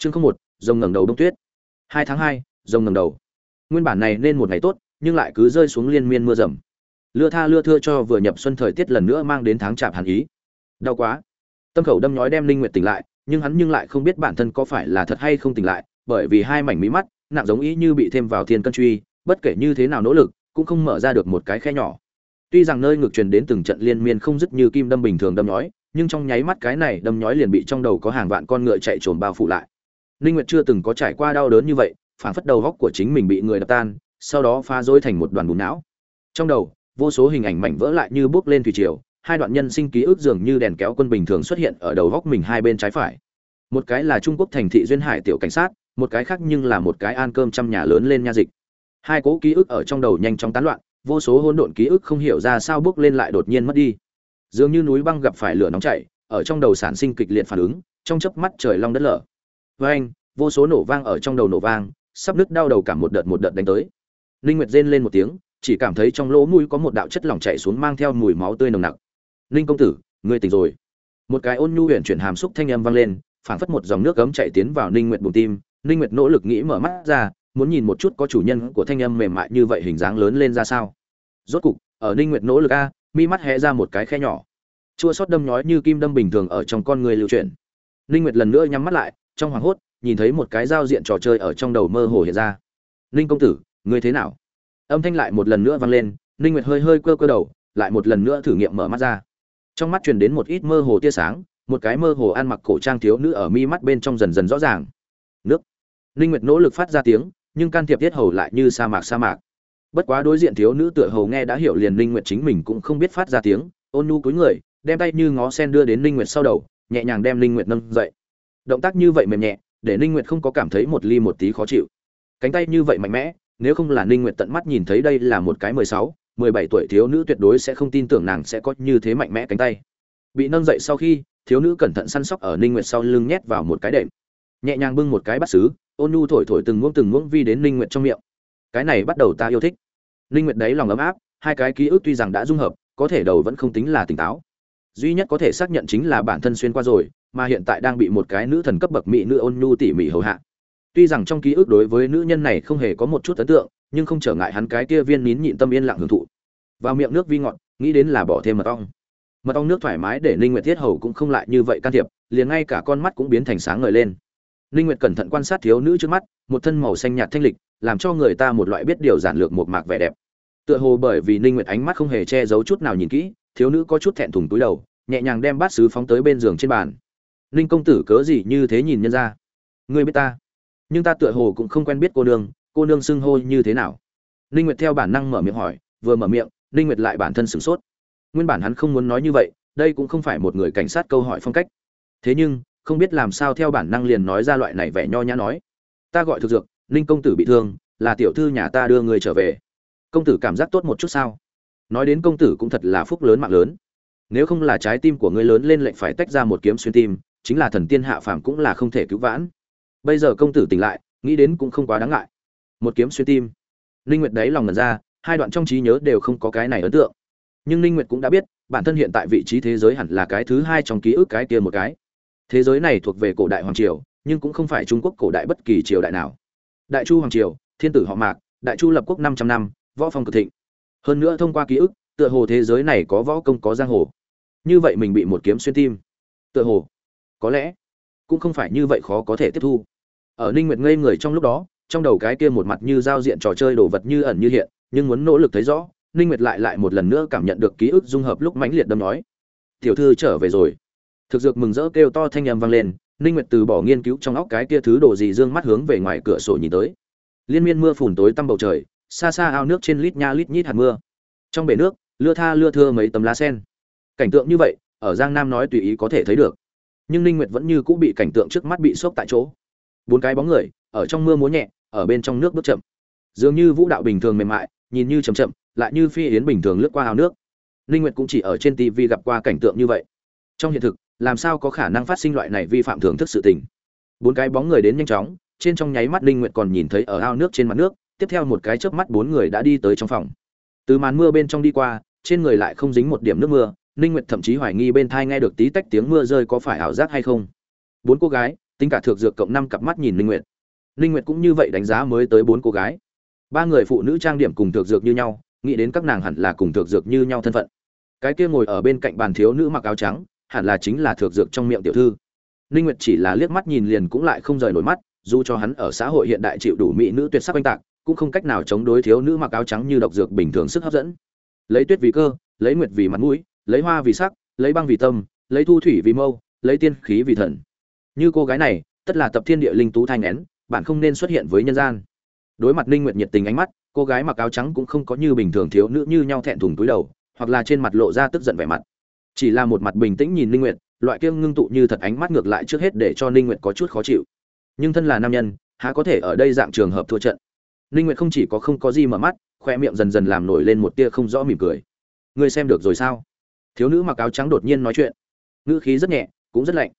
chương không một, rồng ngẩng đầu đông tuyết. Hai tháng hai, rồng ngẩng đầu. Nguyên bản này nên một ngày tốt, nhưng lại cứ rơi xuống liên miên mưa rầm. Lưa tha lưa thưa cho vừa nhập xuân thời tiết lần nữa mang đến tháng chạp hàn ý. Đau quá. Tâm khẩu đâm nhói đem linh nguyệt tỉnh lại, nhưng hắn nhưng lại không biết bản thân có phải là thật hay không tỉnh lại, bởi vì hai mảnh mí mắt, nặng giống ý như bị thêm vào thiên cân truy, bất kể như thế nào nỗ lực, cũng không mở ra được một cái khe nhỏ. Tuy rằng nơi ngực truyền đến từng trận liên miên không dứt như kim đâm bình thường đâm nhói, nhưng trong nháy mắt cái này đâm nhói liền bị trong đầu có hàng vạn con ngựa chạy trồn bao phủ lại ninh nguyệt chưa từng có trải qua đau đớn như vậy phản phất đầu góc của chính mình bị người đập tan, sau đó phá rối thành một đoàn bùn não. Trong đầu, vô số hình ảnh mảnh vỡ lại như bước lên thủy triều, hai đoạn nhân sinh ký ức dường như đèn kéo quân bình thường xuất hiện ở đầu góc mình hai bên trái phải. Một cái là trung quốc thành thị duyên hải tiểu cảnh sát, một cái khác nhưng là một cái an cơm trăm nhà lớn lên nha dịch. Hai cố ký ức ở trong đầu nhanh chóng tán loạn, vô số hỗn độn ký ức không hiểu ra sao bước lên lại đột nhiên mất đi. Dường như núi băng gặp phải lửa nóng chảy, ở trong đầu sản sinh kịch liệt phản ứng, trong chớp mắt trời long đất lở với anh, vô số nổ vang ở trong đầu nổ vang, sắp nứt đau đầu cả một đợt một đợt đánh tới. Linh nguyệt rên lên một tiếng, chỉ cảm thấy trong lỗ mũi có một đạo chất lỏng chảy xuống mang theo mùi máu tươi nồng nặc. Linh công tử, ngươi tỉnh rồi. Một cái ôn nhu huyền chuyển hàm xúc thanh âm vang lên, phảng phất một dòng nước gấm chảy tiến vào Linh nguyệt bụng tim. Linh nguyệt nỗ lực nghĩ mở mắt ra, muốn nhìn một chút có chủ nhân của thanh âm mềm mại như vậy hình dáng lớn lên ra sao. Rốt cục, ở Linh nguyệt nỗ lực a, mi mắt hé ra một cái khe nhỏ. Chua sót đâm nhói như kim đâm bình thường ở trong con người lưu chuyển. Linh nguyệt lần nữa nhắm mắt lại trong hoàng hốt, nhìn thấy một cái giao diện trò chơi ở trong đầu mơ hồ hiện ra. Ninh công tử, ngươi thế nào? Âm thanh lại một lần nữa vang lên, ninh nguyệt hơi hơi cơ cơ đầu, lại một lần nữa thử nghiệm mở mắt ra. Trong mắt truyền đến một ít mơ hồ tia sáng, một cái mơ hồ ăn mặc cổ trang thiếu nữ ở mi mắt bên trong dần dần rõ ràng. Nước. Ninh nguyệt nỗ lực phát ra tiếng, nhưng can thiệp tiết hầu lại như sa mạc sa mạc. Bất quá đối diện thiếu nữ tựa hầu nghe đã hiểu liền ninh nguyệt chính mình cũng không biết phát ra tiếng, ôn nhu cúi người, đem tay như ngó sen đưa đến ninh nguyệt sau đầu, nhẹ nhàng đem ninh nguyệt nâng dậy động tác như vậy mềm nhẹ để ninh nguyệt không có cảm thấy một ly một tí khó chịu. Cánh tay như vậy mạnh mẽ nếu không là ninh nguyệt tận mắt nhìn thấy đây là một cái 16, 17 tuổi thiếu nữ tuyệt đối sẽ không tin tưởng nàng sẽ có như thế mạnh mẽ cánh tay. Bị nâng dậy sau khi thiếu nữ cẩn thận săn sóc ở ninh nguyệt sau lưng nhét vào một cái đệm. Nhẹ nhàng bưng một cái bát sứ ôn nhu thổi thổi từng muỗng từng muỗng vi đến ninh nguyệt trong miệng. Cái này bắt đầu ta yêu thích. Ninh nguyệt đấy lòng ấm áp hai cái ký ức tuy rằng đã dung hợp có thể đầu vẫn không tính là tỉnh táo. Duy nhất có thể xác nhận chính là bản thân xuyên qua rồi mà hiện tại đang bị một cái nữ thần cấp bậc mỹ nữ ôn nhu tỉ mỉ hầu hạ. Tuy rằng trong ký ức đối với nữ nhân này không hề có một chút ấn tượng, nhưng không trở ngại hắn cái kia viên nín nhịn tâm yên lặng hưởng thụ. Vào miệng nước vi ngọt, nghĩ đến là bỏ thêm mật ong. Mật ong nước thoải mái để ninh nguyệt thiết hầu cũng không lại như vậy can thiệp, liền ngay cả con mắt cũng biến thành sáng ngời lên. Ninh nguyệt cẩn thận quan sát thiếu nữ trước mắt, một thân màu xanh nhạt thanh lịch, làm cho người ta một loại biết điều giản lược một mạc vẻ đẹp. Tựa hồ bởi vì ninh nguyệt ánh mắt không hề che giấu chút nào nhìn kỹ, thiếu nữ có chút thẹn thùng túi đầu, nhẹ nhàng đem bát sứ phóng tới bên giường trên bàn ninh công tử cớ gì như thế nhìn nhân ra? Ngươi biết ta? Nhưng ta tựa hồ cũng không quen biết cô nương cô nương xưng hô như thế nào? Ninh nguyệt theo bản năng mở miệng hỏi, vừa mở miệng, ninh nguyệt lại bản thân sửng sốt. Nguyên bản hắn không muốn nói như vậy, đây cũng không phải một người cảnh sát câu hỏi phong cách. Thế nhưng, không biết làm sao theo bản năng liền nói ra loại này vẻ nho nhã nói. Ta gọi thực dược, ninh công tử bị thương, là tiểu thư nhà ta đưa người trở về. Công tử cảm giác tốt một chút sao? Nói đến công tử cũng thật là phúc lớn mạng lớn. Nếu không là trái tim của ngươi lớn lên lệnh phải tách ra một kiếm xuyên tim chính là thần tiên hạ phàm cũng là không thể cứu vãn. Bây giờ công tử tỉnh lại, nghĩ đến cũng không quá đáng ngại. Một kiếm xuyên tim. Linh nguyệt đấy lòng ngần ra, hai đoạn trong trí nhớ đều không có cái này ấn tượng. Nhưng linh nguyệt cũng đã biết, bản thân hiện tại vị trí thế giới hẳn là cái thứ hai trong ký ức cái kia một cái. Thế giới này thuộc về cổ đại hoàng triều, nhưng cũng không phải trung quốc cổ đại bất kỳ triều đại nào. Đại chu hoàng triều, thiên tử họ mạc, đại chu lập quốc 500 năm, võ phong cực thịnh. Hơn nữa thông qua ký ức, tựa hồ thế giới này có võ công có giang hồ. Như vậy mình bị một kiếm xuyên tim. Tựa hồ có lẽ cũng không phải như vậy khó có thể tiếp thu. Ở ninh nguyệt ngây người trong lúc đó, trong đầu cái kia một mặt như giao diện trò chơi đồ vật như ẩn như hiện, nhưng muốn nỗ lực thấy rõ, ninh nguyệt lại lại một lần nữa cảm nhận được ký ức dung hợp lúc mãnh liệt đâm nói, tiểu thư trở về rồi. Thực dược mừng rỡ kêu to thanh âm vang lên, ninh nguyệt từ bỏ nghiên cứu trong óc cái kia thứ đồ gì dương mắt hướng về ngoài cửa sổ nhìn tới. Liên miên mưa phùn tối tăm bầu trời, xa xa ao nước trên lít nha lít nhít hạt mưa. Trong bể nước, lưa tha lưa thưa mấy tấm lá sen. Cảnh tượng như vậy, ở giang nam nói tùy ý có thể thấy được nhưng ninh nguyệt vẫn như cũ bị cảnh tượng trước mắt bị sốc tại chỗ. Bốn cái bóng người, ở trong mưa múa nhẹ, ở bên trong nước bước chậm. Dường như vũ đạo bình thường mềm mại, nhìn như chậm chậm, lại như phi yến bình thường lướt qua ao nước. Ninh nguyệt cũng chỉ ở trên tv gặp qua cảnh tượng như vậy. Trong hiện thực, làm sao có khả năng phát sinh loại này vi phạm thưởng thức sự tình? Bốn cái bóng người đến nhanh chóng, trên trong nháy mắt ninh nguyệt còn nhìn thấy ở ao nước trên mặt nước, tiếp theo một cái chớp mắt bốn người đã đi tới trong phòng. Từ màn mưa bên trong đi qua, trên người lại không dính một điểm nước mưa ninh nguyệt thậm chí hoài nghi bên thai nghe được tí tách tiếng mưa rơi có phải ảo giác hay không. Bốn cô gái, tính cả thược dược cộng năm cặp mắt nhìn linh nguyệt. Linh nguyệt cũng như vậy đánh giá mới tới bốn cô gái. Ba người phụ nữ trang điểm cùng thược dược như nhau, nghĩ đến các nàng hẳn là cùng thược dược như nhau thân phận. Cái kia ngồi ở bên cạnh bàn thiếu nữ mặc áo trắng, hẳn là chính là thược dược trong miệng tiểu thư. Linh nguyệt chỉ là liếc mắt nhìn liền cũng lại không rời nổi mắt, dù cho hắn ở xã hội hiện đại chịu đủ mỹ nữ tuyệt sắc oanh tạc, cũng không cách nào chống đối thiếu nữ mặc áo trắng như độc dược bình thường sức hấp dẫn. Lấy tuyết vì cơ, lấy nguyệt vì mặt mũi lấy hoa vì sắc, lấy băng vì tâm, lấy thu thủy vì mâu, lấy tiên khí vì thần. Như cô gái này, tất là tập thiên địa linh tú thanh nén bạn không nên xuất hiện với nhân gian. Đối mặt ninh nguyệt nhiệt tình ánh mắt, cô gái mặc áo trắng cũng không có như bình thường thiếu nữ như nhau thẹn thùng túi đầu, hoặc là trên mặt lộ ra tức giận vẻ mặt. Chỉ là một mặt bình tĩnh nhìn ninh nguyệt, loại kiêng ngưng tụ như thật ánh mắt ngược lại trước hết để cho ninh nguyệt có chút khó chịu. Nhưng thân là nam nhân, há có thể ở đây dạng trường hợp thua trận? Ninh nguyệt không chỉ có không có gì mở mắt, khoe miệng dần dần làm nổi lên một tia không rõ mỉm cười. Ngươi xem được rồi sao? Thiếu nữ mặc áo trắng đột nhiên nói chuyện. Ngữ khí rất nhẹ, cũng rất lạnh.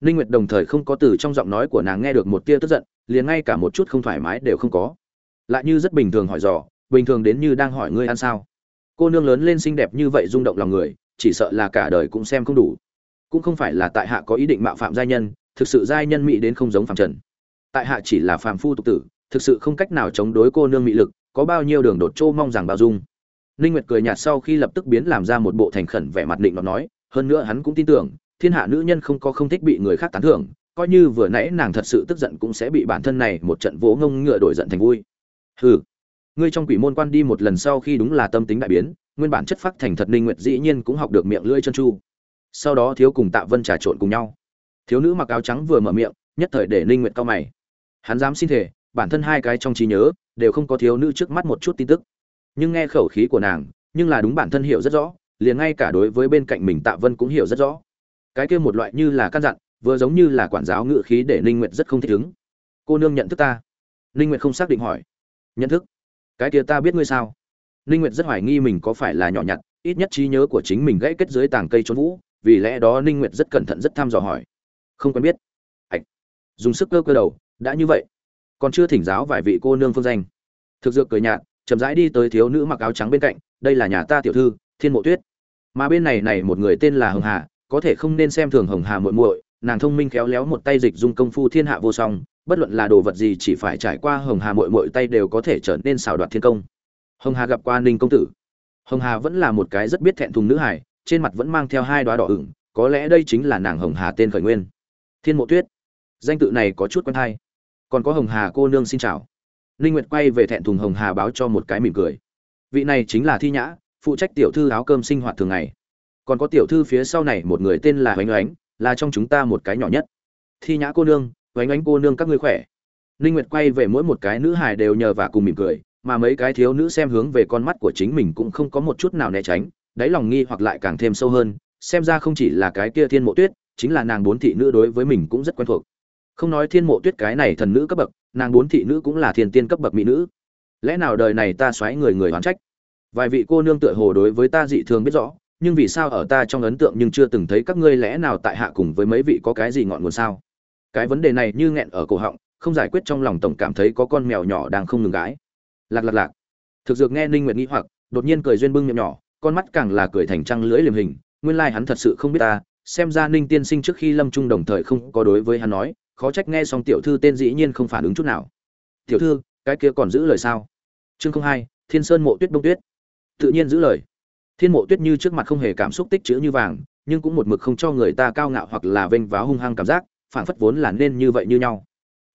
Ninh nguyệt đồng thời không có từ trong giọng nói của nàng nghe được một tia tức giận, liền ngay cả một chút không thoải mái đều không có. Lại như rất bình thường hỏi dò, bình thường đến như đang hỏi ngươi ăn sao? Cô nương lớn lên xinh đẹp như vậy rung động lòng người, chỉ sợ là cả đời cũng xem không đủ. Cũng không phải là tại hạ có ý định mạo phạm giai nhân, thực sự giai nhân mỹ đến không giống phạm trần. Tại hạ chỉ là phàm phu tục tử, thực sự không cách nào chống đối cô nương mỹ lực, có bao nhiêu đường đột trô mong rằng bao dung ninh nguyệt cười nhạt sau khi lập tức biến làm ra một bộ thành khẩn vẻ mặt định nó nói, hơn nữa hắn cũng tin tưởng, thiên hạ nữ nhân không có không thích bị người khác tán thưởng, coi như vừa nãy nàng thật sự tức giận cũng sẽ bị bản thân này một trận vỗ ngông ngựa đổi giận thành vui. Hừ, ngươi trong quỷ môn quan đi một lần sau khi đúng là tâm tính đại biến, nguyên bản chất phát thành thật ninh nguyệt dĩ nhiên cũng học được miệng lưỡi chân chu. Sau đó thiếu cùng tạ vân trà trộn cùng nhau. Thiếu nữ mặc áo trắng vừa mở miệng, nhất thời để ninh nguyệt cao mày. Hắn dám xin thể bản thân hai cái trong trí nhớ, đều không có thiếu nữ trước mắt một chút tin tức nhưng nghe khẩu khí của nàng, nhưng là đúng bản thân hiểu rất rõ, liền ngay cả đối với bên cạnh mình tạ vân cũng hiểu rất rõ. Cái kia một loại như là căn dặn, vừa giống như là quản giáo ngự khí để ninh nguyệt rất không thích ứng. Cô nương nhận thức ta. Ninh nguyệt không xác định hỏi. Nhận thức? Cái kia ta biết ngươi sao? Ninh nguyệt rất hoài nghi mình có phải là nhỏ nhặt, ít nhất trí nhớ của chính mình gãy kết dưới tàng cây trốn vũ, vì lẽ đó ninh nguyệt rất cẩn thận rất tham dò hỏi. Không quen biết. Ạch. Dùng sức cơ cơ đầu, đã như vậy. Còn chưa thỉnh giáo vài vị cô nương phương danh. Thực dược cười nhạt chậm rãi đi tới thiếu nữ mặc áo trắng bên cạnh, đây là nhà ta tiểu thư, thiên mộ tuyết. Mà bên này này một người tên là hồng hà, có thể không nên xem thường hồng hà muội muội, nàng thông minh khéo léo một tay dịch dung công phu thiên hạ vô song, bất luận là đồ vật gì chỉ phải trải qua hồng hà muội muội tay đều có thể trở nên xảo đoạt thiên công. Hồng hà gặp qua ninh công tử. Hồng hà vẫn là một cái rất biết thẹn thùng nữ hải trên mặt vẫn mang theo hai đoá đỏ ửng, có lẽ đây chính là nàng hồng hà tên khởi nguyên. Thiên mộ tuyết. Danh tự này có chút quen hay. Còn có hồng hà cô nương xin chào ninh nguyệt quay về thẹn thùng hồng hà báo cho một cái mỉm cười. Vị này chính là thi nhã, phụ trách tiểu thư áo cơm sinh hoạt thường ngày. Còn có tiểu thư phía sau này, một người tên là Hoánh oánh, là trong chúng ta một cái nhỏ nhất. Thi nhã cô nương Hoánh oánh cô nương các ngươi khỏe. Ninh nguyệt quay về mỗi một cái nữ hài đều nhờ và cùng mỉm cười, mà mấy cái thiếu nữ xem hướng về con mắt của chính mình cũng không có một chút nào né tránh, đáy lòng nghi hoặc lại càng thêm sâu hơn, xem ra không chỉ là cái kia thiên mộ tuyết, chính là nàng bốn thị nữ đối với mình cũng rất quen thuộc không nói thiên mộ tuyết cái này thần nữ cấp bậc, nàng bốn thị nữ cũng là thiên tiên cấp bậc mỹ nữ. Lẽ nào đời này ta xoáy người người hoán trách? Vài vị cô nương tựa hồ đối với ta dị thường biết rõ, nhưng vì sao ở ta trong ấn tượng nhưng chưa từng thấy các ngươi lẽ nào tại hạ cùng với mấy vị có cái gì ngọn nguồn sao? Cái vấn đề này như nghẹn ở cổ họng, không giải quyết trong lòng tổng cảm thấy có con mèo nhỏ đang không ngừng gái lạc lạc lạc. Thực dược nghe ninh nguyệt nghĩ hoặc, đột nhiên cười duyên bưng miệng nhỏ, con mắt càng là cười thành trăng lưỡi liềm hình, nguyên lai like hắn thật sự không biết ta, xem ra ninh tiên sinh trước khi lâm trung đồng thời không có đối với hắn nói khó trách nghe xong tiểu thư tên dĩ nhiên không phản ứng chút nào. Tiểu thư, cái kia còn giữ lời sao? Chương không hai, thiên sơn mộ tuyết đông tuyết. Tự nhiên giữ lời. Thiên mộ tuyết như trước mặt không hề cảm xúc tích chữ như vàng, nhưng cũng một mực không cho người ta cao ngạo hoặc là vênh váo hung hăng cảm giác phản phất vốn là nên như vậy như nhau.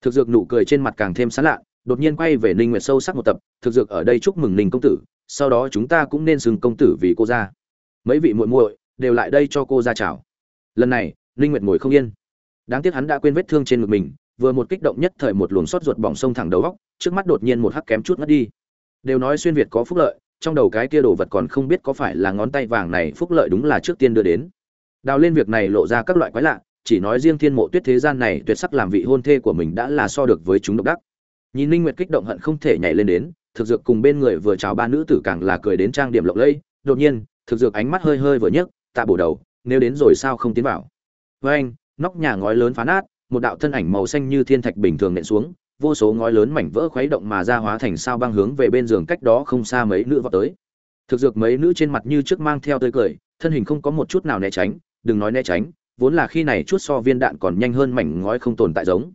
Thực dược nụ cười trên mặt càng thêm sán lạ đột nhiên quay về ninh nguyệt sâu sắc một tập, thực dược ở đây chúc mừng ninh công tử, sau đó chúng ta cũng nên xưng công tử vì cô ra mấy vị muội muội đều lại đây cho cô ra chào. Lần này, ninh nguyệt ngồi không yên đáng tiếc hắn đã quên vết thương trên ngực mình, vừa một kích động nhất thời một luồng sốt ruột bỏng sông thẳng đầu góc, trước mắt đột nhiên một hắc kém chút ngất đi. Đều nói xuyên việt có phúc lợi, trong đầu cái kia đồ vật còn không biết có phải là ngón tay vàng này phúc lợi đúng là trước tiên đưa đến. Đào lên việc này lộ ra các loại quái lạ, chỉ nói riêng thiên mộ tuyết thế gian này tuyệt sắc làm vị hôn thê của mình đã là so được với chúng độc đắc. Nhìn ninh nguyệt kích động hận không thể nhảy lên đến, thực dược cùng bên người vừa chào ba nữ tử càng là cười đến trang điểm lộng lẫy, đột nhiên, thực dược ánh mắt hơi hơi vừa nhấc, tạ bổ đầu, nếu đến rồi sao không tiến vào? Với anh nóc nhà ngói lớn phá nát, một đạo thân ảnh màu xanh như thiên thạch bình thường nện xuống, vô số ngói lớn mảnh vỡ khuấy động mà ra hóa thành sao băng hướng về bên giường cách đó không xa mấy nữ vọt tới. Thực dược mấy nữ trên mặt như trước mang theo tươi cười, thân hình không có một chút nào né tránh, đừng nói né tránh, vốn là khi này chút so viên đạn còn nhanh hơn mảnh ngói không tồn tại giống.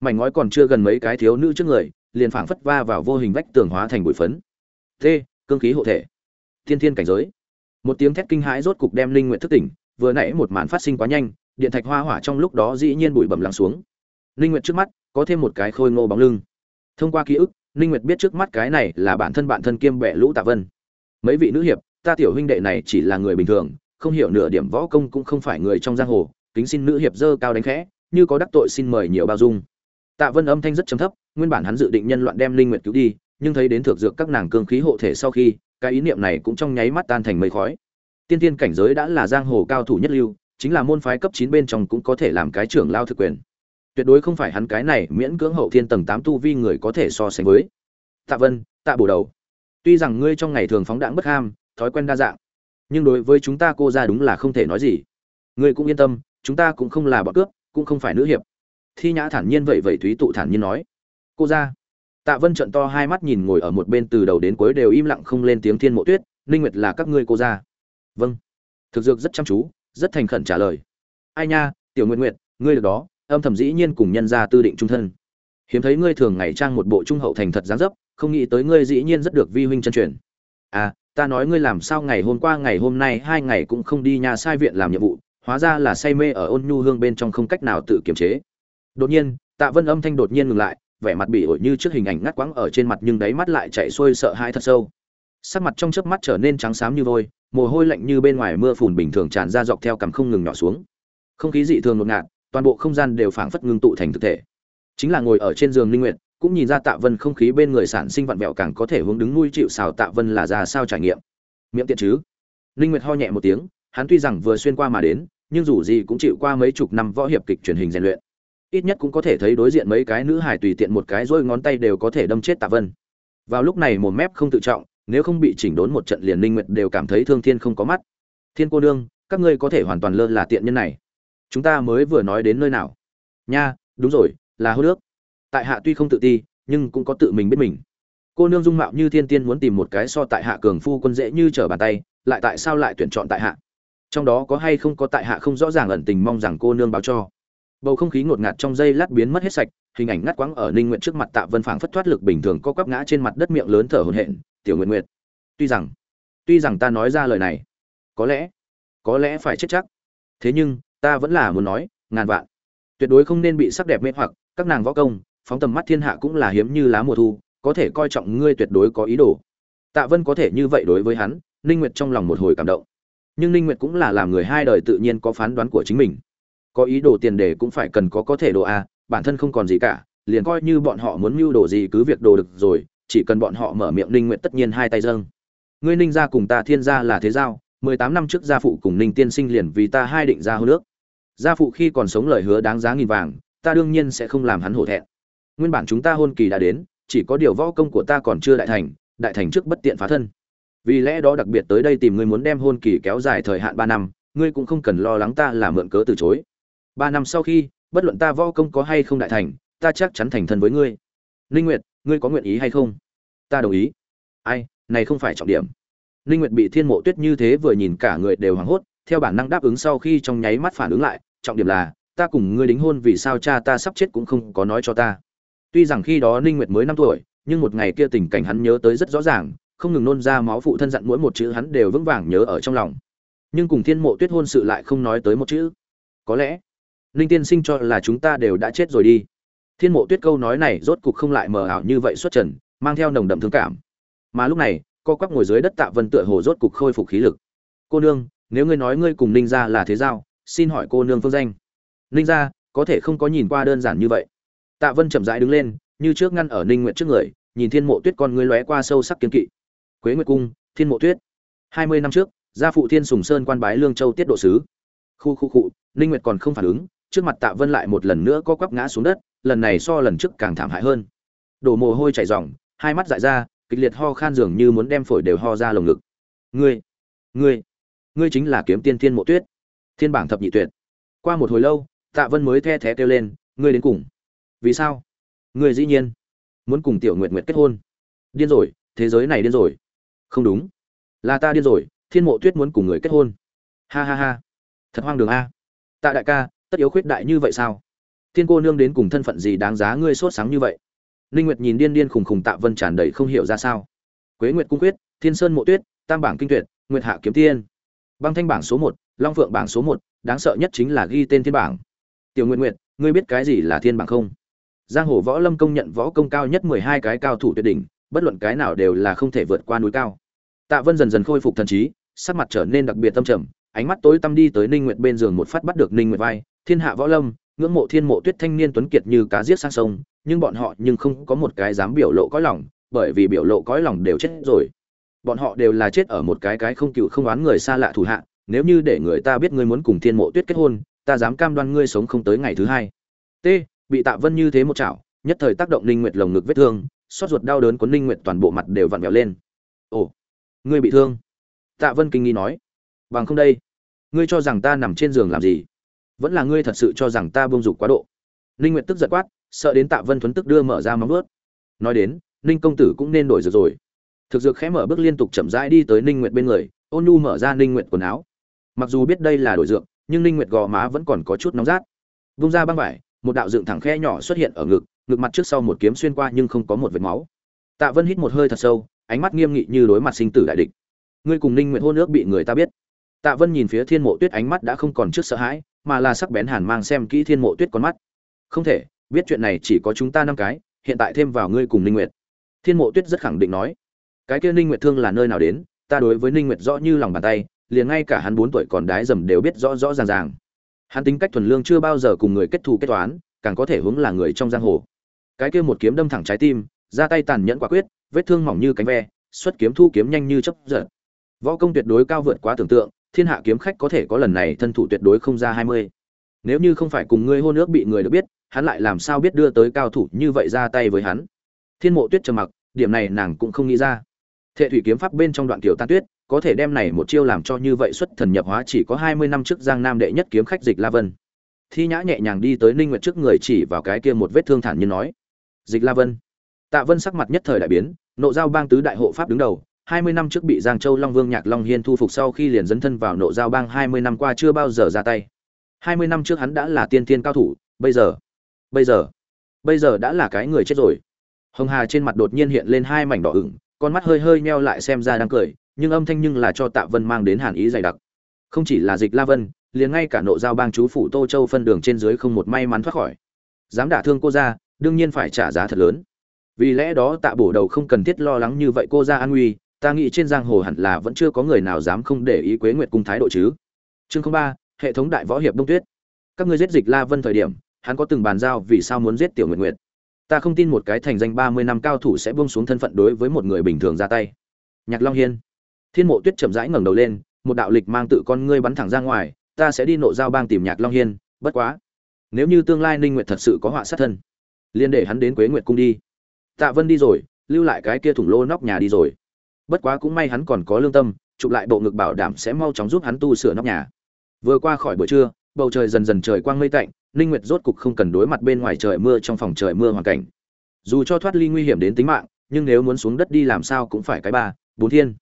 Mảnh ngói còn chưa gần mấy cái thiếu nữ trước người, liền phảng phất va vào vô hình vách tường hóa thành bụi phấn. T, cương khí hộ thể. Thiên thiên cảnh giới. Một tiếng thét kinh hãi rốt cục đem linh nguyện thức tỉnh, vừa nãy một màn phát sinh quá nhanh điện thạch hoa hỏa trong lúc đó dĩ nhiên bụi bẩm lắng xuống. Linh Nguyệt trước mắt có thêm một cái khôi ngô bóng lưng. Thông qua ký ức linh nguyệt biết trước mắt cái này là bản thân bạn thân kiêm bệ lũ tạ vân. Mấy vị nữ hiệp, ta tiểu huynh đệ này chỉ là người bình thường, không hiểu nửa điểm võ công cũng không phải người trong giang hồ, kính xin nữ hiệp dơ cao đánh khẽ, như có đắc tội xin mời nhiều bao dung. Tạ vân âm thanh rất trầm thấp, nguyên bản hắn dự định nhân loạn đem linh nguyệt cứu đi, nhưng thấy đến thượng dược các nàng cương khí hộ thể sau khi, cái ý niệm này cũng trong nháy mắt tan thành mây khói. Tiên tiên cảnh giới đã là giang hồ cao thủ nhất lưu chính là môn phái cấp 9 bên trong cũng có thể làm cái trưởng lao thực quyền. Tuyệt đối không phải hắn cái này miễn cưỡng hậu thiên tầng 8 tu vi người có thể so sánh với. Tạ vân, tạ bổ đầu. Tuy rằng ngươi trong ngày thường phóng đãng bất ham, thói quen đa dạng, nhưng đối với chúng ta cô ra đúng là không thể nói gì. Ngươi cũng yên tâm, chúng ta cũng không là bọn cướp, cũng không phải nữ hiệp. Thi nhã thản nhiên vậy vậy thúy tụ thản nhiên nói. Cô ra tạ vân trận to hai mắt nhìn ngồi ở một bên từ đầu đến cuối đều im lặng không lên tiếng thiên mộ tuyết, ninh nguyệt là các ngươi cô ra vâng. Thực dược rất chăm chú rất thành khẩn trả lời. Ai nha, tiểu nguyện nguyện ngươi được đó, âm thầm dĩ nhiên cùng nhân gia tư định trung thân. Hiếm thấy ngươi thường ngày trang một bộ trung hậu thành thật dáng dấp, không nghĩ tới ngươi dĩ nhiên rất được vi huynh chân truyền. À ta nói ngươi làm sao ngày hôm qua, ngày hôm nay, hai ngày cũng không đi nhà sai viện làm nhiệm vụ, hóa ra là say mê ở ôn nhu hương bên trong không cách nào tự kiềm chế. Đột nhiên, tạ vân âm thanh đột nhiên ngừng lại, vẻ mặt bị ổi như trước hình ảnh ngắt quãng ở trên mặt nhưng đáy mắt lại chạy xuôi sợ hãi thật sâu. Sắc mặt trong chớp mắt trở nên trắng xám như vôi mồ hôi lạnh như bên ngoài mưa phùn bình thường tràn ra dọc theo cằm không ngừng nhỏ xuống. Không khí dị thường ngột ngạt, toàn bộ không gian đều phảng phất ngưng tụ thành thực thể. Chính là ngồi ở trên giường linh nguyệt, cũng nhìn ra tạ vân không khí bên người sản sinh vặn vẹo càng có thể hướng đứng nuôi chịu xào tạ vân là ra sao trải nghiệm. Miệng tiện chứ? Linh nguyệt ho nhẹ một tiếng, hắn tuy rằng vừa xuyên qua mà đến, nhưng dù gì cũng chịu qua mấy chục năm võ hiệp kịch truyền hình rèn luyện. Ít nhất cũng có thể thấy đối diện mấy cái nữ hài tùy tiện một cái rồi ngón tay đều có thể đâm chết tạ vân. Vào lúc này một mép không tự trọng nếu không bị chỉnh đốn một trận liền linh nguyệt đều cảm thấy thương thiên không có mắt. Thiên cô đương, các ngươi có thể hoàn toàn lơ là tiện nhân này. Chúng ta mới vừa nói đến nơi nào? Nha, đúng rồi, là hô nước. Tại hạ tuy không tự ti, nhưng cũng có tự mình biết mình. Cô nương dung mạo như thiên tiên muốn tìm một cái so tại hạ cường phu quân dễ như trở bàn tay, lại tại sao lại tuyển chọn tại hạ? Trong đó có hay không có tại hạ không rõ ràng ẩn tình mong rằng cô nương báo cho. Bầu không khí ngột ngạt trong giây lát biến mất hết sạch, hình ảnh ngắt quãng ở ninh nguyện trước mặt tạ vân phảng phất thoát lực bình thường có quắp ngã trên mặt đất miệng lớn thở hổn hển tiểu nguyện nguyện tuy rằng tuy rằng ta nói ra lời này, có lẽ có lẽ phải chết chắc. Thế nhưng, ta vẫn là muốn nói, ngàn vạn. Tuyệt đối không nên bị sắc đẹp mê hoặc, các nàng võ công, phóng tầm mắt thiên hạ cũng là hiếm như lá mùa thu, có thể coi trọng ngươi tuyệt đối có ý đồ. Tạ vân có thể như vậy đối với hắn, ninh nguyệt trong lòng một hồi cảm động. Nhưng ninh nguyệt cũng là làm người hai đời tự nhiên có phán đoán của chính mình. Có ý đồ tiền đề cũng phải cần có có thể đồ a, bản thân không còn gì cả, liền coi như bọn họ muốn mưu đồ gì cứ việc đồ được rồi chỉ cần bọn họ mở miệng ninh nguyệt tất nhiên hai tay dâng. Ngươi ninh gia cùng ta thiên gia là thế giao 18 năm trước gia phụ cùng ninh tiên sinh liền vì ta hai định ra hôn nước gia phụ khi còn sống lời hứa đáng giá nghìn vàng, ta đương nhiên sẽ không làm hắn hổ thẹn. Nguyên bản chúng ta hôn kỳ đã đến, chỉ có điều võ công của ta còn chưa đại thành đại thành trước bất tiện phá thân. Vì lẽ đó đặc biệt tới đây tìm ngươi muốn đem hôn kỳ kéo dài thời hạn ba năm, ngươi cũng không cần lo lắng ta là mượn cớ từ chối. Ba năm sau khi, bất luận ta võ công có hay không đại thành, ta chắc chắn thành thân với ngươi. Linh nguyệt ngươi có nguyện ý hay không? Ta đồng ý. Ai, này không phải trọng điểm. Linh nguyệt bị thiên mộ tuyết như thế vừa nhìn cả người đều hoảng hốt, theo bản năng đáp ứng sau khi trong nháy mắt phản ứng lại, trọng điểm là, ta cùng ngươi đính hôn vì sao cha ta sắp chết cũng không có nói cho ta. Tuy rằng khi đó ninh nguyệt mới năm tuổi, nhưng một ngày kia tình cảnh hắn nhớ tới rất rõ ràng, không ngừng nôn ra máu phụ thân dặn mỗi một chữ hắn đều vững vàng nhớ ở trong lòng. Nhưng cùng thiên mộ tuyết hôn sự lại không nói tới một chữ. Có lẽ, ninh tiên sinh cho là chúng ta đều đã chết rồi đi thiên mộ tuyết câu nói này rốt cục không lại mờ ảo như vậy xuất trần, mang theo nồng đậm thương cảm. Mà lúc này, co quắp ngồi dưới đất tạ vân tựa hồ rốt cục khôi phục khí lực. Cô nương, nếu ngươi nói ngươi cùng ninh gia là thế giao, xin hỏi cô nương phương danh. Ninh gia, có thể không có nhìn qua đơn giản như vậy. Tạ vân chậm rãi đứng lên, như trước ngăn ở ninh nguyệt trước người, nhìn thiên mộ tuyết con ngươi lóe qua sâu sắc kiên kỵ. Quế nguyệt cung, thiên mộ tuyết, hai mươi năm trước, gia phụ thiên sùng sơn quan bái lương châu tiết độ sứ. Khu khu cụ ninh nguyệt còn không phản ứng, trước mặt tạ vân lại một lần nữa co quắp ngã xuống đất lần này so lần trước càng thảm hại hơn. Đổ mồ hôi chảy ròng, hai mắt dại ra, kịch liệt ho khan dường như muốn đem phổi đều ho ra lồng ngực. Ngươi ngươi ngươi chính là kiếm tiên thiên mộ tuyết. Thiên bảng thập nhị tuyệt. Qua một hồi lâu, tạ vân mới the thé kêu lên, ngươi đến cùng. Vì sao? Ngươi dĩ nhiên muốn cùng tiểu nguyệt nguyệt kết hôn. Điên rồi, thế giới này điên rồi. Không đúng. Là ta điên rồi, thiên mộ tuyết muốn cùng người kết hôn. Ha ha ha. Thật hoang đường a. Tạ đại ca, tất yếu khuyết đại như vậy sao? Thiên cô nương đến cùng thân phận gì đáng giá ngươi sốt sáng như vậy? Ninh nguyệt nhìn điên điên khùng khùng tạ vân tràn đầy không hiểu ra sao. Quế nguyệt cung quyết thiên sơn mộ tuyết tam bảng kinh tuyệt nguyệt hạ kiếm tiên. Băng thanh bảng số 1, long phượng bảng số 1, đáng sợ nhất chính là ghi tên thiên bảng. Tiểu nguyệt nguyệt ngươi biết cái gì là thiên bảng không? Giang hồ võ lâm công nhận võ công cao nhất 12 cái cao thủ tuyệt đỉnh bất luận cái nào đều là không thể vượt qua núi cao. Tạ vân dần dần khôi phục thần trí sắc mặt trở nên đặc biệt tâm trầm ánh mắt tối tăm đi tới ninh nguyệt bên giường một phát bắt được ninh nguyệt vai thiên hạ võ lâm ngưỡng mộ thiên mộ tuyết thanh niên tuấn kiệt như cá giết sang sông, nhưng bọn họ nhưng không có một cái dám biểu lộ cõi lòng, bởi vì biểu lộ cõi lòng đều chết rồi. Bọn họ đều là chết ở một cái cái không cựu không oán người xa lạ thủ hạ, nếu như để người ta biết ngươi muốn cùng thiên mộ tuyết kết hôn, ta dám cam đoan ngươi sống không tới ngày thứ hai. T, bị tạ vân như thế một chảo, nhất thời tác động Linh nguyệt lồng ngực vết thương, xót ruột đau đớn cuốn Linh nguyệt toàn bộ mặt đều vặn vẹo lên. Ồ, ngươi bị thương? Tạ vân kinh nghi nói. Bằng không đây, ngươi cho rằng ta nằm trên giường làm gì? Vẫn là ngươi thật sự cho rằng ta buông dục quá độ. Ninh nguyệt tức giật quát, sợ đến tạ vân thuấn tức đưa mở ra móng vớt. nói đến, ninh công tử cũng nên đổi dược rồi. Thực dược khẽ mở bước liên tục chậm rãi đi tới ninh nguyệt bên người, ôn nhu mở ra ninh nguyệt quần áo. Mặc dù biết đây là đổi dược, nhưng ninh nguyệt gò má vẫn còn có chút nóng rát. Vung ra băng vải, một đạo dựng thẳng khe nhỏ xuất hiện ở ngực ngực mặt trước sau một kiếm xuyên qua nhưng không có một vệt máu. Tạ vân hít một hơi thật sâu, ánh mắt nghiêm nghị như đối mặt sinh tử đại địch. Ngươi cùng ninh nguyệt hôn ước bị người ta biết. Tạ vân nhìn phía thiên mộ tuyết ánh mắt đã không còn trước sợ hãi mà là sắc bén hàn mang xem kỹ thiên mộ tuyết con mắt. Không thể, biết chuyện này chỉ có chúng ta năm cái, hiện tại thêm vào ngươi cùng ninh nguyệt. Thiên mộ tuyết rất khẳng định nói. Cái kia ninh nguyệt thương là nơi nào đến, ta đối với ninh nguyệt rõ như lòng bàn tay, liền ngay cả hắn 4 tuổi còn đái dầm đều biết rõ rõ ràng ràng. Hắn tính cách thuần lương chưa bao giờ cùng người kết thù kết toán, càng có thể hướng là người trong giang hồ. Cái kia một kiếm đâm thẳng trái tim, ra tay tàn nhẫn quả quyết, vết thương mỏng như cánh ve, xuất kiếm thu kiếm nhanh như chớp giật. Võ công tuyệt đối cao vượt quá tưởng tượng thiên hạ kiếm khách có thể có lần này thân thủ tuyệt đối không ra 20. nếu như không phải cùng ngươi hôn ước bị người được biết, hắn lại làm sao biết đưa tới cao thủ như vậy ra tay với hắn? Thiên mộ tuyết trầm mặc, điểm này nàng cũng không nghĩ ra. Thệ thủy kiếm pháp bên trong đoạn tiểu tan tuyết, có thể đem này một chiêu làm cho như vậy xuất thần nhập hóa chỉ có hai mươi năm trước giang nam đệ nhất kiếm khách dịch la vân. Thi nhã nhẹ nhàng đi tới ninh nguyệt trước người chỉ vào cái kia một vết thương thản nhiên nói. Dịch la vân. Tạ vân sắc mặt nhất thời đại biến, nộ giao bang tứ đại hộ pháp đứng đầu hai mươi năm trước bị giang châu long vương nhạc long hiên thu phục sau khi liền dấn thân vào nộ giao bang hai mươi năm qua chưa bao giờ ra tay. hai mươi năm trước hắn đã là tiên tiên cao thủ, bây giờ bây giờ bây giờ đã là cái người chết rồi. Hồng hà trên mặt đột nhiên hiện lên hai mảnh đỏ ửng, con mắt hơi hơi nheo lại xem ra đang cười, nhưng âm thanh nhưng là cho tạ vân mang đến hàn ý dày đặc. Không chỉ là dịch la vân, liền ngay cả nộ giao bang chú phủ tô châu phân đường trên dưới không một may mắn thoát khỏi. Dám đả thương cô ra đương nhiên phải trả giá thật lớn. Vì lẽ đó tạ bổ đầu không cần thiết lo lắng như vậy cô ra an nguy ta nghĩ trên giang hồ hẳn là vẫn chưa có người nào dám không để ý quế nguyệt cung thái độ chứ. Chương ba, hệ thống đại võ hiệp đông tuyết. Các ngươi giết dịch la vân thời điểm, hắn có từng bàn giao vì sao muốn giết tiểu nguyệt nguyệt. Ta không tin một cái thành danh ba mươi năm cao thủ sẽ buông xuống thân phận đối với một người bình thường ra tay. Nhạc long hiên. Thiên mộ tuyết chậm rãi ngẩng đầu lên, một đạo lịch mang tự con ngươi bắn thẳng ra ngoài, ta sẽ đi nộ giao bang tìm nhạc long hiên, bất quá. Nếu như tương lai ninh nguyệt thật sự có họa sát thân liên để hắn đến quế nguyệt cung đi. Tạ vân đi rồi, lưu lại cái kia thủng lô nóc nhà đi rồi bất quá cũng may hắn còn có lương tâm, chụp lại bộ ngực bảo đảm sẽ mau chóng giúp hắn tu sửa nóc nhà. Vừa qua khỏi buổi trưa, bầu trời dần dần trời quang mây tạnh, ninh nguyệt rốt cục không cần đối mặt bên ngoài trời mưa trong phòng trời mưa hoàn cảnh. Dù cho thoát ly nguy hiểm đến tính mạng, nhưng nếu muốn xuống đất đi làm sao cũng phải cái ba, bốn thiên.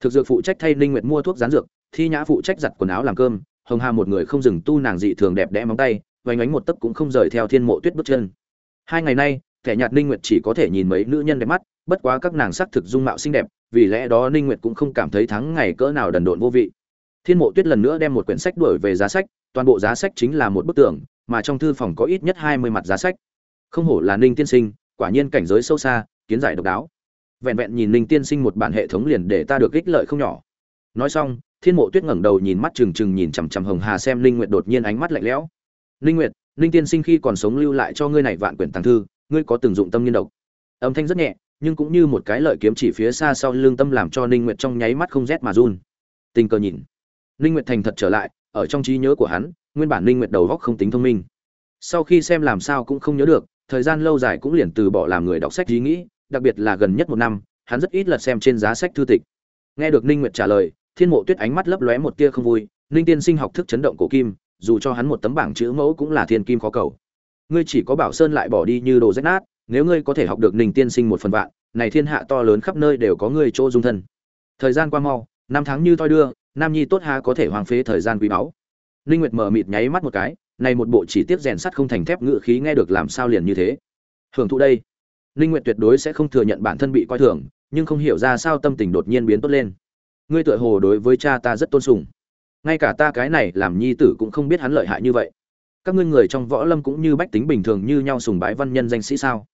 Thực dược phụ trách thay ninh nguyệt mua thuốc gián dược, thi nhã phụ trách giặt quần áo làm cơm, hồng hà một người không dừng tu nàng dị thường đẹp đẽ móng tay, vành ánh một tấc cũng không rời theo thiên mộ tuyết bước chân. Hai ngày nay, kẻ nhạt ninh nguyệt chỉ có thể nhìn mấy nữ nhân đẹp mắt, bất quá các nàng sắc thực dung mạo xinh đẹp vì lẽ đó ninh nguyệt cũng không cảm thấy thắng ngày cỡ nào đần độn vô vị. Thiên mộ tuyết lần nữa đem một quyển sách đuổi về giá sách, toàn bộ giá sách chính là một bức tường, mà trong thư phòng có ít nhất hai mươi mặt giá sách. Không hổ là ninh tiên sinh, quả nhiên cảnh giới sâu xa, kiến giải độc đáo. Vẹn vẹn nhìn ninh tiên sinh một bản hệ thống liền để ta được ích lợi không nhỏ. Nói xong, thiên mộ tuyết ngẩng đầu nhìn mắt trừng trừng nhìn chằm chằm hồng hà xem ninh nguyệt đột nhiên ánh mắt lạnh lẽo. Ninh nguyệt, ninh tiên sinh khi còn sống lưu lại cho ngươi này vạn quyển tàng thư, ngươi có từng dụng tâm nghiên độc? Âm thanh rất nhẹ nhưng cũng như một cái lợi kiếm chỉ phía xa sau lưng tâm làm cho ninh nguyệt trong nháy mắt không rét mà run. Tình cờ nhìn. Ninh nguyệt thành thật trở lại, ở trong trí nhớ của hắn, nguyên bản ninh nguyệt đầu góc không tính thông minh. Sau khi xem làm sao cũng không nhớ được, thời gian lâu dài cũng liền từ bỏ làm người đọc sách ý nghĩ, đặc biệt là gần nhất một năm, hắn rất ít lật xem trên giá sách thư tịch. Nghe được ninh nguyệt trả lời, thiên mộ tuyết ánh mắt lấp lóe một tia không vui, ninh tiên sinh học thức chấn động cổ kim, dù cho hắn một tấm bảng chữ mẫu cũng là thiên kim khó cầu. Ngươi chỉ có bảo sơn lại bỏ đi như đồ rách nát nếu ngươi có thể học được ninh tiên sinh một phần vạn, này thiên hạ to lớn khắp nơi đều có ngươi chỗ dung thân. Thời gian qua mau, năm tháng như toi đưa, nam nhi tốt ha có thể hoàng phế thời gian quý báu. Ninh nguyệt mở mịt nháy mắt một cái, này một bộ chỉ tiếp rèn sắt không thành thép ngự khí nghe được làm sao liền như thế. Hưởng thụ đây. Ninh nguyệt tuyệt đối sẽ không thừa nhận bản thân bị coi thường, nhưng không hiểu ra sao tâm tình đột nhiên biến tốt lên. Ngươi tựa hồ đối với cha ta rất tôn sùng. Ngay cả ta cái này làm nhi tử cũng không biết hắn lợi hại như vậy. Các ngươi người trong võ lâm cũng như bách tính bình thường như nhau sùng bái văn nhân danh sĩ sao?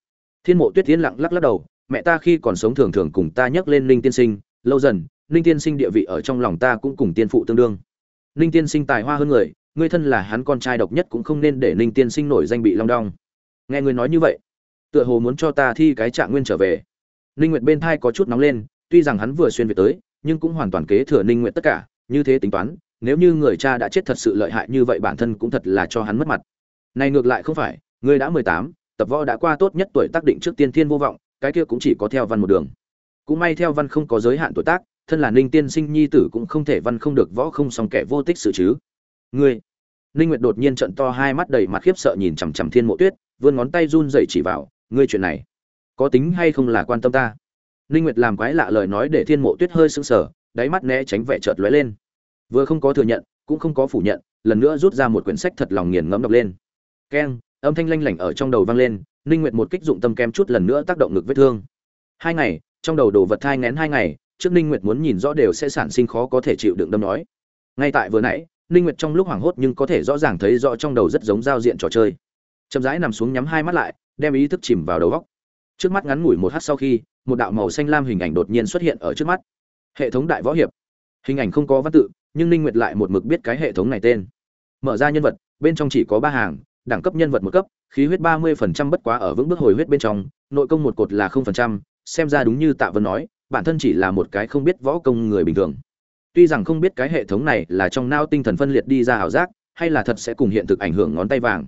Thiên mộ tuyết tiến lặng lắc lắc đầu mẹ ta khi còn sống thường thường cùng ta nhắc lên linh tiên sinh lâu dần linh tiên sinh địa vị ở trong lòng ta cũng cùng tiên phụ tương đương. Linh tiên sinh tài hoa hơn người ngươi thân là hắn con trai độc nhất cũng không nên để linh tiên sinh nổi danh bị long đong. Nghe ngươi nói như vậy tựa hồ muốn cho ta thi cái trạng nguyên trở về. Linh nguyệt bên thai có chút nóng lên tuy rằng hắn vừa xuyên về tới nhưng cũng hoàn toàn kế thừa linh nguyệt tất cả như thế tính toán nếu như người cha đã chết thật sự lợi hại như vậy bản thân cũng thật là cho hắn mất mặt. Này ngược lại không phải ngươi đã 18, tập võ đã qua tốt nhất tuổi tác định trước tiên thiên vô vọng, cái kia cũng chỉ có theo văn một đường. Cũng may theo văn không có giới hạn tuổi tác, thân là ninh tiên sinh nhi tử cũng không thể văn không được võ không xong kẻ vô tích sự chứ. Ngươi, ninh nguyệt đột nhiên trận to hai mắt đầy mặt khiếp sợ nhìn chằm chằm thiên mộ tuyết, vươn ngón tay run rẩy chỉ vào, ngươi chuyện này, có tính hay không là quan tâm ta? Ninh nguyệt làm quái lạ lời nói để thiên mộ tuyết hơi sững sờ, đáy mắt né tránh vẻ chợt lóe lên. Vừa không có thừa nhận, cũng không có phủ nhận, lần nữa rút ra một quyển sách thật lòng nghiền ngẫm đọc lên. Keng âm thanh lanh lảnh ở trong đầu vang lên, ninh nguyệt một kích dụng tâm kem chút lần nữa tác động ngực vết thương. Hai ngày, trong đầu đồ vật thai ngén hai ngày, trước ninh nguyệt muốn nhìn rõ đều sẽ sản sinh khó có thể chịu đựng đâm nói. Ngay tại vừa nãy, ninh nguyệt trong lúc hoảng hốt nhưng có thể rõ ràng thấy rõ trong đầu rất giống giao diện trò chơi. Chậm rãi nằm xuống nhắm hai mắt lại, đem ý thức chìm vào đầu góc. Trước mắt ngắn ngủi một hát sau khi, một đạo màu xanh lam hình ảnh đột nhiên xuất hiện ở trước mắt. Hệ thống đại võ hiệp. Hình ảnh không có văn tự, nhưng ninh nguyệt lại một mực biết cái hệ thống này tên. Mở ra nhân vật, bên trong chỉ có ba hàng đẳng cấp nhân vật một cấp khí huyết 30% bất quá ở vững bước hồi huyết bên trong nội công một cột là 0%, xem ra đúng như tạ vân nói bản thân chỉ là một cái không biết võ công người bình thường. Tuy rằng không biết cái hệ thống này là trong nao tinh thần phân liệt đi ra ảo giác hay là thật sẽ cùng hiện thực ảnh hưởng ngón tay vàng.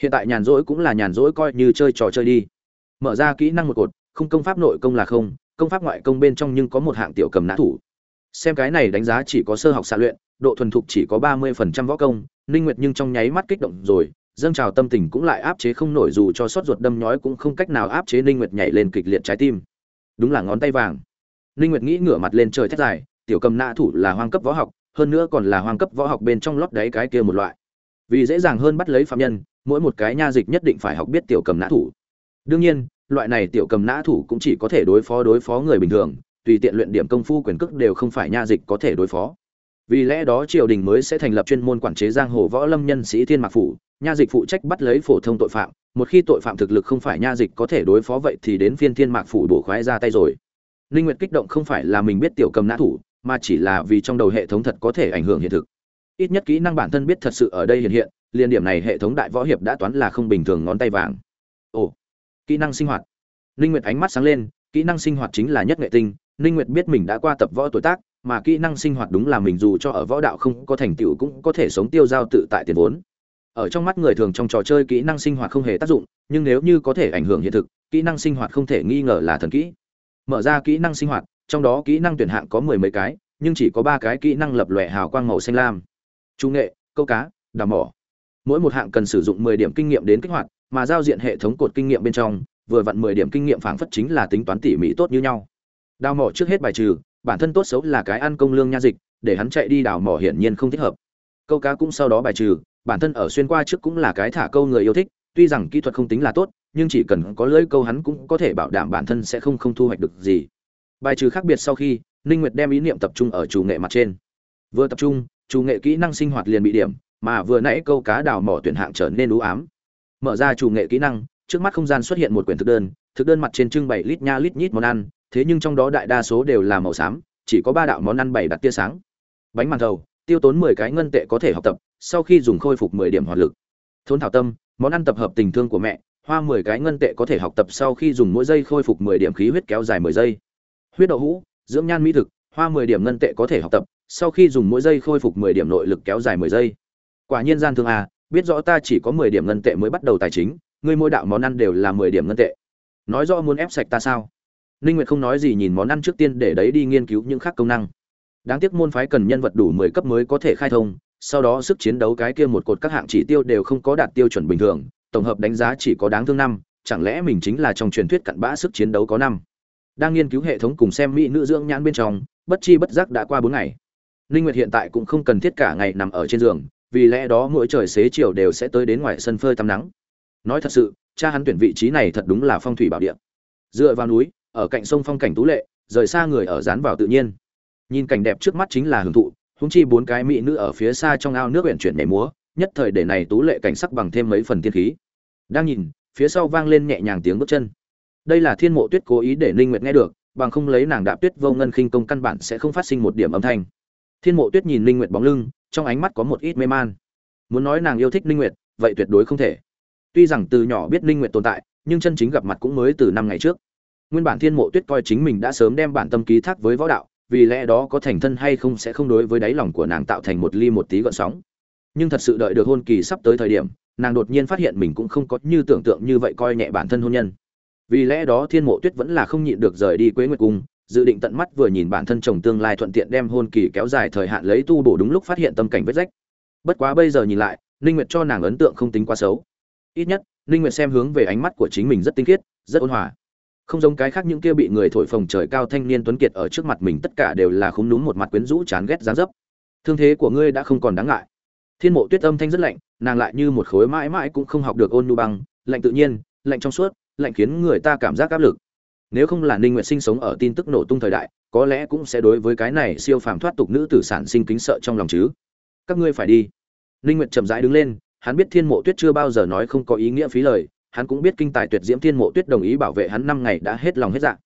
Hiện tại nhàn rỗi cũng là nhàn rỗi coi như chơi trò chơi đi. Mở ra kỹ năng một cột không công pháp nội công là không công pháp ngoại công bên trong nhưng có một hạng tiểu cầm nã thủ. Xem cái này đánh giá chỉ có sơ học xạ luyện độ thuần thục chỉ có ba mươi phần trăm võ công ninh nguyệt nhưng trong nháy mắt kích động rồi dâng trào tâm tình cũng lại áp chế không nổi dù cho sót ruột đâm nhói cũng không cách nào áp chế ninh nguyệt nhảy lên kịch liệt trái tim. Đúng là ngón tay vàng. Ninh nguyệt nghĩ ngửa mặt lên trời thét dài, tiểu cầm nã thủ là hoang cấp võ học, hơn nữa còn là hoang cấp võ học bên trong lót đáy cái kia một loại. Vì dễ dàng hơn bắt lấy phạm nhân, mỗi một cái nha dịch nhất định phải học biết tiểu cầm nã thủ. Đương nhiên, loại này tiểu cầm nã thủ cũng chỉ có thể đối phó đối phó người bình thường, tùy tiện luyện điểm công phu quyền cước đều không phải nha dịch có thể đối phó vì lẽ đó triều đình mới sẽ thành lập chuyên môn quản chế giang hồ võ lâm nhân sĩ thiên mạc phủ, nha dịch phụ trách bắt lấy phổ thông tội phạm, một khi tội phạm thực lực không phải nha dịch có thể đối phó vậy thì đến phiên thiên mạc phủ bổ khoái ra tay rồi. Linh nguyệt kích động không phải là mình biết tiểu cầm nã thủ, mà chỉ là vì trong đầu hệ thống thật có thể ảnh hưởng hiện thực. Ít nhất kỹ năng bản thân biết thật sự ở đây hiện hiện liên điểm này hệ thống đại võ hiệp đã toán là không bình thường ngón tay vàng. Ồ, kỹ năng sinh hoạt. Linh nguyệt ánh mắt sáng lên, kỹ năng sinh hoạt chính là nhất nghệ tinh linh nguyệt biết mình đã qua tập võ tuổi tác mà kỹ năng sinh hoạt đúng là mình dù cho ở võ đạo không có thành tựu cũng có thể sống tiêu giao tự tại tiền vốn. Ở trong mắt người thường trong trò chơi kỹ năng sinh hoạt không hề tác dụng, nhưng nếu như có thể ảnh hưởng hiện thực, kỹ năng sinh hoạt không thể nghi ngờ là thần kỹ. Mở ra kỹ năng sinh hoạt, trong đó kỹ năng tuyển hạng có mười mấy cái, nhưng chỉ có ba cái kỹ năng lập lòe hào quang màu xanh lam. Trung nghệ, câu cá, đào mỏ. Mỗi một hạng cần sử dụng mười điểm kinh nghiệm đến kích hoạt, mà giao diện hệ thống cột kinh nghiệm bên trong, vừa vặn mười điểm kinh nghiệm phảng phất chính là tính toán tỉ mỉ tốt như nhau. Đào mỏ trước hết bài trừ bản thân tốt xấu là cái ăn công lương nha dịch, để hắn chạy đi đào mỏ hiển nhiên không thích hợp. Câu cá cũng sau đó bài trừ, bản thân ở xuyên qua trước cũng là cái thả câu người yêu thích, tuy rằng kỹ thuật không tính là tốt, nhưng chỉ cần có lưỡi câu hắn cũng có thể bảo đảm bản thân sẽ không không thu hoạch được gì. Bài trừ khác biệt sau khi, ninh nguyệt đem ý niệm tập trung ở chủ nghệ mặt trên. Vừa tập trung, chủ nghệ kỹ năng sinh hoạt liền bị điểm, mà vừa nãy câu cá đào mỏ tuyển hạng trở nên u ám. Mở ra chủ nghệ kỹ năng, trước mắt không gian xuất hiện một quyển thực đơn thực đơn mặt trên trưng bày lít nha lít nhít món ăn thế nhưng trong đó đại đa số đều là màu xám, chỉ có ba đạo món ăn bày đặt tia sáng. Bánh màn thầu, tiêu tốn 10 cái ngân tệ có thể học tập, sau khi dùng khôi phục 10 điểm hoạt lực. Thôn thảo tâm, món ăn tập hợp tình thương của mẹ, hoa 10 cái ngân tệ có thể học tập sau khi dùng mỗi giây khôi phục 10 điểm khí huyết kéo dài 10 giây. Huyết đậu hũ, dưỡng nhan mỹ thực, hoa 10 điểm ngân tệ có thể học tập, sau khi dùng mỗi giây khôi phục 10 điểm nội lực kéo dài 10 giây. Quả nhiên gian thương à biết rõ ta chỉ có 10 điểm ngân tệ mới bắt đầu tài chính, ngươi mỗi đạo món ăn đều là 10 điểm ngân tệ. Nói rõ muốn ép sạch ta sao? Ninh Nguyệt không nói gì nhìn món ăn trước tiên để đấy đi nghiên cứu những khác công năng. Đáng tiếc môn phái cần nhân vật đủ 10 cấp mới có thể khai thông, sau đó sức chiến đấu cái kia một cột các hạng chỉ tiêu đều không có đạt tiêu chuẩn bình thường, tổng hợp đánh giá chỉ có đáng thương năm, chẳng lẽ mình chính là trong truyền thuyết cặn bã sức chiến đấu có năm. Đang nghiên cứu hệ thống cùng xem mỹ nữ dưỡng nhãn bên trong, bất chi bất giác đã qua 4 ngày. Ninh Nguyệt hiện tại cũng không cần thiết cả ngày nằm ở trên giường, vì lẽ đó mỗi trời xế chiều đều sẽ tới đến ngoài sân phơi tắm nắng nói thật sự cha hắn tuyển vị trí này thật đúng là phong thủy bảo địa dựa vào núi ở cạnh sông phong cảnh tú lệ, rời xa người ở dán vào tự nhiên. Nhìn cảnh đẹp trước mắt chính là hưởng thụ húng chi bốn cái mỹ nữ ở phía xa trong ao nước huyện chuyển nhảy múa, nhất thời để này tú lệ cảnh sắc bằng thêm mấy phần thiên khí. Đang nhìn, phía sau vang lên nhẹ nhàng tiếng bước chân. Đây là thiên mộ tuyết cố ý để ninh nguyệt nghe được, bằng không lấy nàng đạp tuyết vô ngân khinh công căn bản sẽ không phát sinh một điểm âm thanh. Thiên mộ tuyết nhìn ninh nguyệt bóng lưng, trong ánh mắt có một ít mê man. Muốn nói nàng yêu thích ninh nguyệt, vậy tuyệt đối không thể. Tuy rằng từ nhỏ biết ninh nguyệt tồn tại, nhưng chân chính gặp mặt cũng mới từ năm ngày trước nguyên bản thiên mộ tuyết coi chính mình đã sớm đem bản tâm ký thác với võ đạo, vì lẽ đó có thành thân hay không sẽ không đối với đáy lòng của nàng tạo thành một ly một tí gợn sóng. Nhưng thật sự đợi được hôn kỳ sắp tới thời điểm, nàng đột nhiên phát hiện mình cũng không có như tưởng tượng như vậy coi nhẹ bản thân hôn nhân. Vì lẽ đó thiên mộ tuyết vẫn là không nhịn được rời đi quế nguyệt cung, dự định tận mắt vừa nhìn bản thân chồng tương lai thuận tiện đem hôn kỳ kéo dài thời hạn lấy tu bổ đúng lúc phát hiện tâm cảnh vết rách. Bất quá bây giờ nhìn lại, ninh nguyệt cho nàng ấn tượng không tính quá xấu. Ít nhất, ninh nguyệt xem hướng về ánh mắt của chính mình rất tinh khiết, rất ôn hòa không giống cái khác những kia bị người thổi phồng trời cao thanh niên tuấn kiệt ở trước mặt mình, tất cả đều là khúng núm một mặt quyến rũ chán ghét dáng dấp. Thương thế của ngươi đã không còn đáng ngại. Thiên mộ tuyết âm thanh rất lạnh, nàng lại như một khối mãi mãi cũng không học được ôn nhu băng, lạnh tự nhiên, lạnh trong suốt, lạnh khiến người ta cảm giác áp lực. Nếu không là ninh nguyệt sinh sống ở tin tức nổ tung thời đại, có lẽ cũng sẽ đối với cái này siêu phàm thoát tục nữ tử sản sinh kính sợ trong lòng chứ. Các ngươi phải đi. Ninh nguyệt chậm rãi đứng lên, hắn biết thiên mộ tuyết chưa bao giờ nói không có ý nghĩa phí lời hắn cũng biết kinh tài tuyệt diễm thiên mộ tuyết đồng ý bảo vệ hắn năm ngày đã hết lòng hết dạ.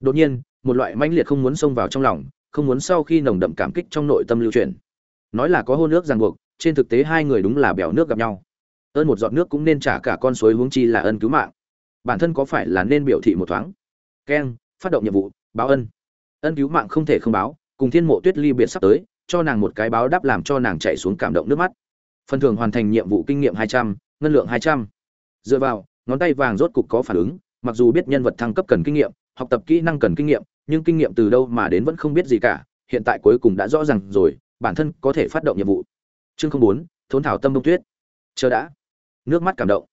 Đột nhiên, một loại mãnh liệt không muốn xông vào trong lòng, không muốn sau khi nồng đậm cảm kích trong nội tâm lưu truyền. Nói là có hôn nước ràng buộc, trên thực tế hai người đúng là bèo nước gặp nhau. Ơn một giọt nước cũng nên trả cả con suối huống chi là ân cứu mạng. Bản thân có phải là nên biểu thị một thoáng? Keng, phát động nhiệm vụ, báo ân. Ân cứu mạng không thể không báo, cùng thiên mộ tuyết ly biệt sắp tới, cho nàng một cái báo đáp làm cho nàng chạy xuống cảm động nước mắt. Phần thưởng hoàn thành nhiệm vụ kinh nghiệm hai trăm, ngân lượng hai trăm. Dựa vào ngón tay vàng rốt cục có phản ứng, mặc dù biết nhân vật thăng cấp cần kinh nghiệm, học tập kỹ năng cần kinh nghiệm, nhưng kinh nghiệm từ đâu mà đến vẫn không biết gì cả, hiện tại cuối cùng đã rõ ràng rồi, bản thân có thể phát động nhiệm vụ. Chương không bốn, thốn thảo tâm đông tuyết. Chờ đã. Nước mắt cảm động.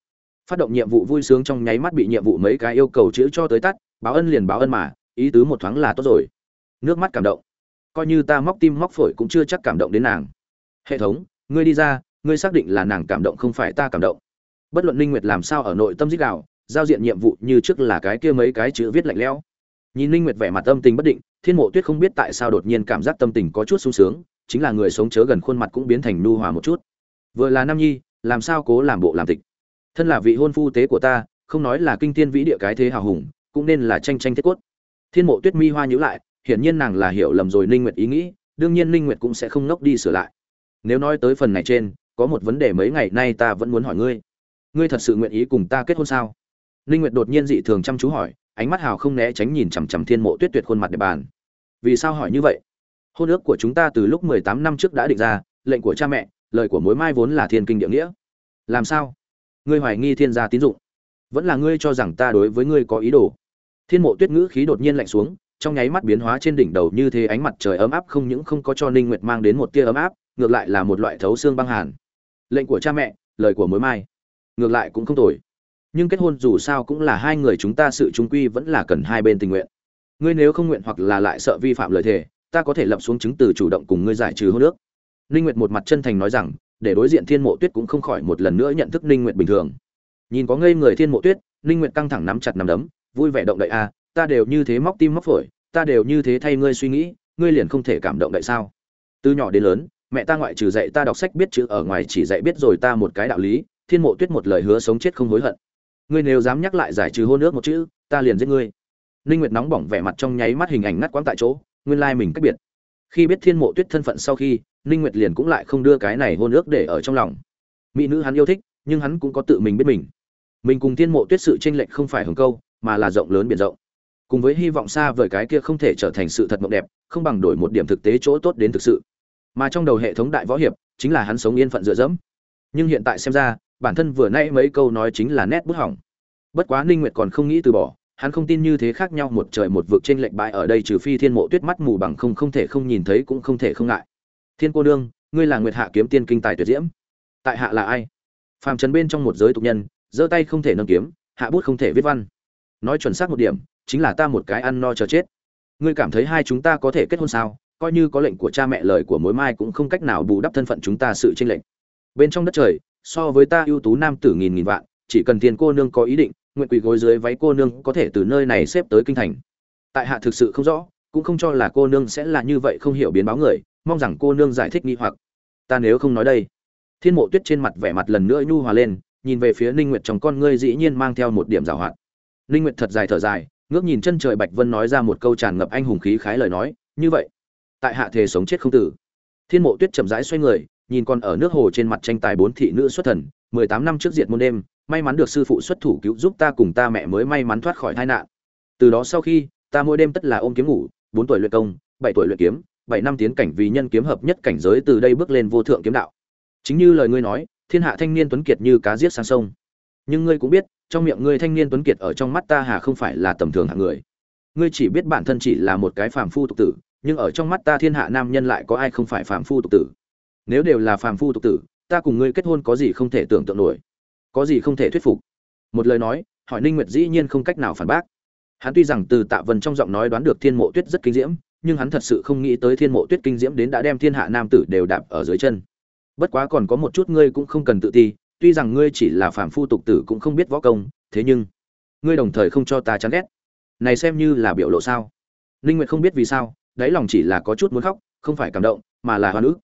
Phát động nhiệm vụ vui sướng trong nháy mắt bị nhiệm vụ mấy cái yêu cầu chữ cho tới tắt, báo ân liền báo ân mà, ý tứ một thoáng là tốt rồi. Nước mắt cảm động. Coi như ta móc tim móc phổi cũng chưa chắc cảm động đến nàng. Hệ thống, ngươi đi ra, ngươi xác định là nàng cảm động không phải ta cảm động bất luận linh nguyệt làm sao ở nội tâm dích gào, giao diện nhiệm vụ như trước là cái kia mấy cái chữ viết lạnh lẽo. Nhìn linh nguyệt vẻ mặt tâm tình bất định, thiên mộ tuyết không biết tại sao đột nhiên cảm giác tâm tình có chút sung sướng, chính là người sống chớ gần khuôn mặt cũng biến thành nu hòa một chút. Vừa là nam nhi, làm sao cố làm bộ làm tịch? Thân là vị hôn phu tế của ta, không nói là kinh thiên vĩ địa cái thế hào hùng, cũng nên là tranh tranh thiết cốt. Thiên mộ tuyết mi hoa nhíu lại, hiển nhiên nàng là hiểu lầm rồi ninh nguyệt ý nghĩ, đương nhiên ninh nguyệt cũng sẽ không nốc đi sửa lại. Nếu nói tới phần này trên, có một vấn đề mấy ngày nay ta vẫn muốn hỏi ngươi ngươi thật sự nguyện ý cùng ta kết hôn sao? Ninh nguyệt đột nhiên dị thường chăm chú hỏi, ánh mắt hào không né tránh nhìn chằm chằm thiên mộ tuyết tuyệt khuôn mặt địa bàn. Vì sao hỏi như vậy? Hôn ước của chúng ta từ lúc 18 năm trước đã định ra, lệnh của cha mẹ, lời của mối mai vốn là thiên kinh địa nghĩa. Làm sao? Ngươi hoài nghi thiên gia tín dụng. Vẫn là ngươi cho rằng ta đối với ngươi có ý đồ. Thiên mộ tuyết ngữ khí đột nhiên lạnh xuống, trong nháy mắt biến hóa trên đỉnh đầu như thế ánh mặt trời ấm áp không những không có cho ninh nguyệt mang đến một tia ấm áp, ngược lại là một loại thấu xương băng hàn. Lệnh của cha mẹ, lời của mối mai ngược lại cũng không tồi. Nhưng kết hôn dù sao cũng là hai người chúng ta sự trung quy vẫn là cần hai bên tình nguyện. Ngươi nếu không nguyện hoặc là lại sợ vi phạm lời thề, ta có thể lập xuống chứng từ chủ động cùng ngươi giải trừ hôn ước. Ninh nguyệt một mặt chân thành nói rằng, để đối diện thiên mộ tuyết cũng không khỏi một lần nữa nhận thức ninh nguyệt bình thường. Nhìn có ngây người thiên mộ tuyết, ninh nguyệt căng thẳng nắm chặt nắm đấm, vui vẻ động đậy a ta đều như thế móc tim móc phổi, ta đều như thế thay ngươi suy nghĩ, ngươi liền không thể cảm động đậy sao? Từ nhỏ đến lớn, mẹ ta ngoại trừ dạy ta đọc sách biết chữ ở ngoài chỉ dạy biết rồi ta một cái đạo lý thiên mộ tuyết một lời hứa sống chết không hối hận. Ngươi nếu dám nhắc lại giải trừ hôn ước một chữ, ta liền giết ngươi. Ninh nguyệt nóng bỏng vẻ mặt trong nháy mắt hình ảnh ngắt quãng tại chỗ, nguyên lai mình cách biệt. Khi biết thiên mộ tuyết thân phận sau khi, ninh nguyệt liền cũng lại không đưa cái này hôn ước để ở trong lòng. Mỹ nữ hắn yêu thích, nhưng hắn cũng có tự mình biết mình. Mình cùng thiên mộ tuyết sự tranh lệch không phải hướng câu, mà là rộng lớn biển rộng. Cùng với hy vọng xa vời cái kia không thể trở thành sự thật mộng đẹp, không bằng đổi một điểm thực tế chỗ tốt đến thực sự. Mà trong đầu hệ thống đại võ hiệp, chính là hắn sống yên phận dựa dẫm. Nhưng hiện tại xem ra bản thân vừa nãy mấy câu nói chính là nét bút hỏng. Bất quá ninh nguyệt còn không nghĩ từ bỏ, hắn không tin như thế khác nhau một trời một vực trên lệnh bại ở đây trừ phi thiên mộ tuyết mắt mù bằng không không thể không nhìn thấy cũng không thể không ngại. Thiên cô đương ngươi là nguyệt hạ kiếm tiên kinh tài tuyệt diễm. Tại hạ là ai? Phàm trần bên trong một giới tục nhân, giơ tay không thể nâng kiếm, hạ bút không thể viết văn. Nói chuẩn xác một điểm, chính là ta một cái ăn no chờ chết. Ngươi cảm thấy hai chúng ta có thể kết hôn sao? Coi như có lệnh của cha mẹ lời của mối mai cũng không cách nào bù đắp thân phận chúng ta sự chênh lệnh bên trong đất trời so với ta ưu tú nam tử nghìn nghìn vạn, chỉ cần tiền cô nương có ý định, nguyện quỳ gối dưới váy cô nương có thể từ nơi này xếp tới kinh thành. Tại hạ thực sự không rõ, cũng không cho là cô nương sẽ là như vậy không hiểu biến báo người, mong rằng cô nương giải thích nghi hoặc. Ta nếu không nói đây. Thiên mộ tuyết trên mặt vẻ mặt lần nữa nhu hòa lên, nhìn về phía ninh nguyệt trong con ngươi dĩ nhiên mang theo một điểm giảo hoạt. Ninh nguyệt thật dài thở dài, ngước nhìn chân trời bạch vân nói ra một câu tràn ngập anh hùng khí khái lời nói, như vậy, tại hạ thề sống chết không tử. Thiên mộ tuyết chậm rãi xoay người nhìn con ở nước hồ trên mặt tranh tài bốn thị nữ xuất thần 18 năm trước diệt môn đêm, may mắn được sư phụ xuất thủ cứu giúp ta cùng ta mẹ mới may mắn thoát khỏi tai nạn. Từ đó sau khi, ta mỗi đêm tất là ôm kiếm ngủ, bốn tuổi luyện công, bảy tuổi luyện kiếm, bảy năm tiến cảnh vì nhân kiếm hợp nhất cảnh giới từ đây bước lên vô thượng kiếm đạo. Chính như lời ngươi nói, thiên hạ thanh niên tuấn kiệt như cá giết sang sông. Nhưng ngươi cũng biết, trong miệng ngươi thanh niên tuấn kiệt ở trong mắt ta hà không phải là tầm thường hạng người. Ngươi chỉ biết bản thân chỉ là một cái phàm phu tục tử, nhưng ở trong mắt ta thiên hạ nam nhân lại có ai không phải phàm phu tục tử? Nếu đều là phàm phu tục tử, ta cùng ngươi kết hôn có gì không thể tưởng tượng nổi. Có gì không thể thuyết phục? Một lời nói, hỏi ninh nguyệt dĩ nhiên không cách nào phản bác. Hắn tuy rằng từ tạ vân trong giọng nói đoán được thiên mộ tuyết rất kinh diễm, nhưng hắn thật sự không nghĩ tới thiên mộ tuyết kinh diễm đến đã đem thiên hạ nam tử đều đạp ở dưới chân. Bất quá còn có một chút ngươi cũng không cần tự ti, tuy rằng ngươi chỉ là phàm phu tục tử cũng không biết võ công, thế nhưng ngươi đồng thời không cho ta chán ghét. Này xem như là biểu lộ sao? Ninh nguyệt không biết vì sao, đáy lòng chỉ là có chút muốn khóc, không phải cảm động, mà là hoa nữ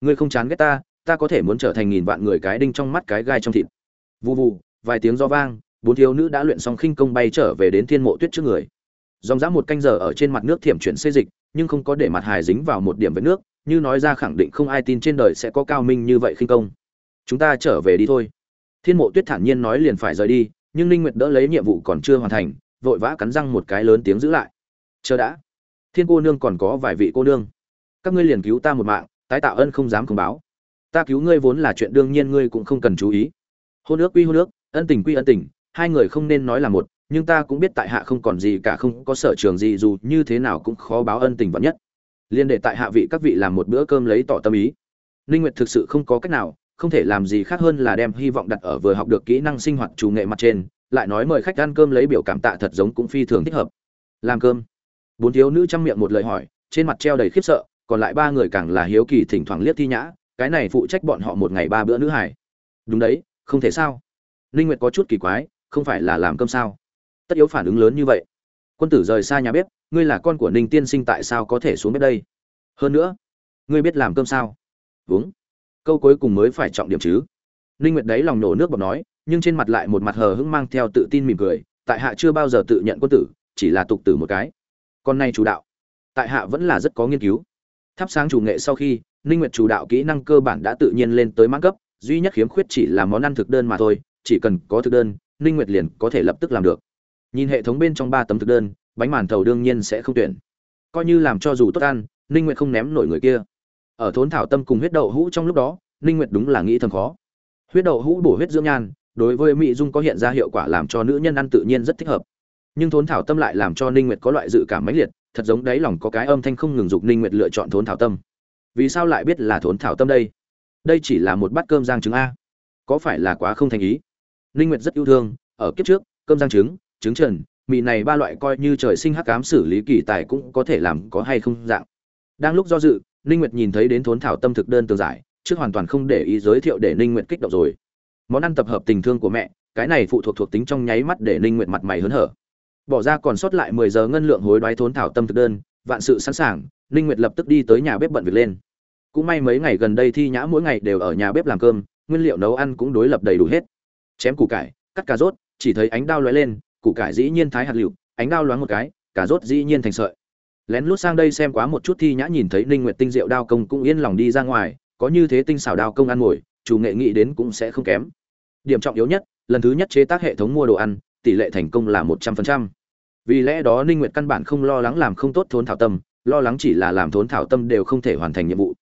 ngươi không chán ghét ta ta có thể muốn trở thành nghìn vạn người cái đinh trong mắt cái gai trong thịt. Vù vù, vài tiếng do vang, bốn thiếu nữ đã luyện xong khinh công bay trở về đến thiên mộ tuyết trước người. Dòng dã một canh giờ ở trên mặt nước thiểm chuyển xê dịch, nhưng không có để mặt hài dính vào một điểm với nước, như nói ra khẳng định không ai tin trên đời sẽ có cao minh như vậy khinh công. Chúng ta trở về đi thôi. Thiên mộ tuyết thản nhiên nói liền phải rời đi, nhưng ninh nguyệt đỡ lấy nhiệm vụ còn chưa hoàn thành, vội vã cắn răng một cái lớn tiếng giữ lại. Chờ đã. Thiên cô nương còn có vài vị cô nương. Các ngươi liền cứu ta một mạng tái tạo ân không dám không báo. Ta cứu ngươi vốn là chuyện đương nhiên ngươi cũng không cần chú ý. Hôn ước quy hôn ước, ân tình quy ân tình, hai người không nên nói là một, nhưng ta cũng biết tại hạ không còn gì cả, không có sở trường gì, dù như thế nào cũng khó báo ân tình vắn nhất. Liên đệ tại hạ vị các vị làm một bữa cơm lấy tỏ tâm ý. Ninh nguyệt thực sự không có cách nào, không thể làm gì khác hơn là đem hy vọng đặt ở vừa học được kỹ năng sinh hoạt chủ nghệ mặt trên, lại nói mời khách ăn cơm lấy biểu cảm tạ thật giống cũng phi thường thích hợp. Làm cơm. Bốn thiếu nữ chăm miệng một lời hỏi, trên mặt treo đầy khiếp sợ còn lại ba người càng là hiếu kỳ thỉnh thoảng liếc thi nhã, cái này phụ trách bọn họ một ngày ba bữa nữ hải. Đúng đấy, không thể sao? Ninh nguyệt có chút kỳ quái, không phải là làm cơm sao? Tất yếu phản ứng lớn như vậy. Quân tử rời xa nhà bếp, ngươi là con của ninh tiên sinh tại sao có thể xuống bếp đây? Hơn nữa, ngươi biết làm cơm sao? Uống câu cuối cùng mới phải trọng điểm chứ. Ninh nguyệt đấy lòng nổ nước bọt nói, nhưng trên mặt lại một mặt hờ hững mang theo tự tin mỉm cười, tại hạ chưa bao giờ tự nhận quân tử, chỉ là tục tử một cái. Con này chủ đạo, tại hạ vẫn là rất có nghiên cứu thắp sáng chủ nghệ sau khi, ninh nguyệt chủ đạo kỹ năng cơ bản đã tự nhiên lên tới mãn cấp, duy nhất khiếm khuyết chỉ là món ăn thực đơn mà thôi, chỉ cần có thực đơn, ninh nguyệt liền có thể lập tức làm được. Nhìn hệ thống bên trong ba tấm thực đơn, bánh màn thầu đương nhiên sẽ không tuyển. Coi như làm cho dù tốt ăn, ninh nguyệt không ném nổi người kia. Ở thốn thảo tâm cùng huyết đậu hũ trong lúc đó, ninh nguyệt đúng là nghĩ thầm khó. Huyết đậu hũ bổ huyết dưỡng nhan, đối với mỹ dung có hiện ra hiệu quả làm cho nữ nhân ăn tự nhiên rất thích hợp. Nhưng thốn thảo tâm lại làm cho ninh nguyệt có loại dự cảm mãnh liệt thật giống đáy lòng có cái âm thanh không ngừng dục ninh nguyệt lựa chọn thốn thảo tâm. Vì sao lại biết là thốn thảo tâm đây? Đây chỉ là một bát cơm giang trứng a. Có phải là quá không thành ý? Ninh nguyệt rất yêu thương, ở kiếp trước, cơm giang trứng trứng trần, mì này ba loại coi như trời sinh hắc ám xử lý kỳ tài cũng có thể làm có hay không dạng. Đang lúc do dự, ninh nguyệt nhìn thấy đến thốn thảo tâm thực đơn tường giải, trước hoàn toàn không để ý giới thiệu để ninh nguyệt kích động rồi. Món ăn tập hợp tình thương của mẹ, cái này phụ thuộc thuộc tính trong nháy mắt để ninh nguyệt mặt mày hớn hở bỏ ra còn sót lại 10 giờ ngân lượng hối đoái thốn thảo tâm thực đơn, vạn sự sẵn sàng, ninh nguyệt lập tức đi tới nhà bếp bận việc lên. Cũng may mấy ngày gần đây thi nhã mỗi ngày đều ở nhà bếp làm cơm, nguyên liệu nấu ăn cũng đối lập đầy đủ hết. Chém củ cải, cắt cà rốt, chỉ thấy ánh đao lóe lên, củ cải dĩ nhiên thái hạt liệu ánh đao loáng một cái, cà rốt dĩ nhiên thành sợi. Lén lút sang đây xem quá một chút thi nhã nhìn thấy ninh nguyệt tinh diệu đao công cũng yên lòng đi ra ngoài, có như thế tinh xảo đao công ăn ngồi, chủ nghệ nghĩ đến cũng sẽ không kém. Điểm trọng yếu nhất, lần thứ nhất chế tác hệ thống mua đồ ăn, tỷ lệ thành công là một trăm phần trăm vì lẽ đó ninh nguyệt căn bản không lo lắng làm không tốt thốn thảo tâm, lo lắng chỉ là làm thốn thảo tâm đều không thể hoàn thành nhiệm vụ.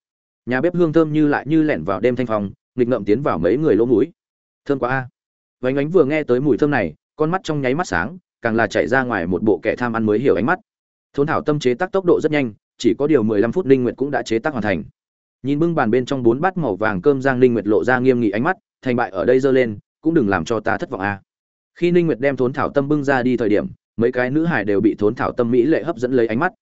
Nhà bếp hương thơm như lại như lẻn vào đêm thanh phòng nghịch ngậm tiến vào mấy người lỗ mũi. Thơm quá a. Vánh ánh vừa nghe tới mùi thơm này, con mắt trong nháy mắt sáng, càng là chạy ra ngoài một bộ kẻ tham ăn mới hiểu ánh mắt. Thốn thảo tâm chế tác tốc độ rất nhanh, chỉ có điều mười lăm phút ninh nguyệt cũng đã chế tác hoàn thành. Nhìn bưng bàn bên trong bốn bát màu vàng cơm giang ninh nguyệt lộ ra nghiêm nghị ánh mắt, thành bại ở đây dơ lên, cũng đừng làm cho ta thất vọng a. Khi ninh nguyệt đem thốn thảo tâm bưng ra đi thời điểm mấy cái nữ hải đều bị thốn thảo tâm mỹ lệ hấp dẫn lấy ánh mắt.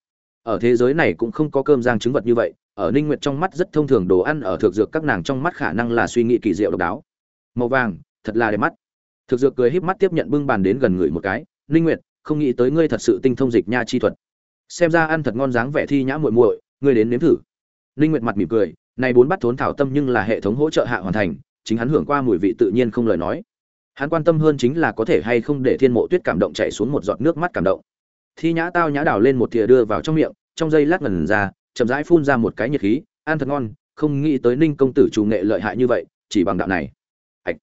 Ở thế giới này cũng không có cơm giang trứng vật như vậy, ở ninh nguyệt trong mắt rất thông thường đồ ăn ở thực dược các nàng trong mắt khả năng là suy nghĩ kỳ diệu độc đáo. Màu vàng, thật là đẹp mắt. Thực dược cười híp mắt tiếp nhận bưng bàn đến gần người một cái. Ninh nguyệt, không nghĩ tới ngươi thật sự tinh thông dịch nha chi thuật. Xem ra ăn thật ngon dáng vẻ thi nhã muội muội, ngươi đến nếm thử. Ninh nguyệt mặt mỉm cười, này bốn bát thốn thảo tâm nhưng là hệ thống hỗ trợ hạ hoàn thành, chính hắn hưởng qua mùi vị tự nhiên không lời nói hắn quan tâm hơn chính là có thể hay không để thiên mộ tuyết cảm động chảy xuống một giọt nước mắt cảm động. Thi nhã tao nhã đào lên một thìa đưa vào trong miệng, trong giây lát ngần ra, chậm rãi phun ra một cái nhiệt khí, ăn thật ngon, không nghĩ tới ninh công tử chủ nghệ lợi hại như vậy, chỉ bằng đạo này. Ạch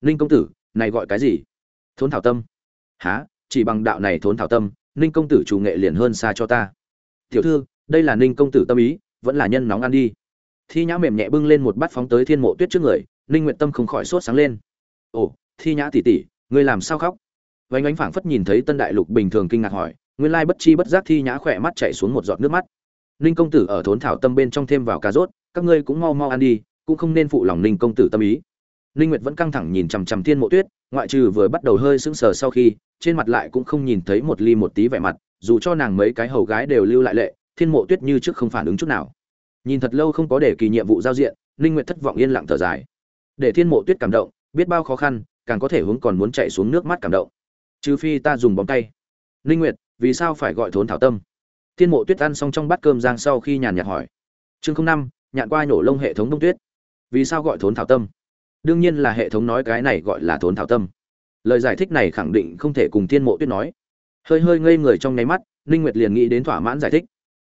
ninh công tử, này gọi cái gì? Thốn thảo tâm. Há chỉ bằng đạo này thốn thảo tâm, ninh công tử chủ nghệ liền hơn xa cho ta. Tiểu thư, đây là ninh công tử tâm ý, vẫn là nhân nóng ăn đi. Thi nhã mềm nhẹ bưng lên một bát phóng tới thiên mộ tuyết trước người, ninh nguyện tâm không khỏi sốt sáng lên. Ồ thi nhã tỉ tỉ ngươi làm sao khóc? Vánh ánh phảng phất nhìn thấy tân đại lục bình thường kinh ngạc hỏi, nguyên lai bất chi bất giác thi nhã khỏe mắt chạy xuống một giọt nước mắt. Ninh công tử ở thốn thảo tâm bên trong thêm vào cà rốt, các ngươi cũng mau mau ăn đi, cũng không nên phụ lòng ninh công tử tâm ý. Ninh nguyệt vẫn căng thẳng nhìn chằm chằm thiên mộ tuyết, ngoại trừ vừa bắt đầu hơi sững sờ sau khi, trên mặt lại cũng không nhìn thấy một ly một tí vẻ mặt, dù cho nàng mấy cái hầu gái đều lưu lại lệ, thiên mộ tuyết như trước không phản ứng chút nào. Nhìn thật lâu không có để kỳ nhiệm vụ giao diện, ninh nguyệt thất vọng yên lặng thở dài. Để thiên mộ tuyết cảm động, biết bao khó khăn càng có thể hướng còn muốn chạy xuống nước mắt cảm động. Trừ phi ta dùng bóng tay. Linh nguyệt, vì sao phải gọi thốn thảo tâm? Thiên mộ tuyết ăn xong trong bát cơm giang sau khi nhàn nhạt hỏi. Chương không năm, nhạn qua nhổ lông hệ thống đông tuyết. Vì sao gọi thốn thảo tâm? Đương nhiên là hệ thống nói cái này gọi là thốn thảo tâm. Lời giải thích này khẳng định không thể cùng thiên mộ tuyết nói. Hơi hơi ngây người trong nháy mắt ninh nguyệt liền nghĩ đến thỏa mãn giải thích.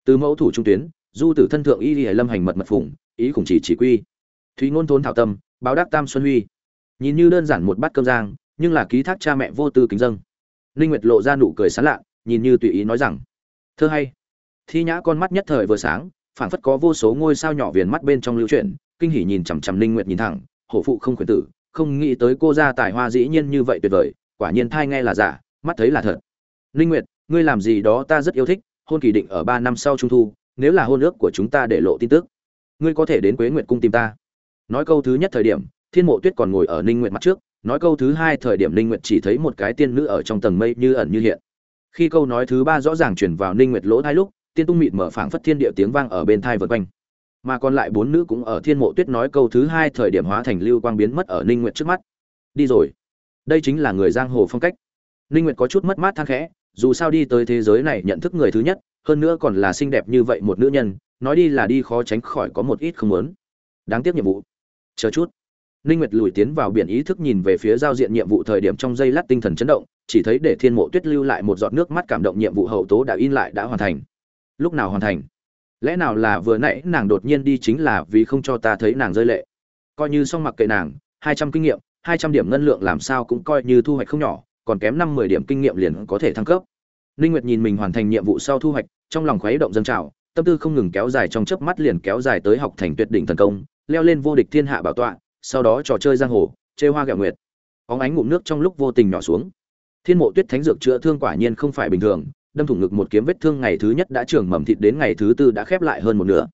Từ mẫu thủ trung tuyến, du tử thân thượng y y lâm hành mật mật phụng, ý khủng chỉ chỉ quy. Thúy ngôn thốn thảo tâm, báo đắc tam xuân huy nhìn như đơn giản một bát cơm giang nhưng là ký thác cha mẹ vô tư kính dâng. Ninh nguyệt lộ ra nụ cười sán lạ, nhìn như tùy ý nói rằng thơ hay. Thi nhã con mắt nhất thời vừa sáng, phảng phất có vô số ngôi sao nhỏ viền mắt bên trong lưu chuyển, kinh hỉ nhìn chằm chằm ninh nguyệt nhìn thẳng, hổ phụ không khuyến tử, không nghĩ tới cô gia tài hoa dĩ nhiên như vậy tuyệt vời, quả nhiên thai nghe là giả, mắt thấy là thật. Ninh nguyệt, ngươi làm gì đó ta rất yêu thích, hôn kỳ định ở ba năm sau trung thu, nếu là hôn ước của chúng ta để lộ tin tức, ngươi có thể đến quế nguyệt cung tìm ta. Nói câu thứ nhất thời điểm thiên mộ tuyết còn ngồi ở ninh nguyệt mặt trước, nói câu thứ hai thời điểm ninh nguyệt chỉ thấy một cái tiên nữ ở trong tầng mây như ẩn như hiện. Khi câu nói thứ ba rõ ràng truyền vào ninh nguyệt lỗ hai lúc, tiên tung mịt mở phảng phất thiên địa tiếng vang ở bên thai vượt quanh. Mà còn lại bốn nữ cũng ở thiên mộ tuyết nói câu thứ hai thời điểm hóa thành lưu quang biến mất ở ninh nguyệt trước mắt. Đi rồi. Đây chính là người giang hồ phong cách. Ninh nguyệt có chút mất mát than khẽ, dù sao đi tới thế giới này nhận thức người thứ nhất, hơn nữa còn là xinh đẹp như vậy một nữ nhân, nói đi là đi khó tránh khỏi có một ít không muốn. Đáng tiếc nhiệm vụ. Chờ chút ninh nguyệt lùi tiến vào biển ý thức nhìn về phía giao diện nhiệm vụ thời điểm trong giây lát tinh thần chấn động chỉ thấy để thiên mộ tuyết lưu lại một giọt nước mắt cảm động nhiệm vụ hậu tố đã in lại đã hoàn thành. Lúc nào hoàn thành? Lẽ nào là vừa nãy nàng đột nhiên đi chính là vì không cho ta thấy nàng rơi lệ? Coi như xong mặc kệ nàng hai trăm kinh nghiệm hai trăm điểm ngân lượng làm sao cũng coi như thu hoạch không nhỏ còn kém năm mười điểm kinh nghiệm liền có thể thăng cấp. Ninh Nguyệt nhìn mình hoàn thành nhiệm vụ sau thu hoạch, trong lòng khuấy động dâng trào, tâm tư không ngừng kéo dài trong chớp mắt liền kéo dài tới học thành tuyệt đỉnh thần công, leo lên vô địch thiên hạ bảo tọa, sau đó trò chơi giang hồ, chơi hoa gạo nguyệt. óng ánh ngụm nước trong lúc vô tình nhỏ xuống. Thiên Mộ Tuyết Thánh dược chữa thương quả nhiên không phải bình thường, đâm thủng ngực một kiếm vết thương ngày thứ nhất đã trưởng mầm thịt đến ngày thứ tư đã khép lại hơn một nửa.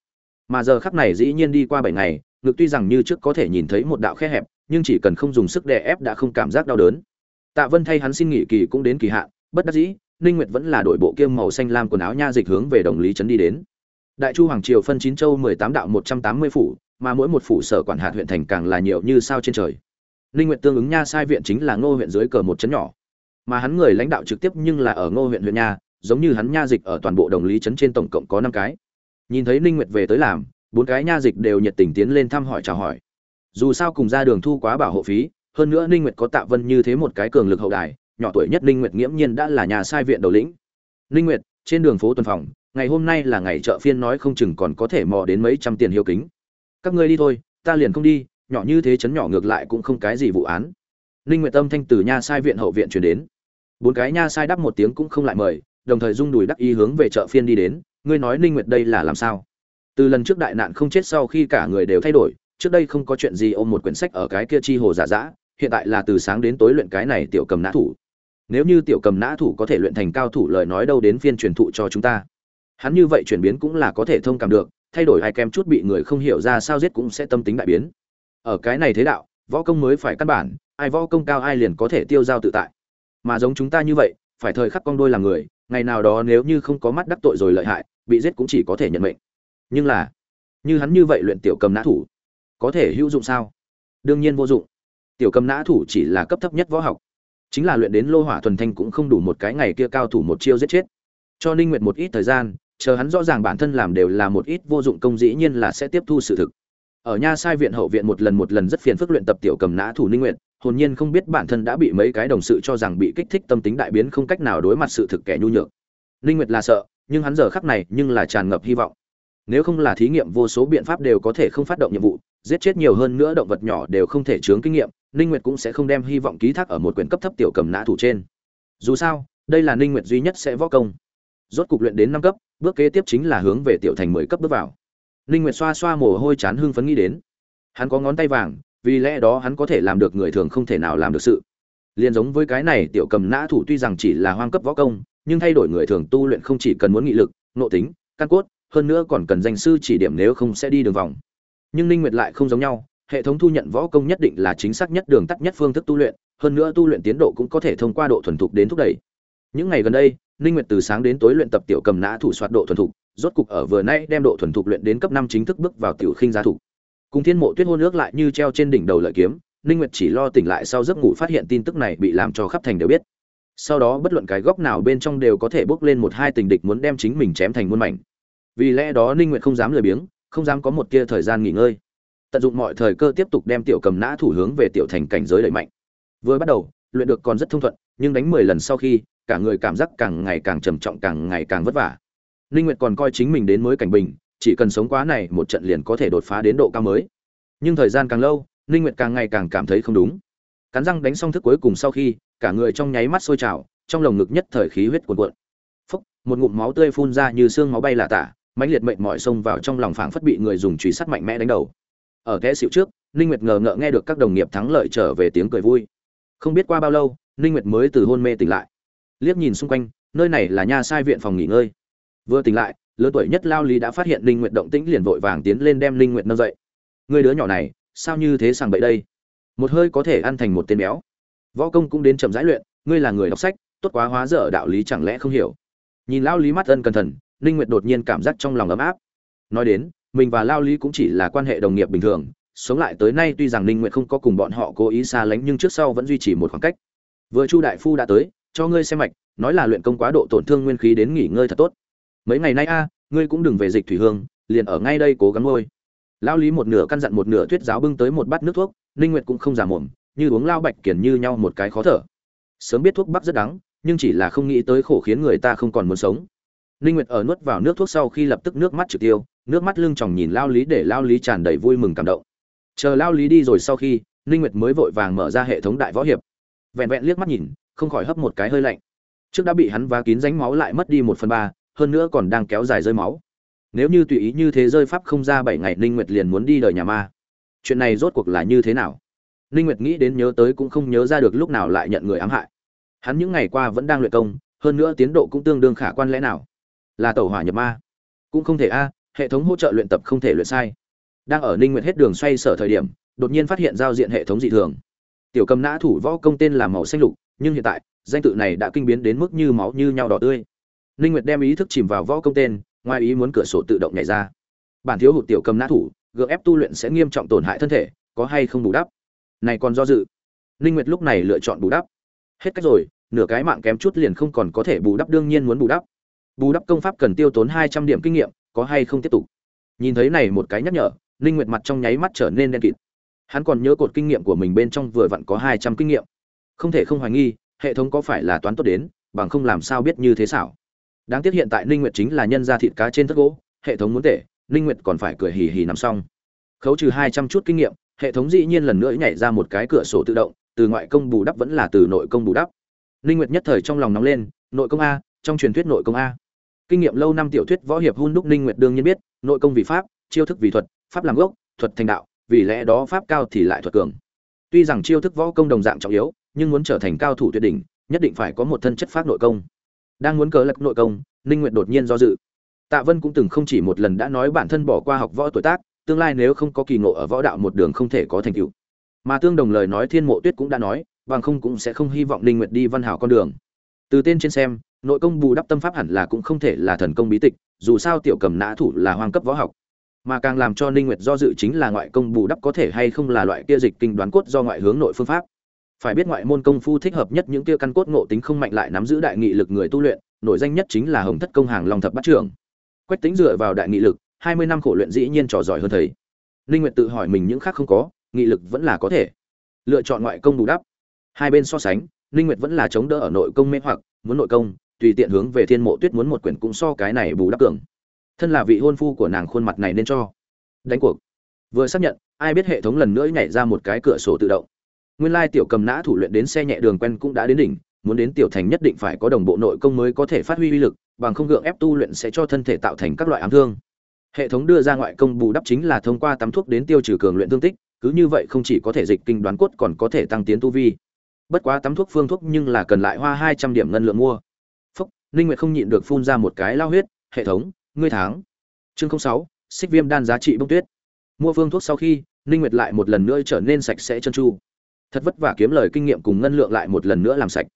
Mà giờ khắc này dĩ nhiên đi qua bảy ngày, ngực tuy rằng như trước có thể nhìn thấy một đạo khe hẹp, nhưng chỉ cần không dùng sức đè ép đã không cảm giác đau đớn. Tạ Vân thay hắn xin nghỉ kỳ cũng đến kỳ hạn, bất đắc dĩ, Ninh Nguyệt vẫn là đội bộ kiêm màu xanh lam quần áo nha dịch hướng về Đồng Lý trấn đi đến. Đại Chu hoàng triều phân chín châu 18 đạo 180 phủ, mà mỗi một phủ sở quản hạt huyện thành càng là nhiều như sao trên trời. Ninh Nguyệt tương ứng nha sai viện chính là Ngô huyện dưới cờ một trấn nhỏ. Mà hắn người lãnh đạo trực tiếp nhưng là ở Ngô huyện huyện nha, giống như hắn nha dịch ở toàn bộ Đồng Lý trấn trên tổng cộng có 5 cái. Nhìn thấy Ninh Nguyệt về tới làm, bốn cái nha dịch đều nhiệt tình tiến lên thăm hỏi chào hỏi. Dù sao cùng ra đường thu quá bảo hộ phí, hơn nữa Ninh Nguyệt có Tạ Vân như thế một cái cường lực hậu đài, nhỏ tuổi nhất Ninh Nguyệt nghiễm nhiên đã là nhà sai viện đầu lĩnh. Ninh Nguyệt, trên đường phố tuần phòng, ngày hôm nay là ngày chợ phiên nói không chừng còn có thể mò đến mấy trăm tiền hiếu kính. Các ngươi đi thôi, ta liền không đi, nhỏ như thế chấn nhỏ ngược lại cũng không cái gì vụ án. Ninh Nguyệt Tâm thanh từ nha sai viện hậu viện chuyển đến. Bốn cái nha sai đáp một tiếng cũng không lại mời, đồng thời rung đùi đắc ý hướng về chợ phiên đi đến, ngươi nói Ninh Nguyệt đây là làm sao? Từ lần trước đại nạn không chết sau khi cả người đều thay đổi, trước đây không có chuyện gì ôm một quyển sách ở cái kia chi hồ giả dã, hiện tại là từ sáng đến tối luyện cái này tiểu cầm nã thủ nếu như tiểu cầm nã thủ có thể luyện thành cao thủ lời nói đâu đến phiên truyền thụ cho chúng ta hắn như vậy chuyển biến cũng là có thể thông cảm được thay đổi ai kém chút bị người không hiểu ra sao giết cũng sẽ tâm tính đại biến. Ở cái này thế đạo, võ công mới phải căn bản, ai võ công cao ai liền có thể tiêu giao tự tại. Mà giống chúng ta như vậy, phải thời khắc con đôi làm người, ngày nào đó nếu như không có mắt đắc tội rồi lợi hại, bị giết cũng chỉ có thể nhận mệnh. Nhưng là, như hắn như vậy luyện tiểu cầm nã thủ, có thể hữu dụng sao? Đương nhiên vô dụng. Tiểu cầm nã thủ chỉ là cấp thấp nhất võ học. Chính là luyện đến lô hỏa thuần thanh cũng không đủ một cái ngày kia cao thủ một chiêu giết chết. Cho ninh nguyệt một ít thời gian chờ hắn rõ ràng bản thân làm đều là một ít vô dụng công dĩ nhiên là sẽ tiếp thu sự thực. Ở nha sai viện hậu viện một lần một lần rất phiền phức luyện tập tiểu cầm nã thủ ninh nguyệt, hồn nhiên không biết bản thân đã bị mấy cái đồng sự cho rằng bị kích thích tâm tính đại biến không cách nào đối mặt sự thực kẻ nhu nhược. Ninh nguyệt là sợ, nhưng hắn giờ khắc này nhưng là tràn ngập hy vọng. Nếu không là thí nghiệm vô số biện pháp đều có thể không phát động nhiệm vụ, giết chết nhiều hơn nữa động vật nhỏ đều không thể chướng kinh nghiệm, ninh nguyệt cũng sẽ không đem hy vọng ký thác ở một quyển cấp thấp tiểu cầm nã thủ trên. Dù sao, đây là ninh nguyệt duy nhất sẽ võ công. Rốt cục luyện đến năm cấp bước kế tiếp chính là hướng về tiểu thành mười cấp bước vào. Ninh nguyệt xoa xoa mồ hôi chán hưng phấn nghĩ đến. Hắn có ngón tay vàng, vì lẽ đó hắn có thể làm được người thường không thể nào làm được sự. Liền giống với cái này, tiểu cầm nã thủ tuy rằng chỉ là hoang cấp võ công, nhưng thay đổi người thường tu luyện không chỉ cần muốn nghị lực, nội tính, căn cốt, hơn nữa còn cần danh sư chỉ điểm nếu không sẽ đi đường vòng. Nhưng ninh nguyệt lại không giống nhau, hệ thống thu nhận võ công nhất định là chính xác nhất đường tắt nhất phương thức tu luyện, hơn nữa tu luyện tiến độ cũng có thể thông qua độ thuần thục đến thúc đẩy. Những ngày gần đây ninh nguyệt từ sáng đến tối luyện tập tiểu cầm nã thủ soạt độ thuần thục, rốt cục ở vừa nãy đem độ thuần thục luyện đến cấp 5 chính thức bước vào tiểu khinh giá thủ. Cùng thiên mộ tuyết hôn ước lại như treo trên đỉnh đầu lợi kiếm, ninh nguyệt chỉ lo tỉnh lại sau giấc ngủ phát hiện tin tức này bị làm cho khắp thành đều biết. Sau đó bất luận cái góc nào bên trong đều có thể bước lên một hai tình địch muốn đem chính mình chém thành muôn mảnh. Vì lẽ đó ninh nguyệt không dám lười biếng, không dám có một tia thời gian nghỉ ngơi. Tận dụng mọi thời cơ tiếp tục đem tiểu cầm nã thủ hướng về tiểu thành cảnh giới đẩy mạnh. Vừa bắt đầu, luyện được còn rất thông thuận, nhưng đánh 10 lần sau khi cả người cảm giác càng ngày càng trầm trọng, càng ngày càng vất vả. Ninh nguyệt còn coi chính mình đến mới cảnh bình, chỉ cần sống quá này một trận liền có thể đột phá đến độ cao mới. Nhưng thời gian càng lâu, ninh nguyệt càng ngày càng cảm thấy không đúng. Cắn răng đánh xong thức cuối cùng sau khi, cả người trong nháy mắt sôi trào, trong lồng ngực nhất thời khí huyết cuồn cuộn. Phúc, một ngụm máu tươi phun ra như xương máu bay là tả, mãnh liệt mệnh mọi xông vào trong lòng phảng phất bị người dùng chùy sắt mạnh mẽ đánh đầu. Ở kẽ xịu trước, ninh nguyệt ngờ ngợ nghe được các đồng nghiệp thắng lợi trở về tiếng cười vui. Không biết qua bao lâu, ninh nguyệt mới từ hôn mê tỉnh lại liếc nhìn xung quanh, nơi này là nha sai viện phòng nghỉ ngơi. Vừa tỉnh lại, lớn tuổi nhất lao lý đã phát hiện Linh nguyệt động tĩnh liền vội vàng tiến lên đem Linh nguyệt nâng dậy. Người đứa nhỏ này, sao như thế sàng bậy đây? Một hơi có thể ăn thành một tên béo. Võ công cũng đến chậm rãi luyện, ngươi là người đọc sách, tốt quá hóa dở đạo lý chẳng lẽ không hiểu? Nhìn lao lý mắt ân cẩn thận Linh nguyệt đột nhiên cảm giác trong lòng ấm áp. Nói đến, mình và lao lý cũng chỉ là quan hệ đồng nghiệp bình thường, sống lại tới nay tuy rằng Linh nguyệt không có cùng bọn họ cố ý xa lánh nhưng trước sau vẫn duy trì một khoảng cách. Vừa chu đại phu đã tới cho ngươi xem mạch, nói là luyện công quá độ tổn thương nguyên khí đến nghỉ ngơi thật tốt. Mấy ngày nay a, ngươi cũng đừng về dịch thủy hương, liền ở ngay đây cố gắng ngôi lao lý một nửa căn dặn một nửa thuyết giáo bưng tới một bát nước thuốc, ninh nguyệt cũng không giả mồm, như uống lao bạch kiển như nhau một cái khó thở. Sớm biết thuốc bắc rất đắng, nhưng chỉ là không nghĩ tới khổ khiến người ta không còn muốn sống. Ninh nguyệt ở nuốt vào nước thuốc sau khi lập tức nước mắt trực tiêu, nước mắt lưng tròng nhìn lao lý để lao lý tràn đầy vui mừng cảm động. Chờ lao lý đi rồi sau khi, ninh nguyệt mới vội vàng mở ra hệ thống đại võ hiệp. Vẹn vẹn liếc mắt nhìn không khỏi hấp một cái hơi lạnh. Trước đã bị hắn vá kín rãnh máu lại mất đi một phần ba, hơn nữa còn đang kéo dài rơi máu. Nếu như tùy ý như thế rơi pháp không ra bảy ngày, ninh nguyệt liền muốn đi đời nhà ma. Chuyện này rốt cuộc là như thế nào? Ninh nguyệt nghĩ đến nhớ tới cũng không nhớ ra được lúc nào lại nhận người ám hại. Hắn những ngày qua vẫn đang luyện công, hơn nữa tiến độ cũng tương đương khả quan lẽ nào. Là tẩu hỏa nhập ma. Cũng không thể a, hệ thống hỗ trợ luyện tập không thể luyện sai. Đang ở ninh nguyệt hết đường xoay sở thời điểm, đột nhiên phát hiện giao diện hệ thống dị thường. Tiểu cầm nã thủ võ công tên là màu xanh lục nhưng hiện tại, danh tự này đã kinh biến đến mức như máu như nhau đỏ tươi. Ninh nguyệt đem ý thức chìm vào võ công tên, ngoài ý muốn cửa sổ tự động nhảy ra. Bản thiếu hụt tiểu cầm nã thủ gượng ép tu luyện sẽ nghiêm trọng tổn hại thân thể, có hay không bù đắp? Này còn do dự. Ninh nguyệt lúc này lựa chọn bù đắp. Hết cách rồi, nửa cái mạng kém chút liền không còn có thể bù đắp, đương nhiên muốn bù đắp. Bù đắp công pháp cần tiêu tốn 200 điểm kinh nghiệm, có hay không tiếp tục? Nhìn thấy này một cái nhắc nhở, ninh nguyệt mặt trong nháy mắt trở nên đen kịt. Hắn còn nhớ cột kinh nghiệm của mình bên trong vừa vặn có 200 kinh nghiệm không thể không hoài nghi, hệ thống có phải là toán tốt đến, bằng không làm sao biết như thế xảo. Đáng tiếc hiện tại ninh nguyệt chính là nhân ra thịt cá trên thất gỗ, hệ thống muốn tệ, ninh nguyệt còn phải cười hì hì nằm xong. Khấu trừ 200 chút kinh nghiệm, hệ thống dĩ nhiên lần nữa nhảy ra một cái cửa sổ tự động, từ ngoại công bù đắp vẫn là từ nội công bù đắp. Ninh nguyệt nhất thời trong lòng nóng lên, nội công a, trong truyền thuyết nội công a. Kinh nghiệm lâu năm tiểu thuyết võ hiệp hun đúc ninh nguyệt đương nhiên biết, nội công vì pháp, chiêu thức vì thuật, pháp làm gốc, thuật thành đạo, vì lẽ đó pháp cao thì lại thuật cường. Tuy rằng chiêu thức võ công đồng dạng trọng yếu nhưng muốn trở thành cao thủ tuyệt đỉnh, nhất định phải có một thân chất pháp nội công. Đang muốn cớ lật nội công, ninh nguyệt đột nhiên do dự. Tạ vân cũng từng không chỉ một lần đã nói bản thân bỏ qua học võ tuổi tác, tương lai nếu không có kỳ ngộ ở võ đạo một đường không thể có thành tựu. Mà tương đồng lời nói thiên mộ tuyết cũng đã nói, bằng không cũng sẽ không hy vọng ninh nguyệt đi văn hảo con đường. Từ tên trên xem, nội công bù đắp tâm pháp hẳn là cũng không thể là thần công bí tịch, dù sao tiểu cầm nã thủ là hoang cấp võ học. Mà càng làm cho ninh nguyệt do dự chính là ngoại công bù đắp có thể hay không là loại kia dịch kinh đoán cốt do ngoại hướng nội phương pháp phải biết ngoại môn công phu thích hợp nhất những kia căn cốt ngộ tính không mạnh lại nắm giữ đại nghị lực người tu luyện, nổi danh nhất chính là hồng thất công hàng long thập bát trưởng. Quách tính dựa vào đại nghị lực 20 năm khổ luyện dĩ nhiên trò giỏi hơn thầy. Ninh nguyệt tự hỏi mình những khác không có, nghị lực vẫn là có thể. Lựa chọn ngoại công bù đắp. Hai bên so sánh, ninh nguyệt vẫn là chống đỡ ở nội công mê hoặc, muốn nội công, tùy tiện hướng về thiên mộ tuyết muốn một quyển cũng so cái này bù đắp cường. Thân là vị hôn phu của nàng khuôn mặt này nên cho. Đánh cuộc. Vừa xác nhận, ai biết hệ thống lần nữa nhảy ra một cái cửa sổ tự động nguyên lai tiểu cầm nã thủ luyện đến xe nhẹ đường quen cũng đã đến đỉnh, muốn đến tiểu thành nhất định phải có đồng bộ nội công mới có thể phát huy uy lực, bằng không gượng ép tu luyện sẽ cho thân thể tạo thành các loại ám thương. Hệ thống đưa ra ngoại công bù đắp chính là thông qua tắm thuốc đến tiêu trừ cường luyện thương tích, cứ như vậy không chỉ có thể dịch kinh đoán cốt còn có thể tăng tiến tu vi. Bất quá tắm thuốc phương thuốc nhưng là cần lại hoa hai trăm điểm ngân lượng mua. Phúc, ninh nguyệt không nhịn được phun ra một cái lao huyết, hệ thống, ngươi tháng chương sáu, xích viêm đan giá trị bông tuyết. Mua phương thuốc sau khi, ninh nguyệt lại một lần nữa trở nên sạch sẽ chân chu thật vất vả kiếm lời kinh nghiệm cùng ngân lượng lại một lần nữa làm sạch.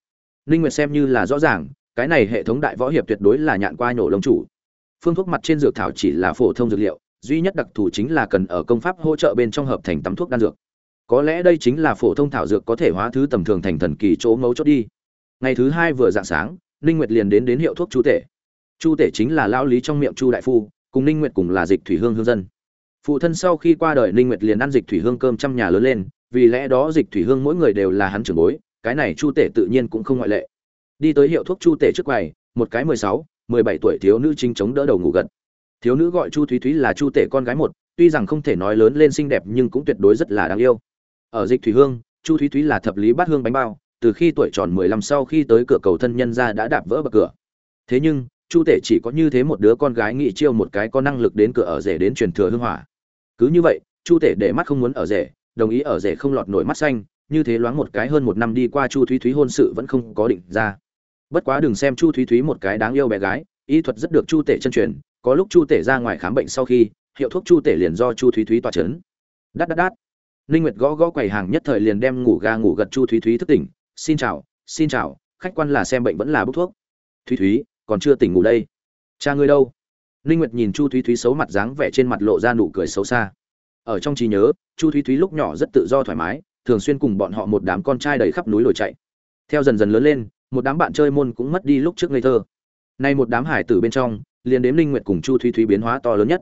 Ninh nguyệt xem như là rõ ràng, cái này hệ thống đại võ hiệp tuyệt đối là nhạn qua nhổ lông chủ. Phương thuốc mặt trên dược thảo chỉ là phổ thông dược liệu, duy nhất đặc thù chính là cần ở công pháp hỗ trợ bên trong hợp thành tắm thuốc đan dược. Có lẽ đây chính là phổ thông thảo dược có thể hóa thứ tầm thường thành thần kỳ chỗ mấu chốt đi. Ngày thứ hai vừa dạng sáng, ninh nguyệt liền đến đến hiệu thuốc chu tể. Chu tể chính là lão lý trong miệng chu đại phu, cùng ninh nguyệt cùng là dịch thủy hương hương dân. Phụ thân sau khi qua đời ninh nguyệt liền ăn dịch thủy hương cơm trăm nhà lớn lên vì lẽ đó dịch thủy hương mỗi người đều là hắn trưởng bối cái này chu tể tự nhiên cũng không ngoại lệ. Đi tới hiệu thuốc chu tể trước quầy một cái 16, 17 tuổi thiếu nữ chính chống đỡ đầu ngủ gật. Thiếu nữ gọi chu thúy thúy là chu tể con gái một tuy rằng không thể nói lớn lên xinh đẹp nhưng cũng tuyệt đối rất là đáng yêu. Ở dịch thủy hương chu thúy thúy là thập lý bát hương bánh bao từ khi tuổi tròn 15 sau khi tới cửa cầu thân nhân ra đã đạp vỡ bậc cửa. Thế nhưng chu tể chỉ có như thế một đứa con gái nghị chiêu một cái có năng lực đến cửa ở rể đến truyền thừa hương hỏa. Cứ như vậy chu tể để mắt không muốn ở rể đồng ý ở rể không lọt nổi mắt xanh, như thế loáng một cái hơn một năm đi qua chu thúy thúy hôn sự vẫn không có định ra. Bất quá đừng xem chu thúy thúy một cái đáng yêu bé gái, y thuật rất được chu tể chân truyền, có lúc chu tể ra ngoài khám bệnh sau khi, hiệu thuốc chu tể liền do chu thúy thúy tỏa chấn. Đắt đắt đắt ninh nguyệt gõ gõ quầy hàng nhất thời liền đem ngủ ga ngủ gật chu thúy thúy thức tỉnh. Xin chào xin chào, khách quan là xem bệnh vẫn là bốc thuốc. Thúy thúy, còn chưa tỉnh ngủ đây. Cha ngươi đâu? Ninh nguyệt nhìn chu thúy thúy xấu mặt dáng vẻ trên mặt lộ ra nụ cười xấu xa ở trong trí nhớ, chu thúy thúy lúc nhỏ rất tự do thoải mái, thường xuyên cùng bọn họ một đám con trai đầy khắp núi lồi chạy. Theo dần dần lớn lên, một đám bạn chơi môn cũng mất đi lúc trước ngây thơ. Nay một đám hải tử bên trong, liền đếm linh nguyệt cùng chu thúy thúy biến hóa to lớn nhất.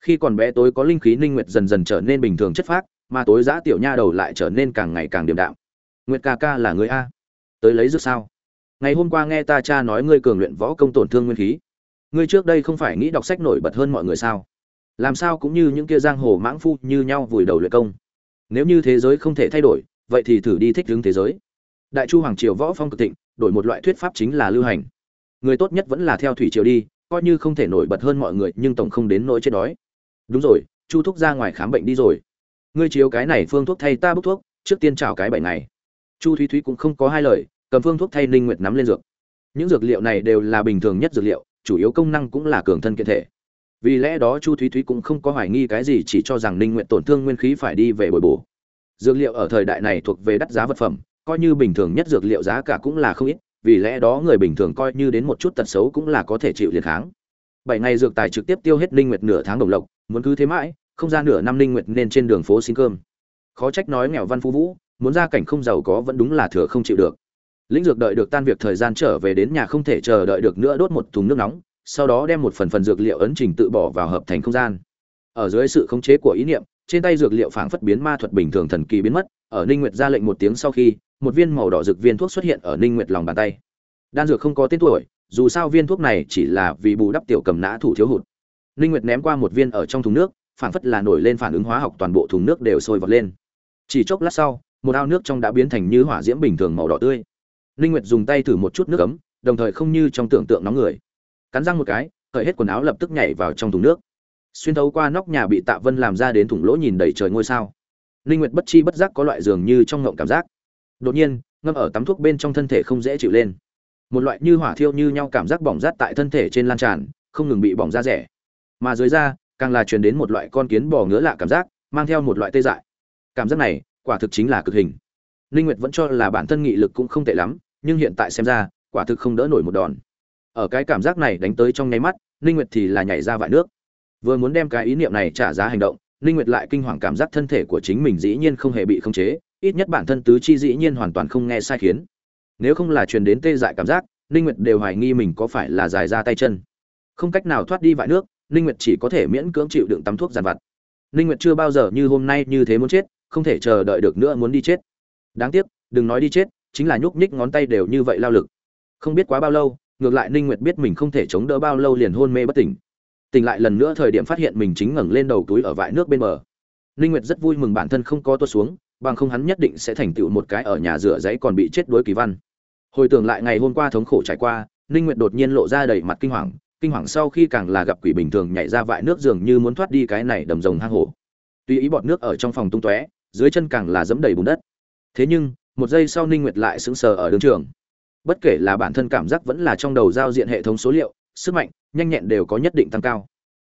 Khi còn bé tối có linh khí linh nguyệt dần dần trở nên bình thường chất phác, mà tối giã tiểu nha đầu lại trở nên càng ngày càng điềm đạm. Nguyệt ca ca là người a? Tới lấy dược sao? Ngày hôm qua nghe ta cha nói ngươi cường luyện võ công tổn thương nguyên khí. Ngươi trước đây không phải nghĩ đọc sách nổi bật hơn mọi người sao? Làm sao cũng như những kia giang hồ mãng phu như nhau vùi đầu luyện công. Nếu như thế giới không thể thay đổi, vậy thì thử đi thích hướng thế giới. Đại chu hoàng triều võ phong cực thịnh, đổi một loại thuyết pháp chính là lưu hành. Người tốt nhất vẫn là theo thủy triều đi, coi như không thể nổi bật hơn mọi người, nhưng tổng không đến nỗi chết đói. Đúng rồi, chu thúc ra ngoài khám bệnh đi rồi. Ngươi chiếu cái này phương thuốc thay ta bốc thuốc, trước tiên chào cái bảy ngày. Chu thúy thúy cũng không có hai lời, cầm phương thuốc thay ninh nguyệt nắm lên dược. Những dược liệu này đều là bình thường nhất dược liệu, chủ yếu công năng cũng là cường thân kiện thể vì lẽ đó chu thúy thúy cũng không có hoài nghi cái gì, chỉ cho rằng ninh nguyện tổn thương nguyên khí phải đi về bồi bổ. Dược liệu ở thời đại này thuộc về đắt giá vật phẩm, coi như bình thường nhất dược liệu giá cả cũng là không ít, vì lẽ đó người bình thường coi như đến một chút tật xấu cũng là có thể chịu liệt kháng. Bảy ngày dược tài trực tiếp tiêu hết ninh nguyệt nửa tháng đồng lộc, muốn cứ thế mãi, không ra nửa năm ninh nguyệt nên trên đường phố xin cơm. Khó trách nói nghèo văn phú vũ, muốn ra cảnh không giàu có vẫn đúng là thừa không chịu được. Lĩnh dược đợi được tan việc thời gian trở về đến nhà không thể chờ đợi được nữa đốt một thùng nước nóng sau đó đem một phần phần dược liệu ấn trình tự bỏ vào hợp thành không gian. Ở dưới sự khống chế của ý niệm trên tay dược liệu phảng phất biến ma thuật bình thường thần kỳ biến mất ở ninh nguyệt ra lệnh một tiếng sau khi một viên màu đỏ dược viên thuốc xuất hiện ở ninh nguyệt lòng bàn tay. Đan dược không có tên tuổi dù sao viên thuốc này chỉ là vì bù đắp tiểu cầm nã thủ thiếu hụt. Ninh nguyệt ném qua một viên ở trong thùng nước phảng phất là nổi lên phản ứng hóa học toàn bộ thùng nước đều sôi vọt lên. Chỉ chốc lát sau một ao nước trong đã biến thành như hỏa diễm bình thường màu đỏ tươi. Ninh Nguyệt dùng tay thử một chút nước ấm, đồng thời không như trong tưởng tượng nóng người. Cắn răng một cái, cởi hết quần áo lập tức nhảy vào trong thùng nước. Xuyên thấu qua nóc nhà bị Tạ Vân làm ra đến thủng lỗ nhìn đầy trời ngôi sao. Linh Nguyệt bất chi bất giác có loại dường như trong ngộng cảm giác. Đột nhiên, ngâm ở tắm thuốc bên trong thân thể không dễ chịu lên. Một loại như hỏa thiêu như nhau cảm giác bỏng rát tại thân thể trên lan tràn, không ngừng bị bỏng ra rẻ. Mà dưới da, càng là truyền đến một loại con kiến bò ngứa lạ cảm giác, mang theo một loại tê dại. Cảm giác này, quả thực chính là cực hình. Linh Nguyệt vẫn cho là bản thân nghị lực cũng không tệ lắm, nhưng hiện tại xem ra quả thực không đỡ nổi một đòn ở cái cảm giác này đánh tới trong nháy mắt, ninh nguyệt thì là nhảy ra vại nước. Vừa muốn đem cái ý niệm này trả giá hành động, ninh nguyệt lại kinh hoàng cảm giác thân thể của chính mình dĩ nhiên không hề bị khống chế, ít nhất bản thân tứ chi dĩ nhiên hoàn toàn không nghe sai khiến. Nếu không là truyền đến tê dại cảm giác, ninh nguyệt đều hoài nghi mình có phải là dài ra tay chân. Không cách nào thoát đi vại nước, ninh nguyệt chỉ có thể miễn cưỡng chịu đựng tắm thuốc giàn vặt. Ninh nguyệt chưa bao giờ như hôm nay như thế muốn chết, không thể chờ đợi được nữa muốn đi chết. Đáng tiếc, đừng nói đi chết, chính là nhúc nhích ngón tay đều như vậy lao lực. Không biết quá bao lâu ngược lại ninh nguyệt biết mình không thể chống đỡ bao lâu liền hôn mê bất tỉnh. Tỉnh lại lần nữa thời điểm phát hiện mình chính ngẩng lên đầu túi ở vại nước bên bờ. Ninh nguyệt rất vui mừng bản thân không có tuột xuống, bằng không hắn nhất định sẽ thành tựu một cái ở nhà rửa giấy còn bị chết đuối kỳ văn. Hồi tưởng lại ngày hôm qua thống khổ trải qua, ninh nguyệt đột nhiên lộ ra đầy mặt kinh hoàng kinh hoàng sau khi càng là gặp quỷ bình thường nhảy ra vại nước dường như muốn thoát đi cái này đầm rồng hang hổ. Tuy ý bọt nước ở trong phòng tung tóe, dưới chân càng là dẫm đầy bùn đất. Thế nhưng, một giây sau ninh nguyệt lại sững sờ ở đường trường bất kể là bản thân cảm giác vẫn là trong đầu giao diện hệ thống số liệu, sức mạnh, nhanh nhẹn đều có nhất định tăng cao.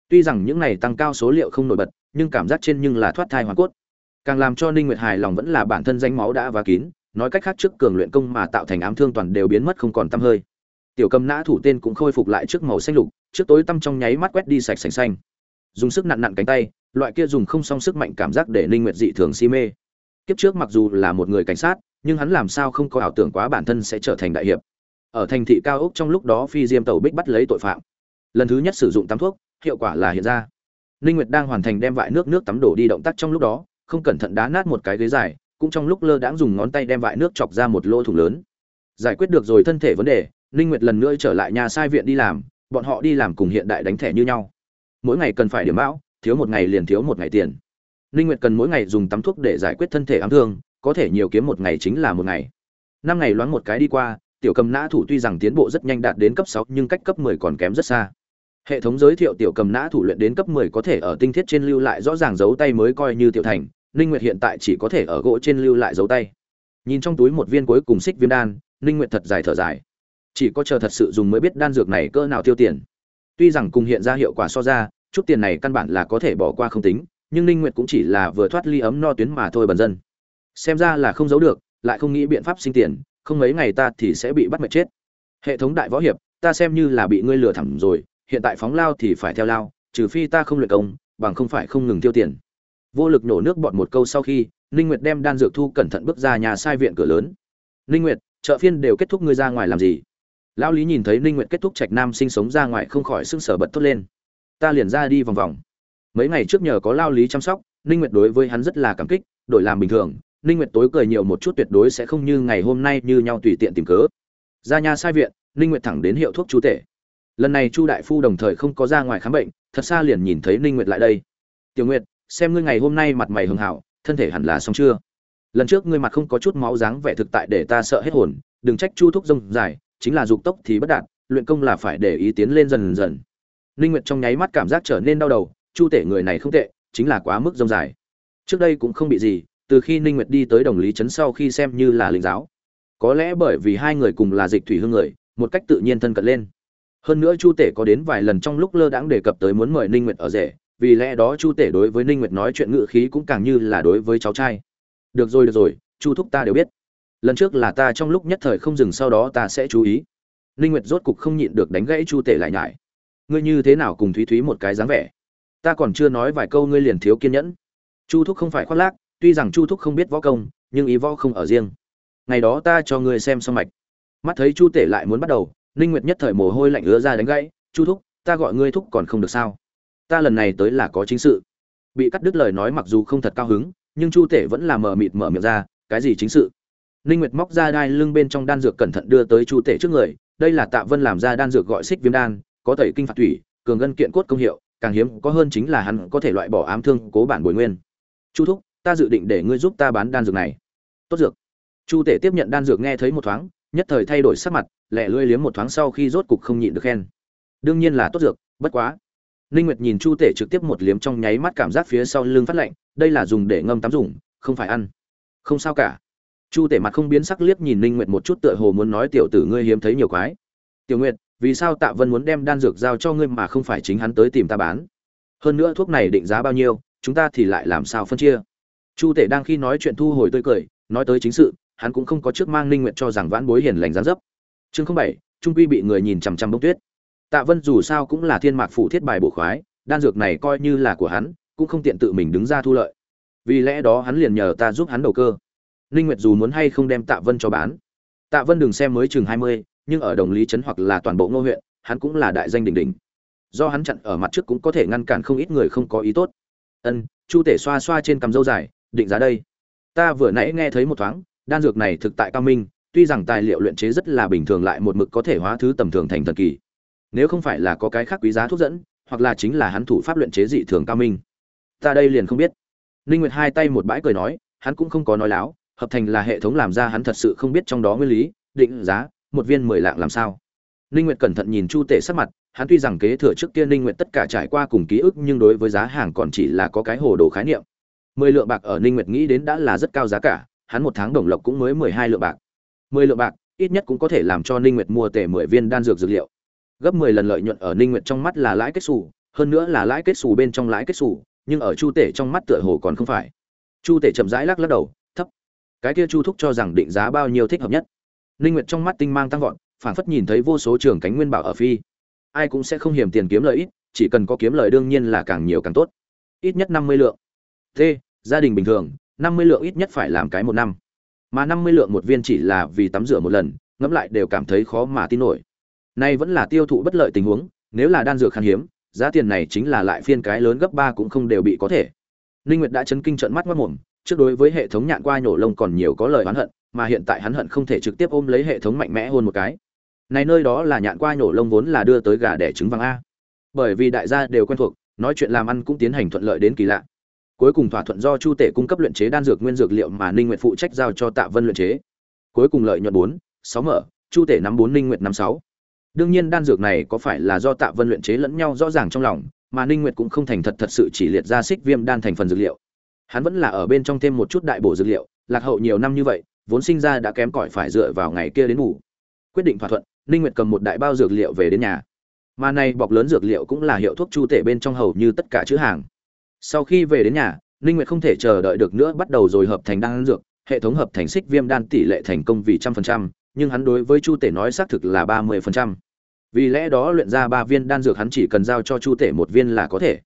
Tuy rằng những này tăng cao số liệu không nổi bật, nhưng cảm giác trên nhưng là thoát thai hoàn cốt. Càng làm cho ninh nguyệt hài lòng vẫn là bản thân danh máu đã và kín, nói cách khác trước cường luyện công mà tạo thành ám thương toàn đều biến mất không còn tăm hơi. Tiểu cầm nã thủ tên cũng khôi phục lại trước màu xanh lục, trước tối tăm trong nháy mắt quét đi sạch sành xanh. Dùng sức nặn nặn cánh tay, loại kia dùng không song sức mạnh cảm giác để ninh nguyệt dị thường si mê kiếp trước mặc dù là một người cảnh sát, nhưng hắn làm sao không có ảo tưởng quá bản thân sẽ trở thành đại hiệp. Ở thành thị cao ốc trong lúc đó phi diêm tàu bích bắt lấy tội phạm. Lần thứ nhất sử dụng tắm thuốc, hiệu quả là hiện ra. Ninh nguyệt đang hoàn thành đem vại nước nước tắm đổ đi động tác trong lúc đó, không cẩn thận đá nát một cái ghế dài, cũng trong lúc lơ đãng dùng ngón tay đem vại nước chọc ra một lỗ thủng lớn. Giải quyết được rồi thân thể vấn đề, ninh nguyệt lần nữa trở lại nhà sai viện đi làm, bọn họ đi làm cùng hiện đại đánh thẻ như nhau. Mỗi ngày cần phải điểm bão thiếu một ngày liền thiếu một ngày tiền ninh nguyệt cần mỗi ngày dùng tắm thuốc để giải quyết thân thể ám thương, có thể nhiều kiếm một ngày chính là một ngày. Năm ngày loáng một cái đi qua, tiểu cầm nã thủ tuy rằng tiến bộ rất nhanh đạt đến cấp 6 nhưng cách cấp 10 còn kém rất xa. Hệ thống giới thiệu tiểu cầm nã thủ luyện đến cấp 10 có thể ở tinh thiết trên lưu lại rõ ràng dấu tay mới coi như tiểu thành ninh nguyệt hiện tại chỉ có thể ở gỗ trên lưu lại dấu tay. Nhìn trong túi một viên cuối cùng xích viêm đan ninh nguyệt thật dài thở dài. Chỉ có chờ thật sự dùng mới biết đan dược này cỡ nào tiêu tiền. Tuy rằng cùng hiện ra hiệu quả so ra, chút tiền này căn bản là có thể bỏ qua không tính nhưng ninh nguyệt cũng chỉ là vừa thoát ly ấm no tuyến mà thôi bần dân. Xem ra là không giấu được, lại không nghĩ biện pháp sinh tiền, không mấy ngày ta thì sẽ bị bắt mệt chết. Hệ thống đại võ hiệp, ta xem như là bị ngươi lừa thẳng rồi, hiện tại phóng lao thì phải theo lao, trừ phi ta không luyện công, bằng không phải không ngừng tiêu tiền. Vô lực nổ nước bọt một câu sau khi, ninh nguyệt đem đan dược thu cẩn thận bước ra nhà sai viện cửa lớn. Ninh nguyệt, chợ phiên đều kết thúc ngươi ra ngoài làm gì? Lão lý nhìn thấy ninh nguyệt kết thúc trạch nam sinh sống ra ngoài không khỏi sưng sở bật tốt lên. Ta liền ra đi vòng vòng mấy ngày trước nhờ có lao lý chăm sóc, ninh nguyệt đối với hắn rất là cảm kích, đổi làm bình thường, ninh nguyệt tối cười nhiều một chút tuyệt đối sẽ không như ngày hôm nay như nhau tùy tiện tìm cớ. Ra nhà sai viện, ninh nguyệt thẳng đến hiệu thuốc chú tể. Lần này chu đại phu đồng thời không có ra ngoài khám bệnh, thật xa liền nhìn thấy ninh nguyệt lại đây. Tiểu nguyệt, xem ngươi ngày hôm nay mặt mày hưng hảo, thân thể hẳn là xong chưa? Lần trước ngươi mặt không có chút máu dáng vẻ thực tại để ta sợ hết hồn, đừng trách chu thúc rông dài, chính là dục tốc thì bất đạt, luyện công là phải để ý tiến lên dần dần. Ninh nguyệt trong nháy mắt cảm giác trở nên đau đầu chu tể người này không tệ, chính là quá mức rông dài. Trước đây cũng không bị gì, từ khi ninh nguyệt đi tới đồng lý trấn sau khi xem như là linh giáo. Có lẽ bởi vì hai người cùng là dịch thủy hương người, một cách tự nhiên thân cận lên. Hơn nữa chu tể có đến vài lần trong lúc lơ đãng đề cập tới muốn mời ninh nguyệt ở rể, vì lẽ đó chu tể đối với ninh nguyệt nói chuyện ngự khí cũng càng như là đối với cháu trai. Được rồi được rồi, chu thúc ta đều biết. Lần trước là ta trong lúc nhất thời không dừng, sau đó ta sẽ chú ý. Ninh nguyệt rốt cục không nhịn được đánh gãy chu tể lại nhải. Ngươi như thế nào cùng thúy thúy một cái dáng vẻ? Ta còn chưa nói vài câu ngươi liền thiếu kiên nhẫn. Chu thúc không phải khoác lác, tuy rằng chu thúc không biết võ công, nhưng ý võ không ở riêng. Ngày đó ta cho ngươi xem xong mạch. Mắt thấy chu tể lại muốn bắt đầu, ninh nguyệt nhất thời mồ hôi lạnh ứa ra đánh gãy, chu thúc, ta gọi ngươi thúc còn không được sao? Ta lần này tới là có chính sự. Bị cắt đứt lời nói mặc dù không thật cao hứng, nhưng chu tể vẫn là mờ mịt mở miệng ra, cái gì chính sự? Ninh nguyệt móc ra đai lưng bên trong đan dược cẩn thận đưa tới chu tể trước người, đây là tạ vân làm ra đan dược gọi xích viêm đan, có tẩy kinh phạt thủy, cường ngân kiện cốt công hiệu càng hiếm có hơn chính là hắn có thể loại bỏ ám thương cố bản bồi nguyên chu thúc ta dự định để ngươi giúp ta bán đan dược này tốt dược chu tể tiếp nhận đan dược nghe thấy một thoáng nhất thời thay đổi sắc mặt lẹ lưỡi liếm một thoáng sau khi rốt cục không nhịn được khen đương nhiên là tốt dược bất quá Ninh Nguyệt nhìn Chu Tể trực tiếp một liếm trong nháy mắt cảm giác phía sau lưng phát lạnh, đây là dùng để ngâm tắm dùng, không phải ăn. Không sao cả. Chu Tể mặt không biến sắc liếc nhìn Ninh Nguyệt một chút tựa hồ muốn nói tiểu tử ngươi hiếm thấy nhiều quái. Tiểu Nguyệt, vì sao Tạ Vân muốn đem đan dược giao cho ngươi mà không phải chính hắn tới tìm ta bán? Hơn nữa thuốc này định giá bao nhiêu, chúng ta thì lại làm sao phân chia? Chu Tể đang khi nói chuyện thu hồi tươi cười, nói tới chính sự, hắn cũng không có trước mang Ninh Nguyệt cho rằng vãn bối hiền lành gián dấp. Chương 07, trung quy bị người nhìn chằm chằm bông tuyết tạ vân dù sao cũng là thiên mạc phủ thiết bài bổ khoái đan dược này coi như là của hắn cũng không tiện tự mình đứng ra thu lợi vì lẽ đó hắn liền nhờ ta giúp hắn đầu cơ ninh nguyệt dù muốn hay không đem tạ vân cho bán tạ vân đừng xem mới chừng 20, nhưng ở đồng lý trấn hoặc là toàn bộ ngô huyện, hắn cũng là đại danh đỉnh đỉnh. Do hắn chặn ở mặt trước cũng có thể ngăn cản không ít người không có ý tốt. Ân, chu tể xoa xoa trên cằm râu dài, định giá đây. Ta vừa nãy nghe thấy một thoáng, đan dược này thực tại cao minh, tuy rằng tài liệu luyện chế rất là bình thường lại một mực có thể hóa thứ tầm thường thành thần kỳ. Nếu không phải là có cái khác quý giá thuốc dẫn, hoặc là chính là hắn thủ pháp luyện chế dị thường cao minh. Ta đây liền không biết. Ninh nguyệt hai tay một bãi cười nói, hắn cũng không có nói láo, hợp thành là hệ thống làm ra hắn thật sự không biết trong đó nguyên lý, định giá một viên mười lạng làm sao? Ninh nguyệt cẩn thận nhìn chu tể sắc mặt, hắn tuy rằng kế thừa trước kia ninh nguyệt tất cả trải qua cùng ký ức nhưng đối với giá hàng còn chỉ là có cái hồ đồ khái niệm. Mười lượng bạc ở ninh nguyệt nghĩ đến đã là rất cao giá cả, hắn một tháng đồng lộc cũng mới mười hai lượng bạc. Mười lượng bạc, ít nhất cũng có thể làm cho ninh nguyệt mua tể mười viên đan dược dược liệu. Gấp mười lần lợi nhuận ở ninh nguyệt trong mắt là lãi kết xù, hơn nữa là lãi kết xù bên trong lãi kết xù, nhưng ở chu tể trong mắt tựa hồ còn không phải. Chu tể chậm rãi lắc lắc đầu, thấp. Cái kia chu thúc cho rằng định giá bao nhiêu thích hợp nhất? Linh nguyệt trong mắt tinh mang tăng vọt phảng phất nhìn thấy vô số trường cánh nguyên bảo ở phi. Ai cũng sẽ không hiểm tiền kiếm lợi ít chỉ cần có kiếm lợi đương nhiên là càng nhiều càng tốt. Ít nhất năm mươi lượng. T gia đình bình thường năm mươi lượng ít nhất phải làm cái một năm. Mà năm mươi lượng một viên chỉ là vì tắm rửa một lần ngẫm lại đều cảm thấy khó mà tin nổi. Nay vẫn là tiêu thụ bất lợi tình huống nếu là đan dược khan hiếm giá tiền này chính là lại phiên cái lớn gấp ba cũng không đều bị có thể. Linh Nguyệt đã chấn kinh trợn mắt mắt mồm, trước đối với hệ thống nhạn qua nhổ lông còn nhiều có lời oán hận, mà hiện tại hắn hận không thể trực tiếp ôm lấy hệ thống mạnh mẽ hôn một cái. Này nơi đó là nhạn qua nhổ lông vốn là đưa tới gà đẻ trứng vàng a. Bởi vì đại gia đều quen thuộc, nói chuyện làm ăn cũng tiến hành thuận lợi đến kỳ lạ. Cuối cùng thỏa thuận do Chu Tể cung cấp luyện chế đan dược nguyên dược liệu mà Ninh Nguyệt phụ trách giao cho Tạ Vân luyện chế. Cuối cùng lợi nhuận 4, 6 mở, Chu Tể nắm 4 Ninh Nguyệt nắm 6. Đương nhiên đan dược này có phải là do Tạ Vân luyện chế lẫn nhau rõ ràng trong lòng, mà Ninh Nguyệt cũng không thành thật thật sự chỉ liệt ra xích viêm đan thành phần dược liệu. Hắn vẫn là ở bên trong thêm một chút đại bổ dược liệu, lạc hậu nhiều năm như vậy, vốn sinh ra đã kém cỏi phải dựa vào ngày kia đến ngủ. Quyết định thỏa thuận, Ninh Nguyệt cầm một đại bao dược liệu về đến nhà. Mà này bọc lớn dược liệu cũng là hiệu thuốc chu tể bên trong hầu như tất cả chữ hàng. Sau khi về đến nhà, Ninh Nguyệt không thể chờ đợi được nữa bắt đầu rồi hợp thành đan dược, hệ thống hợp thành xích viêm đan tỷ lệ thành công vì trăm phần trăm, nhưng hắn đối với chu tể nói xác thực là ba mươi phần trăm vì lẽ đó luyện ra ba viên đan dược hắn chỉ cần giao cho chu tể một viên là có thể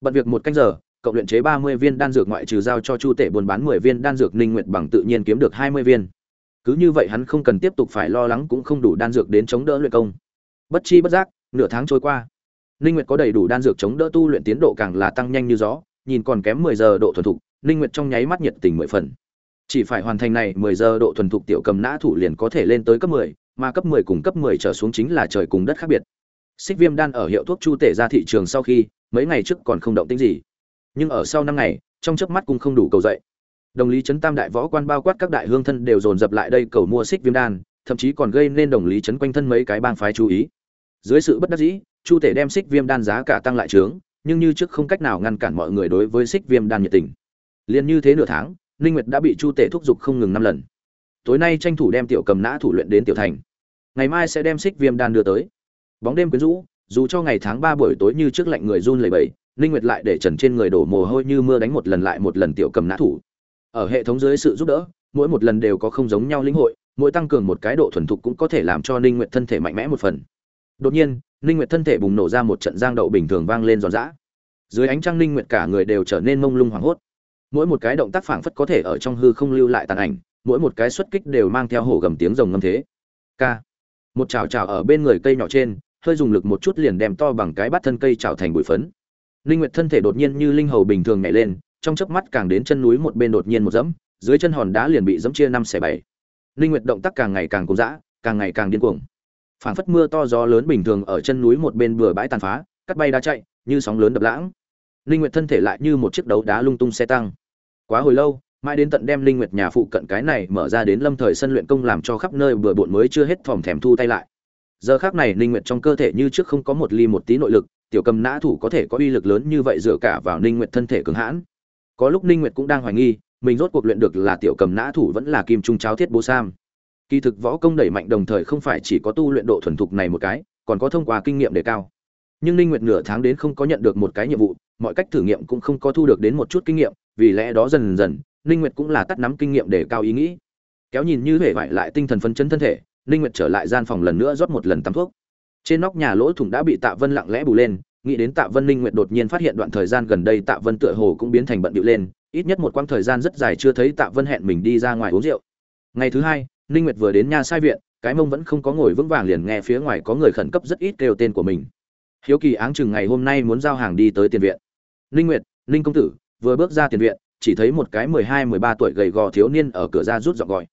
bận việc một canh giờ cộng luyện chế ba mươi viên đan dược ngoại trừ giao cho chu tể buôn bán mười viên đan dược ninh nguyệt bằng tự nhiên kiếm được hai mươi viên cứ như vậy hắn không cần tiếp tục phải lo lắng cũng không đủ đan dược đến chống đỡ luyện công bất chi bất giác nửa tháng trôi qua ninh nguyệt có đầy đủ đan dược chống đỡ tu luyện tiến độ càng là tăng nhanh như gió nhìn còn kém mười giờ độ thuần thục ninh nguyệt trong nháy mắt nhiệt tình mười phần chỉ phải hoàn thành này mười giờ độ thuần thục tiểu cầm nã thủ liền có thể lên tới cấp mười mà cấp 10 cùng cấp 10 trở xuống chính là trời cùng đất khác biệt. Xích Viêm đan ở hiệu thuốc chu tể ra thị trường sau khi, mấy ngày trước còn không động tĩnh gì. Nhưng ở sau năm ngày, trong chớp mắt cũng không đủ cầu dậy. Đồng lý trấn tam đại võ quan bao quát các đại hương thân đều dồn dập lại đây cầu mua Xích Viêm đan, thậm chí còn gây nên đồng lý trấn quanh thân mấy cái bang phái chú ý. Dưới sự bất đắc dĩ, chu tể đem Xích Viêm đan giá cả tăng lại trướng, nhưng như trước không cách nào ngăn cản mọi người đối với Xích Viêm đan nhiệt tình. liền như thế nửa tháng, Ninh Nguyệt đã bị chu tể thúc giục không ngừng năm lần. Tối nay tranh thủ đem tiểu cầm nã thủ luyện đến tiểu thành ngày mai sẽ đem xích viêm đan đưa tới bóng đêm quyến rũ dù cho ngày tháng ba buổi tối như trước lạnh người run lẩy bẩy ninh nguyệt lại để trần trên người đổ mồ hôi như mưa đánh một lần lại một lần tiểu cầm nã thủ. Ở hệ thống dưới sự giúp đỡ, mỗi một lần đều có không giống nhau lĩnh hội, mỗi tăng cường một cái độ thuần thục cũng có thể làm cho ninh nguyệt thân thể mạnh mẽ một phần. Đột nhiên ninh nguyệt thân thể bùng nổ ra một trận giang đậu bình thường vang lên giòn giã. Dưới ánh trăng ninh nguyệt cả người đều trở nên mông lung hoảng hốt. Mỗi một cái động tác phảng phất có thể ở trong hư không lưu lại tàn ảnh, mỗi một cái xuất kích đều mang theo hổ gầm tiếng rồng ngâm thế. Ca. Một chảo chảo ở bên người cây nhỏ trên, hơi dùng lực một chút liền đem to bằng cái bát thân cây chảo thành bụi phấn linh nguyệt thân thể đột nhiên như linh hầu bình thường nhảy lên, trong chớp mắt càng đến chân núi một bên đột nhiên một dẫm, dưới chân hòn đá liền bị dẫm chia năm xẻ bảy. Linh nguyệt động tác càng ngày càng cuồng dã, càng ngày càng điên cuồng. Phảng phất mưa to gió lớn bình thường ở chân núi một bên bừa bãi tàn phá, cắt bay đá chạy, như sóng lớn đập lãng. Linh nguyệt thân thể lại như một chiếc đấu đá lung tung xe tăng. Quá hồi lâu, mãi đến tận đem linh nguyệt nhà phụ cận cái này mở ra đến lâm thời sân luyện công làm cho khắp nơi bừa bộn mới chưa hết thòm thèm thu tay lại. Giờ khắc này linh nguyệt trong cơ thể như trước không có một ly một tí nội lực tiểu cầm nã thủ có thể có uy lực lớn như vậy dựa cả vào linh nguyệt thân thể cứng hãn. Có lúc linh nguyệt cũng đang hoài nghi, mình rốt cuộc luyện được là tiểu cầm nã thủ vẫn là kim trung cháo thiết bố sam. Kỳ thực võ công đẩy mạnh đồng thời không phải chỉ có tu luyện độ thuần thục này một cái, còn có thông qua kinh nghiệm đề cao. Nhưng linh nguyệt nửa tháng đến không có nhận được một cái nhiệm vụ, mọi cách thử nghiệm cũng không có thu được đến một chút kinh nghiệm, vì lẽ đó dần dần, ninh nguyệt cũng là tắt nắm kinh nghiệm để cao ý nghĩ. Kéo nhìn như hề vải lại tinh thần phấn chấn thân thể, ninh nguyệt trở lại gian phòng lần nữa rót một lần tắm thuốc trên nóc nhà lỗ thủng đã bị tạ vân lặng lẽ bù lên, nghĩ đến tạ vân Linh nguyệt đột nhiên phát hiện đoạn thời gian gần đây tạ vân tựa hồ cũng biến thành bận điệu lên, ít nhất một quãng thời gian rất dài chưa thấy tạ vân hẹn mình đi ra ngoài uống rượu. Ngày thứ hai, ninh nguyệt vừa đến nha sai viện, cái mông vẫn không có ngồi vững vàng liền nghe phía ngoài có người khẩn cấp rất ít kêu tên của mình. Hiếu kỳ áng chừng ngày hôm nay muốn giao hàng đi tới tiền viện. Ninh nguyệt, ninh công tử, vừa bước ra tiền viện, chỉ thấy một cái 12-13 tuổi gầy gò thiếu niên ở cửa ra rút giọng gọi.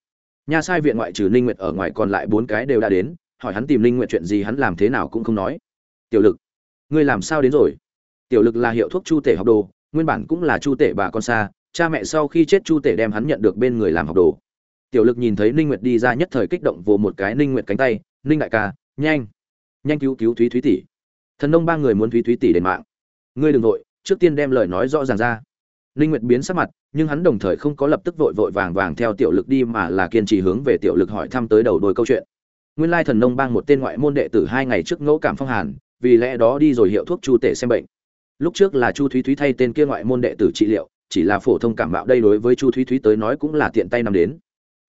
Nha sai viện ngoại trừ ninh nguyệt ở ngoài còn lại bốn cái đều đã đến hỏi hắn tìm linh nguyệt chuyện gì hắn làm thế nào cũng không nói. Tiểu lực, ngươi làm sao đến rồi? Tiểu lực là hiệu thuốc chu tể học đồ, nguyên bản cũng là chu tể bà con xa, cha mẹ sau khi chết chu tể đem hắn nhận được bên người làm học đồ. Tiểu lực nhìn thấy ninh nguyệt đi ra nhất thời kích động vồ một cái ninh nguyệt cánh tay ninh đại ca, nhanh nhanh cứu cứu thúy thúy tỷ. Thần nông ba người muốn thúy thúy tỷ đền mạng. Ngươi đừng vội, trước tiên đem lời nói rõ ràng ra. Ninh nguyệt biến sắc mặt, nhưng hắn đồng thời không có lập tức vội vội vàng vàng theo tiểu lực đi mà là kiên trì hướng về tiểu lực hỏi thăm tới đầu đuôi câu chuyện nguyên lai thần nông bang một tên ngoại môn đệ tử hai ngày trước ngẫu cảm phong hàn, vì lẽ đó đi rồi hiệu thuốc chu tể xem bệnh. Lúc trước là chu thúy thúy thay tên kia ngoại môn đệ tử trị liệu, chỉ là phổ thông cảm mạo đây đối với chu thúy thúy tới nói cũng là tiện tay nằm đến.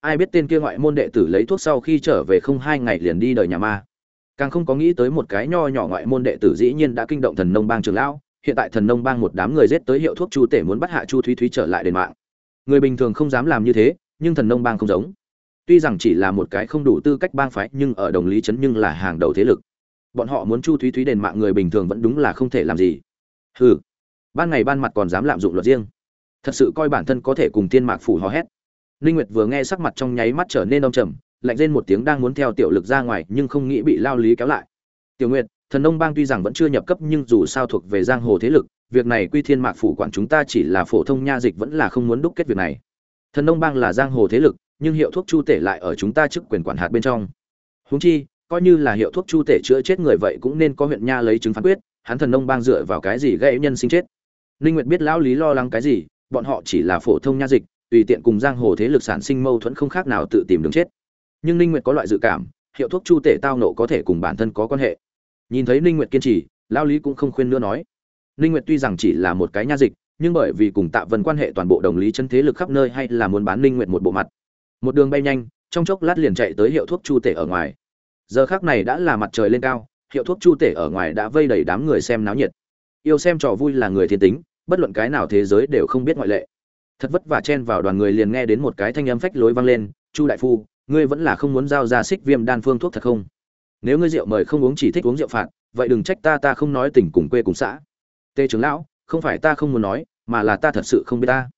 Ai biết tên kia ngoại môn đệ tử lấy thuốc sau khi trở về không hai ngày liền đi đời nhà ma. Càng không có nghĩ tới một cái nho nhỏ ngoại môn đệ tử dĩ nhiên đã kinh động thần nông bang trường lão, hiện tại thần nông bang một đám người giết tới hiệu thuốc chu tể muốn bắt hạ chu thúy thúy trở lại đền mạng. Người bình thường không dám làm như thế, nhưng thần nông bang không giống tuy rằng chỉ là một cái không đủ tư cách bang phái, nhưng ở đồng lý chấn nhưng là hàng đầu thế lực. Bọn họ muốn chu thúy thúy đền mạng người bình thường vẫn đúng là không thể làm gì. Hừ. Ban ngày ban mặt còn dám lạm dụng luật riêng. Thật sự coi bản thân có thể cùng tiên mạc phủ hò hét. Ninh nguyệt vừa nghe sắc mặt trong nháy mắt trở nên đông trầm, lạnh lên một tiếng đang muốn theo tiểu lực ra ngoài, nhưng không nghĩ bị lao lý kéo lại. Tiểu nguyệt, thần nông bang tuy rằng vẫn chưa nhập cấp, nhưng dù sao thuộc về giang hồ thế lực, việc này quy thiên mạc phủ quản chúng ta chỉ là phổ thông nha dịch vẫn là không muốn đúc kết việc này. Thần nông bang là giang hồ thế lực nhưng hiệu thuốc chu tể lại ở chúng ta chức quyền quản hạt bên trong. Huống chi, coi như là hiệu thuốc chu tể chữa chết người vậy cũng nên có huyện nha lấy chứng phán quyết, hắn thần nông bang dựa vào cái gì gây nhân sinh chết. Ninh nguyệt biết lão lý lo lắng cái gì, bọn họ chỉ là phổ thông nha dịch, tùy tiện cùng giang hồ thế lực sản sinh mâu thuẫn không khác nào tự tìm đường chết. Nhưng ninh nguyệt có loại dự cảm, hiệu thuốc chu tể tao nộ có thể cùng bản thân có quan hệ. Nhìn thấy ninh nguyệt kiên trì, lão lý cũng không khuyên nữa nói. Ninh nguyệt tuy rằng chỉ là một cái nha dịch, nhưng bởi vì cùng tạ vân quan hệ toàn bộ đồng lý chân thế lực khắp nơi hay là muốn bán ninh nguyệt một bộ mặt một đường bay nhanh, trong chốc lát liền chạy tới hiệu thuốc chu tể ở ngoài. Giờ khắc này đã là mặt trời lên cao, hiệu thuốc chu tể ở ngoài đã vây đầy đám người xem náo nhiệt. Yêu xem trò vui là người thiên tính, bất luận cái nào thế giới đều không biết ngoại lệ. Thật vất vả chen vào đoàn người liền nghe đến một cái thanh âm phách lối vang lên, chu đại phu, ngươi vẫn là không muốn giao ra xích viêm đan phương thuốc thật không? Nếu ngươi rượu mời không uống chỉ thích uống rượu phạt, vậy đừng trách ta ta không nói tỉnh cùng quê cùng xã. Tê trưởng lão, không phải ta không muốn nói, mà là ta thật sự không biết ta.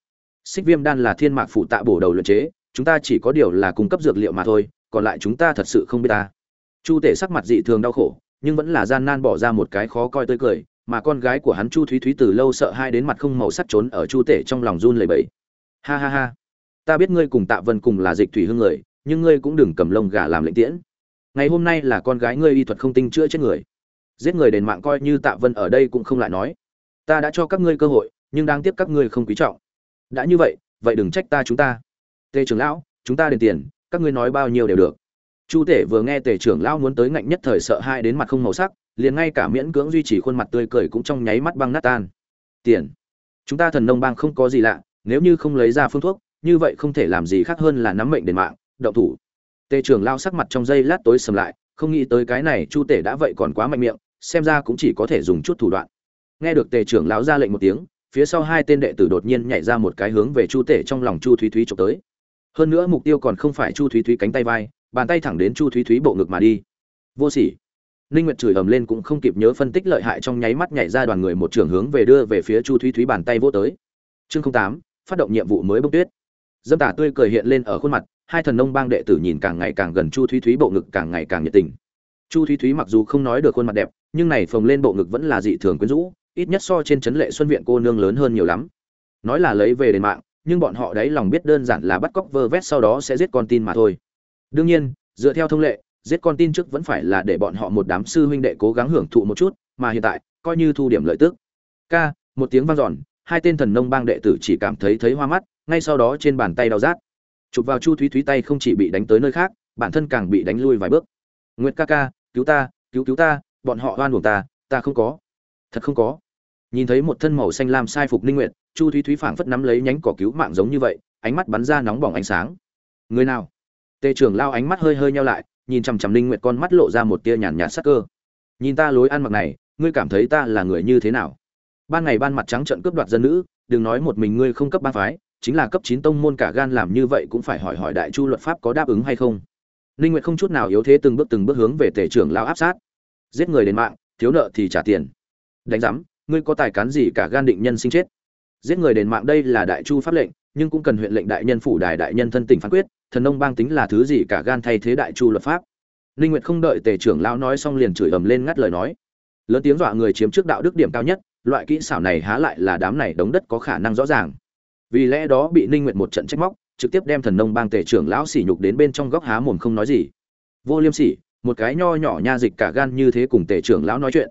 Xích viêm đan là thiên mạc phụ tạ bổ đầu luyện chế chúng ta chỉ có điều là cung cấp dược liệu mà thôi, còn lại chúng ta thật sự không biết ta. Chu tể sắc mặt dị thường đau khổ, nhưng vẫn là gian nan bỏ ra một cái khó coi tươi cười, mà con gái của hắn chu thúy thúy từ lâu sợ hai đến mặt không màu sắc trốn ở chu tể trong lòng run lẩy bẩy. Ha ha ha. Ta biết ngươi cùng tạ vân cùng là dịch thủy hương người, nhưng ngươi cũng đừng cầm lông gà làm lệnh tiễn. Ngày hôm nay là con gái ngươi y thuật không tinh chữa chết người. Giết người đền mạng coi như tạ vân ở đây cũng không lại nói. Ta đã cho các ngươi cơ hội, nhưng đang tiếp các ngươi không quý trọng. Đã như vậy vậy đừng trách ta chúng ta tề trưởng lão, chúng ta đền tiền, các ngươi nói bao nhiêu đều được. Chu tể vừa nghe tề trưởng lão muốn tới ngạnh nhất thời sợ hai đến mặt không màu sắc, liền ngay cả miễn cưỡng duy trì khuôn mặt tươi cười cũng trong nháy mắt băng nát tan. Tiền. Chúng ta thần nông bang không có gì lạ, nếu như không lấy ra phương thuốc, như vậy không thể làm gì khác hơn là nắm mệnh đền mạng, động thủ. Tề trưởng lao sắc mặt trong giây lát tối sầm lại, không nghĩ tới cái này chu tể đã vậy còn quá mạnh miệng, xem ra cũng chỉ có thể dùng chút thủ đoạn. Nghe được tề trưởng lão ra lệnh một tiếng, phía sau hai tên đệ tử đột nhiên nhảy ra một cái hướng về chu tể trong lòng chu thúy thúy trộm tới hơn nữa mục tiêu còn không phải chu thúy thúy cánh tay vai bàn tay thẳng đến chu thúy thúy bộ ngực mà đi. Vô sỉ. Ninh nguyệt chửi ầm lên cũng không kịp nhớ phân tích lợi hại trong nháy mắt nhảy ra đoàn người một trường hướng về đưa về phía chu thúy thúy bàn tay vô tới. Chương 08, phát động nhiệm vụ mới bốc tuyết. Dâm tả tươi cười hiện lên ở khuôn mặt hai thần nông bang đệ tử nhìn càng ngày càng gần chu thúy thúy bộ ngực càng ngày càng nhiệt tình. Chu thúy thúy mặc dù không nói được khuôn mặt đẹp nhưng này phồng lên bộ ngực vẫn là dị thường quyến rũ ít nhất so trên chấn lệ xuân viện cô nương lớn hơn nhiều lắm. Nói là lấy về đền mạng nhưng bọn họ đấy lòng biết đơn giản là bắt cóc vơ vét sau đó sẽ giết con tin mà thôi. Đương nhiên, dựa theo thông lệ, giết con tin trước vẫn phải là để bọn họ một đám sư huynh đệ cố gắng hưởng thụ một chút, mà hiện tại, coi như thu điểm lợi tức. Ca, một tiếng vang dọn, hai tên thần nông bang đệ tử chỉ cảm thấy thấy hoa mắt, ngay sau đó trên bàn tay đau rát. Chụp vào chu thúy thúy tay không chỉ bị đánh tới nơi khác, bản thân càng bị đánh lui vài bước. Nguyệt ca ca, cứu ta, cứu cứu ta, bọn họ oan uổng ta ta không có. Thật không có nhìn thấy một thân màu xanh lam sai phục ninh nguyệt, chu thúy thúy phảng phất nắm lấy nhánh cỏ cứu mạng giống như vậy, ánh mắt bắn ra nóng bỏng ánh sáng. Người nào? Tề trưởng lao ánh mắt hơi hơi nhau lại, nhìn chằm chằm ninh nguyệt con mắt lộ ra một tia nhàn nhạt sắc cơ. Nhìn ta lối ăn mặc này, ngươi cảm thấy ta là người như thế nào? Ban ngày ban mặt trắng trận cướp đoạt dân nữ, đừng nói một mình ngươi không cấp ba phái, chính là cấp chín tông môn cả gan làm như vậy cũng phải hỏi hỏi đại chu luật pháp có đáp ứng hay không? Ninh nguyệt không chút nào yếu thế từng bước từng bước hướng về tể trưởng lao áp sát. Giết người đến mạng, thiếu nợ thì trả tiền. Đánh giám ngươi có tài cán gì cả gan định nhân sinh chết? Giết người đền mạng đây là đại chu pháp lệnh, nhưng cũng cần huyện lệnh đại nhân phủ đài đại nhân thân tỉnh phán quyết, thần nông bang tính là thứ gì cả gan thay thế đại chu luật pháp? Linh nguyệt không đợi tề trưởng lão nói xong liền chửi ầm lên ngắt lời nói. Lớn tiếng dọa người chiếm trước đạo đức điểm cao nhất, loại kỹ xảo này há lại là đám này đống đất có khả năng rõ ràng. Vì lẽ đó bị ninh nguyệt một trận trách móc, trực tiếp đem thần nông bang tề trưởng lão sỉ nhục đến bên trong góc há mồm không nói gì. Vô liêm sỉ, một cái nho nhỏ nha dịch cả gan như thế cùng tề trưởng lão nói chuyện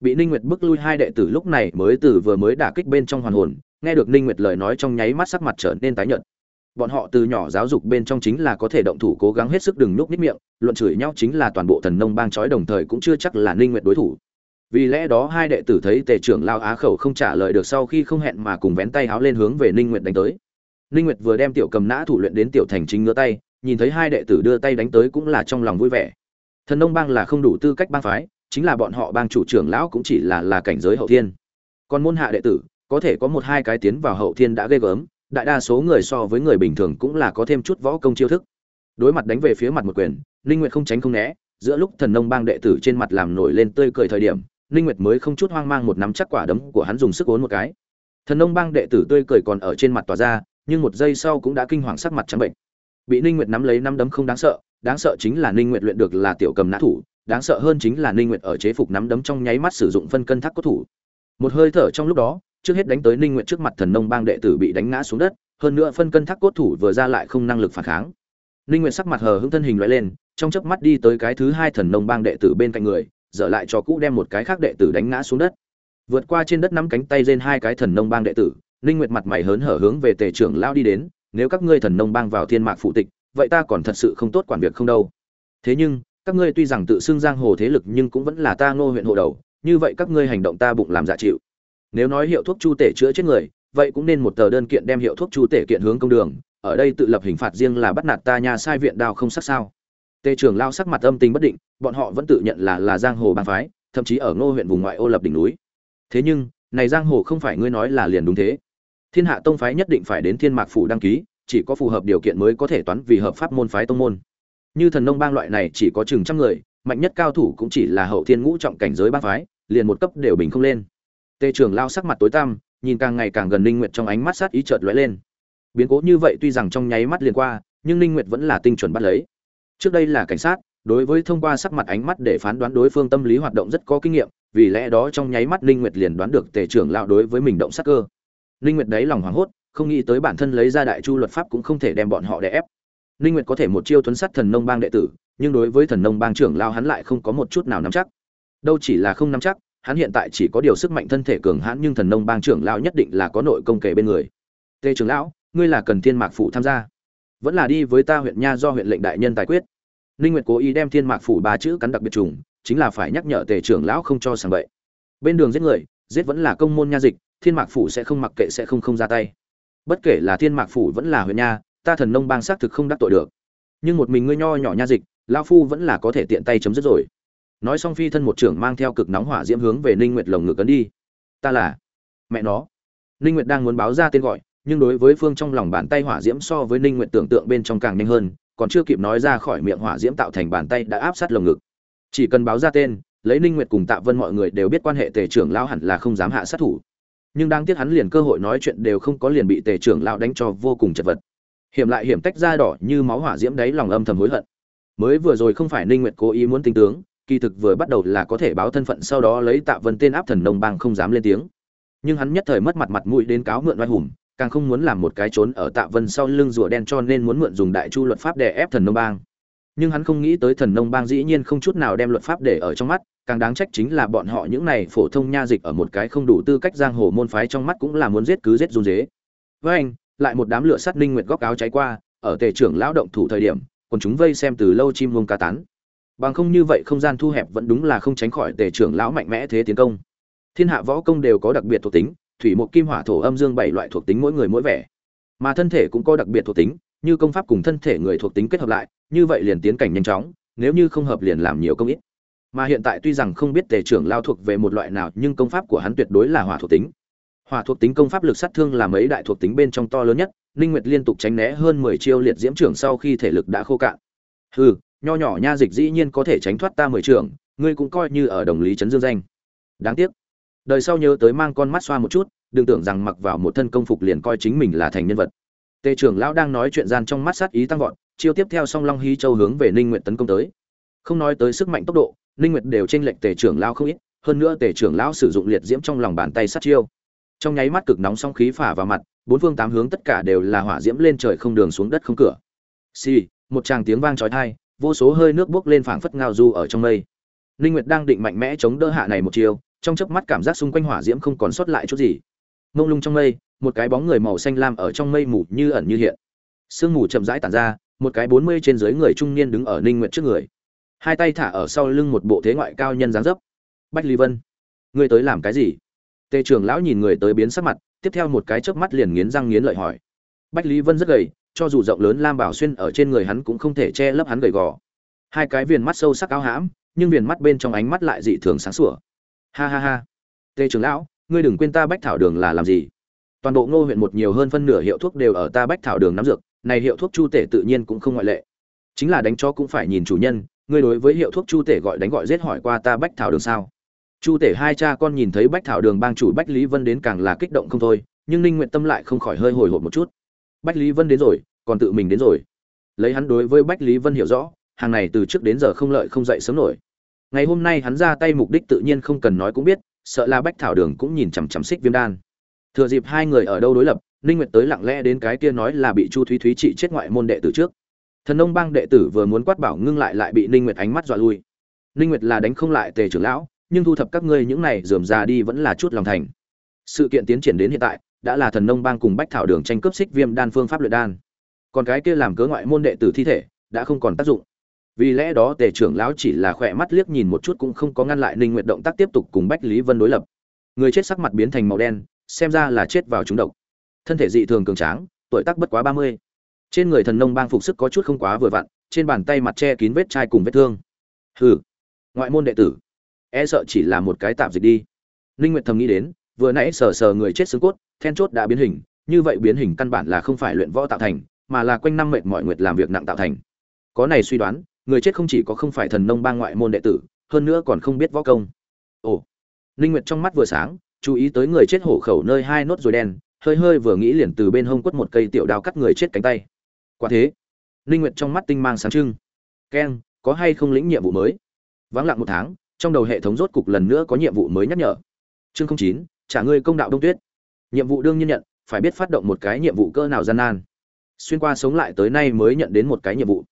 bị ninh nguyệt bức lui hai đệ tử lúc này mới từ vừa mới đả kích bên trong hoàn hồn, nghe được ninh nguyệt lời nói trong nháy mắt sắc mặt trở nên tái nhợt. Bọn họ từ nhỏ giáo dục bên trong chính là có thể động thủ cố gắng hết sức đừng núp nít miệng, luận chửi nhau chính là toàn bộ thần nông bang chói đồng thời cũng chưa chắc là ninh nguyệt đối thủ. Vì lẽ đó hai đệ tử thấy tề trưởng lao á khẩu không trả lời được sau khi không hẹn mà cùng vén tay háo lên hướng về ninh nguyệt đánh tới. Ninh nguyệt vừa đem tiểu cầm nã thủ luyện đến tiểu thành chính ngửa tay, nhìn thấy hai đệ tử đưa tay đánh tới cũng là trong lòng vui vẻ. Thần nông bang là không đủ tư cách bang phái chính là bọn họ bang chủ trưởng lão cũng chỉ là là cảnh giới hậu thiên. Còn môn hạ đệ tử, có thể có một hai cái tiến vào hậu thiên đã ghê gớm, đại đa số người so với người bình thường cũng là có thêm chút võ công chiêu thức. Đối mặt đánh về phía mặt một quyền, linh nguyệt không tránh không né, giữa lúc thần nông bang đệ tử trên mặt làm nổi lên tươi cười thời điểm, linh nguyệt mới không chút hoang mang một nắm chắc quả đấm của hắn dùng sức uốn một cái. Thần nông bang đệ tử tươi cười còn ở trên mặt tỏa ra, nhưng một giây sau cũng đã kinh hoàng sắc mặt trắng bệnh. Bị linh nguyệt nắm lấy năm đấm không đáng sợ đáng sợ chính là linh nguyệt luyện được là tiểu cầm nã thủ đáng sợ hơn chính là ninh nguyệt ở chế phục nắm đấm trong nháy mắt sử dụng phân cân thác cốt thủ. Một hơi thở trong lúc đó, trước hết đánh tới ninh nguyệt trước mặt thần nông bang đệ tử bị đánh ngã xuống đất, hơn nữa phân cân thác cốt thủ vừa ra lại không năng lực phản kháng. Ninh nguyệt sắc mặt hờ hững thân hình lóe lên, trong chớp mắt đi tới cái thứ hai thần nông bang đệ tử bên cạnh người, dở lại cho cũ đem một cái khác đệ tử đánh ngã xuống đất. Vượt qua trên đất nắm cánh tay lên hai cái thần nông bang đệ tử, ninh nguyệt mặt mày hớn hở hướng về tề trưởng lao đi đến, nếu các ngươi thần nông bang vào thiên mạc phụ tịch, vậy ta còn thật sự không tốt quản việc không đâu. Thế nhưng các ngươi tuy rằng tự xưng giang hồ thế lực nhưng cũng vẫn là ta ngô huyện hộ đầu, như vậy các ngươi hành động ta bụng làm dạ chịu. Nếu nói hiệu thuốc chu tể chữa chết người, vậy cũng nên một tờ đơn kiện đem hiệu thuốc chu tể kiện hướng công đường, ở đây tự lập hình phạt riêng là bắt nạt ta nhà sai viện đao không sắc sao. Tề trưởng lao sắc mặt âm tình bất định, bọn họ vẫn tự nhận là là giang hồ bang phái, thậm chí ở ngô huyện vùng ngoại ô lập đỉnh núi. Thế nhưng, này giang hồ không phải ngươi nói là liền đúng thế. Thiên hạ tông phái nhất định phải đến thiên mạc phủ đăng ký, chỉ có phù hợp điều kiện mới có thể toán vì hợp pháp môn phái tông môn như thần nông bang loại này chỉ có chừng trăm người, mạnh nhất cao thủ cũng chỉ là hậu thiên ngũ trọng cảnh giới bang phái, liền một cấp đều bình không lên. Tề trưởng lao sắc mặt tối tăm, nhìn càng ngày càng gần ninh nguyệt trong ánh mắt sát ý chợt lóe lên. Biến cố như vậy tuy rằng trong nháy mắt liền qua, nhưng ninh nguyệt vẫn là tinh chuẩn bắt lấy. Trước đây là cảnh sát, đối với thông qua sắc mặt ánh mắt để phán đoán đối phương tâm lý hoạt động rất có kinh nghiệm, vì lẽ đó trong nháy mắt ninh nguyệt liền đoán được tề trưởng lao đối với mình động sắc cơ. Ninh nguyệt đấy lòng hoảng hốt, không nghĩ tới bản thân lấy ra đại chu luật pháp cũng không thể đem bọn họ đè ép ninh nguyệt có thể một chiêu thuấn sát thần nông bang đệ tử, nhưng đối với thần nông bang trưởng lao hắn lại không có một chút nào nắm chắc. Đâu chỉ là không nắm chắc, hắn hiện tại chỉ có điều sức mạnh thân thể cường hãn nhưng thần nông bang trưởng lão nhất định là có nội công kể bên người. Tề trưởng lão, ngươi là cần thiên mạc phụ tham gia. Vẫn là đi với ta huyện nha do huyện lệnh đại nhân tài quyết. Ninh nguyệt cố ý đem thiên mạc phủ ba chữ cắn đặc biệt trùng, chính là phải nhắc nhở tề trưởng lão không cho sảng bậy. Bên đường giết người, giết vẫn là công môn nha dịch, thiên mạc phủ sẽ không mặc kệ sẽ không không ra tay. Bất kể là thiên mạc phủ vẫn là huyện nha ta thần nông bang xác thực không đắc tội được. Nhưng một mình ngươi nho nhỏ nha dịch, lão phu vẫn là có thể tiện tay chấm dứt rồi. Nói xong phi thân một trưởng mang theo cực nóng hỏa diễm hướng về ninh nguyệt lồng ngực ấn đi. Ta là mẹ nó. Ninh nguyệt đang muốn báo ra tên gọi, nhưng đối với phương trong lòng bàn tay hỏa diễm so với ninh nguyệt tưởng tượng bên trong càng nhanh hơn, còn chưa kịp nói ra khỏi miệng hỏa diễm tạo thành bàn tay đã áp sát lồng ngực. Chỉ cần báo ra tên, lấy ninh nguyệt cùng tạ vân mọi người đều biết quan hệ tề trưởng lão hẳn là không dám hạ sát thủ. Nhưng đang tiếc hắn liền cơ hội nói chuyện đều không có liền bị tề trưởng lão đánh cho vô cùng chật vật hiểm lại hiểm tách ra đỏ như máu hỏa diễm đấy lòng âm thầm hối hận. Mới vừa rồi không phải ninh nguyệt cố ý muốn tinh tướng, kỳ thực vừa bắt đầu là có thể báo thân phận sau đó lấy tạ vân tên áp thần nông bang không dám lên tiếng. Nhưng hắn nhất thời mất mặt mặt mũi đến cáo mượn oai hùng, càng không muốn làm một cái trốn ở tạ vân sau lưng rùa đen cho nên muốn mượn dùng đại chu luật pháp để ép thần nông bang. Nhưng hắn không nghĩ tới thần nông bang dĩ nhiên không chút nào đem luật pháp để ở trong mắt, càng đáng trách chính là bọn họ những này phổ thông nha dịch ở một cái không đủ tư cách giang hồ môn phái trong mắt cũng là muốn giết cứ giết run dế. Với anh lại một đám lửa sắt linh nguyệt góc áo cháy qua, ở tề trưởng lão động thủ thời điểm, còn chúng vây xem từ lâu chim muông cá tán. Bằng không như vậy không gian thu hẹp vẫn đúng là không tránh khỏi tề trưởng lão mạnh mẽ thế tiến công. Thiên hạ võ công đều có đặc biệt thuộc tính, thủy một kim hỏa thổ âm dương bảy loại thuộc tính mỗi người mỗi vẻ. Mà thân thể cũng có đặc biệt thuộc tính, như công pháp cùng thân thể người thuộc tính kết hợp lại, như vậy liền tiến cảnh nhanh chóng, nếu như không hợp liền làm nhiều công ít. Mà hiện tại tuy rằng không biết tề trưởng lao thuộc về một loại nào, nhưng công pháp của hắn tuyệt đối là hỏa thuộc tính hỏa thuộc tính công pháp lực sát thương là mấy đại thuộc tính bên trong to lớn nhất, ninh nguyệt liên tục tránh né hơn 10 chiêu liệt diễm trưởng sau khi thể lực đã khô cạn. Hừ, nho nhỏ nha dịch dĩ nhiên có thể tránh thoát ta mười trưởng, ngươi cũng coi như ở đồng lý trấn dương danh. Đáng tiếc. Đời sau nhớ tới mang con mắt xoa một chút, đừng tưởng rằng mặc vào một thân công phục liền coi chính mình là thành nhân vật. Tề trưởng lão đang nói chuyện gian trong mắt sát ý tăng vọt, chiêu tiếp theo song long hí châu hướng về ninh nguyệt tấn công tới. Không nói tới sức mạnh tốc độ, ninh nguyệt đều trên lệnh tề trưởng lão không ít, hơn nữa tề trưởng lão sử dụng liệt diễm trong lòng bàn tay sát chiêu trong nháy mắt cực nóng song khí phả vào mặt, bốn phương tám hướng tất cả đều là hỏa diễm lên trời không đường xuống đất không cửa. Xì, một tràng tiếng vang chói tai, vô số hơi nước bốc lên phảng phất ngao du ở trong mây. Linh nguyệt đang định mạnh mẽ chống đỡ hạ này một chiều trong chớp mắt cảm giác xung quanh hỏa diễm không còn sót lại chút gì. Mông lung trong mây, một cái bóng người màu xanh lam ở trong mây mù như ẩn như hiện. Sương mù chậm rãi tản ra, một cái bốn mươi trên dưới người trung niên đứng ở ninh nguyệt trước người. Hai tay thả ở sau lưng một bộ thế ngoại cao nhân dáng dấp. Bách ly vân ngươi tới làm cái gì? Tề trưởng lão nhìn người tới biến sắc mặt, tiếp theo một cái chớp mắt liền nghiến răng nghiến lợi hỏi. Bách lý vân rất gầy, cho dù rộng lớn lam bảo xuyên ở trên người hắn cũng không thể che lấp hắn gầy gò. Hai cái viền mắt sâu sắc áo hãm, nhưng viền mắt bên trong ánh mắt lại dị thường sáng sủa. Ha ha ha. Tề trưởng lão, ngươi đừng quên ta bách thảo đường là làm gì? Toàn bộ ngô huyện một nhiều hơn phân nửa hiệu thuốc đều ở ta bách thảo đường nắm dược, này hiệu thuốc chu tể tự nhiên cũng không ngoại lệ. Chính là đánh cho cũng phải nhìn chủ nhân, ngươi đối với hiệu thuốc chu tể gọi đánh gọi giết hỏi qua ta bách thảo đường sao? Chu tể hai cha con nhìn thấy bách thảo đường bang chủ bách lý vân đến càng là kích động không thôi, nhưng ninh nguyện tâm lại không khỏi hơi hồi hộp một chút. Bách lý vân đến rồi, còn tự mình đến rồi. Lấy hắn đối với bách lý vân hiểu rõ, hàng này từ trước đến giờ không lợi không dậy sớm nổi. Ngày hôm nay hắn ra tay mục đích tự nhiên không cần nói cũng biết, sợ là bách thảo đường cũng nhìn chằm chằm xích viêm đan. Thừa dịp hai người ở đâu đối lập, ninh nguyệt tới lặng lẽ đến cái kia nói là bị chu thúy thúy trị chết ngoại môn đệ tử trước. Thần ông bang đệ tử vừa muốn quát bảo ngưng lại lại bị ninh nguyệt ánh mắt dọa lui. Ninh nguyệt là đánh không lại tề trưởng lão nhưng thu thập các ngươi những này dườm ra đi vẫn là chút lòng thành. Sự kiện tiến triển đến hiện tại, đã là thần nông bang cùng bách thảo đường tranh cướp xích viêm đan phương pháp luyện đan. Còn cái kia làm cớ ngoại môn đệ tử thi thể, đã không còn tác dụng. Vì lẽ đó tề trưởng lão chỉ là khỏe mắt liếc nhìn một chút cũng không có ngăn lại ninh nguyệt động tác tiếp tục cùng bách lý vân đối lập. Người chết sắc mặt biến thành màu đen, xem ra là chết vào trúng độc. Thân thể dị thường cường tráng, tuổi tác bất quá 30. trên người thần nông bang phục sức có chút không quá vừa vặn, trên bàn tay mặt che kín vết chai cùng vết thương. Hừ. Ngoại môn đệ tử e sợ chỉ là một cái tạm dịch đi. Ninh nguyệt thầm nghĩ đến, vừa nãy sờ sờ người chết xương cốt, then chốt đã biến hình, như vậy biến hình căn bản là không phải luyện võ tạo thành, mà là quanh năm mệt mọi nguyệt làm việc nặng tạo thành. Có này suy đoán, người chết không chỉ có không phải thần nông bang ngoại môn đệ tử, hơn nữa còn không biết võ công. Ồ. Ninh nguyệt trong mắt vừa sáng, chú ý tới người chết hổ khẩu nơi hai nốt rồi đen, hơi hơi vừa nghĩ liền từ bên hông quất một cây tiểu đao cắt người chết cánh tay. Quả thế, ninh nguyệt trong mắt tinh mang sáng trưng. Keng, có hay không lĩnh nhiệm vụ mới? Vắng lặng một tháng trong đầu hệ thống rốt cục lần nữa có nhiệm vụ mới nhắc nhở. Chương 09, trả ngươi công đạo đông tuyết. Nhiệm vụ đương nhiên nhận phải biết phát động một cái nhiệm vụ cơ nào gian nan. Xuyên qua sống lại tới nay mới nhận đến một cái nhiệm vụ.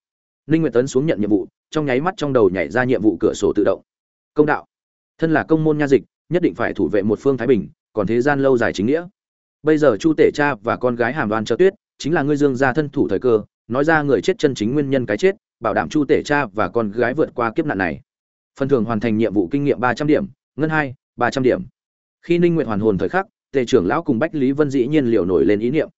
Ninh nguyệt tấn xuống nhận nhiệm vụ trong nháy mắt trong đầu nhảy ra nhiệm vụ cửa sổ tự động. Công đạo. Thân là công môn nha dịch nhất định phải thủ vệ một phương thái bình còn thế gian lâu dài chính nghĩa. Bây giờ chu tể cha và con gái hàm đoan cho tuyết chính là ngươi dương gia thân thủ thời cơ nói ra người chết chân chính nguyên nhân cái chết bảo đảm chu tể cha và con gái vượt qua kiếp nạn này phần thưởng hoàn thành nhiệm vụ kinh nghiệm ba trăm điểm, ngân hai, ba trăm điểm. Khi ninh nguyện hoàn hồn thời khắc, tề trưởng lão cùng bách lý vân dĩ nhiên liều nổi lên ý niệm.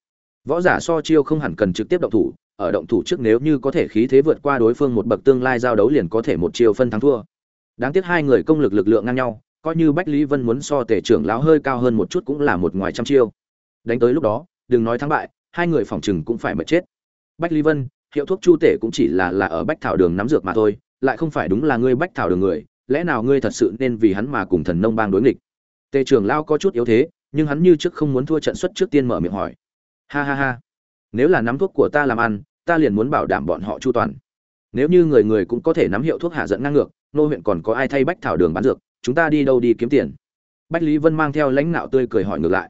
Võ giả so chiêu không hẳn cần trực tiếp động thủ, ở động thủ trước nếu như có thể khí thế vượt qua đối phương một bậc tương lai giao đấu liền có thể một chiêu phân thắng thua. Đáng tiếc hai người công lực lực lượng ngang nhau, coi như bách lý vân muốn so tề trưởng lão hơi cao hơn một chút cũng là một ngoài trăm chiêu. Đánh tới lúc đó, đừng nói thắng bại, hai người phòng chừng cũng phải mệt chết. Bách lý vân, hiệu thuốc chu tể cũng chỉ là là ở bách thảo đường nắm dược mà thôi lại không phải đúng là ngươi bách thảo đường người, lẽ nào ngươi thật sự nên vì hắn mà cùng thần nông bang đối nghịch? Tề trưởng lao có chút yếu thế, nhưng hắn như trước không muốn thua trận xuất trước tiên mở miệng hỏi. Ha ha ha, nếu là nắm thuốc của ta làm ăn, ta liền muốn bảo đảm bọn họ chu toàn. Nếu như người người cũng có thể nắm hiệu thuốc hạ giận ngang ngược, nô huyện còn có ai thay bách thảo đường bán dược, chúng ta đi đâu đi kiếm tiền? Bách lý vân mang theo lãnh nạo tươi cười hỏi ngược lại.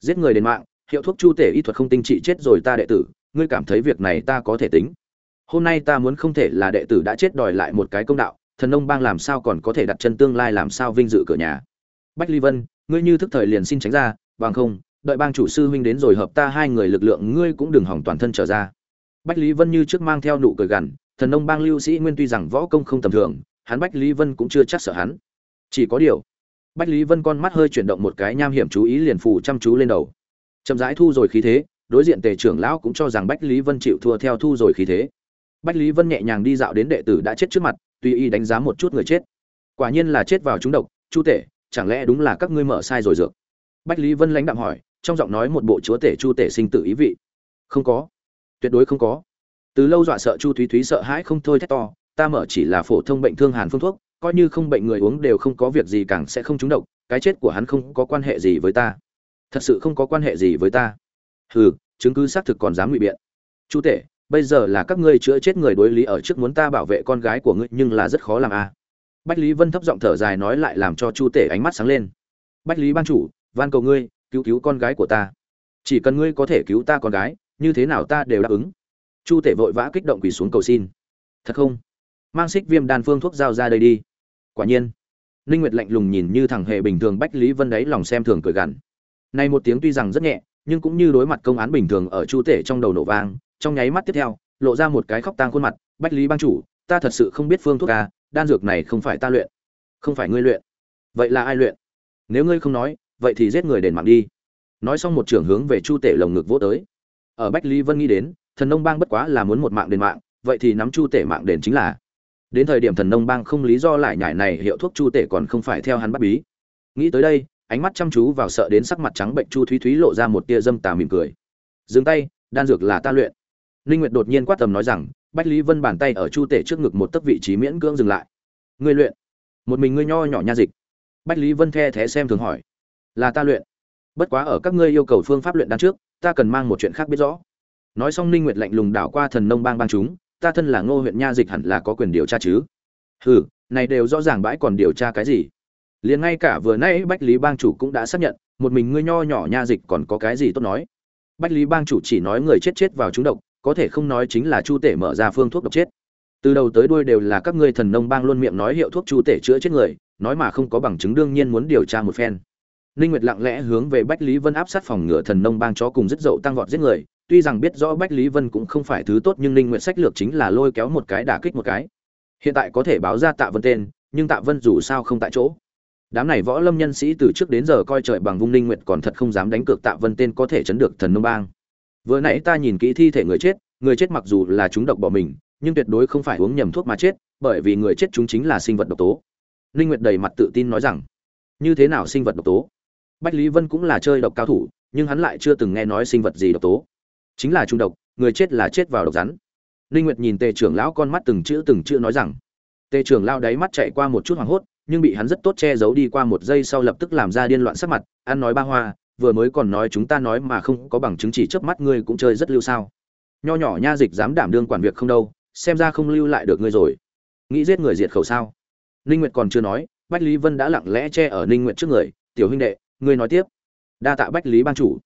Giết người đến mạng, hiệu thuốc chu tể y thuật không tinh trị chết rồi ta đệ tử, ngươi cảm thấy việc này ta có thể tính? Hôm nay ta muốn không thể là đệ tử đã chết đòi lại một cái công đạo, thần nông bang làm sao còn có thể đặt chân tương lai làm sao vinh dự cửa nhà? Bách ly vân, ngươi như thức thời liền xin tránh ra, bằng không, đợi bang chủ sư huynh đến rồi hợp ta hai người lực lượng ngươi cũng đừng hỏng toàn thân trở ra. Bách lý vân như trước mang theo nụ cười gằn, thần nông bang lưu sĩ nguyên tuy rằng võ công không tầm thường, hắn bách lý vân cũng chưa chắc sợ hắn. Chỉ có điều, bách lý vân con mắt hơi chuyển động một cái nham hiểm chú ý liền phủ chăm chú lên đầu. Chậm rãi thu rồi khí thế, đối diện tề trưởng lão cũng cho rằng bách lý vân chịu thua theo thu rồi khí thế bách lý vân nhẹ nhàng đi dạo đến đệ tử đã chết trước mặt, tùy y đánh giá một chút người chết. Quả nhiên là chết vào trúng độc, chu tể, chẳng lẽ đúng là các ngươi mở sai rồi dược? Bách lý vân lãnh đạm hỏi, trong giọng nói một bộ chúa tể chu tể sinh tử ý vị. Không có. Tuyệt đối không có. Từ lâu dọa sợ chu thúy thúy sợ hãi không thôi thét to, ta mở chỉ là phổ thông bệnh thương hàn phương thuốc, coi như không bệnh người uống đều không có việc gì càng sẽ không trúng độc, cái chết của hắn không có quan hệ gì với ta. Thật sự không có quan hệ gì với ta. Hừ, chứng cứ xác thực còn dám ngụy biện. Chu tể bây giờ là các ngươi chữa chết người đối lý ở trước muốn ta bảo vệ con gái của ngươi, nhưng là rất khó làm a à. bách lý vân thấp giọng thở dài nói lại làm cho chu tể ánh mắt sáng lên. Bách lý ban chủ, van cầu ngươi, cứu cứu con gái của ta. Chỉ cần ngươi có thể cứu ta con gái, như thế nào ta đều đáp ứng. Chu tể vội vã kích động quỳ xuống cầu xin. Thật không? Mang xích viêm đan phương thuốc giao ra đây đi. Quả nhiên. Ninh nguyệt lạnh lùng nhìn như thằng hề bình thường bách lý vân đấy lòng xem thường cười gằn. Này một tiếng tuy rằng rất nhẹ, nhưng cũng như đối mặt công án bình thường ở chu tể trong đầu nổ vang trong nháy mắt tiếp theo, lộ ra một cái khóc tang khuôn mặt, bách lý bang chủ, ta thật sự không biết phương thuốc ca đan dược này không phải ta luyện, không phải ngươi luyện. Vậy là ai luyện? Nếu ngươi không nói, vậy thì giết người đền mạng đi. Nói xong một trưởng hướng về chu tể lồng ngực vỗ tới. Ở bách lý vân nghĩ đến, thần nông bang bất quá là muốn một mạng đền mạng, vậy thì nắm chu tể mạng đền chính là. Đến thời điểm thần nông bang không lý do lại nhải này hiệu thuốc chu tể còn không phải theo hắn bắt bí. Nghĩ tới đây, ánh mắt chăm chú vào sợ đến sắc mặt trắng bệnh chu thúy thúy lộ ra một tia dâm tà mỉm cười. Dừng tay, đan dược là ta luyện ninh nguyệt đột nhiên quát tầm nói rằng, bách lý vân bàn tay ở chu tể trước ngực một tấc vị trí miễn cưỡng dừng lại. Ngươi luyện. Một mình ngươi nho nhỏ nha dịch. Bách lý vân the thế xem thường hỏi. Là ta luyện. Bất quá ở các ngươi yêu cầu phương pháp luyện đan trước, ta cần mang một chuyện khác biết rõ. Nói xong ninh nguyệt lạnh lùng đảo qua thần nông bang bang chúng, ta thân là ngô huyện nha dịch hẳn là có quyền điều tra chứ? Hừ, này đều rõ ràng bãi còn điều tra cái gì? Liền ngay cả vừa nãy bách lý bang chủ cũng đã xác nhận, một mình ngươi nho nhỏ nha dịch còn có cái gì tốt nói? Bách lý bang chủ chỉ nói người chết chết vào chúng độc có thể không nói chính là chu tể mở ra phương thuốc độc chết. Từ đầu tới đuôi đều là các ngươi thần nông bang luôn miệng nói hiệu thuốc chu tể chữa chết người, nói mà không có bằng chứng đương nhiên muốn điều tra một phen. Ninh nguyệt lặng lẽ hướng về bách lý vân áp sát phòng ngừa thần nông bang chó cùng rất dậu tăng vọt giết người. Tuy rằng biết rõ bách lý vân cũng không phải thứ tốt nhưng ninh nguyệt sách lược chính là lôi kéo một cái đả kích một cái. Hiện tại có thể báo ra tạ vân tên, nhưng tạ vân dù sao không tại chỗ. Đám này võ lâm nhân sĩ từ trước đến giờ coi trời bằng vung ninh nguyệt còn thật không dám đánh cược tạ vân tên có thể chấn được thần nông bang vừa nãy ta nhìn kỹ thi thể người chết người chết mặc dù là chúng độc bỏ mình, nhưng tuyệt đối không phải uống nhầm thuốc mà chết, bởi vì người chết chúng chính là sinh vật độc tố. Ninh nguyệt đầy mặt tự tin nói rằng, như thế nào sinh vật độc tố? Bách lý vân cũng là chơi độc cao thủ, nhưng hắn lại chưa từng nghe nói sinh vật gì độc tố. Chính là trung độc, người chết là chết vào độc rắn. Ninh nguyệt nhìn tề trưởng lão con mắt từng chữ từng chữ nói rằng, tề trưởng lão đáy mắt chạy qua một chút hoảng hốt, nhưng bị hắn rất tốt che giấu đi qua một giây sau lập tức làm ra điên loạn sắc mặt, ăn nói ba hoa vừa mới còn nói chúng ta nói mà không có bằng chứng chỉ chớp mắt ngươi cũng chơi rất lưu sao. Nho nhỏ nha dịch dám đảm đương quản việc không đâu, xem ra không lưu lại được ngươi rồi. Nghĩ giết người diệt khẩu sao? Ninh nguyệt còn chưa nói, bách lý vân đã lặng lẽ che ở ninh nguyệt trước người, tiểu huynh đệ, ngươi nói tiếp. Đa tạ bách lý ban chủ.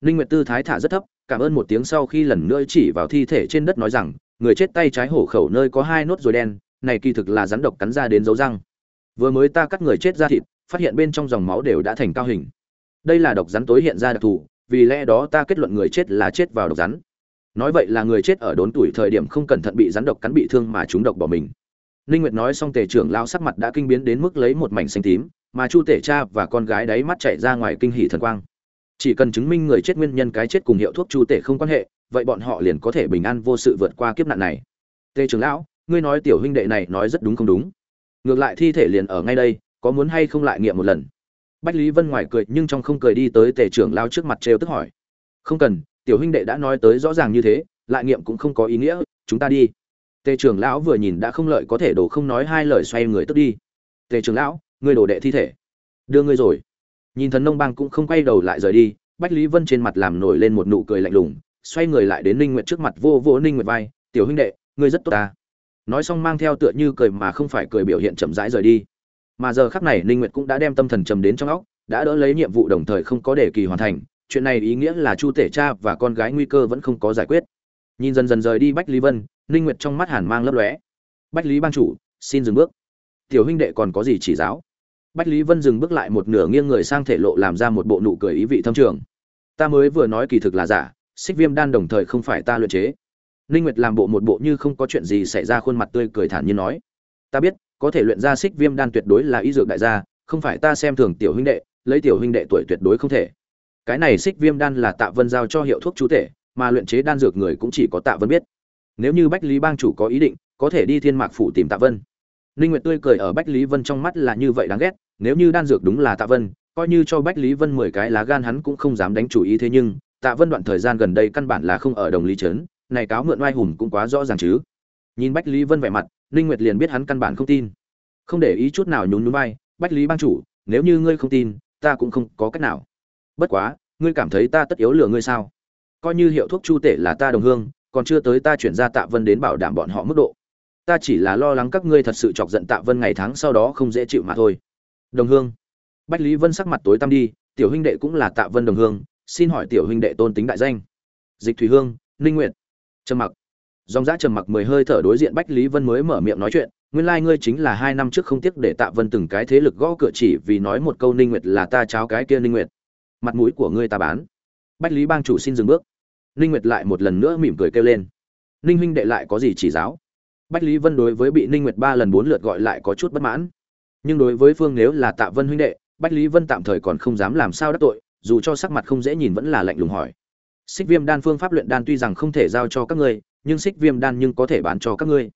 Ninh nguyệt tư thái thả rất thấp, cảm ơn một tiếng sau khi lần nữa chỉ vào thi thể trên đất nói rằng, người chết tay trái hổ khẩu nơi có hai nốt rồi đen, này kỳ thực là rắn độc cắn ra đến dấu răng. Vừa mới ta cắt người chết ra thịt, phát hiện bên trong dòng máu đều đã thành cao hình đây là độc rắn tối hiện ra đặc thù, vì lẽ đó ta kết luận người chết là chết vào độc rắn. Nói vậy là người chết ở đốn tuổi thời điểm không cẩn thận bị rắn độc cắn bị thương mà chúng độc bỏ mình. Ninh nguyệt nói xong tề trưởng lao sắc mặt đã kinh biến đến mức lấy một mảnh xanh tím, mà chu tể cha và con gái đáy mắt chạy ra ngoài kinh hỉ thần quang. Chỉ cần chứng minh người chết nguyên nhân cái chết cùng hiệu thuốc chu tể không quan hệ, vậy bọn họ liền có thể bình an vô sự vượt qua kiếp nạn này. Tề trưởng lão, ngươi nói tiểu huynh đệ này nói rất đúng không đúng? Ngược lại thi thể liền ở ngay đây, có muốn hay không lại nghiệm một lần? Bách lý vân ngoài cười nhưng trong không cười đi tới tề trưởng lao trước mặt trêu tức hỏi. Không cần, tiểu huynh đệ đã nói tới rõ ràng như thế, lại nghiệm cũng không có ý nghĩa, chúng ta đi. Tề trưởng lão vừa nhìn đã không lợi có thể đổ không nói hai lời xoay người tức đi. Tề trưởng lão, ngươi đổ đệ thi thể. Đưa ngươi rồi. Nhìn thần nông bang cũng không quay đầu lại rời đi, bách lý vân trên mặt làm nổi lên một nụ cười lạnh lùng, xoay người lại đến ninh nguyệt trước mặt vô vô ninh nguyệt vai, tiểu huynh đệ, ngươi rất tốt ta. Nói xong mang theo tựa như cười mà không phải cười biểu hiện chậm rãi rời đi mà giờ khắc này ninh nguyệt cũng đã đem tâm thần trầm đến trong óc, đã đỡ lấy nhiệm vụ đồng thời không có để kỳ hoàn thành, chuyện này ý nghĩa là chu tể cha và con gái nguy cơ vẫn không có giải quyết. Nhìn dần dần rời đi bách lý vân, ninh nguyệt trong mắt hàn mang lấp lóe. Bách lý ban chủ, xin dừng bước. Tiểu huynh đệ còn có gì chỉ giáo? Bách lý vân dừng bước lại một nửa nghiêng người sang thể lộ làm ra một bộ nụ cười ý vị thâm trường. Ta mới vừa nói kỳ thực là giả, xích viêm đan đồng thời không phải ta luyện chế. Ninh nguyệt làm bộ một bộ như không có chuyện gì xảy ra khuôn mặt tươi cười thản nhiên nói ta biết, có thể luyện ra xích viêm đan tuyệt đối là y dược đại gia, không phải ta xem thường tiểu huynh đệ, lấy tiểu huynh đệ tuổi tuyệt đối không thể. Cái này xích viêm đan là tạ vân giao cho hiệu thuốc chú thể mà luyện chế đan dược người cũng chỉ có tạ vân biết. Nếu như bách lý bang chủ có ý định, có thể đi thiên mạc phủ tìm tạ vân. Ninh nguyệt tươi cười ở bách lý vân trong mắt là như vậy đáng ghét, nếu như đan dược đúng là tạ vân, coi như cho bách lý vân mười cái lá gan hắn cũng không dám đánh chủ ý thế nhưng, tạ vân đoạn thời gian gần đây căn bản là không ở đồng lý trấn này cáo mượn oai hùng cũng quá rõ ràng chứ nhìn bách lý vân vẻ mặt ninh nguyệt liền biết hắn căn bản không tin. Không để ý chút nào nhún nhún vai bách lý bang chủ nếu như ngươi không tin ta cũng không có cách nào. Bất quá ngươi cảm thấy ta tất yếu lừa ngươi sao? Coi như hiệu thuốc chu tể là ta đồng hương còn chưa tới ta chuyển ra tạ vân đến bảo đảm bọn họ mức độ. Ta chỉ là lo lắng các ngươi thật sự chọc giận tạ vân ngày tháng sau đó không dễ chịu mà thôi. Đồng hương? Bách lý vân sắc mặt tối tăm đi tiểu huynh đệ cũng là tạ vân đồng hương xin hỏi tiểu huynh đệ tôn tính đại danh. Dịch thủy hương ninh Nguyệt, trầm mặc dòng giã trầm mặc mười hơi thở đối diện bách lý vân mới mở miệng nói chuyện, nguyên lai ngươi chính là hai năm trước không tiếc để tạ vân từng cái thế lực gõ cửa chỉ vì nói một câu ninh nguyệt là ta cháo cái kia ninh nguyệt. Mặt mũi của ngươi ta bán. Bách lý bang chủ xin dừng bước. Ninh nguyệt lại một lần nữa mỉm cười kêu lên. Ninh huynh đệ lại có gì chỉ giáo? Bách lý vân đối với bị ninh nguyệt ba lần bốn lượt gọi lại có chút bất mãn. Nhưng đối với phương nếu là tạ vân huynh đệ, bách lý vân tạm thời còn không dám làm sao đắc tội, dù cho sắc mặt không dễ nhìn vẫn là lạnh lùng hỏi xích viêm đan phương pháp luyện đan tuy rằng không thể giao cho các ngươi, nhưng xích viêm đan nhưng có thể bán cho các ngươi.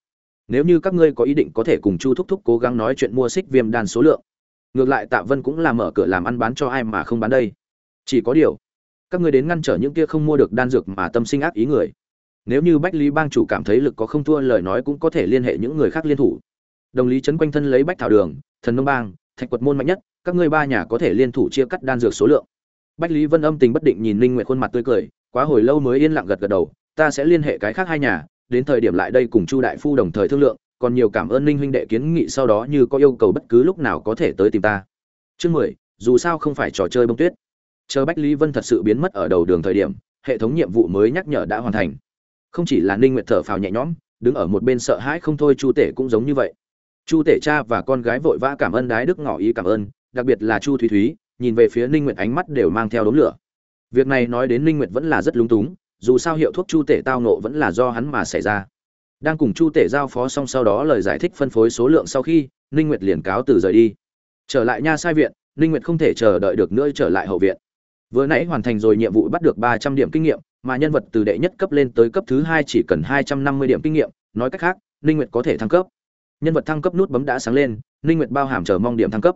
Nếu như các ngươi có ý định có thể cùng chu thúc thúc cố gắng nói chuyện mua xích viêm đan số lượng. Ngược lại tạ vân cũng là mở cửa làm ăn bán cho ai mà không bán đây. Chỉ có điều, các ngươi đến ngăn trở những kia không mua được đan dược mà tâm sinh ác ý người. Nếu như bách lý bang chủ cảm thấy lực có không thua lời nói cũng có thể liên hệ những người khác liên thủ. Đồng lý chấn quanh thân lấy bách thảo đường, thần nông bang, thạch quật môn mạnh nhất, các ngươi ba nhà có thể liên thủ chia cắt đan dược số lượng. Bách lý vân âm tình bất định nhìn linh Nguyệt khuôn mặt tươi cười quá hồi lâu mới yên lặng gật gật đầu, ta sẽ liên hệ cái khác hai nhà, đến thời điểm lại đây cùng chu đại phu đồng thời thương lượng, còn nhiều cảm ơn ninh huynh đệ kiến nghị sau đó như có yêu cầu bất cứ lúc nào có thể tới tìm ta. Chương mười, dù sao không phải trò chơi bông tuyết. Chờ bách lý vân thật sự biến mất ở đầu đường thời điểm, hệ thống nhiệm vụ mới nhắc nhở đã hoàn thành. Không chỉ là ninh nguyệt thở phào nhẹ nhõm, đứng ở một bên sợ hãi không thôi chu tể cũng giống như vậy. Chu tể cha và con gái vội vã cảm ơn đái đức ngỏ ý cảm ơn, đặc biệt là chu thúy thúy, nhìn về phía ninh nguyệt ánh mắt đều mang theo đốm lửa việc này nói đến ninh nguyệt vẫn là rất lúng túng, dù sao hiệu thuốc chu tể tao nộ vẫn là do hắn mà xảy ra. Đang cùng chu tể giao phó xong sau đó lời giải thích phân phối số lượng sau khi, ninh nguyệt liền cáo từ rời đi. Trở lại nha sai viện, ninh nguyệt không thể chờ đợi được nữa trở lại hậu viện. Vừa nãy hoàn thành rồi nhiệm vụ bắt được 300 điểm kinh nghiệm, mà nhân vật từ đệ nhất cấp lên tới cấp thứ hai chỉ cần 250 điểm kinh nghiệm, nói cách khác, ninh nguyệt có thể thăng cấp. Nhân vật thăng cấp nút bấm đã sáng lên, ninh nguyệt bao hàm chờ mong điểm thăng cấp.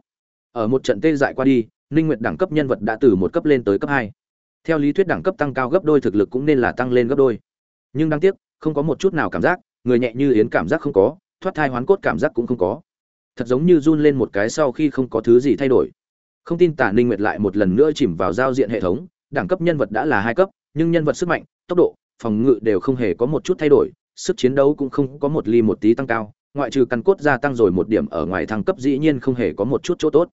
Ở một trận tê dại qua đi, ninh nguyệt đẳng cấp nhân vật đã từ một cấp lên tới cấp hai theo lý thuyết đẳng cấp tăng cao gấp đôi thực lực cũng nên là tăng lên gấp đôi. Nhưng đáng tiếc, không có một chút nào cảm giác, người nhẹ như yến cảm giác không có, thoát thai hoán cốt cảm giác cũng không có. Thật giống như run lên một cái sau khi không có thứ gì thay đổi. Không tin tả ninh nguyệt lại một lần nữa chìm vào giao diện hệ thống, đẳng cấp nhân vật đã là hai cấp, nhưng nhân vật sức mạnh, tốc độ, phòng ngự đều không hề có một chút thay đổi, sức chiến đấu cũng không có một ly một tí tăng cao, ngoại trừ căn cốt gia tăng rồi một điểm ở ngoài thăng cấp dĩ nhiên không hề có một chút chỗ tốt.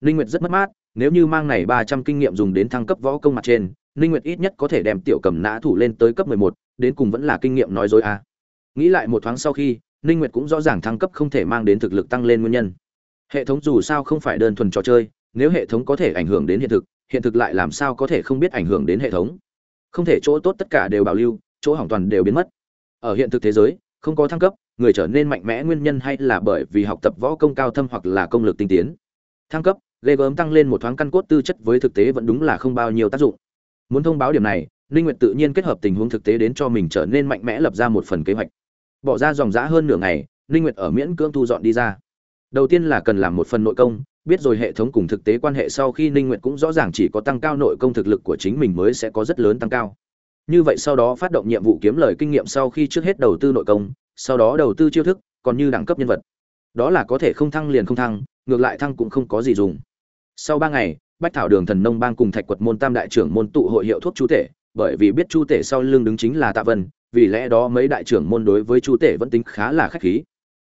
Ninh nguyệt rất mất mát nếu như mang này 300 kinh nghiệm dùng đến thăng cấp võ công mặt trên ninh nguyệt ít nhất có thể đem tiểu cầm nã thủ lên tới cấp 11, đến cùng vẫn là kinh nghiệm nói dối à. nghĩ lại một thoáng sau khi ninh nguyệt cũng rõ ràng thăng cấp không thể mang đến thực lực tăng lên nguyên nhân. Hệ thống dù sao không phải đơn thuần trò chơi nếu hệ thống có thể ảnh hưởng đến hiện thực hiện thực lại làm sao có thể không biết ảnh hưởng đến hệ thống? Không thể chỗ tốt tất cả đều bảo lưu chỗ hỏng toàn đều biến mất. Ở hiện thực thế giới không có thăng cấp người trở nên mạnh mẽ nguyên nhân hay là bởi vì học tập võ công cao thâm hoặc là công lực tinh tiến. Thăng cấp ghê gớm tăng lên một thoáng căn cốt tư chất với thực tế vẫn đúng là không bao nhiêu tác dụng. Muốn thông báo điểm này, ninh nguyệt tự nhiên kết hợp tình huống thực tế đến cho mình trở nên mạnh mẽ lập ra một phần kế hoạch. Bỏ ra dòng dã hơn nửa ngày, ninh nguyệt ở miễn cưỡng thu dọn đi ra. Đầu tiên là cần làm một phần nội công, biết rồi hệ thống cùng thực tế quan hệ sau khi ninh nguyệt cũng rõ ràng chỉ có tăng cao nội công thực lực của chính mình mới sẽ có rất lớn tăng cao. Như vậy sau đó phát động nhiệm vụ kiếm lời kinh nghiệm sau khi trước hết đầu tư nội công, sau đó đầu tư chiêu thức, còn như đẳng cấp nhân vật. Đó là có thể không thăng liền không thăng, ngược lại thăng cũng không có gì dùng sau ba ngày, bách thảo đường thần nông bang cùng thạch quật môn tam đại trưởng môn tụ hội hiệu thuốc chú tể, bởi vì biết chu tể sau lưng đứng chính là tạ vân, vì lẽ đó mấy đại trưởng môn đối với chu tể vẫn tính khá là khách khí.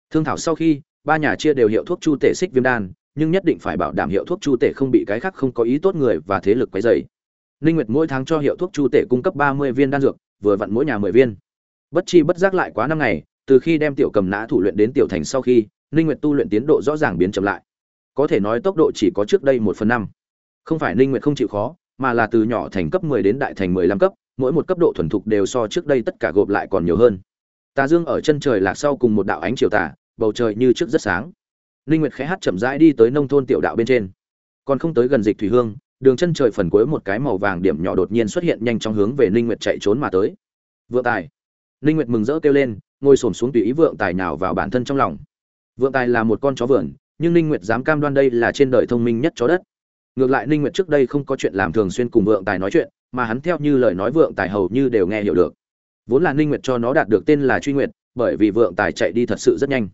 Thương thảo sau khi, ba nhà chia đều hiệu thuốc chu tể xích viêm đan, nhưng nhất định phải bảo đảm hiệu thuốc chu tể không bị cái khác không có ý tốt người và thế lực quấy dày ninh nguyệt mỗi tháng cho hiệu thuốc chu tể cung cấp 30 viên đan dược, vừa vặn mỗi nhà 10 viên. Bất chi bất giác lại quá năm ngày, từ khi đem tiểu cầm nã thủ luyện đến tiểu thành sau khi, ninh nguyệt tu luyện tiến độ rõ ràng biến chậm lại có thể nói tốc độ chỉ có trước đây một phần năm. Không phải ninh nguyệt không chịu khó, mà là từ nhỏ thành cấp 10 đến đại thành 15 cấp, mỗi một cấp độ thuần thục đều so trước đây tất cả gộp lại còn nhiều hơn. Tà dương ở chân trời lạc sau cùng một đạo ánh chiều tà, bầu trời như trước rất sáng. Ninh nguyệt khẽ hát chậm rãi đi tới nông thôn tiểu đạo bên trên. Còn không tới gần dịch thủy hương, đường chân trời phần cuối một cái màu vàng điểm nhỏ đột nhiên xuất hiện nhanh trong hướng về ninh nguyệt chạy trốn mà tới. Vượng tài. Ninh nguyệt mừng rỡ kêu lên, ngồi xổm xuống tùy ý vượng tài nào vào bản thân trong lòng. Vượng tài là một con chó vườn nhưng ninh nguyệt dám cam đoan đây là trên đời thông minh nhất chó đất. Ngược lại ninh nguyệt trước đây không có chuyện làm thường xuyên cùng vượng tài nói chuyện, mà hắn theo như lời nói vượng tài hầu như đều nghe hiểu được. Vốn là ninh nguyệt cho nó đạt được tên là truy nguyệt, bởi vì vượng tài chạy đi thật sự rất nhanh.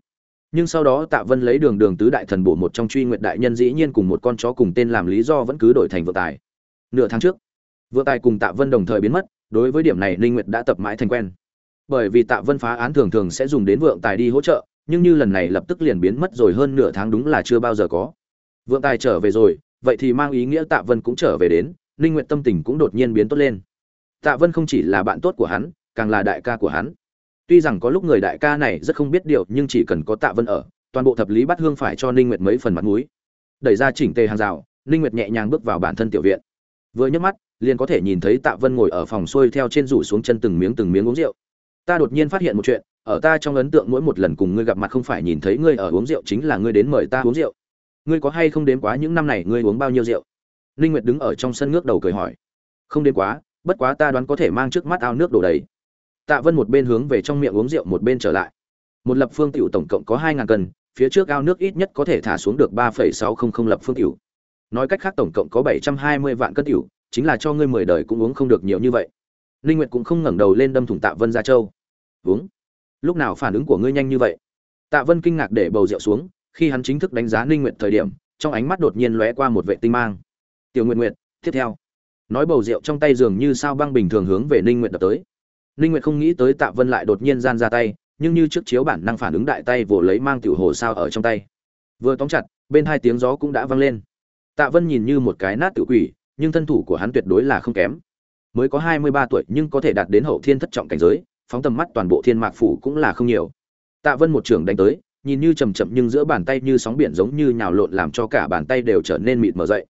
Nhưng sau đó tạ vân lấy đường đường tứ đại thần bổ một trong truy nguyệt đại nhân dĩ nhiên cùng một con chó cùng tên làm lý do vẫn cứ đổi thành vượng tài. Nửa tháng trước, vượng tài cùng tạ vân đồng thời biến mất, đối với điểm này ninh nguyệt đã tập mãi thành quen. Bởi vì tạ vân phá án thường thường sẽ dùng đến vượng tài đi hỗ trợ nhưng như lần này lập tức liền biến mất rồi hơn nửa tháng đúng là chưa bao giờ có. Vượng tài trở về rồi, vậy thì mang ý nghĩa tạ vân cũng trở về đến, ninh nguyệt tâm tình cũng đột nhiên biến tốt lên. Tạ vân không chỉ là bạn tốt của hắn, càng là đại ca của hắn. Tuy rằng có lúc người đại ca này rất không biết điều, nhưng chỉ cần có tạ vân ở, toàn bộ thập lý bắt hương phải cho ninh nguyệt mấy phần mặt mũi. Đẩy ra chỉnh tề hàng rào, ninh nguyệt nhẹ nhàng bước vào bản thân tiểu viện. Vừa nhấc mắt, liền có thể nhìn thấy tạ vân ngồi ở phòng xuôi theo trên rủ xuống chân từng miếng từng miếng uống rượu. Ta đột nhiên phát hiện một chuyện ở ta trong ấn tượng mỗi một lần cùng ngươi gặp mặt không phải nhìn thấy ngươi ở uống rượu chính là ngươi đến mời ta uống rượu. Ngươi có hay không đến quá những năm này ngươi uống bao nhiêu rượu? Ninh nguyệt đứng ở trong sân ngước đầu cười hỏi. Không đến quá, bất quá ta đoán có thể mang trước mắt ao nước đổ đầy. Tạ vân một bên hướng về trong miệng uống rượu một bên trở lại. Một lập phương tiểu tổng cộng có hai ngàn cân, phía trước ao nước ít nhất có thể thả xuống được ba phẩy sáu không không lập phương tiểu. Nói cách khác tổng cộng có bảy trăm hai mươi vạn cân tiểu, chính là cho ngươi mười đời cũng uống không được nhiều như vậy. Ninh nguyệt cũng không ngẩng đầu lên đâm thủng tạ vân ra châu. Uống lúc nào phản ứng của ngươi nhanh như vậy? Tạ vân kinh ngạc để bầu rượu xuống, khi hắn chính thức đánh giá ninh nguyệt thời điểm, trong ánh mắt đột nhiên lóe qua một vệ tinh mang. Tiểu nguyệt nguyệt, tiếp theo. Nói bầu rượu trong tay dường như sao băng bình thường hướng về ninh nguyệt đập tới. Ninh nguyệt không nghĩ tới tạ vân lại đột nhiên gian ra tay, nhưng như trước chiếu bản năng phản ứng đại tay vồ lấy mang tiểu hồ sao ở trong tay. Vừa tóm chặt, bên hai tiếng gió cũng đã vang lên. Tạ vân nhìn như một cái nát tự quỷ, nhưng thân thủ của hắn tuyệt đối là không kém. Mới có 23 tuổi nhưng có thể đạt đến hậu thiên thất trọng cảnh giới phóng tầm mắt toàn bộ thiên mạc phủ cũng là không nhiều. Tạ vân một trường đánh tới, nhìn như chầm chậm nhưng giữa bàn tay như sóng biển giống như nhào lộn làm cho cả bàn tay đều trở nên mịt mở dậy.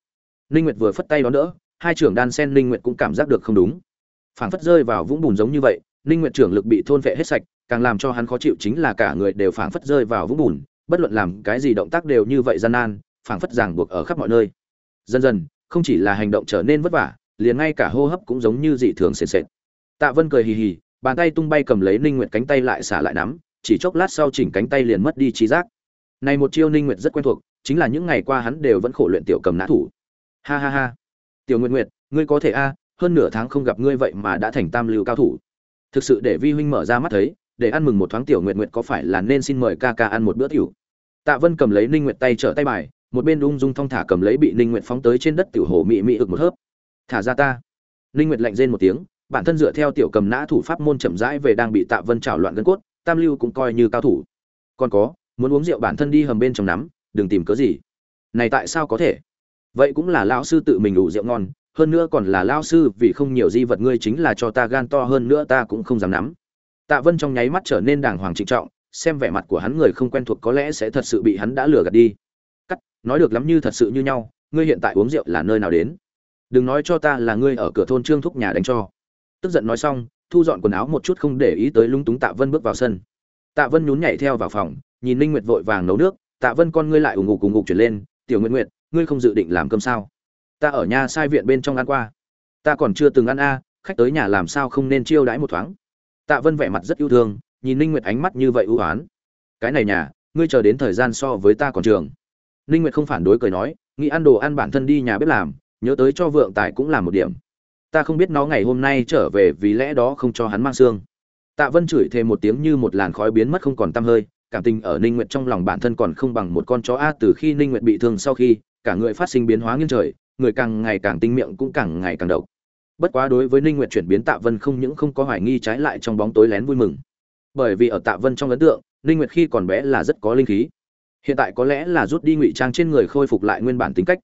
Linh nguyệt vừa phất tay đón đỡ, hai trưởng đan sen linh nguyệt cũng cảm giác được không đúng. Phảng phất rơi vào vũng bùn giống như vậy linh nguyệt trưởng lực bị thôn vệ hết sạch, càng làm cho hắn khó chịu chính là cả người đều phảng phất rơi vào vũng bùn, bất luận làm cái gì động tác đều như vậy gian nan, phảng phất ràng buộc ở khắp mọi nơi. Dần dần, không chỉ là hành động trở nên vất vả, liền ngay cả hô hấp cũng giống như dị thường sệt sệt. Tạ vân cười hì hì bàn tay tung bay cầm lấy ninh nguyệt cánh tay lại xả lại nắm, chỉ chốc lát sau chỉnh cánh tay liền mất đi trí giác. Này một chiêu ninh nguyệt rất quen thuộc, chính là những ngày qua hắn đều vẫn khổ luyện tiểu cầm nã thủ. Ha ha ha. Tiểu nguyệt nguyệt, ngươi có thể a, hơn nửa tháng không gặp ngươi vậy mà đã thành tam lưu cao thủ. Thực sự để vi huynh mở ra mắt thấy, để ăn mừng một thoáng tiểu nguyệt nguyệt có phải là nên xin mời ca ca ăn một bữa tiểu? Tạ vân cầm lấy ninh nguyệt tay trở tay bài, một bên ung dung thong thả cầm lấy bị ninh nguyệt phóng tới trên đất tiểu hồ mị mị ực một hớp. Thả ra ta. Ninh nguyệt lạnh rên một tiếng bản thân dựa theo tiểu cầm nã thủ pháp môn chậm rãi về đang bị tạ vân chảo loạn gân cốt, tam lưu cũng coi như cao thủ. Còn có, muốn uống rượu bản thân đi hầm bên trong nắm, đừng tìm cớ gì. Này tại sao có thể? Vậy cũng là lão sư tự mình đủ rượu ngon, hơn nữa còn là lão sư, vì không nhiều di vật ngươi chính là cho ta gan to hơn nữa ta cũng không dám nắm. Tạ vân trong nháy mắt trở nên đàng hoàng trịnh trọng, xem vẻ mặt của hắn người không quen thuộc có lẽ sẽ thật sự bị hắn đã lừa gạt đi. Cắt, nói được lắm như thật sự như nhau, ngươi hiện tại uống rượu là nơi nào đến? Đừng nói cho ta là ngươi ở cửa thôn trương thúc nhà đánh cho tức giận nói xong, thu dọn quần áo một chút không để ý tới lúng túng tạ vân bước vào sân. Tạ vân nhún nhảy theo vào phòng, nhìn ninh nguyệt vội vàng nấu nước, tạ vân con ngươi lại ủng ngục ủng ngục chuyển lên, tiểu nguyệt nguyệt, ngươi không dự định làm cơm sao? Ta ở nhà sai viện bên trong ăn qua. Ta còn chưa từng ăn a, khách tới nhà làm sao không nên chiêu đãi một thoáng? Tạ vân vẻ mặt rất yêu thương, nhìn ninh nguyệt ánh mắt như vậy ưu ái cái này nhà, ngươi chờ đến thời gian so với ta còn trường. Ninh nguyệt không phản đối cười nói, nghĩ ăn đồ ăn bản thân đi nhà bếp làm, nhớ tới cho vượng tài cũng làm một điểm ta không biết nó ngày hôm nay trở về vì lẽ đó không cho hắn mang xương. Tạ vân chửi thêm một tiếng như một làn khói biến mất không còn tăm hơi, cảm tình ở ninh nguyệt trong lòng bản thân còn không bằng một con chó a từ khi ninh nguyệt bị thương sau khi, cả người phát sinh biến hóa nghiêng trời, người càng ngày càng tinh miệng cũng càng ngày càng độc. Bất quá đối với ninh nguyệt chuyển biến tạ vân không những không có hoài nghi trái lại trong bóng tối lén vui mừng. Bởi vì ở tạ vân trong ấn tượng, ninh nguyệt khi còn bé là rất có linh khí. Hiện tại có lẽ là rút đi ngụy trang trên người khôi phục lại nguyên bản tính cách.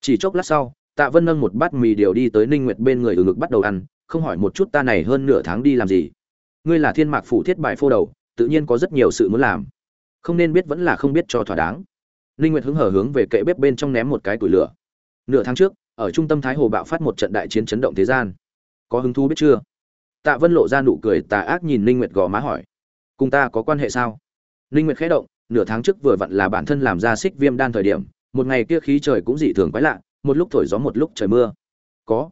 Chỉ chốc lát sau tạ vân nâng một bát mì điều đi tới ninh nguyệt bên người ừ ngực bắt đầu ăn, không hỏi một chút ta này hơn nửa tháng đi làm gì. Ngươi là thiên mạc phủ thiết bài phô đầu, tự nhiên có rất nhiều sự muốn làm. Không nên biết vẫn là không biết cho thỏa đáng. Ninh nguyệt hứng hở hướng về kệ bếp bên trong ném một cái củi lửa. Nửa tháng trước, ở trung tâm thái hồ bạo phát một trận đại chiến chấn động thế gian. Có hứng thú biết chưa? Tạ vân lộ ra nụ cười tà ác nhìn ninh nguyệt gò má hỏi. Cùng ta có quan hệ sao? Ninh nguyệt khẽ động, nửa tháng trước vừa vặn là bản thân làm ra xích viêm đan thời điểm, một ngày kia khí trời cũng dị thường quái lạ một lúc thổi gió một lúc trời mưa. Có.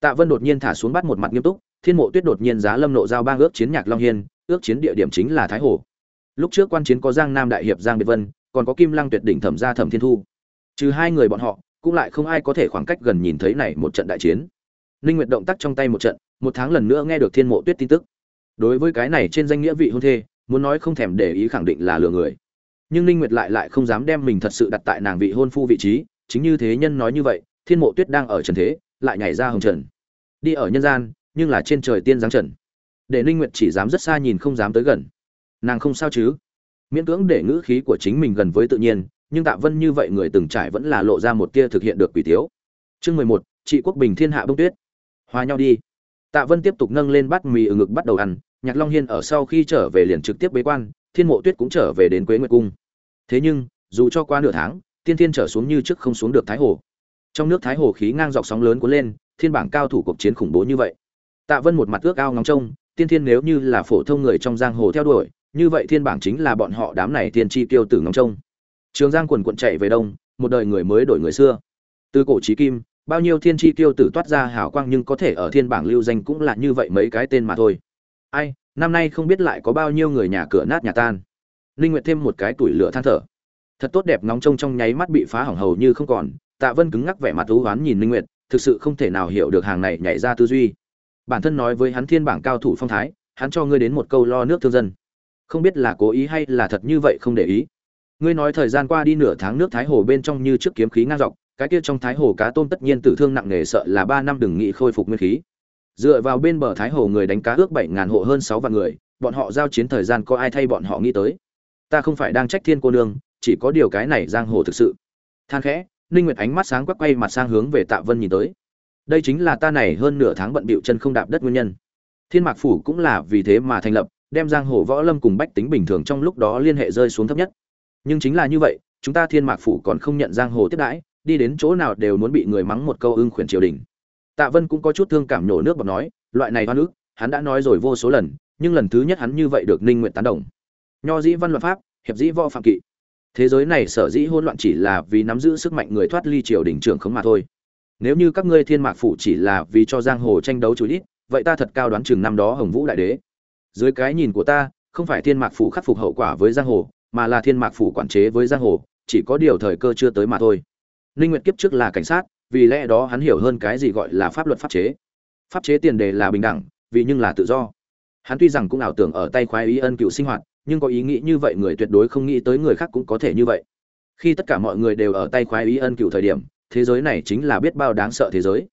Tạ vân đột nhiên thả xuống bắt một mặt nghiêm túc, thiên mộ tuyết đột nhiên giá lâm nộ giao bang ước chiến nhạc long hiên, ước chiến địa điểm chính là thái hồ. Lúc trước quan chiến có giang nam đại hiệp, giang biệt vân, còn có kim lăng tuyệt đỉnh thẩm gia thẩm thiên thu. Trừ hai người bọn họ, cũng lại không ai có thể khoảng cách gần nhìn thấy này một trận đại chiến. Ninh nguyệt động tác trong tay một trận, một tháng lần nữa nghe được thiên mộ tuyết tin tức. Đối với cái này trên danh nghĩa vị hôn thê, muốn nói không thèm để ý khẳng định là lừa người. Nhưng ninh nguyệt lại lại không dám đem mình thật sự đặt tại nàng vị hôn phu vị trí chính như thế nhân nói như vậy, thiên mộ tuyết đang ở trần thế, lại nhảy ra hồng trần. Đi ở nhân gian, nhưng là trên trời tiên giáng trần. Để ninh nguyệt chỉ dám rất xa nhìn không dám tới gần. Nàng không sao chứ? Miễn cưỡng để ngữ khí của chính mình gần với tự nhiên, nhưng tạ vân như vậy người từng trải vẫn là lộ ra một tia thực hiện được quỷ tiếu. Chương mười một, trị quốc bình thiên hạ bông tuyết. Hòa nhau đi. Tạ vân tiếp tục nâng lên bát mì ở ngực bắt đầu ăn, nhạc long hiên ở sau khi trở về liền trực tiếp bế quan, thiên mộ tuyết cũng trở về đến quế nguyệt cung. Thế nhưng, dù cho qua nửa tháng tiên thiên trở xuống như trước không xuống được thái hồ. Trong nước thái hồ khí ngang dọc sóng lớn cuốn lên, thiên bảng cao thủ cuộc chiến khủng bố như vậy. Tạ vân một mặt ước ao ngóng trông, tiên thiên nếu như là phổ thông người trong giang hồ theo đuổi, như vậy thiên bảng chính là bọn họ đám này tiên chi tiêu tử ngóng trông. Trường giang quần quận chạy về đông, một đời người mới đổi người xưa. Từ cổ chí kim, bao nhiêu thiên chi tiêu tử toát ra hào quang nhưng có thể ở thiên bảng lưu danh cũng là như vậy mấy cái tên mà thôi. Ai, năm nay không biết lại có bao nhiêu người nhà cửa nát nhà tan. Linh nguyệt thêm một cái tuổi lửa than thở thật tốt đẹp nóng trông trong nháy mắt bị phá hỏng hầu như không còn. Tạ vân cứng ngắc vẻ mặt thú oán nhìn linh nguyệt, thực sự không thể nào hiểu được hàng này nhảy ra tư duy. Bản thân nói với hắn thiên bảng cao thủ phong thái, hắn cho ngươi đến một câu lo nước thương dân. Không biết là cố ý hay là thật như vậy không để ý. Ngươi nói thời gian qua đi nửa tháng nước thái hồ bên trong như trước kiếm khí ngang dọc, cái kia trong thái hồ cá tôm tất nhiên tử thương nặng nề sợ là ba năm đừng nghị khôi phục nguyên khí. Dựa vào bên bờ thái hồ người đánh cá ước bảy ngàn hộ hơn sáu vạn người, bọn họ giao chiến thời gian có ai thay bọn họ nghĩ tới? Ta không phải đang trách thiên cô nương chỉ có điều cái này giang hồ thực sự. Than khẽ, ninh nguyệt ánh mắt sáng quắc quay mặt sang hướng về tạ vân nhìn tới. Đây chính là ta này hơn nửa tháng bận bịu chân không đạp đất nguyên nhân. Thiên mạc phủ cũng là vì thế mà thành lập, đem giang hồ võ lâm cùng bách tính bình thường trong lúc đó liên hệ rơi xuống thấp nhất. Nhưng chính là như vậy, chúng ta thiên mạc phủ còn không nhận giang hồ tiếp đãi, đi đến chỗ nào đều muốn bị người mắng một câu ưng khuyển triều đình. Tạ vân cũng có chút thương cảm nhổ nước bọt nói, loại này hoa nước hắn đã nói rồi vô số lần, nhưng lần thứ nhất hắn như vậy được ninh nguyện tán đồng. Nho dĩ văn luật pháp, hiệp dĩ võ phạm kỵ thế giới này sở dĩ hỗn loạn chỉ là vì nắm giữ sức mạnh người thoát ly triều đình trưởng khống mà thôi. Nếu như các ngươi thiên mạc phủ chỉ là vì cho giang hồ tranh đấu chú ít vậy ta thật cao đoán chừng năm đó hồng vũ đại đế. Dưới cái nhìn của ta, không phải thiên mạc phủ khắc phục hậu quả với giang hồ, mà là thiên mạc phủ quản chế với giang hồ, chỉ có điều thời cơ chưa tới mà thôi. Ninh nguyệt kiếp trước là cảnh sát, vì lẽ đó hắn hiểu hơn cái gì gọi là pháp luật pháp chế. Pháp chế tiền đề là bình đẳng, vì nhưng là tự do. Hắn tuy rằng cũng ảo tưởng ở tay khoái ý ân cựu sinh hoạt nhưng có ý nghĩ như vậy người tuyệt đối không nghĩ tới người khác cũng có thể như vậy. Khi tất cả mọi người đều ở tay khoái ý ân cựu thời điểm, thế giới này chính là biết bao đáng sợ thế giới.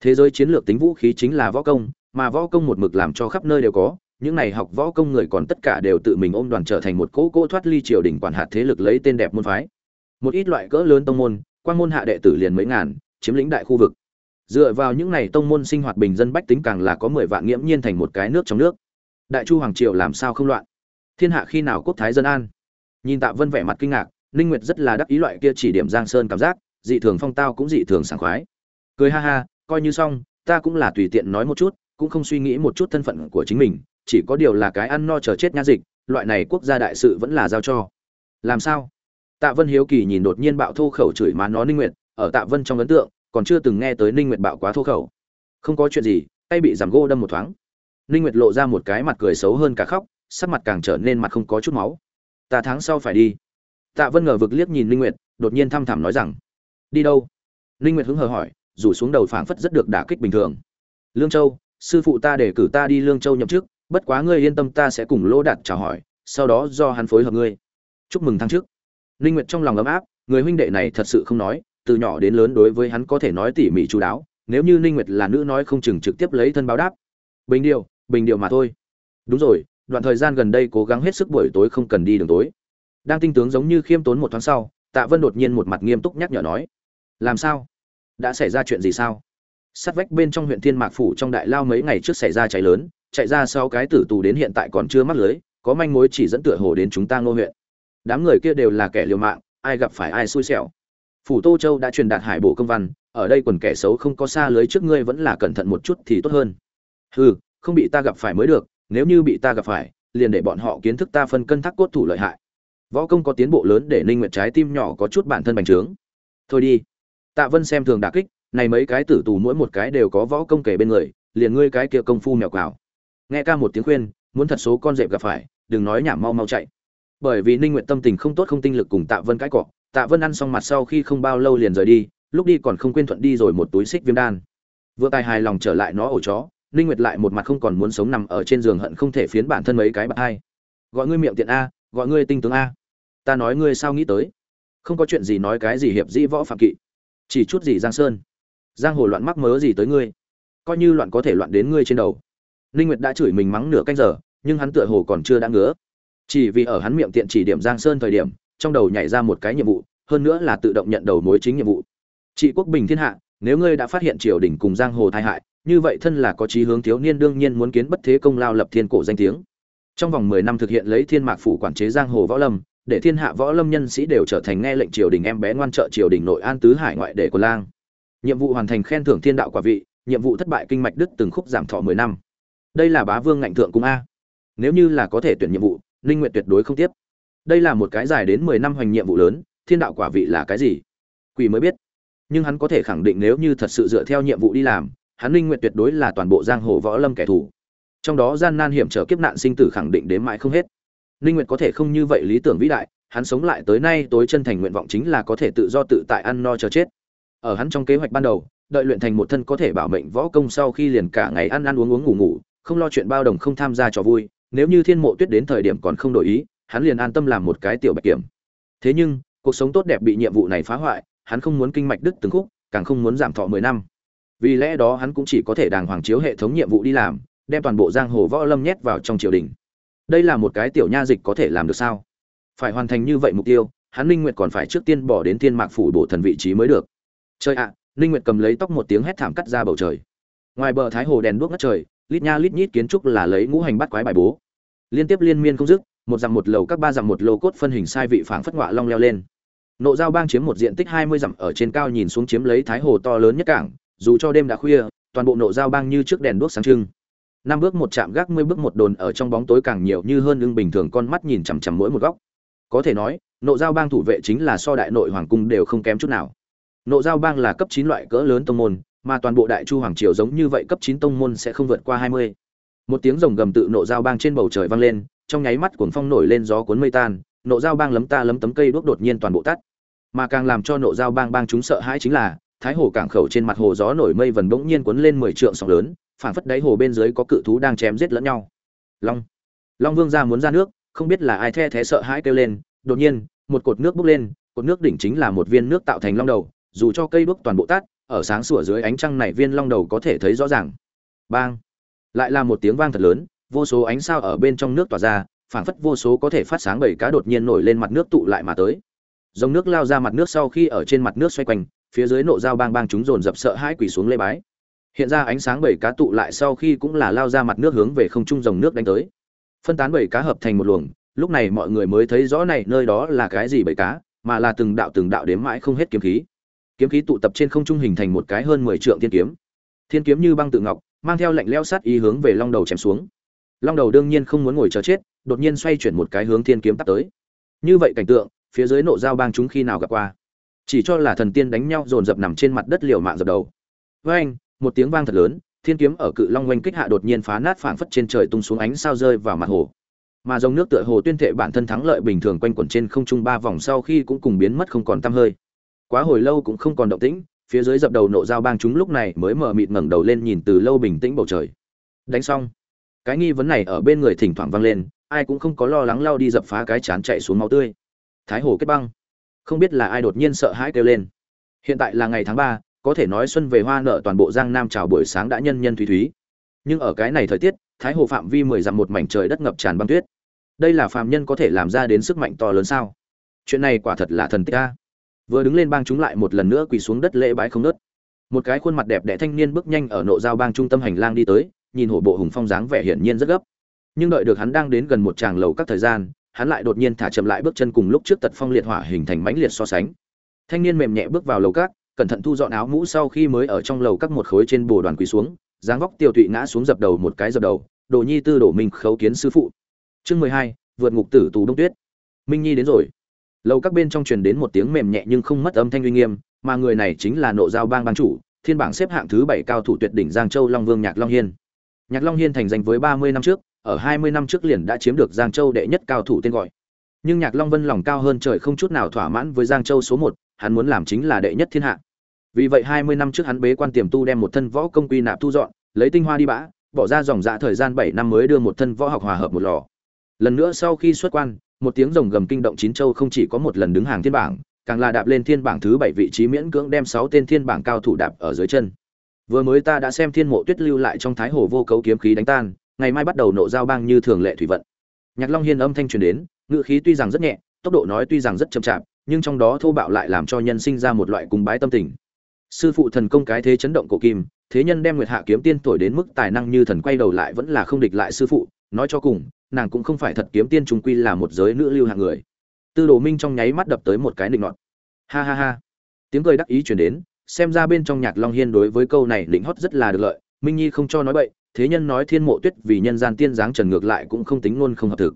Thế giới chiến lược tính vũ khí chính là võ công, mà võ công một mực làm cho khắp nơi đều có, những này học võ công người còn tất cả đều tự mình ôm đoàn trở thành một cỗ cỗ thoát ly triều đình quản hạt thế lực lấy tên đẹp môn phái. Một ít loại cỡ lớn tông môn, quan môn hạ đệ tử liền mấy ngàn, chiếm lĩnh đại khu vực. Dựa vào những này tông môn sinh hoạt bình dân bách tính càng là có mười vạn nghiễm nhiên thành một cái nước trong nước. Đại chu hoàng triều làm sao không loạn? Thiên hạ khi nào quốc thái dân an? Nhìn tạ vân vẻ mặt kinh ngạc, ninh nguyệt rất là đắc ý loại kia chỉ điểm giang sơn cảm giác, dị thường phong tao cũng dị thường sảng khoái. Cười ha ha, coi như xong, ta cũng là tùy tiện nói một chút, cũng không suy nghĩ một chút thân phận của chính mình, chỉ có điều là cái ăn no chờ chết nha dịch, loại này quốc gia đại sự vẫn là giao cho. Làm sao? Tạ vân hiếu kỳ nhìn đột nhiên bạo thô khẩu chửi má nó ninh nguyệt, ở tạ vân trong ấn tượng, còn chưa từng nghe tới ninh nguyệt bạo quá thô khẩu. Không có chuyện gì, tay bị giảm gô đâm một thoáng. Ninh nguyệt lộ ra một cái mặt cười xấu hơn cả khóc sắc mặt càng trở nên mặt không có chút máu. Ta tháng sau phải đi. Tạ vân ngờ vực liếc nhìn Linh nguyệt, đột nhiên thăm thẳm nói rằng, đi đâu? Linh nguyệt hứng hờ hỏi, rủ xuống đầu phảng phất rất được đả kích bình thường. Lương châu, sư phụ ta để cử ta đi lương châu nhậm chức, bất quá ngươi yên tâm ta sẽ cùng lỗ đạt chào hỏi, sau đó do hắn phối hợp ngươi. Chúc mừng thăng chức Linh nguyệt trong lòng ấm áp, người huynh đệ này thật sự không nói, từ nhỏ đến lớn đối với hắn có thể nói tỉ mỉ chú đáo, nếu như ninh nguyệt là nữ nói không chừng trực tiếp lấy thân báo đáp. Bình điều bình điều mà thôi. Đúng rồi đoạn thời gian gần đây cố gắng hết sức buổi tối không cần đi đường tối. Đang tinh tướng giống như khiêm tốn một thoáng sau, tạ vân đột nhiên một mặt nghiêm túc nhắc nhở nói, làm sao? Đã xảy ra chuyện gì sao? Sát vách bên trong huyện thiên mạc phủ trong đại lao mấy ngày trước xảy ra cháy lớn, chạy ra sau cái tử tù đến hiện tại còn chưa mắc lưới, có manh mối chỉ dẫn tựa hồ đến chúng ta ngô huyện. Đám người kia đều là kẻ liều mạng, ai gặp phải ai xui xẻo. Phủ tô châu đã truyền đạt hải bộ công văn, ở đây quần kẻ xấu không có xa lưới trước ngươi vẫn là cẩn thận một chút thì tốt hơn. Hừ, không bị ta gặp phải mới được nếu như bị ta gặp phải, liền để bọn họ kiến thức ta phân cân thác cốt thủ lợi hại. Võ công có tiến bộ lớn để ninh nguyệt trái tim nhỏ có chút bản thân bành trướng. Thôi đi. Tạ vân xem thường đả kích, này mấy cái tử tù mỗi một cái đều có võ công kể bên người, liền ngươi cái kia công phu mèo cào nghe ca một tiếng khuyên, muốn thật số con dẹp gặp phải, đừng nói nhảm mau mau chạy. Bởi vì ninh nguyện tâm tình không tốt không tinh lực cùng tạ vân cãi cọ, tạ vân ăn xong mặt sau khi không bao lâu liền rời đi, lúc đi còn không quên thuận đi rồi một túi xích viêm đan. Vừa tài hài lòng trở lại nó ổ chó ninh nguyệt lại một mặt không còn muốn sống nằm ở trên giường hận không thể phiến bản thân mấy cái bạc hai. Gọi ngươi miệng tiện a, gọi ngươi tinh tướng a. Ta nói ngươi sao nghĩ tới? Không có chuyện gì nói cái gì hiệp dĩ võ phạm kỵ. Chỉ chút gì giang sơn. Giang hồ loạn mắc mớ gì tới ngươi? Coi như loạn có thể loạn đến ngươi trên đầu. Ninh nguyệt đã chửi mình mắng nửa canh giờ, nhưng hắn tựa hồ còn chưa đã ngứa. Chỉ vì ở hắn miệng tiện chỉ điểm giang sơn thời điểm, trong đầu nhảy ra một cái nhiệm vụ, hơn nữa là tự động nhận đầu mối chính nhiệm vụ. Trị quốc bình thiên hạ, nếu ngươi đã phát hiện triều đình cùng giang hồ tai hại như vậy thân là có chí hướng thiếu niên đương nhiên muốn kiến bất thế công lao lập thiên cổ danh tiếng. Trong vòng 10 năm thực hiện lấy thiên mạc phủ quản chế giang hồ võ lâm, để thiên hạ võ lâm nhân sĩ đều trở thành nghe lệnh triều đình em bé ngoan trợ triều đình nội an tứ hải ngoại để của lang. Nhiệm vụ hoàn thành khen thưởng thiên đạo quả vị, nhiệm vụ thất bại kinh mạch đức từng khúc giảm thọ 10 năm. Đây là bá vương ngạnh thượng cung a. Nếu như là có thể tuyển nhiệm vụ linh nguyện tuyệt đối không tiếp. Đây là một cái dài đến 10 năm hoành nhiệm vụ lớn, thiên đạo quả vị là cái gì? Quỷ mới biết. Nhưng hắn có thể khẳng định nếu như thật sự dựa theo nhiệm vụ đi làm hắn Linh nguyện tuyệt đối là toàn bộ giang hồ võ lâm kẻ thù. Trong đó gian nan hiểm trở kiếp nạn sinh tử khẳng định đến mãi không hết. Linh nguyện có thể không như vậy lý tưởng vĩ đại, hắn sống lại tới nay tối chân thành nguyện vọng chính là có thể tự do tự tại ăn no chờ chết. Ở hắn trong kế hoạch ban đầu, đợi luyện thành một thân có thể bảo mệnh võ công sau khi liền cả ngày ăn ăn uống uống ngủ ngủ, không lo chuyện bao đồng không tham gia trò vui, nếu như thiên mộ tuyết đến thời điểm còn không đổi ý, hắn liền an tâm làm một cái tiểu bạch kiểm. Thế nhưng, cuộc sống tốt đẹp bị nhiệm vụ này phá hoại, hắn không muốn kinh mạch đứt từng khúc, càng không muốn giảm thọ mười năm vì lẽ đó hắn cũng chỉ có thể đàng hoàng chiếu hệ thống nhiệm vụ đi làm đem toàn bộ giang hồ võ lâm nhét vào trong triều đình. Đây là một cái tiểu nha dịch có thể làm được sao? Phải hoàn thành như vậy mục tiêu hắn ninh nguyệt còn phải trước tiên bỏ đến thiên mạc phủ bổ thần vị trí mới được. Chơi ạ à, ninh nguyệt cầm lấy tóc một tiếng hét thảm cắt ra bầu trời. Ngoài bờ thái hồ đèn đuốc ngất trời lít nha lít nhít kiến trúc là lấy ngũ hành bắt quái bài bố. Liên tiếp liên miên không dứt một dặm một lầu các ba dặm một lô cốt phân hình sai vị phảng phất ngọa long leo lên. Nộ giao bang chiếm một diện tích hai mươi dặm ở trên cao nhìn xuống chiếm lấy thái hồ to lớn nhất cảng dù cho đêm đã khuya, toàn bộ nộ giao bang như trước đèn đuốc sáng trưng. Năm bước một chạm gác mươi bước một đồn ở trong bóng tối càng nhiều như hơn lưng bình thường con mắt nhìn chằm chằm mỗi một góc. Có thể nói, nộ giao bang thủ vệ chính là so đại nội hoàng cung đều không kém chút nào. Nộ giao bang là cấp chín loại cỡ lớn tông môn, mà toàn bộ đại chu hoàng triều giống như vậy cấp chín tông môn sẽ không vượt qua hai mươi. Một tiếng rồng gầm tự nộ giao bang trên bầu trời vang lên, trong nháy mắt cuồng phong nổi lên gió cuốn mây tan, nộ giao bang lấm ta lấm tấm cây đuốc đột nhiên toàn bộ tắt. Mà càng làm cho nộ giao bang bang chúng sợ hãi chính là thái hồ cảng khẩu trên mặt hồ gió nổi mây vần bỗng nhiên cuốn lên mười trượng sóng lớn, phảng phất đáy hồ bên dưới có cự thú đang chém giết lẫn nhau. Long long vương ra muốn ra nước, không biết là ai the thé sợ hãi kêu lên, đột nhiên, một cột nước bốc lên, cột nước đỉnh chính là một viên nước tạo thành long đầu, dù cho cây đuốc toàn bộ tắt ở sáng sủa dưới ánh trăng này viên long đầu có thể thấy rõ ràng. Bang! Lại là một tiếng vang thật lớn, vô số ánh sao ở bên trong nước tỏa ra, phảng phất vô số có thể phát sáng bảy cá đột nhiên nổi lên mặt nước tụ lại mà tới dòng nước lao ra mặt nước sau khi ở trên mặt nước xoay quanh, phía dưới nộ dao bang bang chúng dồn dập sợ hãi quỳ xuống lê bái. Hiện ra ánh sáng bảy cá tụ lại sau khi cũng là lao ra mặt nước hướng về không trung dòng nước đánh tới. Phân tán bảy cá hợp thành một luồng, lúc này mọi người mới thấy rõ này nơi đó là cái gì bảy cá, mà là từng đạo từng đạo đếm mãi không hết kiếm khí. Kiếm khí tụ tập trên không trung hình thành một cái hơn mười trượng thiên kiếm. Thiên kiếm như băng tự ngọc, mang theo lệnh leo sát ý hướng về long đầu chém xuống. Long đầu đương nhiên không muốn ngồi chờ chết, đột nhiên xoay chuyển một cái hướng thiên kiếm tắt tới. Như vậy cảnh tượng phía dưới nộ giao bang chúng khi nào gặp qua. Chỉ cho là thần tiên đánh nhau dồn dập nằm trên mặt đất liều mạng dập đầu. Với anh, một tiếng vang thật lớn, thiên kiếm ở cự long oanh kích hạ đột nhiên phá nát phảng phất trên trời tung xuống ánh sao rơi vào mặt hồ. Mà dòng nước tựa hồ tuyên thệ bản thân thắng lợi bình thường quanh quẩn trên không trung ba vòng sau khi cũng cùng biến mất không còn tăm hơi. Quá hồi lâu cũng không còn động tĩnh, phía dưới dập đầu nộ giao bang chúng lúc này mới mở mịt ngẩng đầu lên nhìn từ lâu bình tĩnh bầu trời. Đánh xong, cái nghi vấn này ở bên người thỉnh thoảng vang lên, ai cũng không có lo lắng lao đi dập phá cái chán chạy xuống máu tươi thái hồ kết băng. Không biết là ai đột nhiên sợ hãi kêu lên. Hiện tại là ngày tháng ba, có thể nói xuân về hoa nợ toàn bộ giang nam chào buổi sáng đã nhân nhân thúy thúy. Nhưng ở cái này thời tiết, thái hồ phạm vi mười dặm một mảnh trời đất ngập tràn băng tuyết. Đây là phạm nhân có thể làm ra đến sức mạnh to lớn sao? Chuyện này quả thật là thần tích a. Vừa đứng lên bang chúng lại một lần nữa quỳ xuống đất lễ bái không nớt. Một cái khuôn mặt đẹp đẽ thanh niên bước nhanh ở nộ giao bang trung tâm hành lang đi tới, nhìn hổ bộ hùng phong dáng vẻ hiển nhiên rất gấp. Nhưng đợi được hắn đang đến gần một tràng lầu các thời gian hắn lại đột nhiên thả chậm lại bước chân cùng lúc trước tật phong liệt hỏa hình thành mãnh liệt so sánh. Thanh niên mềm nhẹ bước vào lầu các, cẩn thận thu dọn áo mũ sau khi mới ở trong lầu các một khối trên bồ đoàn quỳ xuống, dáng vóc tiêu tụy ngã xuống dập đầu một cái dập đầu, đồ nhi tư đổ minh khấu kiến sư phụ. Chương mười hai, vượt ngục tử tù đông tuyết. Minh nhi đến rồi. Lầu các bên trong truyền đến một tiếng mềm nhẹ nhưng không mất âm thanh uy nghiêm, mà người này chính là nộ giao bang ban chủ, thiên bảng xếp hạng thứ bảy cao thủ tuyệt đỉnh giang châu long vương nhạc long hiên. Nhạc long hiên thành danh với ba mươi năm trước ở hai mươi năm trước liền đã chiếm được giang châu đệ nhất cao thủ tên gọi. Nhưng nhạc long vân lòng cao hơn trời không chút nào thỏa mãn với giang châu số một, hắn muốn làm chính là đệ nhất thiên hạ. Vì vậy hai mươi năm trước hắn bế quan tiềm tu đem một thân võ công quy nạp thu dọn, lấy tinh hoa đi bã, bỏ ra dòng dạ thời gian bảy năm mới đưa một thân võ học hòa hợp một lò. Lần nữa sau khi xuất quan, một tiếng rồng gầm kinh động chín châu không chỉ có một lần đứng hàng thiên bảng, càng là đạp lên thiên bảng thứ bảy vị trí miễn cưỡng đem sáu tên thiên bảng cao thủ đạp ở dưới chân. Vừa mới ta đã xem thiên mộ tuyết lưu lại trong thái hồ vô cấu kiếm khí đánh tan ngày mai bắt đầu nộ giao bang như thường lệ thủy vận. Nhạc long hiên âm thanh truyền đến, ngữ khí tuy rằng rất nhẹ, tốc độ nói tuy rằng rất chậm chạp, nhưng trong đó thô bạo lại làm cho nhân sinh ra một loại cung bái tâm tình. Sư phụ thần công cái thế chấn động cổ kim, thế nhân đem nguyệt hạ kiếm tiên tuổi đến mức tài năng như thần quay đầu lại vẫn là không địch lại sư phụ, nói cho cùng, nàng cũng không phải thật kiếm tiên trung quy là một giới nữ lưu hạng người. Tư đồ minh trong nháy mắt đập tới một cái định nọt. Ha ha ha. Tiếng cười đắc ý chuyển đến, xem ra bên trong nhạc long hiên đối với câu này định hót rất là được lợi, minh nhi không cho nói bậy thế nhân nói thiên mộ tuyết vì nhân gian tiên dáng trần ngược lại cũng không tính luôn không hợp thực.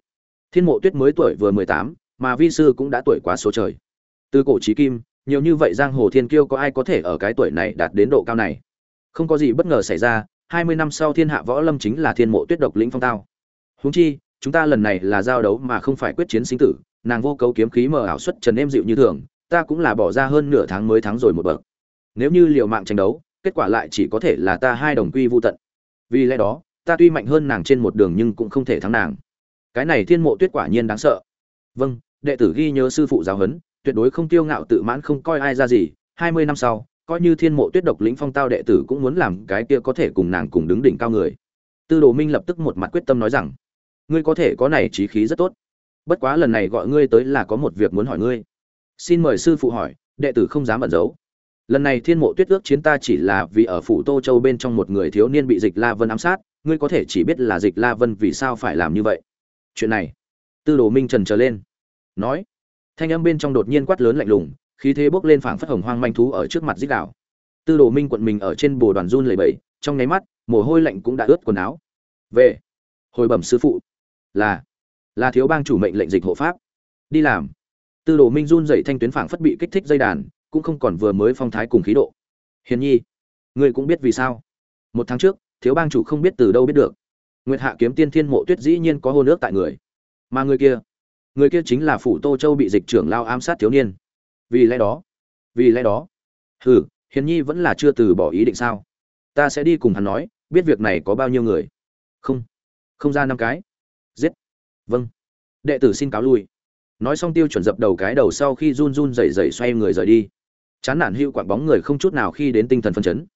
Thiên mộ tuyết mới tuổi vừa mười tám, mà vi sư cũng đã tuổi quá số trời. Từ cổ trí kim, nhiều như vậy giang hồ thiên kiêu có ai có thể ở cái tuổi này đạt đến độ cao này? Không có gì bất ngờ xảy ra, hai mươi năm sau thiên hạ võ lâm chính là thiên mộ tuyết độc lĩnh phong tao. Huống chi, chúng ta lần này là giao đấu mà không phải quyết chiến sinh tử, nàng vô cấu kiếm khí mờ ảo xuất trần em dịu như thường, ta cũng là bỏ ra hơn nửa tháng mới thắng rồi một bậc. Nếu như liều mạng tranh đấu, kết quả lại chỉ có thể là ta hai đồng quy vô tận vì lẽ đó, ta tuy mạnh hơn nàng trên một đường nhưng cũng không thể thắng nàng. Cái này thiên mộ tuyết quả nhiên đáng sợ. Vâng đệ tử ghi nhớ sư phụ giáo huấn, tuyệt đối không tiêu ngạo tự mãn không coi ai ra gì. Hai mươi năm sau, coi như thiên mộ tuyết độc lĩnh phong tao đệ tử cũng muốn làm cái kia có thể cùng nàng cùng đứng đỉnh cao người. Tư đồ minh lập tức một mặt quyết tâm nói rằng, ngươi có thể có này trí khí rất tốt. Bất quá lần này gọi ngươi tới là có một việc muốn hỏi ngươi. Xin mời sư phụ hỏi, đệ tử không dám ẩn giấu lần này thiên mộ tuyết ước chiến ta chỉ là vì ở phủ tô châu bên trong một người thiếu niên bị dịch la vân ám sát, ngươi có thể chỉ biết là dịch la vân vì sao phải làm như vậy. Chuyện này, tư đồ minh trần trở lên, nói. Thanh âm bên trong đột nhiên quát lớn lạnh lùng, khí thế bốc lên phảng phất hồng hoang manh thú ở trước mặt dích đảo tư đồ minh quận mình ở trên bồ đoàn run lầy bẫy trong nháy mắt, mồ hôi lạnh cũng đã ướt quần áo. Về, hồi bẩm sư phụ, là là thiếu bang chủ mệnh lệnh dịch hộ pháp. Đi làm. Tư đồ minh run dậy thanh tuyến phảng phất bị kích thích dây đàn cũng không còn vừa mới phong thái cùng khí độ. Hiền nhi, ngươi cũng biết vì sao? Một tháng trước, thiếu bang chủ không biết từ đâu biết được. Nguyệt hạ kiếm tiên thiên mộ tuyết dĩ nhiên có hồ nước tại người. Mà người kia người kia chính là phủ tô châu bị dịch trưởng lao ám sát thiếu niên. Vì lẽ đó, vì lẽ đó, hừ, hiền nhi vẫn là chưa từ bỏ ý định sao? Ta sẽ đi cùng hắn nói, biết việc này có bao nhiêu người. Không không ra năm cái. Giết. Vâng. Đệ tử xin cáo lui. Nói xong tiêu chuẩn dập đầu cái đầu sau khi run run rẩy rẩy xoay người rời đi chán nản hưu quạng bóng người không chút nào khi đến tinh thần phân chấn.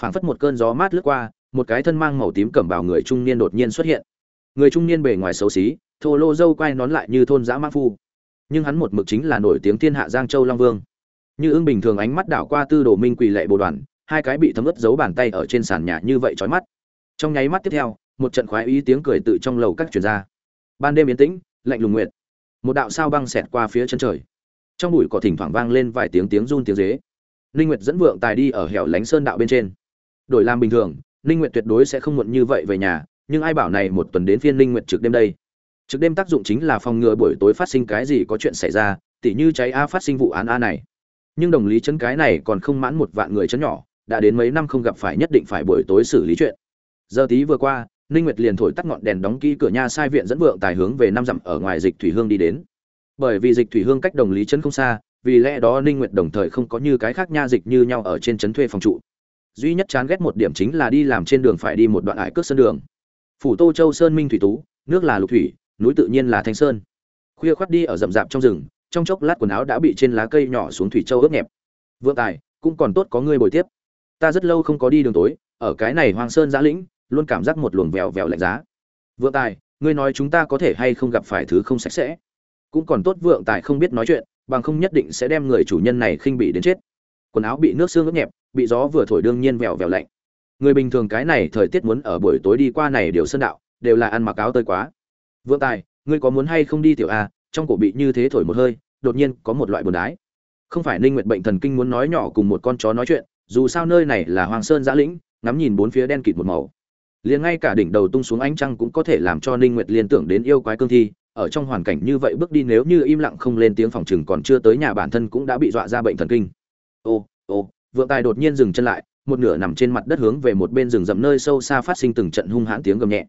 Phảng phất một cơn gió mát lướt qua, một cái thân mang màu tím cẩm bào người trung niên đột nhiên xuất hiện. Người trung niên bề ngoài xấu xí, thô lô dâu quai nón lại như thôn dã mã phu. Nhưng hắn một mực chính là nổi tiếng thiên hạ giang châu long vương. Như ưng bình thường ánh mắt đảo qua tư đồ minh quỳ lệ bồ đoàn, hai cái bị thấm ướt giấu bàn tay ở trên sàn nhà như vậy trói mắt. Trong nháy mắt tiếp theo, một trận khoái ý tiếng cười tự trong lầu các truyền ra. Ban đêm yên tĩnh, lạnh lùng nguyệt. Một đạo sao băng xẹt qua phía chân trời trong bụi cỏ thỉnh thoảng vang lên vài tiếng tiếng run tiếng dế. Ninh nguyệt dẫn vượng tài đi ở hẻo lánh sơn đạo bên trên. Đổi làm bình thường, ninh nguyệt tuyệt đối sẽ không muộn như vậy về nhà, nhưng ai bảo này một tuần đến phiên ninh nguyệt trực đêm đây? Trực đêm tác dụng chính là phòng ngừa buổi tối phát sinh cái gì có chuyện xảy ra, tỉ như cháy a phát sinh vụ án a này. Nhưng đồng lý chấn cái này còn không mãn một vạn người chấn nhỏ, đã đến mấy năm không gặp phải nhất định phải buổi tối xử lý chuyện. Giờ tí vừa qua, ninh nguyệt liền thổi tắt ngọn đèn đóng kỹ cửa nhà sai viện dẫn vượng tài hướng về năm dặm ở ngoài dịch thủy hương đi đến bởi vì dịch thủy hương cách đồng lý trấn không xa, vì lẽ đó ninh nguyệt đồng thời không có như cái khác nha dịch như nhau ở trên trấn thuê phòng trụ. Duy nhất chán ghét một điểm chính là đi làm trên đường phải đi một đoạn ải cước sơn đường. Phủ tô châu sơn minh thủy tú, nước là lục thủy, núi tự nhiên là thanh sơn. Khuya khoắt đi ở rậm rạp trong rừng, trong chốc lát quần áo đã bị trên lá cây nhỏ xuống thủy châu ướt nhẹp. Vượng tài, cũng còn tốt có người bồi tiếp. Ta rất lâu không có đi đường tối, ở cái này hoang sơn giã lĩnh, luôn cảm giác một luồng vèo vèo lạnh giá. Vượng tài, ngươi nói chúng ta có thể hay không gặp phải thứ không sạch sẽ? Cũng còn tốt vượng tài không biết nói chuyện, bằng không nhất định sẽ đem người chủ nhân này khinh bị đến chết. Quần áo bị nước xương ướt nhẹp, bị gió vừa thổi đương nhiên vèo vèo lạnh. Người bình thường cái này thời tiết muốn ở buổi tối đi qua này đều sơn đạo, đều là ăn mặc áo tơi quá. Vượng tài, ngươi có muốn hay không đi tiểu a, trong cổ bị như thế thổi một hơi, đột nhiên có một loại buồn đái. Không phải ninh nguyệt bệnh thần kinh muốn nói nhỏ cùng một con chó nói chuyện, dù sao nơi này là hoàng sơn giã lĩnh, ngắm nhìn bốn phía đen kịt một màu. Liền ngay cả đỉnh đầu tung xuống ánh trăng cũng có thể làm cho ninh nguyệt liên tưởng đến yêu quái cương thi ở trong hoàn cảnh như vậy bước đi nếu như im lặng không lên tiếng phòng chừng còn chưa tới nhà bản thân cũng đã bị dọa ra bệnh thần kinh. Ô ô, vượng tài đột nhiên dừng chân lại, một nửa nằm trên mặt đất hướng về một bên rừng rậm nơi sâu xa phát sinh từng trận hung hãn tiếng gầm nhẹ.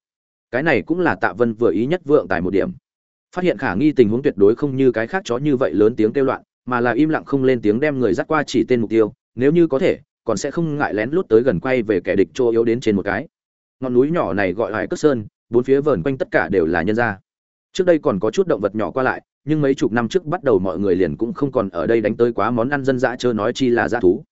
Cái này cũng là tạ vân vừa ý nhất vượng tài một điểm. Phát hiện khả nghi tình huống tuyệt đối không như cái khác chó như vậy lớn tiếng kêu loạn, mà là im lặng không lên tiếng đem người dắt qua chỉ tên mục tiêu, nếu như có thể, còn sẽ không ngại lén lút tới gần quay về kẻ địch chỗ yếu đến trên một cái. Ngọn núi nhỏ này gọi hải cất sơn, bốn phía vờn quanh tất cả đều là nhân gia trước đây còn có chút động vật nhỏ qua lại, nhưng mấy chục năm trước bắt đầu mọi người liền cũng không còn ở đây đánh tới quá món ăn dân dã chớ nói chi là dã thú.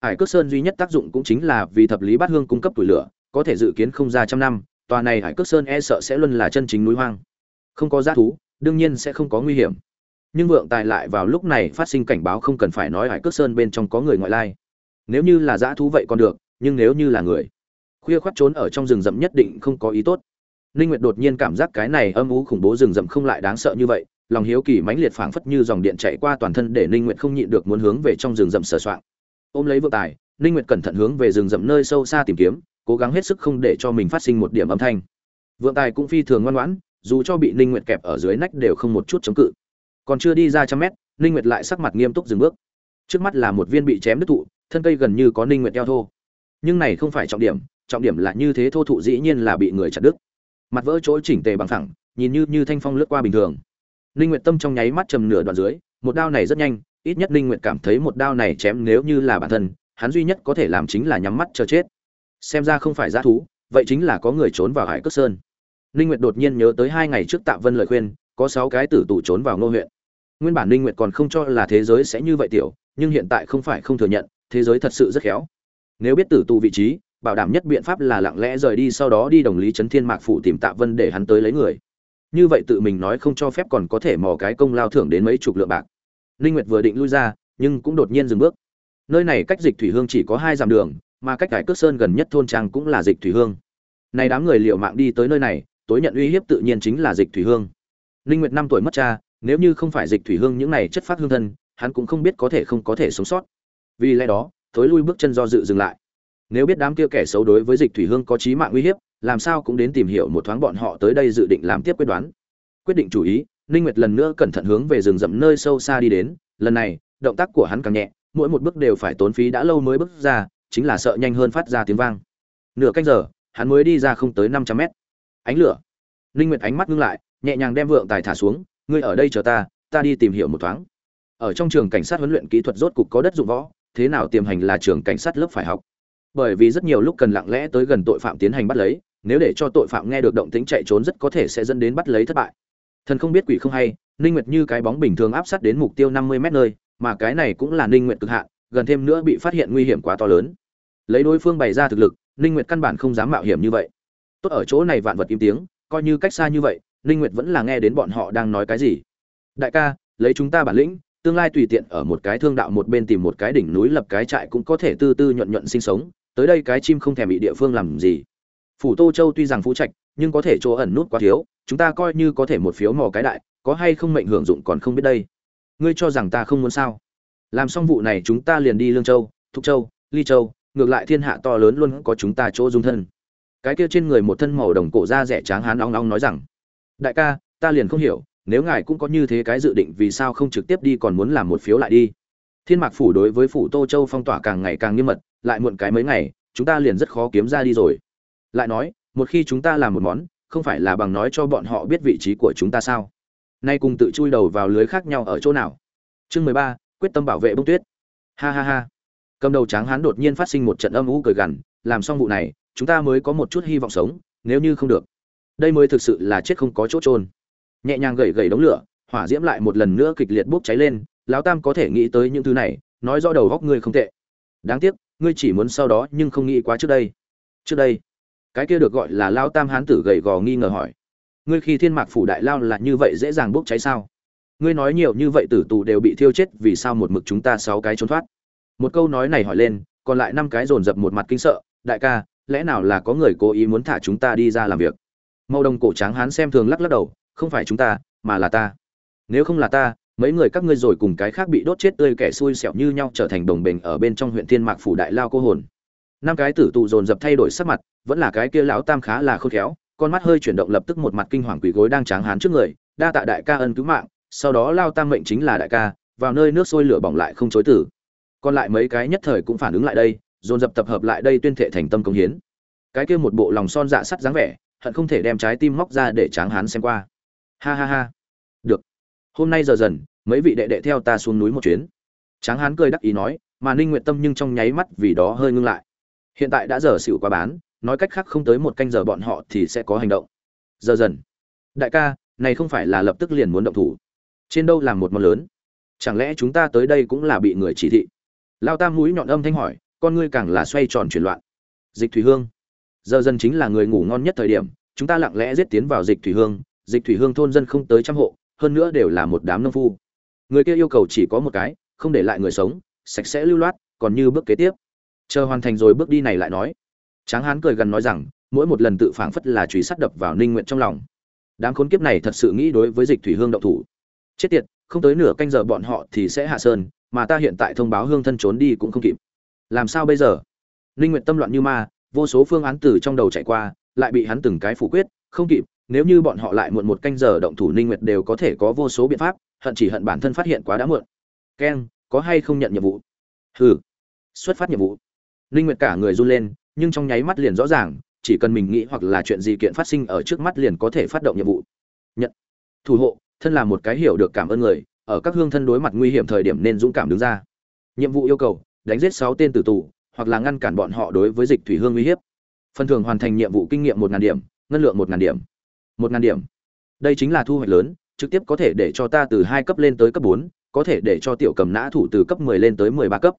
Hải cước sơn duy nhất tác dụng cũng chính là vì thập lý bát hương cung cấp tuổi lửa, có thể dự kiến không ra trăm năm, tòa này hải cước sơn e sợ sẽ luôn là chân chính núi hoang. Không có dã thú, đương nhiên sẽ không có nguy hiểm. Nhưng vượng tài lại vào lúc này phát sinh cảnh báo không cần phải nói hải cước sơn bên trong có người ngoại lai. Nếu như là dã thú vậy còn được, nhưng nếu như là người, khuya khoắt trốn ở trong rừng rậm nhất định không có ý tốt ninh nguyệt đột nhiên cảm giác cái này âm u khủng bố rừng rậm không lại đáng sợ như vậy, lòng hiếu kỳ mãnh liệt phảng phất như dòng điện chạy qua toàn thân để ninh nguyệt không nhịn được muốn hướng về trong rừng rậm sờ soạng. Ôm lấy vượng tài, ninh nguyệt cẩn thận hướng về rừng rậm nơi sâu xa tìm kiếm, cố gắng hết sức không để cho mình phát sinh một điểm âm thanh. Vượng tài cũng phi thường ngoan ngoãn, dù cho bị ninh nguyệt kẹp ở dưới nách đều không một chút chống cự. Còn chưa đi ra trăm mét, ninh nguyệt lại sắc mặt nghiêm túc dừng bước. Trước mắt là một viên bị chém đứt thụ, thân cây gần như có ninh nguyệt eo thô. Nhưng này không phải trọng điểm trọng điểm là như thế thô thụ dĩ nhiên là bị người chặt đứt mặt vỡ chỗ chỉnh tề bằng thẳng nhìn như như thanh phong lướt qua bình thường. Ninh nguyệt tâm trong nháy mắt trầm nửa đoạn dưới, một đao này rất nhanh, ít nhất ninh nguyệt cảm thấy một đao này chém nếu như là bản thân, hắn duy nhất có thể làm chính là nhắm mắt chờ chết. Xem ra không phải giã thú, vậy chính là có người trốn vào hải cước sơn. Ninh nguyệt đột nhiên nhớ tới hai ngày trước tạ vân lời khuyên, có sáu cái tử tù trốn vào ngô huyện. Nguyên bản ninh nguyệt còn không cho là thế giới sẽ như vậy tiểu, nhưng hiện tại không phải không thừa nhận, thế giới thật sự rất khéo. Nếu biết tử tù vị trí bảo đảm nhất biện pháp là lặng lẽ rời đi, sau đó đi đồng lý trấn thiên mạc phủ tìm tạ vân để hắn tới lấy người. Như vậy tự mình nói không cho phép còn có thể mò cái công lao thưởng đến mấy chục lượng bạc. Ninh nguyệt vừa định lui ra, nhưng cũng đột nhiên dừng bước. Nơi này cách dịch thủy hương chỉ có hai dặm đường, mà cách cải cước sơn gần nhất thôn trang cũng là dịch thủy hương. Này đám người liệu mạng đi tới nơi này, tối nhận uy hiếp tự nhiên chính là dịch thủy hương. Ninh nguyệt năm tuổi mất cha, nếu như không phải dịch thủy hương những này chất phát hương thân, hắn cũng không biết có thể không có thể sống sót. Vì lẽ đó, thối lui bước chân do dự dừng lại nếu biết đám kia kẻ xấu đối với dịch thủy hương có chí mạng uy hiếp, làm sao cũng đến tìm hiểu một thoáng bọn họ tới đây dự định làm tiếp quyết đoán. Quyết định chủ ý, ninh nguyệt lần nữa cẩn thận hướng về rừng rậm nơi sâu xa đi đến. Lần này, động tác của hắn càng nhẹ, mỗi một bước đều phải tốn phí đã lâu mới bước ra, chính là sợ nhanh hơn phát ra tiếng vang. Nửa canh giờ, hắn mới đi ra không tới 500 mét. Ánh lửa. Ninh nguyệt ánh mắt ngưng lại, nhẹ nhàng đem vượng tài thả xuống, ngươi ở đây chờ ta ta đi tìm hiểu một thoáng. Ở trong trường cảnh sát huấn luyện kỹ thuật rốt cục có đất dụng võ, thế nào tiềm hành là trường cảnh sát lớp phải học bởi vì rất nhiều lúc cần lặng lẽ tới gần tội phạm tiến hành bắt lấy, nếu để cho tội phạm nghe được động tĩnh chạy trốn rất có thể sẽ dẫn đến bắt lấy thất bại. Thần không biết quỷ không hay, ninh nguyệt như cái bóng bình thường áp sát đến mục tiêu 50 mét nơi, mà cái này cũng là ninh nguyệt cực hạn, gần thêm nữa bị phát hiện nguy hiểm quá to lớn. Lấy đối phương bày ra thực lực, ninh nguyệt căn bản không dám mạo hiểm như vậy. Tốt ở chỗ này vạn vật im tiếng, coi như cách xa như vậy, ninh nguyệt vẫn là nghe đến bọn họ đang nói cái gì. Đại ca, lấy chúng ta bản lĩnh, tương lai tùy tiện ở một cái thương đạo một bên tìm một cái đỉnh núi lập cái trại cũng có thể tư tư nhuận nhuận sinh sống tới đây cái chim không thèm bị địa phương làm gì. Phủ tô châu tuy rằng phú trạch, nhưng có thể chỗ ẩn nút quá thiếu, chúng ta coi như có thể một phiếu mò cái đại, có hay không mệnh hưởng dụng còn không biết đây. Ngươi cho rằng ta không muốn sao? Làm xong vụ này chúng ta liền đi lương châu, thục châu, ly châu, ngược lại thiên hạ to lớn luôn có chúng ta chỗ dung thân. Cái kia trên người một thân màu đồng cổ da rẻ tráng hán óng óng nói rằng, đại ca, ta liền không hiểu, nếu ngài cũng có như thế cái dự định vì sao không trực tiếp đi còn muốn làm một phiếu lại đi? Thiên mạc phủ đối với phủ tô châu phong tỏa càng ngày càng nghiêm mật lại muộn cái mấy ngày, chúng ta liền rất khó kiếm ra đi rồi. Lại nói, một khi chúng ta làm một món, không phải là bằng nói cho bọn họ biết vị trí của chúng ta sao? Nay cùng tự chui đầu vào lưới khác nhau ở chỗ nào? Chương mười ba, quyết tâm bảo vệ bông tuyết. Ha ha ha. Cầm đầu tráng hán đột nhiên phát sinh một trận âm u cười gằn, làm xong vụ này, chúng ta mới có một chút hy vọng sống, nếu như không được. Đây mới thực sự là chết không có chỗ trôn nhẹ nhàng gẩy gẩy đống lửa, hỏa diễm lại một lần nữa kịch liệt bốc cháy lên, lão tam có thể nghĩ tới những thứ này, nói rõ đầu góc ngươi không tệ. Đáng tiếc ngươi chỉ muốn sau đó nhưng không nghĩ quá trước đây. Trước đây, cái kia được gọi là lao tam hán tử gầy gò nghi ngờ hỏi, ngươi khi thiên mạc phủ đại lao là như vậy dễ dàng bốc cháy sao? Ngươi nói nhiều như vậy tử tù đều bị thiêu chết, vì sao một mực chúng ta sáu cái trốn thoát? Một câu nói này hỏi lên, còn lại năm cái dồn dập một mặt kinh sợ, đại ca, lẽ nào là có người cố ý muốn thả chúng ta đi ra làm việc? Màu đồng cổ tráng hán xem thường lắc lắc đầu, không phải chúng ta, mà là ta. Nếu không là ta mấy người các ngươi rồi cùng cái khác bị đốt chết tươi kẻ xui xẻo như nhau trở thành đồng bình ở bên trong huyện thiên mạc phủ đại lao cô hồn. Năm cái tử tù dồn dập thay đổi sắc mặt, vẫn là cái kia lão tam khá là khôn khéo, con mắt hơi chuyển động lập tức một mặt kinh hoàng quỷ gối đang tráng hán trước người, đa tạ đại ca ân cứu mạng, sau đó lao tam mệnh chính là đại ca, vào nơi nước sôi lửa bỏng lại không chối tử. Còn lại mấy cái nhất thời cũng phản ứng lại đây, dồn dập tập hợp lại đây tuyên thệ thành tâm công hiến. Cái kia một bộ lòng son dạ sắt dáng vẻ, hận không thể đem trái tim móc ra để tráng hán xem qua. Ha ha ha. Được. Hôm nay giờ dần mấy vị đệ đệ theo ta xuống núi một chuyến. Tráng hán cười đắc ý nói, mà ninh nguyện tâm nhưng trong nháy mắt vì đó hơi ngưng lại. Hiện tại đã giờ xỉu quá bán, nói cách khác không tới một canh giờ bọn họ thì sẽ có hành động. Giờ dần. Đại ca, này không phải là lập tức liền muốn động thủ. Trên đâu làm một món lớn? Chẳng lẽ chúng ta tới đây cũng là bị người chỉ thị? Lao tam mũi nhọn âm thanh hỏi, con ngươi càng là xoay tròn chuyển loạn. Dịch thủy hương. Giờ dần chính là người ngủ ngon nhất thời điểm, chúng ta lặng lẽ giết tiến vào dịch thủy hương. Dịch thủy hương thôn dân không tới trăm hộ, hơn nữa đều là một đám nông phu người kia yêu cầu chỉ có một cái, không để lại người sống, sạch sẽ lưu loát, còn như bước kế tiếp. Chờ hoàn thành rồi bước đi này lại nói. Tráng hán cười gần nói rằng, mỗi một lần tự phảng phất là truy sát đập vào ninh nguyện trong lòng. Đám khốn kiếp này thật sự nghĩ đối với dịch thủy hương động thủ. Chết tiệt, không tới nửa canh giờ bọn họ thì sẽ hạ sơn, mà ta hiện tại thông báo hương thân trốn đi cũng không kịp. Làm sao bây giờ? Ninh nguyện tâm loạn như ma, vô số phương án từ trong đầu chạy qua, lại bị hắn từng cái phủ quyết, không kịp, nếu như bọn họ lại muộn một canh giờ động thủ ninh nguyệt đều có thể có vô số biện pháp hận chỉ hận bản thân phát hiện quá đã muộn. Keng có hay không nhận nhiệm vụ? Hừ. Xuất phát nhiệm vụ. Linh nguyệt cả người run lên, nhưng trong nháy mắt liền rõ ràng, chỉ cần mình nghĩ hoặc là chuyện gì kiện phát sinh ở trước mắt liền có thể phát động nhiệm vụ. Nhận. Thủ hộ, thân là một cái hiểu được cảm ơn người, ở các hương thân đối mặt nguy hiểm thời điểm nên dũng cảm đứng ra. Nhiệm vụ yêu cầu, đánh giết 6 tên tử tù, hoặc là ngăn cản bọn họ đối với dịch thủy hương uy hiếp. Phần thưởng hoàn thành nhiệm vụ kinh nghiệm một ngàn điểm, ngân lượng một ngàn điểm. Một ngàn điểm. Đây chính là thu hoạch lớn trực tiếp có thể để cho ta từ hai cấp lên tới cấp bốn, có thể để cho tiểu cầm nã thủ từ cấp mười lên tới mười ba cấp.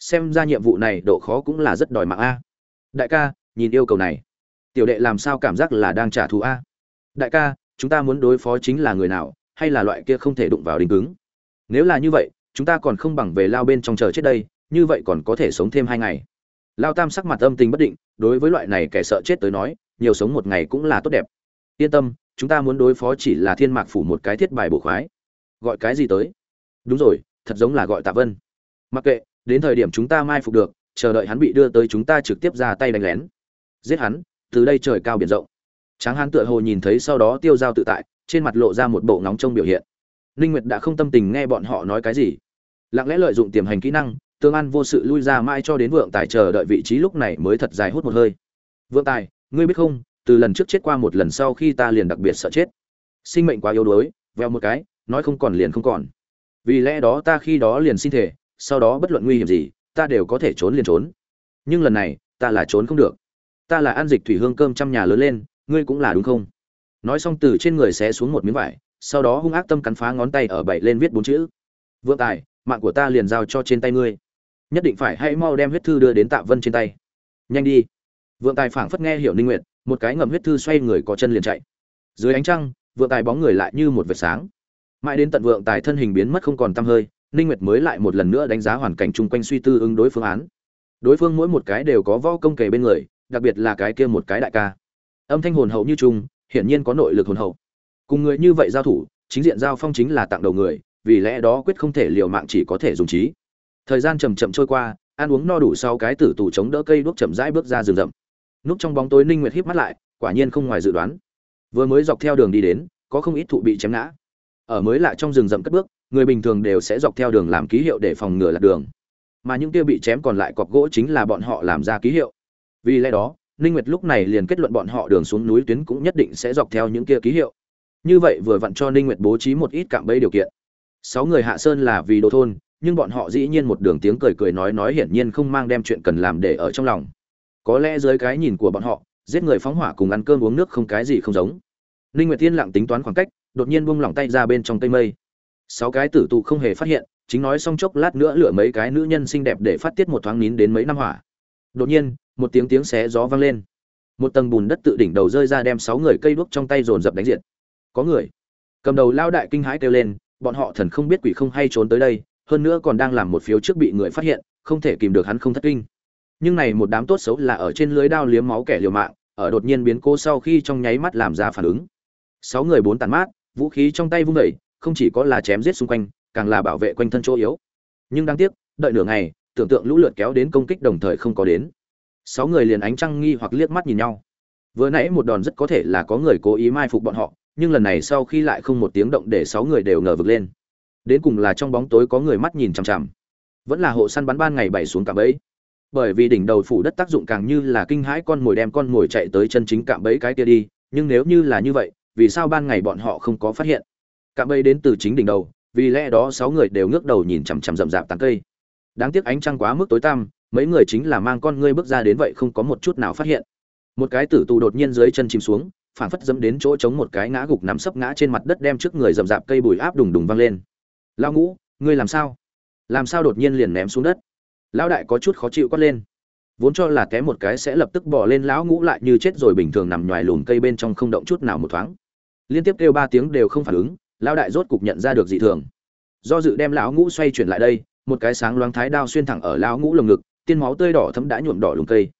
Xem ra nhiệm vụ này độ khó cũng là rất đòi mạng a. Đại ca, nhìn yêu cầu này. Tiểu đệ làm sao cảm giác là đang trả thù a? Đại ca, chúng ta muốn đối phó chính là người nào, hay là loại kia không thể đụng vào đinh cứng? Nếu là như vậy, chúng ta còn không bằng về lao bên trong chờ chết đây, như vậy còn có thể sống thêm hai ngày. Lao tam sắc mặt âm tình bất định, đối với loại này kẻ sợ chết tới nói, nhiều sống một ngày cũng là tốt đẹp. Yên tâm chúng ta muốn đối phó chỉ là thiên mạc phủ một cái thiết bài bổ khoái. Gọi cái gì tới? Đúng rồi, thật giống là gọi tạ vân. Mặc kệ, đến thời điểm chúng ta mai phục được, chờ đợi hắn bị đưa tới chúng ta trực tiếp ra tay đánh lén. Giết hắn, từ đây trời cao biển rộng. Tráng hán tựa hồ nhìn thấy sau đó tiêu dao tự tại, trên mặt lộ ra một bộ ngóng trông biểu hiện. Ninh nguyệt đã không tâm tình nghe bọn họ nói cái gì. Lặng lẽ lợi dụng tiềm hành kỹ năng, tương an vô sự lui ra mãi cho đến vượng tài chờ đợi vị trí lúc này mới thật dài hút một hơi. Vượng tài, ngươi biết không từ lần trước chết qua một lần sau khi ta liền đặc biệt sợ chết. Sinh mệnh quá yếu đuối, veo một cái, nói không còn liền không còn. Vì lẽ đó ta khi đó liền xin thể sau đó bất luận nguy hiểm gì, ta đều có thể trốn liền trốn. Nhưng lần này, ta là trốn không được. Ta là ăn dịch thủy hương cơm trăm nhà lớn lên, ngươi cũng là đúng không? Nói xong từ trên người xé xuống một miếng vải, sau đó hung ác tâm cắn phá ngón tay ở bảy lên viết bốn chữ. Vượng tài, mạng của ta liền giao cho trên tay ngươi. Nhất định phải hãy mau đem huyết thư đưa đến tạ vân trên tay. Nhanh đi. Vượng tài phảng phất nghe hiểu ninh nguyệt một cái ngầm huyết thư xoay người có chân liền chạy. Dưới ánh trăng, vượng tài bóng người lại như một vệt sáng. Mãi đến tận vượng tài thân hình biến mất không còn tăm hơi, ninh nguyệt mới lại một lần nữa đánh giá hoàn cảnh chung quanh suy tư ứng đối phương án. Đối phương mỗi một cái đều có võ công kề bên người, đặc biệt là cái kia một cái đại ca. Âm thanh hồn hậu như trung hiển nhiên có nội lực hồn hậu. Cùng người như vậy giao thủ, chính diện giao phong chính là tặng đầu người, vì lẽ đó quyết không thể liều mạng chỉ có thể dùng trí. Thời gian chậm chậm trôi qua, ăn uống no đủ sau cái tử tù chống đỡ cây đuốc chậm rãi bước ra rừng rậm núp trong bóng tối ninh nguyệt híp mắt lại, quả nhiên không ngoài dự đoán. Vừa mới dọc theo đường đi đến, có không ít thụ bị chém ngã. Ở mới lại trong rừng rậm cất bước, người bình thường đều sẽ dọc theo đường làm ký hiệu để phòng ngừa lạc đường. Mà những kia bị chém còn lại cọc gỗ chính là bọn họ làm ra ký hiệu. Vì lẽ đó, ninh nguyệt lúc này liền kết luận bọn họ đường xuống núi tuyến cũng nhất định sẽ dọc theo những kia ký hiệu. Như vậy vừa vặn cho ninh nguyệt bố trí một ít cạm bẫy điều kiện. Sáu người hạ sơn là vì đồ thôn, nhưng bọn họ dĩ nhiên một đường tiếng cười cười nói nói hiển nhiên không mang đem chuyện cần làm để ở trong lòng có lẽ dưới cái nhìn của bọn họ, giết người phóng hỏa cùng ăn cơm uống nước không cái gì không giống. Ninh nguyệt tiên lặng tính toán khoảng cách, đột nhiên buông lỏng tay ra bên trong tây mây. Sáu cái tử tù không hề phát hiện, chính nói xong chốc lát nữa lựa mấy cái nữ nhân xinh đẹp để phát tiết một thoáng nín đến mấy năm hỏa. Đột nhiên, một tiếng tiếng xé gió vang lên. Một tầng bùn đất tự đỉnh đầu rơi ra đem sáu người cây đuốc trong tay dồn dập đánh diệt. Có người cầm đầu lao đại kinh hãi kêu lên, bọn họ thần không biết quỷ không hay trốn tới đây, hơn nữa còn đang làm một phiếu trước bị người phát hiện, không thể kìm được hắn không thất kinh nhưng này một đám tốt xấu là ở trên lưới đao liếm máu kẻ liều mạng, ở đột nhiên biến cô sau khi trong nháy mắt làm ra phản ứng. Sáu người bốn tàn mát, vũ khí trong tay vung đẩy không chỉ có là chém giết xung quanh, càng là bảo vệ quanh thân chỗ yếu. Nhưng đáng tiếc, đợi nửa ngày, tưởng tượng lũ lượt kéo đến công kích đồng thời không có đến. Sáu người liền ánh trăng nghi hoặc liếc mắt nhìn nhau. Vừa nãy một đòn rất có thể là có người cố ý mai phục bọn họ, nhưng lần này sau khi lại không một tiếng động để sáu người đều ngờ vực lên. Đến cùng là trong bóng tối có người mắt nhìn chằm chằm. Vẫn là hộ săn bắn ban ngày bảy xuống cả bẫy bởi vì đỉnh đầu phủ đất tác dụng càng như là kinh hãi con mồi đem con mồi chạy tới chân chính cạm bẫy cái kia đi, nhưng nếu như là như vậy, vì sao ban ngày bọn họ không có phát hiện? Cạm bẫy đến từ chính đỉnh đầu, vì lẽ đó sáu người đều ngước đầu nhìn chằm chằm rậm rạp tán cây. Đáng tiếc ánh trăng quá mức tối tăm, mấy người chính là mang con ngươi bước ra đến vậy không có một chút nào phát hiện. Một cái tử tù đột nhiên dưới chân chìm xuống, phảng phất dẫm đến chỗ chống một cái ngã gục nắm sấp ngã trên mặt đất đem trước người rậm rạp cây bùi áp đùng đùng văng lên. Lao ngũ, ngươi làm sao? Làm sao? đột nhiên liền ném xuống đất lão đại có chút khó chịu quát lên. Vốn cho là té một cái sẽ lập tức bỏ lên lão ngũ lại như chết rồi bình thường nằm ngoài lùm cây bên trong không động chút nào một thoáng. Liên tiếp kêu ba tiếng đều không phản ứng, lão đại rốt cục nhận ra được dị thường. Do dự đem lão ngũ xoay chuyển lại đây, một cái sáng loáng thái đao xuyên thẳng ở lão ngũ lồng ngực, tiên máu tươi đỏ thấm đã nhuộm đỏ lùm cây.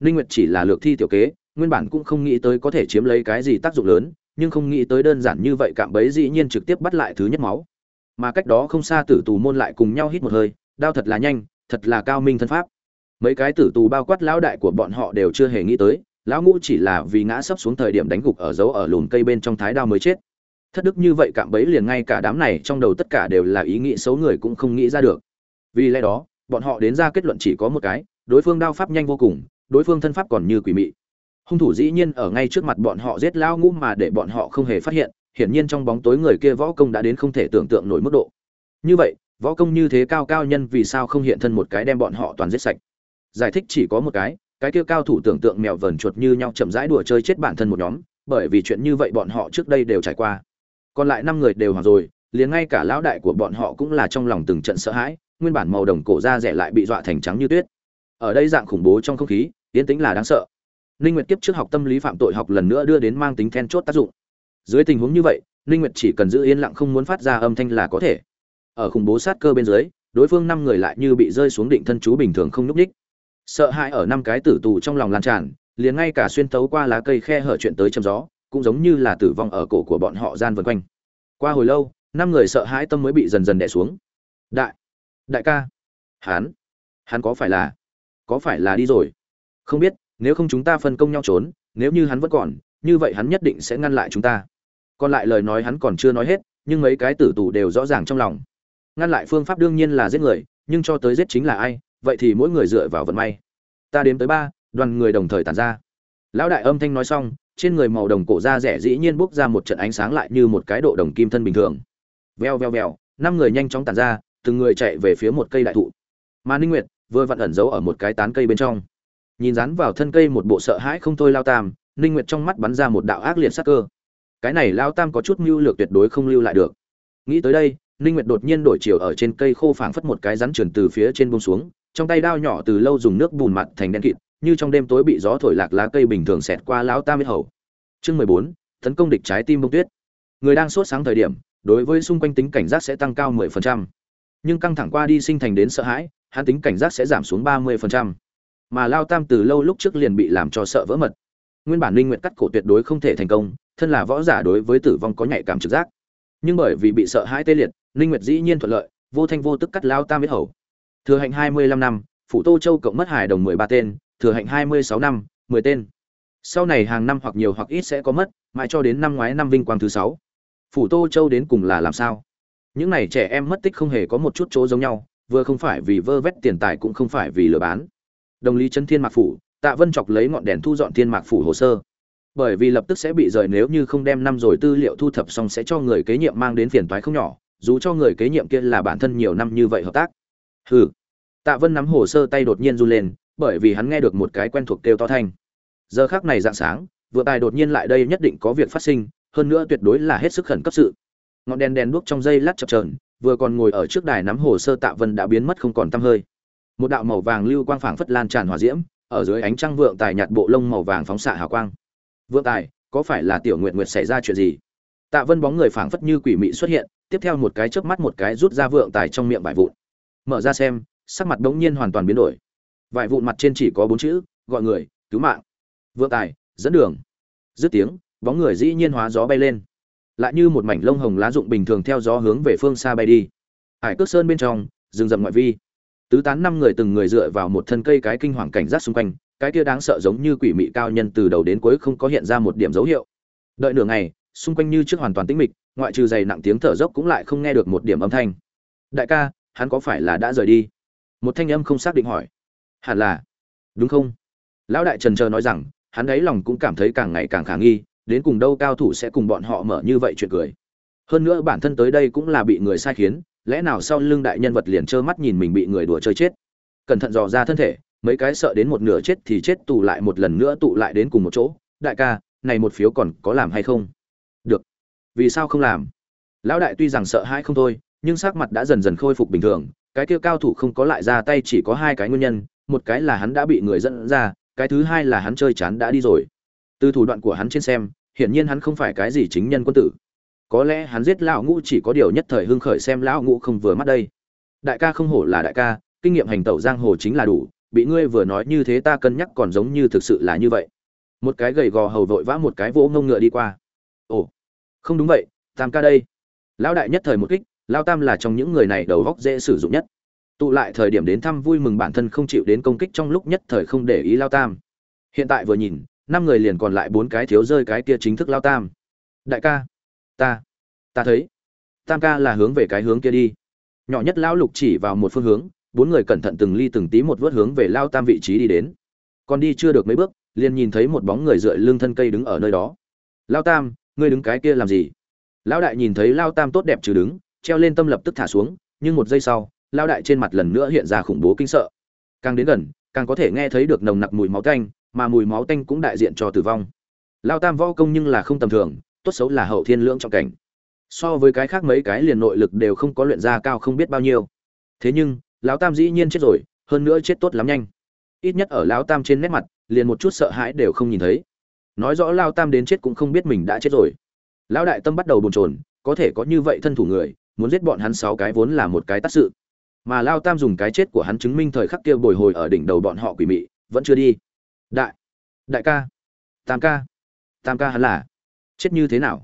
Ninh nguyệt chỉ là lược thi tiểu kế, nguyên bản cũng không nghĩ tới có thể chiếm lấy cái gì tác dụng lớn, nhưng không nghĩ tới đơn giản như vậy cạm bấy dĩ nhiên trực tiếp bắt lại thứ nhất máu. Mà cách đó không xa tử tù môn lại cùng nhau hít một hơi, đao thật là nhanh thật là cao minh thân pháp. Mấy cái tử tù bao quát lão đại của bọn họ đều chưa hề nghĩ tới, lão ngũ chỉ là vì ngã sấp xuống thời điểm đánh gục ở dấu ở lùn cây bên trong thái đao mới chết. Thất đức như vậy cạm bấy liền ngay cả đám này trong đầu tất cả đều là ý nghĩ xấu người cũng không nghĩ ra được. Vì lẽ đó, bọn họ đến ra kết luận chỉ có một cái, đối phương đao pháp nhanh vô cùng, đối phương thân pháp còn như quỷ mị. Hung thủ dĩ nhiên ở ngay trước mặt bọn họ giết lão ngũ mà để bọn họ không hề phát hiện, hiển nhiên trong bóng tối người kia võ công đã đến không thể tưởng tượng nổi mức độ. Như vậy võ công như thế cao cao nhân vì sao không hiện thân một cái đem bọn họ toàn giết sạch? Giải thích chỉ có một cái cái kia cao thủ tưởng tượng mèo vờn chuột như nhau chậm rãi đùa chơi chết bản thân một nhóm, bởi vì chuyện như vậy bọn họ trước đây đều trải qua. Còn lại năm người đều hoặc rồi, liền ngay cả lão đại của bọn họ cũng là trong lòng từng trận sợ hãi, nguyên bản màu đồng cổ da rẻ lại bị dọa thành trắng như tuyết. Ở đây dạng khủng bố trong không khí tiến tính là đáng sợ. Ninh nguyệt kiếp trước học tâm lý phạm tội học lần nữa đưa đến mang tính then chốt tác dụng. Dưới tình huống như vậy, ninh nguyệt chỉ cần giữ yên lặng không muốn phát ra âm thanh là có thể ở khủng bố sát cơ bên dưới, đối phương năm người lại như bị rơi xuống định thân chú bình thường không nhúc đích sợ hãi ở năm cái tử tù trong lòng lan tràn, liền ngay cả xuyên tấu qua lá cây khe hở chuyện tới châm gió, cũng giống như là tử vong ở cổ của bọn họ gian vân quanh. Qua hồi lâu, năm người sợ hãi tâm mới bị dần dần đè xuống. Đại đại ca, hắn hắn có phải là, có phải là đi rồi? Không biết, nếu không chúng ta phân công nhau trốn, nếu như hắn vẫn còn, như vậy hắn nhất định sẽ ngăn lại chúng ta. Còn lại lời nói hắn còn chưa nói hết, nhưng mấy cái tử tù đều rõ ràng trong lòng ngăn lại phương pháp đương nhiên là giết người, nhưng cho tới giết chính là ai, vậy thì mỗi người dựa vào vận may. Ta đếm tới ba, đoàn người đồng thời tàn ra. Lão đại âm thanh nói xong, trên người màu đồng cổ da rẻ dĩ nhiên bốc ra một trận ánh sáng lại như một cái độ đồng kim thân bình thường. Veo veo veo năm người nhanh chóng tàn ra, từng người chạy về phía một cây đại thụ. Mà ninh nguyệt vừa vặn ẩn giấu ở một cái tán cây bên trong. Nhìn dán vào thân cây một bộ sợ hãi không thôi lao tam, ninh nguyệt trong mắt bắn ra một đạo ác liệt sắc cơ. Cái này lao tam có chút mưu lược tuyệt đối không lưu lại được. Nghĩ tới đây ninh nguyệt đột nhiên đổi chiều ở trên cây khô phảng phất một cái rắn trườn từ phía trên buông xuống trong tay đao nhỏ từ lâu dùng nước bùn mặt thành đen kịt như trong đêm tối bị gió thổi lạc lá cây bình thường xẹt qua lão tam biết hầu chương 14, tấn công địch trái tim bông tuyết người đang sốt sáng thời điểm đối với xung quanh tính cảnh giác sẽ tăng cao 10%. nhưng căng thẳng qua đi sinh thành đến sợ hãi hắn tính cảnh giác sẽ giảm xuống 30%. mà lao tam từ lâu lúc trước liền bị làm cho sợ vỡ mật nguyên bản linh nguyện cắt cổ tuyệt đối không thể thành công thân là võ giả đối với tử vong có nhạy cảm trực giác nhưng bởi vì bị sợ hãi tê liệt linh nguyệt dĩ nhiên thuận lợi, vô thanh vô tức cắt lao tam biết hầu. Thừa hạnh 25 năm, phủ tô châu cộng mất hải đồng 13 tên, thừa hạnh 26 năm 10 tên. Sau này hàng năm hoặc nhiều hoặc ít sẽ có mất, mãi cho đến năm ngoái năm vinh quang thứ sáu. Phủ tô châu đến cùng là làm sao? Những này trẻ em mất tích không hề có một chút chỗ giống nhau, vừa không phải vì vơ vét tiền tài cũng không phải vì lừa bán. Đồng lý chân thiên mạc phủ, tạ vân chọc lấy ngọn đèn thu dọn thiên mạc phủ hồ sơ bởi vì lập tức sẽ bị rời nếu như không đem năm rồi tư liệu thu thập xong sẽ cho người kế nhiệm mang đến phiền toái không nhỏ, dù cho người kế nhiệm kia là bản thân nhiều năm như vậy hợp tác. Hừ. Tạ vân nắm hồ sơ tay đột nhiên run lên, bởi vì hắn nghe được một cái quen thuộc kêu to thanh. Giờ khác này dạng sáng, vừa tài đột nhiên lại đây nhất định có việc phát sinh, hơn nữa tuyệt đối là hết sức khẩn cấp sự. Ngọn đèn đèn đuốc trong dây lát chập trờn vừa còn ngồi ở trước đài nắm hồ sơ tạ vân đã biến mất không còn tăm hơi. Một đạo màu vàng lưu quang phảng phất lan tràn hòa diễm, ở dưới ánh trăng vượng tài nhạt bộ lông màu vàng phóng xạ hào quang vượng tài, có phải là tiểu nguyện nguyệt xảy ra chuyện gì? Tạ vân bóng người phảng phất như quỷ mị xuất hiện, tiếp theo một cái chớp mắt một cái rút ra vượng tài trong miệng vải vụn. Mở ra xem, sắc mặt đống nhiên hoàn toàn biến đổi. Vải vụn mặt trên chỉ có bốn chữ, gọi người, cứu mạng. Vượng tài, dẫn đường. Dứt tiếng, bóng người dĩ nhiên hóa gió bay lên. Lại như một mảnh lông hồng lá rụng bình thường theo gió hướng về phương xa bay đi. Hải cước sơn bên trong, rừng rậm ngoại vi. Tứ tán năm người từng người dựa vào một thân cây cái kinh hoàng cảnh giác xung quanh cái kia đáng sợ giống như quỷ mị cao nhân từ đầu đến cuối không có hiện ra một điểm dấu hiệu. Đợi nửa ngày, xung quanh như trước hoàn toàn tĩnh mịch, ngoại trừ dày nặng tiếng thở dốc cũng lại không nghe được một điểm âm thanh. Đại ca, hắn có phải là đã rời đi? Một thanh âm không xác định hỏi. Hẳn là. Đúng không? Lão đại trần chờ nói rằng, hắn ấy lòng cũng cảm thấy càng ngày càng khả nghi, đến cùng đâu cao thủ sẽ cùng bọn họ mở như vậy chuyện cười. Hơn nữa bản thân tới đây cũng là bị người sai khiến, lẽ nào sau lưng đại nhân vật liền trơ mắt nhìn mình bị người đùa chơi chết? Cẩn thận dò ra thân thể mấy cái sợ đến một nửa chết thì chết tụ lại một lần nữa tụ lại đến cùng một chỗ. Đại ca, này một phiếu còn có làm hay không? Được. Vì sao không làm? Lão đại tuy rằng sợ hãi không thôi, nhưng sắc mặt đã dần dần khôi phục bình thường. Cái kia cao thủ không có lại ra tay chỉ có hai cái nguyên nhân. Một cái là hắn đã bị người dẫn ra, cái thứ hai là hắn chơi chán đã đi rồi. Từ thủ đoạn của hắn trên xem, hiển nhiên hắn không phải cái gì chính nhân quân tử. Có lẽ hắn giết lão ngũ chỉ có điều nhất thời hưng khởi xem lão ngũ không vừa mắt đây. Đại ca không hổ là đại ca, kinh nghiệm hành tẩu giang hồ chính là đủ bị ngươi vừa nói như thế ta cân nhắc còn giống như thực sự là như vậy. Một cái gầy gò hầu vội vã một cái vỗ ngông ngựa đi qua. Ồ, không đúng vậy, tam ca đây. Lão đại nhất thời một kích lao tam là trong những người này đầu góc dễ sử dụng nhất. Tụ lại thời điểm đến thăm vui mừng bản thân không chịu đến công kích trong lúc nhất thời không để ý lao tam. Hiện tại vừa nhìn, năm người liền còn lại bốn cái thiếu rơi cái kia chính thức lao tam. Đại ca, ta ta thấy. Tam ca là hướng về cái hướng kia đi. Nhỏ nhất lão lục chỉ vào một phương hướng bốn người cẩn thận từng ly từng tí một vớt hướng về lao tam vị trí đi đến. Còn đi chưa được mấy bước, liền nhìn thấy một bóng người dựa lưng thân cây đứng ở nơi đó. Lao tam, ngươi đứng cái kia làm gì? Lão đại nhìn thấy lao tam tốt đẹp trừ đứng, treo lên tâm lập tức thả xuống, nhưng một giây sau, lao đại trên mặt lần nữa hiện ra khủng bố kinh sợ. Càng đến gần, càng có thể nghe thấy được nồng nặc mùi máu tanh, mà mùi máu tanh cũng đại diện cho tử vong. Lao tam võ công nhưng là không tầm thường, tốt xấu là hậu thiên lưỡng trọng cảnh. So với cái khác mấy cái liền nội lực đều không có luyện ra cao không biết bao nhiêu. Thế nhưng lão tam dĩ nhiên chết rồi, hơn nữa chết tốt lắm nhanh. Ít nhất ở lão tam trên nét mặt, liền một chút sợ hãi đều không nhìn thấy. Nói rõ lao tam đến chết cũng không biết mình đã chết rồi. Lão đại tâm bắt đầu bồn chồn, có thể có như vậy thân thủ người, muốn giết bọn hắn sáu cái vốn là một cái tác sự. Mà lao tam dùng cái chết của hắn chứng minh thời khắc kia bồi hồi ở đỉnh đầu bọn họ quỷ mị, vẫn chưa đi. Đại đại ca, tam ca tam ca hắn là chết như thế nào?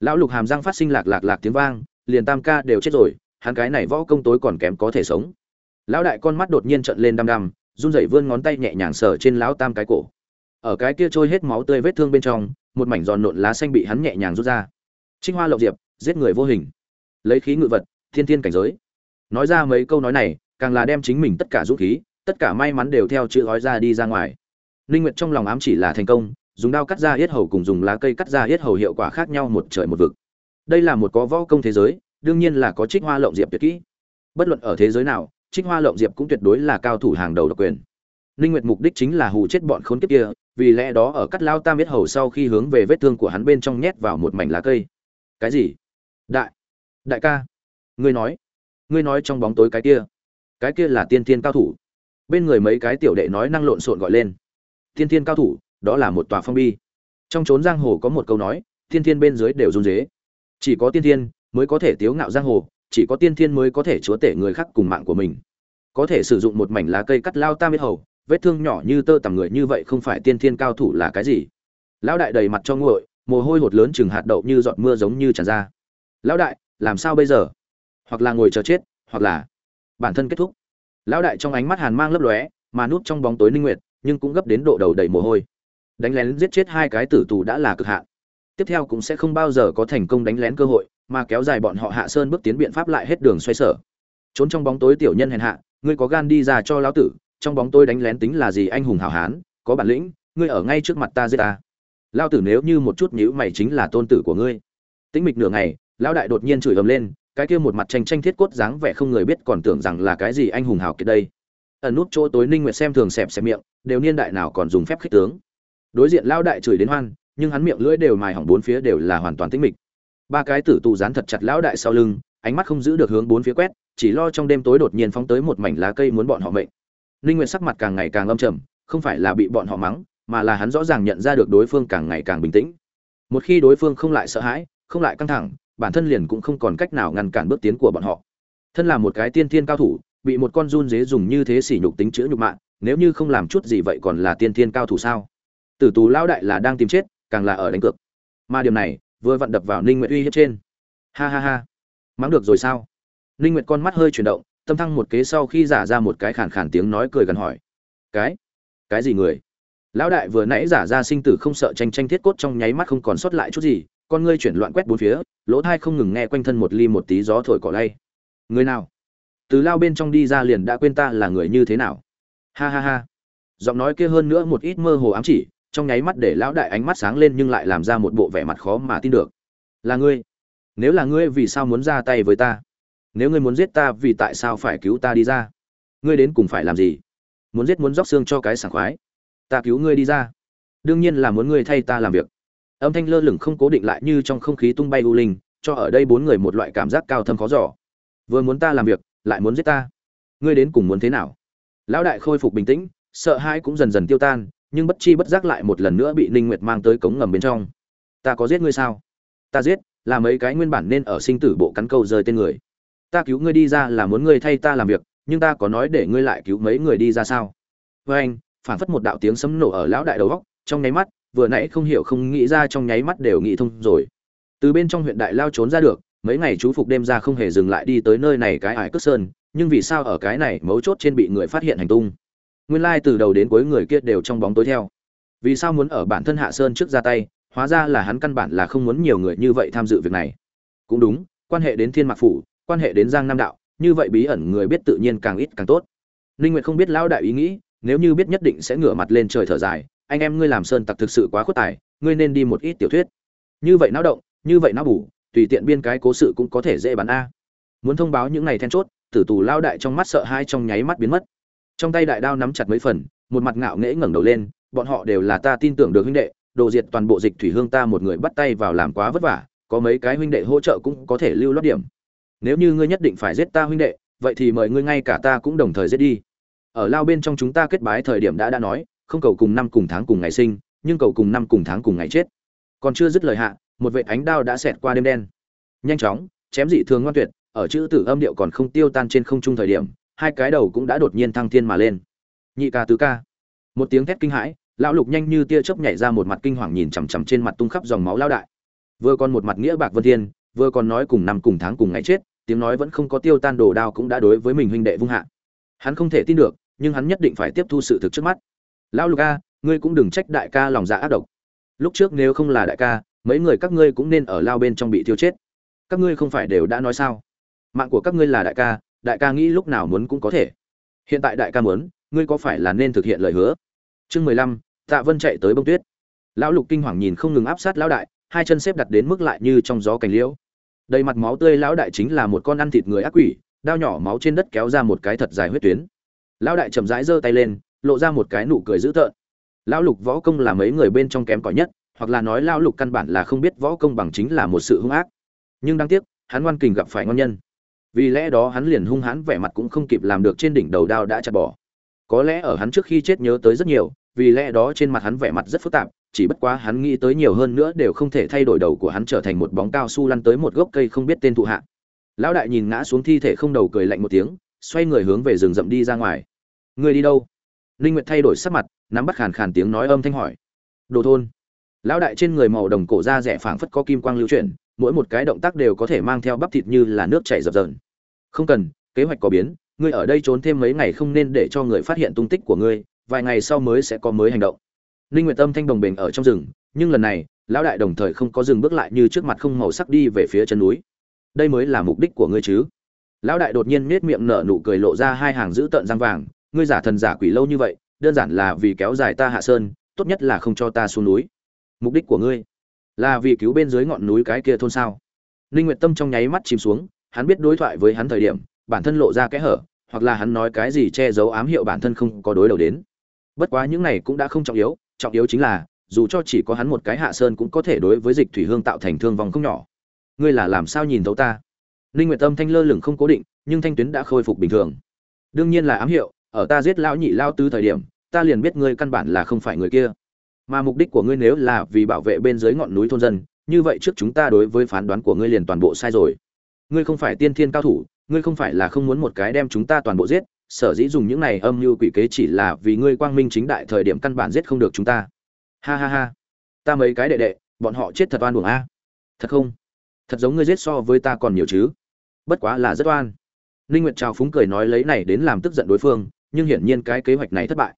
Lão lục hàm răng phát sinh lạc lạc lạc tiếng vang, liền tam ca đều chết rồi, hắn cái này võ công tối còn kém có thể sống lão đại con mắt đột nhiên trợn lên đăm đăm, run rẩy vươn ngón tay nhẹ nhàng sờ trên lão tam cái cổ. Ở cái kia trôi hết máu tươi vết thương bên trong, một mảnh giòn nộn lá xanh bị hắn nhẹ nhàng rút ra. Trinh hoa lộng diệp, giết người vô hình. Lấy khí ngự vật, thiên thiên cảnh giới. Nói ra mấy câu nói này, càng là đem chính mình tất cả dũng khí, tất cả may mắn đều theo chữ gói ra đi ra ngoài. Linh nguyệt trong lòng ám chỉ là thành công, dùng đao cắt ra yết hầu cùng dùng lá cây cắt ra yết hầu hiệu quả khác nhau một trời một vực. Đây là một có võ công thế giới, đương nhiên là có trích hoa lộng diệp tuyệt kỹ. Bất luận ở thế giới nào trích hoa lộng diệp cũng tuyệt đối là cao thủ hàng đầu độc quyền. Ninh nguyệt mục đích chính là hù chết bọn khốn kiếp kia, vì lẽ đó ở cắt lao tam biết hầu sau khi hướng về vết thương của hắn bên trong nhét vào một mảnh lá cây. Cái gì? Đại đại ca. Ngươi nói ngươi nói trong bóng tối cái kia. Cái kia là tiên thiên cao thủ. Bên người mấy cái tiểu đệ nói năng lộn xộn gọi lên. Tiên thiên cao thủ, đó là một tòa phong bi. Trong chốn giang hồ có một câu nói, tiên thiên bên dưới đều run rế. chỉ có tiên thiên mới có thể tiếu ngạo giang hồ chỉ có tiên thiên mới có thể chúa tể người khác cùng mạng của mình. Có thể sử dụng một mảnh lá cây cắt lao tam biết hầu, vết thương nhỏ như tơ tằm người như vậy không phải tiên thiên cao thủ là cái gì? Lão đại đầy mặt cho nguội, mồ hôi hột lớn chừng hạt đậu như giọt mưa giống như tràn ra. Lão đại, làm sao bây giờ? Hoặc là ngồi chờ chết, hoặc là bản thân kết thúc. Lão đại trong ánh mắt hàn mang lấp lóe, mà núp trong bóng tối ninh nguyệt, nhưng cũng gấp đến độ đầu đầy mồ hôi. Đánh lén giết chết hai cái tử tù đã là cực hạn tiếp theo cũng sẽ không bao giờ có thành công đánh lén cơ hội, mà kéo dài bọn họ hạ sơn bước tiến biện pháp lại hết đường xoay sở. Trốn trong bóng tối tiểu nhân hèn hạ, ngươi có gan đi ra cho lão tử, trong bóng tối đánh lén tính là gì anh hùng hảo hán, có bản lĩnh, ngươi ở ngay trước mặt ta giết ta. Lão tử nếu như một chút nhữ mày chính là tôn tử của ngươi. Tĩnh mịch nửa ngày, lão đại đột nhiên chửi ầm lên, cái kia một mặt tranh tranh thiết cốt dáng vẻ không người biết còn tưởng rằng là cái gì anh hùng hào kiệt đây. Ẩn nút chỗ tối ninh nguyệt xem thường xẹp xẹp miệng, đều niên đại nào còn dùng phép khích tướng. Đối diện lão đại chửi đến hoan nhưng hắn miệng lưỡi đều mài hỏng bốn phía đều là hoàn toàn tĩnh mịch. Ba cái tử tù dán thật chặt lão đại sau lưng, ánh mắt không giữ được hướng bốn phía quét, chỉ lo trong đêm tối đột nhiên phóng tới một mảnh lá cây muốn bọn họ mệnh. Ninh nguyên sắc mặt càng ngày càng âm trầm, không phải là bị bọn họ mắng, mà là hắn rõ ràng nhận ra được đối phương càng ngày càng bình tĩnh. Một khi đối phương không lại sợ hãi, không lại căng thẳng, bản thân liền cũng không còn cách nào ngăn cản bước tiến của bọn họ. Thân là một cái tiên thiên cao thủ, bị một con run dế dùng như thế sỉ nhục tính chữ nhục mạng, nếu như không làm chút gì vậy còn là tiên thiên cao thủ sao? Tử tù lão đại là đang tìm chết càng là ở đánh cược. Mà điểm này, vừa vặn đập vào ninh nguyệt uy hiếp trên. Ha ha ha. Mắng được rồi sao? Ninh nguyệt con mắt hơi chuyển động, tâm thăng một kế sau khi giả ra một cái khàn khàn tiếng nói cười gần hỏi. Cái? Cái gì người? Lão đại vừa nãy giả ra sinh tử không sợ tranh tranh thiết cốt trong nháy mắt không còn sót lại chút gì, con ngươi chuyển loạn quét bốn phía, lỗ thai không ngừng nghe quanh thân một ly một tí gió thổi cỏ lay. Người nào? Từ lao bên trong đi ra liền đã quên ta là người như thế nào? Ha ha ha. Giọng nói kia hơn nữa một ít mơ hồ ám chỉ trong nháy mắt để lão đại ánh mắt sáng lên nhưng lại làm ra một bộ vẻ mặt khó mà tin được. Là ngươi. Nếu là ngươi vì sao muốn ra tay với ta? Nếu ngươi muốn giết ta, vì tại sao phải cứu ta đi ra? Ngươi đến cùng phải làm gì? Muốn giết muốn róc xương cho cái sảng khoái. Ta cứu ngươi đi ra. Đương nhiên là muốn ngươi thay ta làm việc. Âm thanh lơ lửng không cố định lại như trong không khí tung bay u linh, cho ở đây bốn người một loại cảm giác cao thâm khó giỏ vừa muốn ta làm việc, lại muốn giết ta. Ngươi đến cùng muốn thế nào? Lão đại khôi phục bình tĩnh, sợ hãi cũng dần dần tiêu tan nhưng bất chi bất giác lại một lần nữa bị ninh nguyệt mang tới cống ngầm bên trong. Ta có giết ngươi sao? Ta giết, là mấy cái nguyên bản nên ở sinh tử bộ cắn câu rơi tên người. Ta cứu ngươi đi ra là muốn ngươi thay ta làm việc, nhưng ta có nói để ngươi lại cứu mấy người đi ra sao? Với anh, phản phất một đạo tiếng sấm nổ ở lão đại đầu góc, trong nháy mắt, vừa nãy không hiểu không nghĩ ra trong nháy mắt đều nghĩ thông rồi. Từ bên trong huyện đại lao trốn ra được, mấy ngày chú phục đêm ra không hề dừng lại đi tới nơi này cái ải cất sơn, nhưng vì sao ở cái này mấu chốt trên bị người phát hiện hành tung? Nguyên lai từ đầu đến cuối người kia đều trong bóng tối theo. Vì sao muốn ở bản thân hạ sơn trước ra tay, hóa ra là hắn căn bản là không muốn nhiều người như vậy tham dự việc này. Cũng đúng, quan hệ đến thiên mạc phủ, quan hệ đến giang nam đạo, như vậy bí ẩn người biết tự nhiên càng ít càng tốt. Ninh nguyệt không biết lão đại ý nghĩ, nếu như biết nhất định sẽ ngửa mặt lên trời thở dài, anh em ngươi làm sơn tặc thực sự quá khuất tài, ngươi nên đi một ít tiểu thuyết. Như vậy náo động, như vậy náo bù, tùy tiện biên cái cố sự cũng có thể dễ bán a. Muốn thông báo những ngày then chốt, tử tù lao đại trong mắt sợ hai trong nháy mắt biến mất trong tay đại đao nắm chặt mấy phần, một mặt ngạo nghễ ngẩng đầu lên, bọn họ đều là ta tin tưởng được huynh đệ, đồ diệt toàn bộ dịch thủy hương ta một người bắt tay vào làm quá vất vả, có mấy cái huynh đệ hỗ trợ cũng có thể lưu lót điểm. Nếu như ngươi nhất định phải giết ta huynh đệ, vậy thì mời ngươi ngay cả ta cũng đồng thời giết đi. Ở lao bên trong chúng ta kết bái thời điểm đã đã nói, không cầu cùng năm cùng tháng cùng ngày sinh, nhưng cầu cùng năm cùng tháng cùng ngày chết. Còn chưa dứt lời hạ, một vệ ánh đao đã xẹt qua đêm đen. Nhanh chóng, chém dị thường ngoan tuyệt, ở chữ tử âm điệu còn không tiêu tan trên không trung thời điểm hai cái đầu cũng đã đột nhiên thăng thiên mà lên. Nhị ca tứ ca. Một tiếng thét kinh hãi, lão lục nhanh như tia chớp nhảy ra một mặt kinh hoàng nhìn chằm chằm trên mặt tung khắp dòng máu lao đại. Vừa còn một mặt nghĩa bạc vân thiên, vừa còn nói cùng năm cùng tháng cùng ngày chết, tiếng nói vẫn không có tiêu tan đồ đao cũng đã đối với mình huynh đệ vung hạ. Hắn không thể tin được, nhưng hắn nhất định phải tiếp thu sự thực trước mắt. Lão lục a, ngươi cũng đừng trách đại ca lòng dạ ác độc. Lúc trước nếu không là đại ca, mấy người các ngươi cũng nên ở lao bên trong bị thiêu chết. Các ngươi không phải đều đã nói sao? Mạng của các ngươi là đại ca đại ca nghĩ lúc nào muốn cũng có thể. Hiện tại đại ca muốn, ngươi có phải là nên thực hiện lời hứa? Chương mười lăm, tạ vân chạy tới bông tuyết. Lão lục kinh hoàng nhìn không ngừng áp sát lão đại, hai chân xếp đặt đến mức lại như trong gió cành liễu. Đầy mặt máu tươi, lão đại chính là một con ăn thịt người ác quỷ, đao nhỏ máu trên đất kéo ra một cái thật dài huyết tuyến. Lão đại chậm rãi giơ tay lên, lộ ra một cái nụ cười dữ tợn. Lão lục võ công là mấy người bên trong kém cỏi nhất, hoặc là nói lão lục căn bản là không biết võ công bằng chính là một sự hung ác. Nhưng đáng tiếc, hắn ngoan kình gặp phải ngon nhân vì lẽ đó hắn liền hung hãn vẻ mặt cũng không kịp làm được trên đỉnh đầu đao đã chặt bỏ. Có lẽ ở hắn trước khi chết nhớ tới rất nhiều, vì lẽ đó trên mặt hắn vẻ mặt rất phức tạp, chỉ bất quá hắn nghĩ tới nhiều hơn nữa đều không thể thay đổi đầu của hắn trở thành một bóng cao su lăn tới một gốc cây không biết tên thụ hạ. Lão đại nhìn ngã xuống thi thể không đầu cười lạnh một tiếng, xoay người hướng về rừng rậm đi ra ngoài. Người đi đâu? Linh nguyệt thay đổi sắc mặt, nắm bắt khàn khàn tiếng nói âm thanh hỏi. Đồ thôn. Lão đại trên người màu đồng cổ da rẻ phảng phất có kim quang lưu chuyển mỗi một cái động tác đều có thể mang theo bắp thịt như là nước chảy dập dờn. Không cần, kế hoạch có biến, ngươi ở đây trốn thêm mấy ngày không nên để cho người phát hiện tung tích của ngươi, vài ngày sau mới sẽ có mới hành động. Ninh nguyệt tâm thanh đồng bình ở trong rừng, nhưng lần này, lão đại đồng thời không có dừng bước lại như trước mặt không màu sắc đi về phía chân núi. Đây mới là mục đích của ngươi chứ? Lão đại đột nhiên nết miệng nở nụ cười lộ ra hai hàng dữ tợn răng vàng, ngươi giả thần giả quỷ lâu như vậy, đơn giản là vì kéo dài ta hạ sơn, tốt nhất là không cho ta xuống núi. Mục đích của ngươi? Là vì cứu bên dưới ngọn núi cái kia thôn sao? Ninh nguyệt tâm trong nháy mắt chìm xuống, hắn biết đối thoại với hắn thời điểm, bản thân lộ ra kẽ hở, hoặc là hắn nói cái gì che giấu ám hiệu bản thân không có đối đầu đến. Bất quá những này cũng đã không trọng yếu trọng yếu chính là, dù cho chỉ có hắn một cái hạ sơn cũng có thể đối với dịch thủy hương tạo thành thương vong không nhỏ. Ngươi là làm sao nhìn thấu ta? Ninh nguyệt tâm thanh lơ lửng không cố định, nhưng thanh tuyến đã khôi phục bình thường. Đương nhiên là ám hiệu, ở ta giết lão nhị lao tứ thời điểm, ta liền biết ngươi căn bản là không phải người kia mà mục đích của ngươi nếu là vì bảo vệ bên dưới ngọn núi thôn dân, như vậy trước chúng ta đối với phán đoán của ngươi liền toàn bộ sai rồi. Ngươi không phải tiên thiên cao thủ, ngươi không phải là không muốn một cái đem chúng ta toàn bộ giết, sở dĩ dùng những này âm mưu quỷ kế chỉ là vì ngươi quang minh chính đại thời điểm căn bản giết không được chúng ta. Ha ha ha. Ta mấy cái đệ đệ, bọn họ chết thật oan uổng a. Thật không? Thật giống ngươi giết so với ta còn nhiều chứ. Bất quá là rất oan. Ninh nguyệt trào phúng cười nói lấy này đến làm tức giận đối phương, nhưng hiển nhiên cái kế hoạch này thất bại.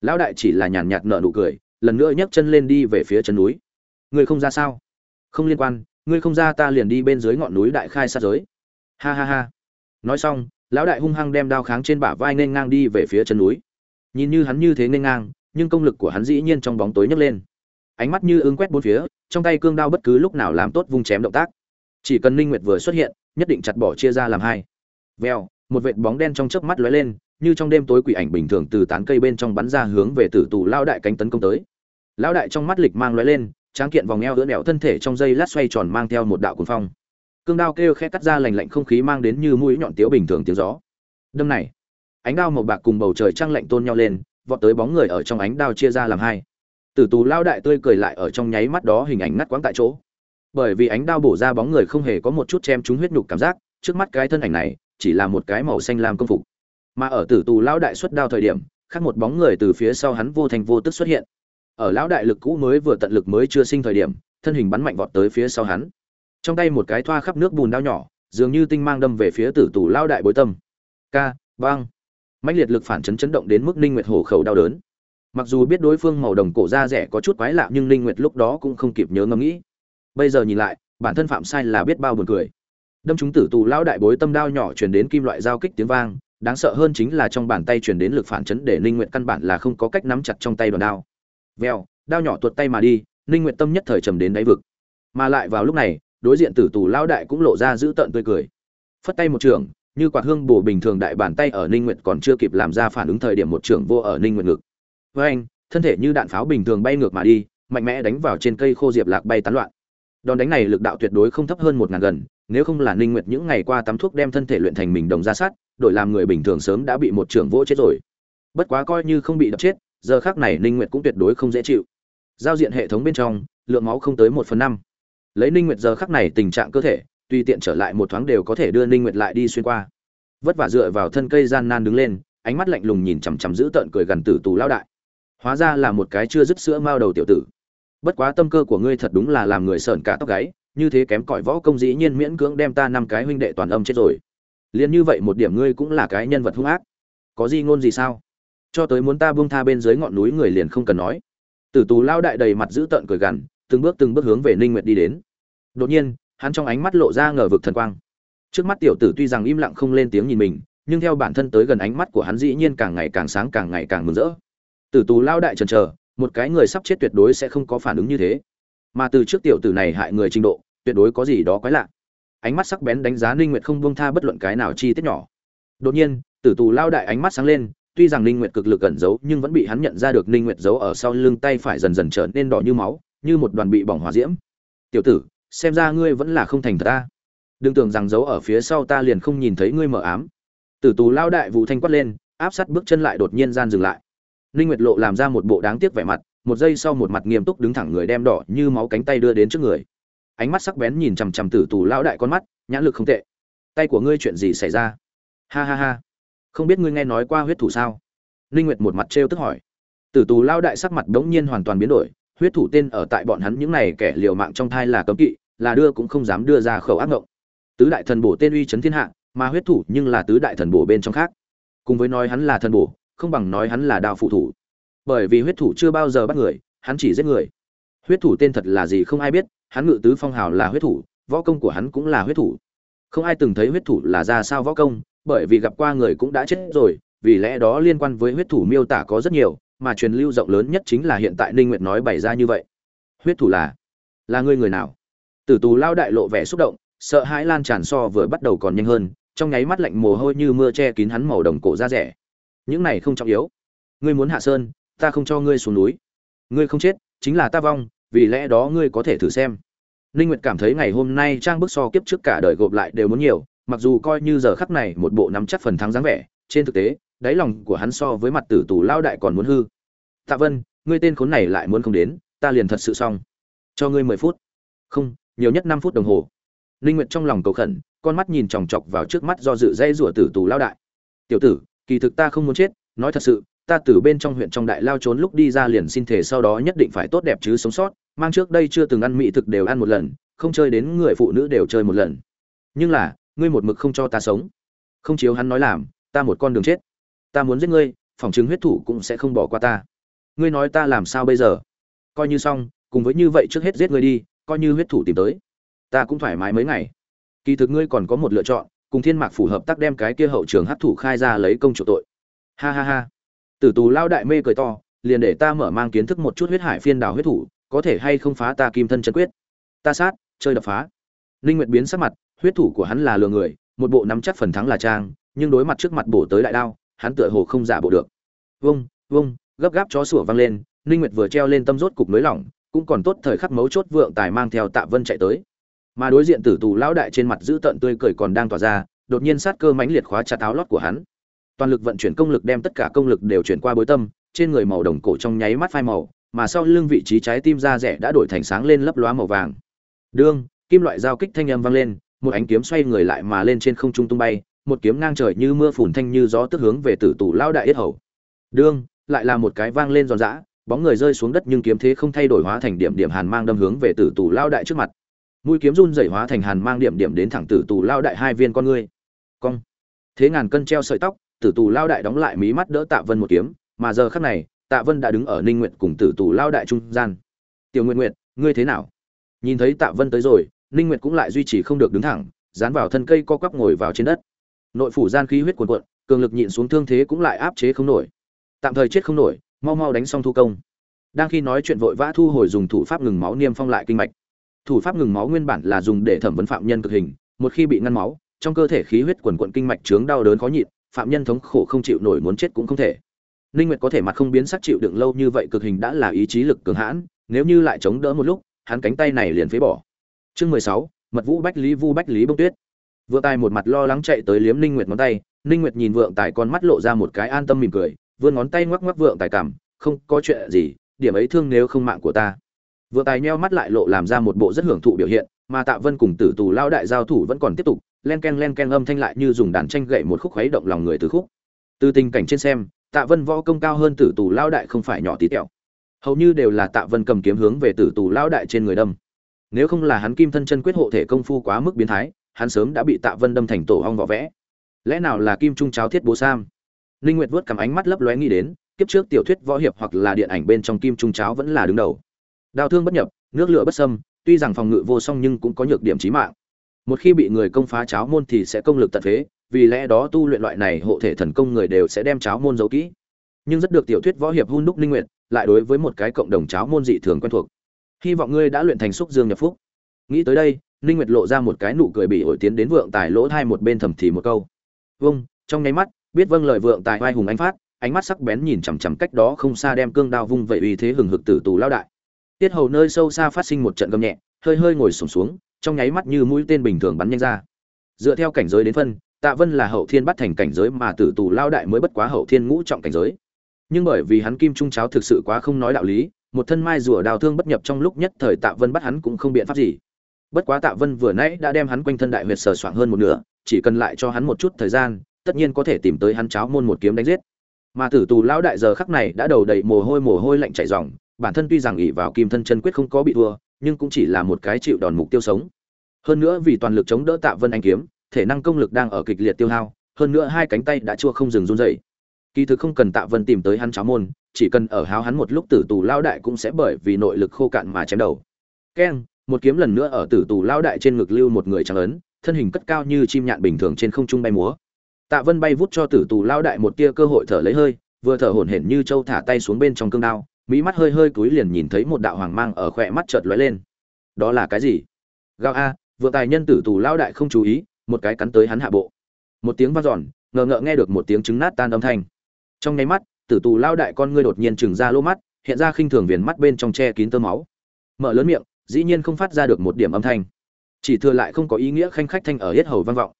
Lão đại chỉ là nhàn nhạt nở nụ cười lần nữa nhấc chân lên đi về phía chân núi. Ngươi không ra sao? Không liên quan, ngươi không ra ta liền đi bên dưới ngọn núi đại khai sát giới. Ha ha ha. Nói xong, lão đại hung hăng đem đao kháng trên bả vai nên ngang đi về phía chân núi. Nhìn như hắn như thế nên ngang, nhưng công lực của hắn dĩ nhiên trong bóng tối nhấc lên. Ánh mắt như ứng quét bốn phía, trong tay cương đao bất cứ lúc nào làm tốt vung chém động tác. Chỉ cần ninh nguyệt vừa xuất hiện, nhất định chặt bỏ chia ra làm hai. Vèo, một vệt bóng đen trong chớp mắt lóe lên, như trong đêm tối quỷ ảnh bình thường từ tán cây bên trong bắn ra hướng về tử tù lao đại cánh tấn công tới lão đại trong mắt lịch mang lóe lên, tráng kiện vòng eo ưỡn ẹo thân thể trong dây lát xoay tròn mang theo một đạo cuồng phong. Cương đao kêu khẽ cắt ra lành lạnh không khí mang đến như mũi nhọn tiếu bình thường tiếng gió. Đâm này, ánh đao màu bạc cùng bầu trời trăng lạnh tôn nhau lên, vọt tới bóng người ở trong ánh đao chia ra làm hai. Tử tù lao đại tươi cười lại ở trong nháy mắt đó hình ảnh ngắt quãng tại chỗ. Bởi vì ánh đao bổ ra bóng người không hề có một chút chém trúng huyết nhục cảm giác, trước mắt cái thân ảnh này, chỉ là một cái màu xanh lam công phục. Mà ở tử tù lao đại xuất đao thời điểm, khác một bóng người từ phía sau hắn vô thành vô tức xuất hiện ở lão đại lực cũ mới vừa tận lực mới chưa sinh thời điểm, thân hình bắn mạnh vọt tới phía sau hắn. Trong tay một cái thoa khắp nước bùn đao nhỏ, dường như tinh mang đâm về phía tử tù lao đại bối tâm. Ca, vang. Mãnh liệt lực phản chấn chấn động đến mức ninh nguyệt hổ khẩu đau đớn. Mặc dù biết đối phương màu đồng cổ da rẻ có chút quái lạ nhưng ninh nguyệt lúc đó cũng không kịp nhớ ngẫm nghĩ. Bây giờ nhìn lại, bản thân phạm sai là biết bao buồn cười. Đâm chúng tử tù lao đại bối tâm đao nhỏ truyền đến kim loại giao kích tiếng vang, đáng sợ hơn chính là trong bàn tay truyền đến lực phản chấn để ninh nguyệt căn bản là không có cách nắm chặt trong tay đoàn đao vèo, đao nhỏ tuột tay mà đi, ninh nguyệt tâm nhất thời trầm đến đáy vực. Mà lại vào lúc này, đối diện tử tù Lão đại cũng lộ ra giữ tợn tươi cười. Phất tay một trường, như quạt hương bổ bình thường đại bản tay ở ninh nguyệt còn chưa kịp làm ra phản ứng thời điểm một trường vô ở ninh nguyệt ngực. Với anh, thân thể như đạn pháo bình thường bay ngược mà đi, mạnh mẽ đánh vào trên cây khô diệp lạc bay tán loạn. Đòn đánh này lực đạo tuyệt đối không thấp hơn một ngàn gần, nếu không là ninh nguyệt những ngày qua tắm thuốc đem thân thể luyện thành mình đồng ra sát, đổi làm người bình thường sớm đã bị một trường vỗ chết rồi. Bất quá coi như không bị đập chết giờ khác này ninh nguyệt cũng tuyệt đối không dễ chịu. Giao diện hệ thống bên trong, lượng máu không tới một phần năm. Lấy ninh nguyệt giờ khắc này tình trạng cơ thể, tùy tiện trở lại một thoáng đều có thể đưa ninh nguyệt lại đi xuyên qua. Vất vả dựa vào thân cây gian nan đứng lên, ánh mắt lạnh lùng nhìn chằm chằm giữ tợn cười gần tử tù lao đại. Hóa ra là một cái chưa dứt sữa mao đầu tiểu tử. Bất quá tâm cơ của ngươi thật đúng là làm người sởn cả tóc gáy, như thế kém cỏi võ công dĩ nhiên miễn cưỡng đem ta năm cái huynh đệ toàn âm chết rồi. Liền như vậy một điểm ngươi cũng là cái nhân vật hung ác. Có gì ngôn gì sao? Cho tới muốn ta buông tha bên dưới ngọn núi người liền không cần nói. Tử tù lao đại đầy mặt giữ tợn cười gằn, từng bước từng bước hướng về ninh nguyệt đi đến. Đột nhiên, hắn trong ánh mắt lộ ra ngờ vực thần quang. Trước mắt tiểu tử tuy rằng im lặng không lên tiếng nhìn mình, nhưng theo bản thân tới gần ánh mắt của hắn dĩ nhiên càng ngày càng sáng càng ngày càng mừng rỡ. Tử tù lao đại chờ chờ, một cái người sắp chết tuyệt đối sẽ không có phản ứng như thế. Mà từ trước tiểu tử này hại người trình độ, tuyệt đối có gì đó quái lạ. Ánh mắt sắc bén đánh giá ninh nguyệt không buông tha bất luận cái nào chi tiết nhỏ. Đột nhiên, tử tù lao đại ánh mắt sáng lên tuy rằng ninh nguyệt cực lực ẩn giấu, nhưng vẫn bị hắn nhận ra được ninh nguyệt giấu ở sau lưng tay phải dần dần trở nên đỏ như máu, như một đoàn bị bỏng hỏa diễm. Tiểu tử, xem ra ngươi vẫn là không thành thật ta. Đừng tưởng rằng giấu ở phía sau ta liền không nhìn thấy ngươi mở ám. Tử tù lao đại vụ thanh quát lên, áp sát bước chân lại đột nhiên gian dừng lại. Ninh nguyệt lộ làm ra một bộ đáng tiếc vẻ mặt, một giây sau một mặt nghiêm túc đứng thẳng người đem đỏ như máu cánh tay đưa đến trước người. Ánh mắt sắc bén nhìn chằm chằm tử tù Lão đại con mắt, nhãn lực không tệ. Tay của ngươi chuyện gì xảy ra? Ha ha ha không biết ngươi nghe nói qua huyết thủ sao? Ninh nguyệt một mặt trêu tức hỏi. Tử tù lao đại sắc mặt đống nhiên hoàn toàn biến đổi, huyết thủ tên ở tại bọn hắn những này kẻ liều mạng trong thai là cấm kỵ, là đưa cũng không dám đưa ra khẩu ác ngộng. Tứ đại thần bổ tên uy chấn thiên hạ, mà huyết thủ nhưng là tứ đại thần bổ bên trong khác. Cùng với nói hắn là thần bổ, không bằng nói hắn là đao phụ thủ. Bởi vì huyết thủ chưa bao giờ bắt người, hắn chỉ giết người. Huyết thủ tên thật là gì không ai biết, hắn ngự tứ phong hào là huyết thủ, võ công của hắn cũng là huyết thủ. Không ai từng thấy huyết thủ là ra sao võ công bởi vì gặp qua người cũng đã chết rồi, vì lẽ đó liên quan với huyết thủ miêu tả có rất nhiều, mà truyền lưu rộng lớn nhất chính là hiện tại ninh nguyệt nói bày ra như vậy. Huyết thủ là là ngươi người nào? Tử tù lao đại lộ vẻ xúc động, sợ hãi lan tràn so vừa bắt đầu còn nhanh hơn, trong nháy mắt lạnh mồ hôi như mưa che kín hắn màu đồng cổ da rẻ. Những này không trọng yếu. Ngươi muốn hạ sơn, ta không cho ngươi xuống núi. Ngươi không chết, chính là ta vong, vì lẽ đó ngươi có thể thử xem. Ninh nguyệt cảm thấy ngày hôm nay trang bức so kiếp trước cả đời gộp lại đều muốn nhiều mặc dù coi như giờ khắc này một bộ nắm chắc phần thắng dáng vẻ, trên thực tế, đáy lòng của hắn so với mặt tử tù lao đại còn muốn hư. Tạ vân, ngươi tên khốn này lại muốn không đến, ta liền thật sự xong. Cho ngươi mười phút. Không, nhiều nhất năm phút đồng hồ. Linh nguyệt trong lòng cầu khẩn, con mắt nhìn chòng chọc vào trước mắt do dự dây rủa tử tù lao đại. Tiểu tử, kỳ thực ta không muốn chết, nói thật sự, ta từ bên trong huyện trong đại lao trốn lúc đi ra liền xin thể sau đó nhất định phải tốt đẹp chứ sống sót, mang trước đây chưa từng ăn mỹ thực đều ăn một lần, không chơi đến người phụ nữ đều chơi một lần. Nhưng là ngươi một mực không cho ta sống. Không chiếu hắn nói làm, ta một con đường chết. Ta muốn giết ngươi, phòng chứng huyết thủ cũng sẽ không bỏ qua ta. Ngươi nói ta làm sao bây giờ? Coi như xong, cùng với như vậy trước hết giết ngươi đi, coi như huyết thủ tìm tới. Ta cũng thoải mái mấy ngày. Kỳ thực ngươi còn có một lựa chọn, cùng thiên mạc phủ hợp tác đem cái kia hậu trường hấp thủ khai ra lấy công chủ tội. Ha ha ha. Tử tù lao đại mê cười to, liền để ta mở mang kiến thức một chút huyết hải phiên đào huyết thủ, có thể hay không phá ta kim thân chân quyết. Ta sát, chơi đập phá. Linh nguyệt biến sắc mặt huyết thủ của hắn là lừa người, một bộ nắm chắc phần thắng là trang, nhưng đối mặt trước mặt bổ tới đại đao, hắn tựa hồ không giả bộ được. Vung vung, gấp gáp chó sủa vang lên, ninh nguyệt vừa treo lên tâm rốt cục nới lỏng, cũng còn tốt thời khắc mấu chốt vượng tài mang theo tạ vân chạy tới. Mà đối diện tử tù lão đại trên mặt giữ tận tươi cười còn đang tỏa ra, đột nhiên sát cơ mãnh liệt khóa chặt áo lót của hắn. Toàn lực vận chuyển công lực đem tất cả công lực đều chuyển qua bối tâm, trên người màu đồng cổ trong nháy mắt phai màu, mà sau lưng vị trí trái tim da rẻ đã đổi thành sáng lên lấp lóa màu vàng. Đương, kim loại giao kích thanh âm vang lên một ánh kiếm xoay người lại mà lên trên không trung tung bay, một kiếm ngang trời như mưa phùn thanh như gió tức hướng về tử tù lao đại yết hầu. Đương, lại là một cái vang lên giòn giã, bóng người rơi xuống đất nhưng kiếm thế không thay đổi hóa thành điểm điểm hàn mang đâm hướng về tử tù lao đại trước mặt. Mũi kiếm run rẩy hóa thành hàn mang điểm điểm đến thẳng tử tù lao đại hai viên con ngươi. Cong. Thế ngàn cân treo sợi tóc, tử tù lao đại đóng lại mí mắt đỡ tạ vân một kiếm, mà giờ khắc này, tạ vân đã đứng ở ninh nguyện cùng tử tù lao đại trung gian. Tiểu nguyện nguyện ngươi thế nào? Nhìn thấy tạ vân tới rồi ninh nguyệt cũng lại duy trì không được đứng thẳng, dán vào thân cây co quắp ngồi vào trên đất. Nội phủ gian khí huyết cuồn cuộn, cường lực nhịn xuống thương thế cũng lại áp chế không nổi. Tạm thời chết không nổi, mau mau đánh xong thu công. Đang khi nói chuyện vội vã thu hồi dùng thủ pháp ngừng máu niêm phong lại kinh mạch. Thủ pháp ngừng máu nguyên bản là dùng để thẩm vấn phạm nhân cực hình, một khi bị ngăn máu, trong cơ thể khí huyết quần quận kinh mạch trướng đau đớn khó nhịn, phạm nhân thống khổ không chịu nổi muốn chết cũng không thể. Ninh nguyệt có thể mặt không biến sắc chịu đựng lâu như vậy cực hình đã là ý chí lực cường hãn, nếu như lại chống đỡ một lúc, hắn cánh tay này liền phế bỏ chương mười sáu, mật vũ bách lý vu bách lý bông tuyết. Vượng tài một mặt lo lắng chạy tới liếm ninh nguyệt ngón tay, ninh nguyệt nhìn vượng tài con mắt lộ ra một cái an tâm mỉm cười, vươn ngón tay ngoắc ngoắc vượng tài cảm không có chuyện gì, điểm ấy thương nếu không mạng của ta. Vượng tài nheo mắt lại lộ làm ra một bộ rất hưởng thụ biểu hiện, mà tạ vân cùng tử tù lao đại giao thủ vẫn còn tiếp tục, len ken len ken âm thanh lại như dùng đàn tranh gậy một khúc khuấy động lòng người từ khúc. Từ tình cảnh trên xem, tạ vân võ công cao hơn tử tù lao đại không phải nhỏ tí tẹo. Hầu như đều là tạ vân cầm kiếm hướng về tử tù lao đại trên người đâm nếu không là hắn kim thân chân quyết hộ thể công phu quá mức biến thái, hắn sớm đã bị tạ vân đâm thành tổ hong vỏ vẽ. Lẽ nào là kim trung cháo thiết bố sam? Linh nguyệt vớt cầm ánh mắt lấp lóe nghĩ đến, kiếp trước tiểu thuyết võ hiệp hoặc là điện ảnh bên trong kim trung cháo vẫn là đứng đầu. Đào thương bất nhập, nước lửa bất xâm, tuy rằng phòng ngự vô song nhưng cũng có nhược điểm chí mạng. Một khi bị người công phá cháo môn thì sẽ công lực tận phế, vì lẽ đó tu luyện loại này hộ thể thần công người đều sẽ đem cháo môn giấu kỹ. Nhưng rất được tiểu thuyết võ hiệp hun đúc linh nguyệt, lại đối với một cái cộng đồng cháo môn dị thường quen thuộc hy vọng ngươi đã luyện thành xúc dương nhập phúc. Nghĩ tới đây ninh nguyệt lộ ra một cái nụ cười bị ổi tiến đến vượng tài lỗ hai một bên thầm thì một câu. Vâng trong nháy mắt biết vâng lời vượng tài vai hùng anh phát ánh mắt sắc bén nhìn chằm chằm cách đó không xa đem cương đao vung vậy uy thế hừng hực tử tù lao đại. Tiết hầu nơi sâu xa phát sinh một trận gầm nhẹ hơi hơi ngồi sụp xuống, xuống trong nháy mắt như mũi tên bình thường bắn nhanh ra. Dựa theo cảnh giới đến phân tạ vân là hậu thiên bắt thành cảnh giới mà tử tù lao đại mới bất quá hậu thiên ngũ trọng cảnh giới. Nhưng bởi vì hắn kim trung cháo thực sự quá không nói đạo lý một thân mai rùa đào thương bất nhập trong lúc nhất thời tạ vân bắt hắn cũng không biện pháp gì. Bất quá tạ vân vừa nãy đã đem hắn quanh thân đại huyệt sờ soạng hơn một nửa, chỉ cần lại cho hắn một chút thời gian, tất nhiên có thể tìm tới hắn cháo môn một kiếm đánh giết. Mà tử tù lão đại giờ khắc này đã đầu đầy mồ hôi mồ hôi lạnh chảy ròng, bản thân tuy rằng ỷ vào kim thân chân quyết không có bị thua, nhưng cũng chỉ là một cái chịu đòn mục tiêu sống. Hơn nữa vì toàn lực chống đỡ tạ vân anh kiếm, thể năng công lực đang ở kịch liệt tiêu hao, hơn nữa hai cánh tay đã chua không dừng run rẩy kỳ thực không cần tạ vân tìm tới hắn cháo môn, chỉ cần ở háo hắn một lúc tử tù lao đại cũng sẽ bởi vì nội lực khô cạn mà chém đầu. Keng, một kiếm lần nữa ở tử tù lao đại trên ngực lưu một người trắng ấn, thân hình cất cao như chim nhạn bình thường trên không trung bay múa. Tạ vân bay vút cho tử tù lao đại một tia cơ hội thở lấy hơi, vừa thở hổn hển như trâu thả tay xuống bên trong cương đao, mỹ mắt hơi hơi cúi liền nhìn thấy một đạo hoàng mang ở khỏe mắt chợt lóe lên. Đó là cái gì? Gao a, vừa tài nhân tử tù lao đại không chú ý, một cái cắn tới hắn hạ bộ. Một tiếng vang giòn ngờ ngợ nghe được một tiếng trứng nát tan âm thanh trong nháy mắt, tử tù lao đại con ngươi đột nhiên trừng ra lỗ mắt, hiện ra khinh thường viền mắt bên trong che kín tơ máu. Mở lớn miệng, dĩ nhiên không phát ra được một điểm âm thanh. Chỉ thừa lại không có ý nghĩa khanh khách thanh ở hết hầu vang vọng.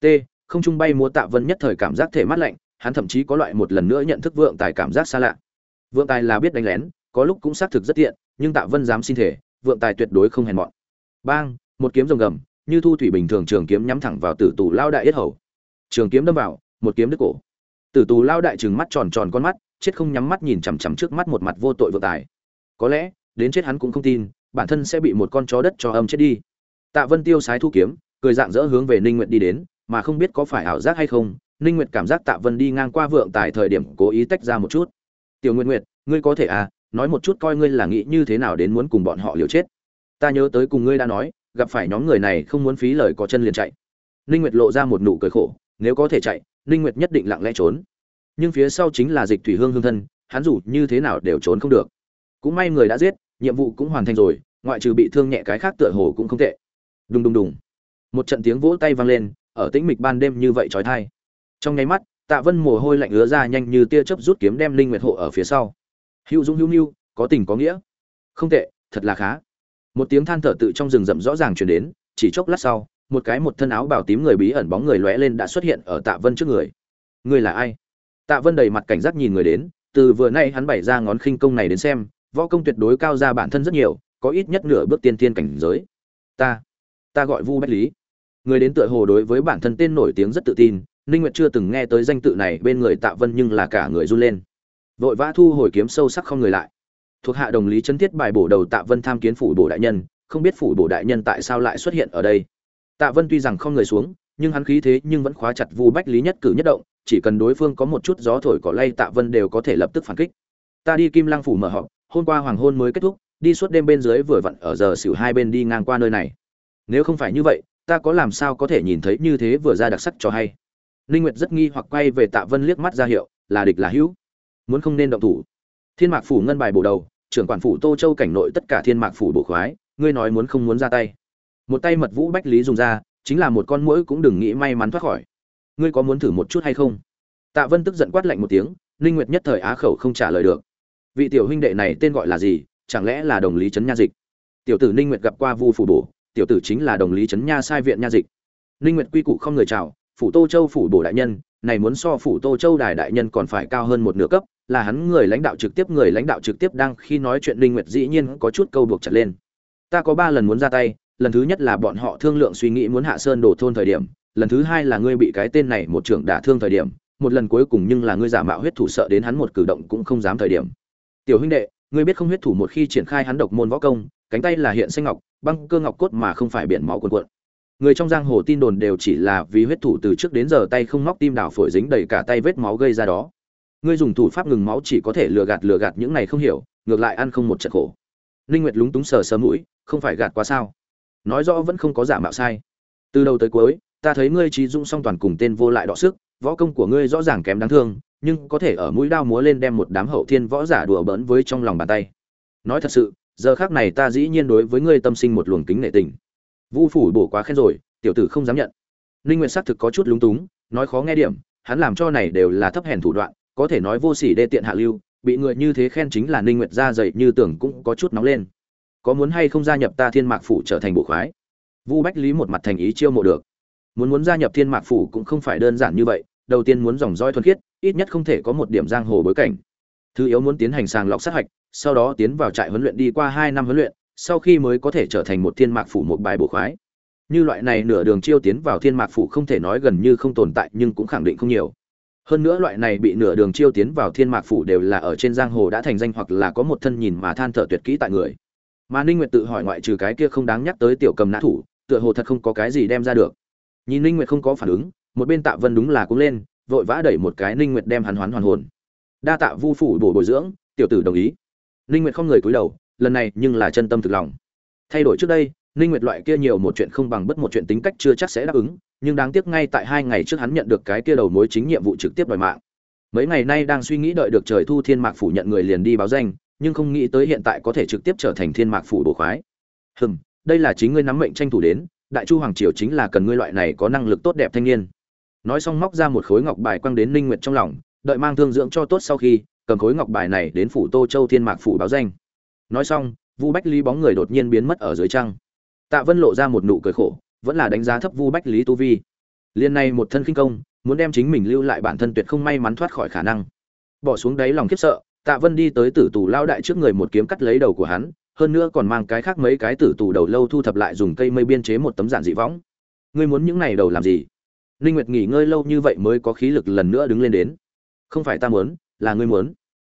T, không trung bay múa tạ vân nhất thời cảm giác thể mát lạnh, hắn thậm chí có loại một lần nữa nhận thức vượng tài cảm giác xa lạ. Vượng tài là biết đánh lén, có lúc cũng xác thực rất tiện, nhưng tạ vân dám xin thể, vượng tài tuyệt đối không hèn mọn. Bang, một kiếm rồng gầm, như thu thủy bình thường trường kiếm nhắm thẳng vào tử tù lao đại yết hầu. Trường kiếm đâm vào, một kiếm đứt cổ tử tù lao đại trừng mắt tròn tròn con mắt, chết không nhắm mắt nhìn chằm chằm trước mắt một mặt vô tội vượng tài. Có lẽ, đến chết hắn cũng không tin, bản thân sẽ bị một con chó đất cho âm chết đi. Tạ vân tiêu sái thu kiếm, cười dạng dỡ hướng về ninh nguyệt đi đến, mà không biết có phải ảo giác hay không, ninh nguyệt cảm giác tạ vân đi ngang qua vượng tài thời điểm cố ý tách ra một chút. Tiểu nguyệt nguyệt, ngươi có thể à nói một chút coi ngươi là nghĩ như thế nào đến muốn cùng bọn họ liều chết. Ta nhớ tới cùng ngươi đã nói, gặp phải nhóm người này không muốn phí lời có chân liền chạy. Ninh nguyệt lộ ra một nụ cười khổ, nếu có thể chạy ninh nguyệt nhất định lặng lẽ trốn. Nhưng phía sau chính là dịch thủy hương hương thân, hắn dù như thế nào đều trốn không được. Cũng may người đã giết, nhiệm vụ cũng hoàn thành rồi, ngoại trừ bị thương nhẹ cái khác tựa hồ cũng không tệ. Đùng đùng đùng. Một trận tiếng vỗ tay vang lên, ở tĩnh mịch ban đêm như vậy trói thai. Trong nháy mắt, tạ vân mồ hôi lạnh ứa ra nhanh như tia chớp rút kiếm đem linh nguyệt hộ ở phía sau. Hữu dũng hữu nhu có tình có nghĩa. Không tệ, thật là khá. Một tiếng than thở tự trong rừng rậm rõ ràng truyền đến, chỉ chốc lát sau một cái một thân áo bào tím người bí ẩn bóng người lóe lên đã xuất hiện ở tạ vân trước người. Người là ai? Tạ vân đầy mặt cảnh giác nhìn người đến, từ vừa nay hắn bày ra ngón khinh công này đến xem, võ công tuyệt đối cao ra bản thân rất nhiều, có ít nhất nửa bước tiên tiên cảnh giới. Ta ta gọi vu bách lý. Người đến tựa hồ đối với bản thân tên nổi tiếng rất tự tin, ninh nguyệt chưa từng nghe tới danh tự này bên người tạ vân nhưng là cả người run lên. Vội vã thu hồi kiếm sâu sắc không người lại. Thuộc hạ đồng lý chân thiết bài bổ đầu tạ vân tham kiến phủ bổ đại nhân, không biết phủ bổ đại nhân tại sao lại xuất hiện ở đây tạ vân tuy rằng không người xuống, nhưng hắn khí thế nhưng vẫn khóa chặt vu bách lý nhất cử nhất động, chỉ cần đối phương có một chút gió thổi cỏ lay tạ vân đều có thể lập tức phản kích. Ta đi kim lang phủ mở họp, hôm qua hoàng hôn mới kết thúc, đi suốt đêm bên dưới vừa vặn ở giờ xỉu hai bên đi ngang qua nơi này. Nếu không phải như vậy, ta có làm sao có thể nhìn thấy như thế vừa ra đặc sắc cho hay? Ninh nguyệt rất nghi hoặc quay về tạ vân liếc mắt ra hiệu, là địch là hữu? Muốn không nên động thủ. Thiên mạc phủ ngân bài bổ đầu, trưởng quản phủ tô châu cảnh nội tất cả thiên mạc phủ bổ khoái, ngươi nói muốn không muốn ra tay? Một tay mật vũ bách lý dùng ra, chính là một con mũi cũng đừng nghĩ may mắn thoát khỏi. Ngươi có muốn thử một chút hay không? Tạ vân tức giận quát lạnh một tiếng, ninh nguyệt nhất thời á khẩu không trả lời được. Vị tiểu huynh đệ này tên gọi là gì? Chẳng lẽ là đồng lý trấn nha dịch? Tiểu tử ninh nguyệt gặp qua vu phủ bổ, tiểu tử chính là đồng lý trấn nha sai viện nha dịch. Ninh nguyệt quy củ không người chào, phủ tô châu phủ bổ đại nhân, này muốn so phủ tô châu đài đại nhân còn phải cao hơn một nửa cấp, là hắn người lãnh đạo trực tiếp, người lãnh đạo trực tiếp đang khi nói chuyện ninh nguyệt dĩ nhiên có chút câu buộc chặt lên. Ta có ba lần muốn ra tay lần thứ nhất là bọn họ thương lượng suy nghĩ muốn hạ sơn đổ thôn thời điểm, lần thứ hai là ngươi bị cái tên này một trưởng đả thương thời điểm, một lần cuối cùng nhưng là ngươi giả mạo huyết thủ sợ đến hắn một cử động cũng không dám thời điểm. Tiểu huynh đệ, ngươi biết không huyết thủ một khi triển khai hắn độc môn võ công, cánh tay là hiện xanh ngọc, băng cơ ngọc cốt mà không phải biển máu cuồn cuộn. Người trong giang hồ tin đồn đều chỉ là vì huyết thủ từ trước đến giờ tay không móc tim đảo phổi dính đầy cả tay vết máu gây ra đó. Ngươi dùng thủ pháp ngừng máu chỉ có thể lừa gạt lừa gạt những này không hiểu, ngược lại ăn không một trận khổ. Linh nguyệt lúng túng sờ sờ mũi, không phải gạt quá sao? Nói rõ vẫn không có giả mạo sai. Từ đầu tới cuối, ta thấy ngươi trí dung song toàn cùng tên vô lại đọ sức, võ công của ngươi rõ ràng kém đáng thương, nhưng có thể ở mũi đao múa lên đem một đám hậu thiên võ giả đùa bỡn với trong lòng bàn tay. Nói thật sự, giờ khác này ta dĩ nhiên đối với ngươi tâm sinh một luồng kính nệ tình. Vu phủ bổ quá khen rồi, tiểu tử không dám nhận. Ninh nguyệt xác thực có chút lúng túng, nói khó nghe điểm, hắn làm cho này đều là thấp hèn thủ đoạn, có thể nói vô sỉ đê tiện hạ lưu, bị người như thế khen chính là ninh nguyệt ra dậy như tưởng cũng có chút nóng lên có muốn hay không gia nhập ta thiên mạc phủ trở thành bộ khoái? Vu bách lý một mặt thành ý chiêu mộ được. Muốn muốn gia nhập thiên mạc phủ cũng không phải đơn giản như vậy, đầu tiên muốn dòng roi thuần khiết, ít nhất không thể có một điểm giang hồ bối cảnh. Thứ yếu muốn tiến hành sàng lọc sát hạch, sau đó tiến vào trại huấn luyện đi qua hai năm huấn luyện, sau khi mới có thể trở thành một thiên mạc phủ một bài bổ khoái. Như loại này nửa đường chiêu tiến vào thiên mạc phủ không thể nói gần như không tồn tại nhưng cũng khẳng định không nhiều. Hơn nữa loại này bị nửa đường chiêu tiến vào thiên mạc phủ đều là ở trên giang hồ đã thành danh hoặc là có một thân nhìn mà than thở tuyệt kỹ tại người mà ninh nguyệt tự hỏi ngoại trừ cái kia không đáng nhắc tới tiểu cầm nã thủ, tựa hồ thật không có cái gì đem ra được. Nhìn ninh nguyệt không có phản ứng, một bên tạ vân đúng là cũng lên, vội vã đẩy một cái ninh nguyệt đem hắn hoán hoàn hồn. Đa tạ vu phủ bổ bồi dưỡng, tiểu tử đồng ý. Ninh nguyệt không người cúi đầu, lần này nhưng là chân tâm thực lòng. Thay đổi trước đây, ninh nguyệt loại kia nhiều một chuyện không bằng bất một chuyện tính cách chưa chắc sẽ đáp ứng, nhưng đáng tiếc ngay tại hai ngày trước hắn nhận được cái kia đầu mối chính nhiệm vụ trực tiếp đòi mạng. Mấy ngày nay đang suy nghĩ đợi được trời thu thiên mạc phủ nhận người liền đi báo danh nhưng không nghĩ tới hiện tại có thể trực tiếp trở thành thiên mạc phủ bổ khoái. Hừm, đây là chính ngươi nắm mệnh tranh thủ đến, đại chu hoàng triều chính là cần ngươi loại này có năng lực tốt đẹp thanh niên. Nói xong móc ra một khối ngọc bài quăng đến ninh nguyệt trong lòng, đợi mang thương dưỡng cho tốt sau khi, cầm khối ngọc bài này đến phủ tô châu thiên mạc phủ báo danh. Nói xong, vu bách lý bóng người đột nhiên biến mất ở dưới trăng. Tạ vân lộ ra một nụ cười khổ, vẫn là đánh giá thấp vu bách lý tu vi. Liên này một thân khinh công, muốn đem chính mình lưu lại bản thân tuyệt không may mắn thoát khỏi khả năng. Bỏ xuống đáy lòng khiếp sợ tạ vân đi tới tử tù lao đại trước người một kiếm cắt lấy đầu của hắn hơn nữa còn mang cái khác mấy cái tử tù đầu lâu thu thập lại dùng cây mây biên chế một tấm giản dị võng ngươi muốn những này đầu làm gì Linh Nguyệt nghỉ ngơi lâu như vậy mới có khí lực lần nữa đứng lên đến. Không phải ta muốn, là ngươi muốn.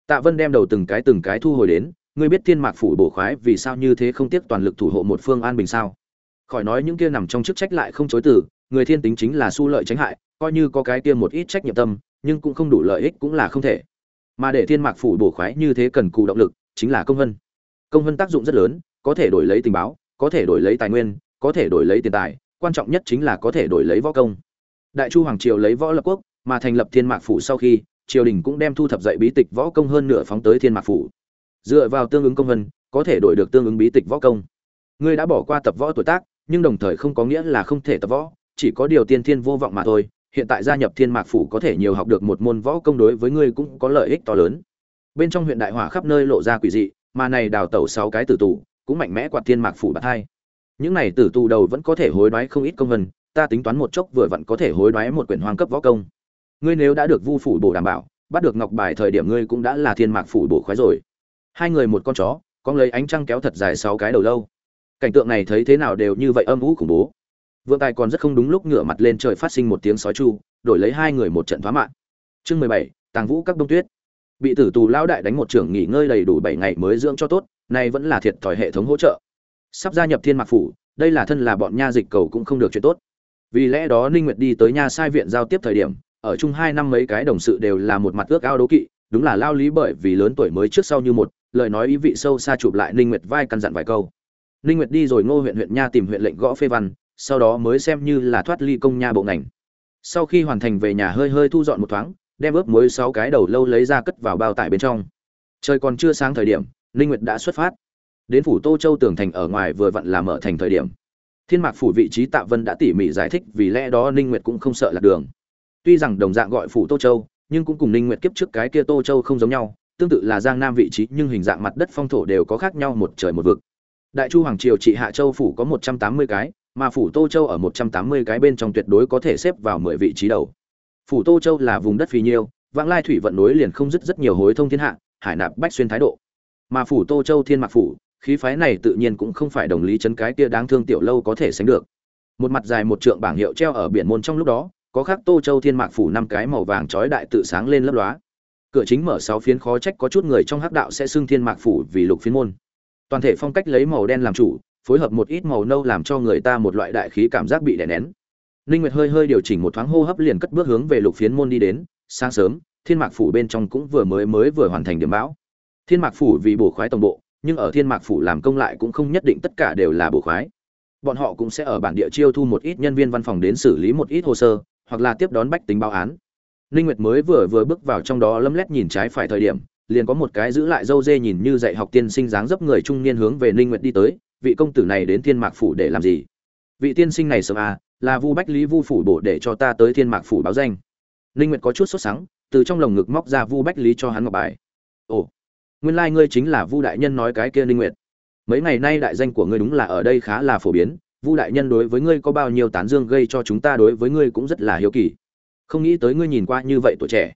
Tạ Vân đem đầu từng cái từng cái thu hồi đến, ngươi biết Thiên Mạc phủ bổ khoái vì sao như thế không tiếc toàn lực thủ hộ một phương an bình sao? Khỏi nói những kia nằm trong chức trách lại không chối từ, người thiên tính chính là su lợi tránh hại, coi như có cái kia một ít trách nhiệm tâm, nhưng cũng không đủ lợi ích cũng là không thể. Mà để Thiên Mạc phủ bổ khoái như thế cần cù động lực, chính là công vân. Công vân tác dụng rất lớn, có thể đổi lấy tình báo, có thể đổi lấy tài nguyên, có thể đổi lấy tiền tài, quan trọng nhất chính là có thể đổi lấy võ công. Đại chu hoàng triều lấy võ lập quốc mà thành lập thiên mạc phủ sau khi triều đình cũng đem thu thập dạy bí tịch võ công hơn nửa phóng tới thiên mạc phủ. Dựa vào tương ứng công vân có thể đổi được tương ứng bí tịch võ công. Ngươi đã bỏ qua tập võ tuổi tác nhưng đồng thời không có nghĩa là không thể tập võ chỉ có điều tiên thiên vô vọng mà thôi hiện tại gia nhập thiên mạc phủ có thể nhiều học được một môn võ công đối với ngươi cũng có lợi ích to lớn. Bên trong huyện đại hỏa khắp nơi lộ ra quỷ dị, mà này đào tẩu sáu cái tử tù cũng mạnh mẽ quạt thiên mạc phủ bạc hai. Những này tử tù đầu vẫn có thể hối đoái không ít công vân, ta tính toán một chốc vừa vặn có thể hối đoái một quyển hoang cấp võ công. Ngươi nếu đã được vu phủ bổ đảm bảo, bắt được ngọc bài thời điểm ngươi cũng đã là thiên mạc phủ bổ khoái rồi. Hai người một con chó con lấy ánh trăng kéo thật dài sáu cái đầu lâu. Cảnh tượng này thấy thế nào đều như vậy âm vũ khủng bố vượng tài còn rất không đúng lúc ngửa mặt lên trời phát sinh một tiếng sói chu, đổi lấy hai người một trận thoá mạng chương mười bảy, tàng vũ các đông tuyết. Bị tử tù lão đại đánh một trưởng nghỉ ngơi đầy đủ bảy ngày mới dưỡng cho tốt, nay vẫn là thiệt thòi hệ thống hỗ trợ. Sắp gia nhập thiên mạc phủ, đây là thân là bọn nha dịch cầu cũng không được chuyện tốt. Vì lẽ đó ninh nguyệt đi tới nha sai viện giao tiếp thời điểm, ở chung hai năm mấy cái đồng sự đều là một mặt ước ao đố kỵ, đúng là lao lý bởi vì lớn tuổi mới trước sau như một, lời nói ý vị sâu xa chụp lại ninh nguyệt vai căn dặn vài câu. Ninh nguyệt đi rồi ngô huyện huyện nha tìm huyện lệnh gõ phê văn sau đó mới xem như là thoát ly công nha bộ ngành. Sau khi hoàn thành về nhà hơi hơi thu dọn một thoáng, đem ướp muối sáu cái đầu lâu lấy ra cất vào bao tải bên trong. Trời còn chưa sáng thời điểm linh nguyệt đã xuất phát. Đến phủ tô châu tường thành ở ngoài vừa vặn làm mở thành thời điểm. Thiên mạc phủ vị trí tạ vân đã tỉ mỉ giải thích vì lẽ đó linh nguyệt cũng không sợ lạc đường. Tuy rằng đồng dạng gọi phủ tô châu, nhưng cũng cùng linh nguyệt kiếp trước cái kia tô châu không giống nhau, tương tự là giang nam vị trí nhưng hình dạng mặt đất phong thổ đều có khác nhau một trời một vực. Đại chu hoàng triều trị hạ châu phủ có 180 cái mà phủ tô châu ở 180 cái bên trong tuyệt đối có thể xếp vào 10 vị trí đầu. Phủ tô châu là vùng đất phì nhiêu, vãng lai thủy vận nối liền không dứt rất nhiều hối thông thiên hạ, hải nạp bách xuyên thái độ. Mà phủ tô châu thiên mạc phủ, khí phái này tự nhiên cũng không phải đồng lý chấn cái kia đáng thương tiểu lâu có thể sánh được. Một mặt dài một trượng bảng hiệu treo ở biển môn trong lúc đó, có khắc tô châu thiên mạc phủ năm cái màu vàng trói đại tự sáng lên lấp lóa. Cửa chính mở sáu phiến khó trách có chút người trong hắc đạo sẽ xưng thiên mạc phủ vì lục phiến môn. Toàn thể phong cách lấy màu đen làm chủ phối hợp một ít màu nâu làm cho người ta một loại đại khí cảm giác bị đè nén Ninh Nguyệt hơi hơi điều chỉnh một thoáng hô hấp liền cất bước hướng về lục phiến môn đi đến, sáng sớm, Thiên Mạc phủ bên trong cũng vừa mới mới vừa hoàn thành điểm bão. Thiên Mạc phủ vì bổ khoái tổng bộ, nhưng ở Thiên Mạc phủ làm công lại cũng không nhất định tất cả đều là bổ khoái. Bọn họ cũng sẽ ở bản địa chiêu thu một ít nhân viên văn phòng đến xử lý một ít hồ sơ, hoặc là tiếp đón bách tính báo án. Ninh Nguyệt mới vừa vừa bước vào trong đó lấm lét nhìn trái phải thời điểm, liền có một cái giữ lại dâu dê nhìn như dạy học tiên sinh dáng dấp người trung niên hướng về Ninh Nguyệt đi tới, vị công tử này đến Thiên Mạc phủ để làm gì? Vị tiên sinh này sớm à, là vu bách lý vu phủ bổ để cho ta tới thiên mạc phủ báo danh. Ninh nguyệt có chút sốt sắng từ trong lồng ngực móc ra vu bách lý cho hắn ngọc bài. Ồ nguyên lai like ngươi chính là vu đại nhân nói cái kia ninh nguyệt. Mấy ngày nay đại danh của ngươi đúng là ở đây khá là phổ biến vu đại nhân đối với ngươi có bao nhiêu tán dương gây cho chúng ta đối với ngươi cũng rất là hiếu kỳ. Không nghĩ tới ngươi nhìn qua như vậy tuổi trẻ.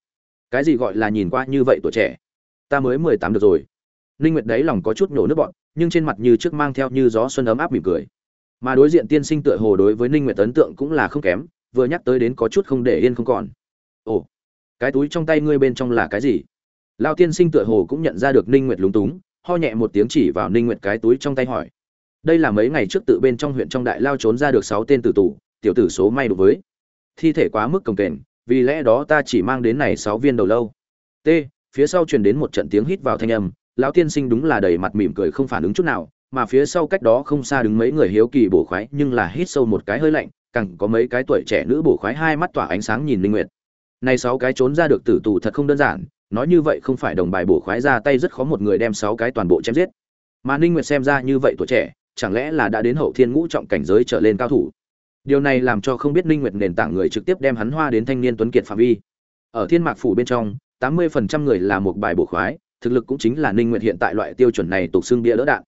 Cái gì gọi là nhìn qua như vậy tuổi trẻ? Ta mới mười tám được rồi ninh nguyệt đấy lòng có chút nổ nước bọn nhưng trên mặt như trước mang theo như gió xuân ấm áp mỉm cười. Mà đối diện tiên sinh tựa hồ đối với ninh nguyệt ấn tượng cũng là không kém, vừa nhắc tới đến có chút không để yên không còn. Ồ, cái túi trong tay ngươi bên trong là cái gì? Lão tiên sinh tựa hồ cũng nhận ra được ninh nguyệt lúng túng, ho nhẹ một tiếng chỉ vào ninh nguyệt cái túi trong tay hỏi. Đây là mấy ngày trước tự bên trong huyện trong đại lao trốn ra được 6 tên tử tù, tiểu tử số may đủ với. Thi thể quá mức cồng kềnh, vì lẽ đó ta chỉ mang đến này 6 viên đầu lâu. T, phía sau truyền đến một trận tiếng hít vào thanh âm lão tiên sinh đúng là đầy mặt mỉm cười không phản ứng chút nào, mà phía sau cách đó không xa đứng mấy người hiếu kỳ bổ khoái, nhưng là hít sâu một cái hơi lạnh, càng có mấy cái tuổi trẻ nữ bổ khoái hai mắt tỏa ánh sáng nhìn linh nguyệt. Nay sáu cái trốn ra được tử tù thật không đơn giản, nói như vậy không phải đồng bài bổ khoái ra tay rất khó một người đem sáu cái toàn bộ chém giết. Mà ninh nguyệt xem ra như vậy tuổi trẻ, chẳng lẽ là đã đến hậu thiên ngũ trọng cảnh giới trở lên cao thủ? Điều này làm cho không biết ninh nguyệt nền tảng người trực tiếp đem hắn hoa đến thanh niên tuấn kiệt phạm vi. Ở thiên mạc phủ bên trong 80% người là một bài bổ khoái thực lực cũng chính là ninh nguyệt hiện tại loại tiêu chuẩn này tục xương bia đỡ đạn.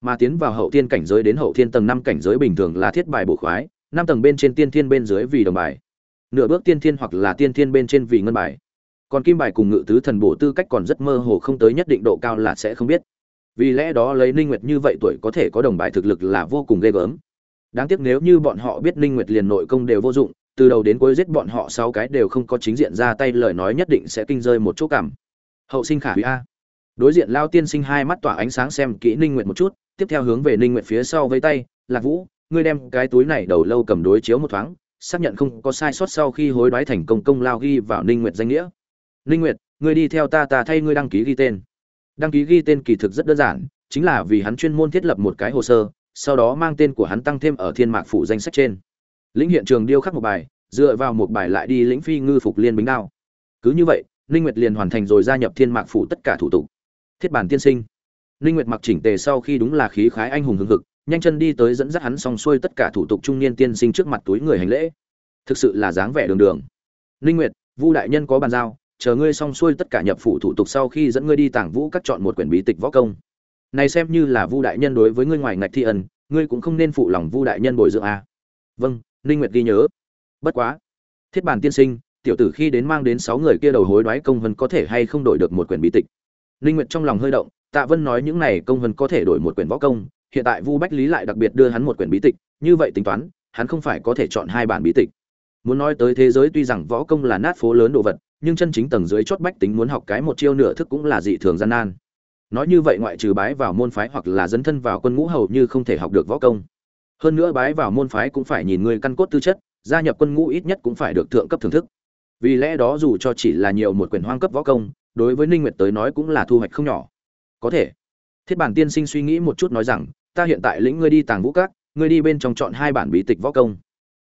Mà tiến vào hậu thiên cảnh giới đến hậu thiên tầng năm cảnh giới bình thường là thiết bài bổ khoái, năm tầng bên trên tiên thiên bên dưới vì đồng bài. Nửa bước tiên thiên hoặc là tiên thiên bên trên vì ngân bài. Còn kim bài cùng ngự tứ thần bổ tư cách còn rất mơ hồ không tới nhất định độ cao là sẽ không biết. Vì lẽ đó lấy ninh nguyệt như vậy tuổi có thể có đồng bài thực lực là vô cùng ghê gớm. Đáng tiếc nếu như bọn họ biết ninh nguyệt liền nội công đều vô dụng, từ đầu đến cuối giết bọn họ sáu cái đều không có chính diện ra tay lời nói nhất định sẽ kinh rơi một chỗ cảm. Hậu sinh khả hủy a đối diện lao tiên sinh hai mắt tỏa ánh sáng xem kỹ ninh nguyệt một chút, tiếp theo hướng về ninh nguyệt phía sau với tay, lạc vũ, ngươi đem cái túi này đầu lâu cầm đối chiếu một thoáng, xác nhận không có sai sót sau khi hối đoái thành công công lao ghi vào ninh nguyệt danh nghĩa. Ninh nguyệt, ngươi đi theo ta ta thay ngươi đăng ký ghi tên. Đăng ký ghi tên kỳ thực rất đơn giản, chính là vì hắn chuyên môn thiết lập một cái hồ sơ, sau đó mang tên của hắn tăng thêm ở thiên mạc phủ danh sách trên. Lĩnh hiện trường điêu khắc một bài, dựa vào một bài lại đi lĩnh phi ngư phục liên bính đao. Cứ như vậy, ninh nguyệt liền hoàn thành rồi gia nhập thiên mạc phủ tất cả thủ tục thiết bản tiên sinh. Linh Nguyệt mặc chỉnh tề sau khi đúng là khí khái anh hùng hưng hực, nhanh chân đi tới dẫn dắt hắn xong xuôi tất cả thủ tục trung niên tiên sinh trước mặt túi người hành lễ. Thực sự là dáng vẻ đường đường. Linh nguyệt vu đại nhân có bàn giao chờ ngươi xong xuôi tất cả nhập phủ thủ tục sau khi dẫn ngươi đi tàng vũ cắt chọn một quyển bí tịch võ công. Này xem như là vu đại nhân đối với ngươi ngoài ngạch thi ân ngươi cũng không nên phụ lòng vu đại nhân bồi dưỡng a. Vâng ninh nguyệt ghi nhớ. Bất quá thiết bản tiên sinh tiểu tử khi đến mang đến sáu người kia đầu hối đoái công vân có thể hay không đổi được một quyển bí tịch? Ninh nguyệt trong lòng hơi động, tạ vân nói những này công văn có thể đổi một quyển võ công, hiện tại vu bách lý lại đặc biệt đưa hắn một quyển bí tịch, như vậy tính toán, hắn không phải có thể chọn hai bản bí tịch. Muốn nói tới thế giới tuy rằng võ công là nát phố lớn đồ vật, nhưng chân chính tầng dưới chót bách tính muốn học cái một chiêu nửa thức cũng là dị thường gian nan. Nói như vậy ngoại trừ bái vào môn phái hoặc là dấn thân vào quân ngũ hầu như không thể học được võ công. Hơn nữa bái vào môn phái cũng phải nhìn người căn cốt tư chất, gia nhập quân ngũ ít nhất cũng phải được thượng cấp thưởng thức. Vì lẽ đó dù cho chỉ là nhiều một quyển hoang cấp võ công đối với ninh nguyệt tới nói cũng là thu hoạch không nhỏ. Có thể. Thiết bản tiên sinh suy nghĩ một chút nói rằng, ta hiện tại lĩnh ngươi đi tàng vũ các, ngươi đi bên trong chọn hai bản bí tịch võ công.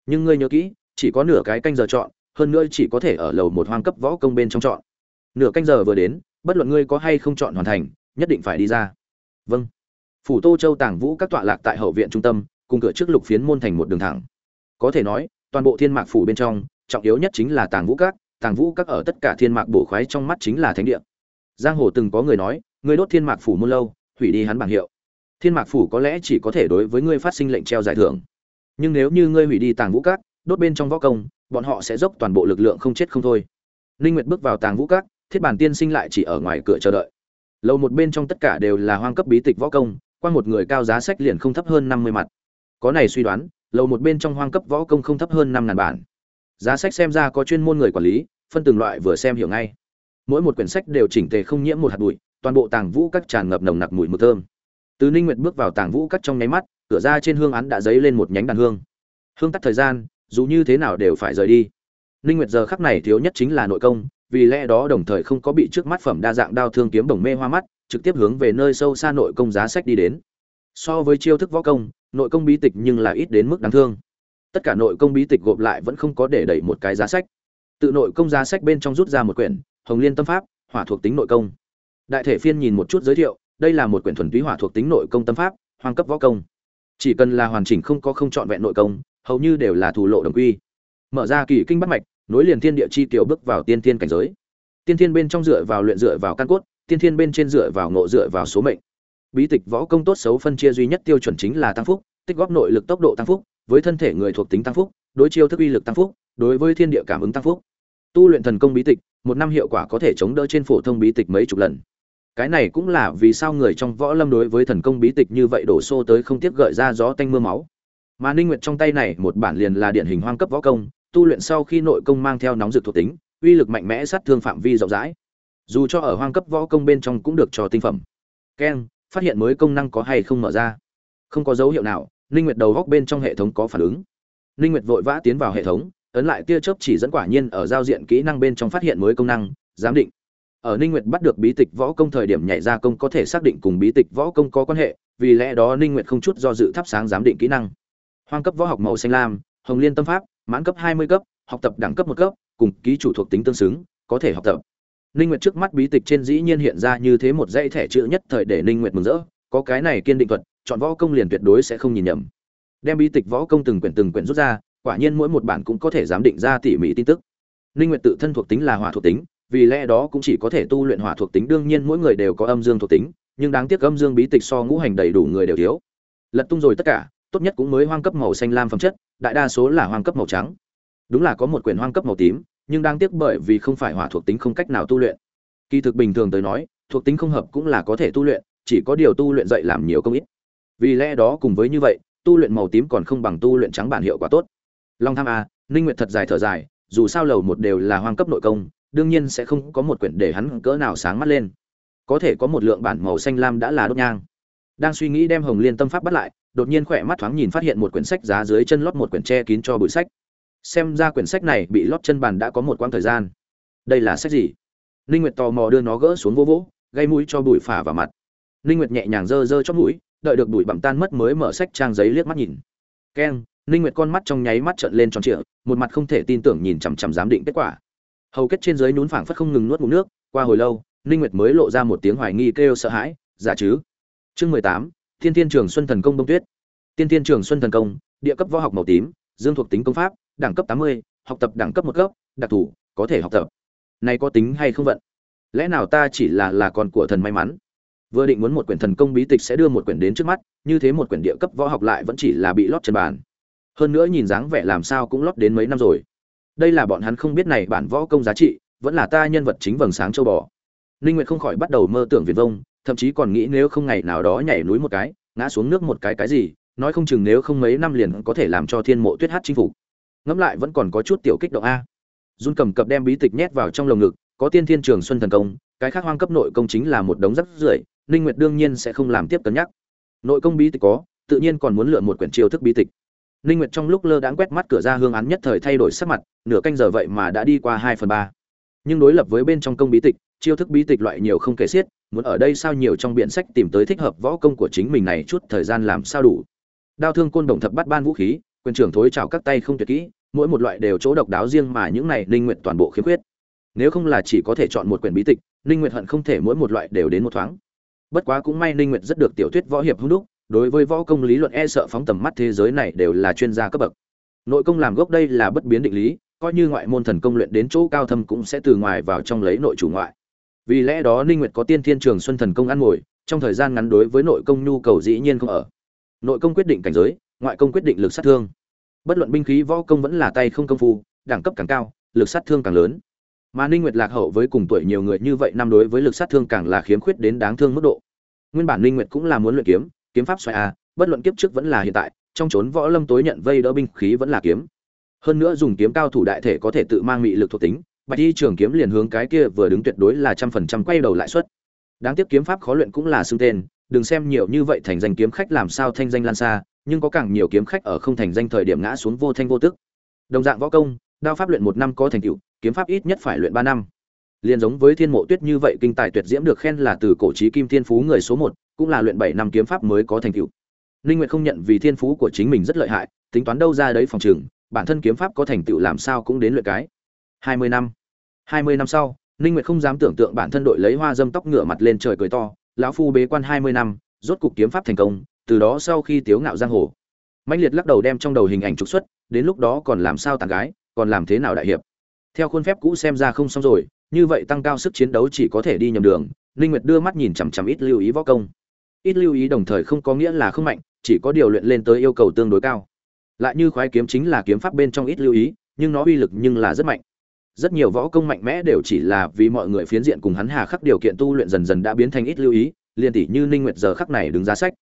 Nhưng ngươi nhớ kỹ, chỉ có nửa cái canh giờ chọn, hơn nữa chỉ có thể ở lầu một hoang cấp võ công bên trong chọn. Nửa canh giờ vừa đến, bất luận ngươi có hay không chọn hoàn thành, nhất định phải đi ra. Vâng. Phủ tô châu tàng vũ các tọa lạc tại hậu viện trung tâm, cùng cửa trước lục phiến môn thành một đường thẳng. Có thể nói, toàn bộ thiên mạc phủ bên trong, trọng yếu nhất chính là tàng vũ các tàng vũ các ở tất cả thiên mạc bổ khoái trong mắt chính là thánh địa. Giang hồ từng có người nói, ngươi đốt thiên mạc phủ muôn lâu, hủy đi hắn bảng hiệu. Thiên mạc phủ có lẽ chỉ có thể đối với ngươi phát sinh lệnh treo giải thưởng. Nhưng nếu như ngươi hủy đi tàng vũ các, đốt bên trong võ công, bọn họ sẽ dốc toàn bộ lực lượng không chết không thôi. Linh nguyệt bước vào tàng vũ các, thiết bản tiên sinh lại chỉ ở ngoài cửa chờ đợi. Lầu một bên trong tất cả đều là hoang cấp bí tịch võ công, qua một người cao giá sách liền không thấp hơn năm mươi mặt. Có này suy đoán, lầu một bên trong hoang cấp võ công không thấp hơn năm ngàn bản. Giá sách xem ra có chuyên môn người quản lý phân từng loại vừa xem hiểu ngay. Mỗi một quyển sách đều chỉnh tề không nhiễm một hạt bụi, toàn bộ tàng vũ các tràn ngập nồng nặc mùi mực thơm. Từ ninh nguyệt bước vào tàng vũ các trong nháy mắt, cửa ra trên hương án đã dấy lên một nhánh đàn hương. Hương tắt thời gian, dù như thế nào đều phải rời đi. Ninh nguyệt giờ khắc này thiếu nhất chính là nội công, vì lẽ đó đồng thời không có bị trước mắt phẩm đa dạng đao thương kiếm đồng mê hoa mắt, trực tiếp hướng về nơi sâu xa nội công giá sách đi đến. So với chiêu thức võ công, nội công bí tịch nhưng là ít đến mức đáng thương. Tất cả nội công bí tịch gộp lại vẫn không có để đẩy một cái giá sách tự nội công giá sách bên trong rút ra một quyển, hồng liên tâm pháp, hỏa thuộc tính nội công. Đại thể phiên nhìn một chút giới thiệu, đây là một quyển thuần túy hỏa thuộc tính nội công tâm pháp hoàng cấp võ công. Chỉ cần là hoàn chỉnh không có không trọn vẹn nội công, hầu như đều là thủ lộ đồng quy. Mở ra kỳ kinh bắt mạch, nối liền thiên địa chi tiểu bước vào tiên thiên cảnh giới. Tiên thiên bên trong dựa vào luyện dựa vào căn cốt, tiên thiên bên trên dựa vào ngộ dựa vào số mệnh. Bí tịch võ công tốt xấu phân chia duy nhất tiêu chuẩn chính là tăng phúc, tích góp nội lực tốc độ tăng phúc, với thân thể người thuộc tính tăng phúc, đối chiêu thức uy lực tăng phúc, đối với thiên địa cảm ứng tăng phúc tu luyện thần công bí tịch, một năm hiệu quả có thể chống đỡ trên phổ thông bí tịch mấy chục lần. Cái này cũng là vì sao người trong võ lâm đối với thần công bí tịch như vậy đổ xô tới không tiếc gợi ra gió tanh mưa máu. Mà ninh nguyệt trong tay này, một bản liền là điển hình hoang cấp võ công, tu luyện sau khi nội công mang theo nóng dược thuộc tính, uy lực mạnh mẽ sát thương phạm vi rộng rãi. Dù cho ở hoang cấp võ công bên trong cũng được cho tinh phẩm. Keng, phát hiện mới công năng có hay không mở ra? Không có dấu hiệu nào, ninh nguyệt đầu góc bên trong hệ thống có phản ứng. Ninh nguyệt vội vã tiến vào hệ thống ấn lại tia chớp chỉ dẫn quả nhiên ở giao diện kỹ năng bên trong phát hiện mới công năng, giám định. Ở ninh nguyệt bắt được bí tịch võ công thời điểm nhảy ra công có thể xác định cùng bí tịch võ công có quan hệ, vì lẽ đó ninh nguyệt không chút do dự thắp sáng giám định kỹ năng. Hoang cấp võ học màu xanh lam, hồng liên tâm pháp, mãn cấp 20 cấp, học tập đẳng cấp một cấp, cùng ký chủ thuộc tính tương xứng, có thể học tập. Ninh nguyệt trước mắt bí tịch trên dĩ nhiên hiện ra như thế một dãy thẻ chữ nhất thời để ninh nguyệt mừng rỡ, có cái này kiên định thuật, chọn võ công liền tuyệt đối sẽ không nhìn nhầm. Đem bí tịch võ công từng quyển từng quyển rút ra quả nhiên mỗi một bản cũng có thể giám định ra tỉ mỉ tin tức. Linh nguyệt tự thân thuộc tính là hỏa thuộc tính, vì lẽ đó cũng chỉ có thể tu luyện hỏa thuộc tính, đương nhiên mỗi người đều có âm dương thuộc tính, nhưng đáng tiếc âm dương bí tịch so ngũ hành đầy đủ người đều thiếu. Lật tung rồi tất cả, tốt nhất cũng mới hoang cấp màu xanh lam phẩm chất, đại đa số là hoang cấp màu trắng. Đúng là có một quyển hoang cấp màu tím, nhưng đáng tiếc bởi vì không phải hỏa thuộc tính không cách nào tu luyện. Kỳ thực bình thường tới nói, thuộc tính không hợp cũng là có thể tu luyện, chỉ có điều tu luyện dậy làm nhiều công ít. Vì lẽ đó cùng với như vậy, tu luyện màu tím còn không bằng tu luyện trắng bản hiệu quả tốt long tham a ninh nguyệt thật dài thở dài, dù sao lầu một đều là hoang cấp nội công, đương nhiên sẽ không có một quyển để hắn cỡ nào sáng mắt lên. Có thể có một lượng bản màu xanh lam đã là đốt nhang. Đang suy nghĩ đem hồng liên tâm pháp bắt lại, đột nhiên khỏe mắt thoáng nhìn phát hiện một quyển sách giá dưới chân lót một quyển che kín cho bụi sách. Xem ra quyển sách này bị lót chân bàn đã có một quãng thời gian. Đây là sách gì? Ninh nguyệt tò mò đưa nó gỡ xuống vô vỗ, gây mũi cho bụi phả vào mặt. Ninh nguyệt nhẹ nhàng dơ dơ chót mũi, đợi được bụi bặm tan mất mới mở sách trang giấy liếc mắt nhìn. Keng ninh nguyệt con mắt trong nháy mắt trợn lên tròn trịa một mặt không thể tin tưởng nhìn chằm chằm giám định kết quả. Hầu kết trên dưới nhún phảng phất không ngừng nuốt ngụm nước qua hồi lâu ninh nguyệt mới lộ ra một tiếng hoài nghi kêu sợ hãi giả chứ. Chương 18, thiên thiên trường xuân thần công đông tuyết. Tiên Thiên trường xuân thần công địa cấp võ học màu tím dương thuộc tính công pháp đẳng cấp tám mươi học tập đẳng cấp một cấp đặc thù có thể học tập. Này có tính hay không vận? Lẽ nào ta chỉ là là con của thần may mắn? Vừa định muốn một quyển thần công bí tịch sẽ đưa một quyển đến trước mắt như thế một quyển địa cấp võ học lại vẫn chỉ là bị lót chân bàn hơn nữa nhìn dáng vẻ làm sao cũng lót đến mấy năm rồi. Đây là bọn hắn không biết này bản võ công giá trị, vẫn là ta nhân vật chính vầng sáng châu bò. Ninh nguyệt không khỏi bắt đầu mơ tưởng viền vông, thậm chí còn nghĩ nếu không ngày nào đó nhảy núi một cái, ngã xuống nước một cái cái gì, nói không chừng nếu không mấy năm liền có thể làm cho thiên mộ tuyết hát chinh phục. Ngẫm lại vẫn còn có chút tiểu kích động a. Run cầm cập đem bí tịch nhét vào trong lồng ngực, có tiên thiên trường xuân thần công, cái khác hoang cấp nội công chính là một đống rắc rưởi, ninh nguyệt đương nhiên sẽ không làm tiếp cân nhắc. Nội công bí tịch có, tự nhiên còn muốn lựa một quyển chiêu thức bí tịch ninh nguyệt trong lúc lơ đãng quét mắt cửa ra hương án nhất thời thay đổi sắc mặt, nửa canh giờ vậy mà đã đi qua 2 phần 3. nhưng đối lập với bên trong công bí tịch, chiêu thức bí tịch loại nhiều không kể xiết, muốn ở đây sao nhiều trong biện sách tìm tới thích hợp võ công của chính mình này chút thời gian làm sao đủ. Đao thương côn đồng thập bắt ban vũ khí, quyền trưởng thối chào các tay không tuyệt kỹ, mỗi một loại đều chỗ độc đáo riêng mà những này Ninh Nguyệt toàn bộ khiếm khuyết. Nếu không là chỉ có thể chọn một quyển bí tịch, Ninh Nguyệt hận không thể mỗi một loại đều đến một thoáng. Bất quá cũng may Ninh Nguyệt rất được tiểu thuyết võ hiệp hung đúc đối với võ công lý luận e sợ phóng tầm mắt thế giới này đều là chuyên gia cấp bậc. Nội công làm gốc đây là bất biến định lý, coi như ngoại môn thần công luyện đến chỗ cao thâm cũng sẽ từ ngoài vào trong lấy nội chủ ngoại. Vì lẽ đó ninh nguyệt có tiên thiên trường xuân thần công ăn ngồi, trong thời gian ngắn đối với nội công nhu cầu dĩ nhiên không ở. Nội công quyết định cảnh giới, ngoại công quyết định lực sát thương. Bất luận binh khí võ công vẫn là tay không công phu, đẳng cấp càng cao, lực sát thương càng lớn. Mà ninh nguyệt lạc hậu với cùng tuổi nhiều người như vậy năm đối với lực sát thương càng là khiếm khuyết đến đáng thương mức độ. Nguyên bản ninh nguyệt cũng là muốn luyện kiếm kiếm pháp xoay a, bất luận kiếp trước vẫn là hiện tại, trong chốn võ lâm tối nhận vây đỡ binh khí vẫn là kiếm. Hơn nữa dùng kiếm cao thủ đại thể có thể tự mang mị lực thuộc tính, bạch y trường kiếm liền hướng cái kia vừa đứng tuyệt đối là trăm phần trăm quay đầu lại suất. Đáng tiếc kiếm pháp khó luyện cũng là xưng tên, đừng xem nhiều như vậy thành danh kiếm khách làm sao thanh danh lan xa, nhưng có càng nhiều kiếm khách ở không thành danh thời điểm ngã xuống vô thanh vô tức. Đồng dạng võ công, đao pháp luyện một năm có thành tựu, kiếm pháp ít nhất phải luyện ba năm. Liền giống với thiên mộ tuyết như vậy kinh tài tuyệt diễm được khen là từ cổ trí kim thiên phú người số một cũng là luyện bảy năm kiếm pháp mới có thành tựu. Linh nguyệt không nhận vì thiên phú của chính mình rất lợi hại, tính toán đâu ra đấy phòng trường, bản thân kiếm pháp có thành tựu làm sao cũng đến luyện cái. Hai mươi năm. Hai mươi năm sau linh nguyệt không dám tưởng tượng bản thân đội lấy hoa dâm tóc ngựa mặt lên trời cười to, lão phu bế quan hai mươi năm, rốt cục kiếm pháp thành công, từ đó sau khi tiếu ngạo giang hồ. Mạnh liệt lắc đầu đem trong đầu hình ảnh trục xuất, đến lúc đó còn làm sao tàn gái, còn làm thế nào đại hiệp? Theo khuôn phép cũ xem ra không xong rồi, như vậy tăng cao sức chiến đấu chỉ có thể đi nhầm đường linh nguyệt đưa mắt nhìn chằm chằm ít lưu ý võ công ít lưu ý đồng thời không có nghĩa là không mạnh, chỉ có điều luyện lên tới yêu cầu tương đối cao. Lại như khoái kiếm chính là kiếm pháp bên trong ít lưu ý, nhưng nó uy lực nhưng là rất mạnh. Rất nhiều võ công mạnh mẽ đều chỉ là vì mọi người phiến diện cùng hắn hà khắc điều kiện tu luyện dần dần đã biến thành ít lưu ý, liền tỷ như ninh nguyệt giờ khắc này đứng giá sách.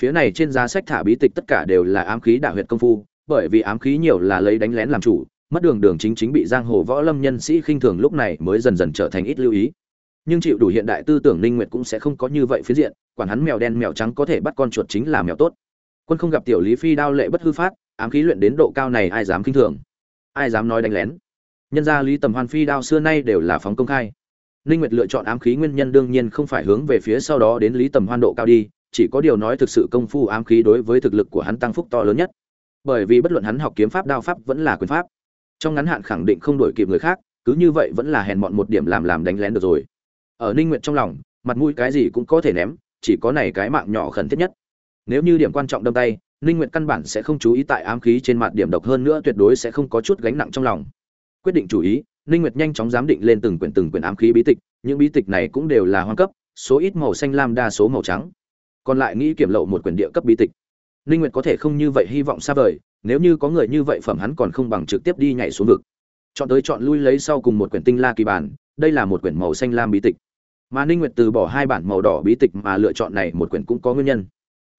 Phía này trên giá sách thả bí tịch tất cả đều là ám khí đạo huyệt công phu, bởi vì ám khí nhiều là lấy đánh lén làm chủ, mất đường đường chính chính bị giang hồ võ lâm nhân sĩ khinh thường lúc này mới dần dần trở thành ít lưu ý nhưng chịu đủ hiện đại tư tưởng ninh nguyệt cũng sẽ không có như vậy phiến diện, quản hắn mèo đen mèo trắng có thể bắt con chuột chính là mèo tốt. Quân không gặp tiểu lý phi đao lệ bất hư phát, ám khí luyện đến độ cao này ai dám kinh thường? Ai dám nói đánh lén? Nhân gia lý tầm hoan phi đao xưa nay đều là phóng công khai. Ninh nguyệt lựa chọn ám khí nguyên nhân đương nhiên không phải hướng về phía sau đó đến lý tầm hoan độ cao đi, chỉ có điều nói thực sự công phu ám khí đối với thực lực của hắn tăng phúc to lớn nhất. Bởi vì bất luận hắn học kiếm pháp đao pháp vẫn là quyền pháp, trong ngắn hạn khẳng định không đổi kịp người khác, cứ như vậy vẫn là hèn mọn một điểm làm làm đánh lén được rồi ở ninh nguyện trong lòng, mặt mũi cái gì cũng có thể ném, chỉ có này cái mạng nhỏ khẩn thiết nhất. Nếu như điểm quan trọng đâm tay, ninh nguyện căn bản sẽ không chú ý tại ám khí trên mặt điểm độc hơn nữa tuyệt đối sẽ không có chút gánh nặng trong lòng. Quyết định chủ ý, ninh nguyệt nhanh chóng giám định lên từng quyển từng quyển ám khí bí tịch, những bí tịch này cũng đều là hoang cấp, số ít màu xanh lam đa số màu trắng. Còn lại nghĩ kiểm lậu một quyển địa cấp bí tịch. Ninh nguyệt có thể không như vậy hy vọng xa vời, nếu như có người như vậy phẩm hắn còn không bằng trực tiếp đi nhảy xuống vực. Chọn tới chọn lui lấy sau cùng một quyển tinh la kỳ bản, đây là một quyển màu xanh lam bí tịch mà ninh nguyệt từ bỏ hai bản màu đỏ bí tịch mà lựa chọn này một quyển cũng có nguyên nhân.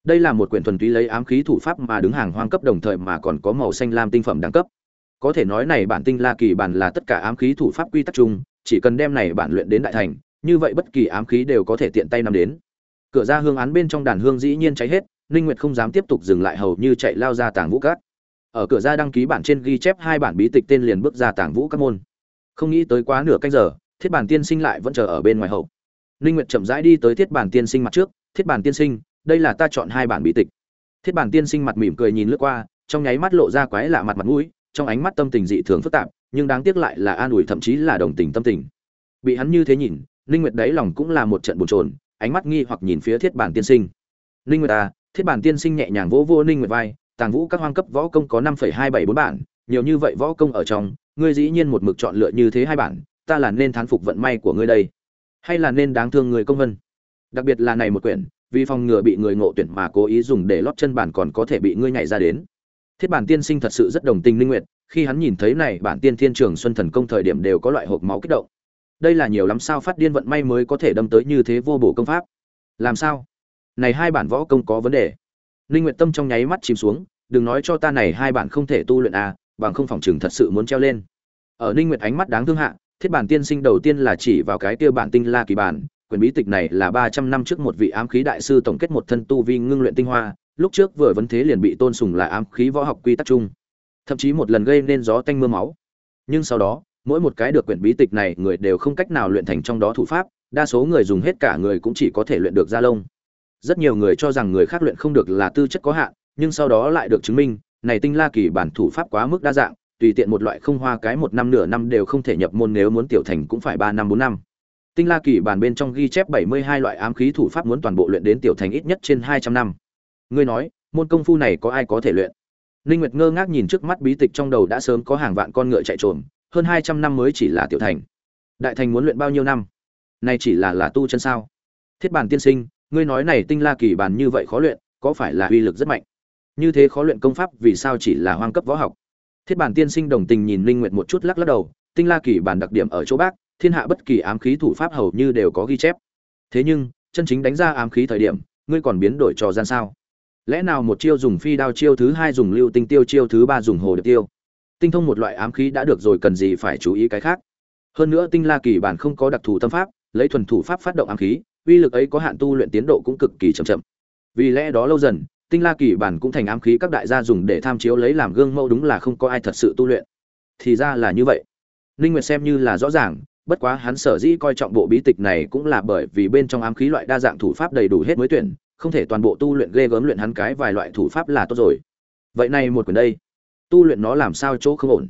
Đây là một quyển thuần túy lấy ám khí thủ pháp mà đứng hàng hoang cấp đồng thời mà còn có màu xanh lam tinh phẩm đẳng cấp. Có thể nói này bản tinh la kỳ bản là tất cả ám khí thủ pháp quy tắc chung, chỉ cần đem này bản luyện đến đại thành, như vậy bất kỳ ám khí đều có thể tiện tay nắm đến. Cửa ra hương án bên trong đàn hương dĩ nhiên cháy hết, ninh nguyệt không dám tiếp tục dừng lại hầu như chạy lao ra tàng vũ cát. Ở cửa ra đăng ký bản trên ghi chép hai bản bí tịch tên liền bước ra tàng vũ các môn. Không nghĩ tới quá nửa canh giờ, thiết bản tiên sinh lại vẫn chờ ở bên ngoài hậu ninh nguyệt chậm rãi đi tới thiết bản tiên sinh mặt trước, thiết bản tiên sinh, đây là ta chọn hai bản bí tịch. Thiết bản tiên sinh mặt mỉm cười nhìn lướt qua, trong nháy mắt lộ ra quái lạ mặt mặt mũi, trong ánh mắt tâm tình dị thường phức tạp, nhưng đáng tiếc lại là an ủi thậm chí là đồng tình tâm tình. Bị hắn như thế nhìn ninh nguyệt đấy lòng cũng là một trận buồn chồn, ánh mắt nghi hoặc nhìn phía thiết bản tiên sinh. Ninh nguyệt à thiết bản tiên sinh nhẹ nhàng vỗ vỗ ninh nguyệt vai, tàng vũ các hoang cấp võ công có năm phẩy hai bảy bốn bản, nhiều như vậy võ công ở trong, ngươi dĩ nhiên một mực chọn lựa như thế hai bản, ta là nên thán phục vận may của ngươi đây hay là nên đáng thương người công vân? Đặc biệt là này một quyển, vì phòng ngừa bị người ngộ tuyển mà cố ý dùng để lót chân bản còn có thể bị ngươi nhảy ra đến. Thiết bản tiên sinh thật sự rất đồng tình linh nguyệt, khi hắn nhìn thấy này, bản tiên thiên trường xuân thần công thời điểm đều có loại hộp máu kích động. Đây là nhiều lắm sao phát điên vận may mới có thể đâm tới như thế vô bổ công pháp. Làm sao? Này hai bản võ công có vấn đề. Linh nguyệt tâm trong nháy mắt chìm xuống, đừng nói cho ta này hai bản không thể tu luyện à bằng không phòng trường thật sự muốn treo lên. Ở linh nguyệt ánh mắt đáng thương hạ thiết bản tiên sinh đầu tiên là chỉ vào cái kia bản tinh la kỳ bản, quyển bí tịch này là 300 năm trước một vị ám khí đại sư tổng kết một thân tu vi ngưng luyện tinh hoa, lúc trước vừa vấn thế liền bị tôn sùng là ám khí võ học quy tắc chung. Thậm chí một lần gây nên gió tanh mưa máu. Nhưng sau đó, mỗi một cái được quyển bí tịch này, người đều không cách nào luyện thành trong đó thủ pháp, đa số người dùng hết cả người cũng chỉ có thể luyện được da lông. Rất nhiều người cho rằng người khác luyện không được là tư chất có hạn, nhưng sau đó lại được chứng minh, này tinh la kỳ bản thủ pháp quá mức đa dạng tùy tiện một loại không hoa cái một năm nửa năm đều không thể nhập môn nếu muốn tiểu thành cũng phải ba năm bốn năm. Tinh la kỳ bản bên trong ghi chép bảy mươi hai loại ám khí thủ pháp muốn toàn bộ luyện đến tiểu thành ít nhất trên hai trăm năm. Ngươi nói, môn công phu này có ai có thể luyện? Ninh nguyệt ngơ ngác nhìn trước mắt bí tịch trong đầu đã sớm có hàng vạn con ngựa chạy trồm, hơn hai trăm năm mới chỉ là tiểu thành. Đại thành muốn luyện bao nhiêu năm? Này chỉ là là tu chân sao? Thiết bản tiên sinh, ngươi nói này tinh la kỳ bản như vậy khó luyện, có phải là uy lực rất mạnh? Như thế khó luyện công pháp vì sao chỉ là hoang cấp võ học? Thiết bản tiên sinh đồng tình nhìn linh nguyệt một chút lắc lắc đầu, tinh la kỳ bản đặc điểm ở chỗ bác, thiên hạ bất kỳ ám khí thủ pháp hầu như đều có ghi chép. Thế nhưng, chân chính đánh ra ám khí thời điểm, ngươi còn biến đổi trò gian sao? Lẽ nào một chiêu dùng phi đao chiêu thứ hai dùng lưu tinh tiêu, chiêu thứ ba dùng hồ điệp tiêu? Tinh thông một loại ám khí đã được rồi cần gì phải chú ý cái khác? Hơn nữa tinh la kỳ bản không có đặc thù tâm pháp, lấy thuần thủ pháp phát động ám khí, uy lực ấy có hạn tu luyện tiến độ cũng cực kỳ chậm chậm. Vì lẽ đó lâu dần tinh la kỳ bản cũng thành ám khí các đại gia dùng để tham chiếu lấy làm gương mẫu đúng là không có ai thật sự tu luyện. Thì ra là như vậy. Ninh nguyệt xem như là rõ ràng, bất quá hắn sở dĩ coi trọng bộ bí tịch này cũng là bởi vì bên trong ám khí loại đa dạng thủ pháp đầy đủ hết mới tuyển, không thể toàn bộ tu luyện ghê gớm luyện hắn cái vài loại thủ pháp là tốt rồi. Vậy này một quyển đây, tu luyện nó làm sao chỗ không ổn?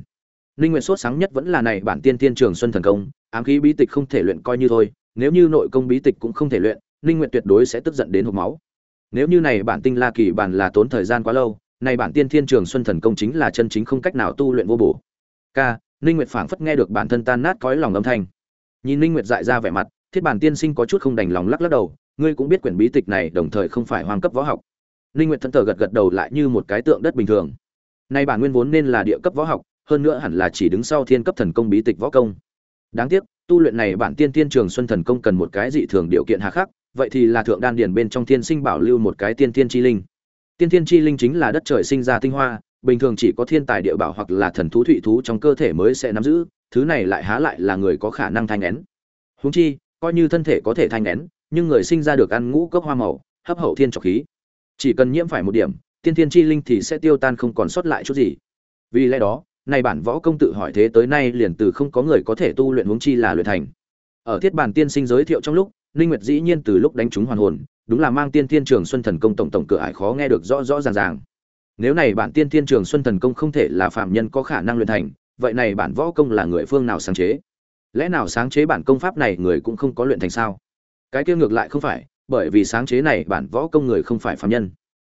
Ninh nguyệt sốt sáng nhất vẫn là này bản tiên tiên trường xuân thần công, ám khí bí tịch không thể luyện coi như thôi, nếu như nội công bí tịch cũng không thể luyện, ninh nguyệt tuyệt đối sẽ tức giận đến hộc máu nếu như này bản tinh la kỳ bản là tốn thời gian quá lâu, này bản tiên thiên trường xuân thần công chính là chân chính không cách nào tu luyện vô bổ. K ninh nguyệt phảng phất nghe được bản thân tan nát cõi lòng âm thanh. Nhìn ninh nguyệt dại ra vẻ mặt, thiết bản tiên sinh có chút không đành lòng lắc lắc đầu, ngươi cũng biết quyển bí tịch này đồng thời không phải hoàng cấp võ học. Ninh nguyệt thân thờ gật gật đầu lại như một cái tượng đất bình thường. Nay bản nguyên vốn nên là địa cấp võ học, hơn nữa hẳn là chỉ đứng sau thiên cấp thần công bí tịch võ công. Đáng tiếc, tu luyện này bản tiên tiên trường xuân thần công cần một cái dị thường điều kiện hà khắc vậy thì là thượng đan điền bên trong thiên sinh bảo lưu một cái tiên thiên chi linh. Tiên thiên chi linh chính là đất trời sinh ra tinh hoa, bình thường chỉ có thiên tài địa bảo hoặc là thần thú thủy thú trong cơ thể mới sẽ nắm giữ, thứ này lại há lại là người có khả năng thanh nén. Huống chi, coi như thân thể có thể thanh nén, nhưng người sinh ra được ăn ngũ cốc hoa màu, hấp hậu thiên trọc khí. Chỉ cần nhiễm phải một điểm, tiên thiên chi linh thì sẽ tiêu tan không còn sót lại chút gì. Vì lẽ đó, này bản võ công tự hỏi thế tới nay liền từ không có người có thể tu luyện huống chi là luyện thành. Ở thiết bản tiên sinh giới thiệu trong lúc, Ninh Nguyệt dĩ nhiên từ lúc đánh trúng hoàn hồn, đúng là mang Tiên Thiên Trường Xuân Thần Công tổng tổng cửa ải khó nghe được rõ rõ ràng ràng. Nếu này bản Tiên Thiên Trường Xuân Thần Công không thể là phàm nhân có khả năng luyện thành, vậy này bản võ công là người phương nào sáng chế? Lẽ nào sáng chế bản công pháp này người cũng không có luyện thành sao? Cái kia ngược lại không phải, bởi vì sáng chế này bản võ công người không phải phàm nhân.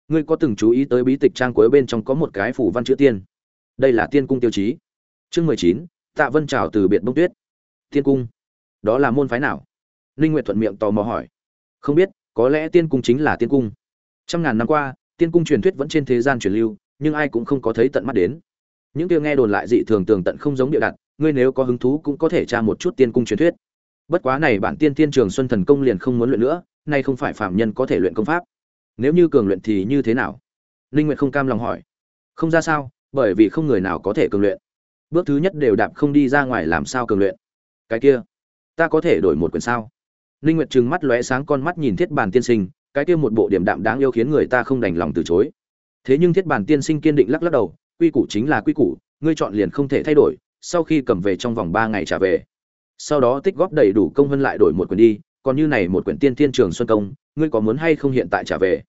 Ngươi có từng chú ý tới bí tịch trang cuối bên trong có một cái phủ văn chữ tiên? Đây là Tiên cung tiêu chí. Chương 19, Tạ Vân chào từ biệt bông tuyết. Tiên cung, đó là môn phái nào? Linh Nguyệt thuận miệng tò mò hỏi. Không biết, có lẽ tiên cung chính là tiên cung. Trăm ngàn năm qua, tiên cung truyền thuyết vẫn trên thế gian truyền lưu, nhưng ai cũng không có thấy tận mắt đến. Những kia nghe đồn lại dị thường tường tận không giống địa đặt, ngươi nếu có hứng thú cũng có thể tra một chút tiên cung truyền thuyết. Bất quá này bản tiên tiên trường Xuân Thần Công liền không muốn luyện nữa, nay không phải phạm nhân có thể luyện công pháp. Nếu như cường luyện thì như thế nào? Linh Nguyệt không cam lòng hỏi. Không ra sao, bởi vì không người nào có thể cường luyện. Bước thứ nhất đều đạp không đi ra ngoài làm sao cường luyện. Cái kia, ta có thể đổi một quyển sao? Linh Nguyệt trừng mắt lóe sáng con mắt nhìn Thiết Bàn tiên sinh, cái kia một bộ điểm đạm đáng yêu khiến người ta không đành lòng từ chối. Thế nhưng Thiết Bàn tiên sinh kiên định lắc lắc đầu, quy củ chính là quy củ, ngươi chọn liền không thể thay đổi, sau khi cầm về trong vòng 3 ngày trả về. Sau đó tích góp đầy đủ công hơn lại đổi một quyển đi, còn như này một quyển Tiên Tiên Trường Xuân Công, ngươi có muốn hay không hiện tại trả về?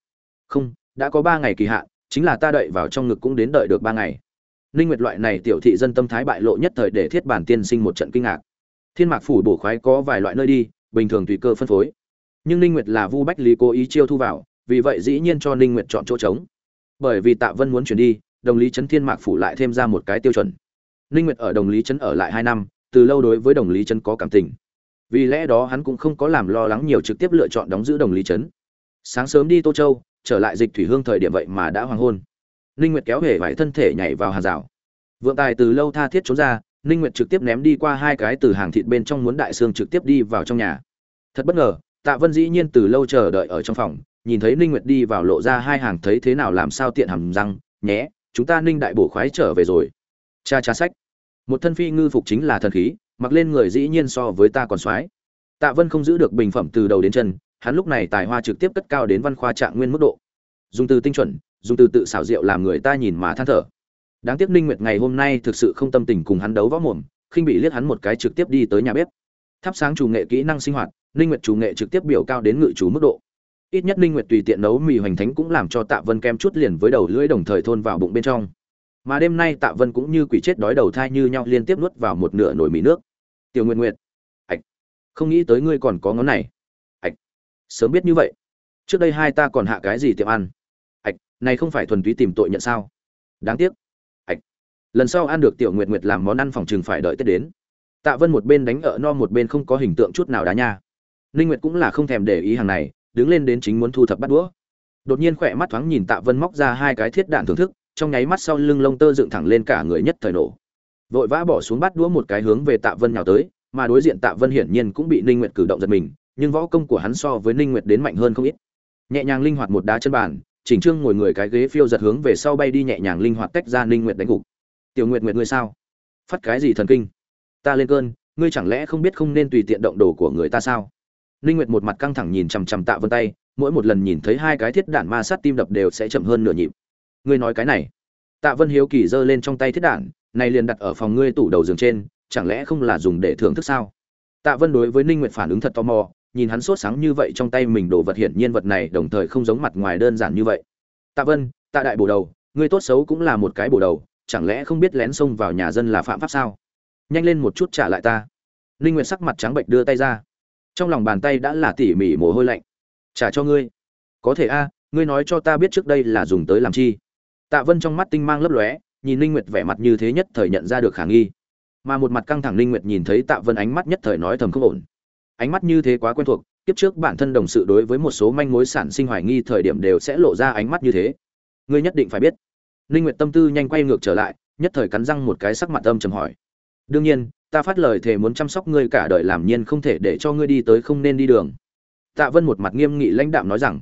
Không, đã có 3 ngày kỳ hạn, chính là ta đợi vào trong ngực cũng đến đợi được 3 ngày. Linh Nguyệt loại này tiểu thị dân tâm thái bại lộ nhất thời để Thiết Bản tiên sinh một trận kinh ngạc. Thiên Mạc phủ bổ khoái có vài loại nơi đi, bình thường tùy cơ phân phối. Nhưng ninh nguyệt là vu bách lý cố ý chiêu thu vào, vì vậy dĩ nhiên cho ninh nguyệt chọn chỗ trống. Bởi vì tạ vân muốn chuyển đi, đồng lý trấn thiên mạc phủ lại thêm ra một cái tiêu chuẩn. Ninh nguyệt ở đồng lý trấn ở lại hai năm, từ lâu đối với đồng lý trấn có cảm tình. Vì lẽ đó hắn cũng không có làm lo lắng nhiều trực tiếp lựa chọn đóng giữ đồng lý trấn sáng sớm đi tô châu, trở lại dịch thủy hương thời điểm vậy mà đã hoàng hôn. Ninh nguyệt kéo hề vải thân thể nhảy vào hàng rào. Vượng tài từ lâu tha thiết trốn ra ninh nguyệt trực tiếp ném đi qua hai cái từ hàng thịt bên trong muốn đại xương trực tiếp đi vào trong nhà. Thật bất ngờ, tạ vân dĩ nhiên từ lâu chờ đợi ở trong phòng, nhìn thấy ninh nguyệt đi vào lộ ra hai hàng thấy thế nào làm sao tiện hầm răng, nhé, chúng ta ninh đại bổ khoái trở về rồi. Cha cha sách. Một thân phi ngư phục chính là thần khí, mặc lên người dĩ nhiên so với ta còn soái tạ vân không giữ được bình phẩm từ đầu đến chân, hắn lúc này tài hoa trực tiếp cất cao đến văn khoa trạng nguyên mức độ. Dùng từ tinh chuẩn, dùng từ tự xảo diệu làm người ta nhìn mà than thở đáng tiếc ninh nguyệt ngày hôm nay thực sự không tâm tình cùng hắn đấu võ mồm, khinh bị liếc hắn một cái trực tiếp đi tới nhà bếp. Thắp sáng chủ nghệ kỹ năng sinh hoạt, ninh nguyệt chủ nghệ trực tiếp biểu cao đến ngự chủ mức độ. Ít nhất ninh nguyệt tùy tiện nấu mì hoành thánh cũng làm cho tạ vân kem chút liền với đầu lưỡi đồng thời thôn vào bụng bên trong. Mà đêm nay tạ vân cũng như quỷ chết đói đầu thai như nhau liên tiếp nuốt vào một nửa nồi mì nước. Tiểu nguyệt nguyệt. Ạch. Không nghĩ tới ngươi còn có ngón này. Ạch. Sớm biết như vậy. Trước đây hai ta còn hạ cái gì tiệm ăn? Ạch, này không phải thuần túy tìm tội nhận sao? Đáng tiếc lần sau ăn được tiểu nguyệt nguyệt làm món ăn phòng chừng phải đợi tết đến. Tạ vân một bên đánh ở no một bên không có hình tượng chút nào đá nha. Ninh nguyệt cũng là không thèm để ý hàng này, đứng lên đến chính muốn thu thập bắt đũa. Đột nhiên khỏe mắt thoáng nhìn tạ vân móc ra hai cái thiết đạn thưởng thức, trong nháy mắt sau lưng lông tơ dựng thẳng lên cả người nhất thời nổ. Vội vã bỏ xuống bắt đũa một cái hướng về tạ vân nhào tới, mà đối diện tạ vân hiển nhiên cũng bị ninh nguyệt cử động giật mình, nhưng võ công của hắn so với ninh nguyệt đến mạnh hơn không ít. Nhẹ nhàng linh hoạt một đá chân bàn chỉnh trương ngồi người cái ghế phiêu giật hướng về sau bay đi nhẹ nhàng linh hoạt tách ra ninh nguyệt đánh gục tiểu nguyệt nguyệt ngươi sao? Phát cái gì thần kinh? Ta lên cơn, ngươi chẳng lẽ không biết không nên tùy tiện động đồ của người ta sao? Ninh nguyệt một mặt căng thẳng nhìn chằm chằm tạ vân tay, mỗi một lần nhìn thấy hai cái thiết đạn ma sát tim đập đều sẽ chậm hơn nửa nhịp. Ngươi nói cái này. Tạ vân hiếu kỳ giơ lên trong tay thiết đạn, này liền đặt ở phòng ngươi tủ đầu giường trên, chẳng lẽ không là dùng để thưởng thức sao? Tạ vân đối với ninh nguyệt phản ứng thật tò mò, nhìn hắn sốt sáng như vậy trong tay mình đồ vật hiển nhiên vật này đồng thời không giống mặt ngoài đơn giản như vậy. Tạ vân, tạ đại bổ đầu, ngươi tốt xấu cũng là một cái bổ đầu chẳng lẽ không biết lén xông vào nhà dân là phạm pháp sao? Nhanh lên một chút trả lại ta. Ninh nguyệt sắc mặt trắng bệch đưa tay ra. Trong lòng bàn tay đã là tỉ mỉ mồ hôi lạnh. Trả cho ngươi. Có thể a, ngươi nói cho ta biết trước đây là dùng tới làm chi? Tạ vân trong mắt tinh mang lấp lóe, nhìn ninh nguyệt vẻ mặt như thế nhất thời nhận ra được khả nghi. Mà một mặt căng thẳng ninh nguyệt nhìn thấy tạ vân ánh mắt nhất thời nói thầm không ổn. Ánh mắt như thế quá quen thuộc, kiếp trước bản thân đồng sự đối với một số manh mối sản sinh hoài nghi thời điểm đều sẽ lộ ra ánh mắt như thế. Ngươi nhất định phải biết ninh nguyệt tâm tư nhanh quay ngược trở lại, nhất thời cắn răng một cái sắc mặt âm trầm hỏi. Đương nhiên, ta phát lời thề muốn chăm sóc ngươi cả đời làm nhiên không thể để cho ngươi đi tới không nên đi đường. Tạ vân một mặt nghiêm nghị lãnh đạm nói rằng,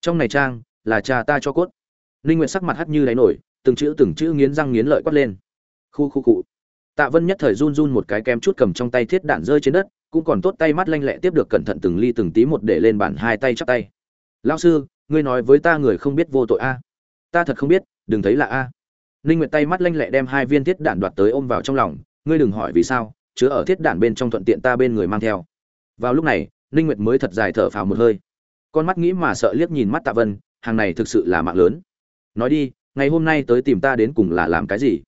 trong này trang, là cha ta cho cốt. Ninh nguyệt sắc mặt hắt như đáy nổi, từng chữ từng chữ nghiến răng nghiến lợi quát lên. Khu khu cụ tạ vân nhất thời run run một cái kem chút cầm trong tay thiết đạn rơi trên đất, cũng còn tốt tay mắt lanh lẹ tiếp được cẩn thận từng ly từng tí một để lên bàn hai tay chắp tay. Lão sư, ngươi nói với ta người không biết vô tội a. Ta thật không biết đừng thấy là a. Ninh nguyệt tay mắt lanh lẹ đem hai viên thiết đạn đoạt tới ôm vào trong lòng, ngươi đừng hỏi vì sao, chứa ở thiết đạn bên trong thuận tiện ta bên người mang theo. Vào lúc này, ninh nguyệt mới thật dài thở phào một hơi. Con mắt nghĩ mà sợ liếc nhìn mắt tạ vân, hàng này thực sự là mạng lớn. Nói đi, ngày hôm nay tới tìm ta đến cùng là làm cái gì?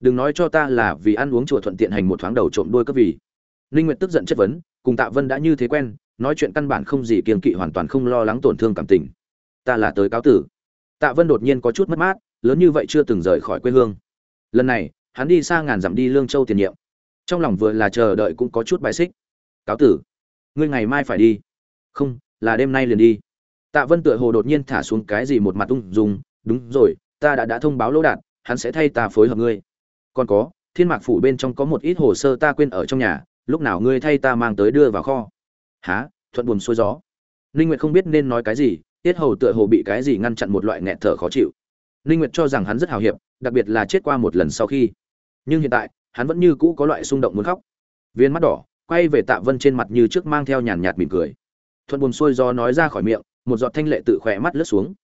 Đừng nói cho ta là vì ăn uống chùa thuận tiện hành một thoáng đầu trộm đuôi cấp vì ninh nguyệt tức giận chất vấn, cùng tạ vân đã như thế quen, nói chuyện căn bản không gì kiêng kỵ hoàn toàn không lo lắng tổn thương cảm tình. Ta là tới cáo tử. Tạ vân đột nhiên có chút mất mát lớn như vậy chưa từng rời khỏi quê hương. Lần này, hắn đi xa ngàn dặm đi lương châu tiền nhiệm. Trong lòng vừa là chờ đợi cũng có chút bài xích. Cáo tử, ngươi ngày mai phải đi. Không, là đêm nay liền đi. Tạ vân tựa hồ đột nhiên thả xuống cái gì một mặt ung dung. Đúng rồi, ta đã đã thông báo lỗ đạt hắn sẽ thay ta phối hợp ngươi. Còn có, thiên mạc phủ bên trong có một ít hồ sơ ta quên ở trong nhà, lúc nào ngươi thay ta mang tới đưa vào kho. Há thuận buồm xuôi gió. Ninh nguyệt không biết nên nói cái gì, tiết hầu tựa hồ bị cái gì ngăn chặn một loại nghẹt thở khó chịu ninh nguyệt cho rằng hắn rất hào hiệp, đặc biệt là chết qua một lần sau khi. Nhưng hiện tại, hắn vẫn như cũ có loại xung động muốn khóc. Viên mắt đỏ, quay về tạ vân trên mặt như trước mang theo nhàn nhạt mỉm cười. Thuận buồn xuôi gió nói ra khỏi miệng, một giọt thanh lệ tự khỏe mắt lướt xuống.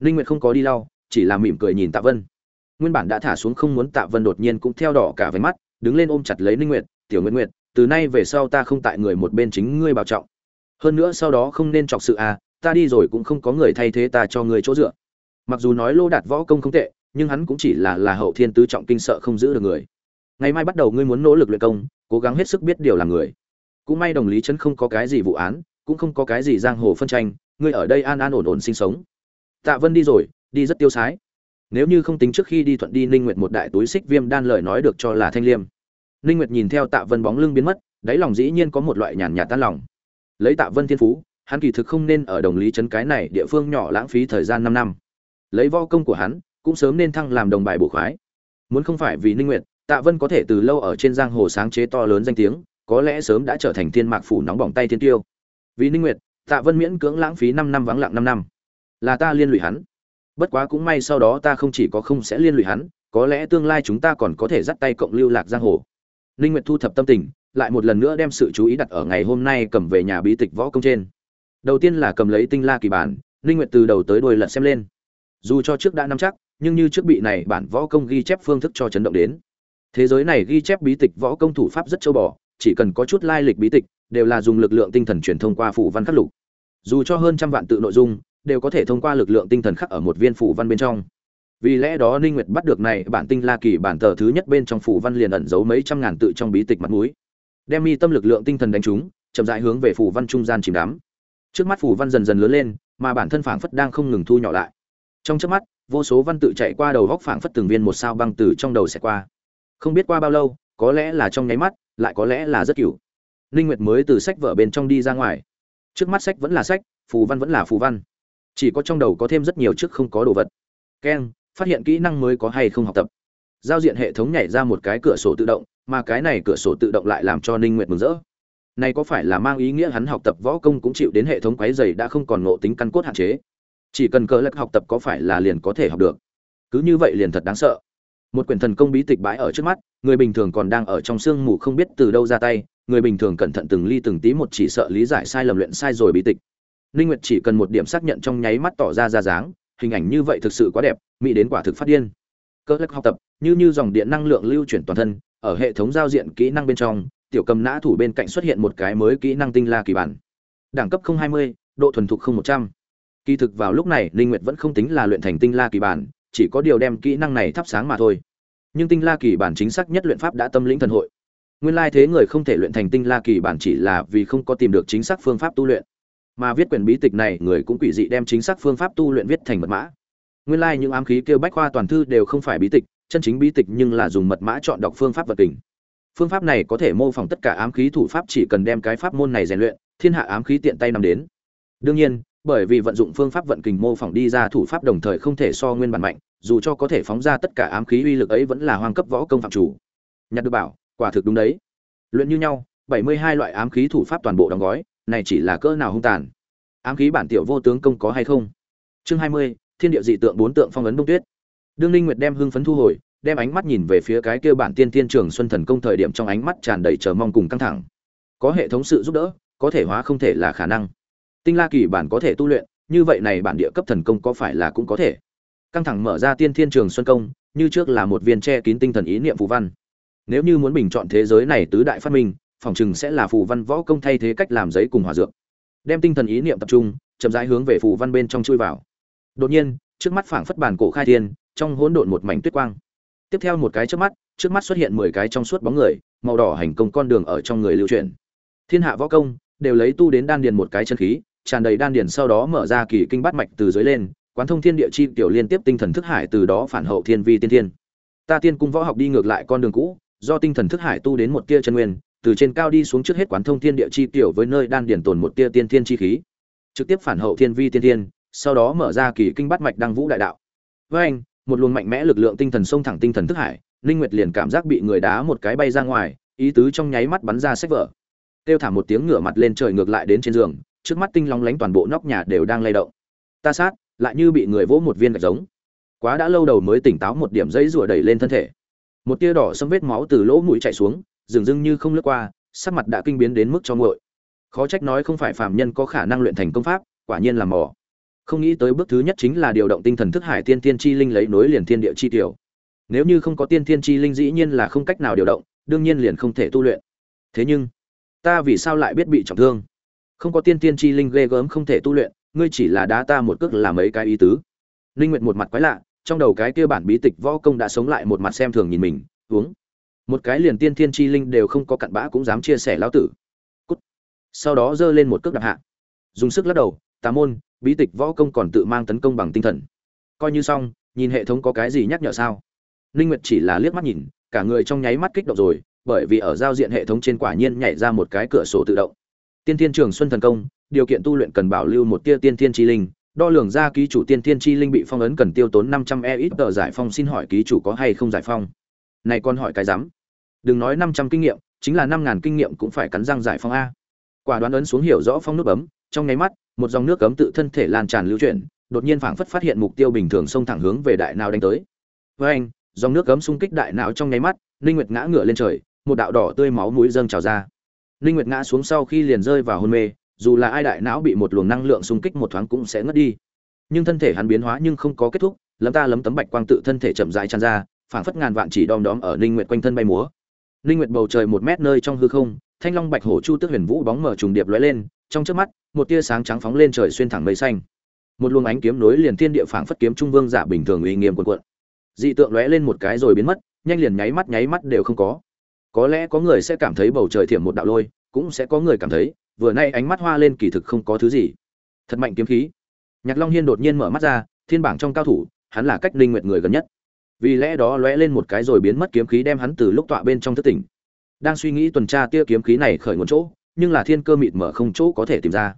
Ninh nguyệt không có đi lau, chỉ là mỉm cười nhìn tạ vân. Nguyên bản đã thả xuống không muốn tạ vân đột nhiên cũng theo đỏ cả với mắt, đứng lên ôm chặt lấy ninh nguyệt, tiểu nguyệt nguyệt, từ nay về sau ta không tại người một bên chính ngươi bảo trọng. Hơn nữa sau đó không nên chọc sự à ta đi rồi cũng không có người thay thế ta cho người chỗ dựa mặc dù nói lô đạt võ công không tệ, nhưng hắn cũng chỉ là là hậu thiên tứ trọng kinh sợ không giữ được người. Ngày mai bắt đầu ngươi muốn nỗ lực luyện công, cố gắng hết sức biết điều làm người. Cũng may đồng lý trấn không có cái gì vụ án, cũng không có cái gì giang hồ phân tranh, ngươi ở đây an an ổn ổn sinh sống. Tạ vân đi rồi, đi rất tiêu sái. Nếu như không tính trước khi đi thuận đi, ninh nguyệt một đại túi xích viêm đan lời nói được cho là thanh liêm. Ninh nguyệt nhìn theo tạ vân bóng lưng biến mất, đáy lòng dĩ nhiên có một loại nhàn nhạt tan lòng. Lấy tạ vân thiên phú, hắn kỳ thực không nên ở đồng lý trấn cái này địa phương nhỏ lãng phí thời gian 5 năm lấy võ công của hắn, cũng sớm nên thăng làm đồng bài bổ khoái. Muốn không phải vì ninh nguyệt, tạ vân có thể từ lâu ở trên giang hồ sáng chế to lớn danh tiếng, có lẽ sớm đã trở thành thiên mạc phủ nóng bỏng tay thiên tiêu. Vì ninh nguyệt, tạ vân miễn cưỡng lãng phí 5 năm vắng lặng 5 năm. Là ta liên lụy hắn. Bất quá cũng may sau đó ta không chỉ có không sẽ liên lụy hắn, có lẽ tương lai chúng ta còn có thể dắt tay cộng lưu lạc giang hồ. Ninh nguyệt thu thập tâm tình, lại một lần nữa đem sự chú ý đặt ở ngày hôm nay cầm về nhà bí tịch võ công trên. Đầu tiên là cầm lấy tinh la kỳ bản, ninh nguyệt từ đầu tới đuôi lật xem lên dù cho trước đã nắm chắc, nhưng như trước bị này bản võ công ghi chép phương thức cho chấn động đến. Thế giới này ghi chép bí tịch võ công thủ pháp rất châu bò, chỉ cần có chút lai lịch bí tịch, đều là dùng lực lượng tinh thần truyền thông qua phủ văn khắc lục. Dù cho hơn trăm vạn tự nội dung, đều có thể thông qua lực lượng tinh thần khắc ở một viên phủ văn bên trong. Vì lẽ đó ninh nguyệt bắt được này bản tinh la kỳ bản tờ thứ nhất bên trong phủ văn liền ẩn giấu mấy trăm ngàn tự trong bí tịch mặt mũi. Đem mi tâm lực lượng tinh thần đánh trúng, chậm rãi hướng về phủ văn trung gian chìm đắm. Trước mắt phủ văn dần dần lớn lên, mà bản thân phảng phất đang không ngừng thu nhỏ lại trong chớp mắt, vô số văn tự chạy qua đầu góc phảng phất từng viên một sao băng từ trong đầu sẽ qua. Không biết qua bao lâu, có lẽ là trong nháy mắt, lại có lẽ là rất cửu ninh nguyệt mới từ sách vở bên trong đi ra ngoài. Trước mắt sách vẫn là sách, phù văn vẫn là phù văn. Chỉ có trong đầu có thêm rất nhiều trước không có đồ vật. Keng, phát hiện kỹ năng mới có hay không học tập. Giao diện hệ thống nhảy ra một cái cửa sổ tự động, mà cái này cửa sổ tự động lại làm cho ninh nguyệt mừng rỡ. Này có phải là mang ý nghĩa hắn học tập võ công cũng chịu đến hệ thống quấy dày đã không còn ngộ tính căn cốt hạn chế? Chỉ cần cờ lật học tập có phải là liền có thể học được cứ như vậy liền thật đáng sợ một quyển thần công bí tịch bãi ở trước mắt người bình thường còn đang ở trong sương mù không biết từ đâu ra tay người bình thường cẩn thận từng ly từng tí một chỉ sợ lý giải sai lầm luyện sai rồi bí tịch Ninh Nguyệt chỉ cần một điểm xác nhận trong nháy mắt tỏ ra ra dáng, hình ảnh như vậy thực sự quá đẹp, mỹ đến quả thực phát điên. Cơ lắc học tập, như như dòng điện năng lượng lưu chuyển toàn thân, ở hệ thống giao diện kỹ năng bên trong, tiểu cầm nã thủ bên cạnh xuất hiện một cái mới kỹ năng tinh la kỳ bản. Đẳng cấp 020, độ thuần thục 0100. Kỳ thực vào lúc này, linh Nguyệt vẫn không tính là luyện thành tinh la kỳ bản, chỉ có điều đem kỹ năng này thắp sáng mà thôi. Nhưng tinh la kỳ bản chính xác nhất luyện pháp đã tâm lĩnh thần hội. Nguyên lai thế người không thể luyện thành tinh la kỳ bản chỉ là vì không có tìm được chính xác phương pháp tu luyện mà viết quyển bí tịch này người cũng quỷ dị đem chính xác phương pháp tu luyện viết thành mật mã nguyên lai những ám khí kêu bách khoa toàn thư đều không phải bí tịch chân chính bí tịch nhưng là dùng mật mã chọn đọc phương pháp vật kình phương pháp này có thể mô phỏng tất cả ám khí thủ pháp chỉ cần đem cái pháp môn này rèn luyện thiên hạ ám khí tiện tay nằm đến đương nhiên bởi vì vận dụng phương pháp vận kình mô phỏng đi ra thủ pháp đồng thời không thể so nguyên bản mạnh, dù cho có thể phóng ra tất cả ám khí uy lực ấy vẫn là hoang cấp võ công phạm chủ. Nhặt được bảo, quả thực đúng đấy. Luyện như nhau, bảy mươi hai loại ám khí thủ pháp toàn bộ đóng gói, này chỉ là cỡ nào hung tàn. Ám khí bản tiểu vô tướng công có hay không? Chương hai mươi, thiên địa dị tượng bốn tượng phong ấn đông tuyết. Đương ninh nguyệt đem hưng phấn thu hồi, đem ánh mắt nhìn về phía cái kia bản tiên tiên trường xuân thần công thời điểm trong ánh mắt tràn đầy chờ mong cùng căng thẳng. Có hệ thống sự giúp đỡ, có thể hóa không thể là khả năng tinh la kỳ bản có thể tu luyện, như vậy này bản địa cấp thần công có phải là cũng có thể? Căng thẳng mở ra tiên thiên trường xuân công, như trước là một viên che kín tinh thần ý niệm phù văn. Nếu như muốn bình chọn thế giới này tứ đại phát minh, phòng chừng sẽ là phù văn võ công thay thế cách làm giấy cùng hòa dược. Đem tinh thần ý niệm tập trung, chậm rãi hướng về phù văn bên trong chui vào. Đột nhiên, trước mắt phảng phất bản cổ khai thiên, trong hỗn độn một mảnh tuyết quang. Tiếp theo một cái trước mắt trước mắt xuất hiện mười cái trong suốt bóng người, màu đỏ hành công con đường ở trong người lưu truyền. thiên hạ võ công, đều lấy tu đến đan điền một cái chân khí tràn đầy đan điển sau đó mở ra kỳ kinh bát mạch từ dưới lên, quán thông thiên địa chi tiểu liên tiếp tinh thần thức hải từ đó phản hậu thiên vi tiên thiên. Ta tiên cung võ học đi ngược lại con đường cũ, do tinh thần thức hải tu đến một tia chân nguyên, từ trên cao đi xuống trước hết quán thông thiên địa chi tiểu với nơi đan điển tồn một tia tiên thiên chi khí. Trực tiếp phản hậu thiên vi tiên thiên, sau đó mở ra kỳ kinh bát mạch đăng vũ đại đạo. Với anh, một luồng mạnh mẽ lực lượng tinh thần xông thẳng tinh thần thức hải linh nguyệt liền cảm giác bị người đá một cái bay ra ngoài, ý tứ trong nháy mắt bắn ra sách vở. Tiêu thả một tiếng ngửa mặt lên trời ngược lại đến trên giường trước mắt tinh long lánh toàn bộ nóc nhà đều đang lay động. Ta sát, lại như bị người vỗ một viên gạch giống. Quá đã lâu đầu mới tỉnh táo một điểm dây rùa đẩy lên thân thể. Một tia đỏ xâm vết máu từ lỗ mũi chảy xuống dường dưng như không lướt qua, sắc mặt đã kinh biến đến mức cho nguội. Khó trách nói không phải phàm nhân có khả năng luyện thành công pháp, quả nhiên là mò. Không nghĩ tới bước thứ nhất chính là điều động tinh thần thức hải tiên tiên chi linh lấy nối liền thiên địa chi tiểu. Nếu như không có tiên tiên chi linh dĩ nhiên là không cách nào điều động, đương nhiên liền không thể tu luyện. Thế nhưng, ta vì sao lại biết bị trọng thương? Không có tiên tiên chi linh ghê gớm không thể tu luyện, ngươi chỉ là đá ta một cước làm mấy cái ý tứ. Linh nguyệt một mặt quái lạ, trong đầu cái kia bản bí tịch võ công đã sống lại một mặt xem thường nhìn mình, uống. Một cái liền tiên thiên chi linh đều không có cặn bã cũng dám chia sẻ lão tử. Cút. sau đó giơ lên một cước đạp hạ. Dùng sức lắc đầu, tà môn, bí tịch võ công còn tự mang tấn công bằng tinh thần. Coi như xong, nhìn hệ thống có cái gì nhắc nhở sao? Linh nguyệt chỉ là liếc mắt nhìn, cả người trong nháy mắt kích động rồi, bởi vì ở giao diện hệ thống trên quả nhiên nhảy ra một cái cửa sổ tự động tiên thiên trường xuân thần công, điều kiện tu luyện cần bảo lưu một tia tiên thiên chi linh, đo lường ra ký chủ tiên thiên chi linh bị phong ấn cần tiêu tốn 500 e ít tờ giải phong xin hỏi ký chủ có hay không giải phong. Này con hỏi cái rắm. đừng nói 500 kinh nghiệm, chính là 5000 kinh nghiệm cũng phải cắn răng giải phong a. Quả đoán ấn xuống hiểu rõ phong nút bấm, trong nháy mắt, một dòng nước cấm tự thân thể lan tràn lưu chuyển, đột nhiên phảng phất phát hiện mục tiêu bình thường xông thẳng hướng về đại não đánh tới. Với anh, dòng nước cấm xung kích đại não trong nháy mắt, linh nguyệt ngã ngửa lên trời, một đạo đỏ tươi máu mũi dâng trào ra linh nguyệt ngã xuống sau khi liền rơi vào hôn mê, dù là ai đại não bị một luồng năng lượng xung kích một thoáng cũng sẽ ngất đi. Nhưng thân thể hắn biến hóa nhưng không có kết thúc, lấm ta lấm tấm bạch quang tự thân thể chậm rãi tràn ra, phảng phất ngàn vạn chỉ đom đóm ở linh nguyệt quanh thân bay múa. Linh nguyệt bầu trời một mét nơi trong hư không, thanh long bạch hổ chu tước huyền vũ bóng mở trùng điệp lóe lên, trong chớp mắt, một tia sáng trắng phóng lên trời xuyên thẳng mây xanh. Một luồng ánh kiếm nối liền thiên địa phảng phất kiếm trung vương giả bình thường uy nghiêm cuộn cuộn. Dị tượng lóe lên một cái rồi biến mất, nhanh liền nháy mắt nháy mắt đều không có có lẽ có người sẽ cảm thấy bầu trời thiểm một đạo lôi, cũng sẽ có người cảm thấy, vừa nay ánh mắt hoa lên kỳ thực không có thứ gì. Thật mạnh kiếm khí. Nhạc long hiên đột nhiên mở mắt ra, thiên bảng trong cao thủ, hắn là cách linh nguyệt người gần nhất. Vì lẽ đó lóe lên một cái rồi biến mất kiếm khí đem hắn từ lúc tọa bên trong thất tỉnh. Đang suy nghĩ tuần tra tia kiếm khí này khởi nguồn chỗ, nhưng là thiên cơ mịt mở không chỗ có thể tìm ra.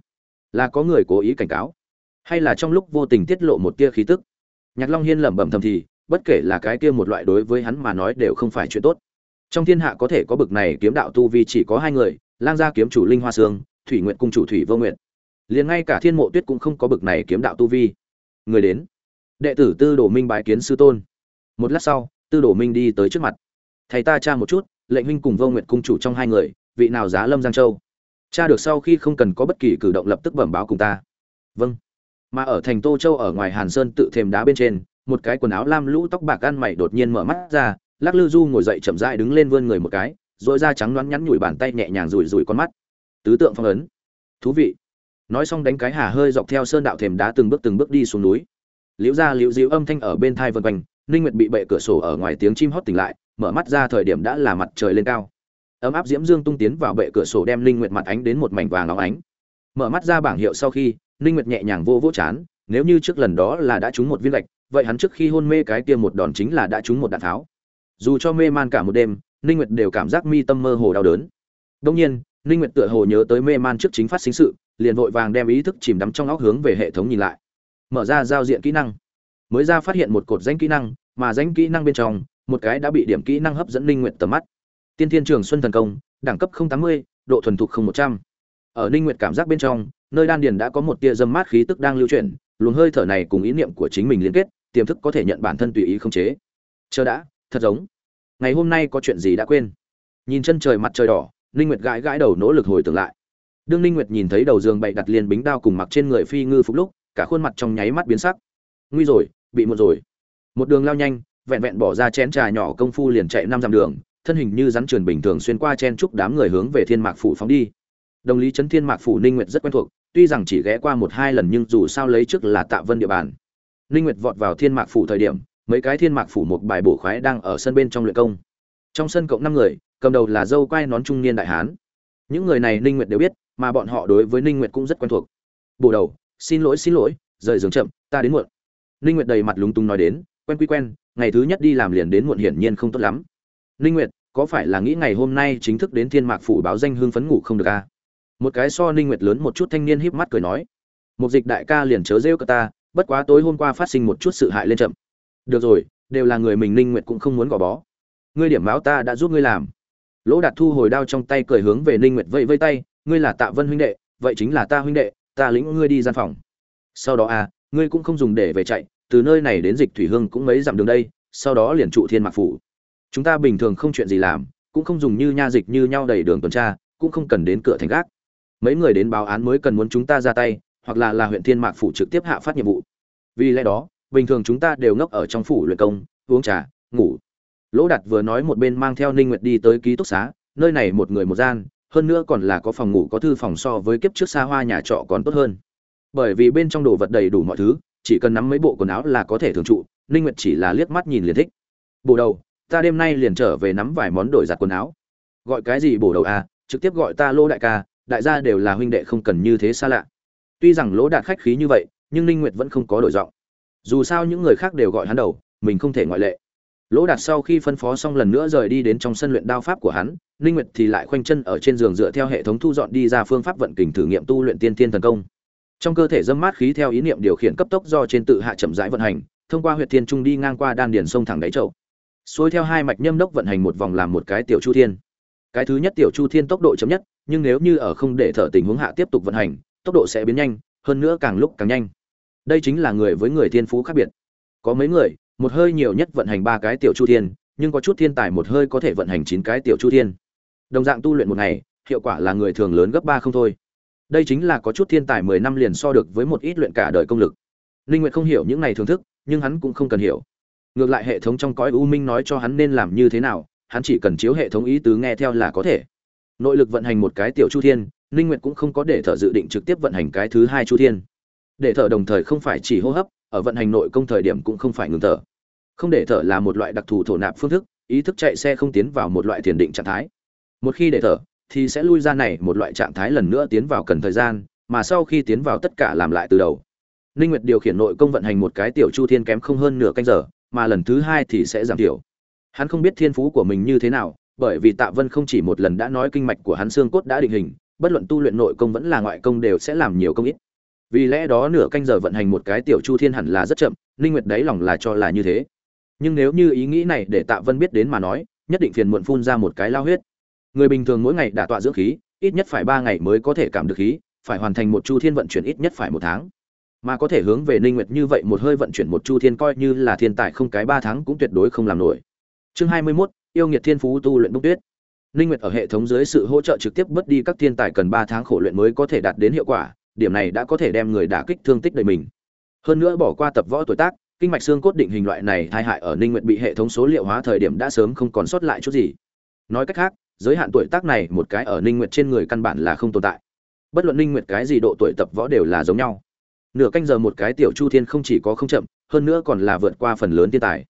Là có người cố ý cảnh cáo, hay là trong lúc vô tình tiết lộ một tia khí tức? Nhạc long hiên lẩm bẩm thầm thì, bất kể là cái kia một loại đối với hắn mà nói đều không phải chuyện tốt trong thiên hạ có thể có bực này kiếm đạo tu vi chỉ có hai người, lang gia kiếm chủ linh hoa sương, thủy nguyện cung chủ thủy vô nguyện liền ngay cả thiên mộ tuyết cũng không có bực này kiếm đạo tu vi. Người đến. Đệ tử tư đồ minh bái kiến sư tôn. Một lát sau, tư đồ minh đi tới trước mặt. Thầy ta tra một chút, lệnh huynh cùng vô nguyện cung chủ trong hai người, vị nào giá lâm giang châu? Cha được sau khi không cần có bất kỳ cử động lập tức bẩm báo cùng ta. Vâng. Mà ở thành tô châu ở ngoài hàn sơn tự thềm đá bên trên, một cái quần áo lam lũ tóc bạc ăn mày đột nhiên mở mắt ra lắc lư du ngồi dậy chậm rãi đứng lên vươn người một cái, rồi da trắng đoán nhắn nhủi bàn tay nhẹ nhàng rủi rủi con mắt. Tứ tượng phong ấn. Thú vị. Nói xong đánh cái hà hơi dọc theo sơn đạo thềm đá từng bước từng bước đi xuống núi. Liễu ra liễu diễu âm thanh ở bên thai vân quanh, ninh nguyệt bị bệ cửa sổ ở ngoài tiếng chim hót tỉnh lại, mở mắt ra thời điểm đã là mặt trời lên cao. Ấm áp diễm dương tung tiến vào bệ cửa sổ đem linh nguyệt mặt ánh đến một mảnh vàng óng ánh. Mở mắt ra bảng hiệu sau khi linh nguyệt nhẹ nhàng vô vỗ chán, nếu như trước lần đó là đã trúng một viên gạch, vậy hắn trước khi hôn mê cái kia một đòn chính là đã trúng một đạn tháo dù cho mê man cả một đêm Ninh nguyệt đều cảm giác mi tâm mơ hồ đau đớn. Đông nhiên Ninh nguyệt tựa hồ nhớ tới mê man trước chính phát sinh sự liền vội vàng đem ý thức chìm đắm trong óc hướng về hệ thống nhìn lại. Mở ra giao diện kỹ năng. Mới ra phát hiện một cột danh kỹ năng mà danh kỹ năng bên trong một cái đã bị điểm kỹ năng hấp dẫn Ninh nguyệt tầm mắt. Tiên thiên trường xuân thần công đẳng cấp 080, độ thuần thục 0100. ở ninh nguyệt cảm giác bên trong nơi đan điền đã có một tia dâm mát khí tức đang lưu chuyển luồng hơi thở này cùng ý niệm của chính mình liên kết tiềm thức có thể nhận bản thân tùy ý không chế. Chờ đã thật giống. Ngày hôm nay có chuyện gì đã quên? Nhìn chân trời mặt trời đỏ, ninh nguyệt gãi gãi đầu nỗ lực hồi tưởng lại. Đương ninh nguyệt nhìn thấy đầu giường bậy đặt liền bính đao cùng mặc trên người phi ngư phục lúc, cả khuôn mặt trong nháy mắt biến sắc. Nguy rồi, bị một rồi. Một đường lao nhanh, vẹn vẹn bỏ ra chén trà nhỏ công phu liền chạy năm dặm đường, thân hình như rắn truyền bình thường xuyên qua chen trúc đám người hướng về thiên mạc phủ phóng đi. Đồng lý trấn thiên mạc phủ ninh nguyệt rất quen thuộc, tuy rằng chỉ ghé qua một hai lần nhưng dù sao lấy trước là tạ vân địa bàn. Ninh nguyệt vọt vào thiên mạc phủ thời điểm mấy cái thiên mạc phủ một bài bổ khoái đang ở sân bên trong luyện công. Trong sân cộng năm người, cầm đầu là dâu quai nón trung niên đại hán. Những người này ninh nguyệt đều biết, mà bọn họ đối với ninh nguyệt cũng rất quen thuộc. Bổ đầu, xin lỗi xin lỗi, rời giường chậm, ta đến muộn. Ninh nguyệt đầy mặt lúng túng nói đến, quen quy quen, ngày thứ nhất đi làm liền đến muộn hiển nhiên không tốt lắm. Ninh nguyệt, có phải là nghĩ ngày hôm nay chính thức đến thiên mạc phủ báo danh hương phấn ngủ không được à? một cái so ninh nguyệt lớn một chút thanh niên híp mắt cười nói một dịch đại ca liền chớ rêu cả ta, bất quá tối hôm qua phát sinh một chút sự hại lên chậm được rồi, đều là người mình ninh nguyệt cũng không muốn gò bó. Ngươi điểm báo ta đã giúp ngươi làm. Lỗ đạt thu hồi đao trong tay cười hướng về ninh nguyệt vẫy vây tay, ngươi là tạ vân huynh đệ, vậy chính là ta huynh đệ, ta lĩnh ngươi đi gian phòng. Sau đó à ngươi cũng không dùng để về chạy, từ nơi này đến dịch thủy hương cũng mấy dặm đường đây, sau đó liền trụ thiên mạc phủ. Chúng ta bình thường không chuyện gì làm, cũng không dùng như nha dịch như nhau đầy đường tuần tra, cũng không cần đến cửa thành gác. Mấy người đến báo án mới cần muốn chúng ta ra tay, hoặc là là huyện thiên mạc phủ trực tiếp hạ phát nhiệm vụ. Vì lẽ đó bình thường chúng ta đều ngốc ở trong phủ luyện công, uống trà, ngủ. Lỗ đạt vừa nói một bên mang theo ninh nguyệt đi tới ký túc xá, nơi này một người một gian, hơn nữa còn là có phòng ngủ, có thư phòng so với kiếp trước xa hoa nhà trọ còn tốt hơn. Bởi vì bên trong đồ vật đầy đủ mọi thứ, chỉ cần nắm mấy bộ quần áo là có thể thường trụ, ninh nguyệt chỉ là liếc mắt nhìn liền thích. Bổ đầu, ta đêm nay liền trở về nắm vài món đổi giặt quần áo. Gọi cái gì bổ đầu à? Trực tiếp gọi ta lô đại ca, đại gia đều là huynh đệ không cần như thế xa lạ. Tuy rằng lỗ đạt khách khí như vậy, nhưng ninh nguyệt vẫn không có đổi giọng dù sao những người khác đều gọi hắn đầu, mình không thể ngoại lệ. Lỗ đạt sau khi phân phó xong lần nữa rời đi đến trong sân luyện đao pháp của hắn, ninh nguyệt thì lại khoanh chân ở trên giường dựa theo hệ thống thu dọn đi ra phương pháp vận kình thử nghiệm tu luyện tiên tiên thần công. Trong cơ thể dâm mát khí theo ý niệm điều khiển cấp tốc do trên tự hạ chậm rãi vận hành, thông qua huyệt thiên trung đi ngang qua đan điền sông thẳng đáy chậu. Xuôi theo hai mạch nhâm đốc vận hành một vòng làm một cái tiểu chu thiên. Cái thứ nhất tiểu chu thiên tốc độ chậm nhất, nhưng nếu như ở không để thở tình huống hạ tiếp tục vận hành, tốc độ sẽ biến nhanh, hơn nữa càng lúc càng nhanh đây chính là người với người thiên phú khác biệt. Có mấy người, một hơi nhiều nhất vận hành ba cái tiểu chu thiên, nhưng có chút thiên tài một hơi có thể vận hành chín cái tiểu chu thiên. Đồng dạng tu luyện một ngày, hiệu quả là người thường lớn gấp ba không thôi. Đây chính là có chút thiên tài mười năm liền so được với một ít luyện cả đời công lực. Linh nguyệt không hiểu những này thưởng thức, nhưng hắn cũng không cần hiểu. Ngược lại hệ thống trong cõi u minh nói cho hắn nên làm như thế nào, hắn chỉ cần chiếu hệ thống ý tứ nghe theo là có thể. Nội lực vận hành một cái tiểu chu thiên, linh nguyệt cũng không có để thở dự định trực tiếp vận hành cái thứ hai chu thiên để thở đồng thời không phải chỉ hô hấp, ở vận hành nội công thời điểm cũng không phải ngừng thở. Không để thở là một loại đặc thù thổ nạp phương thức, ý thức chạy xe không tiến vào một loại thiền định trạng thái. Một khi để thở, thì sẽ lui ra này một loại trạng thái lần nữa tiến vào cần thời gian, mà sau khi tiến vào tất cả làm lại từ đầu. Ninh nguyệt điều khiển nội công vận hành một cái tiểu chu thiên kém không hơn nửa canh giờ, mà lần thứ hai thì sẽ giảm thiểu. Hắn không biết thiên phú của mình như thế nào, bởi vì tạ vân không chỉ một lần đã nói kinh mạch của hắn xương cốt đã định hình, bất luận tu luyện nội công vẫn là ngoại công đều sẽ làm nhiều công ít vì lẽ đó nửa canh giờ vận hành một cái tiểu chu thiên hẳn là rất chậm ninh nguyệt đáy lòng là cho là như thế. Nhưng nếu như ý nghĩ này để tạ vân biết đến mà nói nhất định phiền muộn phun ra một cái lao huyết. Người bình thường mỗi ngày đả tọa dưỡng khí ít nhất phải ba ngày mới có thể cảm được khí phải hoàn thành một chu thiên vận chuyển ít nhất phải một tháng. Mà có thể hướng về ninh nguyệt như vậy một hơi vận chuyển một chu thiên coi như là thiên tài không cái ba tháng cũng tuyệt đối không làm nổi. Chương 21, yêu nghiệt thiên phú tu luyện bốc tuyết. Ninh nguyệt ở hệ thống dưới sự hỗ trợ trực tiếp bớt đi các thiên tài cần ba tháng khổ luyện mới có thể đạt đến hiệu quả điểm này đã có thể đem người đả kích thương tích đầy mình. Hơn nữa bỏ qua tập võ tuổi tác, kinh mạch xương cốt định hình loại này tai hại ở ninh nguyệt bị hệ thống số liệu hóa thời điểm đã sớm không còn sót lại chút gì. Nói cách khác, giới hạn tuổi tác này một cái ở ninh nguyệt trên người căn bản là không tồn tại. Bất luận ninh nguyệt cái gì độ tuổi tập võ đều là giống nhau. Nửa canh giờ một cái tiểu chu thiên không chỉ có không chậm, hơn nữa còn là vượt qua phần lớn thiên tài.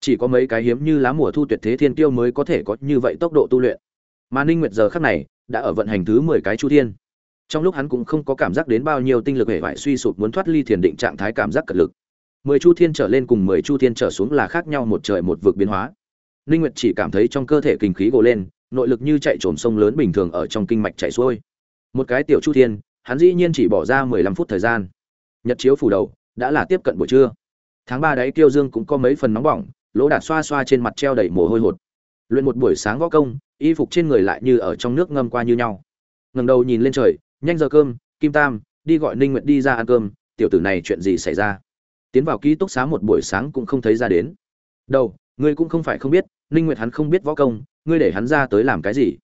Chỉ có mấy cái hiếm như lá mùa thu tuyệt thế thiên tiêu mới có thể có như vậy tốc độ tu luyện. Mà ninh nguyệt giờ khắc này, đã ở vận hành thứ 10 cái chu thiên trong lúc hắn cũng không có cảm giác đến bao nhiêu tinh lực hệ vải suy sụp muốn thoát ly thiền định trạng thái cảm giác cật lực. Mười chu thiên trở lên cùng mười chu thiên trở xuống là khác nhau một trời một vực biến hóa. Ninh nguyệt chỉ cảm thấy trong cơ thể kinh khí gồ lên, nội lực như chạy trồm sông lớn bình thường ở trong kinh mạch chạy xuôi. Một cái tiểu chu thiên, hắn dĩ nhiên chỉ bỏ ra 15 phút thời gian. Nhật chiếu phủ đầu, đã là tiếp cận buổi trưa. Tháng ba đấy tiêu dương cũng có mấy phần nóng bỏng, lỗ đạt xoa xoa trên mặt treo đầy mồ hôi hột. Luyện một buổi sáng võ công, y phục trên người lại như ở trong nước ngâm qua như nhau. Ngẩng đầu nhìn lên trời nhanh giờ cơm, kim tam, đi gọi ninh nguyệt đi ra ăn cơm, tiểu tử này chuyện gì xảy ra? Tiến vào ký túc xá một buổi sáng cũng không thấy ra đến. Đâu ngươi cũng không phải không biết, ninh nguyệt hắn không biết võ công, ngươi để hắn ra tới làm cái gì?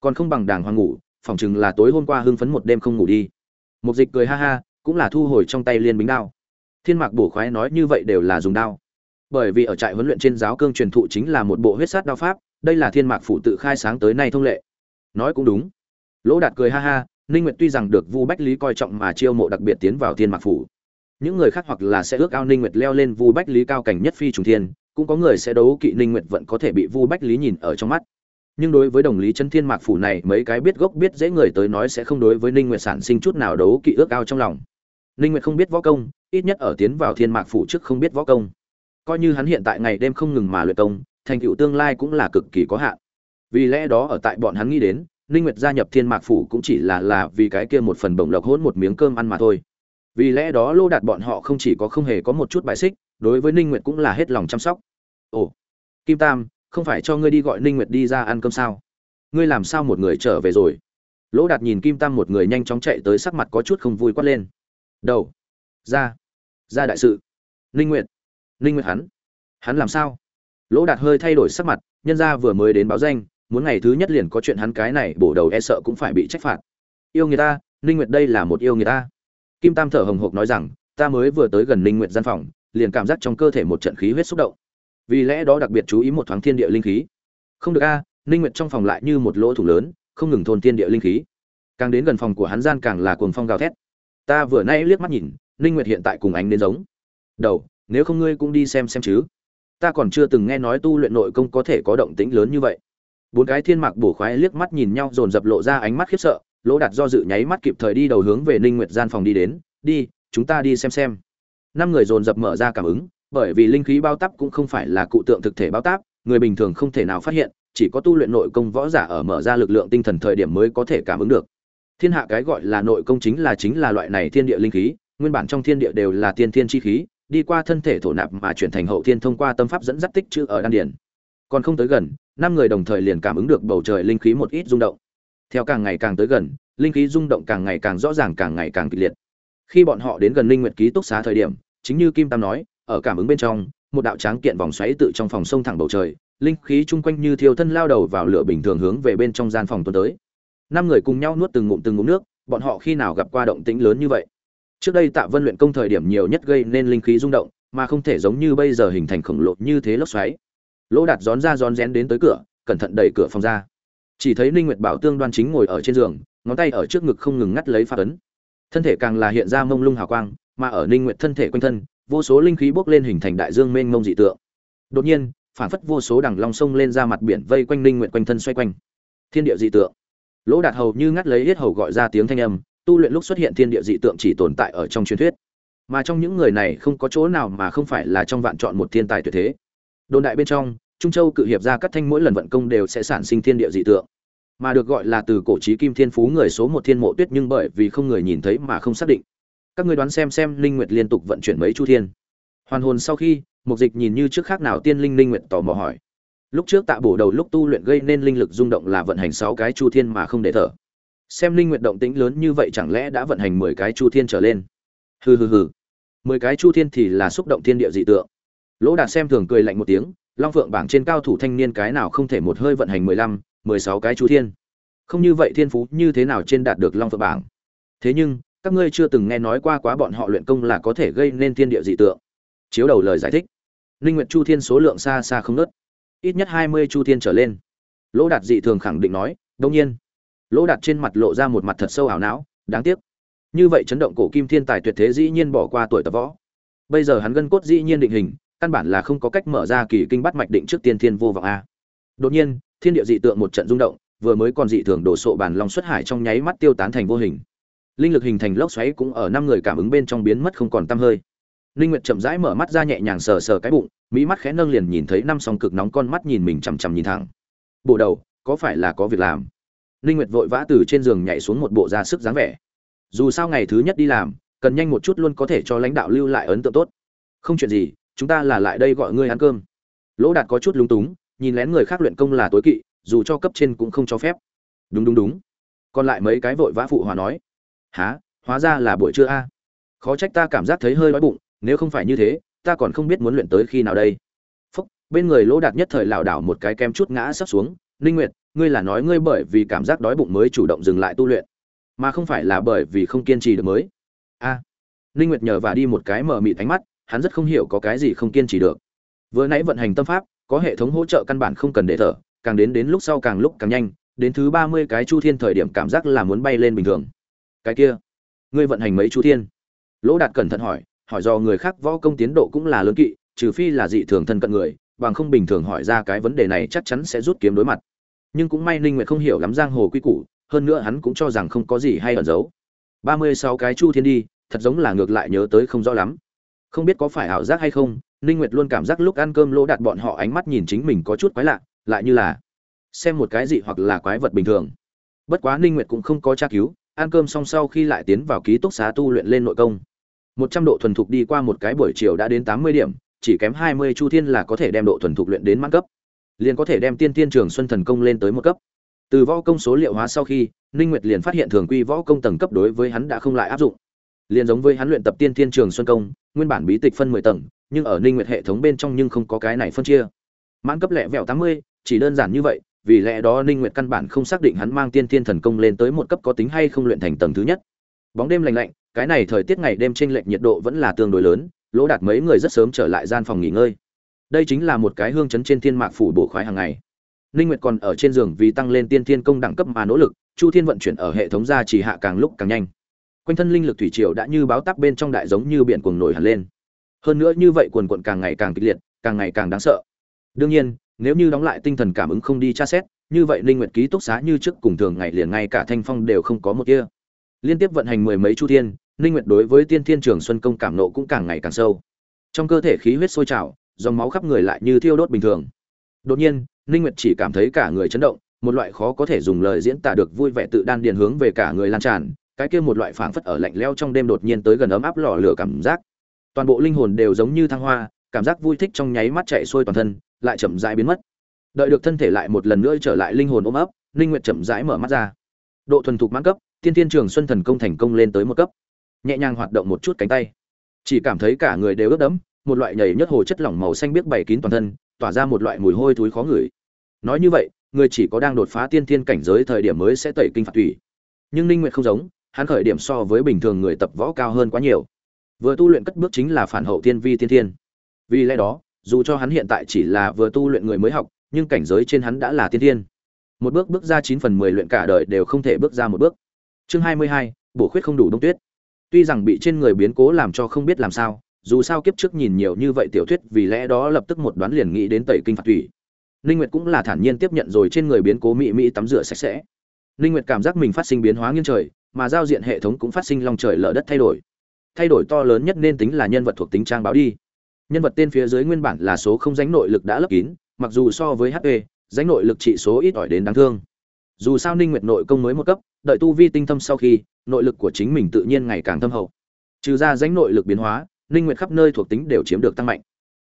Còn không bằng đàng hoàng ngủ phỏng chừng là tối hôm qua hưng phấn một đêm không ngủ đi. Một dịch cười ha ha, cũng là thu hồi trong tay liên bính đao. Thiên mạc bổ khoái nói như vậy đều là dùng đao. Bởi vì ở trại huấn luyện trên giáo cương truyền thụ chính là một bộ huyết sát đao pháp, đây là thiên mạc phủ tự khai sáng tới nay thông lệ. Nói cũng đúng. Lỗ đạt cười ha ha ninh nguyệt tuy rằng được vu bách lý coi trọng mà chiêu mộ đặc biệt tiến vào thiên mạc phủ. Những người khác hoặc là sẽ ước ao ninh nguyệt leo lên vu bách lý cao cảnh nhất phi trùng thiên, cũng có người sẽ đấu kỵ ninh nguyệt vẫn có thể bị vu bách lý nhìn ở trong mắt. Nhưng đối với đồng lý chân thiên mạc phủ này, mấy cái biết gốc biết dễ người tới nói sẽ không đối với ninh nguyệt sản sinh chút nào đấu kỵ ước ao trong lòng. Ninh nguyệt không biết võ công, ít nhất ở tiến vào thiên mạc phủ trước không biết võ công. Coi như hắn hiện tại ngày đêm không ngừng mà luyện công, thành tựu tương lai cũng là cực kỳ có hạn. Vì lẽ đó ở tại bọn hắn nghĩ đến ninh nguyệt gia nhập thiên mạc phủ cũng chỉ là là vì cái kia một phần bổng lộc hỗn một miếng cơm ăn mà thôi. Vì lẽ đó lô đạt bọn họ không chỉ có không hề có một chút bài xích, đối với ninh nguyệt cũng là hết lòng chăm sóc. Ồ, kim tam, không phải cho ngươi đi gọi ninh nguyệt đi ra ăn cơm sao? Ngươi làm sao một người trở về rồi? Lỗ đạt nhìn kim tam một người nhanh chóng chạy tới sắc mặt có chút không vui quát lên. Đầu, ra ra đại sự. Ninh nguyệt ninh nguyệt hắn hắn làm sao? Lỗ đạt hơi thay đổi sắc mặt, nhân gia vừa mới đến báo danh muốn ngày thứ nhất liền có chuyện hắn cái này bổ đầu e sợ cũng phải bị trách phạt. Yêu người ta, ninh nguyệt đây là một yêu người ta. Kim tam thở hồng hộc nói rằng, ta mới vừa tới gần ninh nguyệt gian phòng, liền cảm giác trong cơ thể một trận khí huyết xúc động. Vì lẽ đó đặc biệt chú ý một thoáng thiên địa linh khí. Không được a, ninh nguyệt trong phòng lại như một lỗ thủ lớn, không ngừng thôn thiên địa linh khí. Càng đến gần phòng của hắn gian càng là cuồng phong gào thét. Ta vừa nay liếc mắt nhìn, ninh nguyệt hiện tại cùng ánh đến giống. Đầu, nếu không ngươi cũng đi xem xem chứ. Ta còn chưa từng nghe nói tu luyện nội công có thể có động tĩnh lớn như vậy bốn cái thiên mạc bổ khoái liếc mắt nhìn nhau dồn dập lộ ra ánh mắt khiếp sợ, lỗ đạt do dự nháy mắt kịp thời đi đầu hướng về ninh nguyệt gian phòng đi đến, đi, chúng ta đi xem xem. Năm người dồn dập mở ra cảm ứng, bởi vì linh khí bao táp cũng không phải là cụ tượng thực thể bao táp, người bình thường không thể nào phát hiện, chỉ có tu luyện nội công võ giả ở mở ra lực lượng tinh thần thời điểm mới có thể cảm ứng được. Thiên hạ cái gọi là nội công chính là chính là loại này thiên địa linh khí, nguyên bản trong thiên địa đều là tiên thiên chi khí, đi qua thân thể thổ nạp mà chuyển thành hậu thiên thông qua tâm pháp dẫn dắt tích chữ ở đan điển còn không tới gần năm người đồng thời liền cảm ứng được bầu trời linh khí một ít rung động. Theo càng ngày càng tới gần, linh khí rung động càng ngày càng rõ ràng, càng ngày càng kịch liệt. Khi bọn họ đến gần linh nguyệt ký túc xá thời điểm, chính như kim tam nói, ở cảm ứng bên trong, một đạo tráng kiện vòng xoáy tự trong phòng sông thẳng bầu trời, linh khí chung quanh như thiêu thân lao đầu vào lửa bình thường hướng về bên trong gian phòng tuôn tới. Năm người cùng nhau nuốt từng ngụm từng ngụm nước, bọn họ khi nào gặp qua động tĩnh lớn như vậy? Trước đây tạ vân luyện công thời điểm nhiều nhất gây nên linh khí rung động, mà không thể giống như bây giờ hình thành khổng lồ như thế lốc xoáy lỗ đạt rón ra rón rén đến tới cửa, cẩn thận đẩy cửa phòng ra. Chỉ thấy ninh nguyệt bảo tương đoan chính ngồi ở trên giường, ngón tay ở trước ngực không ngừng ngắt lấy phát ấn. Thân thể càng là hiện ra mông lung hào quang, mà ở ninh nguyệt thân thể quanh thân, vô số linh khí bốc lên hình thành đại dương mênh mông dị tượng. Đột nhiên, phản phất vô số đằng long sông lên ra mặt biển vây quanh ninh nguyệt quanh thân xoay quanh. Thiên địa dị tượng. Lỗ đạt hầu như ngắt lấy hết hầu gọi ra tiếng thanh âm, tu luyện lúc xuất hiện thiên địa dị tượng chỉ tồn tại ở trong truyền thuyết. Mà trong những người này không có chỗ nào mà không phải là trong vạn chọn một thiên tài tuyệt thế đồn đại bên trong, trung châu cự hiệp ra cắt thanh mỗi lần vận công đều sẽ sản sinh thiên địa dị tượng, mà được gọi là từ cổ trí kim thiên phú người số một thiên mộ tuyết nhưng bởi vì không người nhìn thấy mà không xác định. Các người đoán xem xem, linh nguyệt liên tục vận chuyển mấy chu thiên. Hoàn hồn sau khi mục dịch nhìn như trước khác nào tiên linh linh nguyệt tò mò hỏi. Lúc trước tạ bổ đầu lúc tu luyện gây nên linh lực rung động là vận hành sáu cái chu thiên mà không để thở. Xem linh nguyệt động tĩnh lớn như vậy chẳng lẽ đã vận hành mười cái chu thiên trở lên? Hừ hừ hừ. Mười cái chu thiên thì là xúc động thiên địa dị tượng lỗ đạt xem thường cười lạnh một tiếng, long phượng bảng trên cao thủ thanh niên cái nào không thể một hơi vận hành mười lăm, mười sáu cái chu thiên. Không như vậy thiên phú như thế nào trên đạt được long phượng bảng. Thế nhưng, các ngươi chưa từng nghe nói qua quá bọn họ luyện công là có thể gây nên thiên địa dị tượng. Chiếu đầu lời giải thích. Linh nguyện chu thiên số lượng xa xa không nớt ít nhất hai mươi chu thiên trở lên. Lỗ đạt dị thường khẳng định nói đông nhiên. Lỗ đạt trên mặt lộ ra một mặt thật sâu ảo não, đáng tiếc. Như vậy chấn động cổ kim thiên tài tuyệt thế dĩ nhiên bỏ qua tuổi tập võ. Bây giờ hắn gân cốt dĩ nhiên định hình căn bản là không có cách mở ra kỳ kinh bắt mạch định trước tiên thiên vô vọng a. Đột nhiên, thiên địa dị tượng một trận rung động, vừa mới còn dị thường đổ sộ bản long xuất hải trong nháy mắt tiêu tán thành vô hình. Linh lực hình thành lốc xoáy cũng ở năm người cảm ứng bên trong biến mất không còn tăm hơi. Linh nguyệt chậm rãi mở mắt ra nhẹ nhàng sờ sờ cái bụng mỹ mắt khẽ nâng liền nhìn thấy năm song cực nóng con mắt nhìn mình chằm chằm nhìn thẳng. Bộ đầu, có phải là có việc làm? Linh nguyệt vội vã từ trên giường nhảy xuống một bộ ra sức dáng vẻ. Dù sao ngày thứ nhất đi làm, cần nhanh một chút luôn có thể cho lãnh đạo lưu lại ấn tượng tốt. Không chuyện gì chúng ta là lại đây gọi ngươi ăn cơm. Lỗ đạt có chút lúng túng nhìn lén người khác luyện công là tối kỵ dù cho cấp trên cũng không cho phép. Đúng đúng đúng. Còn lại mấy cái vội vã phụ hòa nói. Há hóa ra là buổi trưa a. Khó trách ta cảm giác thấy hơi đói bụng nếu không phải như thế ta còn không biết muốn luyện tới khi nào đây. Phúc bên người lỗ đạt nhất thời lảo đảo một cái kem chút ngã sắp xuống. Ninh nguyệt ngươi là nói ngươi bởi vì cảm giác đói bụng mới chủ động dừng lại tu luyện mà không phải là bởi vì không kiên trì được mới. A. À, ninh nguyệt nhờ và đi một cái mở mịt ánh mắt hắn rất không hiểu có cái gì không kiên trì được. Vừa nãy vận hành tâm pháp, có hệ thống hỗ trợ căn bản không cần để thở, càng đến đến lúc sau càng lúc càng nhanh, đến thứ 30 cái chu thiên thời điểm cảm giác là muốn bay lên bình thường. Cái kia, ngươi vận hành mấy chu thiên? Lỗ đạt cẩn thận hỏi hỏi do người khác võ công tiến độ cũng là lớn kỵ, trừ phi là dị thường thân cận người, bằng không bình thường hỏi ra cái vấn đề này chắc chắn sẽ rút kiếm đối mặt. Nhưng cũng may ninh nguyệt không hiểu lắm giang hồ quy củ, hơn nữa hắn cũng cho rằng không có gì hay ẩn giấu. ba mươi sáu cái chu thiên đi, thật giống là ngược lại nhớ tới không rõ lắm không biết có phải ảo giác hay không, ninh nguyệt luôn cảm giác lúc ăn cơm lỗ đạt bọn họ ánh mắt nhìn chính mình có chút quái lạ, lại như là xem một cái gì hoặc là quái vật bình thường. Bất quá ninh nguyệt cũng không có tra cứu, ăn cơm xong sau khi lại tiến vào ký túc xá tu luyện lên nội công. Một trăm độ thuần thục đi qua một cái buổi chiều đã đến tám mươi điểm, chỉ kém hai mươi chu thiên là có thể đem độ thuần thục luyện đến mãn cấp. Liền có thể đem tiên tiên trường xuân thần công lên tới một cấp. Từ võ công số liệu hóa sau khi, ninh nguyệt liền phát hiện thường quy võ công tầng cấp đối với hắn đã không lại áp dụng. Liền giống với hắn luyện tập tiên tiên trường xuân công nguyên bản bí tịch phân 10 tầng nhưng ở ninh nguyệt hệ thống bên trong nhưng không có cái này phân chia. Mãn cấp lẹ vẹo 80, chỉ đơn giản như vậy vì lẽ đó ninh nguyệt căn bản không xác định hắn mang tiên tiên thần công lên tới một cấp có tính hay không luyện thành tầng thứ nhất. Bóng đêm lạnh lạnh cái này thời tiết ngày đêm chênh lệch nhiệt độ vẫn là tương đối lớn lỗ đạt mấy người rất sớm trở lại gian phòng nghỉ ngơi. Đây chính là một cái hương chấn trên thiên mạc phủ bổ khoái hàng ngày. Ninh Nguyệt còn ở trên giường vì tăng lên tiên thiên công đẳng cấp mà nỗ lực, Chu Thiên vận chuyển ở hệ thống gia trì hạ càng lúc càng nhanh. Quanh thân linh lực thủy triều đã như báo táp bên trong đại giống như biển cuồng nổi hẳn lên. Hơn nữa như vậy cuồn cuộn càng ngày càng kịch liệt, càng ngày càng đáng sợ. Đương nhiên, nếu như đóng lại tinh thần cảm ứng không đi tra xét, như vậy linh Nguyệt ký túc xá như trước cùng thường ngày liền ngay cả thanh phong đều không có một kia Liên tiếp vận hành mười mấy chu thiên, linh Nguyệt đối với Tiên Thiên Trường Xuân công cảm nộ cũng càng ngày càng sâu. Trong cơ thể khí huyết sôi trào, dòng máu khắp người lại như thiêu đốt bình thường. Đột nhiên, linh Nguyệt chỉ cảm thấy cả người chấn động, một loại khó có thể dùng lời diễn tả được vui vẻ tự đan điền hướng về cả người lan tràn, cái kia một loại phảng phất ở lạnh lẽo trong đêm đột nhiên tới gần ấm áp lò lửa cảm giác. Toàn bộ linh hồn đều giống như thăng hoa, cảm giác vui thích trong nháy mắt chạy xuôi toàn thân, lại chậm rãi biến mất. Đợi được thân thể lại một lần nữa trở lại linh hồn ôm ấp, linh Nguyệt chậm rãi mở mắt ra. Độ thuần thục mãn cấp, Tiên Tiên Trường Xuân Thần Công thành công lên tới một cấp. Nhẹ nhàng hoạt động một chút cánh tay, chỉ cảm thấy cả người đều ướt đẫm, một loại nhầy nhất hồ chất lỏng màu xanh biếc bày kín toàn thân, tỏa ra một loại mùi hôi thối khó ngửi. Nói như vậy, người chỉ có đang đột phá tiên thiên cảnh giới thời điểm mới sẽ tẩy kinh phạt thủy. Nhưng linh Nguyệt không giống, hắn khởi điểm so với bình thường người tập võ cao hơn quá nhiều. Vừa tu luyện cất bước chính là phản hậu thiên vi tiên thiên. Vì lẽ đó, dù cho hắn hiện tại chỉ là vừa tu luyện người mới học, nhưng cảnh giới trên hắn đã là tiên thiên. Một bước bước ra 9 phần 10 luyện cả đời đều không thể bước ra một bước. Chương 22, bổ khuyết không đủ đông tuyết. Tuy rằng bị trên người biến cố làm cho không biết làm sao, dù sao kiếp trước nhìn nhiều như vậy tiểu thuyết vì lẽ đó lập tức một đoán liền nghĩ đến tẩy kinh phạt thủy ninh nguyệt cũng là thản nhiên tiếp nhận rồi trên người biến cố mỹ mỹ tắm rửa sạch sẽ ninh nguyệt cảm giác mình phát sinh biến hóa nghiêng trời mà giao diện hệ thống cũng phát sinh long trời lở đất thay đổi. Thay đổi to lớn nhất nên tính là nhân vật thuộc tính trang báo đi. Nhân vật tên phía dưới nguyên bản là số không danh nội lực đã lấp kín, mặc dù so với hp danh nội lực trị số ít ỏi đến đáng thương. Dù sao ninh nguyệt nội công mới một cấp, đợi tu vi tinh thâm sau khi, nội lực của chính mình tự nhiên ngày càng thâm hậu. Trừ ra danh nội lực biến hóa, ninh nguyệt khắp nơi thuộc tính đều chiếm được tăng mạnh.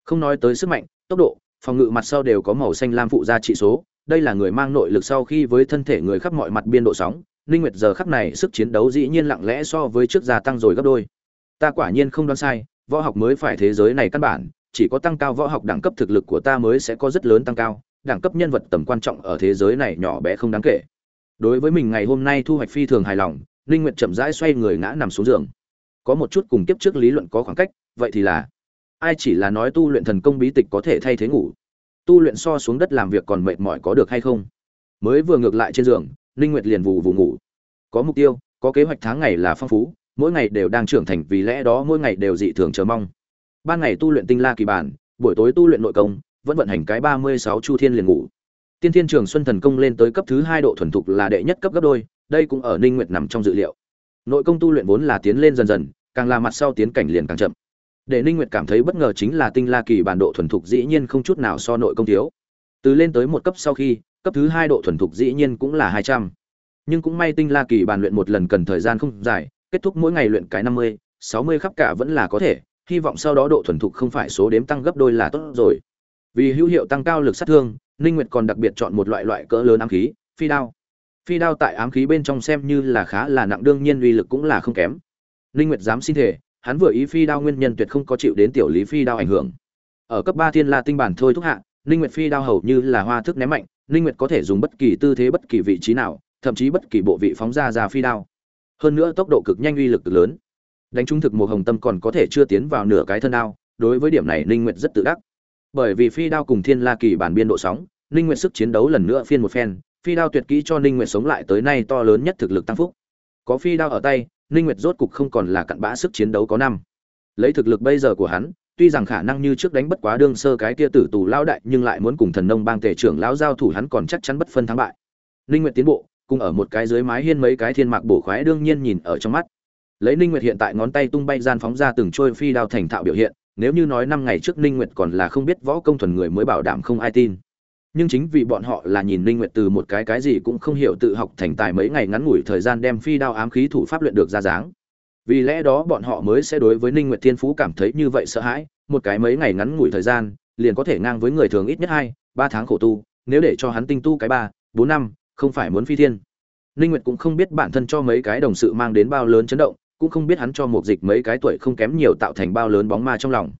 Không nói tới sức mạnh, tốc độ, phòng ngự mặt sau đều có màu xanh lam phụ gia trị số, đây là người mang nội lực sau khi với thân thể người khắp mọi mặt biên độ sóng ninh nguyệt giờ khắc này sức chiến đấu dĩ nhiên lặng lẽ so với trước gia tăng rồi gấp đôi. Ta quả nhiên không đoán sai, võ học mới phải thế giới này căn bản, chỉ có tăng cao võ học đẳng cấp thực lực của ta mới sẽ có rất lớn tăng cao, đẳng cấp nhân vật tầm quan trọng ở thế giới này nhỏ bé không đáng kể. Đối với mình ngày hôm nay thu hoạch phi thường hài lòng, ninh nguyệt chậm rãi xoay người ngã nằm xuống giường. Có một chút cùng kiếp trước lý luận có khoảng cách, vậy thì là, ai chỉ là nói tu luyện thần công bí tịch có thể thay thế ngủ? Tu luyện so xuống đất làm việc còn mệt mỏi có được hay không? Mới vừa ngược lại trên giường ninh nguyệt liền vù vù ngủ. Có mục tiêu, có kế hoạch tháng ngày là phong phú, mỗi ngày đều đang trưởng thành vì lẽ đó mỗi ngày đều dị thường chờ mong. Ban ngày tu luyện tinh la kỳ bản, buổi tối tu luyện nội công, vẫn vận hành cái 36 chu thiên liền ngủ. Tiên thiên trường xuân thần công lên tới cấp thứ hai độ thuần thục là đệ nhất cấp gấp đôi, đây cũng ở ninh nguyệt nằm trong dự liệu. Nội công tu luyện vốn là tiến lên dần dần, càng là mặt sau tiến cảnh liền càng chậm. Để ninh nguyệt cảm thấy bất ngờ chính là tinh la kỳ bản độ thuần thục dĩ nhiên không chút nào so nội công thiếu. Từ lên tới một cấp sau khi cấp thứ hai độ thuần thục dĩ nhiên cũng là 200. nhưng cũng may tinh la kỳ bàn luyện một lần cần thời gian không dài kết thúc mỗi ngày luyện cái 50, 60 khắp cả vẫn là có thể hy vọng sau đó độ thuần thục không phải số đếm tăng gấp đôi là tốt rồi. Vì hữu hiệu tăng cao lực sát thương ninh nguyệt còn đặc biệt chọn một loại loại cỡ lớn ám khí phi đao. Phi đao tại ám khí bên trong xem như là khá là nặng đương nhiên uy lực cũng là không kém. Ninh nguyệt dám xin thể hắn vừa ý phi đao nguyên nhân tuyệt không có chịu đến tiểu lý phi đao ảnh hưởng. Ở cấp ba thiên la tinh bản thôi thúc hạ ninh nguyệt phi đao hầu như là hoa thức ném mạnh ninh nguyệt có thể dùng bất kỳ tư thế, bất kỳ vị trí nào, thậm chí bất kỳ bộ vị phóng ra ra phi đao. Hơn nữa tốc độ cực nhanh uy lực cực lớn. Đánh trúng thực một hồng tâm còn có thể chưa tiến vào nửa cái thân đao, đối với điểm này ninh nguyệt rất tự đắc. Bởi vì phi đao cùng thiên la kỳ bản biên độ sóng, ninh nguyệt sức chiến đấu lần nữa phiên một phen, phi đao tuyệt kỹ cho ninh nguyệt sống lại tới nay to lớn nhất thực lực tăng phúc. Có phi đao ở tay, ninh nguyệt rốt cục không còn là cặn bã sức chiến đấu có năm. Lấy thực lực bây giờ của hắn tuy rằng khả năng như trước đánh bất quá đương sơ cái kia tử tù lao đại, nhưng lại muốn cùng thần nông bang tể trưởng lão giao thủ, hắn còn chắc chắn bất phân thắng bại. Ninh nguyệt tiến bộ, cùng ở một cái dưới mái hiên mấy cái thiên mạc bổ khoái đương nhiên nhìn ở trong mắt. Lấy ninh nguyệt hiện tại ngón tay tung bay gian phóng ra từng trôi phi đao thành thạo biểu hiện, nếu như nói năm ngày trước ninh nguyệt còn là không biết võ công thuần người mới bảo đảm không ai tin. Nhưng chính vì bọn họ là nhìn Ninh Nguyệt từ một cái cái gì cũng không hiểu tự học thành tài mấy ngày ngắn ngủi thời gian đem phi đao ám khí thủ pháp luyện được ra dáng. Vì lẽ đó bọn họ mới sẽ đối với Ninh Nguyệt Thiên Phú cảm thấy như vậy sợ hãi, một cái mấy ngày ngắn ngủi thời gian, liền có thể ngang với người thường ít nhất hai, ba tháng khổ tu, nếu để cho hắn tinh tu cái ba, bốn năm, không phải muốn phi thiên. Ninh Nguyệt cũng không biết bản thân cho mấy cái đồng sự mang đến bao lớn chấn động, cũng không biết hắn cho một dịch mấy cái tuổi không kém nhiều tạo thành bao lớn bóng ma trong lòng.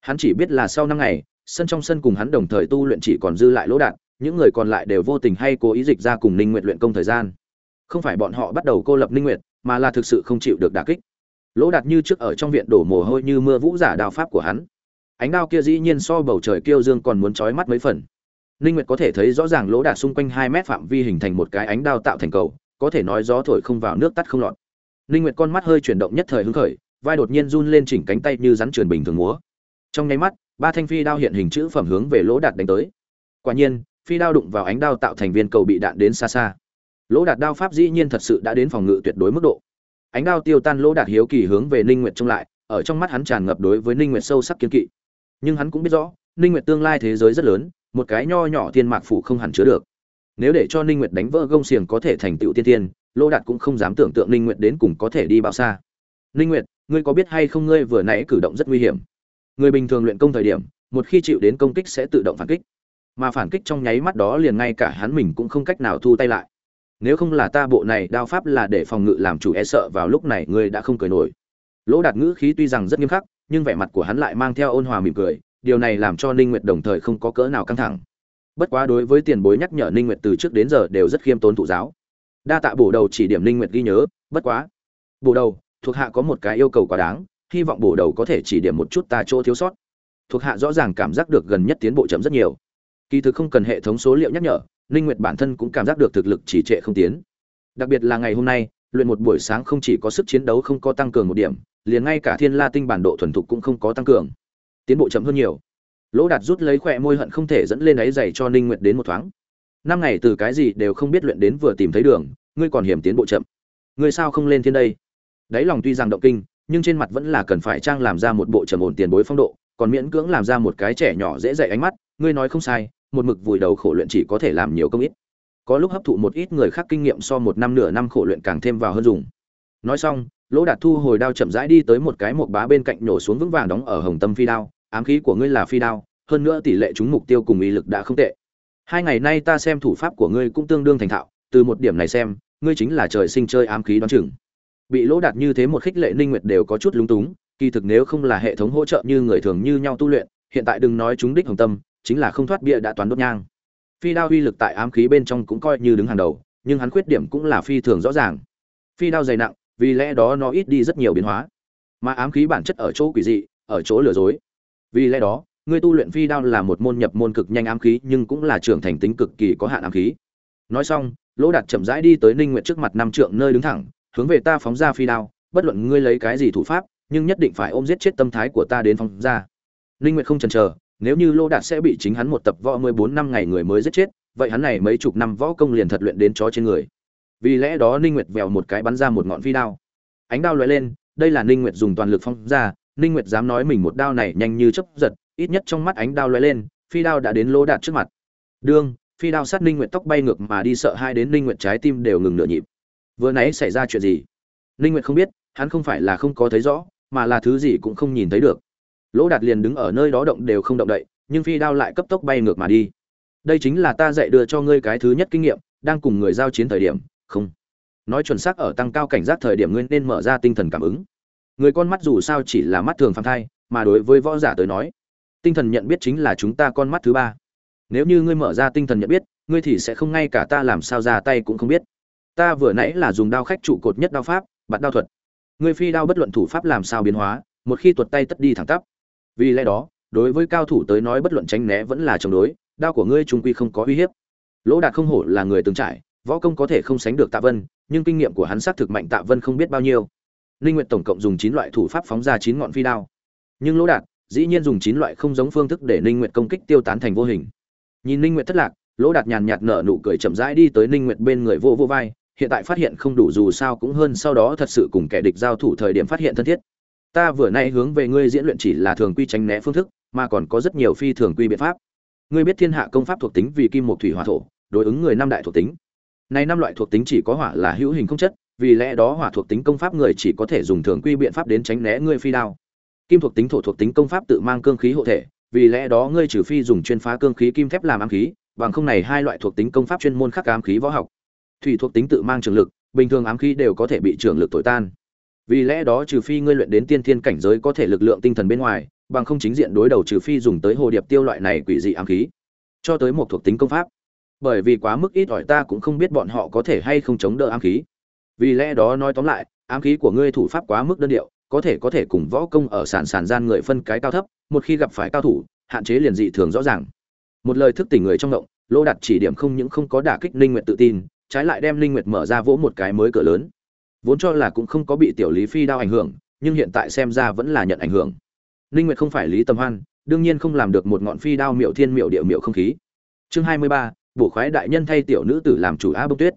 Hắn chỉ biết là sau năm ngày, sân trong sân cùng hắn đồng thời tu luyện chỉ còn dư lại lỗ đạn, những người còn lại đều vô tình hay cố ý dịch ra cùng Ninh Nguyệt luyện công thời gian. Không phải bọn họ bắt đầu cô lập Ninh Nguyệt, mà là thực sự không chịu được đả kích. Lỗ Đạt như trước ở trong viện đổ mồ hôi như mưa vũ giả đao pháp của hắn. Ánh đao kia dĩ nhiên so bầu trời kiêu dương còn muốn chói mắt mấy phần. Ninh Nguyệt có thể thấy rõ ràng Lỗ Đạt xung quanh 2 mét phạm vi hình thành một cái ánh đao tạo thành cầu, có thể nói gió thổi không vào nước tắt không lọt. Ninh Nguyệt con mắt hơi chuyển động nhất thời hứng khởi, vai đột nhiên run lên chỉnh cánh tay như rắn truyền bình thường múa. Trong nháy mắt, ba thanh phi đao hiện hình chữ phẩm hướng về lỗ đạt đánh tới quả nhiên phi đao đụng vào ánh đao tạo thành viên cầu bị đạn đến xa xa lỗ đạt đao pháp dĩ nhiên thật sự đã đến phòng ngự tuyệt đối mức độ. Ánh đao tiêu tan lỗ đạt hiếu kỳ hướng về ninh nguyệt trông lại, ở trong mắt hắn tràn ngập đối với ninh nguyệt sâu sắc kiên kỵ. Nhưng hắn cũng biết rõ, ninh nguyệt tương lai thế giới rất lớn, một cái nho nhỏ thiên mạc phủ không hẳn chứa được. Nếu để cho ninh nguyệt đánh vỡ gông xiềng có thể thành tựu tiên tiên, lỗ đạt cũng không dám tưởng tượng ninh nguyệt đến cùng có thể đi bao xa. Ninh nguyệt, ngươi có biết hay không ngươi vừa nãy cử động rất nguy hiểm. Người bình thường luyện công thời điểm, một khi chịu đến công kích sẽ tự động phản kích. Mà phản kích trong nháy mắt đó liền ngay cả hắn mình cũng không cách nào thu tay lại nếu không là ta bộ này đao pháp là để phòng ngự làm chủ e sợ vào lúc này ngươi đã không cười nổi. Lỗ đạt ngữ khí tuy rằng rất nghiêm khắc, nhưng vẻ mặt của hắn lại mang theo ôn hòa mỉm cười, điều này làm cho ninh nguyệt đồng thời không có cỡ nào căng thẳng. Bất quá đối với tiền bối nhắc nhở ninh nguyệt từ trước đến giờ đều rất khiêm tốn thụ giáo. Đa tạ bổ đầu chỉ điểm ninh nguyệt ghi nhớ, bất quá. Bổ đầu, thuộc hạ có một cái yêu cầu quá đáng, hy vọng bổ đầu có thể chỉ điểm một chút ta chỗ thiếu sót. Thuộc hạ rõ ràng cảm giác được gần nhất tiến bộ chậm rất nhiều kỳ thực không cần hệ thống số liệu nhắc nhở, ninh nguyệt bản thân cũng cảm giác được thực lực chỉ trệ không tiến. Đặc biệt là ngày hôm nay, luyện một buổi sáng không chỉ có sức chiến đấu không có tăng cường một điểm, liền ngay cả thiên la tinh bản độ thuần thục cũng không có tăng cường. Tiến bộ chậm hơn nhiều. Lỗ đạt rút lấy khỏe môi hận không thể dẫn lên ấy dày cho ninh nguyệt đến một thoáng. Năm ngày từ cái gì đều không biết luyện đến vừa tìm thấy đường, ngươi còn hiểm tiến bộ chậm. Ngươi sao không lên thiên đây? Đáy lòng tuy rằng động kinh, nhưng trên mặt vẫn là cần phải trang làm ra một bộ trầm ổn tiền bối phong độ, còn miễn cưỡng làm ra một cái trẻ nhỏ dễ dạy ánh mắt ngươi nói không sai, một mực vùi đầu khổ luyện chỉ có thể làm nhiều công ít. Có lúc hấp thụ một ít người khác kinh nghiệm so một năm nửa năm khổ luyện càng thêm vào hơn dùng. Nói xong, lỗ đạt thu hồi đao chậm rãi đi tới một cái một bá bên cạnh nổ xuống vững vàng đóng ở hồng tâm phi đao. Ám khí của ngươi là phi đao, hơn nữa tỷ lệ trúng mục tiêu cùng ý lực đã không tệ. Hai ngày nay ta xem thủ pháp của ngươi cũng tương đương thành thạo, từ một điểm này xem, ngươi chính là trời sinh chơi ám khí đón chừng. Bị lỗ đạt như thế một khích lệ ninh nguyệt đều có chút lúng túng, kỳ thực nếu không là hệ thống hỗ trợ như người thường như nhau tu luyện, hiện tại đừng nói chúng đích hồng tâm chính là không thoát bia đã toán đốt nhang. Phi đao uy lực tại ám khí bên trong cũng coi như đứng hàng đầu, nhưng hắn khuyết điểm cũng là phi thường rõ ràng. Phi đao dày nặng, vì lẽ đó nó ít đi rất nhiều biến hóa. Mà ám khí bản chất ở chỗ quỷ dị, ở chỗ lừa dối. Vì lẽ đó ngươi tu luyện phi đao là một môn nhập môn cực nhanh ám khí, nhưng cũng là trưởng thành tính cực kỳ có hạn ám khí. Nói xong, lỗ đạt chậm rãi đi tới ninh nguyện trước mặt năm trượng nơi đứng thẳng, hướng về ta phóng ra phi đao, bất luận ngươi lấy cái gì thủ pháp, nhưng nhất định phải ôm giết chết tâm thái của ta đến phóng ra. Ninh nguyện không chần chờ nếu như Lô đạt sẽ bị chính hắn một tập võ mười bốn năm ngày người mới giết chết, vậy hắn này mấy chục năm võ công liền thật luyện đến chó trên người. Vì lẽ đó ninh nguyệt vèo một cái bắn ra một ngọn phi đao. Ánh đao lóe lên, đây là ninh nguyệt dùng toàn lực phong ra, ninh nguyệt dám nói mình một đao này nhanh như chớp giật, ít nhất trong mắt ánh đao lóe lên, phi đao đã đến Lô đạt trước mặt. Đương, phi đao sát ninh nguyệt tóc bay ngược mà đi sợ hai đến ninh nguyệt trái tim đều ngừng nửa nhịp. Vừa nãy xảy ra chuyện gì? Ninh nguyệt không biết, hắn không phải là không có thấy rõ, mà là thứ gì cũng không nhìn thấy được lỗ đạt liền đứng ở nơi đó động đều không động đậy, nhưng phi đao lại cấp tốc bay ngược mà đi. Đây chính là ta dạy đưa cho ngươi cái thứ nhất kinh nghiệm, đang cùng người giao chiến thời điểm, không. Nói chuẩn xác ở tăng cao cảnh giác thời điểm ngươi nên mở ra tinh thần cảm ứng. Người con mắt dù sao chỉ là mắt thường phạm thai, mà đối với võ giả tới nói, tinh thần nhận biết chính là chúng ta con mắt thứ ba. Nếu như ngươi mở ra tinh thần nhận biết, ngươi thì sẽ không ngay cả ta làm sao ra tay cũng không biết. Ta vừa nãy là dùng đao khách trụ cột nhất đao pháp, bạt đao thuật. Ngươi phi đao bất luận thủ pháp làm sao biến hóa, một khi tuột tay tất đi thẳng tắp vì lẽ đó, đối với cao thủ tới nói bất luận tránh né vẫn là chống đối, đao của ngươi trung quy không có uy hiếp. Lỗ đạt không hổ là người từng trải, võ công có thể không sánh được tạ vân, nhưng kinh nghiệm của hắn xác thực mạnh tạ vân không biết bao nhiêu. Ninh nguyệt tổng cộng dùng chín loại thủ pháp phóng ra chín ngọn phi đao. Nhưng lỗ đạt, dĩ nhiên dùng chín loại không giống phương thức để ninh nguyệt công kích tiêu tán thành vô hình. Nhìn ninh nguyệt thất lạc, lỗ đạt nhàn nhạt nở nụ cười chậm rãi đi tới ninh nguyệt bên người vô vô vai, hiện tại phát hiện không đủ dù sao cũng hơn sau đó thật sự cùng kẻ địch giao thủ thời điểm phát hiện thân thiết ta vừa nay hướng về ngươi diễn luyện chỉ là thường quy tránh né phương thức, mà còn có rất nhiều phi thường quy biện pháp. Ngươi biết thiên hạ công pháp thuộc tính vì kim một thủy hỏa thổ, đối ứng người năm đại thuộc tính. Này năm loại thuộc tính chỉ có hỏa là hữu hình không chất, vì lẽ đó hỏa thuộc tính công pháp người chỉ có thể dùng thường quy biện pháp đến tránh né ngươi phi đao. Kim thuộc tính, thổ thuộc tính công pháp tự mang cương khí hộ thể, vì lẽ đó ngươi trừ phi dùng chuyên phá cương khí kim thép làm ám khí, bằng không này hai loại thuộc tính công pháp chuyên môn khắc ám khí võ học. Thủy thuộc tính tự mang trường lực, bình thường ám khí đều có thể bị trường lực thổi tan vì lẽ đó trừ phi ngươi luyện đến tiên thiên cảnh giới có thể lực lượng tinh thần bên ngoài, bằng không chính diện đối đầu trừ phi dùng tới hồ điệp tiêu loại này quỷ dị ám khí, cho tới một thuộc tính công pháp. Bởi vì quá mức ít ỏi ta cũng không biết bọn họ có thể hay không chống đỡ ám khí. Vì lẽ đó nói tóm lại, ám khí của ngươi thủ pháp quá mức đơn điệu, có thể có thể cùng võ công ở sàn sàn gian người phân cái cao thấp, một khi gặp phải cao thủ, hạn chế liền dị thường rõ ràng. Một lời thức tỉnh người trong động, lô đặt chỉ điểm không những không có đả kích linh nguyện tự tin, trái lại đem linh nguyệt mở ra vỗ một cái mới cửa lớn vốn cho là cũng không có bị tiểu lý phi đao ảnh hưởng, nhưng hiện tại xem ra vẫn là nhận ảnh hưởng. Ninh nguyệt không phải lý tầm hoan, đương nhiên không làm được một ngọn phi đao miệu thiên miệu địa miệu không khí. Chương hai mươi ba, bổ khoái đại nhân thay tiểu nữ tử làm chủ a bông tuyết.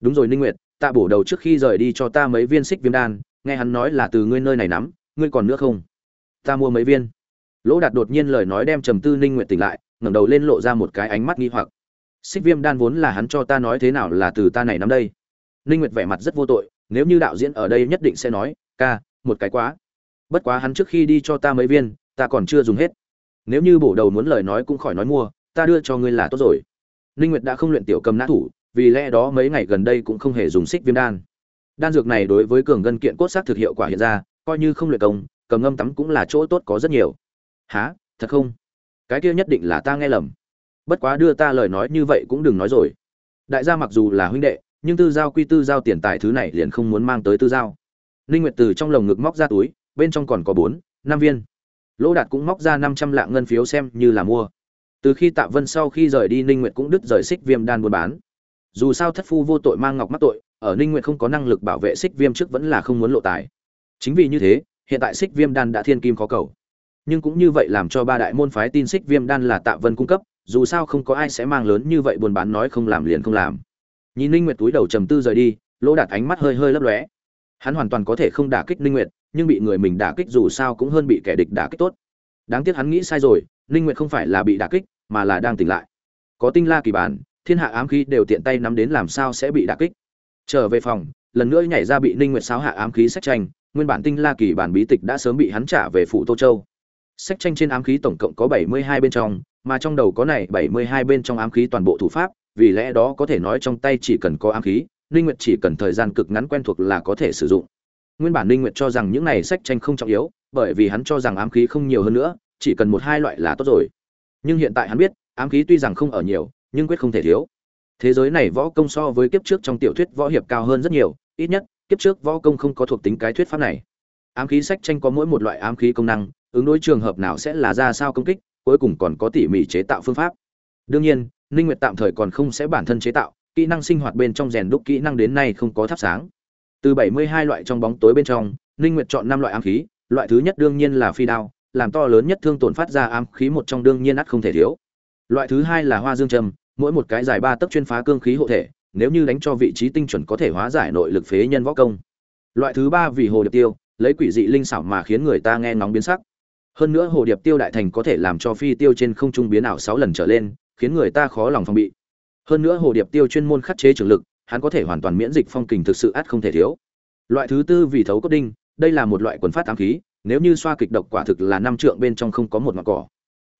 Đúng rồi ninh nguyệt tạ bổ đầu trước khi rời đi cho ta mấy viên xích viêm đan, nghe hắn nói là từ ngươi nơi này nắm, ngươi còn nữa không? Ta mua mấy viên. Lỗ đạt đột nhiên lời nói đem trầm tư ninh nguyệt tỉnh lại, ngẩng đầu lên lộ ra một cái ánh mắt nghi hoặc. Xích viêm đan vốn là hắn cho ta nói thế nào là từ ta này nắm đây. Ninh nguyệt vẻ mặt rất vô tội nếu như đạo diễn ở đây nhất định sẽ nói, ca, một cái quá. Bất quá hắn trước khi đi cho ta mấy viên, ta còn chưa dùng hết. Nếu như bổ đầu muốn lời nói cũng khỏi nói mua, ta đưa cho ngươi là tốt rồi. Ninh nguyệt đã không luyện tiểu cầm nã thủ, vì lẽ đó mấy ngày gần đây cũng không hề dùng xích viêm đan. Đan dược này đối với cường gân kiện cốt xác thực hiệu quả hiện ra, coi như không luyện công, cầm ngâm tắm cũng là chỗ tốt có rất nhiều. Há thật không? Cái kia nhất định là ta nghe lầm. Bất quá đưa ta lời nói như vậy cũng đừng nói rồi. Đại gia mặc dù là huynh đệ nhưng tư giao quy tư giao tiền tài thứ này liền không muốn mang tới tư giao. Ninh nguyệt từ trong lồng ngực móc ra túi, bên trong còn có bốn, năm viên. Lỗ đạt cũng móc ra năm trăm lạng ngân phiếu xem như là mua. Từ khi tạ vân sau khi rời đi, ninh nguyệt cũng đứt rời xích viêm đan buôn bán. Dù sao thất phu vô tội mang ngọc mắc tội, ở ninh nguyệt không có năng lực bảo vệ xích viêm trước vẫn là không muốn lộ tài. Chính vì như thế, hiện tại xích viêm đan đã thiên kim khó cầu. Nhưng cũng như vậy làm cho ba đại môn phái tin xích viêm đan là tạ vân cung cấp, dù sao không có ai sẽ mang lớn như vậy buôn bán nói không làm liền không làm nhìn ninh nguyệt túi đầu trầm tư rời đi, lỗ đạt ánh mắt hơi hơi lấp lóe. Hắn hoàn toàn có thể không đả kích ninh nguyệt, nhưng bị người mình đả kích dù sao cũng hơn bị kẻ địch đả kích tốt. Đáng tiếc hắn nghĩ sai rồi, ninh nguyệt không phải là bị đả kích, mà là đang tỉnh lại. Có tinh la kỳ bản, thiên hạ ám khí đều tiện tay nắm đến làm sao sẽ bị đả kích. Trở về phòng, lần nữa nhảy ra bị ninh nguyệt sáo hạ ám khí sách tranh, nguyên bản tinh la kỳ bản bí tịch đã sớm bị hắn trả về phủ tô châu. Sách tranh trên ám khí tổng cộng có 72 bên trong, mà trong đầu có này 72 bên trong ám khí toàn bộ thủ pháp vì lẽ đó có thể nói trong tay chỉ cần có ám khí, ninh nguyệt chỉ cần thời gian cực ngắn quen thuộc là có thể sử dụng. Nguyên bản ninh nguyệt cho rằng những này sách tranh không trọng yếu, bởi vì hắn cho rằng ám khí không nhiều hơn nữa, chỉ cần một hai loại là tốt rồi. Nhưng hiện tại hắn biết, ám khí tuy rằng không ở nhiều, nhưng quyết không thể thiếu. Thế giới này võ công so với kiếp trước trong tiểu thuyết võ hiệp cao hơn rất nhiều, ít nhất, kiếp trước võ công không có thuộc tính cái thuyết pháp này. Ám khí sách tranh có mỗi một loại ám khí công năng, ứng đối trường hợp nào sẽ là ra sao công kích, cuối cùng còn có tỉ mỉ chế tạo phương pháp. Đương nhiên ninh nguyệt tạm thời còn không sẽ bản thân chế tạo, kỹ năng sinh hoạt bên trong rèn đúc kỹ năng đến nay không có thắp sáng. Từ 72 loại trong bóng tối bên trong, ninh nguyệt chọn năm loại ám khí, loại thứ nhất đương nhiên là phi đao, làm to lớn nhất thương tổn phát ra ám khí một trong đương nhiên ắt không thể thiếu. Loại thứ hai là hoa dương trầm mỗi một cái dài ba tấc chuyên phá cương khí hộ thể, nếu như đánh cho vị trí tinh chuẩn có thể hóa giải nội lực phế nhân võ công. Loại thứ ba vì hồ điệp tiêu, lấy quỷ dị linh xảo mà khiến người ta nghe ngóng biến sắc. Hơn nữa hồ điệp tiêu đại thành có thể làm cho phi tiêu trên không trung biến ảo sáu lần trở lên khiến người ta khó lòng phòng bị. Hơn nữa hồ điệp tiêu chuyên môn khắc chế trường lực, hắn có thể hoàn toàn miễn dịch phong kình thực sự ắt không thể thiếu. Loại thứ tư vì thấu cốt đinh, đây là một loại quần phát ám khí, nếu như xoa kịch độc quả thực là năm trượng bên trong không có một ngọn cỏ.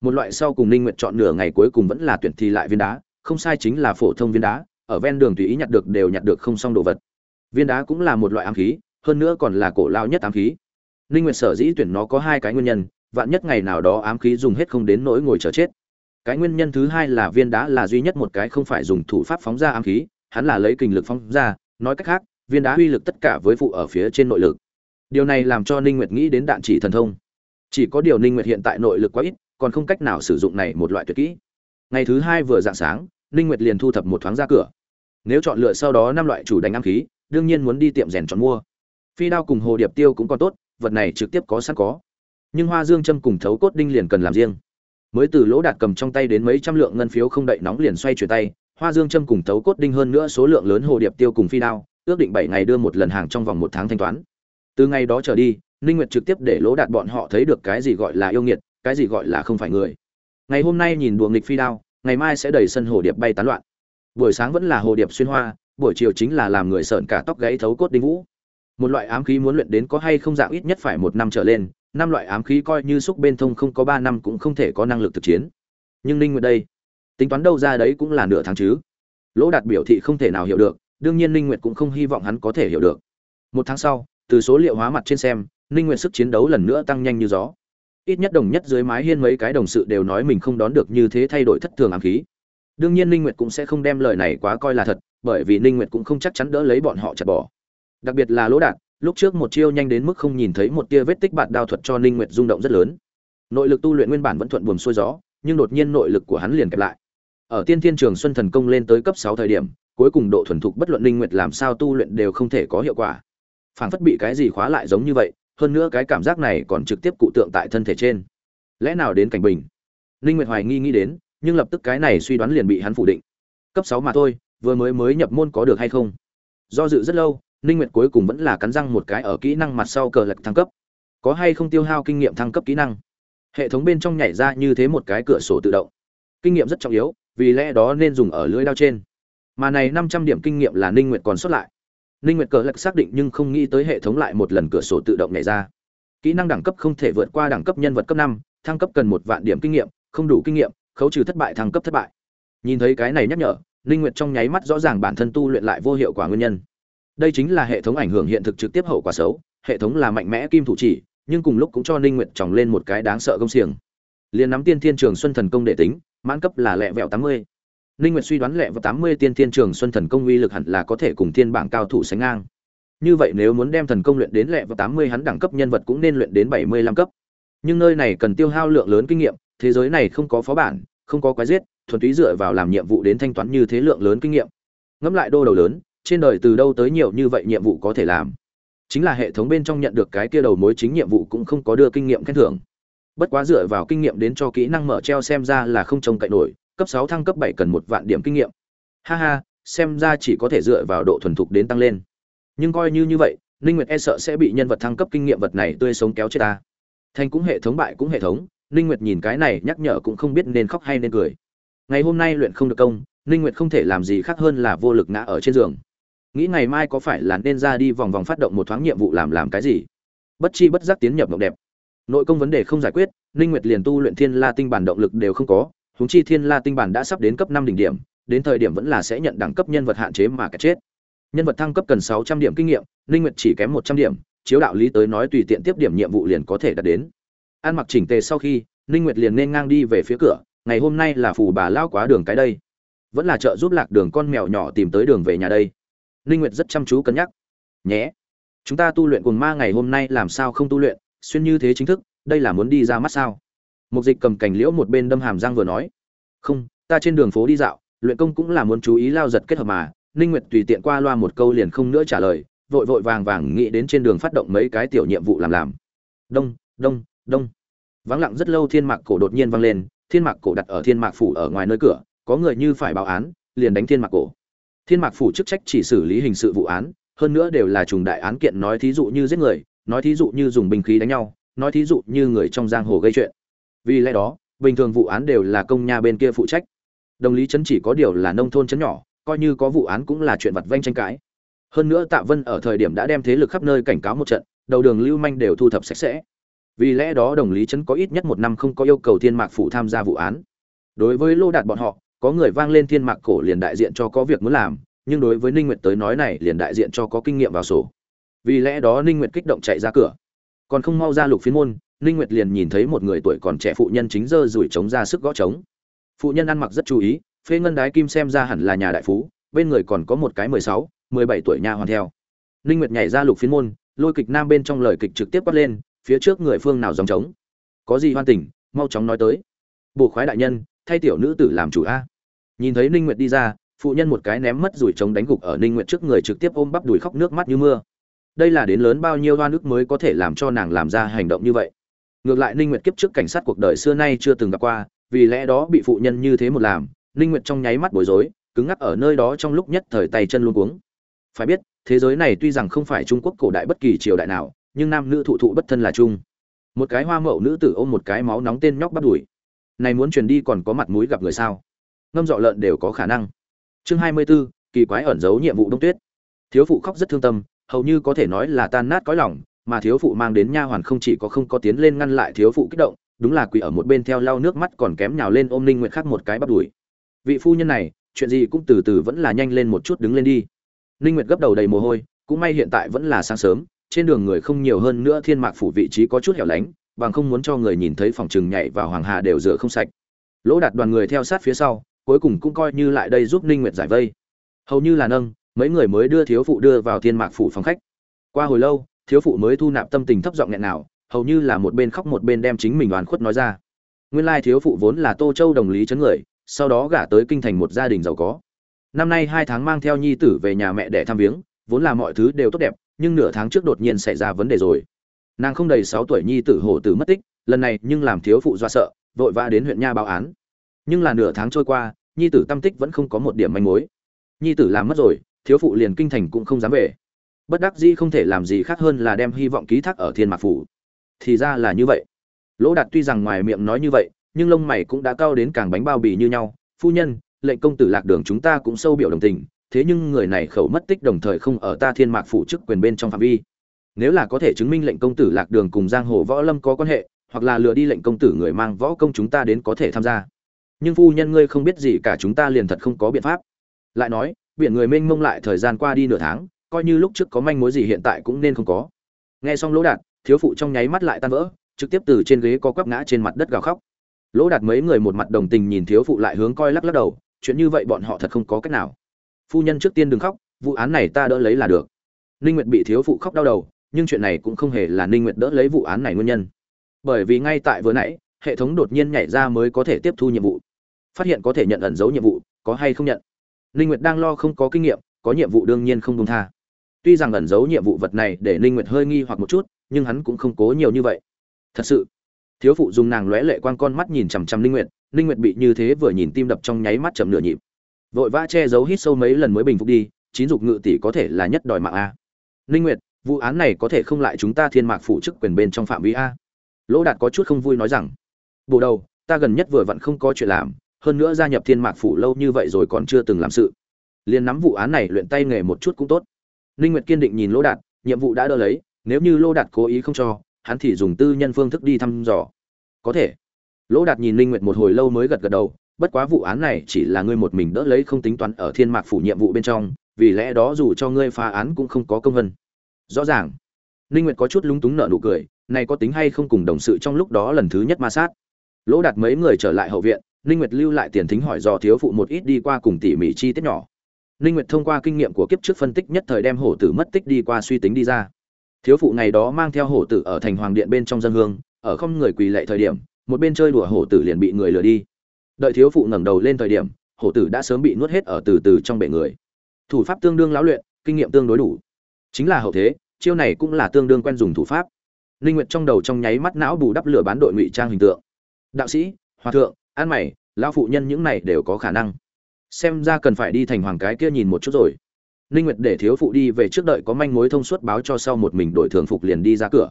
Một loại sau cùng ninh nguyện chọn nửa ngày cuối cùng vẫn là tuyển thi lại viên đá, không sai chính là phổ thông viên đá, ở ven đường tùy ý nhặt được đều nhặt được không xong đồ vật. Viên đá cũng là một loại ám khí, hơn nữa còn là cổ lao nhất ám khí. Ninh nguyệt sở dĩ tuyển nó có hai cái nguyên nhân, vạn nhất ngày nào đó ám khí dùng hết không đến nỗi ngồi chờ chết cái nguyên nhân thứ hai là viên đá là duy nhất một cái không phải dùng thủ pháp phóng ra ám khí, hắn là lấy kình lực phóng ra, nói cách khác, viên đá uy lực tất cả với phụ ở phía trên nội lực. Điều này làm cho ninh nguyệt nghĩ đến đạn chỉ thần thông. Chỉ có điều ninh nguyệt hiện tại nội lực quá ít, còn không cách nào sử dụng này một loại tuyệt kỹ. Ngày thứ hai vừa dạng sáng, ninh nguyệt liền thu thập một thoáng ra cửa. Nếu chọn lựa sau đó năm loại chủ đánh ám khí, đương nhiên muốn đi tiệm rèn chọn mua. Phi đao cùng hồ điệp tiêu cũng còn tốt, vật này trực tiếp có sẵn có. Nhưng hoa dương châm cùng thấu cốt đinh liền cần làm riêng mới từ lỗ đạt cầm trong tay đến mấy trăm lượng ngân phiếu không đậy nóng liền xoay chuyển tay, hoa dương châm cùng thấu cốt đinh hơn nữa số lượng lớn hồ điệp tiêu cùng phi đao, ước định bảy ngày đưa một lần hàng trong vòng một tháng thanh toán. Từ ngày đó trở đi, ninh nguyệt trực tiếp để lỗ đạt bọn họ thấy được cái gì gọi là yêu nghiệt, cái gì gọi là không phải người. Ngày hôm nay nhìn đùa nghịch phi đao, ngày mai sẽ đẩy sân hồ điệp bay tán loạn. Buổi sáng vẫn là hồ điệp xuyên hoa, buổi chiều chính là làm người sợn cả tóc gáy thấu cốt đinh vũ. Một loại ám khí muốn luyện đến có hay không dạng ít nhất phải một năm trở lên năm loại ám khí coi như xúc bên thông không có ba năm cũng không thể có năng lực thực chiến. Nhưng ninh nguyệt đây, tính toán đâu ra đấy cũng là nửa tháng chứ. Lỗ đạt biểu thị không thể nào hiểu được, đương nhiên ninh nguyệt cũng không hy vọng hắn có thể hiểu được. Một tháng sau, từ số liệu hóa mặt trên xem, ninh nguyệt sức chiến đấu lần nữa tăng nhanh như gió. Ít nhất đồng nhất dưới mái hiên mấy cái đồng sự đều nói mình không đón được như thế thay đổi thất thường ám khí. Đương nhiên ninh nguyệt cũng sẽ không đem lời này quá coi là thật, bởi vì ninh nguyệt cũng không chắc chắn đỡ lấy bọn họ chặt bỏ. Đặc biệt là lỗ đạt lúc trước một chiêu nhanh đến mức không nhìn thấy một tia vết tích bạt đao thuật cho ninh nguyệt rung động rất lớn. Nội lực tu luyện nguyên bản vẫn thuận buồm xuôi gió, nhưng đột nhiên nội lực của hắn liền kẹp lại. Ở tiên thiên trường xuân thần công lên tới cấp 6 thời điểm, cuối cùng độ thuần thục bất luận ninh nguyệt làm sao tu luyện đều không thể có hiệu quả. Phảng phất bị cái gì khóa lại giống như vậy, hơn nữa cái cảm giác này còn trực tiếp cụ tượng tại thân thể trên. Lẽ nào đến cảnh bình? Ninh nguyệt hoài nghi nghĩ đến, nhưng lập tức cái này suy đoán liền bị hắn phủ định. Cấp sáu mà thôi, vừa mới mới nhập môn có được hay không? Do dự rất lâu ninh nguyệt cuối cùng vẫn là cắn răng một cái ở kỹ năng mặt sau cờ lật thăng cấp. Có hay không tiêu hao kinh nghiệm thăng cấp kỹ năng? Hệ thống bên trong nhảy ra như thế một cái cửa sổ tự động. Kinh nghiệm rất trọng yếu vì lẽ đó nên dùng ở lưỡi đao trên. Mà này 500 điểm kinh nghiệm là ninh nguyệt còn xuất lại. Ninh nguyệt cờ lật xác định nhưng không nghĩ tới hệ thống lại một lần cửa sổ tự động nhảy ra. Kỹ năng đẳng cấp không thể vượt qua đẳng cấp nhân vật cấp 5, thăng cấp cần một vạn điểm kinh nghiệm không đủ kinh nghiệm khấu trừ thất bại thăng cấp thất bại. Nhìn thấy cái này nhắc nhở ninh nguyệt trong nháy mắt rõ ràng bản thân tu luyện lại vô hiệu quả nguyên nhân đây chính là hệ thống ảnh hưởng hiện thực trực tiếp hậu quả xấu, hệ thống là mạnh mẽ kim thủ chỉ, nhưng cùng lúc cũng cho ninh nguyệt tròng lên một cái đáng sợ công xiềng. Liền nắm tiên thiên trường xuân thần công để tính, mãn cấp là lẹ vẹo 80. ninh nguyệt suy đoán lẹ vẹo 80 tiên thiên trường xuân thần công uy lực hẳn là có thể cùng thiên bảng cao thủ sánh ngang. Như vậy nếu muốn đem thần công luyện đến lẹ vẹo 80 hắn đẳng cấp nhân vật cũng nên luyện đến 75 cấp. Nhưng nơi này cần tiêu hao lượng lớn kinh nghiệm, thế giới này không có phó bản, không có quái giết, thuần túy dựa vào làm nhiệm vụ đến thanh toán như thế lượng lớn kinh nghiệm. Ngẫm lại đô đầu lớn trên đời từ đâu tới nhiều như vậy nhiệm vụ có thể làm? Chính là hệ thống bên trong nhận được cái kia đầu mối chính nhiệm vụ cũng không có đưa kinh nghiệm khen thưởng. Bất quá dựa vào kinh nghiệm đến cho kỹ năng mở treo xem ra là không trông cậy nổi, cấp sáu thăng cấp bảy cần một vạn điểm kinh nghiệm. Ha ha, xem ra chỉ có thể dựa vào độ thuần thục đến tăng lên. Nhưng coi như như vậy, ninh nguyệt e sợ sẽ bị nhân vật thăng cấp kinh nghiệm vật này tươi sống kéo chết ta. Thành cũng hệ thống bại cũng hệ thống, ninh nguyệt nhìn cái này nhắc nhở cũng không biết nên khóc hay nên cười. Ngày hôm nay luyện không được công, ninh nguyệt không thể làm gì khác hơn là vô lực ngã ở trên giường nghĩ ngày mai có phải là nên ra đi vòng vòng phát động một thoáng nhiệm vụ làm làm cái gì? Bất chi bất giác tiến nhập mộng đẹp. Nội công vấn đề không giải quyết, ninh nguyệt liền tu luyện thiên la tinh bản động lực đều không có, huống chi thiên la tinh bản đã sắp đến cấp 5 đỉnh điểm, đến thời điểm vẫn là sẽ nhận đẳng cấp nhân vật hạn chế mà cái chết. Nhân vật thăng cấp cần 600 điểm kinh nghiệm, ninh nguyệt chỉ kém 100 điểm, chiếu đạo lý tới nói tùy tiện tiếp điểm nhiệm vụ liền có thể đạt đến. Ăn mặc chỉnh tề sau khi, ninh nguyệt liền nên ngang đi về phía cửa, ngày hôm nay là phù bà lao quá đường cái đây. Vẫn là chợ giúp lạc đường con mèo nhỏ tìm tới đường về nhà đây ninh nguyệt rất chăm chú cân nhắc. Nhé, chúng ta tu luyện cuồng ma ngày hôm nay làm sao không tu luyện, xuyên như thế chính thức, đây là muốn đi ra mắt sao? Mục dịch cầm cành liễu một bên đâm hàm răng vừa nói. Không, ta trên đường phố đi dạo, luyện công cũng là muốn chú ý lao giật kết hợp mà. Ninh nguyệt tùy tiện qua loa một câu liền không nữa trả lời, vội vội vàng vàng nghĩ đến trên đường phát động mấy cái tiểu nhiệm vụ làm làm. Đông đông đông. Vắng lặng rất lâu thiên mạc cổ đột nhiên vang lên, thiên mạc cổ đặt ở thiên mạc phủ ở ngoài nơi cửa, có người như phải báo án, liền đánh thiên mạc cổ thiên mạc phủ chức trách chỉ xử lý hình sự vụ án, hơn nữa đều là trùng đại án kiện nói thí dụ như giết người, nói thí dụ như dùng binh khí đánh nhau, nói thí dụ như người trong giang hồ gây chuyện. Vì lẽ đó, bình thường vụ án đều là công nha bên kia phụ trách. Đồng lý chấn chỉ có điều là nông thôn chấn nhỏ, coi như có vụ án cũng là chuyện vặt vanh tranh cãi. Hơn nữa tạ vân ở thời điểm đã đem thế lực khắp nơi cảnh cáo một trận, đầu đường lưu manh đều thu thập sạch sẽ. Vì lẽ đó đồng lý chấn có ít nhất một năm không có yêu cầu thiên mạc phủ tham gia vụ án. Đối với lô đạt bọn họ có người vang lên thiên mạc cổ liền đại diện cho có việc muốn làm nhưng đối với ninh nguyệt tới nói này liền đại diện cho có kinh nghiệm vào sổ. Vì lẽ đó ninh nguyệt kích động chạy ra cửa. Còn không mau ra lục phiến môn ninh nguyệt liền nhìn thấy một người tuổi còn trẻ phụ nhân chính dơ rủi trống ra sức gõ trống. Phụ nhân ăn mặc rất chú ý phê ngân đái kim xem ra hẳn là nhà đại phú bên người còn có một cái 16, 17 tuổi nha hoàn theo. Ninh nguyệt nhảy ra lục phiến môn lôi kịch nam bên trong lời kịch trực tiếp bắt lên phía trước người phương nào dòng trống? Có gì hoan tình mau chóng nói tới. Bổ khoái đại nhân thay tiểu nữ tử làm chủ a. Nhìn thấy ninh nguyệt đi ra, phụ nhân một cái ném mất rủi trống đánh gục ở ninh nguyệt trước người trực tiếp ôm bắp đùi khóc nước mắt như mưa. Đây là đến lớn bao nhiêu hoa nước mới có thể làm cho nàng làm ra hành động như vậy? Ngược lại ninh nguyệt kiếp trước cảnh sát cuộc đời xưa nay chưa từng gặp qua, vì lẽ đó bị phụ nhân như thế một làm, ninh nguyệt trong nháy mắt bối rối, cứng ngắc ở nơi đó trong lúc nhất thời tay chân luôn cuống. Phải biết, thế giới này tuy rằng không phải trung quốc cổ đại bất kỳ triều đại nào, nhưng nam nữ thụ thụ bất thân là chung. Một cái hoa mậu nữ tử ôm một cái máu nóng tên nhóc bắt đuổi này muốn truyền đi còn có mặt mũi gặp người sao? Ngâm dọ lợn đều có khả năng. Chương hai mươi 24, kỳ quái ẩn giấu nhiệm vụ đông tuyết. Thiếu phụ khóc rất thương tâm hầu như có thể nói là tan nát cõi lòng mà thiếu phụ mang đến nha hoàn không chỉ có không có tiến lên ngăn lại thiếu phụ kích động đúng là quỳ ở một bên theo lau nước mắt còn kém nhào lên ôm ninh nguyện khắc một cái bắt đuổi vị phu nhân này chuyện gì cũng từ từ vẫn là nhanh lên một chút đứng lên đi. Ninh nguyệt gấp đầu đầy mồ hôi cũng may hiện tại vẫn là sáng sớm trên đường người không nhiều hơn nữa thiên mạc phủ vị trí có chút hẻo lánh bằng không muốn cho người nhìn thấy phòng trừng nhảy vào hoàng hà đều rửa không sạch. Lỗ đặt đoàn người theo sát phía sau, cuối cùng cũng coi như lại đây giúp ninh nguyệt giải vây. Hầu như là nâng, mấy người mới đưa thiếu phụ đưa vào thiên mạc phủ phòng khách. Qua hồi lâu, thiếu phụ mới thu nạp tâm tình thấp giọng nghẹn nào, hầu như là một bên khóc một bên đem chính mình đoàn khuất nói ra. Nguyên lai thiếu phụ vốn là tô châu đồng lý chấn người, sau đó gả tới kinh thành một gia đình giàu có. Năm nay hai tháng mang theo nhi tử về nhà mẹ để thăm viếng, vốn là mọi thứ đều tốt đẹp, nhưng nửa tháng trước đột nhiên xảy ra vấn đề rồi nàng không đầy sáu tuổi nhi tử hổ tử mất tích, lần này nhưng làm thiếu phụ do sợ, vội vã đến huyện nha báo án. Nhưng là nửa tháng trôi qua, nhi tử tâm tích vẫn không có một điểm manh mối. Nhi tử làm mất rồi, thiếu phụ liền kinh thành cũng không dám về. Bất đắc dĩ không thể làm gì khác hơn là đem hy vọng ký thác ở thiên mạc phủ. Thì ra là như vậy. Lỗ đạt tuy rằng ngoài miệng nói như vậy, nhưng lông mày cũng đã cao đến càng bánh bao bì như nhau. Phu nhân, lệnh công tử lạc đường chúng ta cũng sâu biểu đồng tình, thế nhưng người này khẩu mất tích đồng thời không ở ta thiên mạc phủ chức quyền bên trong phạm vi nếu là có thể chứng minh lệnh công tử lạc đường cùng giang hồ võ lâm có quan hệ, hoặc là lừa đi lệnh công tử người mang võ công chúng ta đến có thể tham gia. Nhưng phu nhân ngươi không biết gì cả chúng ta liền thật không có biện pháp. Lại nói, biển người mênh mông lại thời gian qua đi nửa tháng, coi như lúc trước có manh mối gì hiện tại cũng nên không có. Nghe xong lỗ đạt, thiếu phụ trong nháy mắt lại tan vỡ, trực tiếp từ trên ghế có quắp ngã trên mặt đất gào khóc. Lỗ đạt mấy người một mặt đồng tình nhìn thiếu phụ lại hướng coi lắc lắc đầu, chuyện như vậy bọn họ thật không có cách nào. Phu nhân trước tiên đừng khóc, vụ án này ta đỡ lấy là được. Ninh nguyệt bị thiếu phụ khóc đau đầu nhưng chuyện này cũng không hề là ninh nguyệt đỡ lấy vụ án này nguyên nhân. Bởi vì ngay tại vừa nãy, hệ thống đột nhiên nhảy ra mới có thể tiếp thu nhiệm vụ. Phát hiện có thể nhận ẩn dấu nhiệm vụ, có hay không nhận? Ninh nguyệt đang lo không có kinh nghiệm, có nhiệm vụ đương nhiên không buông tha. Tuy rằng ẩn dấu nhiệm vụ vật này để ninh nguyệt hơi nghi hoặc một chút, nhưng hắn cũng không cố nhiều như vậy. Thật sự, thiếu phụ dùng nàng lóe lệ quang con mắt nhìn chằm chằm ninh nguyệt ninh nguyệt bị như thế vừa nhìn tim đập trong nháy mắt chậm nửa nhịp. Vội vã che giấu hít sâu mấy lần mới bình phục đi, chín dục ngự tỷ có thể là nhất đòi mạng a. Ninh nguyệt vụ án này có thể không lại chúng ta thiên mạc phụ chức quyền bên trong phạm vi a? Lỗ đạt có chút không vui nói rằng bù đầu, ta gần nhất vừa vặn không có chuyện làm, hơn nữa gia nhập thiên mạc phủ lâu như vậy rồi còn chưa từng làm sự. Liền nắm vụ án này luyện tay nghề một chút cũng tốt. Ninh nguyệt kiên định nhìn lỗ đạt, nhiệm vụ đã đỡ lấy, nếu như lỗ đạt cố ý không cho, hắn thì dùng tư nhân phương thức đi thăm dò. Có thể. Lỗ đạt nhìn ninh nguyệt một hồi lâu mới gật gật đầu, bất quá vụ án này chỉ là ngươi một mình đỡ lấy không tính toán ở thiên mạc phủ nhiệm vụ bên trong, vì lẽ đó dù cho ngươi phá án cũng không có công vân rõ ràng. Ninh nguyệt có chút lúng túng nở nụ cười, này có tính hay không cùng đồng sự trong lúc đó lần thứ nhất ma sát. Lỗ đạt mấy người trở lại hậu viện, ninh nguyệt lưu lại tiền thính hỏi do thiếu phụ một ít đi qua cùng tỉ mỉ chi tiết nhỏ. Ninh nguyệt thông qua kinh nghiệm của kiếp trước phân tích nhất thời đem hổ tử mất tích đi qua suy tính đi ra. Thiếu phụ ngày đó mang theo hổ tử ở thành hoàng điện bên trong dân hương, ở không người quỳ lệ thời điểm, một bên chơi đùa hổ tử liền bị người lừa đi. Đợi thiếu phụ ngẩng đầu lên thời điểm, hổ tử đã sớm bị nuốt hết ở từ từ trong bể người. Thủ pháp tương đương lão luyện, kinh nghiệm tương đối đủ chính là hậu thế, chiêu này cũng là tương đương quen dùng thủ pháp. Linh nguyệt trong đầu trong nháy mắt não bù đắp lửa bán đội ngụy trang hình tượng. Đạo sĩ, hòa thượng, an mày, lão phụ nhân những này đều có khả năng. Xem ra cần phải đi thành hoàng cái kia nhìn một chút rồi. Linh nguyệt để thiếu phụ đi về trước đợi có manh mối thông suốt báo cho sau một mình đổi thường phục liền đi ra cửa.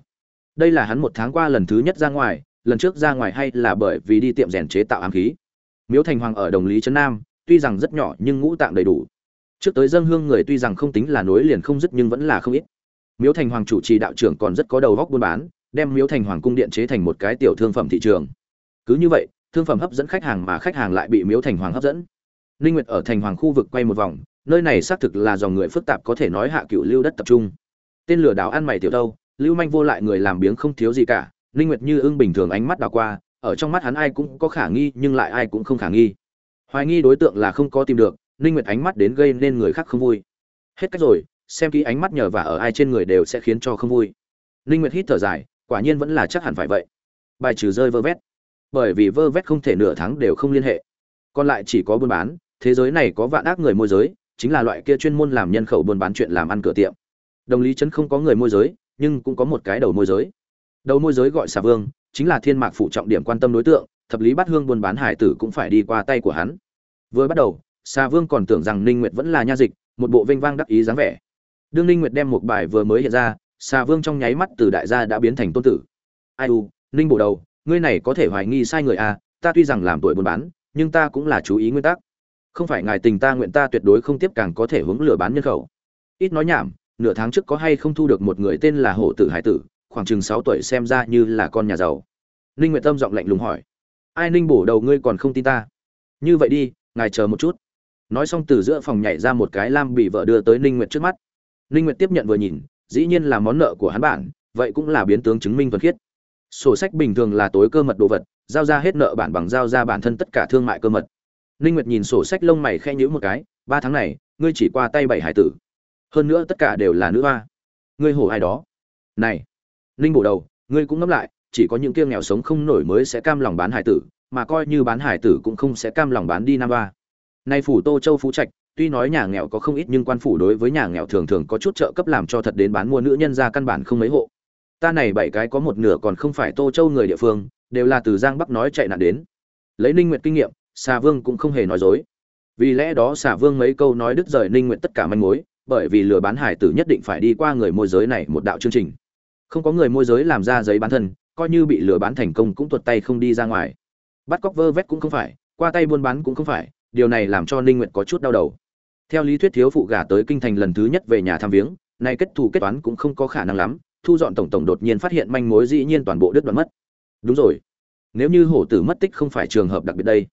Đây là hắn một tháng qua lần thứ nhất ra ngoài, lần trước ra ngoài hay là bởi vì đi tiệm rèn chế tạo ám khí. Miếu thành hoàng ở đồng lý trấn nam, tuy rằng rất nhỏ nhưng ngũ tạng đầy đủ trước tới dân hương người tuy rằng không tính là nối liền không dứt nhưng vẫn là không ít. Miếu thành hoàng chủ trì đạo trưởng còn rất có đầu góc buôn bán, đem miếu thành hoàng cung điện chế thành một cái tiểu thương phẩm thị trường. Cứ như vậy, thương phẩm hấp dẫn khách hàng mà khách hàng lại bị miếu thành hoàng hấp dẫn. Ninh nguyệt ở thành hoàng khu vực quay một vòng, nơi này xác thực là dòng người phức tạp có thể nói hạ cựu lưu đất tập trung. Tên lừa đảo ăn mày tiểu đâu lưu manh vô lại người làm biếng không thiếu gì cả, ninh nguyệt như ưng bình thường ánh mắt đảo qua, ở trong mắt hắn ai cũng có khả nghi nhưng lại ai cũng không khả nghi. Hoài nghi đối tượng là không có tìm được ninh nguyệt ánh mắt đến gây nên người khác không vui. Hết cách rồi, xem kỹ ánh mắt nhờ và ở ai trên người đều sẽ khiến cho không vui. Ninh nguyệt hít thở dài, quả nhiên vẫn là chắc hẳn phải vậy. Bài trừ rơi vơ vét. Bởi vì vơ vét không thể nửa tháng đều không liên hệ. Còn lại chỉ có buôn bán, thế giới này có vạn ác người môi giới, chính là loại kia chuyên môn làm nhân khẩu buôn bán chuyện làm ăn cửa tiệm. Đồng lý chấn không có người môi giới, nhưng cũng có một cái đầu môi giới. Đầu môi giới gọi xà vương, chính là thiên mạc phụ trọng điểm quan tâm đối tượng, thập lý bát hương buôn bán hải tử cũng phải đi qua tay của hắn. Vừa bắt đầu Sa vương còn tưởng rằng ninh nguyệt vẫn là nha dịch, một bộ vinh vang đắc ý dáng vẻ. Đương ninh nguyệt đem một bài vừa mới hiện ra, Sa vương trong nháy mắt từ đại gia đã biến thành tôn tử. Ai u, ninh bổ đầu, ngươi này có thể hoài nghi sai người à ta tuy rằng làm tuổi buôn bán, nhưng ta cũng là chú ý nguyên tắc. Không phải ngài tình ta nguyện ta tuyệt đối không tiếp càng có thể hướng lừa bán nhân khẩu. Ít nói nhảm, nửa tháng trước có hay không thu được một người tên là hổ tử hải tử, khoảng chừng sáu tuổi xem ra như là con nhà giàu. Ninh nguyệt tâm giọng lạnh lùng hỏi. Ai ninh bổ đầu ngươi còn không tin ta? Như vậy đi, ngài chờ một chút nói xong từ giữa phòng nhảy ra một cái lam bị vợ đưa tới ninh nguyệt trước mắt. Ninh nguyệt tiếp nhận vừa nhìn, dĩ nhiên là món nợ của hắn bản, vậy cũng là biến tướng chứng minh thuần khiết. Sổ sách bình thường là tối cơ mật đồ vật, giao ra hết nợ bản bằng giao ra bản thân tất cả thương mại cơ mật. Ninh nguyệt nhìn sổ sách lông mày khe nhíu một cái, ba tháng này, ngươi chỉ qua tay bảy hải tử. Hơn nữa tất cả đều là nữ hoa. Ngươi hổ ai đó? Này! Ninh bổ đầu, ngươi cũng ngẫm lại, chỉ có những kia nghèo sống không nổi mới sẽ cam lòng bán hải tử, mà coi như bán hải tử cũng không sẽ cam lòng bán đi nam ba nay phủ tô châu phú trạch, tuy nói nhà nghèo có không ít nhưng quan phủ đối với nhà nghèo thường thường có chút trợ cấp làm cho thật đến bán mua nữ nhân ra căn bản không mấy hộ. Ta này bảy cái có một nửa còn không phải tô châu người địa phương, đều là từ giang bắc nói chạy nạn đến. Lấy ninh nguyệt kinh nghiệm, xà vương cũng không hề nói dối. Vì lẽ đó xà vương mấy câu nói đứt rời ninh nguyện tất cả manh mối, bởi vì lừa bán hải tử nhất định phải đi qua người môi giới này một đạo chương trình. Không có người môi giới làm ra giấy bán thân, coi như bị lừa bán thành công cũng tuột tay không đi ra ngoài. Bắt cóc vơ vét cũng không phải, qua tay buôn bán cũng không phải điều này làm cho ninh nguyệt có chút đau đầu. Theo lý thuyết thiếu phụ gả tới kinh thành lần thứ nhất về nhà thăm viếng, nay kết thù kết toán cũng không có khả năng lắm, thu dọn tổng tổng đột nhiên phát hiện manh mối dĩ nhiên toàn bộ đứt đoạn mất. Đúng rồi, nếu như hổ tử mất tích không phải trường hợp đặc biệt đây.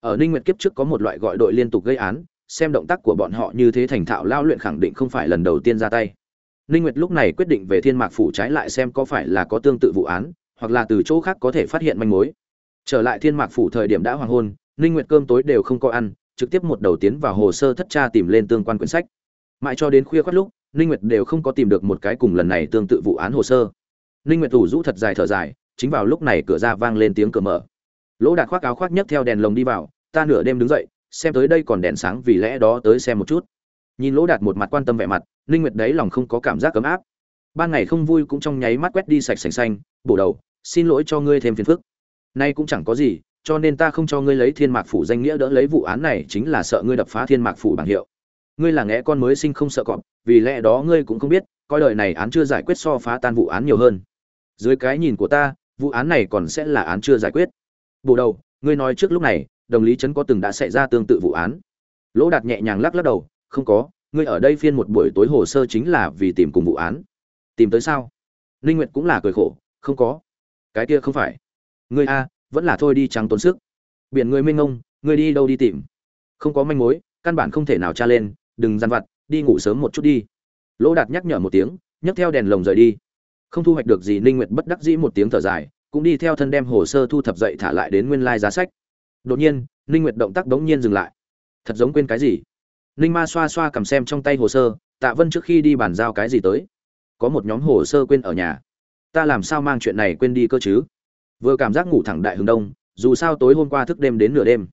Ở ninh nguyệt kiếp trước có một loại gọi đội liên tục gây án, xem động tác của bọn họ như thế thành thạo lao luyện khẳng định không phải lần đầu tiên ra tay. Ninh nguyệt lúc này quyết định về thiên mạc phủ trái lại xem có phải là có tương tự vụ án, hoặc là từ chỗ khác có thể phát hiện manh mối. Trở lại thiên mạc phủ thời điểm đã hoàng hôn ninh nguyệt cơm tối đều không có ăn, trực tiếp một đầu tiến vào hồ sơ thất tra tìm lên tương quan quyển sách. Mãi cho đến khuya khoắt lúc, ninh nguyệt đều không có tìm được một cái cùng lần này tương tự vụ án hồ sơ. Ninh nguyệt thủ rũ thật dài thở dài, chính vào lúc này cửa ra vang lên tiếng cửa mở. Lỗ đạt khoác áo khoác nhấc theo đèn lồng đi vào, ta nửa đêm đứng dậy, xem tới đây còn đèn sáng, vì lẽ đó tới xem một chút. Nhìn lỗ đạt một mặt quan tâm vẻ mặt, ninh nguyệt đấy lòng không có cảm giác cấm áp. Ban ngày không vui cũng trong nháy mắt quét đi sạch sành xanh, bổ đầu, xin lỗi cho ngươi thêm phiền phức. Nay cũng chẳng có gì cho nên ta không cho ngươi lấy thiên mạc phủ danh nghĩa đỡ lấy vụ án này, chính là sợ ngươi đập phá thiên mạc phủ bằng hiệu. Ngươi là ngẽ con mới sinh không sợ cọp, vì lẽ đó ngươi cũng không biết, coi đời này án chưa giải quyết so phá tan vụ án nhiều hơn. Dưới cái nhìn của ta, vụ án này còn sẽ là án chưa giải quyết. Bổ đầu, ngươi nói trước lúc này, đồng lý trấn có từng đã xảy ra tương tự vụ án. Lỗ đạt nhẹ nhàng lắc lắc đầu, không có, ngươi ở đây phiên một buổi tối hồ sơ chính là vì tìm cùng vụ án. Tìm tới sao? Ninh nguyệt cũng là cười khổ, không có. Cái kia không phải. Ngươi a vẫn là thôi đi trắng tốn sức. Biển người mênh ngông ngươi đi đâu đi tìm. Không có manh mối, căn bản không thể nào tra lên, đừng dằn vặt, đi ngủ sớm một chút đi. Lỗ đạt nhắc nhở một tiếng, nhấc theo đèn lồng rời đi. Không thu hoạch được gì, ninh nguyệt bất đắc dĩ một tiếng thở dài, cũng đi theo thân đem hồ sơ thu thập dậy thả lại đến nguyên lai giá sách. Đột nhiên, ninh nguyệt động tác đống nhiên dừng lại. Thật giống quên cái gì? Ninh ma xoa xoa cầm xem trong tay hồ sơ, tạ vân trước khi đi bàn giao cái gì tới? Có một nhóm hồ sơ quên ở nhà. Ta làm sao mang chuyện này quên đi cơ chứ? Vừa cảm giác ngủ thẳng đại hướng đông, dù sao tối hôm qua thức đêm đến nửa đêm.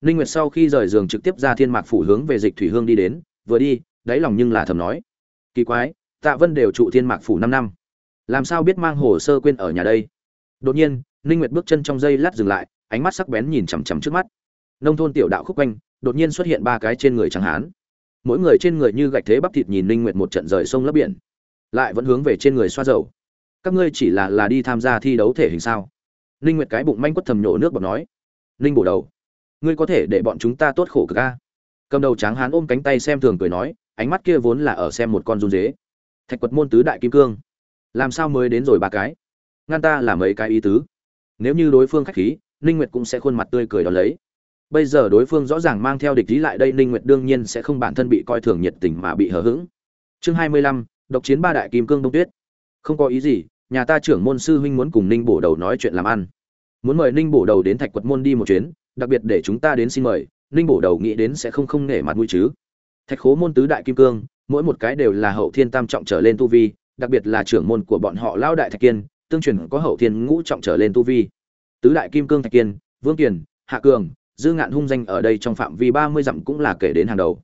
Ninh nguyệt sau khi rời giường trực tiếp ra thiên mạc phủ hướng về dịch thủy hương đi đến, vừa đi, đáy lòng nhưng là thầm nói, kỳ quái, tạ vân đều trụ thiên mạc phủ 5 năm. Làm sao biết mang hồ sơ quên ở nhà đây? Đột nhiên, ninh nguyệt bước chân trong dây lát dừng lại, ánh mắt sắc bén nhìn chằm chằm trước mắt. Nông thôn tiểu đạo khúc quanh, đột nhiên xuất hiện ba cái trên người trắng hán. Mỗi người trên người như gạch thế bắp thịt nhìn ninh nguyệt một trận rời sông lấp biển, lại vẫn hướng về trên người xoa dầu. Các ngươi chỉ là là đi tham gia thi đấu thể hình sao? Ninh nguyệt cái bụng manh quất thầm nhổ nước bọt nói ninh bổ đầu ngươi có thể để bọn chúng ta tốt khổ cực a. Cầm đầu tráng hán ôm cánh tay xem thường cười nói ánh mắt kia vốn là ở xem một con run dế. Thạch quật môn tứ đại kim cương. Làm sao mới đến rồi ba cái? Ngăn ta là mấy cái ý tứ. Nếu như đối phương khách khí ninh nguyệt cũng sẽ khuôn mặt tươi cười đó lấy. Bây giờ đối phương rõ ràng mang theo địch ý lại đây ninh nguyệt đương nhiên sẽ không bản thân bị coi thường nhiệt tình mà bị hờ hững. Chương 25, độc chiến ba đại kim cương đông tuyết. Không có ý gì nhà ta trưởng môn sư huynh muốn cùng ninh bổ đầu nói chuyện làm ăn. Muốn mời ninh bổ đầu đến thạch quật môn đi một chuyến, đặc biệt để chúng ta đến xin mời, ninh bổ đầu nghĩ đến sẽ không không nể mặt mũi chứ. Thạch khố môn tứ đại kim cương, mỗi một cái đều là hậu thiên tam trọng trở lên tu vi, đặc biệt là trưởng môn của bọn họ Lão đại thạch kiên, tương truyền có hậu thiên ngũ trọng trở lên tu vi. Tứ đại kim cương thạch kiên, vương kiền, hạ cường, dư ngạn hung danh ở đây trong phạm vi ba mươi dặm cũng là kể đến hàng đầu.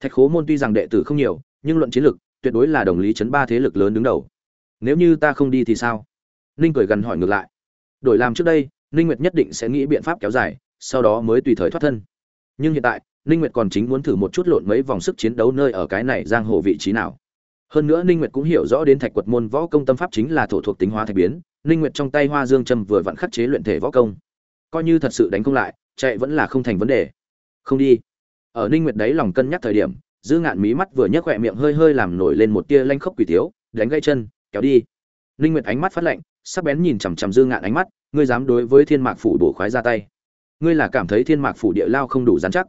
Thạch khố môn tuy rằng đệ tử không nhiều, nhưng luận chiến lực, tuyệt đối là đồng lý chấn ba thế lực lớn đứng đầu nếu như ta không đi thì sao? Ninh cười gần hỏi ngược lại. Đổi làm trước đây, ninh nguyệt nhất định sẽ nghĩ biện pháp kéo dài, sau đó mới tùy thời thoát thân. Nhưng hiện tại, ninh nguyệt còn chính muốn thử một chút lộn mấy vòng sức chiến đấu nơi ở cái này giang hồ vị trí nào. Hơn nữa ninh nguyệt cũng hiểu rõ đến thạch quật môn võ công tâm pháp chính là thổ thuộc tính hóa thạch biến, ninh nguyệt trong tay hoa dương châm vừa vặn khắc chế luyện thể võ công. Coi như thật sự đánh không lại, chạy vẫn là không thành vấn đề. Không đi. Ở ninh nguyệt đấy lòng cân nhắc thời điểm, dư ngạn mí mắt vừa nhếch khỏe miệng hơi hơi làm nổi lên một tia lanh khốc quỷ thiếu đánh gãy chân kéo đi. Linh nguyệt ánh mắt phát lạnh, sắc bén nhìn chằm chằm dư ngạn ánh mắt, ngươi dám đối với thiên mạc phủ bổ khoái ra tay. Ngươi là cảm thấy thiên mạc phủ địa lao không đủ dán chắc,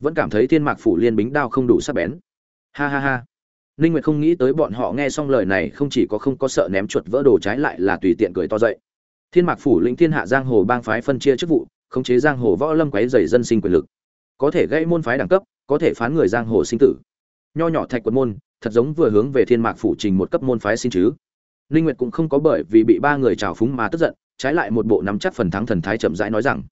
vẫn cảm thấy thiên mạc phủ liên bính đao không đủ sắc bén. Ha ha ha. Linh nguyệt không nghĩ tới bọn họ nghe xong lời này không chỉ có không có sợ ném chuột vỡ đồ trái lại là tùy tiện cười to dậy. Thiên mạc phủ lĩnh thiên hạ giang hồ bang phái phân chia chức vụ, khống chế giang hồ võ lâm quấy rầy dân sinh quyền lực. Có thể gây môn phái đẳng cấp, có thể phán người giang hồ sinh tử. Nho nhỏ thạch quật môn thật giống vừa hướng về thiên mạc phủ trình một cấp môn phái xin chứ. Ninh nguyệt cũng không có bởi vì bị ba người trào phúng mà tức giận, trái lại một bộ nắm chắc phần thắng thần thái chậm rãi nói rằng,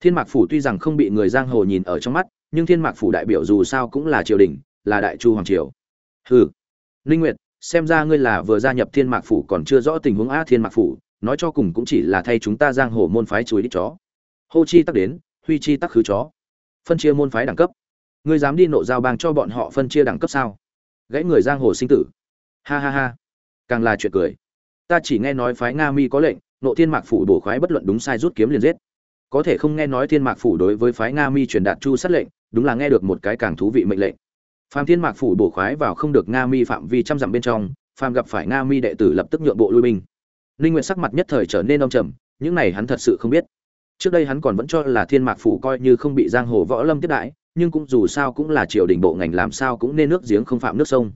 thiên mạc phủ tuy rằng không bị người giang hồ nhìn ở trong mắt, nhưng thiên mạc phủ đại biểu dù sao cũng là triều đình, là đại chu hoàng triều. Hừ ninh nguyệt, xem ra ngươi là vừa gia nhập thiên mạc phủ còn chưa rõ tình huống a thiên mạc phủ, nói cho cùng cũng chỉ là thay chúng ta giang hồ môn phái chuối đít chó. Hô chi tắc đến, huy chi tắc khứ chó. Phân chia môn phái đẳng cấp. Ngươi dám đi nộ giao bang cho bọn họ phân chia đẳng cấp sao? Gãy người giang hồ sinh tử. Ha ha ha. Càng là chuyện cười. Ta chỉ nghe nói phái nga mi có lệnh, nộ thiên mạc phủ bổ khoái bất luận đúng sai rút kiếm liền giết. Có thể không nghe nói thiên mạc phủ đối với phái nga mi truyền đạt chu sát lệnh, đúng là nghe được một cái càng thú vị mệnh lệnh. Phàm thiên mạc phủ bổ khoái vào không được nga mi phạm vi trăm dặm bên trong, phàm gặp phải nga mi đệ tử lập tức nhượng bộ lui binh. Ninh nguyện sắc mặt nhất thời trở nên đông trầm, những này hắn thật sự không biết. Trước đây hắn còn vẫn cho là thiên mạc phủ coi như không bị giang hồ võ lâm tiếp đãi nhưng cũng dù sao cũng là triều đình bộ ngành làm sao cũng nên nước giếng không phạm nước sông.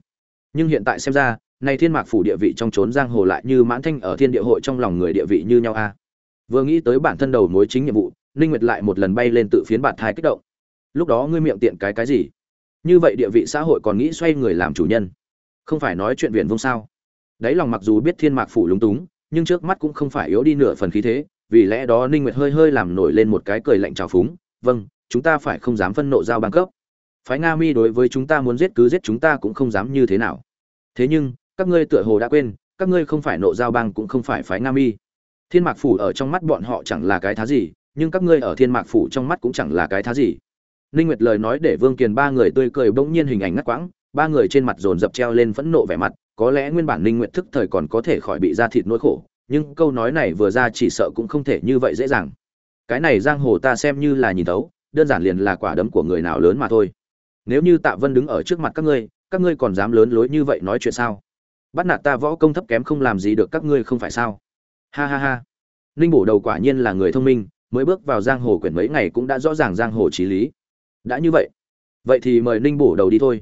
Nhưng hiện tại xem ra, này thiên mạc phủ địa vị trong trốn giang hồ lại như mãn thanh ở thiên địa hội trong lòng người địa vị như nhau a. Vừa nghĩ tới bản thân đầu mối chính nhiệm vụ, ninh nguyệt lại một lần bay lên tự phiến bạt thai kích động. Lúc đó ngươi miệng tiện cái cái gì? Như vậy địa vị xã hội còn nghĩ xoay người làm chủ nhân. Không phải nói chuyện viển vông sao? Đấy lòng mặc dù biết thiên mạc phủ lúng túng, nhưng trước mắt cũng không phải yếu đi nửa phần khí thế, vì lẽ đó ninh nguyệt hơi hơi làm nổi lên một cái cười lạnh trào phúng vâng chúng ta phải không dám phân nộ giao bang cấp. Phái nga mi đối với chúng ta muốn giết cứ giết chúng ta cũng không dám như thế nào. Thế nhưng, các ngươi tựa hồ đã quên, các ngươi không phải nộ giao bang cũng không phải phái nga mi. Thiên mạc phủ ở trong mắt bọn họ chẳng là cái thá gì, nhưng các ngươi ở thiên mạc phủ trong mắt cũng chẳng là cái thá gì. Ninh nguyệt lời nói để vương kiền ba người tươi cười bỗng nhiên hình ảnh ngắt quãng, ba người trên mặt dồn dập treo lên phẫn nộ vẻ mặt, có lẽ nguyên bản ninh nguyệt thức thời còn có thể khỏi bị ra thịt nỗi khổ, nhưng câu nói này vừa ra chỉ sợ cũng không thể như vậy dễ dàng. Cái này giang hồ ta xem như là nhìn thấu đơn giản liền là quả đấm của người nào lớn mà thôi. Nếu như tạ vân đứng ở trước mặt các ngươi các ngươi còn dám lớn lối như vậy nói chuyện sao? Bắt nạt ta võ công thấp kém không làm gì được các ngươi không phải sao? Ha ha ha. Ninh bổ đầu quả nhiên là người thông minh, mới bước vào giang hồ quyển mấy ngày cũng đã rõ ràng giang hồ trí lý. Đã như vậy vậy thì mời ninh bổ đầu đi thôi.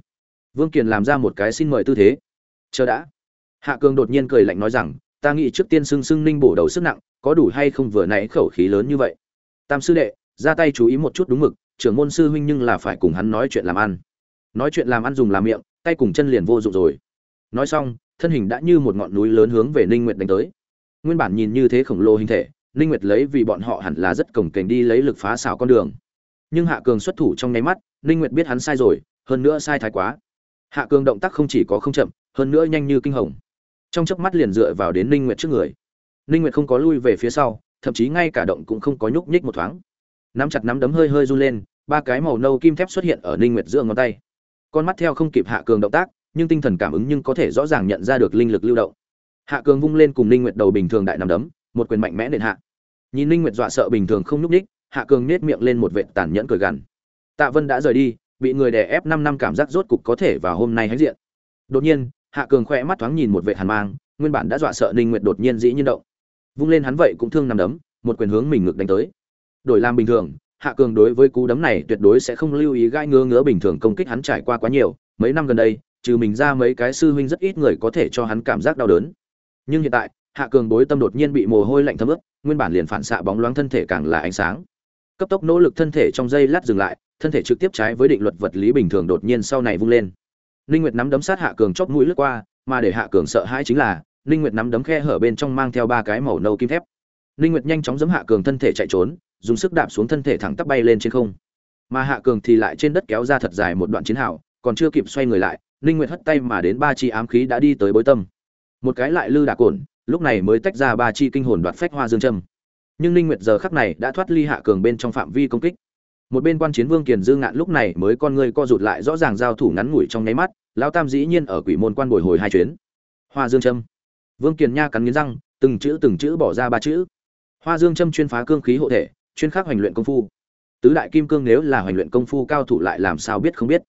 Vương kiền làm ra một cái xin mời tư thế. Chờ đã. Hạ cường đột nhiên cười lạnh nói rằng, ta nghĩ trước tiên xưng xưng ninh bổ đầu sức nặng, có đủ hay không vừa nãy khẩu khí lớn như vậy? Tam sư đệ ra tay chú ý một chút đúng mực, trưởng môn sư huynh nhưng là phải cùng hắn nói chuyện làm ăn. Nói chuyện làm ăn dùng làm miệng, tay cùng chân liền vô dụng rồi. Nói xong, thân hình đã như một ngọn núi lớn hướng về ninh nguyệt đánh tới. Nguyên bản nhìn như thế khổng lồ hình thể, ninh nguyệt lấy vì bọn họ hẳn là rất cổng kềnh đi lấy lực phá xảo con đường. Nhưng hạ cường xuất thủ trong nháy mắt, ninh nguyệt biết hắn sai rồi, hơn nữa sai thái quá. Hạ cường động tác không chỉ có không chậm, hơn nữa nhanh như kinh hồng. Trong chớp mắt liền dựa vào đến ninh nguyệt trước người. Ninh nguyệt không có lui về phía sau, thậm chí ngay cả động cũng không có nhúc nhích một thoáng nắm chặt nắm đấm hơi hơi run lên, ba cái màu nâu kim thép xuất hiện ở ninh nguyệt giữa ngón tay. Con mắt theo không kịp hạ cường động tác, nhưng tinh thần cảm ứng nhưng có thể rõ ràng nhận ra được linh lực lưu động. Hạ cường vung lên cùng ninh nguyệt đầu bình thường đại nắm đấm, một quyền mạnh mẽ nện hạ. Nhìn ninh nguyệt dọa sợ bình thường không nhúc nhích, hạ cường nết miệng lên một vệt tàn nhẫn cười gằn. Tạ vân đã rời đi, bị người đè ép 5 năm cảm giác rốt cục có thể vào hôm nay hãnh diện. Đột nhiên, hạ cường khỏe mắt thoáng nhìn một vệt hàn mang, nguyên bản đã dọa sợ ninh nguyệt đột nhiên dĩ nhiên động. Vung lên hắn vậy cũng thương nằm đấm, một quyền hướng mình ngược đánh tới đổi làm bình thường hạ cường đối với cú đấm này tuyệt đối sẽ không lưu ý gai ngứa ngứa bình thường công kích hắn trải qua quá nhiều. Mấy năm gần đây trừ mình ra mấy cái sư huynh rất ít người có thể cho hắn cảm giác đau đớn. Nhưng hiện tại hạ cường bối tâm đột nhiên bị mồ hôi lạnh thấm ướt nguyên bản liền phản xạ bóng loáng thân thể càng là ánh sáng. Cấp tốc nỗ lực thân thể trong giây lát dừng lại thân thể trực tiếp trái với định luật vật lý bình thường đột nhiên sau này vung lên. Linh Nguyệt nắm đấm sát hạ cường chóp mũi lướt qua, mà để hạ cường sợ hãi chính là, Linh Nguyệt nắm đấm khe hở bên trong mang theo ba cái màu nâu kim thép. Linh Nguyệt nhanh chóng giấm hạ cường thân thể chạy trốn, dùng sức đạp xuống thân thể thẳng tắp bay lên trên không. Mà hạ cường thì lại trên đất kéo ra thật dài một đoạn chiến hào, còn chưa kịp xoay người lại, Linh Nguyệt hất tay mà đến ba chi ám khí đã đi tới bối tâm. Một cái lại lư đà cồn, lúc này mới tách ra ba chi kinh hồn đoạt phách hoa dương châm. Nhưng Linh Nguyệt giờ khắc này đã thoát ly hạ cường bên trong phạm vi công kích một bên quan chiến vương kiền dư ngạn lúc này mới con người co rụt lại rõ ràng giao thủ ngắn ngủi trong nháy mắt lão tam dĩ nhiên ở quỷ môn quan bồi hồi hai chuyến hoa dương trâm vương kiền nha cắn nghiến răng từng chữ từng chữ bỏ ra ba chữ hoa dương trâm chuyên phá cương khí hộ thể chuyên khắc hoành luyện công phu. Tứ đại kim cương nếu là hoành luyện công phu cao thủ lại làm sao biết không biết.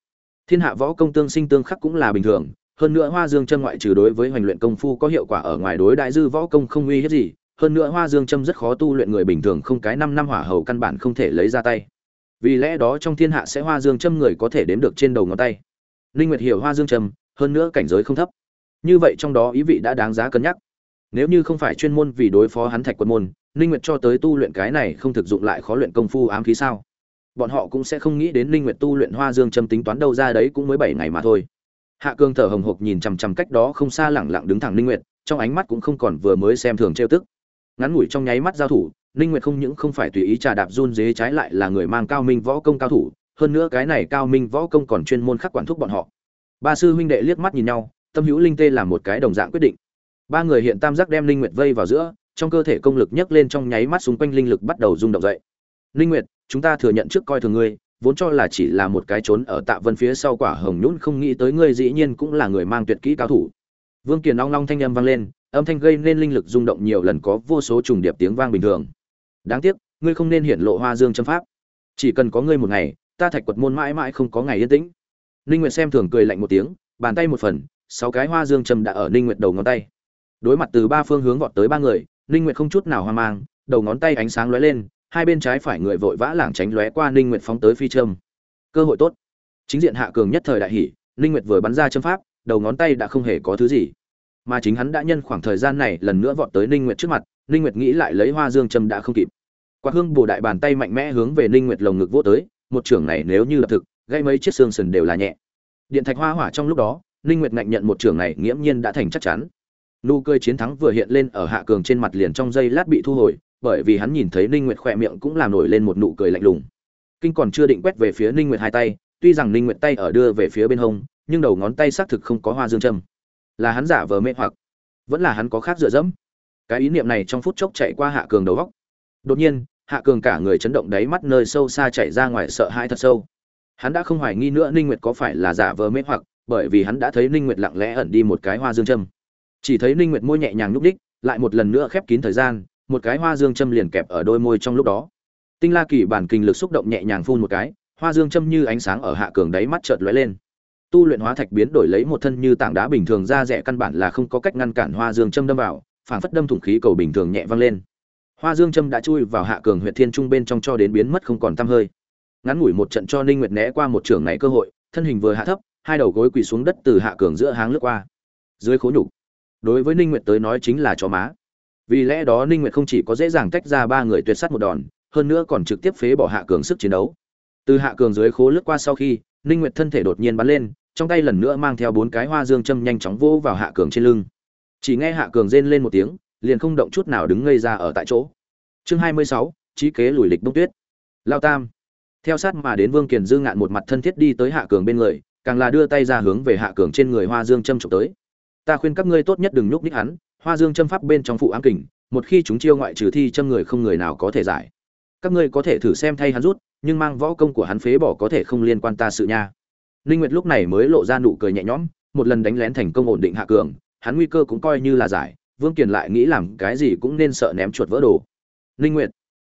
Thiên hạ võ công tương sinh tương khắc cũng là bình thường, hơn nữa hoa dương trâm ngoại trừ đối với hoành luyện công phu có hiệu quả ở ngoài đối đại dư võ công không uy hiếp gì, hơn nữa hoa dương trâm rất khó tu luyện người bình thường không cái năm năm hỏa hầu căn bản không thể lấy ra tay. Vì lẽ đó trong thiên hạ sẽ hoa dương châm người có thể đếm được trên đầu ngón tay. Linh nguyệt hiểu hoa dương châm, hơn nữa cảnh giới không thấp. Như vậy trong đó ý vị đã đáng giá cân nhắc. Nếu như không phải chuyên môn vì đối phó hắn thạch quân môn Ninh nguyệt cho tới tu luyện cái này không thực dụng lại khó luyện công phu ám khí sao bọn họ cũng sẽ không nghĩ đến Ninh nguyệt tu luyện hoa dương châm tính toán đâu ra đấy cũng mới 7 ngày mà thôi hạ cương thở hồng hộc nhìn chằm chằm cách đó không xa lẳng lặng đứng thẳng Ninh nguyệt trong ánh mắt cũng không còn vừa mới xem thường trêu tức ngắn ngủi trong nháy mắt giao thủ Ninh Nguyệt không những không phải tùy ý trà đạp run dế trái lại là người mang cao minh võ công cao thủ, hơn nữa cái này cao minh võ công còn chuyên môn khắc quản thúc bọn họ. Ba sư huynh đệ liếc mắt nhìn nhau, tâm hữu linh tê làm một cái đồng dạng quyết định. Ba người hiện tam giác đem Ninh Nguyệt vây vào giữa, trong cơ thể công lực nhấc lên trong nháy mắt xung quanh linh lực bắt đầu rung động dậy. linh Nguyệt, chúng ta thừa nhận trước coi thường ngươi vốn cho là chỉ là một cái trốn ở tạ vân phía sau quả hồng nhũn không nghĩ tới ngươi dĩ nhiên cũng là người mang tuyệt kỹ cao thủ. Vương kiền long long thanh âm vang lên âm thanh gây nên linh lực rung động nhiều lần có vô số trùng điệp tiếng vang bình thường. Đáng tiếc ngươi không nên hiển lộ hoa dương châm pháp. Chỉ cần có ngươi một ngày ta thạch quật môn mãi mãi không có ngày yên tĩnh. Ninh nguyệt xem thường cười lạnh một tiếng bàn tay một phần sáu cái hoa dương châm đã ở ninh nguyệt đầu ngón tay. Đối mặt từ ba phương hướng vọt tới ba người ninh nguyệt không chút nào hoang mang, đầu ngón tay ánh sáng lóe lên, hai bên trái phải người vội vã lảng tránh lóe qua ninh nguyệt phóng tới phi châm. Cơ hội tốt. Chính diện hạ cường nhất thời đại hỉ, ninh nguyệt vừa bắn ra châm pháp, đầu ngón tay đã không hề có thứ gì. Mà chính hắn đã nhân khoảng thời gian này lần nữa vọt tới ninh nguyệt trước mặt, ninh nguyệt nghĩ lại lấy hoa dương châm đã không kịp. Quả hương bổ đại bàn tay mạnh mẽ hướng về ninh nguyệt lồng ngực vỗ tới, một trưởng này nếu như lập thực gây mấy chiếc xương sườn đều là nhẹ. Điện thạch hoa hỏa trong lúc đó, ninh nguyệt ngạnh nhận một trưởng này nghiễm nhiên đã thành chắc chắn nụ cười chiến thắng vừa hiện lên ở hạ cường trên mặt liền trong giây lát bị thu hồi, bởi vì hắn nhìn thấy ninh nguyệt khỏe miệng cũng làm nổi lên một nụ cười lạnh lùng. Kinh còn chưa định quét về phía ninh nguyệt hai tay, tuy rằng ninh nguyệt tay ở đưa về phía bên hông, nhưng đầu ngón tay xác thực không có hoa dương châm. Là hắn giả vờ mê hoặc, vẫn là hắn có khác dựa dẫm. Cái ý niệm này trong phút chốc chạy qua hạ cường đầu góc. Đột nhiên, hạ cường cả người chấn động đáy mắt nơi sâu xa chạy ra ngoài sợ hãi thật sâu. Hắn đã không hoài nghi nữa ninh nguyệt có phải là giả vờ mê hoặc, bởi vì hắn đã thấy ninh nguyệt lặng lẽ ẩn đi một cái hoa dương châm chỉ thấy ninh nguyệt môi nhẹ nhàng nhúc đích lại một lần nữa khép kín thời gian, một cái hoa dương châm liền kẹp ở đôi môi trong lúc đó. Tinh la kỳ bản kinh lực xúc động nhẹ nhàng phun một cái, hoa dương châm như ánh sáng ở hạ cường đáy mắt chợt lóe lên. Tu luyện hóa thạch biến đổi lấy một thân như tảng đá bình thường ra rẻ căn bản là không có cách ngăn cản hoa dương châm đâm vào, phảng phất đâm thủng khí cầu bình thường nhẹ văng lên. Hoa dương châm đã chui vào hạ cường huyện thiên trung bên trong cho đến biến mất không còn tăm hơi. Ngắn ngủi một trận cho ninh nguyệt né qua một trường này cơ hội, thân hình vừa hạ thấp, hai đầu gối quỳ xuống đất từ hạ cường giữa háng lướt qua. Dưới khố nhục đối với ninh nguyệt tới nói chính là chó má. Vì lẽ đó ninh nguyệt không chỉ có dễ dàng tách ra ba người tuyệt sát một đòn hơn nữa còn trực tiếp phế bỏ hạ cường sức chiến đấu. Từ hạ cường dưới khố lướt qua sau khi ninh nguyệt thân thể đột nhiên bắn lên trong tay lần nữa mang theo bốn cái hoa dương châm nhanh chóng vỗ vào hạ cường trên lưng. Chỉ nghe hạ cường rên lên một tiếng liền không động chút nào đứng ngây ra ở tại chỗ. Chương 26, trí kế lùi lịch bông tuyết. Lao tam. Theo sát mà đến vương kiền dư ngạn một mặt thân thiết đi tới hạ cường bên người càng là đưa tay ra hướng về hạ cường trên người hoa dương châm trộm tới ta khuyên các ngươi tốt nhất đừng nhúc ních hắn, hoa dương châm pháp bên trong phụ ám kình, một khi chúng chiêu ngoại trừ thi châm người không người nào có thể giải. Các ngươi có thể thử xem thay hắn rút, nhưng mang võ công của hắn phế bỏ có thể không liên quan ta sự nha. Linh nguyệt lúc này mới lộ ra nụ cười nhẹ nhõm, một lần đánh lén thành công ổn định hạ cường, hắn nguy cơ cũng coi như là giải, vương kiền lại nghĩ làm cái gì cũng nên sợ ném chuột vỡ đồ. Linh nguyệt.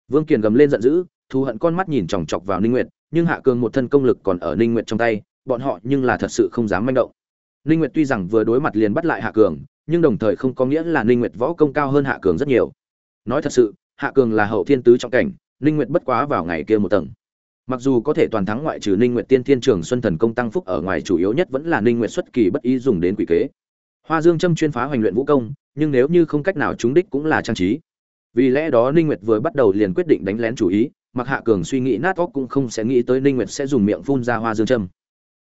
Vương kiền gầm lên giận dữ, thù hận con mắt nhìn chòng chọc vào Linh nguyệt, nhưng hạ cường một thân công lực còn ở Linh nguyệt trong tay, bọn họ nhưng là thật sự không dám manh động ninh nguyệt tuy rằng vừa đối mặt liền bắt lại hạ cường, nhưng đồng thời không có nghĩa là ninh nguyệt võ công cao hơn hạ cường rất nhiều. Nói thật sự, hạ cường là hậu thiên tứ trọng cảnh, ninh nguyệt bất quá vào ngày kia một tầng. Mặc dù có thể toàn thắng ngoại trừ ninh nguyệt tiên thiên trường xuân thần công tăng phúc ở ngoài chủ yếu nhất vẫn là ninh nguyệt xuất kỳ bất ý dùng đến quỷ kế. Hoa dương châm chuyên phá hoành luyện vũ công, nhưng nếu như không cách nào trúng đích cũng là trang trí. Vì lẽ đó ninh nguyệt vừa bắt đầu liền quyết định đánh lén chủ ý, mặc hạ cường suy nghĩ nát óc cũng không sẽ nghĩ tới ninh nguyệt sẽ dùng miệng phun ra hoa dương châm.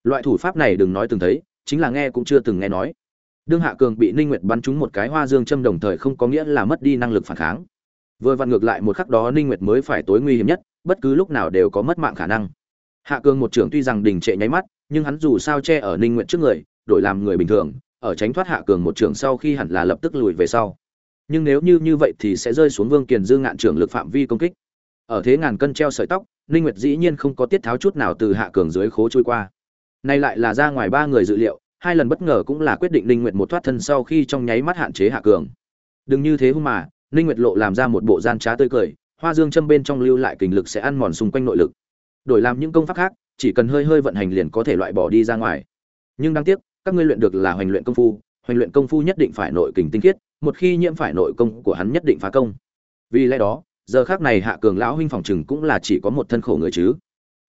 Loại thủ pháp này đừng nói từng thấy chính là nghe cũng chưa từng nghe nói. Đương hạ cường bị ninh nguyệt bắn trúng một cái hoa dương châm đồng thời không có nghĩa là mất đi năng lực phản kháng. Vừa vặn ngược lại một khắc đó ninh nguyệt mới phải tối nguy hiểm nhất, bất cứ lúc nào đều có mất mạng khả năng. Hạ cường một trưởng tuy rằng đình trệ nháy mắt, nhưng hắn dù sao che ở ninh nguyệt trước người, đổi làm người bình thường, ở tránh thoát hạ cường một trưởng sau khi hẳn là lập tức lùi về sau. Nhưng nếu như như vậy thì sẽ rơi xuống vương kiền dương ngạn trưởng lực phạm vi công kích. Ở thế ngàn cân treo sợi tóc, ninh nguyệt dĩ nhiên không có tiết tháo chút nào từ hạ cường dưới khố trôi qua nay lại là ra ngoài ba người dự liệu, hai lần bất ngờ cũng là quyết định ninh nguyệt một thoát thân sau khi trong nháy mắt hạn chế hạ cường. Đừng như thế hung mà, ninh nguyệt lộ làm ra một bộ gian trá tươi cười, hoa dương châm bên trong lưu lại kình lực sẽ ăn mòn xung quanh nội lực. Đổi làm những công pháp khác, chỉ cần hơi hơi vận hành liền có thể loại bỏ đi ra ngoài. Nhưng đáng tiếc, các ngươi luyện được là hoành luyện công phu, hoành luyện công phu nhất định phải nội kình tinh khiết, một khi nhiễm phải nội công của hắn nhất định phá công. Vì lẽ đó, giờ khác này hạ cường lão huynh phòng chừng cũng là chỉ có một thân khổ người chứ.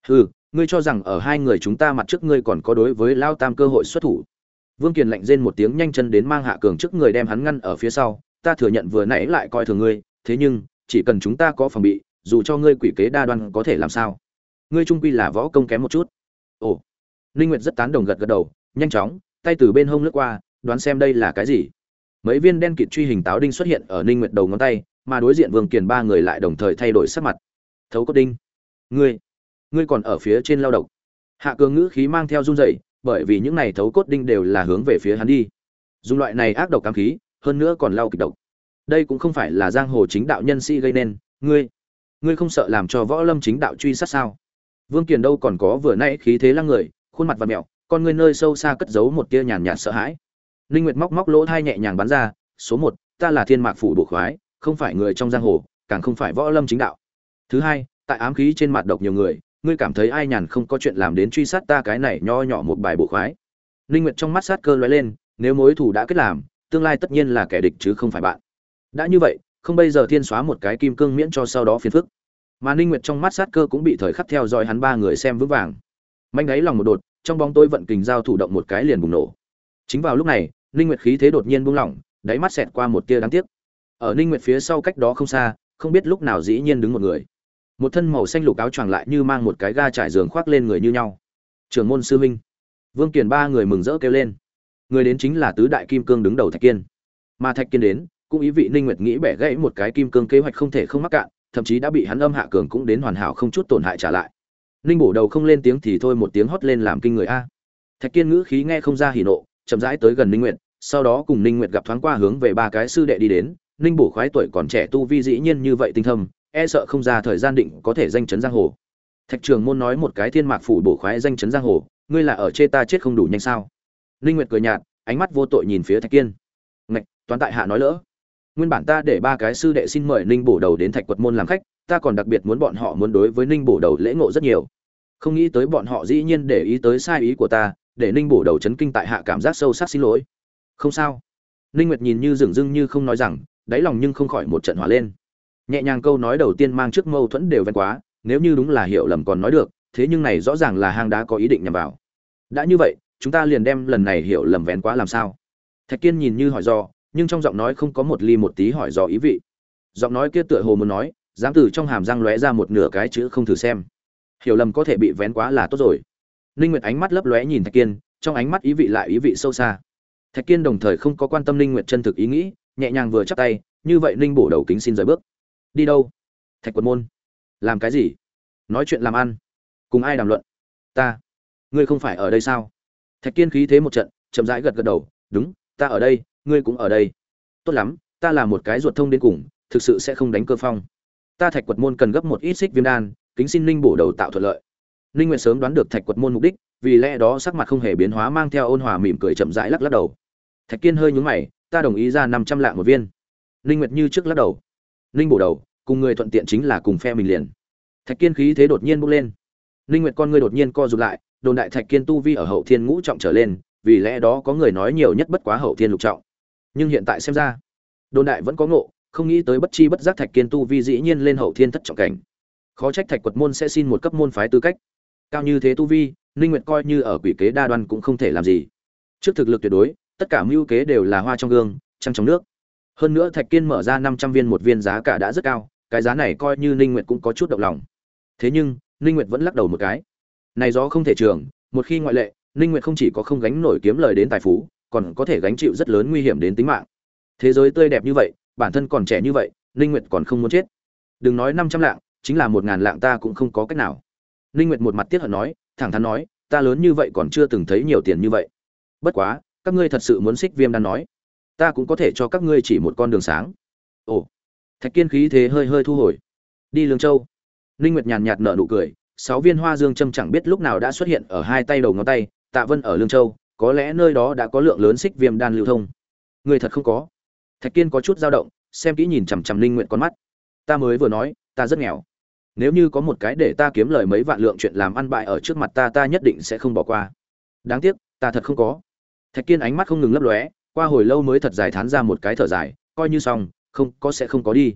Hừ ngươi cho rằng ở hai người chúng ta mặt trước ngươi còn có đối với lao tam cơ hội xuất thủ. Vương kiền lạnh rên một tiếng nhanh chân đến mang hạ cường trước người đem hắn ngăn ở phía sau, ta thừa nhận vừa nãy lại coi thường ngươi, thế nhưng, chỉ cần chúng ta có phòng bị, dù cho ngươi quỷ kế đa đoan có thể làm sao? Ngươi trung quy là võ công kém một chút. Ồ. Ninh nguyệt rất tán đồng gật gật đầu, nhanh chóng, tay từ bên hông lướt qua, đoán xem đây là cái gì. Mấy viên đen kịt truy hình táo đinh xuất hiện ở ninh nguyệt đầu ngón tay, mà đối diện vương kiền ba người lại đồng thời thay đổi sắc mặt. Thấu cốt đinh. Ngươi ngươi còn ở phía trên lao động hạ cường ngữ khí mang theo run rẩy, bởi vì những này thấu cốt đinh đều là hướng về phía hắn đi. Dùng loại này ác độc cam khí, hơn nữa còn lao kịch độc. Đây cũng không phải là giang hồ chính đạo nhân sĩ gây nên, ngươi ngươi không sợ làm cho võ lâm chính đạo truy sát sao? Vương kiền đâu còn có vừa nãy khí thế lăng người, khuôn mặt và mẹo, con ngươi nơi sâu xa cất giấu một tia nhàn nhạt sợ hãi. Linh nguyệt móc móc lỗ thai nhẹ nhàng bắn ra, số một, ta là thiên mạc phủ bộ khoái, không phải người trong giang hồ, càng không phải võ lâm chính đạo. Thứ hai, tại ám khí trên mặt độc nhiều người ngươi cảm thấy ai nhàn không có chuyện làm đến truy sát ta cái này nho nhỏ một bài bộ khoái? Ninh nguyệt trong mắt sát cơ lóe lên, nếu mối thù đã kết làm, tương lai tất nhiên là kẻ địch chứ không phải bạn. Đã như vậy, không bây giờ thiên xóa một cái kim cương miễn cho sau đó phiền phức. Mà ninh nguyệt trong mắt sát cơ cũng bị thời khắc theo dõi hắn ba người xem vững vàng. Manh đáy lòng một đột, trong bóng tối vận kình giao thủ động một cái liền bùng nổ. Chính vào lúc này ninh nguyệt khí thế đột nhiên buông lỏng, đáy mắt xẹt qua một tia đáng tiếc. Ở ninh nguyệt phía sau cách đó không xa, không biết lúc nào dĩ nhiên đứng một người một thân màu xanh lục áo choàng lại như mang một cái ga trải giường khoác lên người như nhau. Trưởng môn sư minh vương kiền ba người mừng rỡ kêu lên. Người đến chính là tứ đại kim cương đứng đầu thạch kiên. Mà thạch kiên đến, cũng ý vị ninh nguyệt nghĩ bẻ gãy một cái kim cương kế hoạch không thể không mắc cạn, thậm chí đã bị hắn âm hạ cường cũng đến hoàn hảo không chút tổn hại trả lại. Ninh bổ đầu không lên tiếng thì thôi một tiếng hót lên làm kinh người a. Thạch kiên ngữ khí nghe không ra hỉ nộ, chậm rãi tới gần ninh nguyệt, sau đó cùng ninh nguyệt gặp thoáng qua hướng về ba cái sư đệ đi đến. Ninh bổ khoái tuổi còn trẻ tu vi dĩ nhiên như vậy tinh thâm e sợ không ra thời gian định có thể danh chấn giang hồ. Thạch trường môn nói một cái thiên mạc phủ bổ khoái danh chấn giang hồ, ngươi là ở chê ta chết không đủ nhanh sao? Linh nguyệt cười nhạt, ánh mắt vô tội nhìn phía thạch kiên. Ngạch, toán tại hạ nói lỡ. Nguyên bản ta để ba cái sư đệ xin mời ninh bổ đầu đến thạch quật môn làm khách, ta còn đặc biệt muốn bọn họ muốn đối với ninh bổ đầu lễ ngộ rất nhiều. Không nghĩ tới bọn họ dĩ nhiên để ý tới sai ý của ta, để ninh bổ đầu chấn kinh tại hạ cảm giác sâu sắc xin lỗi. Không sao. Ninh nguyệt nhìn như dửng dưng như không nói rằng, đáy lòng nhưng không khỏi một trận hỏa lên nhẹ nhàng câu nói đầu tiên mang trước mâu thuẫn đều ven quá, nếu như đúng là hiểu lầm còn nói được, thế nhưng này rõ ràng là hang đá có ý định nhằm vào. Đã như vậy, chúng ta liền đem lần này hiểu lầm vén quá làm sao? Thạch kiên nhìn như hỏi do nhưng trong giọng nói không có một ly một tí hỏi dò ý vị. Giọng nói kia tựa hồ muốn nói, dám từ trong hàm răng lóe ra một nửa cái chữ không thử xem. Hiểu lầm có thể bị vén quá là tốt rồi. Ninh nguyệt ánh mắt lấp lóe nhìn thạch kiên, trong ánh mắt ý vị lại ý vị sâu xa. Thạch kiên đồng thời không có quan tâm ninh nguyệt chân thực ý nghĩ, nhẹ nhàng vừa chắp tay, như vậy ninh bổ đầu kính xin rời bước đi đâu? Thạch quật môn. Làm cái gì? Nói chuyện làm ăn. Cùng ai đàm luận? Ta. Ngươi không phải ở đây sao? Thạch kiên khí thế một trận, chậm rãi gật gật đầu. Đúng, ta ở đây, ngươi cũng ở đây. Tốt lắm, ta là một cái ruột thông đến cùng, thực sự sẽ không đánh cơ phong. Ta thạch quật môn cần gấp một ít xích viêm đan, kính xin ninh bổ đầu tạo thuận lợi. Ninh nguyện sớm đoán được thạch quật môn mục đích, vì lẽ đó sắc mặt không hề biến hóa mang theo ôn hòa mỉm cười chậm rãi lắc lắc đầu. Thạch kiên hơi nhúng mày, ta đồng ý ra năm trăm lạng một viên. Ninh nguyệt như trước lắc đầu ninh bổ đầu, cùng người thuận tiện chính là cùng phe mình liền. Thạch kiên khí thế đột nhiên bốc lên. Ninh nguyệt con ngươi đột nhiên co rụt lại, đồn đại thạch kiên tu vi ở hậu thiên ngũ trọng trở lên, vì lẽ đó có người nói nhiều nhất bất quá hậu thiên lục trọng. Nhưng hiện tại xem ra, đồn đại vẫn có ngộ, không nghĩ tới bất chi bất giác thạch kiên tu vi dĩ nhiên lên hậu thiên thất trọng cảnh. Khó trách thạch quật môn sẽ xin một cấp môn phái tư cách. Cao như thế tu vi, ninh nguyệt coi như ở quỷ kế đa đoan cũng không thể làm gì. Trước thực lực tuyệt đối, tất cả mưu kế đều là hoa trong gương, trăng trong nước hơn nữa thạch kiên mở ra 500 viên một viên giá cả đã rất cao, cái giá này coi như ninh nguyệt cũng có chút động lòng. Thế nhưng, ninh nguyệt vẫn lắc đầu một cái. Này gió không thể trường, một khi ngoại lệ, ninh nguyệt không chỉ có không gánh nổi kiếm lời đến tài phú, còn có thể gánh chịu rất lớn nguy hiểm đến tính mạng. Thế giới tươi đẹp như vậy, bản thân còn trẻ như vậy, ninh nguyệt còn không muốn chết. Đừng nói 500 lạng, chính là một ngàn lạng ta cũng không có cách nào. Ninh nguyệt một mặt tiếc hận nói, thẳng thắn nói, ta lớn như vậy còn chưa từng thấy nhiều tiền như vậy. Bất quá, các ngươi thật sự muốn xích viêm đan nói ta cũng có thể cho các ngươi chỉ một con đường sáng. Ồ, thạch kiên khí thế hơi hơi thu hồi. Đi lương châu. Ninh nguyệt nhàn nhạt nở nụ cười, sáu viên hoa dương châm chẳng biết lúc nào đã xuất hiện ở hai tay đầu ngón tay, tạ vân ở lương châu, có lẽ nơi đó đã có lượng lớn xích viêm đan lưu thông. Người thật không có. Thạch kiên có chút dao động, xem kỹ nhìn chằm chằm ninh nguyệt con mắt. Ta mới vừa nói, ta rất nghèo. Nếu như có một cái để ta kiếm lời mấy vạn lượng chuyện làm ăn bại ở trước mặt ta ta nhất định sẽ không bỏ qua. Đáng tiếc, ta thật không có. Thạch kiên ánh mắt không ngừng lấp lóe qua hồi lâu mới thật dài thán ra một cái thở dài, coi như xong, không, có sẽ không có đi.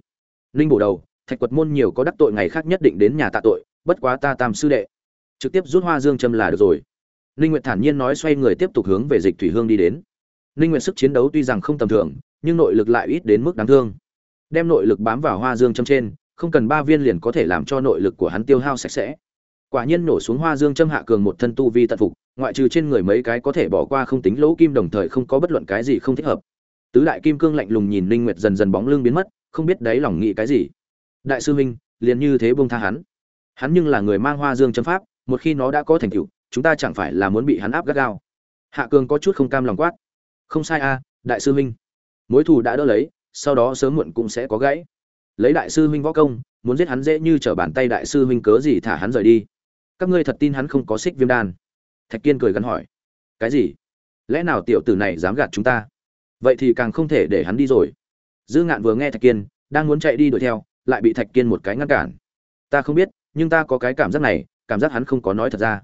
Ninh bổ đầu, thạch quật môn nhiều có đắc tội ngày khác nhất định đến nhà tạ tội, bất quá ta tam sư đệ. Trực tiếp rút hoa dương châm là được rồi. Ninh nguyệt thản nhiên nói xoay người tiếp tục hướng về dịch thủy hương đi đến. Ninh nguyệt sức chiến đấu tuy rằng không tầm thường, nhưng nội lực lại ít đến mức đáng thương. Đem nội lực bám vào hoa dương châm trên, không cần ba viên liền có thể làm cho nội lực của hắn tiêu hao sạch sẽ. Quả nhiên nổ xuống hoa dương châm hạ cường một thân tu vi tận phục ngoại trừ trên người mấy cái có thể bỏ qua không tính lỗ kim đồng thời không có bất luận cái gì không thích hợp. Tứ đại kim cương lạnh lùng nhìn linh nguyệt dần dần bóng lưng biến mất, không biết đấy lòng nghĩ cái gì. Đại sư huynh, liền như thế buông tha hắn. Hắn nhưng là người mang hoa dương châm pháp, một khi nó đã có thành tựu, chúng ta chẳng phải là muốn bị hắn áp gắt gao. Hạ cường có chút không cam lòng quát. Không sai a, đại sư huynh. Mối thù đã đỡ lấy, sau đó sớm muộn cũng sẽ có gãy. Lấy đại sư huynh võ công, muốn giết hắn dễ như trở bàn tay đại sư huynh cớ gì thả hắn rời đi. Các ngươi thật tin hắn không có xích viêm đan thạch kiên cười gắn hỏi, cái gì? Lẽ nào tiểu tử này dám gạt chúng ta? Vậy thì càng không thể để hắn đi rồi. Dư ngạn vừa nghe thạch kiên, đang muốn chạy đi đuổi theo, lại bị thạch kiên một cái ngăn cản. Ta không biết, nhưng ta có cái cảm giác này, cảm giác hắn không có nói thật ra.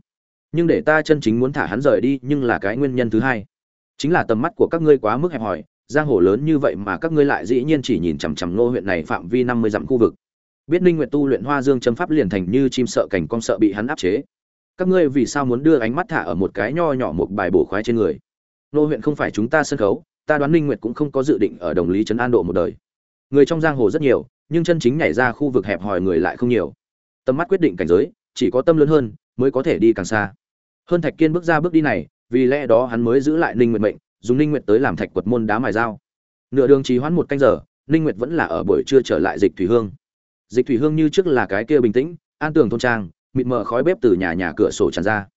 Nhưng để ta chân chính muốn thả hắn rời đi nhưng là cái nguyên nhân thứ hai. Chính là tầm mắt của các ngươi quá mức hẹp hòi, giang hồ lớn như vậy mà các ngươi lại dĩ nhiên chỉ nhìn chằm chằm nô huyện này phạm vi năm mươi dặm khu vực. Biết ninh nguyệt tu luyện hoa dương châm pháp liền thành như chim sợ cảnh con sợ bị hắn áp chế các ngươi vì sao muốn đưa ánh mắt thả ở một cái nho nhỏ một bài bổ khoái trên người? Nô huyện không phải chúng ta sân khấu, ta đoán ninh nguyệt cũng không có dự định ở đồng lý trấn an độ một đời. Người trong giang hồ rất nhiều, nhưng chân chính nhảy ra khu vực hẹp hòi người lại không nhiều. Tầm mắt quyết định cảnh giới, chỉ có tâm lớn hơn, mới có thể đi càng xa. Hơn thạch kiên bước ra bước đi này, vì lẽ đó hắn mới giữ lại ninh nguyệt mệnh, dùng ninh nguyệt tới làm thạch quật môn đá mài dao. Nửa đường trì hoãn một canh giờ, ninh nguyệt vẫn là ở buổi trưa trở lại dịch thủy hương. Dịch thủy hương như trước là cái kia bình tĩnh, an tường thôn trang mịt mờ khói bếp từ nhà nhà cửa sổ tràn ra.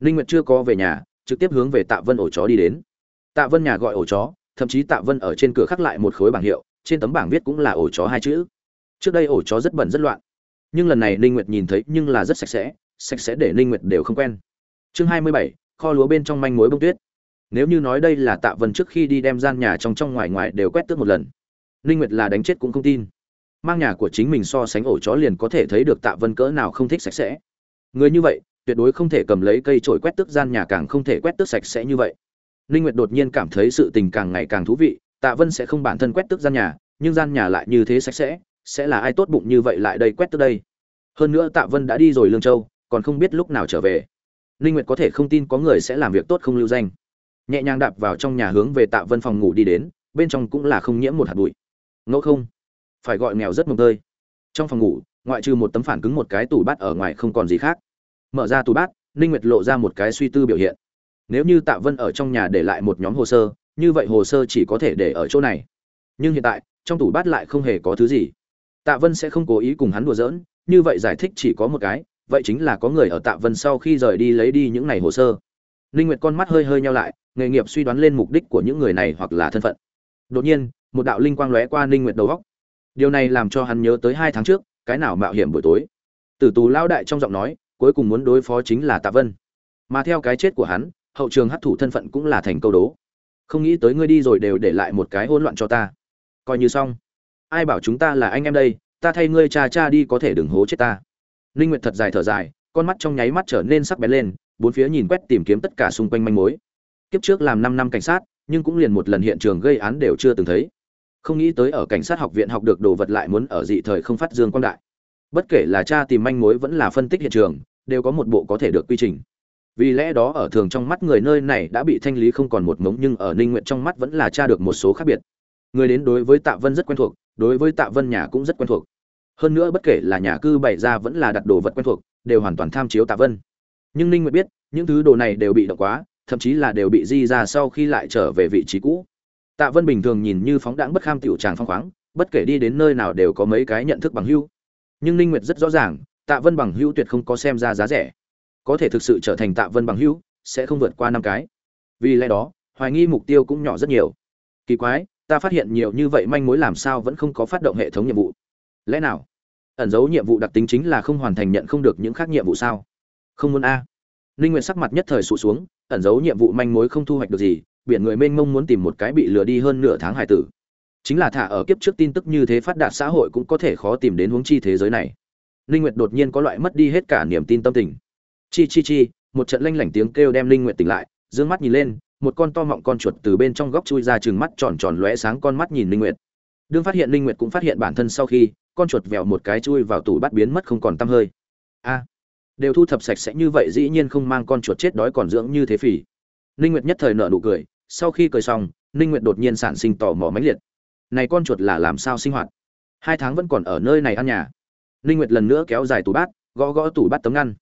Ninh nguyệt chưa có về nhà trực tiếp hướng về tạ vân ổ chó đi đến. Tạ vân nhà gọi ổ chó thậm chí tạ vân ở trên cửa khắc lại một khối bảng hiệu trên tấm bảng viết cũng là ổ chó hai chữ. Trước đây ổ chó rất bẩn rất loạn nhưng lần này ninh nguyệt nhìn thấy nhưng là rất sạch sẽ sạch sẽ để ninh nguyệt đều không quen. Chương 27, kho lúa bên trong manh mối bông tuyết. Nếu như nói đây là tạ vân trước khi đi đem gian nhà trong trong ngoài ngoài đều quét tước một lần ninh nguyệt là đánh chết cũng không tin mang nhà của chính mình so sánh ổ chó liền có thể thấy được tạ vân cỡ nào không thích sạch sẽ. Người như vậy, tuyệt đối không thể cầm lấy cây trổi quét tước gian nhà càng không thể quét tước sạch sẽ như vậy. Ninh nguyệt đột nhiên cảm thấy sự tình càng ngày càng thú vị, tạ vân sẽ không bản thân quét tước gian nhà, nhưng gian nhà lại như thế sạch sẽ sẽ là ai tốt bụng như vậy lại đây quét tước đây. Hơn nữa tạ vân đã đi rồi lương châu, còn không biết lúc nào trở về. Ninh nguyệt có thể không tin có người sẽ làm việc tốt không lưu danh. Nhẹ nhàng đạp vào trong nhà hướng về tạ vân phòng ngủ đi đến, bên trong cũng là không nhiễm một hạt bụi. Ngẫu không? Phải gọi nghèo rất mồng tơi. Trong phòng ngủ, ngoại trừ một tấm phản cứng một cái tủ bát ở ngoài không còn gì khác. Mở ra tủ bát, ninh nguyệt lộ ra một cái suy tư biểu hiện. Nếu như tạ vân ở trong nhà để lại một nhóm hồ sơ, như vậy hồ sơ chỉ có thể để ở chỗ này. Nhưng hiện tại, trong tủ bát lại không hề có thứ gì. Tạ vân sẽ không cố ý cùng hắn đùa giỡn, như vậy giải thích chỉ có một cái, vậy chính là có người ở tạ vân sau khi rời đi lấy đi những này hồ sơ. Ninh nguyệt con mắt hơi hơi nhau lại, nghề nghiệp suy đoán lên mục đích của những người này hoặc là thân phận. Đột nhiên, một đạo linh quang lóe qua ninh nguyệt đầu góc điều này làm cho hắn nhớ tới hai tháng trước, cái nào mạo hiểm buổi tối. Tử tù lao đại trong giọng nói, cuối cùng muốn đối phó chính là tạ vân. Mà theo cái chết của hắn, hậu trường hấp thụ thân phận cũng là thành câu đố. Không nghĩ tới ngươi đi rồi đều để lại một cái hỗn loạn cho ta. Coi như xong. Ai bảo chúng ta là anh em đây, ta thay ngươi cha cha đi có thể đừng hố chết ta. Linh nguyệt thật dài thở dài, con mắt trong nháy mắt trở nên sắc bén lên, bốn phía nhìn quét tìm kiếm tất cả xung quanh manh mối. Kiếp trước làm 5 năm cảnh sát, nhưng cũng liền một lần hiện trường gây án đều chưa từng thấy không nghĩ tới ở cảnh sát học viện học được đồ vật lại muốn ở dị thời không phát dương quang đại. Bất kể là cha tìm manh mối vẫn là phân tích hiện trường, đều có một bộ có thể được quy trình. Vì lẽ đó ở thường trong mắt người nơi này đã bị thanh lý không còn một mống nhưng ở ninh nguyện trong mắt vẫn là tra được một số khác biệt. Người đến đối với tạ vân rất quen thuộc, đối với tạ vân nhà cũng rất quen thuộc. Hơn nữa bất kể là nhà cư bày ra vẫn là đặt đồ vật quen thuộc, đều hoàn toàn tham chiếu tạ vân. Nhưng ninh nguyện biết, những thứ đồ này đều bị động quá, thậm chí là đều bị di ra sau khi lại trở về vị trí cũ tạ vân bình thường nhìn như phóng đãng bất kham tiểu tràng phong khoáng, bất kể đi đến nơi nào đều có mấy cái nhận thức bằng hưu nhưng ninh nguyệt rất rõ ràng, tạ vân bằng hưu tuyệt không có xem ra giá rẻ. Có thể thực sự trở thành tạ vân bằng hữu, sẽ không vượt qua năm cái. Vì lẽ đó, hoài nghi mục tiêu cũng nhỏ rất nhiều. Kỳ quái, ta phát hiện nhiều như vậy manh mối làm sao vẫn không có phát động hệ thống nhiệm vụ. Lẽ nào? Ẩn dấu nhiệm vụ đặc tính chính là không hoàn thành nhận không được những khác nhiệm vụ sao? Không muốn a. Ninh nguyện sắc mặt nhất thời sụt xuống, ẩn dấu nhiệm vụ manh mối không thu hoạch được gì biển người mênh mông muốn tìm một cái bị lừa đi hơn nửa tháng hải tử. Chính là thả ở kiếp trước tin tức như thế phát đạt xã hội cũng có thể khó tìm đến huống chi thế giới này. Linh nguyệt đột nhiên có loại mất đi hết cả niềm tin tâm tình. Chi chi chi, một trận lanh lảnh tiếng kêu đem linh nguyện tỉnh lại, dương mắt nhìn lên, một con to mọng con chuột từ bên trong góc chui ra chừng mắt tròn tròn lóe sáng con mắt nhìn linh nguyệt. Đương phát hiện linh nguyệt cũng phát hiện bản thân sau khi, con chuột vèo một cái chui vào tủ bắt biến mất không còn tăm hơi. A, đều thu thập sạch sẽ như vậy dĩ nhiên không mang con chuột chết đói còn dưỡng như thế phỉ. Linh nguyệt nhất thời nở nụ cười sau khi cười xong linh nguyệt đột nhiên sản sinh tò mò mãnh liệt. Này con chuột là làm sao sinh hoạt? Hai tháng vẫn còn ở nơi này ăn nhà. Linh nguyệt lần nữa kéo dài tủ bát, gõ gõ tủ bát tấm ngăn.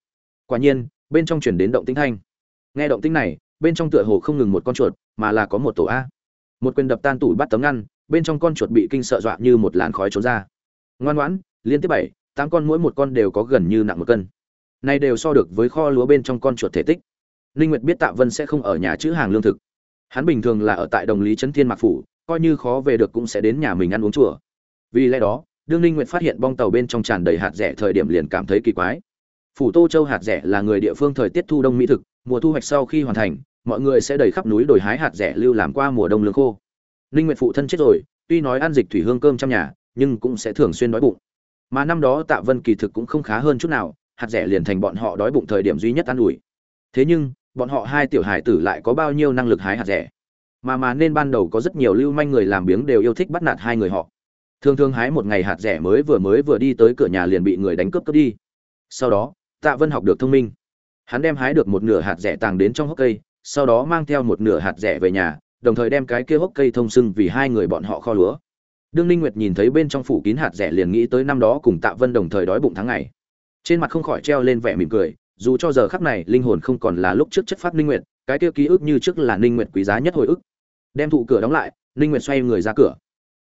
Quả nhiên, bên trong chuyển đến động tĩnh thanh. Nghe động tĩnh này, bên trong tựa hồ không ngừng một con chuột, mà là có một tổ a. Một quyền đập tan tủ bát tấm ngăn, bên trong con chuột bị kinh sợ dọa như một làn khói trốn ra. Ngoan ngoãn, liên tiếp bảy, tám con mỗi một con đều có gần như nặng một cân. Này đều so được với kho lúa bên trong con chuột thể tích. Linh nguyệt biết tạ vân sẽ không ở nhà chữ hàng lương thực hắn bình thường là ở tại đồng lý trấn thiên mạc phủ, coi như khó về được cũng sẽ đến nhà mình ăn uống chùa. Vì lẽ đó, đương ninh nguyệt phát hiện bong tàu bên trong tràn đầy hạt rẻ thời điểm liền cảm thấy kỳ quái. Phủ tô châu hạt rẻ là người địa phương thời tiết thu đông mỹ thực, mùa thu hoạch sau khi hoàn thành, mọi người sẽ đầy khắp núi đồi hái hạt rẻ lưu làm qua mùa đông lương khô. Ninh nguyệt phụ thân chết rồi, tuy nói ăn dịch thủy hương cơm trong nhà, nhưng cũng sẽ thường xuyên đói bụng. Mà năm đó tạ vân kỳ thực cũng không khá hơn chút nào, hạt rẻ liền thành bọn họ đói bụng thời điểm duy nhất ăn ủi. Thế nhưng bọn họ hai tiểu hải tử lại có bao nhiêu năng lực hái hạt rẻ. Mà mà nên ban đầu có rất nhiều lưu manh người làm biếng đều yêu thích bắt nạt hai người họ. Thường thường hái một ngày hạt rẻ mới vừa mới vừa đi tới cửa nhà liền bị người đánh cướp cướp đi. Sau đó, tạ vân học được thông minh. Hắn đem hái được một nửa hạt rẻ tàng đến trong hốc cây, sau đó mang theo một nửa hạt rẻ về nhà, đồng thời đem cái kia hốc cây thông sưng vì hai người bọn họ kho lúa. Đương ninh nguyệt nhìn thấy bên trong phủ kín hạt rẻ liền nghĩ tới năm đó cùng tạ vân đồng thời đói bụng tháng ngày. Trên mặt không khỏi treo lên vẻ mỉm cười dù cho giờ khắc này linh hồn không còn là lúc trước chất phát ninh nguyệt, cái kia ký ức như trước là ninh nguyệt quý giá nhất hồi ức. Đem thụ cửa đóng lại, ninh nguyệt xoay người ra cửa.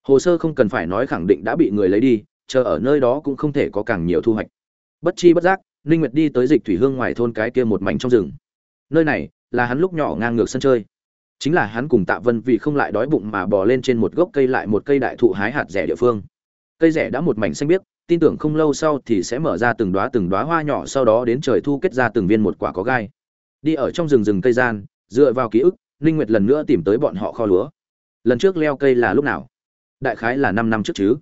Hồ sơ không cần phải nói khẳng định đã bị người lấy đi, chờ ở nơi đó cũng không thể có càng nhiều thu hoạch. Bất chi bất giác, ninh nguyệt đi tới dịch thủy hương ngoài thôn cái kia một mảnh trong rừng. Nơi này là hắn lúc nhỏ ngang ngược sân chơi. Chính là hắn cùng tạ vân vì không lại đói bụng mà bò lên trên một gốc cây lại một cây đại thụ hái hạt rẻ địa phương. Cây rẻ đã một mảnh xanh biếc tin tưởng không lâu sau thì sẽ mở ra từng đóa từng đóa hoa nhỏ, sau đó đến trời thu kết ra từng viên một quả có gai. Đi ở trong rừng rừng cây gian, dựa vào ký ức, ninh nguyệt lần nữa tìm tới bọn họ kho lúa. Lần trước leo cây là lúc nào? Đại khái là 5 năm trước chứ.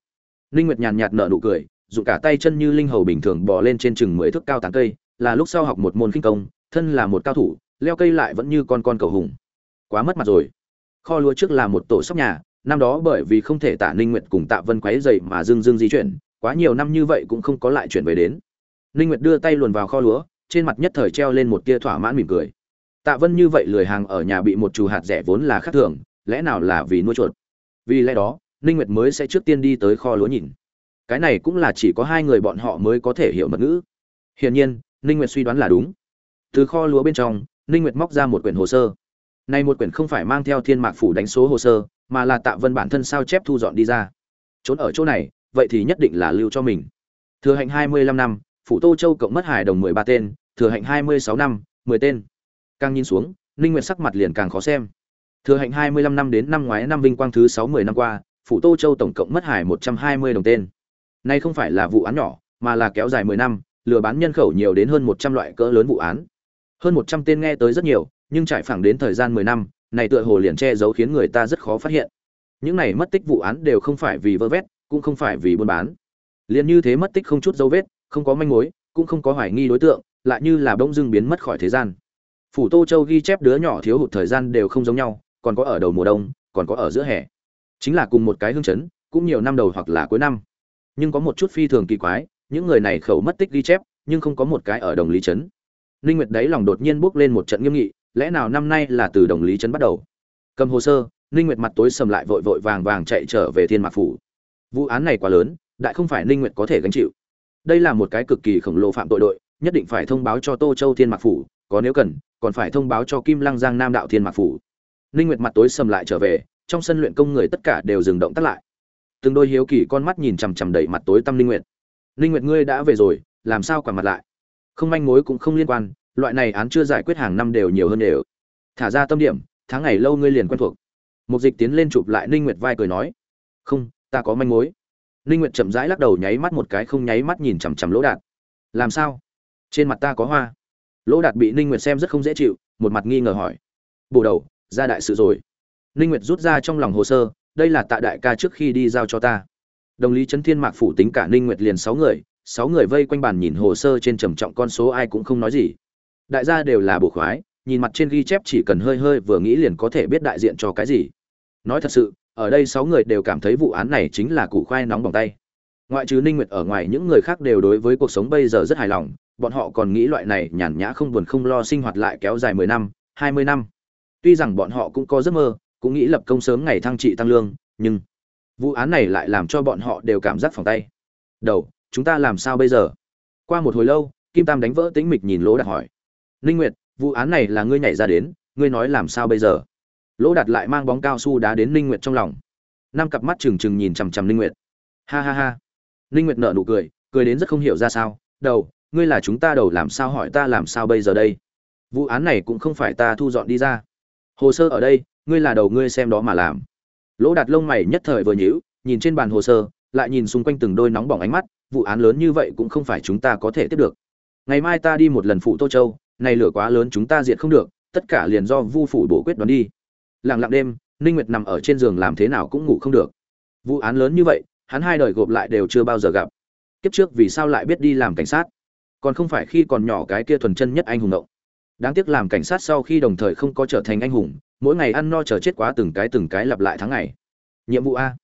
Ninh nguyệt nhàn nhạt nở nụ cười, dùng cả tay chân như linh hầu bình thường bò lên trên chừng mười thước cao tán cây, là lúc sau học một môn kinh công, thân là một cao thủ, leo cây lại vẫn như con con cầu hùng. Quá mất mặt rồi. Kho lúa trước là một tổ sóc nhà, năm đó bởi vì không thể tạ ninh nguyệt cùng tạ vân quấy dậy mà dưng dưng di chuyển quá nhiều năm như vậy cũng không có lại chuyển về đến. Ninh nguyệt đưa tay luồn vào kho lúa, trên mặt nhất thời treo lên một tia thỏa mãn mỉm cười. Tạ vân như vậy lười hàng ở nhà bị một chủ hạt rẻ vốn là khác thường, lẽ nào là vì nuôi chuột? Vì lẽ đó, ninh nguyệt mới sẽ trước tiên đi tới kho lúa nhìn. Cái này cũng là chỉ có hai người bọn họ mới có thể hiểu mật ngữ. Hiển nhiên, ninh nguyệt suy đoán là đúng. Từ kho lúa bên trong, ninh nguyệt móc ra một quyển hồ sơ. Này một quyển không phải mang theo thiên mạc phủ đánh số hồ sơ, mà là tạ vân bản thân sao chép thu dọn đi ra. Trốn ở chỗ này vậy thì nhất định là lưu cho mình thừa hạnh 25 năm phủ tô châu cộng mất hải đồng 13 tên thừa hạnh 26 năm 10 tên càng nhìn xuống ninh nguyệt sắc mặt liền càng khó xem thừa hạnh 25 năm đến năm ngoái năm vinh quang thứ 6 10 năm qua phủ tô châu tổng cộng mất hải 120 đồng tên Nay không phải là vụ án nhỏ, mà là kéo dài 10 năm, lừa bán nhân khẩu nhiều đến hơn 100 loại cỡ lớn vụ án. Hơn 100 tên nghe tới rất nhiều, nhưng trải phẳng đến thời gian 10 năm, này tựa hồ liền che giấu khiến người ta rất khó phát hiện. Những này mất tích vụ án đều không phải vì vơ vét, cũng không phải vì buôn bán. Liên như thế mất tích không chút dấu vết, không có manh mối, cũng không có hoài nghi đối tượng, lại như là bỗng dưng biến mất khỏi thế gian. Phủ Tô Châu ghi chép đứa nhỏ thiếu hụt thời gian đều không giống nhau, còn có ở đầu mùa đông, còn có ở giữa hè. Chính là cùng một cái hương chấn, cũng nhiều năm đầu hoặc là cuối năm nhưng có một chút phi thường kỳ quái những người này khẩu mất tích ghi chép nhưng không có một cái ở đồng lý trấn ninh nguyệt đấy lòng đột nhiên bước lên một trận nghiêm nghị lẽ nào năm nay là từ đồng lý trấn bắt đầu cầm hồ sơ ninh nguyệt mặt tối sầm lại vội vội vàng vàng chạy trở về thiên mạc phủ vụ án này quá lớn, đại không phải ninh nguyệt có thể gánh chịu. Đây là một cái cực kỳ khổng lồ phạm tội đội, nhất định phải thông báo cho tô châu thiên mạc phủ, có nếu cần, còn phải thông báo cho kim lăng giang nam đạo thiên mạc phủ. Ninh nguyệt mặt tối sầm lại trở về, trong sân luyện công người tất cả đều dừng động tắt lại. Từng đôi hiếu kỳ con mắt nhìn chằm chằm đầy mặt tối tâm linh nguyệt. Linh nguyệt, ngươi đã về rồi, làm sao quả mặt lại? Không manh mối cũng không liên quan, loại này án chưa giải quyết hàng năm đều nhiều hơn đều. Thả ra tâm điểm, tháng ngày lâu ngươi liền quen thuộc. Một dịch tiến lên chụp lại ninh nguyệt vai cười nói. Không ta có manh mối. Ninh nguyệt chậm rãi lắc đầu nháy mắt một cái không nháy mắt nhìn chằm chằm lỗ đạt. Làm sao? Trên mặt ta có hoa. Lỗ đạt bị ninh nguyệt xem rất không dễ chịu, một mặt nghi ngờ hỏi. Bổ đầu, ra đại sự rồi. Ninh nguyệt rút ra trong lòng hồ sơ, đây là tạ đại ca trước khi đi giao cho ta. Đồng lý trấn thiên mạc phủ tính cả ninh nguyệt liền sáu người sáu người vây quanh bàn nhìn hồ sơ trên trầm trọng con số ai cũng không nói gì. Đại gia đều là bổ khoái, nhìn mặt trên ghi chép chỉ cần hơi hơi vừa nghĩ liền có thể biết đại diện cho cái gì. Nói thật sự ở đây sáu người đều cảm thấy vụ án này chính là củ khoai nóng bỏng tay. Ngoại trừ ninh nguyệt ở ngoài, những người khác đều đối với cuộc sống bây giờ rất hài lòng. Bọn họ còn nghĩ loại này nhàn nhã không buồn không lo sinh hoạt lại kéo dài 10 năm 20 năm. Tuy rằng bọn họ cũng có giấc mơ, cũng nghĩ lập công sớm ngày thăng trị tăng lương, nhưng vụ án này lại làm cho bọn họ đều cảm giác phòng tay. Đầu, chúng ta làm sao bây giờ? Qua một hồi lâu, kim tam đánh vỡ tĩnh mịch nhìn lỗ đạt hỏi. Ninh nguyệt, vụ án này là ngươi nhảy ra đến, ngươi nói làm sao bây giờ? Lỗ đạt lại mang bóng cao su đá đến ninh nguyệt trong lòng. Năm cặp mắt trừng trừng nhìn chằm chằm ninh nguyệt. Ha ha ha. Ninh nguyệt nở nụ cười cười đến rất không hiểu ra sao. Đầu, ngươi là chúng ta đầu làm sao hỏi ta làm sao bây giờ đây? Vụ án này cũng không phải ta thu dọn đi ra. Hồ sơ ở đây, ngươi là đầu ngươi xem đó mà làm. Lỗ đạt lông mày nhất thời vừa nhíu, nhìn trên bàn hồ sơ, lại nhìn xung quanh từng đôi nóng bỏng ánh mắt, vụ án lớn như vậy cũng không phải chúng ta có thể tiếp được. Ngày mai ta đi một lần phụ tô châu, này lửa quá lớn chúng ta diệt không được, tất cả liền do vu phủ bổ quyết đoán đi lặng lặng đêm ninh nguyệt nằm ở trên giường làm thế nào cũng ngủ không được. Vụ án lớn như vậy hắn hai đời gộp lại đều chưa bao giờ gặp. Kiếp trước vì sao lại biết đi làm cảnh sát? Còn không phải khi còn nhỏ cái kia thuần chân nhất anh hùng động đáng tiếc làm cảnh sát sau khi đồng thời không có trở thành anh hùng mỗi ngày ăn no chờ chết quá từng cái từng cái lặp lại tháng ngày. Nhiệm vụ a.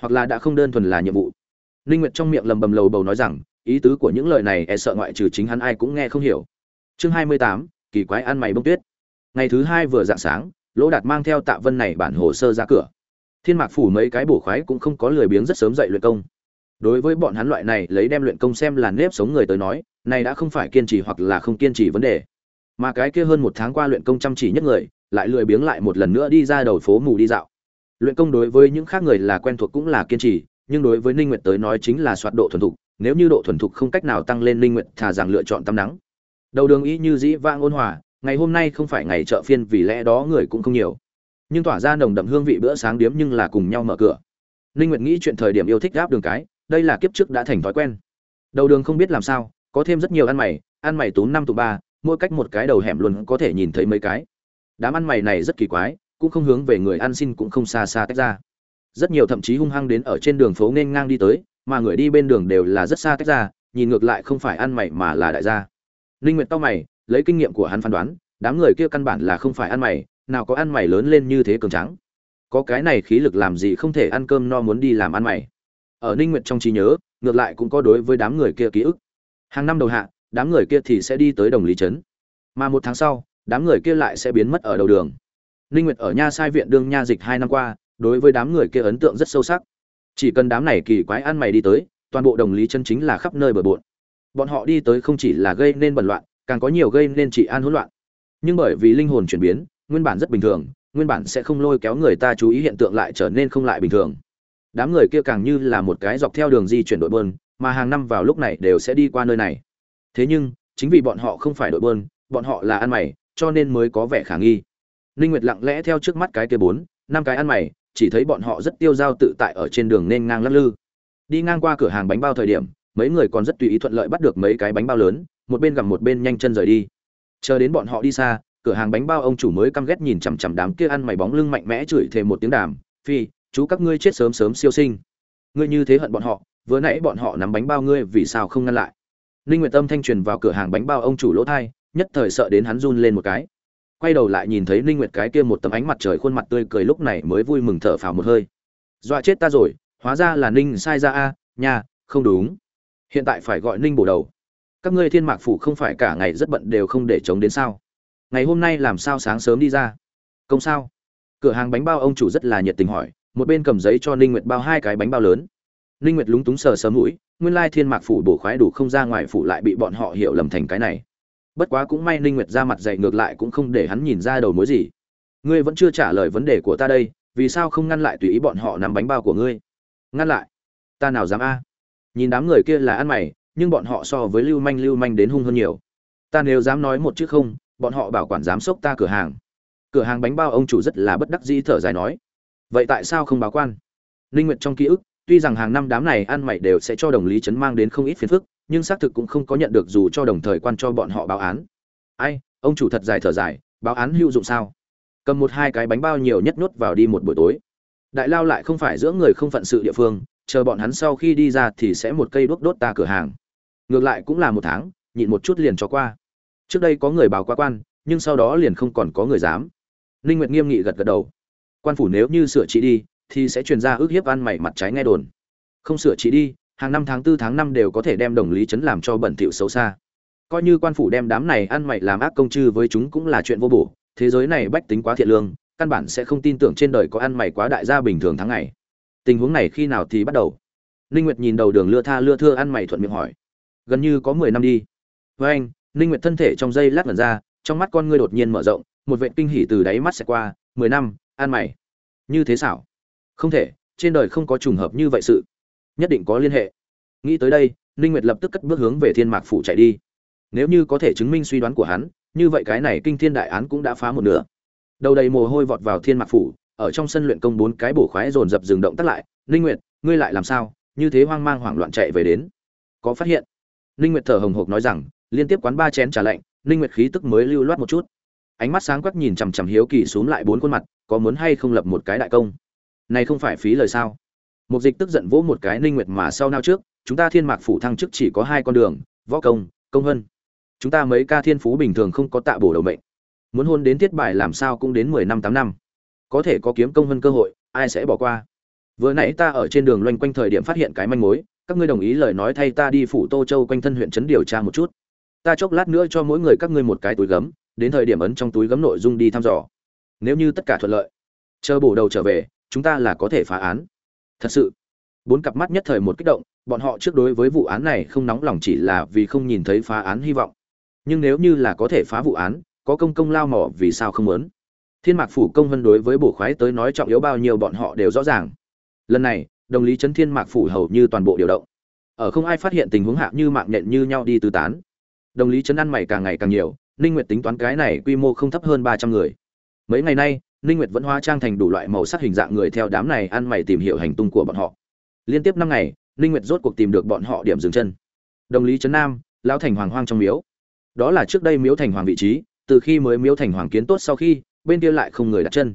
Hoặc là đã không đơn thuần là nhiệm vụ. Linh nguyệt trong miệng lầm bầm lầu bầu nói rằng ý tứ của những lời này e sợ ngoại trừ chính hắn ai cũng nghe không hiểu. Chương 28, kỳ quái ăn mày bông tuyết. Ngày thứ hai vừa dạng sáng lỗ đạt mang theo tạ vân này bản hồ sơ ra cửa. Thiên mạc phủ mấy cái bổ khoái cũng không có lười biếng rất sớm dậy luyện công. Đối với bọn hắn loại này lấy đem luyện công xem là nếp sống người tới nói, này đã không phải kiên trì hoặc là không kiên trì vấn đề. Mà cái kia hơn một tháng qua luyện công chăm chỉ nhất người, lại lười biếng lại một lần nữa đi ra đầu phố mù đi dạo. Luyện công đối với những khác người là quen thuộc cũng là kiên trì, nhưng đối với ninh nguyệt tới nói chính là soạt độ thuần thục, nếu như độ thuần thục không cách nào tăng lên ninh nguyệt thà rằng lựa chọn tắm nắng. Đầu đường ý như dĩ vang ôn hòa ngày hôm nay không phải ngày chợ phiên vì lẽ đó người cũng không nhiều. Nhưng tỏa ra nồng đậm hương vị bữa sáng điếm nhưng là cùng nhau mở cửa. Ninh nguyệt nghĩ chuyện thời điểm yêu thích gáp đường cái, đây là kiếp trước đã thành thói quen. Đầu đường không biết làm sao, có thêm rất nhiều ăn mày ăn mày tú năm tụ ba, mỗi cách một cái đầu hẻm luôn có thể nhìn thấy mấy cái. Đám ăn mày này rất kỳ quái, cũng không hướng về người ăn xin cũng không xa xa tách ra. Rất nhiều thậm chí hung hăng đến ở trên đường phố nên ngang đi tới, mà người đi bên đường đều là rất xa tách ra, nhìn ngược lại không phải ăn mày mà là đại gia. Linh nguyệt tao mày lấy kinh nghiệm của hắn phán đoán, đám người kia căn bản là không phải ăn mày, nào có ăn mày lớn lên như thế cường trắng có cái này khí lực làm gì không thể ăn cơm no muốn đi làm ăn mày. Ở ninh nguyệt trong trí nhớ, ngược lại cũng có đối với đám người kia ký ức. Hàng năm đầu hạ, đám người kia thì sẽ đi tới đồng lý trấn. Mà một tháng sau, đám người kia lại sẽ biến mất ở đầu đường. Ninh nguyệt ở nha sai viện đương nha dịch hai năm qua, đối với đám người kia ấn tượng rất sâu sắc. Chỉ cần đám này kỳ quái ăn mày đi tới, toàn bộ đồng lý chân chính là khắp nơi bừa bộn. Bọn họ đi tới không chỉ là gây nên bẩn loạn càng có nhiều gây nên trị an hỗn loạn. Nhưng bởi vì linh hồn chuyển biến, nguyên bản rất bình thường, nguyên bản sẽ không lôi kéo người ta chú ý hiện tượng lại trở nên không lại bình thường. Đám người kia càng như là một cái dọc theo đường di chuyển đội bơn, mà hàng năm vào lúc này đều sẽ đi qua nơi này. Thế nhưng, chính vì bọn họ không phải đội bơn, bọn họ là ăn mày, cho nên mới có vẻ khả nghi. Ninh nguyệt lặng lẽ theo trước mắt cái kia bốn, năm cái ăn mày, chỉ thấy bọn họ rất tiêu dao tự tại ở trên đường nên ngang lắc lư. Đi ngang qua cửa hàng bánh bao thời điểm mấy người còn rất tùy ý thuận lợi bắt được mấy cái bánh bao lớn một bên gặm một bên nhanh chân rời đi. Chờ đến bọn họ đi xa cửa hàng bánh bao ông chủ mới căm ghét nhìn chằm chằm đám kia ăn mày bóng lưng mạnh mẽ chửi thề một tiếng đàm phi chú các ngươi chết sớm sớm siêu sinh. Ngươi như thế hận bọn họ vừa nãy bọn họ nắm bánh bao ngươi vì sao không ngăn lại? Ninh nguyệt tâm thanh truyền vào cửa hàng bánh bao ông chủ lỗ thai nhất thời sợ đến hắn run lên một cái. Quay đầu lại nhìn thấy ninh nguyệt cái kia một tấm ánh mặt trời khuôn mặt tươi cười lúc này mới vui mừng thở phào một hơi. Dọa chết ta rồi hóa ra là ninh sai ra a nhà, không đúng hiện tại phải gọi ninh bổ đầu. Các ngươi thiên mạc phủ không phải cả ngày rất bận đều không để chống đến sao? Ngày hôm nay làm sao sáng sớm đi ra? Công sao. Cửa hàng bánh bao ông chủ rất là nhiệt tình hỏi, một bên cầm giấy cho ninh nguyệt bao hai cái bánh bao lớn. Ninh nguyệt lúng túng sờ sớm mũi, nguyên lai thiên mạc phủ bổ khoái đủ không ra ngoài phủ lại bị bọn họ hiểu lầm thành cái này. Bất quá cũng may ninh nguyệt ra mặt dày ngược lại cũng không để hắn nhìn ra đầu mối gì. Ngươi vẫn chưa trả lời vấn đề của ta đây, vì sao không ngăn lại tùy ý bọn họ nắm bánh bao của ngươi? Ngăn lại. Ta nào dám a? Nhìn đám người kia là ăn mày, nhưng bọn họ so với lưu manh lưu manh đến hung hơn nhiều. Ta nếu dám nói một chữ không, bọn họ bảo quản dám sốc ta cửa hàng. Cửa hàng bánh bao ông chủ rất là bất đắc dĩ thở dài nói. Vậy tại sao không báo quan? Linh nguyệt trong ký ức, tuy rằng hàng năm đám này ăn mày đều sẽ cho đồng lý chấn mang đến không ít phiền phức, nhưng xác thực cũng không có nhận được dù cho đồng thời quan cho bọn họ báo án. Ai, ông chủ thật dài thở dài, báo án hữu dụng sao? Cầm một hai cái bánh bao nhiều nhất nốt vào đi một buổi tối. Đại lao lại không phải giữa người không phận sự địa phương chờ bọn hắn sau khi đi ra thì sẽ một cây đuốc đốt ta cửa hàng. Ngược lại cũng là một tháng, nhịn một chút liền cho qua. Trước đây có người báo qua quan, nhưng sau đó liền không còn có người dám. Ninh nguyệt nghiêm nghị gật gật đầu. Quan phủ nếu như sửa trị đi, thì sẽ truyền ra ước hiếp ăn mày mặt trái nghe đồn. Không sửa trị đi, hàng năm tháng tư, tháng năm đều có thể đem đồng lý chấn làm cho bẩn thỉu xấu xa. Coi như quan phủ đem đám này ăn mày làm ác công chư với chúng cũng là chuyện vô bổ. Thế giới này bách tính quá thiện lương, căn bản sẽ không tin tưởng trên đời có ăn mày quá đại gia bình thường tháng ngày tình huống này khi nào thì bắt đầu? Ninh nguyệt nhìn đầu đường lưa tha lưa thưa ăn mày thuận miệng hỏi. Gần như có 10 năm đi. Với anh, ninh nguyệt thân thể trong giây lát ngẩn ra, trong mắt con ngươi đột nhiên mở rộng, một vệt kinh hỉ từ đáy mắt sẽ qua 10 năm, ăn mày. Như thế xảo? Không thể, trên đời không có trùng hợp như vậy sự. Nhất định có liên hệ. Nghĩ tới đây, ninh nguyệt lập tức cất bước hướng về thiên mạc phủ chạy đi. Nếu như có thể chứng minh suy đoán của hắn, như vậy cái này kinh thiên đại án cũng đã phá một nửa. Đầu đầy mồ hôi vọt vào thiên mạc phủ ở trong sân luyện công bốn cái bổ khoái dồn dập dừng động tắt lại ninh nguyệt ngươi lại làm sao? Như thế hoang mang hoảng loạn chạy về đến. Có phát hiện. Ninh nguyệt thở hồng hộc nói rằng liên tiếp quán ba chén trà lạnh ninh nguyệt khí tức mới lưu loát một chút. Ánh mắt sáng quắc nhìn chằm chằm hiếu kỳ xuống lại bốn khuôn mặt có muốn hay không lập một cái đại công? Này không phải phí lời sao? Một dịch tức giận vỗ một cái ninh nguyệt mà sau nào trước chúng ta thiên mạc phủ thăng chức chỉ có hai con đường võ công công hơn, chúng ta mấy ca thiên phú bình thường không có tạ bổ đầu mệnh. Muốn hôn đến tiết bài làm sao cũng đến mười năm tám năm có thể có kiếm công hơn cơ hội, ai sẽ bỏ qua? Vừa nãy ta ở trên đường loanh quanh thời điểm phát hiện cái manh mối, các ngươi đồng ý lời nói thay ta đi phủ tô châu quanh thân huyện trấn điều tra một chút. Ta chốc lát nữa cho mỗi người các ngươi một cái túi gấm, đến thời điểm ấn trong túi gấm nội dung đi thăm dò. Nếu như tất cả thuận lợi, chờ bổ đầu trở về, chúng ta là có thể phá án. Thật sự, bốn cặp mắt nhất thời một kích động, bọn họ trước đối với vụ án này không nóng lòng chỉ là vì không nhìn thấy phá án hy vọng. Nhưng nếu như là có thể phá vụ án, có công công lao mỏ vì sao không muốn? Thiên mạc phủ công vân đối với bổ khoái tới nói trọng yếu bao nhiêu bọn họ đều rõ ràng. Lần này, đồng lý chấn thiên mạc phủ hầu như toàn bộ điều động. Ở không ai phát hiện tình huống hạ như mạng nhện như nhau đi tứ tán. Đồng lý chấn ăn mày càng ngày càng nhiều, ninh nguyệt tính toán cái này quy mô không thấp hơn 300 người. Mấy ngày nay, ninh nguyệt vẫn hóa trang thành đủ loại màu sắc hình dạng người theo đám này ăn mày tìm hiểu hành tung của bọn họ. Liên tiếp năm ngày, ninh nguyệt rốt cuộc tìm được bọn họ điểm dừng chân. Đồng lý chấn nam, lão thành hoàng hoang trong miếu. Đó là trước đây miếu thành hoàng vị trí, từ khi mới miếu thành hoàng kiến tốt sau khi bên kia lại không người đặt chân.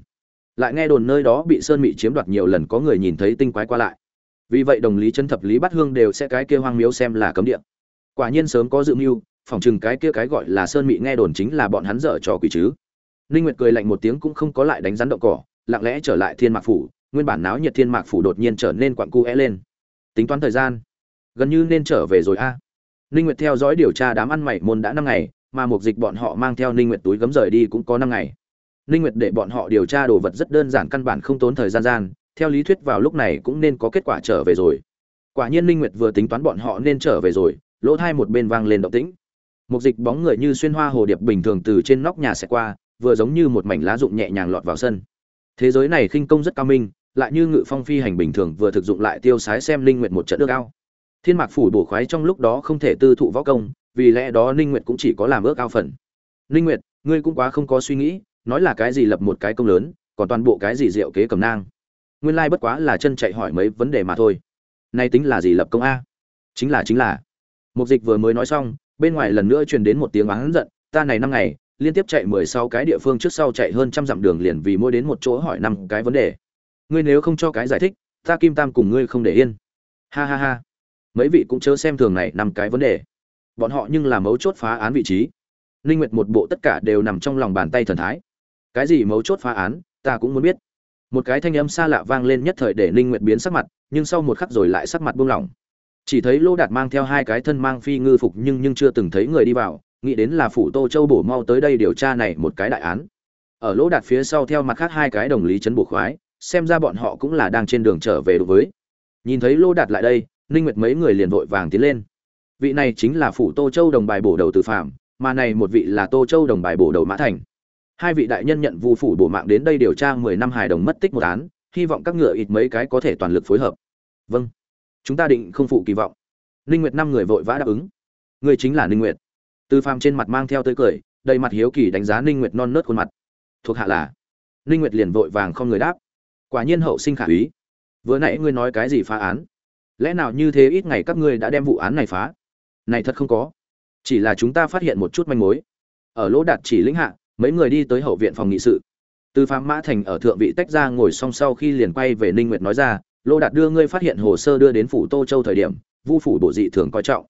Lại nghe đồn nơi đó bị sơn mị chiếm đoạt nhiều lần có người nhìn thấy tinh quái qua lại. Vì vậy đồng lý chân thập lý bắt hương đều sẽ cái kia hoang miếu xem là cấm địa. Quả nhiên sớm có dự mưu phỏng chừng cái kia cái gọi là sơn mị nghe đồn chính là bọn hắn dở trò quỷ chứ. Ninh nguyệt cười lạnh một tiếng cũng không có lại đánh rắn động cỏ, lặng lẽ trở lại thiên mạc phủ, nguyên bản náo nhiệt thiên mạc phủ đột nhiên trở nên quặn cu é lên. Tính toán thời gian, gần như nên trở về rồi a. Ninh nguyệt theo dõi điều tra đám ăn mày môn đã năm ngày, mà một dịch bọn họ mang theo ninh nguyệt túi gấm rời đi cũng có năm ngày ninh nguyệt để bọn họ điều tra đồ vật rất đơn giản căn bản không tốn thời gian gian, theo lý thuyết vào lúc này cũng nên có kết quả trở về rồi. Quả nhiên ninh nguyệt vừa tính toán bọn họ nên trở về rồi, lỗ thai một bên vang lên động tĩnh. Một dịch bóng người như xuyên hoa hồ điệp bình thường từ trên nóc nhà sẽ qua, vừa giống như một mảnh lá rụng nhẹ nhàng lọt vào sân. Thế giới này khinh công rất cao minh, lại như ngự phong phi hành bình thường vừa thực dụng lại tiêu sái xem Ninh nguyệt một trận ước ao. Thiên mạc phủ bổ khoái trong lúc đó không thể tư thụ võ công, vì lẽ đó ninh nguyệt cũng chỉ có làm ước ao phần. Ninh nguyệt, ngươi cũng quá không có suy nghĩ nói là cái gì lập một cái công lớn, còn toàn bộ cái gì diệu kế cầm nang. Nguyên lai bất quá là chân chạy hỏi mấy vấn đề mà thôi. Nay tính là gì lập công a? Chính là chính là. Mục dịch vừa mới nói xong, bên ngoài lần nữa truyền đến một tiếng oán giận, ta này năm ngày, liên tiếp chạy mười sáu cái địa phương trước sau chạy hơn trăm dặm đường liền vì mỗi đến một chỗ hỏi năm cái vấn đề. Ngươi nếu không cho cái giải thích, ta kim tam cùng ngươi không để yên. Ha ha ha. Mấy vị cũng chớ xem thường này năm cái vấn đề. Bọn họ nhưng là mấu chốt phá án vị trí. Ninh nguyệt một bộ tất cả đều nằm trong lòng bàn tay thần thái cái gì mấu chốt phá án, ta cũng muốn biết. Một cái thanh âm xa lạ vang lên nhất thời để ninh nguyệt biến sắc mặt, nhưng sau một khắc rồi lại sắc mặt buông lỏng. Chỉ thấy lô đạt mang theo hai cái thân mang phi ngư phục nhưng nhưng chưa từng thấy người đi vào, nghĩ đến là phủ tô châu bổ mau tới đây điều tra này một cái đại án. Ở lỗ đạt phía sau theo mặt khác hai cái đồng lý chấn bổ khoái, xem ra bọn họ cũng là đang trên đường trở về đối với. Nhìn thấy lô đạt lại đây, ninh nguyệt mấy người liền vội vàng tiến lên. Vị này chính là phủ tô châu đồng bài bổ đầu từ phạm, mà này một vị là tô châu đồng bài bổ đầu mã thành hai vị đại nhân nhận vu phủ bổ mạng đến đây điều tra 10 năm hài đồng mất tích một án, hy vọng các ngựa ít mấy cái có thể toàn lực phối hợp. Vâng. Chúng ta định không phụ kỳ vọng. Ninh nguyệt năm người vội vã đáp ứng. Người chính là ninh nguyệt. Từ phàm trên mặt mang theo tươi cười, đầy mặt hiếu kỳ đánh giá ninh nguyệt non nớt khuôn mặt. Thuộc hạ là? Ninh nguyệt liền vội vàng không người đáp. Quả nhiên hậu sinh khả úy. Vừa nãy ngươi nói cái gì phá án? Lẽ nào như thế ít ngày các ngươi đã đem vụ án này phá? Này thật không có. Chỉ là chúng ta phát hiện một chút manh mối. Ở lỗ đạt chỉ lĩnh hạ mấy người đi tới hậu viện phòng nghị sự. Từ phạm mã thành ở thượng vị tách ra ngồi song sau khi liền quay về ninh nguyệt nói ra, Lô đạt đưa ngươi phát hiện hồ sơ đưa đến phủ tô châu thời điểm, vu phủ bộ dị thường coi trọng.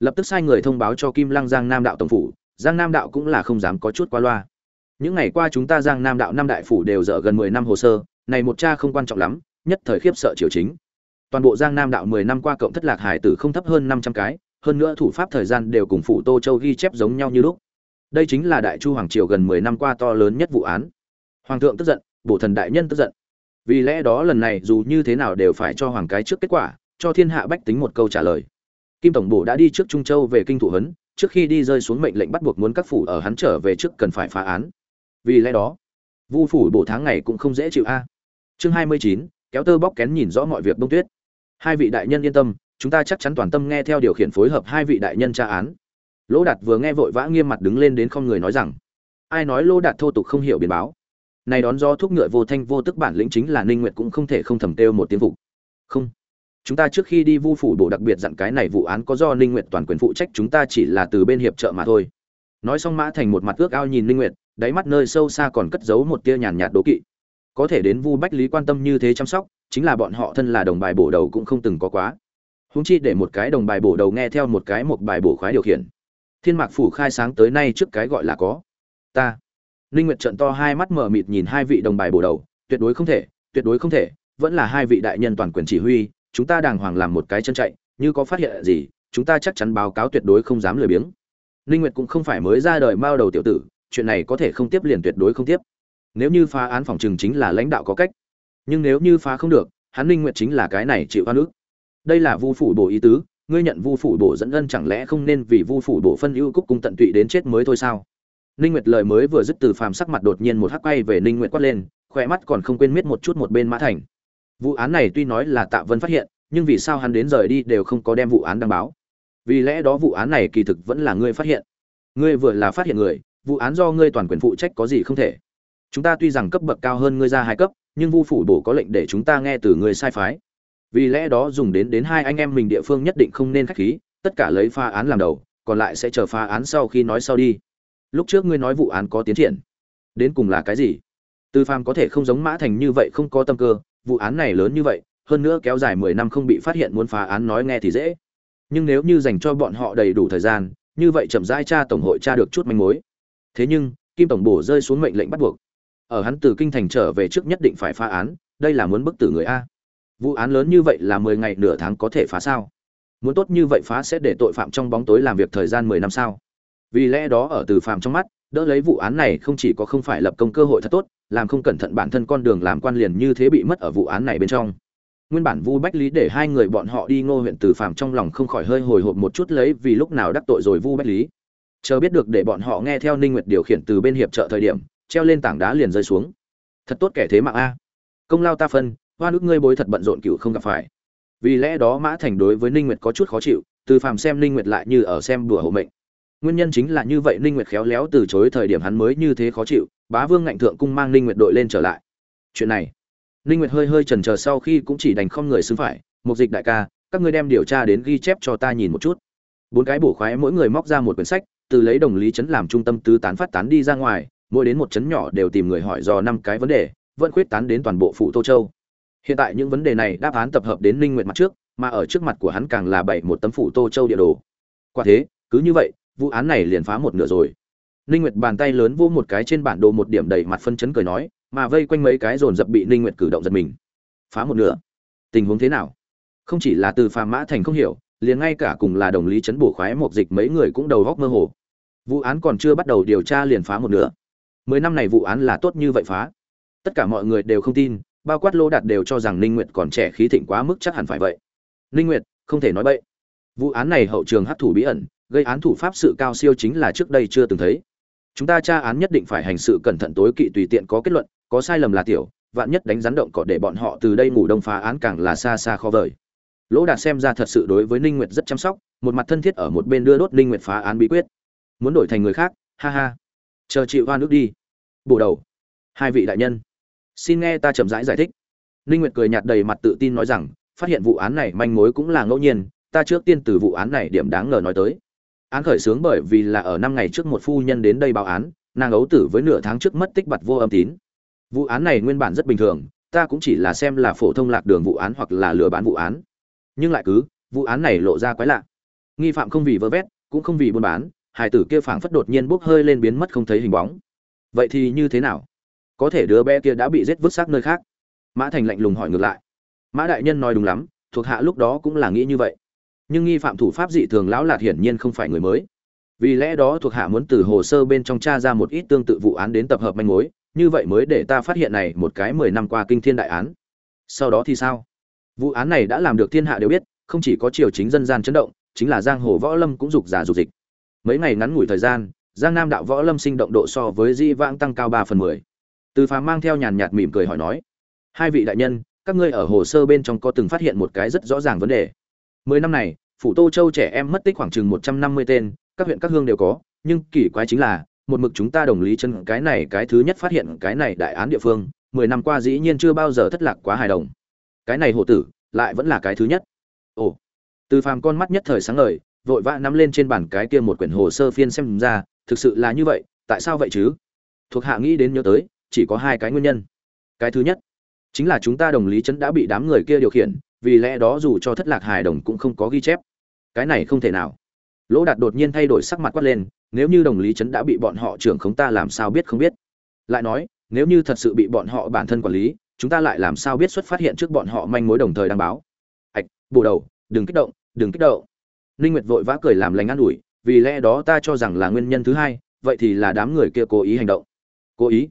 Lập tức sai người thông báo cho kim lăng giang nam đạo tổng phủ, giang nam đạo cũng là không dám có chút qua loa. Những ngày qua chúng ta giang nam đạo năm đại phủ đều dở gần mười năm hồ sơ, này một cha không quan trọng lắm, nhất thời khiếp sợ triều chính. Toàn bộ giang nam đạo mười năm qua cộng thất lạc hải tử không thấp hơn năm trăm cái, hơn nữa thủ pháp thời gian đều cùng phủ tô châu ghi chép giống nhau như lúc đây chính là đại chu hoàng triều gần mười năm qua to lớn nhất vụ án. Hoàng thượng tức giận, bổ thần đại nhân tức giận. Vì lẽ đó lần này dù như thế nào đều phải cho hoàng cái trước kết quả, cho thiên hạ bách tính một câu trả lời. Kim tổng bổ đã đi trước trung châu về kinh thủ hấn trước khi đi rơi xuống mệnh lệnh bắt buộc muốn các phủ ở hắn trở về trước cần phải phá án. Vì lẽ đó, vu phủ bổ tháng ngày cũng không dễ chịu a. Chương hai mươi chín, kéo tơ bóc kén nhìn rõ mọi việc bông tuyết. Hai vị đại nhân yên tâm, chúng ta chắc chắn toàn tâm nghe theo điều khiển phối hợp hai vị đại nhân tra án lỗ đạt vừa nghe vội vã nghiêm mặt đứng lên đến không người nói rằng, ai nói lỗ đạt thô tục không hiểu biến báo? Này đón do thuốc ngựa vô thanh vô tức bản lĩnh chính là ninh nguyệt cũng không thể không thầm tiêu một tiếng phục. Không, chúng ta trước khi đi vu phủ bộ đặc biệt dặn cái này vụ án có do ninh nguyệt toàn quyền phụ trách, chúng ta chỉ là từ bên hiệp trợ mà thôi. Nói xong mã thành một mặt ước ao nhìn ninh nguyệt, đáy mắt nơi sâu xa còn cất giấu một tia nhàn nhạt đố kỵ. Có thể đến vu bách lý quan tâm như thế chăm sóc, chính là bọn họ thân là đồng bài bổ đầu cũng không từng có quá. Huống chi để một cái đồng bài bổ đầu nghe theo một cái một bài bổ khoái điều khiển thiên mạc phủ khai sáng tới nay trước cái gọi là có. Ta. Ninh nguyệt trận to hai mắt mở mịt nhìn hai vị đồng bài bổ đầu. Tuyệt đối không thể, tuyệt đối không thể. Vẫn là hai vị đại nhân toàn quyền chỉ huy. Chúng ta đàng hoàng làm một cái chân chạy. Như có phát hiện gì, chúng ta chắc chắn báo cáo tuyệt đối không dám lười biếng. Ninh nguyệt cũng không phải mới ra đời mao đầu tiểu tử. Chuyện này có thể không tiếp liền tuyệt đối không tiếp. Nếu như phá án phòng trừng chính là lãnh đạo có cách. Nhưng nếu như phá không được, hắn ninh nguyệt chính là cái này chịu oan ức. Đây là vu phủ bổ ý tứ ngươi nhận vu phủ bổ dẫn ân chẳng lẽ không nên vì vu phủ bổ phân ưu cúc cung tận tụy đến chết mới thôi sao? Ninh nguyệt lời mới vừa dứt từ phàm sắc mặt đột nhiên một hắc quay về ninh nguyệt quát lên khỏe mắt còn không quên miết một chút một bên mã thành. Vụ án này tuy nói là tạ vân phát hiện, nhưng vì sao hắn đến rời đi đều không có đem vụ án đăng báo? Vì lẽ đó vụ án này kỳ thực vẫn là ngươi phát hiện. Ngươi vừa là phát hiện người, vụ án do ngươi toàn quyền phụ trách có gì không thể. Chúng ta tuy rằng cấp bậc cao hơn ngươi ra hai cấp, nhưng vu phủ bổ có lệnh để chúng ta nghe từ ngươi sai phái vì lẽ đó dùng đến đến hai anh em mình địa phương nhất định không nên khách khí, tất cả lấy pha án làm đầu, còn lại sẽ chờ pha án sau khi nói sau đi. Lúc trước ngươi nói vụ án có tiến triển. Đến cùng là cái gì? Tư phàm có thể không giống mã thành như vậy không có tâm cơ, vụ án này lớn như vậy, hơn nữa kéo dài mười năm không bị phát hiện muốn phá án nói nghe thì dễ. Nhưng nếu như dành cho bọn họ đầy đủ thời gian, như vậy chậm rãi tra tổng hội tra được chút manh mối. Thế nhưng, kim tổng bổ rơi xuống mệnh lệnh bắt buộc. Ở hắn từ kinh thành trở về trước nhất định phải phá án, đây là muốn bức tử người a vụ án lớn như vậy là mười ngày nửa tháng có thể phá sao? Muốn tốt như vậy phá sẽ để tội phạm trong bóng tối làm việc thời gian mười năm sao? Vì lẽ đó ở từ phạm trong mắt, đỡ lấy vụ án này không chỉ có không phải lập công cơ hội thật tốt, làm không cẩn thận bản thân con đường làm quan liền như thế bị mất ở vụ án này bên trong. Nguyên bản vu bách lý để hai người bọn họ đi ngô huyện từ phạm trong lòng không khỏi hơi hồi hộp một chút lấy vì lúc nào đắc tội rồi vu bách lý. Chờ biết được để bọn họ nghe theo ninh nguyệt điều khiển từ bên hiệp trợ thời điểm, treo lên tảng đá liền rơi xuống. Thật tốt kẻ thế mạng a. Công lao ta phân hoa nước ngươi bối thật bận rộn cựu không gặp phải. Vì lẽ đó mã thành đối với ninh nguyệt có chút khó chịu, từ phàm xem ninh nguyệt lại như ở xem đùa hộ mệnh. Nguyên nhân chính là như vậy ninh nguyệt khéo léo từ chối thời điểm hắn mới như thế khó chịu, bá vương ngạnh thượng cung mang ninh nguyệt đội lên trở lại. Chuyện này, ninh nguyệt hơi hơi chần chờ sau khi cũng chỉ đành không người xứng phải một dịch đại ca, các ngươi đem điều tra đến ghi chép cho ta nhìn một chút. Bốn cái bổ khoái mỗi người móc ra một quyển sách, từ lấy đồng lý chấn làm trung tâm tứ tán phát tán đi ra ngoài, mỗi đến một chấn nhỏ đều tìm người hỏi do năm cái vấn đề, vẫn khuyết tán đến toàn bộ phủ tô châu hiện tại những vấn đề này đáp án tập hợp đến ninh nguyệt mặt trước, mà ở trước mặt của hắn càng là bảy một tấm phủ tô châu địa đồ. Quả thế, cứ như vậy, vụ án này liền phá một nửa rồi. Ninh nguyệt bàn tay lớn vô một cái trên bản đồ một điểm đầy mặt phân chấn cười nói, mà vây quanh mấy cái dồn dập bị ninh nguyệt cử động giật mình. Phá một nửa? Tình huống thế nào? Không chỉ là từ phàm mã thành không hiểu, liền ngay cả cùng là đồng lý chấn bổ khoái một dịch mấy người cũng đầu góc mơ hồ. Vụ án còn chưa bắt đầu điều tra liền phá một nửa. Mười năm này vụ án là tốt như vậy phá. Tất cả mọi người đều không tin bao quát lô đạt đều cho rằng ninh nguyệt còn trẻ khí thịnh quá mức chắc hẳn phải vậy. Ninh nguyệt, không thể nói bậy. Vụ án này hậu trường hấp thủ bí ẩn, gây án thủ pháp sự cao siêu chính là trước đây chưa từng thấy. Chúng ta tra án nhất định phải hành sự cẩn thận tối kỵ tùy tiện có kết luận, có sai lầm là tiểu, vạn nhất đánh rắn động cỏ để bọn họ từ đây ngủ đông phá án càng là xa xa khó vời. Lỗ đạt xem ra thật sự đối với ninh nguyệt rất chăm sóc, một mặt thân thiết ở một bên đưa đốt ninh nguyệt phá án bí quyết. Muốn đổi thành người khác, ha ha. Chờ chịu hoa nước đi. Bổ đầu. Hai vị đại nhân xin nghe ta chậm rãi giải, giải thích. Ninh nguyệt cười nhạt đầy mặt tự tin nói rằng phát hiện vụ án này manh mối cũng là ngẫu nhiên ta trước tiên từ vụ án này điểm đáng ngờ nói tới. Án khởi sướng bởi vì là ở năm ngày trước một phu nhân đến đây báo án nàng ấu tử với nửa tháng trước mất tích bặt vô âm tín. Vụ án này nguyên bản rất bình thường ta cũng chỉ là xem là phổ thông lạc đường vụ án hoặc là lừa bán vụ án. Nhưng lại cứ vụ án này lộ ra quái lạ. Nghi phạm không vì vơ vét cũng không vì buôn bán hải tử kia phảng phất đột nhiên bốc hơi lên biến mất không thấy hình bóng. Vậy thì như thế nào? Có thể đứa bé kia đã bị giết vứt xác nơi khác. Mã thành lạnh lùng hỏi ngược lại. Mã đại nhân nói đúng lắm, thuộc hạ lúc đó cũng là nghĩ như vậy. Nhưng nghi phạm thủ pháp dị thường lão lạt hiển nhiên không phải người mới. Vì lẽ đó thuộc hạ muốn từ hồ sơ bên trong tra ra một ít tương tự vụ án đến tập hợp manh mối, như vậy mới để ta phát hiện này một cái mười năm qua kinh thiên đại án. Sau đó thì sao? Vụ án này đã làm được thiên hạ đều biết, không chỉ có triều chính dân gian chấn động, chính là giang hồ võ lâm cũng dục giả dục dịch. Mấy ngày ngắn ngủi thời gian, giang nam đạo võ lâm sinh động độ so với di vãng tăng cao ba phần mười từ phàm mang theo nhàn nhạt mỉm cười hỏi nói, hai vị đại nhân, các ngươi ở hồ sơ bên trong có từng phát hiện một cái rất rõ ràng vấn đề. Mười năm này, phủ tô châu trẻ em mất tích khoảng chừng một trăm năm mươi tên, các huyện, các hương đều có, nhưng kỳ quái chính là, một mực chúng ta đồng lý chân cái này cái thứ nhất phát hiện cái này đại án địa phương, mười năm qua dĩ nhiên chưa bao giờ thất lạc quá hài đồng. Cái này hộ tử, lại vẫn là cái thứ nhất. Ồ. Từ phàm con mắt nhất thời sáng ngời, vội vã nắm lên trên bàn cái kia một quyển hồ sơ phiên xem ra, thực sự là như vậy, tại sao vậy chứ? Thuộc hạ nghĩ đến nhớ tới chỉ có hai cái nguyên nhân. Cái thứ nhất, chính là chúng ta đồng lý chấn đã bị đám người kia điều khiển, vì lẽ đó dù cho thất lạc hài đồng cũng không có ghi chép. Cái này không thể nào. Lỗ đạt đột nhiên thay đổi sắc mặt quát lên, nếu như đồng lý chấn đã bị bọn họ trưởng khống ta làm sao biết không biết? Lại nói, nếu như thật sự bị bọn họ bản thân quản lý, chúng ta lại làm sao biết xuất phát hiện trước bọn họ manh mối đồng thời đăng báo? Ạch, bù đầu, đừng kích động, đừng kích động. Ninh nguyệt vội vã cười làm lành an ủi, vì lẽ đó ta cho rằng là nguyên nhân thứ hai, vậy thì là đám người kia cố ý hành động. Cố ý?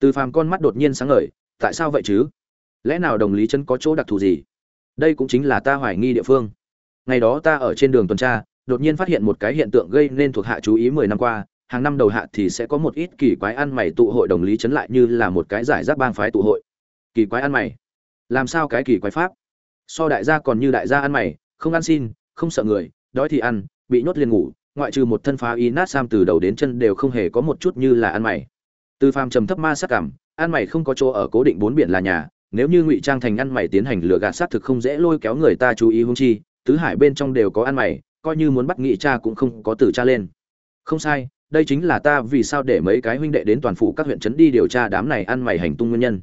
Từ phàm con mắt đột nhiên sáng ngời, tại sao vậy chứ? Lẽ nào đồng lý chân có chỗ đặc thù gì? Đây cũng chính là ta hoài nghi địa phương. Ngày đó ta ở trên đường tuần tra, đột nhiên phát hiện một cái hiện tượng gây nên thuộc hạ chú ý mười năm qua, hàng năm đầu hạ thì sẽ có một ít kỳ quái ăn mày tụ hội đồng lý chấn lại như là một cái giải rác bang phái tụ hội. Kỳ quái ăn mày? Làm sao cái kỳ quái pháp? So đại gia còn như đại gia ăn mày, không ăn xin, không sợ người, đói thì ăn, bị nhốt liền ngủ, ngoại trừ một thân phá y nát sam từ đầu đến chân đều không hề có một chút như là ăn mày từ phàm trầm thấp ma sát cảm ăn mày không có chỗ ở cố định bốn biển là nhà, nếu như ngụy trang thành ăn mày tiến hành lừa gạt sát thực không dễ lôi kéo người ta chú ý hung chi, tứ hải bên trong đều có ăn mày, coi như muốn bắt nghị cha cũng không có từ cha lên. Không sai, đây chính là ta vì sao để mấy cái huynh đệ đến toàn phủ các huyện trấn đi điều tra đám này ăn mày hành tung nguyên nhân.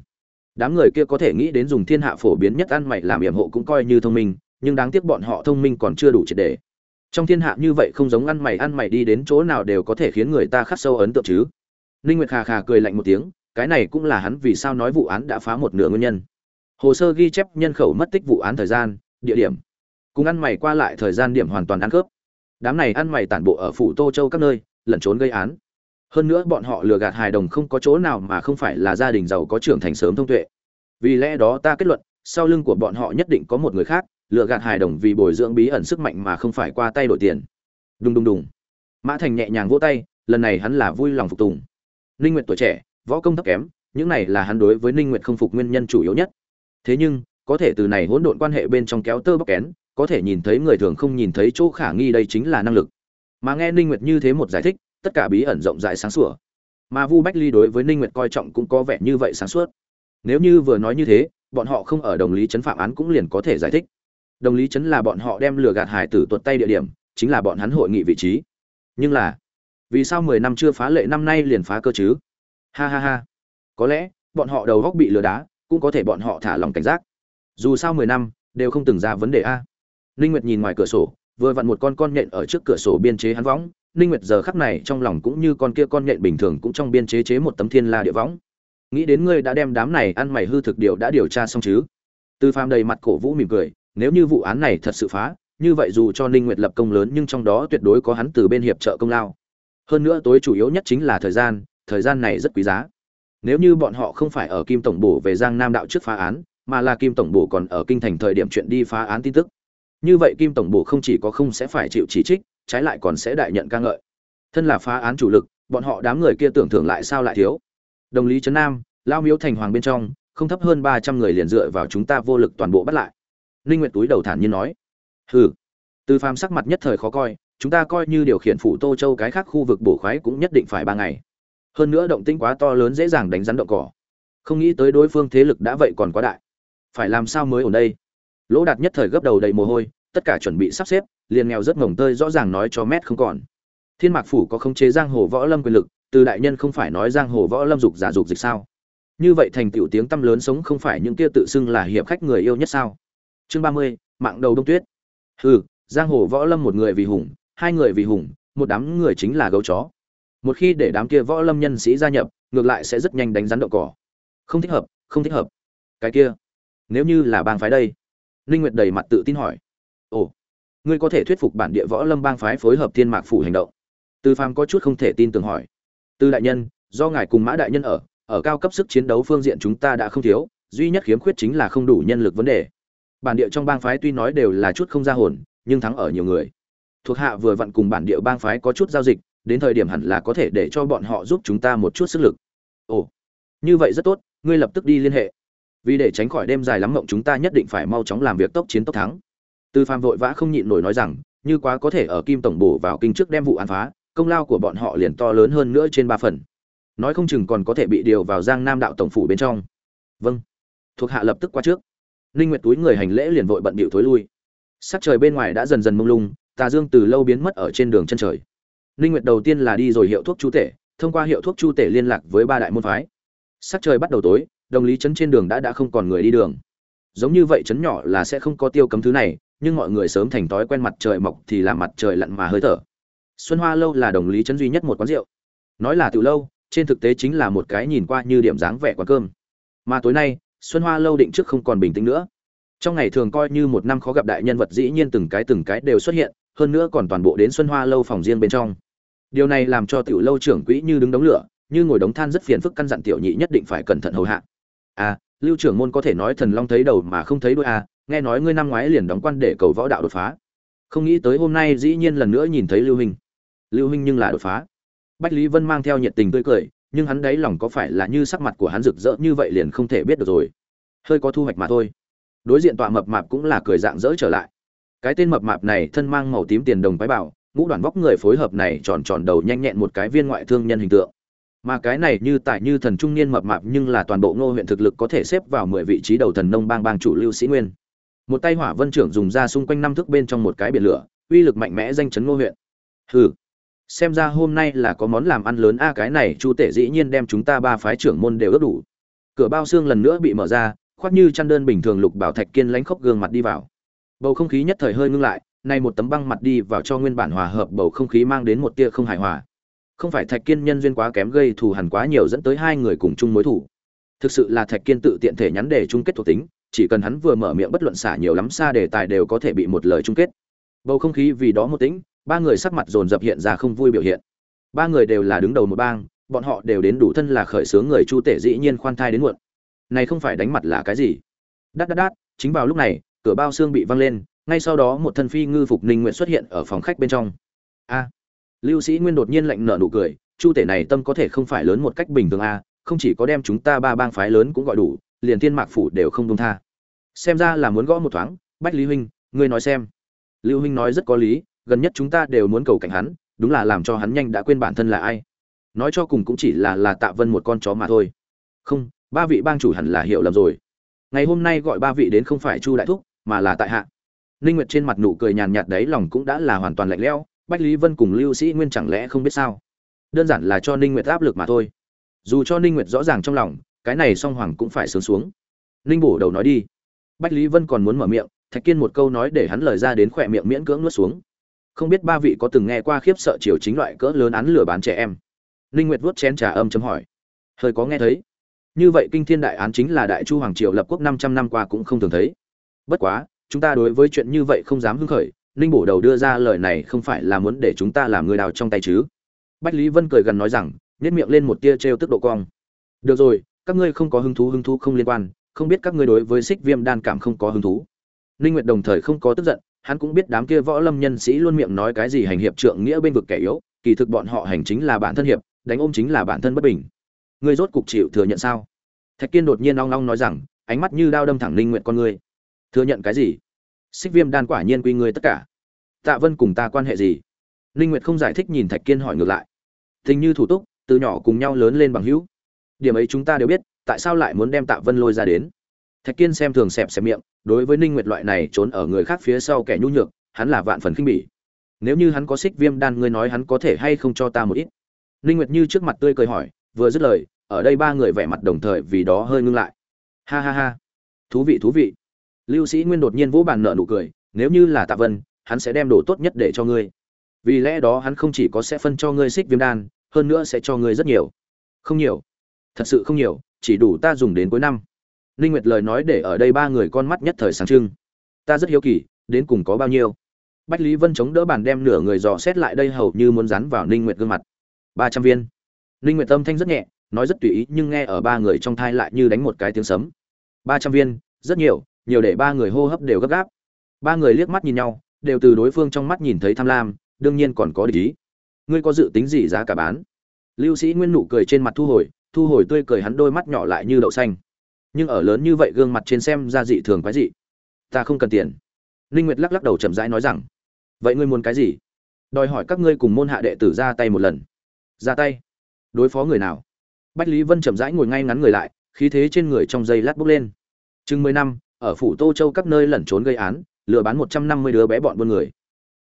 Đám người kia có thể nghĩ đến dùng thiên hạ phổ biến nhất ăn mày làm yểm hộ cũng coi như thông minh, nhưng đáng tiếc bọn họ thông minh còn chưa đủ triệt để. Trong thiên hạ như vậy không giống ăn mày ăn mày đi đến chỗ nào đều có thể khiến người ta khắc sâu ấn tượng chứ ninh nguyệt khà khà cười lạnh một tiếng, cái này cũng là hắn vì sao nói vụ án đã phá một nửa nguyên nhân. Hồ sơ ghi chép nhân khẩu mất tích vụ án thời gian, địa điểm. Cùng ăn mày qua lại thời gian điểm hoàn toàn ăn khớp. Đám này ăn mày tản bộ ở phủ tô châu các nơi, lẩn trốn gây án. Hơn nữa bọn họ lừa gạt hài đồng không có chỗ nào mà không phải là gia đình giàu có trưởng thành sớm thông tuệ. Vì lẽ đó ta kết luận, sau lưng của bọn họ nhất định có một người khác, lừa gạt hài đồng vì bồi dưỡng bí ẩn sức mạnh mà không phải qua tay đổi tiền. Đùng đùng đùng. Mã thành nhẹ nhàng vỗ tay, lần này hắn là vui lòng phục tùng ninh nguyệt tuổi trẻ, võ công thấp kém, những này là hắn đối với ninh nguyệt không phục nguyên nhân chủ yếu nhất. Thế nhưng, có thể từ này hỗn độn quan hệ bên trong kéo tơ bóc kén, có thể nhìn thấy người thường không nhìn thấy chỗ khả nghi đây chính là năng lực. Mà nghe ninh nguyệt như thế một giải thích, tất cả bí ẩn rộng rãi sáng sủa. Mà vu bách ly đối với ninh nguyệt coi trọng cũng có vẻ như vậy sáng suốt. Nếu như vừa nói như thế, bọn họ không ở đồng lý chấn phạm án cũng liền có thể giải thích. Đồng lý chấn là bọn họ đem lừa gạt hải tử tuột tay địa điểm, chính là bọn hắn hội nghị vị trí. Nhưng là vì sao 10 năm chưa phá lệ năm nay liền phá cơ chứ ha ha ha có lẽ bọn họ đầu góc bị lừa đá cũng có thể bọn họ thả lòng cảnh giác dù sao 10 năm đều không từng ra vấn đề a Ninh Nguyệt nhìn ngoài cửa sổ, vừa vặn một con con nhện ở trước cửa sổ biên chế hắn võng, Ninh Nguyệt giờ khắc này trong lòng cũng như con kia con nhện bình thường cũng trong biên chế chế một tấm thiên la địa võng. Nghĩ đến ngươi đã đem đám này ăn mày hư thực điều đã điều tra xong chứ? Tư Phàm đầy mặt cổ vũ mỉm cười, nếu như vụ án này thật sự phá, như vậy dù cho Ninh Nguyệt lập công lớn nhưng trong đó tuyệt đối có hắn từ bên hiệp trợ công lao. Hơn nữa tối chủ yếu nhất chính là thời gian, thời gian này rất quý giá. Nếu như bọn họ không phải ở Kim tổng bổ về Giang Nam đạo trước phá án, mà là Kim tổng bổ còn ở kinh thành thời điểm chuyện đi phá án tin tức. Như vậy kim tổng bổ không chỉ có không sẽ phải chịu chỉ trích trái lại còn sẽ đại nhận ca ngợi. Thân là phá án chủ lực bọn họ đám người kia tưởng thưởng lại sao lại thiếu. Đồng lý trấn nam lao miếu thành hoàng bên trong không thấp hơn ba trăm người liền dựa vào chúng ta vô lực toàn bộ bắt lại. Ninh nguyệt túi đầu thản nhiên nói. Hừ. Từ phàm sắc mặt nhất thời khó coi chúng ta coi như điều khiển phủ tô châu cái khác khu vực bổ khoái cũng nhất định phải ba ngày. Hơn nữa động tĩnh quá to lớn dễ dàng đánh rắn động cỏ. Không nghĩ tới đối phương thế lực đã vậy còn quá đại. Phải làm sao mới ở đây? Lỗ đạt nhất thời gấp đầu đầy mồ hôi, tất cả chuẩn bị sắp xếp, liền nghèo rất ngổng tơi rõ ràng nói cho mét không còn. Thiên mạc phủ có khống chế giang hồ võ lâm quyền lực, từ đại nhân không phải nói giang hồ võ lâm dục giả dục dịch sao? Như vậy thành tựu tiếng tăm lớn sống không phải những kia tự xưng là hiệp khách người yêu nhất sao? Chương ba mươi, mạng đầu đông tuyết. Hừ, giang hồ võ lâm một người vì hùng hai người vì hùng một đám người chính là gấu chó một khi để đám kia võ lâm nhân sĩ gia nhập ngược lại sẽ rất nhanh đánh rắn đậu cỏ không thích hợp không thích hợp cái kia nếu như là bang phái đây Linh Nguyệt đầy mặt tự tin hỏi: "Ồ, ngươi có thể thuyết phục bản địa võ lâm bang phái phối hợp Thiên Mạc phủ hành động?" Từ Phàm có chút không thể tin tưởng hỏi: "Từ đại nhân, do ngài cùng Mã đại nhân ở, ở cao cấp sức chiến đấu phương diện chúng ta đã không thiếu, duy nhất khiếm khuyết chính là không đủ nhân lực vấn đề. Bản địa trong bang phái tuy nói đều là chút không ra hồn, nhưng thắng ở nhiều người. Thuộc hạ vừa vặn cùng bản địa bang phái có chút giao dịch, đến thời điểm hẳn là có thể để cho bọn họ giúp chúng ta một chút sức lực." "Ồ, như vậy rất tốt, ngươi lập tức đi liên hệ." vì để tránh khỏi đêm dài lắm mộng chúng ta nhất định phải mau chóng làm việc tốc chiến tốc thắng. Từ phàm vội vã không nhịn nổi nói rằng như quá có thể ở kim tổng bổ vào kinh trước đem vụ án phá công lao của bọn họ liền to lớn hơn nữa trên ba phần. Nói không chừng còn có thể bị điều vào giang nam đạo tổng phủ bên trong. Vâng. Thuộc hạ lập tức qua trước. Ninh nguyệt túi người hành lễ liền vội bận bịu thối lui. Sắc trời bên ngoài đã dần dần mông lung tà dương từ lâu biến mất ở trên đường chân trời. Ninh nguyệt đầu tiên là đi rồi hiệu thuốc chu tể, thông qua hiệu thuốc chu tể liên lạc với ba đại môn phái. Sắc trời bắt đầu tối, đồng lý trấn trên đường đã đã không còn người đi đường. Giống như vậy trấn nhỏ là sẽ không có tiêu cấm thứ này, nhưng mọi người sớm thành thói quen mặt trời mọc thì làm mặt trời lặn mà hơi thở. Xuân hoa lâu là đồng lý trấn duy nhất một quán rượu. Nói là từ lâu, trên thực tế chính là một cái nhìn qua như điểm dáng vẻ quán cơm. Mà tối nay, xuân hoa lâu định trước không còn bình tĩnh nữa. Trong ngày thường coi như một năm khó gặp đại nhân vật dĩ nhiên từng cái từng cái đều xuất hiện hơn nữa còn toàn bộ đến xuân hoa lâu phòng riêng bên trong. Điều này làm cho tiểu lâu trưởng quỹ như đứng đống lửa, như ngồi đống than rất phiền phức căn dặn tiểu nhị nhất định phải cẩn thận hầu hạ. À lưu trưởng môn có thể nói thần long thấy đầu mà không thấy đuôi à nghe nói ngươi năm ngoái liền đóng quan để cầu võ đạo đột phá. Không nghĩ tới hôm nay dĩ nhiên lần nữa nhìn thấy lưu huynh lưu huynh nhưng là đột phá. Bách lý vân mang theo nhiệt tình tươi cười, nhưng hắn đấy lòng có phải là như sắc mặt của hắn rực rỡ như vậy liền không thể biết được rồi. Hơi có thu hoạch mà thôi. Đối diện tọa mập mạp cũng là cười dạng dỡ trở lại cái tên mập mạp này thân mang màu tím tiền đồng bái bảo, ngũ đoàn vóc người phối hợp này tròn tròn đầu nhanh nhẹn một cái viên ngoại thương nhân hình tượng. Mà cái này như tại như thần trung niên mập mạp nhưng là toàn bộ ngô huyện thực lực có thể xếp vào mười vị trí đầu thần nông bang bang chủ lưu sĩ nguyên. Một tay hỏa vân trưởng dùng ra xung quanh năm thước bên trong một cái biển lửa, uy lực mạnh mẽ danh chấn ngô huyện. Hừ. Xem ra hôm nay là có món làm ăn lớn a, cái này chu tể dĩ nhiên đem chúng ta ba phái trưởng môn đều ướp đủ. Cửa bao xương lần nữa bị mở ra, khoác như chăn đơn bình thường lục bảo thạch kiên lánh khóc gương mặt đi vào bầu không khí nhất thời hơi ngưng lại, nay một tấm băng mặt đi vào cho nguyên bản hòa hợp bầu không khí mang đến một tia không hài hòa. Không phải thạch kiên nhân duyên quá kém gây thù hằn quá nhiều dẫn tới hai người cùng chung mối thù. Thực sự là thạch kiên tự tiện thể nhắn đề chung kết thuộc tính, chỉ cần hắn vừa mở miệng bất luận xả nhiều lắm xa đề tài đều có thể bị một lời chung kết. Bầu không khí vì đó một tính ba người sắc mặt dồn dập hiện ra không vui biểu hiện. Ba người đều là đứng đầu một bang, bọn họ đều đến đủ thân là khởi xướng người chu tể dĩ nhiên khoan thai đến muộn. Này không phải đánh mặt là cái gì? Đắt đắt đắt chính vào lúc này cửa bao xương bị văng lên, ngay sau đó một thân phi ngư phục ninh nguyện xuất hiện ở phòng khách bên trong. A. Lưu sĩ nguyên đột nhiên lạnh nở nụ cười, chu tể này tâm có thể không phải lớn một cách bình thường a, không chỉ có đem chúng ta ba bang phái lớn cũng gọi đủ, liền thiên mạc phủ đều không đông tha. Xem ra là muốn gõ một thoáng, bách lý huynh, ngươi nói xem. Lưu huynh nói rất có lý, gần nhất chúng ta đều muốn cầu cảnh hắn, đúng là làm cho hắn nhanh đã quên bản thân là ai. Nói cho cùng cũng chỉ là là tạ vân một con chó mà thôi. Không, ba vị bang chủ hẳn là hiểu lầm rồi. Ngày hôm nay gọi ba vị đến không phải chu đại thúc mà là tại hạ. Ninh nguyệt trên mặt nụ cười nhàn nhạt đấy, lòng cũng đã là hoàn toàn lạnh lẽo, bách lý vân cùng lưu sĩ nguyên chẳng lẽ không biết sao? Đơn giản là cho ninh nguyệt áp lực mà thôi. Dù cho ninh nguyệt rõ ràng trong lòng, cái này song hoàng cũng phải sướng xuống. Ninh bổ đầu nói đi. Bách lý vân còn muốn mở miệng, thạch kiên một câu nói để hắn lời ra đến khỏe miệng miễn cưỡng nuốt xuống. Không biết ba vị có từng nghe qua khiếp sợ chiều chính loại cỡ lớn án lừa bán trẻ em? Ninh nguyệt vuốt chén trà âm chấm hỏi. Hơi có nghe thấy. Như vậy kinh thiên đại án chính là đại chu hoàng triều lập quốc 500 năm qua cũng không thường thấy bất quá, chúng ta đối với chuyện như vậy không dám hưng khởi, ninh bổ đầu đưa ra lời này không phải là muốn để chúng ta làm người đào trong tay chứ? Bách lý vân cười gần nói rằng nhét miệng lên một tia trêu tức độ cong. Được rồi, các ngươi không có hứng thú hứng thú không liên quan, không biết các ngươi đối với xích viêm đan cảm không có hứng thú. Ninh nguyệt đồng thời không có tức giận, hắn cũng biết đám kia võ lâm nhân sĩ luôn miệng nói cái gì hành hiệp trượng nghĩa bên vực kẻ yếu, kỳ thực bọn họ hành chính là bản thân hiệp, đánh ôm chính là bản thân bất bình. Ngươi rốt cục chịu thừa nhận sao? Thạch kiên đột nhiên long long nói rằng, ánh mắt như đao đâm thẳng linh nguyện con ngươi thừa nhận cái gì? Xích viêm đan quả nhiên quy ngươi tất cả. Tạ vân cùng ta quan hệ gì? Linh nguyệt không giải thích nhìn thạch kiên hỏi ngược lại. Tình như thủ túc, từ nhỏ cùng nhau lớn lên bằng hữu. Điểm ấy chúng ta đều biết, tại sao lại muốn đem tạ vân lôi ra đến? Thạch kiên xem thường xẹp xẹp miệng, đối với ninh nguyệt loại này trốn ở người khác phía sau kẻ nhu nhược, hắn là vạn phần khinh bỉ. Nếu như hắn có xích viêm đan, ngươi nói hắn có thể hay không cho ta một ít? Ninh nguyệt như trước mặt tươi cười hỏi, vừa dứt lời, ở đây ba người vẻ mặt đồng thời vì đó hơi ngưng lại. Ha ha ha. Thú vị thú vị lưu sĩ nguyên đột nhiên vỗ bàn nợ nụ cười nếu như là tạ vân hắn sẽ đem đồ tốt nhất để cho ngươi vì lẽ đó hắn không chỉ có sẽ phân cho ngươi xích viêm đan hơn nữa sẽ cho ngươi rất nhiều không nhiều thật sự không nhiều chỉ đủ ta dùng đến cuối năm Ninh Nguyệt lời nói để ở đây ba người con mắt nhất thời sáng trưng. Ta rất hiếu kỳ, đến cùng có bao nhiêu? Bách Lý Vân chống đỡ bàn đem nửa người dò xét lại đây hầu như muốn dán vào Ninh Nguyệt gương mặt. 300 viên. Ninh Nguyệt âm thanh rất nhẹ, nói rất tùy ý nhưng nghe ở ba người trong thai lại như đánh một cái tiếng sấm. 300 viên, rất nhiều, nhiều để ba người hô hấp đều gấp gáp. Ba người liếc mắt nhìn nhau, đều từ đối phương trong mắt nhìn thấy tham lam, đương nhiên còn có địch ý. Ngươi có dự tính gì giá cả bán? Lưu Sĩ Nguyên nụ cười trên mặt thu hồi, thu hồi tươi cười hắn đôi mắt nhỏ lại như đậu xanh. Nhưng ở lớn như vậy gương mặt trên xem ra dị thường quái dị. Ta không cần tiền. Linh nguyệt lắc lắc đầu chậm rãi nói rằng vậy ngươi muốn cái gì? Đòi hỏi các ngươi cùng môn hạ đệ tử ra tay một lần. Ra tay? Đối phó người nào? Bách lý vân chậm rãi ngồi ngay ngắn người lại khí thế trên người trong giây lát bốc lên. Chừng mười năm ở phủ tô châu các nơi lẩn trốn gây án, lừa bán một trăm năm mươi đứa bé bọn buôn người.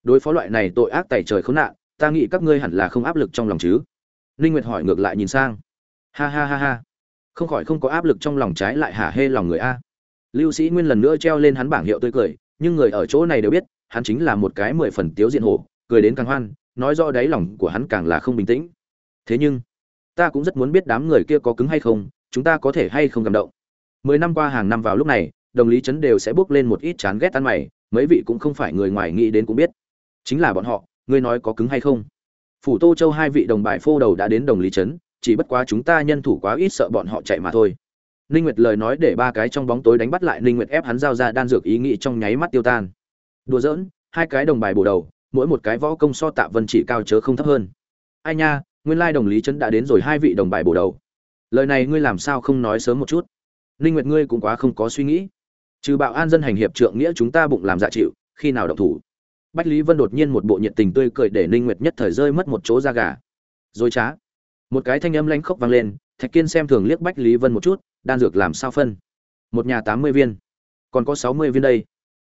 Đối phó loại này tội ác tày trời khốn nạn, ta nghĩ các ngươi hẳn là không áp lực trong lòng chứ. Linh nguyệt hỏi ngược lại nhìn sang. Ha ha ha ha. Không khỏi không có áp lực trong lòng trái lại hả hê lòng người a. Lưu sĩ nguyên lần nữa treo lên hắn bảng hiệu tươi cười, nhưng người ở chỗ này đều biết, hắn chính là một cái mười phần tiếu diện hổ, cười đến càng hoan, nói rõ đáy lòng của hắn càng là không bình tĩnh. Thế nhưng, ta cũng rất muốn biết đám người kia có cứng hay không, chúng ta có thể hay không cảm động. Mười năm qua hàng năm vào lúc này đồng lý chấn đều sẽ bước lên một ít chán ghét ăn mày mấy vị cũng không phải người ngoài nghĩ đến cũng biết. Chính là bọn họ ngươi nói có cứng hay không? Phủ tô châu hai vị đồng bài phô đầu đã đến đồng lý chấn, chỉ bất quá chúng ta nhân thủ quá ít sợ bọn họ chạy mà thôi. Ninh nguyệt lời nói để ba cái trong bóng tối đánh bắt lại ninh nguyệt ép hắn giao ra đan dược ý nghĩ trong nháy mắt tiêu tan. Đùa giỡn hai cái đồng bài bổ đầu mỗi một cái võ công so tạ vân chỉ cao chớ không thấp hơn. Ai nha nguyên lai đồng lý trấn đã đến rồi hai vị đồng bài bổ đầu. Lời này ngươi làm sao không nói sớm một chút? Ninh nguyệt ngươi cũng quá không có suy nghĩ trừ bạo an dân hành hiệp trượng nghĩa chúng ta bụng làm dạ chịu, khi nào động thủ? Bách lý vân đột nhiên một bộ nhiệt tình tươi cười để ninh nguyệt nhất thời rơi mất một chỗ da gà. Rồi trá. Một cái thanh âm lanh khốc vang lên, thạch kiên xem thường liếc bách lý vân một chút, đan dược làm sao phân? Một nhà tám mươi viên. Còn có sáu mươi viên đây.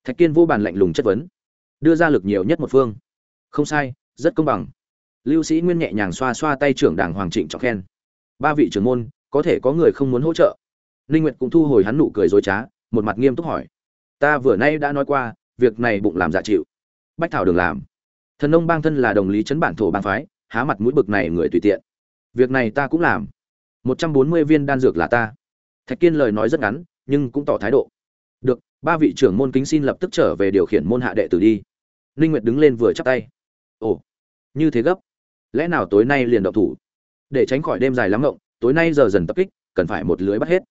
Thạch kiên vô bàn lạnh lùng chất vấn. Đưa ra lực nhiều nhất một phương. Không sai, rất công bằng. Lưu sĩ nguyên nhẹ nhàng xoa xoa tay trưởng đảng hoàng trịnh trọng khen. Ba vị trưởng môn, có thể có người không muốn hỗ trợ. Ninh nguyệt cũng thu hồi hắn nụ cười dối trá một mặt nghiêm túc hỏi. Ta vừa nay đã nói qua, việc này bụng làm dạ chịu. Bách thảo đường làm. Thần nông bang thân là đồng lý chấn bản thổ bang phái, há mặt mũi bực này người tùy tiện. Việc này ta cũng làm. Một trăm bốn mươi viên đan dược là ta. Thạch kiên lời nói rất ngắn, nhưng cũng tỏ thái độ. Được, ba vị trưởng môn kính xin lập tức trở về điều khiển môn hạ đệ tử đi. Ninh nguyệt đứng lên vừa chắp tay. Ồ, như thế gấp. Lẽ nào tối nay liền động thủ? Để tránh khỏi đêm dài lắm ngộng, tối nay giờ dần tập kích, cần phải một lưới bắt hết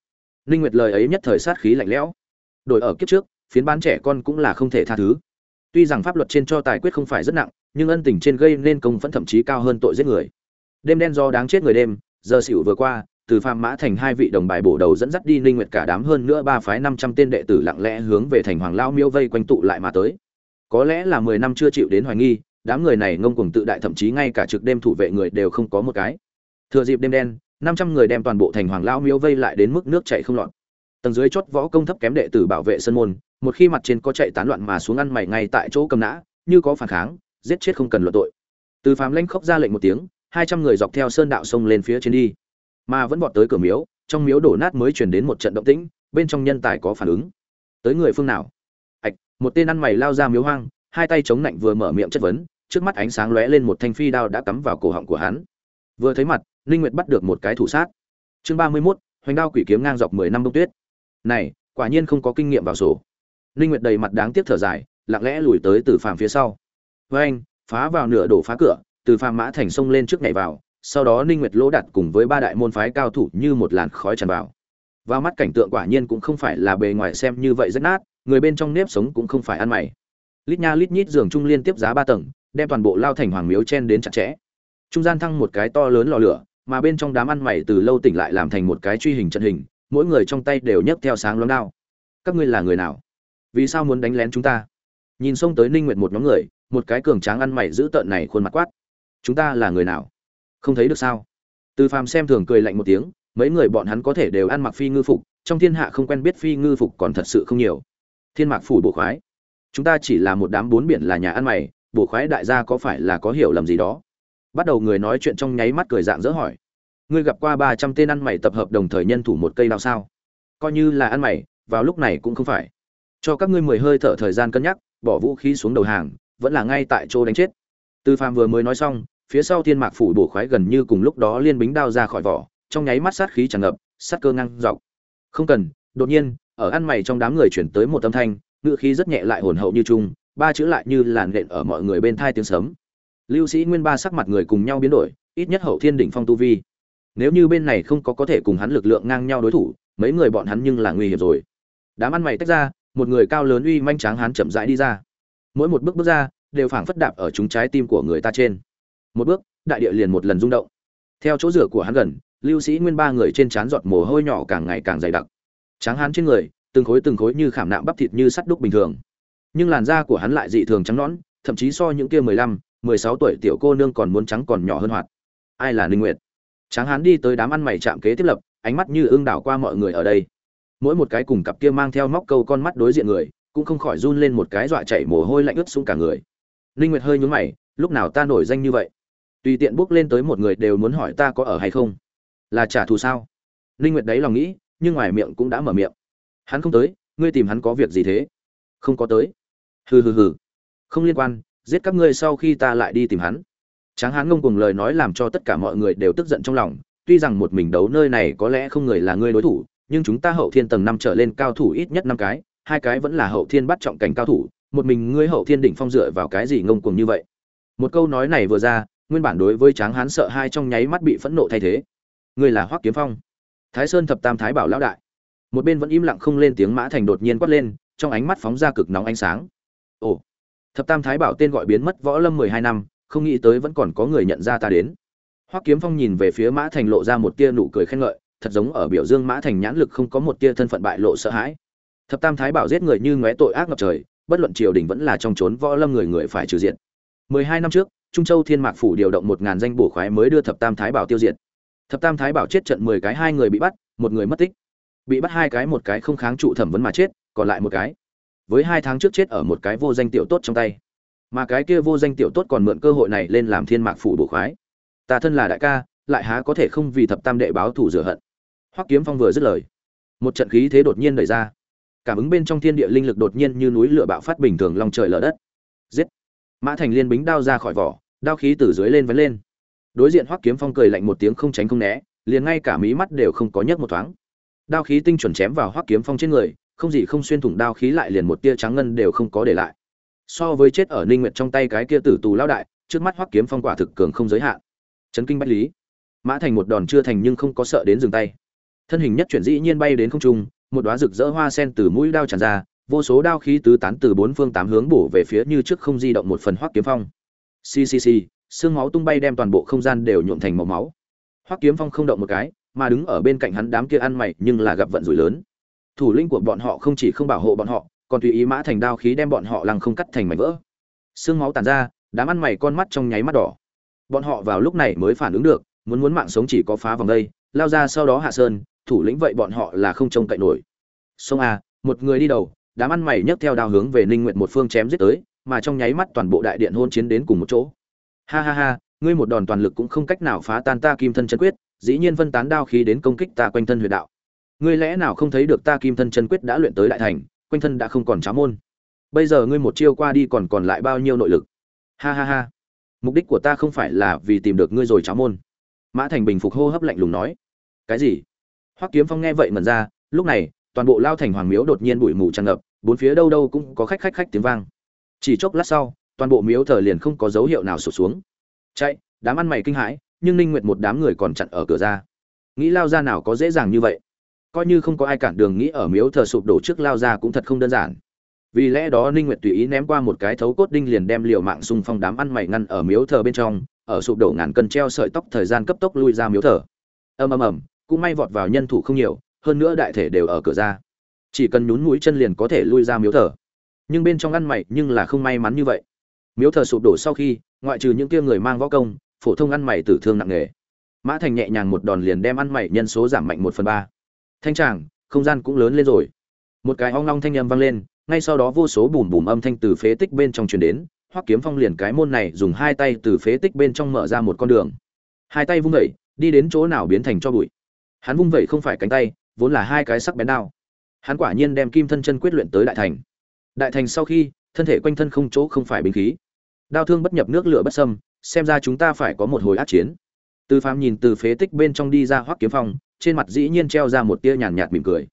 ninh nguyệt lời ấy nhất thời sát khí lạnh lẽo. Đổi ở kiếp trước, phiến bán trẻ con cũng là không thể tha thứ. Tuy rằng pháp luật trên cho tài quyết không phải rất nặng, nhưng ân tình trên gây nên công vẫn thậm chí cao hơn tội giết người. Đêm đen do đáng chết người đêm, giờ xỉu vừa qua, từ phạm mã thành hai vị đồng bài bổ đầu dẫn dắt đi ninh nguyệt cả đám hơn nữa ba phái 500 tên đệ tử lặng lẽ hướng về thành hoàng Lão miêu vây quanh tụ lại mà tới. Có lẽ là 10 năm chưa chịu đến hoài nghi, đám người này ngông cuồng tự đại thậm chí ngay cả trực đêm thủ vệ người đều không có một cái. Thừa dịp đêm đen 500 người đem toàn bộ thành hoàng lao miếu vây lại đến mức nước chảy không lọt. Tầng dưới chốt võ công thấp kém đệ tử bảo vệ sân môn, một khi mặt trên có chạy tán loạn mà xuống ăn mày ngay tại chỗ cầm nã, như có phản kháng, giết chết không cần luận tội. Từ phàm lanh khóc ra lệnh một tiếng, hai trăm người dọc theo sơn đạo sông lên phía trên đi. Mà vẫn vọt tới cửa miếu, trong miếu đổ nát mới truyền đến một trận động tĩnh, bên trong nhân tài có phản ứng. Tới người phương nào? Ạch một tên ăn mày lao ra miếu hoang, hai tay chống nạnh vừa mở miệng chất vấn, trước mắt ánh sáng lóe lên một thanh phi đao đã cắm vào cổ họng của hắn. Vừa thấy mặt linh nguyệt bắt được một cái thủ sát. Chương ba mươi 31, hoành đao quỷ kiếm ngang dọc mười năm bông tuyết. Này quả nhiên không có kinh nghiệm vào sổ. Linh nguyệt đầy mặt đáng tiếc thở dài lặng lẽ lùi tới từ phàm phía sau. Với anh phá vào nửa đổ phá cửa từ phàm mã thành sông lên trước nhảy vào sau đó Linh nguyệt lỗ đặt cùng với ba đại môn phái cao thủ như một làn khói tràn vào. Vào mắt cảnh tượng quả nhiên cũng không phải là bề ngoài xem như vậy rất nát người bên trong nếp sống cũng không phải ăn mày. Lít nha lít nhít giường trung liên tiếp giá ba tầng đem toàn bộ lao thành hoàng miếu chen đến chặt chẽ. Trung gian thăng một cái to lớn lò lửa mà bên trong đám ăn mày từ lâu tỉnh lại làm thành một cái truy hình trận hình, mỗi người trong tay đều nhấc theo sáng loáng đao. Các ngươi là người nào? Vì sao muốn đánh lén chúng ta? Nhìn xông tới ninh nguyệt một nhóm người, một cái cường tráng ăn mày giữ tợn này khuôn mặt quát. Chúng ta là người nào? Không thấy được sao? Từ phàm xem thường cười lạnh một tiếng, mấy người bọn hắn có thể đều ăn mặc phi ngư phục, trong thiên hạ không quen biết phi ngư phục còn thật sự không nhiều. Thiên mạc phủ bổ khoái. Chúng ta chỉ là một đám bốn biển là nhà ăn mày, bổ khoái đại gia có phải là có hiểu lầm gì đó? Bắt đầu người nói chuyện trong nháy mắt cười dạng dỡ hỏi ngươi gặp qua ba trăm tên ăn mày tập hợp đồng thời nhân thủ một cây đao sao? Coi như là ăn mày, vào lúc này cũng không phải. Cho các ngươi mười hơi thở thời gian cân nhắc, bỏ vũ khí xuống đầu hàng, vẫn là ngay tại chỗ đánh chết. Tư phàm vừa mới nói xong, phía sau thiên mạc phủ bổ khoái gần như cùng lúc đó liên bính đao ra khỏi vỏ, trong nháy mắt sát khí tràn ngập, sát cơ ngang dọc. Không cần, đột nhiên, ở ăn mày trong đám người chuyển tới một âm thanh ngựa khí rất nhẹ lại hồn hậu như trung ba chữ lại như làn lện ở mọi người bên thai tiếng sớm lưu sĩ nguyên ba sắc mặt người cùng nhau biến đổi, ít nhất hậu thiên đỉnh phong tu vi nếu như bên này không có có thể cùng hắn lực lượng ngang nhau đối thủ, mấy người bọn hắn nhưng là nguy hiểm rồi. Đám ăn mày tách ra, một người cao lớn uy manh tráng hắn chậm rãi đi ra. Mỗi một bước bước ra, đều phảng phất đạp ở chúng trái tim của người ta trên. Một bước, đại địa liền một lần rung động. Theo chỗ rửa của hắn gần, lưu sĩ nguyên ba người trên trán giọt mồ hôi nhỏ càng ngày càng dày đặc. Tráng hắn trên người, từng khối từng khối như khảm nạm bắp thịt như sắt đúc bình thường. Nhưng làn da của hắn lại dị thường trắng nõn, thậm chí so những kia mười lăm, mười sáu tuổi tiểu cô nương còn muốn trắng còn nhỏ hơn hoạt. Ai là ninh nguyệt? Tráng hán đi tới đám ăn mày chạm kế tiếp lập, ánh mắt như ương đảo qua mọi người ở đây. Mỗi một cái cùng cặp kia mang theo móc câu con mắt đối diện người, cũng không khỏi run lên một cái dọa chảy mồ hôi lạnh ướt xuống cả người. Linh nguyệt hơi nhướng mày, lúc nào ta nổi danh như vậy? Tùy tiện bước lên tới một người đều muốn hỏi ta có ở hay không. Là trả thù sao? Linh nguyệt đấy lòng nghĩ, nhưng ngoài miệng cũng đã mở miệng. Hắn không tới, ngươi tìm hắn có việc gì thế? Không có tới. Hừ hừ hừ. Không liên quan, giết các ngươi sau khi ta lại đi tìm hắn tráng hán ngông cuồng lời nói làm cho tất cả mọi người đều tức giận trong lòng, tuy rằng một mình đấu nơi này có lẽ không người là ngươi đối thủ, nhưng chúng ta hậu thiên tầng năm trở lên cao thủ ít nhất năm cái, hai cái vẫn là hậu thiên bắt trọng cảnh cao thủ, một mình ngươi hậu thiên đỉnh phong dựa vào cái gì ngông cuồng như vậy? Một câu nói này vừa ra, nguyên bản đối với tráng hán sợ hai trong nháy mắt bị phẫn nộ thay thế. Ngươi là hoắc kiếm phong. Thái sơn thập tam thái bảo lão đại. Một bên vẫn im lặng không lên tiếng mã thành đột nhiên quát lên, trong ánh mắt phóng ra cực nóng ánh sáng. Ồ, thập tam thái bảo tên gọi biến mất võ lâm mười hai năm không nghĩ tới vẫn còn có người nhận ra ta đến. Hoắc kiếm phong nhìn về phía mã thành lộ ra một tia nụ cười khen ngợi, thật giống ở biểu dương mã thành nhãn lực không có một tia thân phận bại lộ sợ hãi. Thập tam thái bảo giết người như ngóe tội ác ngập trời, bất luận triều đình vẫn là trong trốn võ lâm người người phải trừ diệt. Mười hai năm trước, trung châu thiên mạc phủ điều động một ngàn danh bổ khoái mới đưa thập tam thái bảo tiêu diệt. Thập tam thái bảo chết trận mười cái, hai người bị bắt, một người mất tích. Bị bắt hai cái, một cái không kháng trụ thẩm vấn mà chết, còn lại một cái. Với hai tháng trước chết ở một cái vô danh tiểu tốt trong tay mà cái kia vô danh tiểu tốt còn mượn cơ hội này lên làm thiên mạc phủ bổ khoái. Ta thân là đại ca, lại há có thể không vì thập tam đệ báo thủ rửa hận. Hoắc kiếm phong vừa dứt lời, một trận khí thế đột nhiên đẩy ra. Cảm ứng bên trong thiên địa linh lực đột nhiên như núi lửa bạo phát bình thường long trời lở đất. Giết! Mã thành liên bính đao ra khỏi vỏ, đao khí từ dưới lên vấn lên. Đối diện hoắc kiếm phong cười lạnh một tiếng không tránh không né, liền ngay cả mí mắt đều không có nhấc một thoáng. Đao khí tinh chuẩn chém vào hoắc kiếm phong trên người, không gì không xuyên thủng đao khí lại liền một tia trắng ngân đều không có để lại so với chết ở ninh nguyệt trong tay cái kia tử tù lao đại, trước mắt hoắc kiếm phong quả thực cường không giới hạn. Chấn kinh bách lý. Mã thành một đòn chưa thành nhưng không có sợ đến dừng tay. Thân hình nhất chuyển dĩ nhiên bay đến không trung, một đóa rực rỡ hoa sen từ mũi đao tràn ra, vô số đao khí tứ tán từ bốn phương tám hướng bổ về phía như trước không di động một phần hoắc kiếm phong. Xì xì, xương máu tung bay đem toàn bộ không gian đều nhuộm thành màu máu. Hoắc kiếm phong không động một cái, mà đứng ở bên cạnh hắn đám kia ăn mày nhưng là gặp vận rủi lớn. Thủ lĩnh của bọn họ không chỉ không bảo hộ bọn họ còn tùy ý mã thành đao khí đem bọn họ lăng không cắt thành mảnh vỡ. Xương máu tàn ra, đám ăn mày con mắt trong nháy mắt đỏ. Bọn họ vào lúc này mới phản ứng được, muốn muốn mạng sống chỉ có phá vòng đây, lao ra sau đó hạ sơn, thủ lĩnh vậy bọn họ là không trông cậy nổi. Sông a, một người đi đầu, đám ăn mày nhấc theo đao hướng về ninh nguyện một phương chém giết tới, mà trong nháy mắt toàn bộ đại điện hôn chiến đến cùng một chỗ. Ha ha ha, ngươi một đòn toàn lực cũng không cách nào phá tan ta kim thân chân quyết, dĩ nhiên phân tán đao khí đến công kích ta quanh thân huyệt đạo. Ngươi lẽ nào không thấy được ta kim thân chân quyết đã luyện tới đại thành quanh thân đã không còn cháo môn. Bây giờ ngươi một chiêu qua đi còn còn lại bao nhiêu nội lực? Ha ha ha. Mục đích của ta không phải là vì tìm được ngươi rồi cháo môn. Mã thành bình phục hô hấp lạnh lùng nói. Cái gì? Hoắc kiếm phong nghe vậy mần ra, lúc này, toàn bộ lao thành hoàng miếu đột nhiên bụi mù tràn ngập, bốn phía đâu đâu cũng có khách khách khách tiếng vang. Chỉ chốc lát sau, toàn bộ miếu thờ liền không có dấu hiệu nào sụp xuống. Chạy, đám ăn mày kinh hãi, nhưng ninh nguyệt một đám người còn chặn ở cửa ra. Nghĩ lao ra nào có dễ dàng như vậy? Coi như không có ai cản đường nghĩ ở miếu thờ sụp đổ trước lao ra cũng thật không đơn giản. Vì lẽ đó ninh nguyệt tùy ý ném qua một cái thấu cốt đinh liền đem liều mạng xung phong đám ăn mày ngăn ở miếu thờ bên trong, ở sụp đổ ngàn cân treo sợi tóc thời gian cấp tốc lui ra miếu thờ. Ầm ầm ầm, cũng may vọt vào nhân thủ không nhiều, hơn nữa đại thể đều ở cửa ra. Chỉ cần nhún mũi chân liền có thể lui ra miếu thờ. Nhưng bên trong ăn mày nhưng là không may mắn như vậy. Miếu thờ sụp đổ sau khi, ngoại trừ những kia người mang võ công, phổ thông ăn mày tử thương nặng nề. Mã thành nhẹ nhàng một đòn liền đem ăn mày nhân số giảm mạnh một phần ba thanh tràng, không gian cũng lớn lên rồi. Một cái ong long thanh âm vang lên, ngay sau đó vô số bùm bùm âm thanh từ phế tích bên trong truyền đến, hoắc kiếm phong liền cái môn này dùng hai tay từ phế tích bên trong mở ra một con đường. Hai tay vung vẩy đi đến chỗ nào biến thành cho bụi. Hắn vung vẩy không phải cánh tay, vốn là hai cái sắc bén đao. Hắn quả nhiên đem kim thân chân quyết luyện tới đại thành. Đại thành sau khi, thân thể quanh thân không chỗ không phải binh khí. Đao thương bất nhập nước lửa bất sâm xem ra chúng ta phải có một hồi át chiến. Từ phàm nhìn từ phế tích bên trong đi ra hoắc kiếm phong trên mặt dĩ nhiên treo ra một tia nhàn nhạt mỉm cười.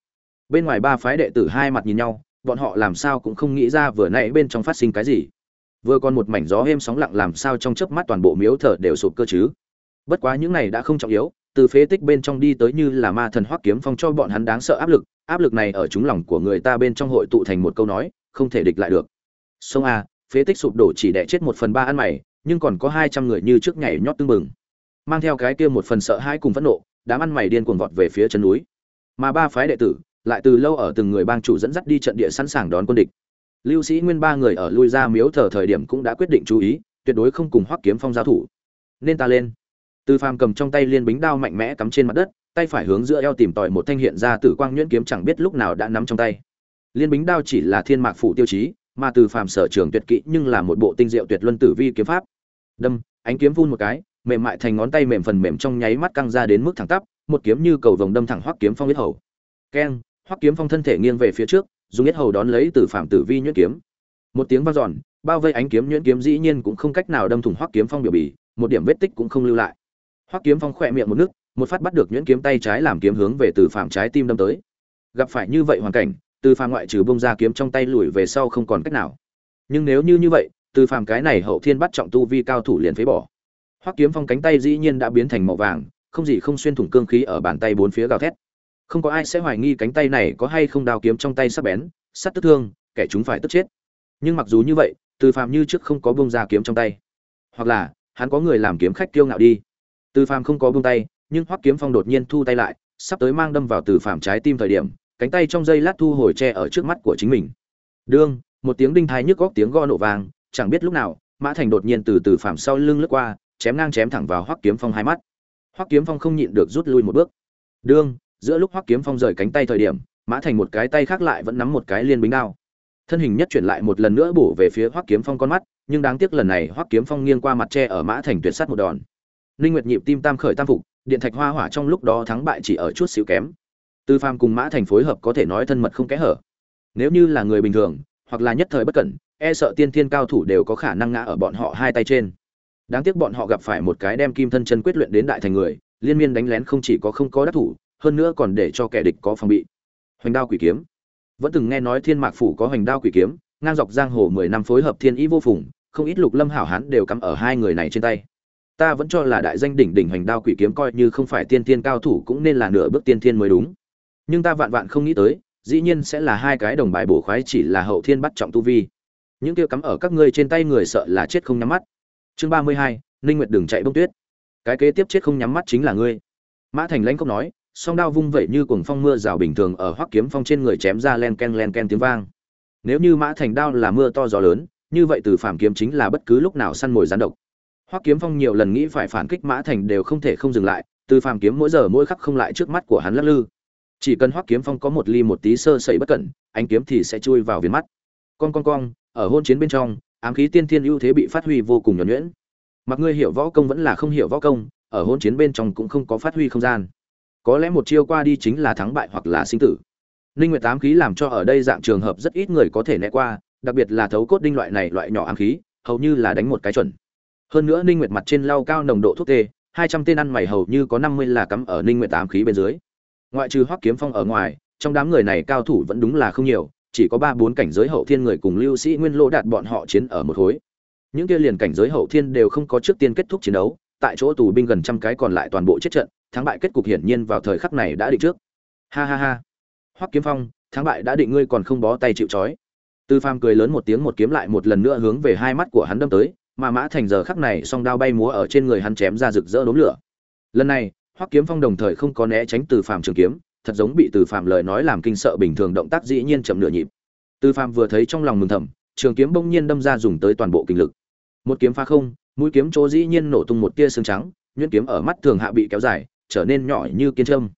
Bên ngoài ba phái đệ tử hai mặt nhìn nhau, bọn họ làm sao cũng không nghĩ ra vừa nãy bên trong phát sinh cái gì. Vừa còn một mảnh gió êm sóng lặng làm sao trong chớp mắt toàn bộ miếu thờ đều sụp cơ chứ. Bất quá những này đã không trọng yếu, từ phế tích bên trong đi tới như là ma thần hoắc kiếm phong cho bọn hắn đáng sợ áp lực áp lực này ở chúng lòng của người ta bên trong hội tụ thành một câu nói, không thể địch lại được. Sông a, phế tích sụp đổ chỉ đẻ chết một phần ba ăn mày, nhưng còn có hai trăm người như trước nhảy nhót tưng bừng. Mang theo cái kia một phần sợ hãi cùng phẫn nộ đám ăn mày điên cuồng vọt về phía chân núi. Mà ba phái đệ tử lại từ lâu ở từng người bang chủ dẫn dắt đi trận địa sẵn sàng đón quân địch. Lưu sĩ nguyên ba người ở lui ra miếu thờ thời điểm cũng đã quyết định chú ý, tuyệt đối không cùng hoắc kiếm phong giao thủ. Nên ta lên. Từ phàm cầm trong tay liên bính đao mạnh mẽ cắm trên mặt đất, tay phải hướng giữa eo tìm tòi một thanh hiện ra tử quang nhuyễn kiếm chẳng biết lúc nào đã nắm trong tay. Liên bính đao chỉ là thiên mạc phủ tiêu chí, mà từ phàm sở trường tuyệt kỹ nhưng là một bộ tinh diệu tuyệt luân tử vi kiếm pháp. Đâm, ánh kiếm vun một cái mềm mại thành ngón tay mềm phần mềm trong nháy mắt căng ra đến mức thẳng tắp, một kiếm như cầu vồng đâm thẳng hoắc kiếm phong huyết hầu. Keng, hoắc kiếm phong thân thể nghiêng về phía trước, dùng huyết hầu đón lấy từ phạm tử vi nhuyễn kiếm. Một tiếng vang dọn, bao vây ánh kiếm nhuyễn kiếm dĩ nhiên cũng không cách nào đâm thủng hoắc kiếm phong biểu bì, một điểm vết tích cũng không lưu lại. Hoắc kiếm phong khẽ miệng một nước, một phát bắt được nhuyễn kiếm tay trái làm kiếm hướng về từ phạm trái tim đâm tới. Gặp phải như vậy hoàn cảnh, từ phạm ngoại trừ bông ra kiếm trong tay lùi về sau không còn cách nào. Nhưng nếu như như vậy, từ phạm cái này hậu thiên bắt trọng tu vi cao thủ liền phế bỏ hoắc kiếm phong cánh tay dĩ nhiên đã biến thành màu vàng, không gì không xuyên thủng cương khí ở bàn tay bốn phía gào thét. Không có ai sẽ hoài nghi cánh tay này có hay không đao kiếm trong tay sắc bén sát tức thương, kẻ chúng phải tức chết. Nhưng mặc dù như vậy, từ phàm như trước không có buông ra kiếm trong tay. Hoặc là, hắn có người làm kiếm khách kiêu ngạo đi. Từ phàm không có buông tay, nhưng hoắc kiếm phong đột nhiên thu tay lại, sắp tới mang đâm vào từ phàm trái tim thời điểm, cánh tay trong dây lát thu hồi che ở trước mắt của chính mình. Đương, một tiếng đinh thái nhức góc tiếng gõ nổ vàng chẳng biết lúc nào, mã thành đột nhiên từ từ phàm sau lưng lướt qua chém ngang chém thẳng vào hoắc kiếm phong hai mắt. Hoắc kiếm phong không nhịn được rút lui một bước. Đương, giữa lúc hoắc kiếm phong rời cánh tay thời điểm, mã thành một cái tay khác lại vẫn nắm một cái liên bính đao. Thân hình nhất chuyển lại một lần nữa bổ về phía hoắc kiếm phong con mắt, nhưng đáng tiếc lần này hoắc kiếm phong nghiêng qua mặt tre ở mã thành tuyệt sát một đòn. Linh nguyệt nhịp tim tam khởi tam phục, điện thạch hoa hỏa trong lúc đó thắng bại chỉ ở chút xíu kém. Tư phàm cùng mã thành phối hợp có thể nói thân mật không kẽ hở. Nếu như là người bình thường, hoặc là nhất thời bất cẩn e sợ tiên thiên cao thủ đều có khả năng ngã ở bọn họ hai tay trên đáng tiếc bọn họ gặp phải một cái đem kim thân chân quyết luyện đến đại thành người, liên miên đánh lén không chỉ có không có đắc thủ, hơn nữa còn để cho kẻ địch có phòng bị. Hoành đao quỷ kiếm. Vẫn từng nghe nói thiên mạc phủ có hoành đao quỷ kiếm, ngang dọc giang hồ mười năm phối hợp thiên ý vô phùng, không ít lục lâm hảo hán đều cắm ở hai người này trên tay. Ta vẫn cho là đại danh đỉnh đỉnh hoành đao quỷ kiếm coi như không phải tiên thiên cao thủ cũng nên là nửa bước tiên thiên mới đúng. Nhưng ta vạn vạn không nghĩ tới, dĩ nhiên sẽ là hai cái đồng bài bổ khoái chỉ là hậu thiên bắt trọng tu vi. Những kia cắm ở các ngươi trên tay người sợ là chết không nhắm mắt chương ba mươi hai, ninh nguyệt đừng chạy bông tuyết. Cái kế tiếp chết không nhắm mắt chính là ngươi. Mã thành lãnh không nói, song đao vung vẩy như cuồng phong mưa rào bình thường ở hoắc kiếm phong trên người chém ra len ken len ken tiếng vang. Nếu như mã thành đao là mưa to gió lớn, như vậy từ phàm kiếm chính là bất cứ lúc nào săn mồi gián độc. Hoắc kiếm phong nhiều lần nghĩ phải phản kích mã thành đều không thể không dừng lại, từ phàm kiếm mỗi giờ mỗi khắc không lại trước mắt của hắn lắc lư. Chỉ cần hoắc kiếm phong có một ly một tí sơ sẩy bất cẩn, ánh kiếm thì sẽ chui vào viền mắt. Con con con ở hôn chiến bên trong ám khí tiên thiên ưu thế bị phát huy vô cùng nhuẩn nhuyễn. Mặc ngươi hiểu võ công vẫn là không hiểu võ công, ở hôn chiến bên trong cũng không có phát huy không gian. Có lẽ một chiêu qua đi chính là thắng bại hoặc là sinh tử. Ninh nguyệt Tám khí làm cho ở đây dạng trường hợp rất ít người có thể né qua, đặc biệt là thấu cốt đinh loại này loại nhỏ ám khí, hầu như là đánh một cái chuẩn. Hơn nữa ninh nguyệt mặt trên lau cao nồng độ thuốc tê 200 tên ăn mày hầu như có 50 là cắm ở ninh nguyệt Tám khí bên dưới. Ngoại trừ hoắc kiếm phong ở ngoài, trong đám người này cao thủ vẫn đúng là không nhiều chỉ có ba bốn cảnh giới hậu thiên người cùng lưu sĩ nguyên lô đạt bọn họ chiến ở một khối. Những kia liền cảnh giới hậu thiên đều không có trước tiên kết thúc chiến đấu, tại chỗ tù binh gần trăm cái còn lại toàn bộ chết trận, thắng bại kết cục hiển nhiên vào thời khắc này đã định trước. Ha ha ha. Hoắc kiếm phong, thắng bại đã định ngươi còn không bó tay chịu trói. Tư phàm cười lớn một tiếng một kiếm lại một lần nữa hướng về hai mắt của hắn đâm tới, mà mã thành giờ khắc này song đao bay múa ở trên người hắn chém ra rực rỡ đốm lửa. Lần này, hoắc kiếm phong đồng thời không có né tránh từ phàm trường kiếm thật giống bị từ Phạm lời nói làm kinh sợ bình thường động tác dĩ nhiên chậm nửa nhịp. Từ Phạm vừa thấy trong lòng mừng thầm, trường kiếm bỗng nhiên đâm ra dùng tới toàn bộ kinh lực. Một kiếm phá không, mũi kiếm chỗ dĩ nhiên nổ tung một tia xương trắng, nhuyễn kiếm ở mắt thường hạ bị kéo dài, trở nên nhỏ như kiên trâm.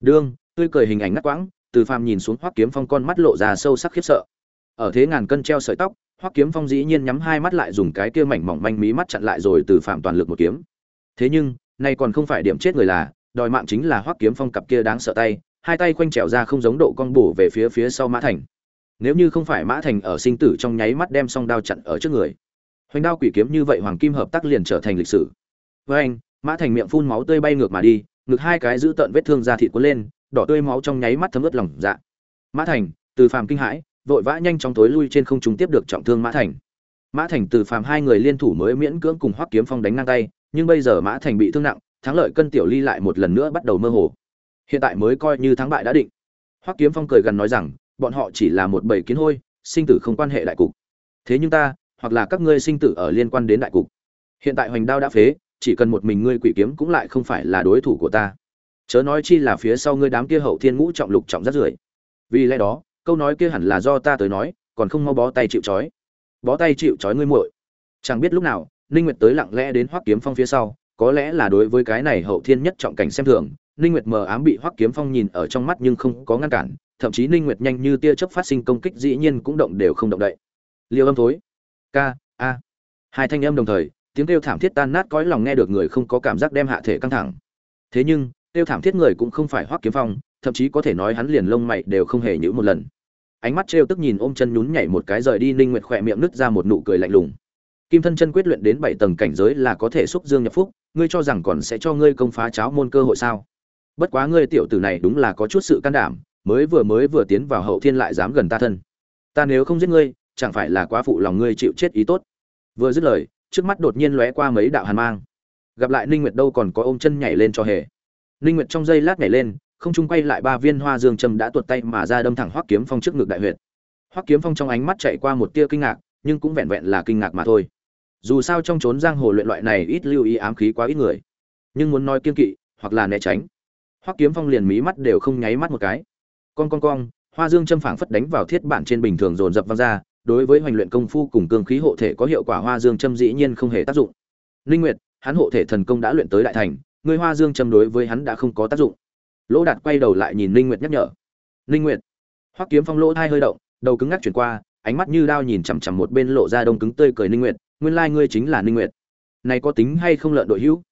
Đương, tươi cười hình ảnh ngắt quãng, từ Phạm nhìn xuống hoắc kiếm phong con mắt lộ ra sâu sắc khiếp sợ. Ở thế ngàn cân treo sợi tóc, hoắc kiếm phong dĩ nhiên nhắm hai mắt lại dùng cái kia mảnh mỏng manh mí mắt chặn lại rồi từ Phạm toàn lực một kiếm. Thế nhưng, nay còn không phải điểm chết người là đòi mạng chính là hoắc kiếm phong cặp kia đáng sợ tay, hai tay quanh trèo ra không giống độ con bổ về phía phía sau mã thành. Nếu như không phải mã thành ở sinh tử trong nháy mắt đem song đao chặn ở trước người, hoành đao quỷ kiếm như vậy hoàng kim hợp tác liền trở thành lịch sử. Với anh, mã thành miệng phun máu tươi bay ngược mà đi, ngực hai cái giữ tận vết thương ra thịt cuốn lên, đỏ tươi máu trong nháy mắt thấm ướt lòng dạ. Mã thành, từ phàm kinh hãi, vội vã nhanh chóng tối lui trên không trung tiếp được trọng thương mã thành. Mã thành, từ phàm hai người liên thủ mới miễn cưỡng cùng hoắc kiếm phong đánh ngang tay, nhưng bây giờ mã thành bị thương nặng thắng lợi cân tiểu ly lại một lần nữa bắt đầu mơ hồ. Hiện tại mới coi như thắng bại đã định. Hoắc kiếm phong cười gần nói rằng, bọn họ chỉ là một bầy kiến hôi, sinh tử không quan hệ đại cục. Thế nhưng ta, hoặc là các ngươi sinh tử ở liên quan đến đại cục. Hiện tại hoành đao đã phế, chỉ cần một mình ngươi quỷ kiếm cũng lại không phải là đối thủ của ta. Chớ nói chi là phía sau ngươi đám kia hậu thiên ngũ trọng lục trọng rất rưởi. Vì lẽ đó, câu nói kia hẳn là do ta tới nói, còn không mau bó tay chịu trói. Bó tay chịu trói ngươi muội. Chẳng biết lúc nào, ninh nguyệt tới lặng lẽ đến hoắc kiếm phong phía sau có lẽ là đối với cái này hậu thiên nhất trọng cảnh xem thường, ninh nguyệt mờ ám bị hoắc kiếm phong nhìn ở trong mắt nhưng không có ngăn cản, thậm chí ninh nguyệt nhanh như tia chớp phát sinh công kích dĩ nhiên cũng động đều không động đậy. Liêu âm thối, ca, a. Hai thanh âm đồng thời, tiếng kêu thảm thiết tan nát cõi lòng nghe được người không có cảm giác đem hạ thể căng thẳng. Thế nhưng, kêu thảm thiết người cũng không phải hoắc kiếm phong, thậm chí có thể nói hắn liền lông mày đều không hề nhữ một lần. Ánh mắt trêu tức nhìn ôm chân nhún nhảy một cái rời đi, ninh nguyệt khỏe miệng nứt ra một nụ cười lạnh lùng. Kim thân chân quyết luyện đến bảy tầng cảnh giới là có thể xúc dương nhập phúc ngươi cho rằng còn sẽ cho ngươi công phá cháo môn cơ hội sao? Bất quá ngươi tiểu tử này đúng là có chút sự can đảm, mới vừa mới vừa tiến vào hậu thiên lại dám gần ta thân. Ta nếu không giết ngươi, chẳng phải là quá phụ lòng ngươi chịu chết ý tốt? Vừa dứt lời, trước mắt đột nhiên lóe qua mấy đạo hàn mang. Gặp lại ninh nguyệt đâu còn có ôm chân nhảy lên cho hề. Ninh nguyệt trong giây lát nhảy lên, không trung quay lại ba viên hoa dương châm đã tuột tay mà ra đâm thẳng hoắc kiếm phong trước ngực đại huyệt. Hoắc kiếm phong trong ánh mắt chạy qua một tia kinh ngạc, nhưng cũng vẹn vẹn là kinh ngạc mà thôi dù sao trong trốn giang hồ luyện loại này ít lưu ý ám khí quá ít người. Nhưng muốn nói kiên kỵ, hoặc là né tránh, hoắc kiếm phong liền mí mắt đều không nháy mắt một cái. Con con con hoa dương châm phảng phất đánh vào thiết bản trên bình thường dồn dập văng ra, đối với hoành luyện công phu cùng cương khí hộ thể có hiệu quả hoa dương châm dĩ nhiên không hề tác dụng. Linh nguyệt, hắn hộ thể thần công đã luyện tới đại thành, người hoa dương châm đối với hắn đã không có tác dụng. Lỗ đạt quay đầu lại nhìn linh nguyệt nhắc nhở. Linh nguyệt, hoắc kiếm phong lỗ thai hơi động, đầu cứng ngắc chuyển qua, ánh mắt như đao nhìn chằm chằm một bên lộ ra đông cứng tươi cười linh nguyệt nguyên lai ngươi chính là Ninh nguyệt. Này có tính hay không lợn đội hữu?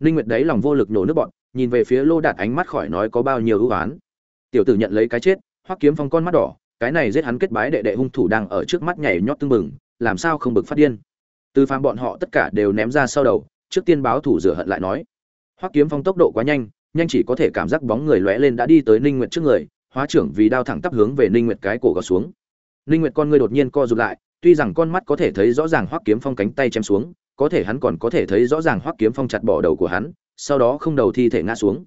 Ninh nguyệt đấy lòng vô lực nổ nước bọn, nhìn về phía lô đạt ánh mắt khỏi nói có bao nhiêu ưu oán. Tiểu tử nhận lấy cái chết, hoắc kiếm phong con mắt đỏ, cái này giết hắn kết bái đệ đệ hung thủ đang ở trước mắt nhảy nhót tưng bừng, làm sao không bực phát điên? Từ phàm bọn họ tất cả đều ném ra sau đầu, trước tiên báo thủ rửa hận lại nói. Hoắc kiếm phong tốc độ quá nhanh nhanh chỉ có thể cảm giác bóng người lóe lên đã đi tới ninh nguyệt trước người, hóa trưởng vì đao thẳng tắp hướng về ninh nguyệt cái cổ gọt xuống. Ninh nguyệt con người đột nhiên co rụt lại tuy rằng con mắt có thể thấy rõ ràng hoắc kiếm phong cánh tay chém xuống có thể hắn còn có thể thấy rõ ràng hoắc kiếm phong chặt bỏ đầu của hắn sau đó không đầu thi thể ngã xuống.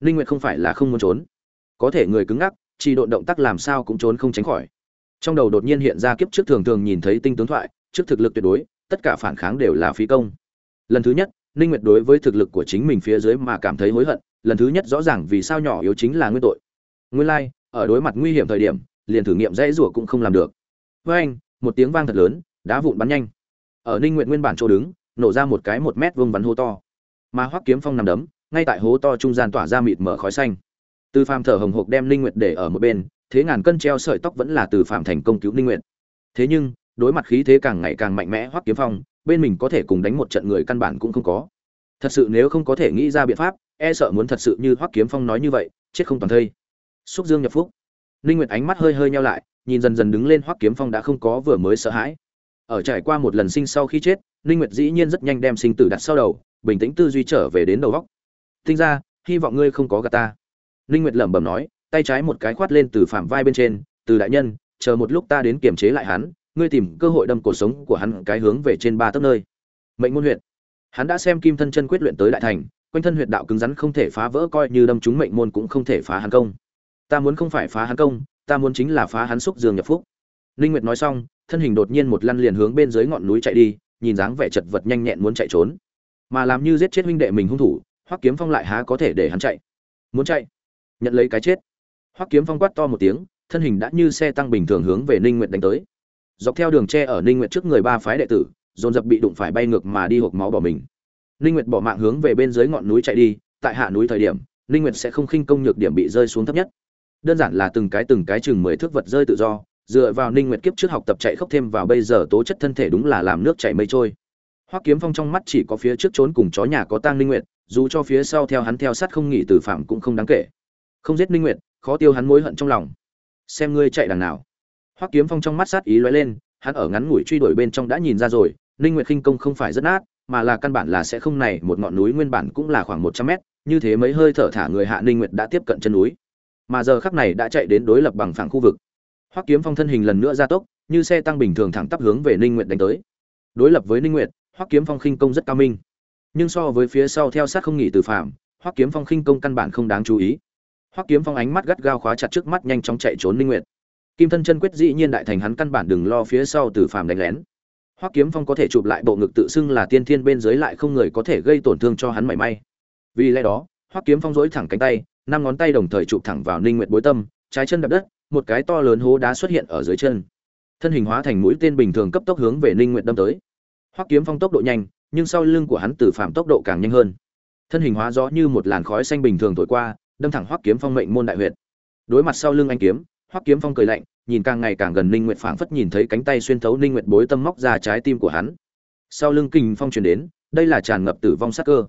Ninh nguyệt không phải là không muốn trốn. Có thể người cứng ngắc chỉ độn động tác làm sao cũng trốn không tránh khỏi. Trong đầu đột nhiên hiện ra kiếp trước thường thường nhìn thấy tinh tướng thoại trước thực lực tuyệt đối tất cả phản kháng đều là phí công. Lần thứ nhất ninh nguyệt đối với thực lực của chính mình phía dưới mà cảm thấy hối hận lần thứ nhất rõ ràng vì sao nhỏ yếu chính là nguyên tội. Nguyên lai like, ở đối mặt nguy hiểm thời điểm liền thử nghiệm dãy rủa cũng không làm được. Với anh một tiếng vang thật lớn, đá vụn bắn nhanh. Ở ninh nguyệt nguyên bản chỗ đứng, nổ ra một cái một mét vuông bắn hố to. Mà hoắc kiếm phong nằm đấm, ngay tại hố to trung gian tỏa ra mịt mở khói xanh. Từ phàm thở hồng hộc đem ninh nguyệt để ở một bên, thế ngàn cân treo sợi tóc vẫn là từ phàm thành công cứu ninh nguyệt. Thế nhưng, đối mặt khí thế càng ngày càng mạnh mẽ hoắc kiếm phong, bên mình có thể cùng đánh một trận người căn bản cũng không có. Thật sự nếu không có thể nghĩ ra biện pháp e sợ muốn thật sự như hoắc kiếm phong nói như vậy, chết không toàn thây. Xúc dương nhập phúc ninh nguyệt ánh mắt hơi hơi nheo lại nhìn dần dần đứng lên hoắc kiếm phong đã không có vừa mới sợ hãi. Ở trải qua một lần sinh sau khi chết ninh nguyệt dĩ nhiên rất nhanh đem sinh tử đặt sau đầu bình tĩnh tư duy trở về đến đầu góc. Tinh ra hy vọng ngươi không có gạt ta. Ninh nguyệt lẩm bẩm nói tay trái một cái khoát lên từ phạm vai bên trên từ đại nhân chờ một lúc ta đến kiểm chế lại hắn ngươi tìm cơ hội đâm cổ sống của hắn cái hướng về trên ba tấc nơi. Mệnh môn huyệt, hắn đã xem kim thân chân quyết luyện tới đại thành quanh thân huyệt đạo cứng rắn không thể phá vỡ coi như đâm trúng mệnh môn cũng không thể phá hắn công ta muốn không phải phá hắn công, ta muốn chính là phá hắn xúc dương nhập phúc. Linh nguyệt nói xong, thân hình đột nhiên một lăn liền hướng bên dưới ngọn núi chạy đi, nhìn dáng vẻ chật vật nhanh nhẹn muốn chạy trốn. Mà làm như giết chết huynh đệ mình hung thủ, hoắc kiếm phong lại há có thể để hắn chạy. Muốn chạy? Nhận lấy cái chết. Hoắc kiếm phong quát to một tiếng, thân hình đã như xe tăng bình thường hướng về ninh nguyệt đánh tới. Dọc theo đường tre ở ninh nguyệt trước người ba phái đệ tử, dồn dập bị đụng phải bay ngược mà đi hộp máu bỏ mình. Ninh nguyệt bỏ mạng hướng về bên dưới ngọn núi chạy đi, tại hạ núi thời điểm, ninh nguyệt sẽ không khinh công nhược điểm bị rơi xuống thấp nhất đơn giản là từng cái từng cái chừng mười thước vật rơi tự do, dựa vào ninh nguyệt kiếp trước học tập chạy khốc thêm vào bây giờ tố chất thân thể đúng là làm nước chảy mây trôi. Hoắc kiếm phong trong mắt chỉ có phía trước trốn cùng chó nhà có tang ninh nguyệt, dù cho phía sau theo hắn theo sát không nghỉ từ phạm cũng không đáng kể. Không giết ninh nguyệt, khó tiêu hắn mối hận trong lòng. Xem ngươi chạy đằng nào. Hoắc kiếm phong trong mắt sát ý lóe lên, hắn ở ngắn ngủi truy đuổi bên trong đã nhìn ra rồi, ninh nguyệt khinh công không phải rất nát, mà là căn bản là sẽ không này, một ngọn núi nguyên bản cũng là khoảng 100 mét, như thế mấy hơi thở thả người hạ ninh nguyệt đã tiếp cận chân núi mà giờ khắc này đã chạy đến đối lập bằng phẳng khu vực. Hoắc kiếm phong thân hình lần nữa gia tốc, như xe tăng bình thường thẳng tắp hướng về ninh nguyệt đánh tới. Đối lập với ninh nguyệt, hoắc kiếm phong khinh công rất cao minh. Nhưng so với phía sau theo sát không nghỉ từ phạm, hoắc kiếm phong khinh công căn bản không đáng chú ý. Hoắc kiếm phong ánh mắt gắt gao khóa chặt trước mắt nhanh chóng chạy trốn ninh nguyệt. Kim thân chân quyết dĩ nhiên đại thành hắn căn bản đừng lo phía sau từ phạm đánh lén. Hoắc kiếm phong có thể chụp lại bộ ngực tự xưng là tiên thiên bên dưới lại không người có thể gây tổn thương cho hắn mảy may. Vì lẽ đó, hoắc kiếm phong dối thẳng cánh tay năm ngón tay đồng thời chụp thẳng vào ninh nguyệt bối tâm, trái chân đạp đất, một cái to lớn hố đá xuất hiện ở dưới chân. Thân hình hóa thành mũi tên bình thường cấp tốc hướng về ninh nguyệt đâm tới. Hoắc kiếm phong tốc độ nhanh, nhưng sau lưng của hắn từ phạm tốc độ càng nhanh hơn. Thân hình hóa rõ như một làn khói xanh bình thường thổi qua, đâm thẳng hoắc kiếm phong mệnh môn đại huyệt. Đối mặt sau lưng anh kiếm, hoắc kiếm phong cười lạnh, nhìn càng ngày càng gần ninh nguyệt phảng phất nhìn thấy cánh tay xuyên thấu ninh nguyệt bối tâm móc ra trái tim của hắn. Sau lưng kình phong truyền đến, đây là tràn ngập tử vong sát cơ.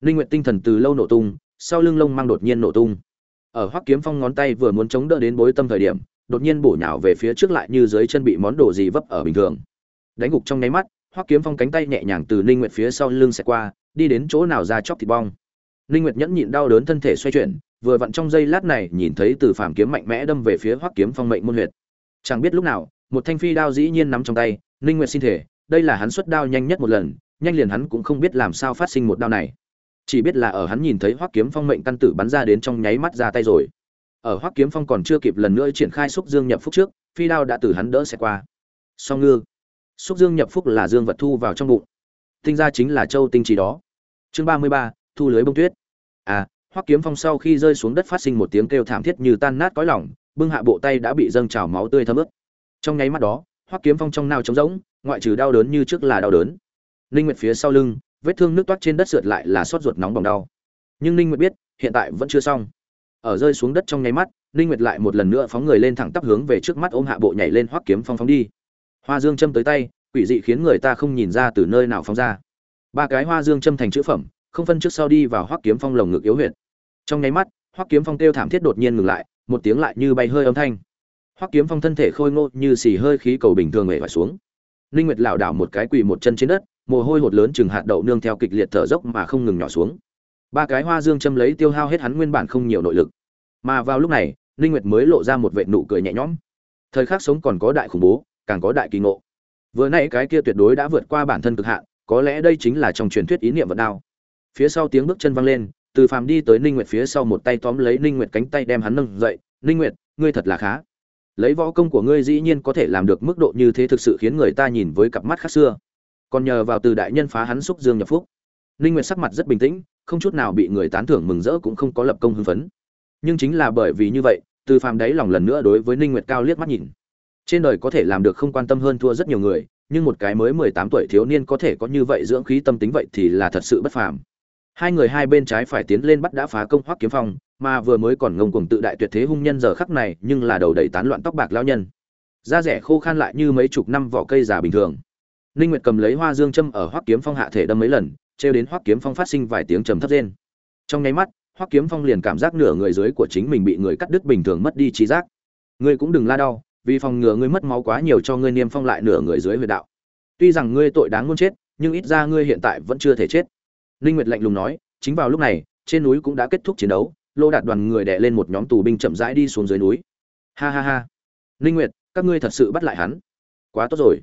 Ninh nguyệt tinh thần từ lâu nổ tung sau lưng lông mang đột nhiên nổ tung. Ở hoắc kiếm phong ngón tay vừa muốn chống đỡ đến bối tâm thời điểm, đột nhiên bổ nhào về phía trước lại như dưới chân bị món đồ gì vấp ở bình thường. Đánh gục trong nháy mắt, hoắc kiếm phong cánh tay nhẹ nhàng từ ninh nguyệt phía sau lưng sẽ qua, đi đến chỗ nào ra chóc thịt bong. Ninh nguyệt nhẫn nhịn đau đớn thân thể xoay chuyển, vừa vặn trong giây lát này nhìn thấy từ phàm kiếm mạnh mẽ đâm về phía hoắc kiếm phong mệnh môn huyệt. Chẳng biết lúc nào, một thanh phi đao dĩ nhiên nắm trong tay, ninh nguyệt xin thể, đây là hắn xuất đao nhanh nhất một lần, nhanh liền hắn cũng không biết làm sao phát sinh một đao này chỉ biết là ở hắn nhìn thấy hoắc kiếm phong mệnh căn tử bắn ra đến trong nháy mắt ra tay rồi. Ở hoắc kiếm phong còn chưa kịp lần nữa triển khai xúc dương nhập phúc trước, phi đao đã từ hắn đỡ sẽ qua. Song ngư. Xúc dương nhập phúc là dương vật thu vào trong bụng. Tinh ra chính là châu tinh trì đó. Chương ba mươi ba, thu lưới bông tuyết. À hoắc kiếm phong sau khi rơi xuống đất phát sinh một tiếng kêu thảm thiết như tan nát cõi lỏng bưng hạ bộ tay đã bị dâng trào máu tươi thấm ướt. Trong nháy mắt đó, hoắc kiếm phong trong nao trống rỗng, ngoại trừ đau đớn như trước là đau đớn. Ninh nguyệt phía sau lưng vết thương nước toát trên đất sượt lại là sốt ruột nóng bỏng đau. Nhưng ninh nguyệt biết, hiện tại vẫn chưa xong. Ở rơi xuống đất trong nháy mắt, ninh nguyệt lại một lần nữa phóng người lên thẳng tắp hướng về trước mắt ôm hạ bộ nhảy lên hoắc kiếm phong phóng đi. Hoa dương châm tới tay, quỷ dị khiến người ta không nhìn ra từ nơi nào phóng ra. Ba cái hoa dương châm thành chữ phẩm, không phân trước sau đi vào hoắc kiếm phong lồng ngực yếu huyệt. Trong nháy mắt, hoắc kiếm phong tiêu thảm thiết đột nhiên ngừng lại, một tiếng lại như bay hơi âm thanh. Hoắc kiếm phong thân thể khôi ngô như xì hơi khí cầu bình thường nhảy phải xuống. Ninh nguyệt lảo đảo một cái quỳ một chân trên đất mồ hôi hột lớn chừng hạt đậu nương theo kịch liệt thở dốc mà không ngừng nhỏ xuống. Ba cái hoa dương châm lấy tiêu hao hết hắn nguyên bản không nhiều nội lực. Mà vào lúc này linh nguyệt mới lộ ra một vệt nụ cười nhẹ nhõm. Thời khắc sống còn có đại khủng bố, càng có đại kỳ ngộ. Vừa nãy cái kia tuyệt đối đã vượt qua bản thân cực hạn, có lẽ đây chính là trong truyền thuyết ý niệm vận đao. Phía sau tiếng bước chân vang lên, từ phàm đi tới ninh nguyệt phía sau một tay tóm lấy ninh nguyệt cánh tay đem hắn nâng dậy, ninh nguyệt, ngươi thật là khá. Lấy võ công của ngươi dĩ nhiên có thể làm được mức độ như thế thực sự khiến người ta nhìn với cặp mắt khác xưa còn nhờ vào từ đại nhân phá hắn xúc dương nhập phúc. Ninh nguyệt sắc mặt rất bình tĩnh, không chút nào bị người tán thưởng mừng rỡ cũng không có lập công hưng phấn. Nhưng chính là bởi vì như vậy, từ phàm đấy lòng lần nữa đối với ninh nguyệt cao liếc mắt nhìn. Trên đời có thể làm được không quan tâm hơn thua rất nhiều người, nhưng một cái mới 18 tuổi thiếu niên có thể có như vậy dưỡng khí tâm tính vậy thì là thật sự bất phàm. Hai người hai bên trái phải tiến lên bắt đã phá công hoắc kiếm phong, mà vừa mới còn ngông cuồng tự đại tuyệt thế hung nhân giờ khắc này, nhưng là đầu đầy tán loạn tóc bạc lão nhân. Da rẻ khô khan lại như mấy chục năm vỏ cây già bình thường ninh nguyệt cầm lấy hoa dương châm ở hoắc kiếm phong hạ thể đâm mấy lần treo đến hoắc kiếm phong phát sinh vài tiếng trầm thấp rên trong nháy mắt hoắc kiếm phong liền cảm giác nửa người dưới của chính mình bị người cắt đứt bình thường mất đi trí giác ngươi cũng đừng la đau vì phòng ngừa ngươi mất máu quá nhiều cho ngươi niêm phong lại nửa người dưới huyệt đạo tuy rằng ngươi tội đáng muốn chết nhưng ít ra ngươi hiện tại vẫn chưa thể chết Linh Nguyệt lạnh lùng nói, chính vào lúc này, trên núi cũng đã kết thúc chiến đấu, Lô Đạt đoàn người đè lên một nhóm tù binh chậm rãi đi xuống dưới núi. Ha ha ha. Linh Nguyệt, các ngươi thật sự bắt lại hắn. Quá tốt rồi.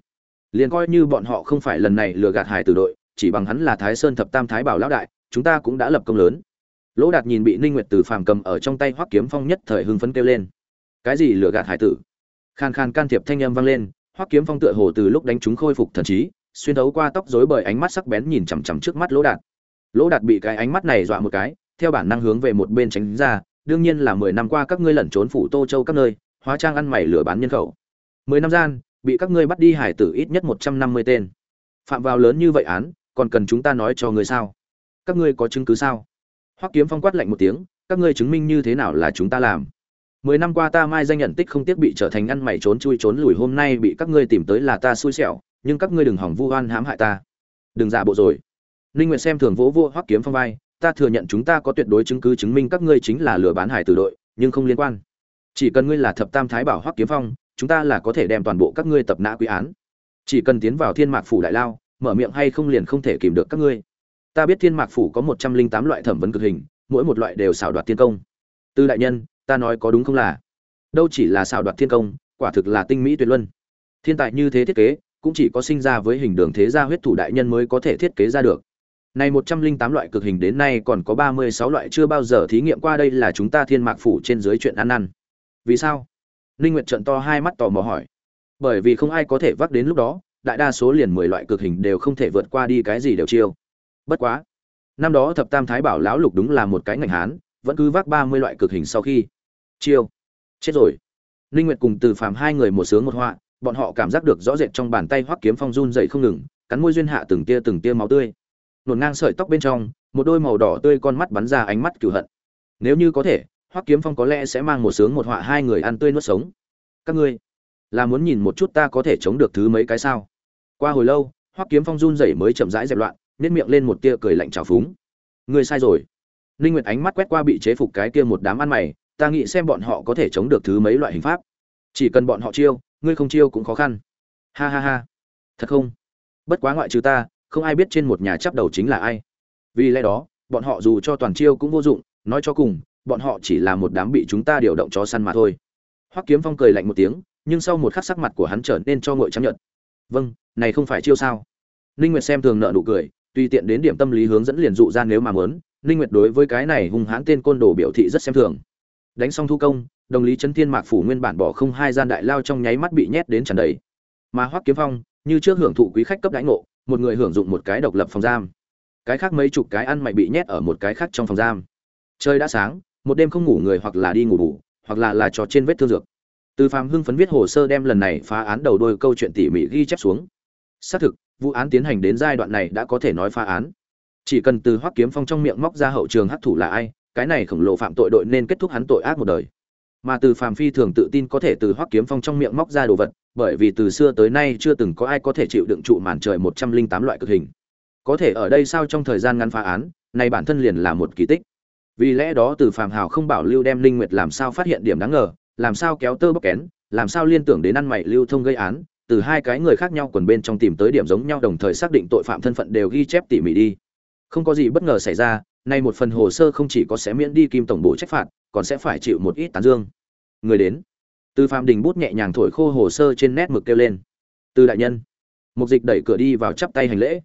Liền coi như bọn họ không phải lần này lừa gạt hải tử đội, chỉ bằng hắn là Thái Sơn thập tam thái bảo lão đại, chúng ta cũng đã lập công lớn. Lỗ Đạt nhìn bị Ninh Nguyệt từ phàm cầm ở trong tay Hoắc Kiếm Phong nhất thời hưng phấn kêu lên. Cái gì lừa gạt hải tử? Khan khan can thiệp thanh âm vang lên, Hoắc Kiếm Phong tựa hồ từ lúc đánh chúng khôi phục thần trí, xuyên thấu qua tóc rối bởi ánh mắt sắc bén nhìn chằm chằm trước mắt Lỗ Đạt lỗ đạt bị cái ánh mắt này dọa một cái theo bản năng hướng về một bên tránh ra đương nhiên là mười năm qua các ngươi lẩn trốn phủ tô châu các nơi hóa trang ăn mày lừa bán nhân khẩu mười năm gian bị các ngươi bắt đi hải tử ít nhất một trăm năm mươi tên. Phạm vào lớn như vậy án còn cần chúng ta nói cho ngươi sao? Các ngươi có chứng cứ sao? Hoắc kiếm phong quát lạnh một tiếng các ngươi chứng minh như thế nào là chúng ta làm? Mười năm qua ta mai danh nhận tích không tiếc bị trở thành ăn mày trốn chui trốn lùi hôm nay bị các ngươi tìm tới là ta xui xẻo nhưng các ngươi đừng hỏng vu oan hãm hại ta. Đừng giả bộ rồi. Ninh Nguyệt xem thường vỗ vua Hoắc Kiếm Phong vai, ta thừa nhận chúng ta có tuyệt đối chứng cứ chứng minh các ngươi chính là lừa bán hải tử đội, nhưng không liên quan. Chỉ cần ngươi là thập tam thái bảo Hoắc Kiếm Phong, chúng ta là có thể đem toàn bộ các ngươi tập nã quy án. Chỉ cần tiến vào Thiên Mạc phủ đại lao, mở miệng hay không liền không thể kìm được các ngươi. Ta biết Thiên Mạc phủ có 108 loại thẩm vấn cực hình, mỗi một loại đều xảo đoạt thiên công. Tư đại nhân, ta nói có đúng không là? Đâu chỉ là xảo đoạt thiên công, quả thực là tinh mỹ tuyệt luân. Thiên tài như thế thiết kế, cũng chỉ có sinh ra với hình đường thế gia huyết thủ đại nhân mới có thể thiết kế ra được. Này 108 loại cực hình đến nay còn có 36 loại chưa bao giờ thí nghiệm qua đây là chúng ta thiên mạc phủ trên dưới chuyện ăn ăn. Vì sao? Linh Nguyệt trợn to hai mắt tò mò hỏi. Bởi vì không ai có thể vác đến lúc đó, đại đa số liền 10 loại cực hình đều không thể vượt qua đi cái gì đều chiêu. Bất quá, năm đó thập tam thái bảo lão lục đúng là một cái ngành hán, vẫn cứ vác 30 loại cực hình sau khi chiêu. Chết rồi. Linh Nguyệt cùng Từ Phàm hai người một sướng một họa, bọn họ cảm giác được rõ rệt trong bàn tay Hoắc Kiếm Phong run rẩy không ngừng, cắn môi duyên hạ từng tia từng tia máu tươi nổn ngang sợi tóc bên trong một đôi màu đỏ tươi con mắt bắn ra ánh mắt cừu hận nếu như có thể hoắc kiếm phong có lẽ sẽ mang một sướng một họa hai người ăn tươi nuốt sống. Các ngươi, là muốn nhìn một chút ta có thể chống được thứ mấy cái sao? Qua hồi lâu, hoắc kiếm phong run rẩy mới chậm rãi dẹp loạn nét miệng lên một tia cười lạnh trào phúng. Ngươi sai rồi. Linh nguyệt ánh mắt quét qua bị chế phục cái kia một đám ăn mày, ta nghĩ xem bọn họ có thể chống được thứ mấy loại hình pháp. Chỉ cần bọn họ chiêu, ngươi không chiêu cũng khó khăn. Ha ha ha. Thật không? Bất quá ngoại trừ ta, không ai biết trên một nhà chắp đầu chính là ai. Vì lẽ đó, bọn họ dù cho toàn chiêu cũng vô dụng, nói cho cùng bọn họ chỉ là một đám bị chúng ta điều động chó săn mà thôi. Hoắc kiếm phong cười lạnh một tiếng, nhưng sau một khắc sắc mặt của hắn trở nên cho ngội trắng nhợt. Vâng này không phải chiêu sao? Ninh nguyệt xem thường nợ nụ cười, tùy tiện đến điểm tâm lý hướng dẫn liền dụ ra nếu mà muốn. Ninh nguyệt đối với cái này hung hãn tên côn đồ biểu thị rất xem thường. Đánh xong thu công, đồng lý chấn thiên mạc phủ nguyên bản bỏ không hai gian đại lao trong nháy mắt bị nhét đến tràn đầy. Mà hoắc kiếm phong, như trước hưởng thụ quý khách cấp đãi ngộ, một người hưởng dụng một cái độc lập phòng giam. Cái khác mấy chục cái ăn mày bị nhét ở một cái khác trong phòng giam. Trời đã sáng một đêm không ngủ người hoặc là đi ngủ bù, hoặc là là trò trên vết thương dược. Từ phàm hưng phấn viết hồ sơ đem lần này phá án đầu đôi câu chuyện tỉ mỉ ghi chép xuống. Xác thực, vụ án tiến hành đến giai đoạn này đã có thể nói phá án. Chỉ cần từ hoắc kiếm phong trong miệng móc ra hậu trường hắc thủ là ai, cái này khổng lồ phạm tội đội nên kết thúc hắn tội ác một đời. Mà từ phàm phi thường tự tin có thể từ hoắc kiếm phong trong miệng móc ra đồ vật, bởi vì từ xưa tới nay chưa từng có ai có thể chịu đựng trụ màn trời một trăm linh tám loại cực hình. Có thể ở đây sao trong thời gian ngắn phá án này bản thân liền là một kỳ tích vì lẽ đó từ phàm hào không bảo lưu đem linh nguyệt làm sao phát hiện điểm đáng ngờ, làm sao kéo tơ bóc kén, làm sao liên tưởng đến ăn mày lưu thông gây án, từ hai cái người khác nhau quần bên trong tìm tới điểm giống nhau đồng thời xác định tội phạm thân phận đều ghi chép tỉ mỉ đi. Không có gì bất ngờ xảy ra, nay một phần hồ sơ không chỉ có sẽ miễn đi kim tổng bộ trách phạt, còn sẽ phải chịu một ít tán dương. Người đến. Từ phạm đình bút nhẹ nhàng thổi khô hồ sơ trên nét mực kêu lên. Từ đại nhân. Mục dịch đẩy cửa đi vào chắp tay hành lễ.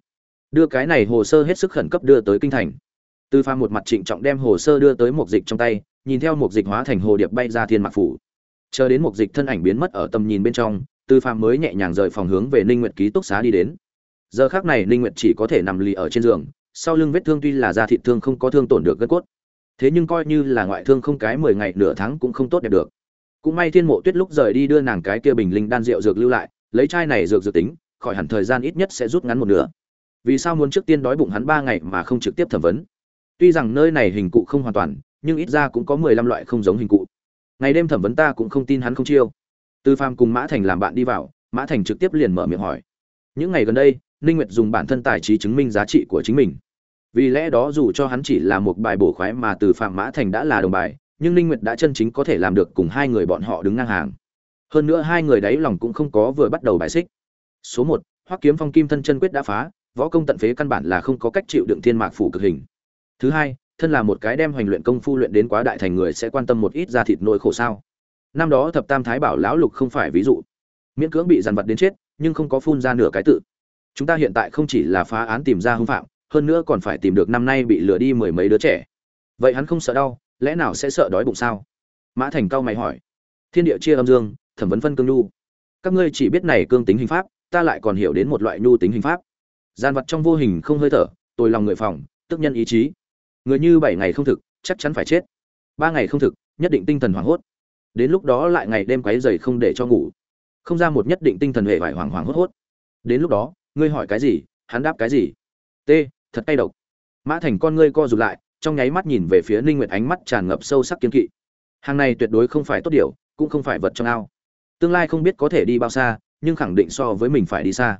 Đưa cái này hồ sơ hết sức khẩn cấp đưa tới kinh thành từ Phàm một mặt trịnh trọng đem hồ sơ đưa tới một dịch trong tay, nhìn theo một dịch hóa thành hồ điệp bay ra thiên mạc phủ. Chờ đến một dịch thân ảnh biến mất ở tầm nhìn bên trong từ Phàm mới nhẹ nhàng rời phòng hướng về ninh nguyệt ký túc xá đi đến. Giờ khắc này ninh nguyệt chỉ có thể nằm lì ở trên giường, sau lưng vết thương tuy là da thịt thương không có thương tổn được gân cốt. Thế nhưng coi như là ngoại thương không cái mười ngày nửa tháng cũng không tốt đẹp được. Cũng may thiên mộ tuyết lúc rời đi đưa nàng cái kia bình linh đan rượu dược lưu lại, lấy chai này dược dược tính, khỏi hẳn thời gian ít nhất sẽ rút ngắn một nửa. Vì sao muốn trước tiên đói bụng hắn ba ngày mà không trực tiếp thẩm vấn? Tuy rằng nơi này hình cụ không hoàn toàn, nhưng ít ra cũng có mười lăm loại không giống hình cụ. Ngày đêm thẩm vấn ta cũng không tin hắn không chiêu. Tư phàm cùng mã thành làm bạn đi vào, mã thành trực tiếp liền mở miệng hỏi. Những ngày gần đây, ninh nguyệt dùng bản thân tài trí chứng minh giá trị của chính mình. Vì lẽ đó dù cho hắn chỉ là một bài bổ khoái mà từ phạm mã thành đã là đồng bài, nhưng ninh nguyệt đã chân chính có thể làm được cùng hai người bọn họ đứng ngang hàng. Hơn nữa hai người đấy lòng cũng không có vừa bắt đầu bài xích. Số một, hoắc kiếm phong kim thân chân quyết đã phá, võ công tận phế căn bản là không có cách chịu đựng thiên mạc phủ cực hình thứ hai, thân là một cái đem hoành luyện công phu luyện đến quá đại thành người sẽ quan tâm một ít da thịt nỗi khổ sao. Năm đó thập tam thái bảo lão lục không phải ví dụ. Miễn cưỡng bị dằn vặt đến chết, nhưng không có phun ra nửa cái tự. Chúng ta hiện tại không chỉ là phá án tìm ra hung phạm, hơn nữa còn phải tìm được năm nay bị lừa đi mười mấy đứa trẻ. Vậy hắn không sợ đau, lẽ nào sẽ sợ đói bụng sao? Mã thành cao mày hỏi. Thiên địa chia âm dương, thẩm vấn phân cương nhu. Các ngươi chỉ biết này cương tính hình pháp, ta lại còn hiểu đến một loại nhu tính hình pháp. Gian vật trong vô hình không hơi thở tôi lòng người phòng, tức nhân ý chí người như bảy ngày không thực, chắc chắn phải chết. Ba ngày không thực, nhất định tinh thần hoảng hốt. Đến lúc đó lại ngày đêm quấy dày không để cho ngủ. Không ra một nhất định tinh thần hệ vải hoảng hoảng hốt hốt. Đến lúc đó, ngươi hỏi cái gì, hắn đáp cái gì? T, thật tay độc. Mã thành con ngươi co rụt lại, trong nháy mắt nhìn về phía ninh nguyệt ánh mắt tràn ngập sâu sắc kiên kỵ. Hàng này tuyệt đối không phải tốt điều, cũng không phải vật trong ao. Tương lai không biết có thể đi bao xa, nhưng khẳng định so với mình phải đi xa.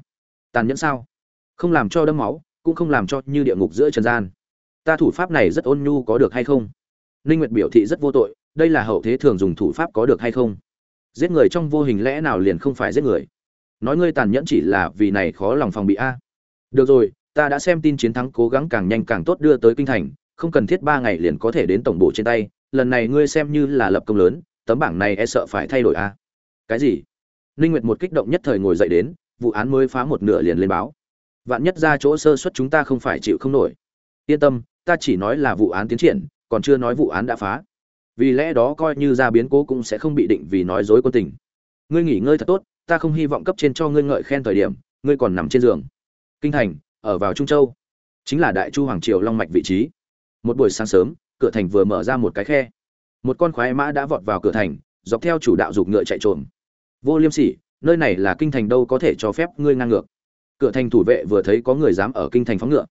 Tàn nhẫn sao? Không làm cho đâm máu, cũng không làm cho như địa ngục giữa trần gian ta thủ pháp này rất ôn nhu có được hay không? Ninh nguyệt biểu thị rất vô tội, đây là hậu thế thường dùng thủ pháp có được hay không? Giết người trong vô hình lẽ nào liền không phải giết người? Nói ngươi tàn nhẫn chỉ là vì này khó lòng phòng bị a. Được rồi, ta đã xem tin chiến thắng cố gắng càng nhanh càng tốt đưa tới kinh thành, không cần thiết ba ngày liền có thể đến tổng bộ trên tay, lần này ngươi xem như là lập công lớn, tấm bảng này e sợ phải thay đổi a. Cái gì? Ninh nguyệt một kích động nhất thời ngồi dậy đến, vụ án mới phá một nửa liền lên báo. Vạn nhất ra chỗ sơ suất chúng ta không phải chịu không nổi. Yên tâm ta chỉ nói là vụ án tiến triển, còn chưa nói vụ án đã phá. Vì lẽ đó coi như ra biến cố cũng sẽ không bị định vì nói dối quân tình. Ngươi nghỉ ngơi thật tốt, ta không hy vọng cấp trên cho ngươi ngợi khen thời điểm, ngươi còn nằm trên giường. Kinh thành, ở vào trung châu. Chính là đại chu hoàng triều long mạch vị trí. Một buổi sáng sớm, cửa thành vừa mở ra một cái khe. Một con khoái mã đã vọt vào cửa thành, dọc theo chủ đạo dục ngựa chạy trộm vô liêm sỉ, nơi này là kinh thành đâu có thể cho phép ngươi ngang ngược. Cửa thành thủ vệ vừa thấy có người dám ở kinh thành phóng ngựa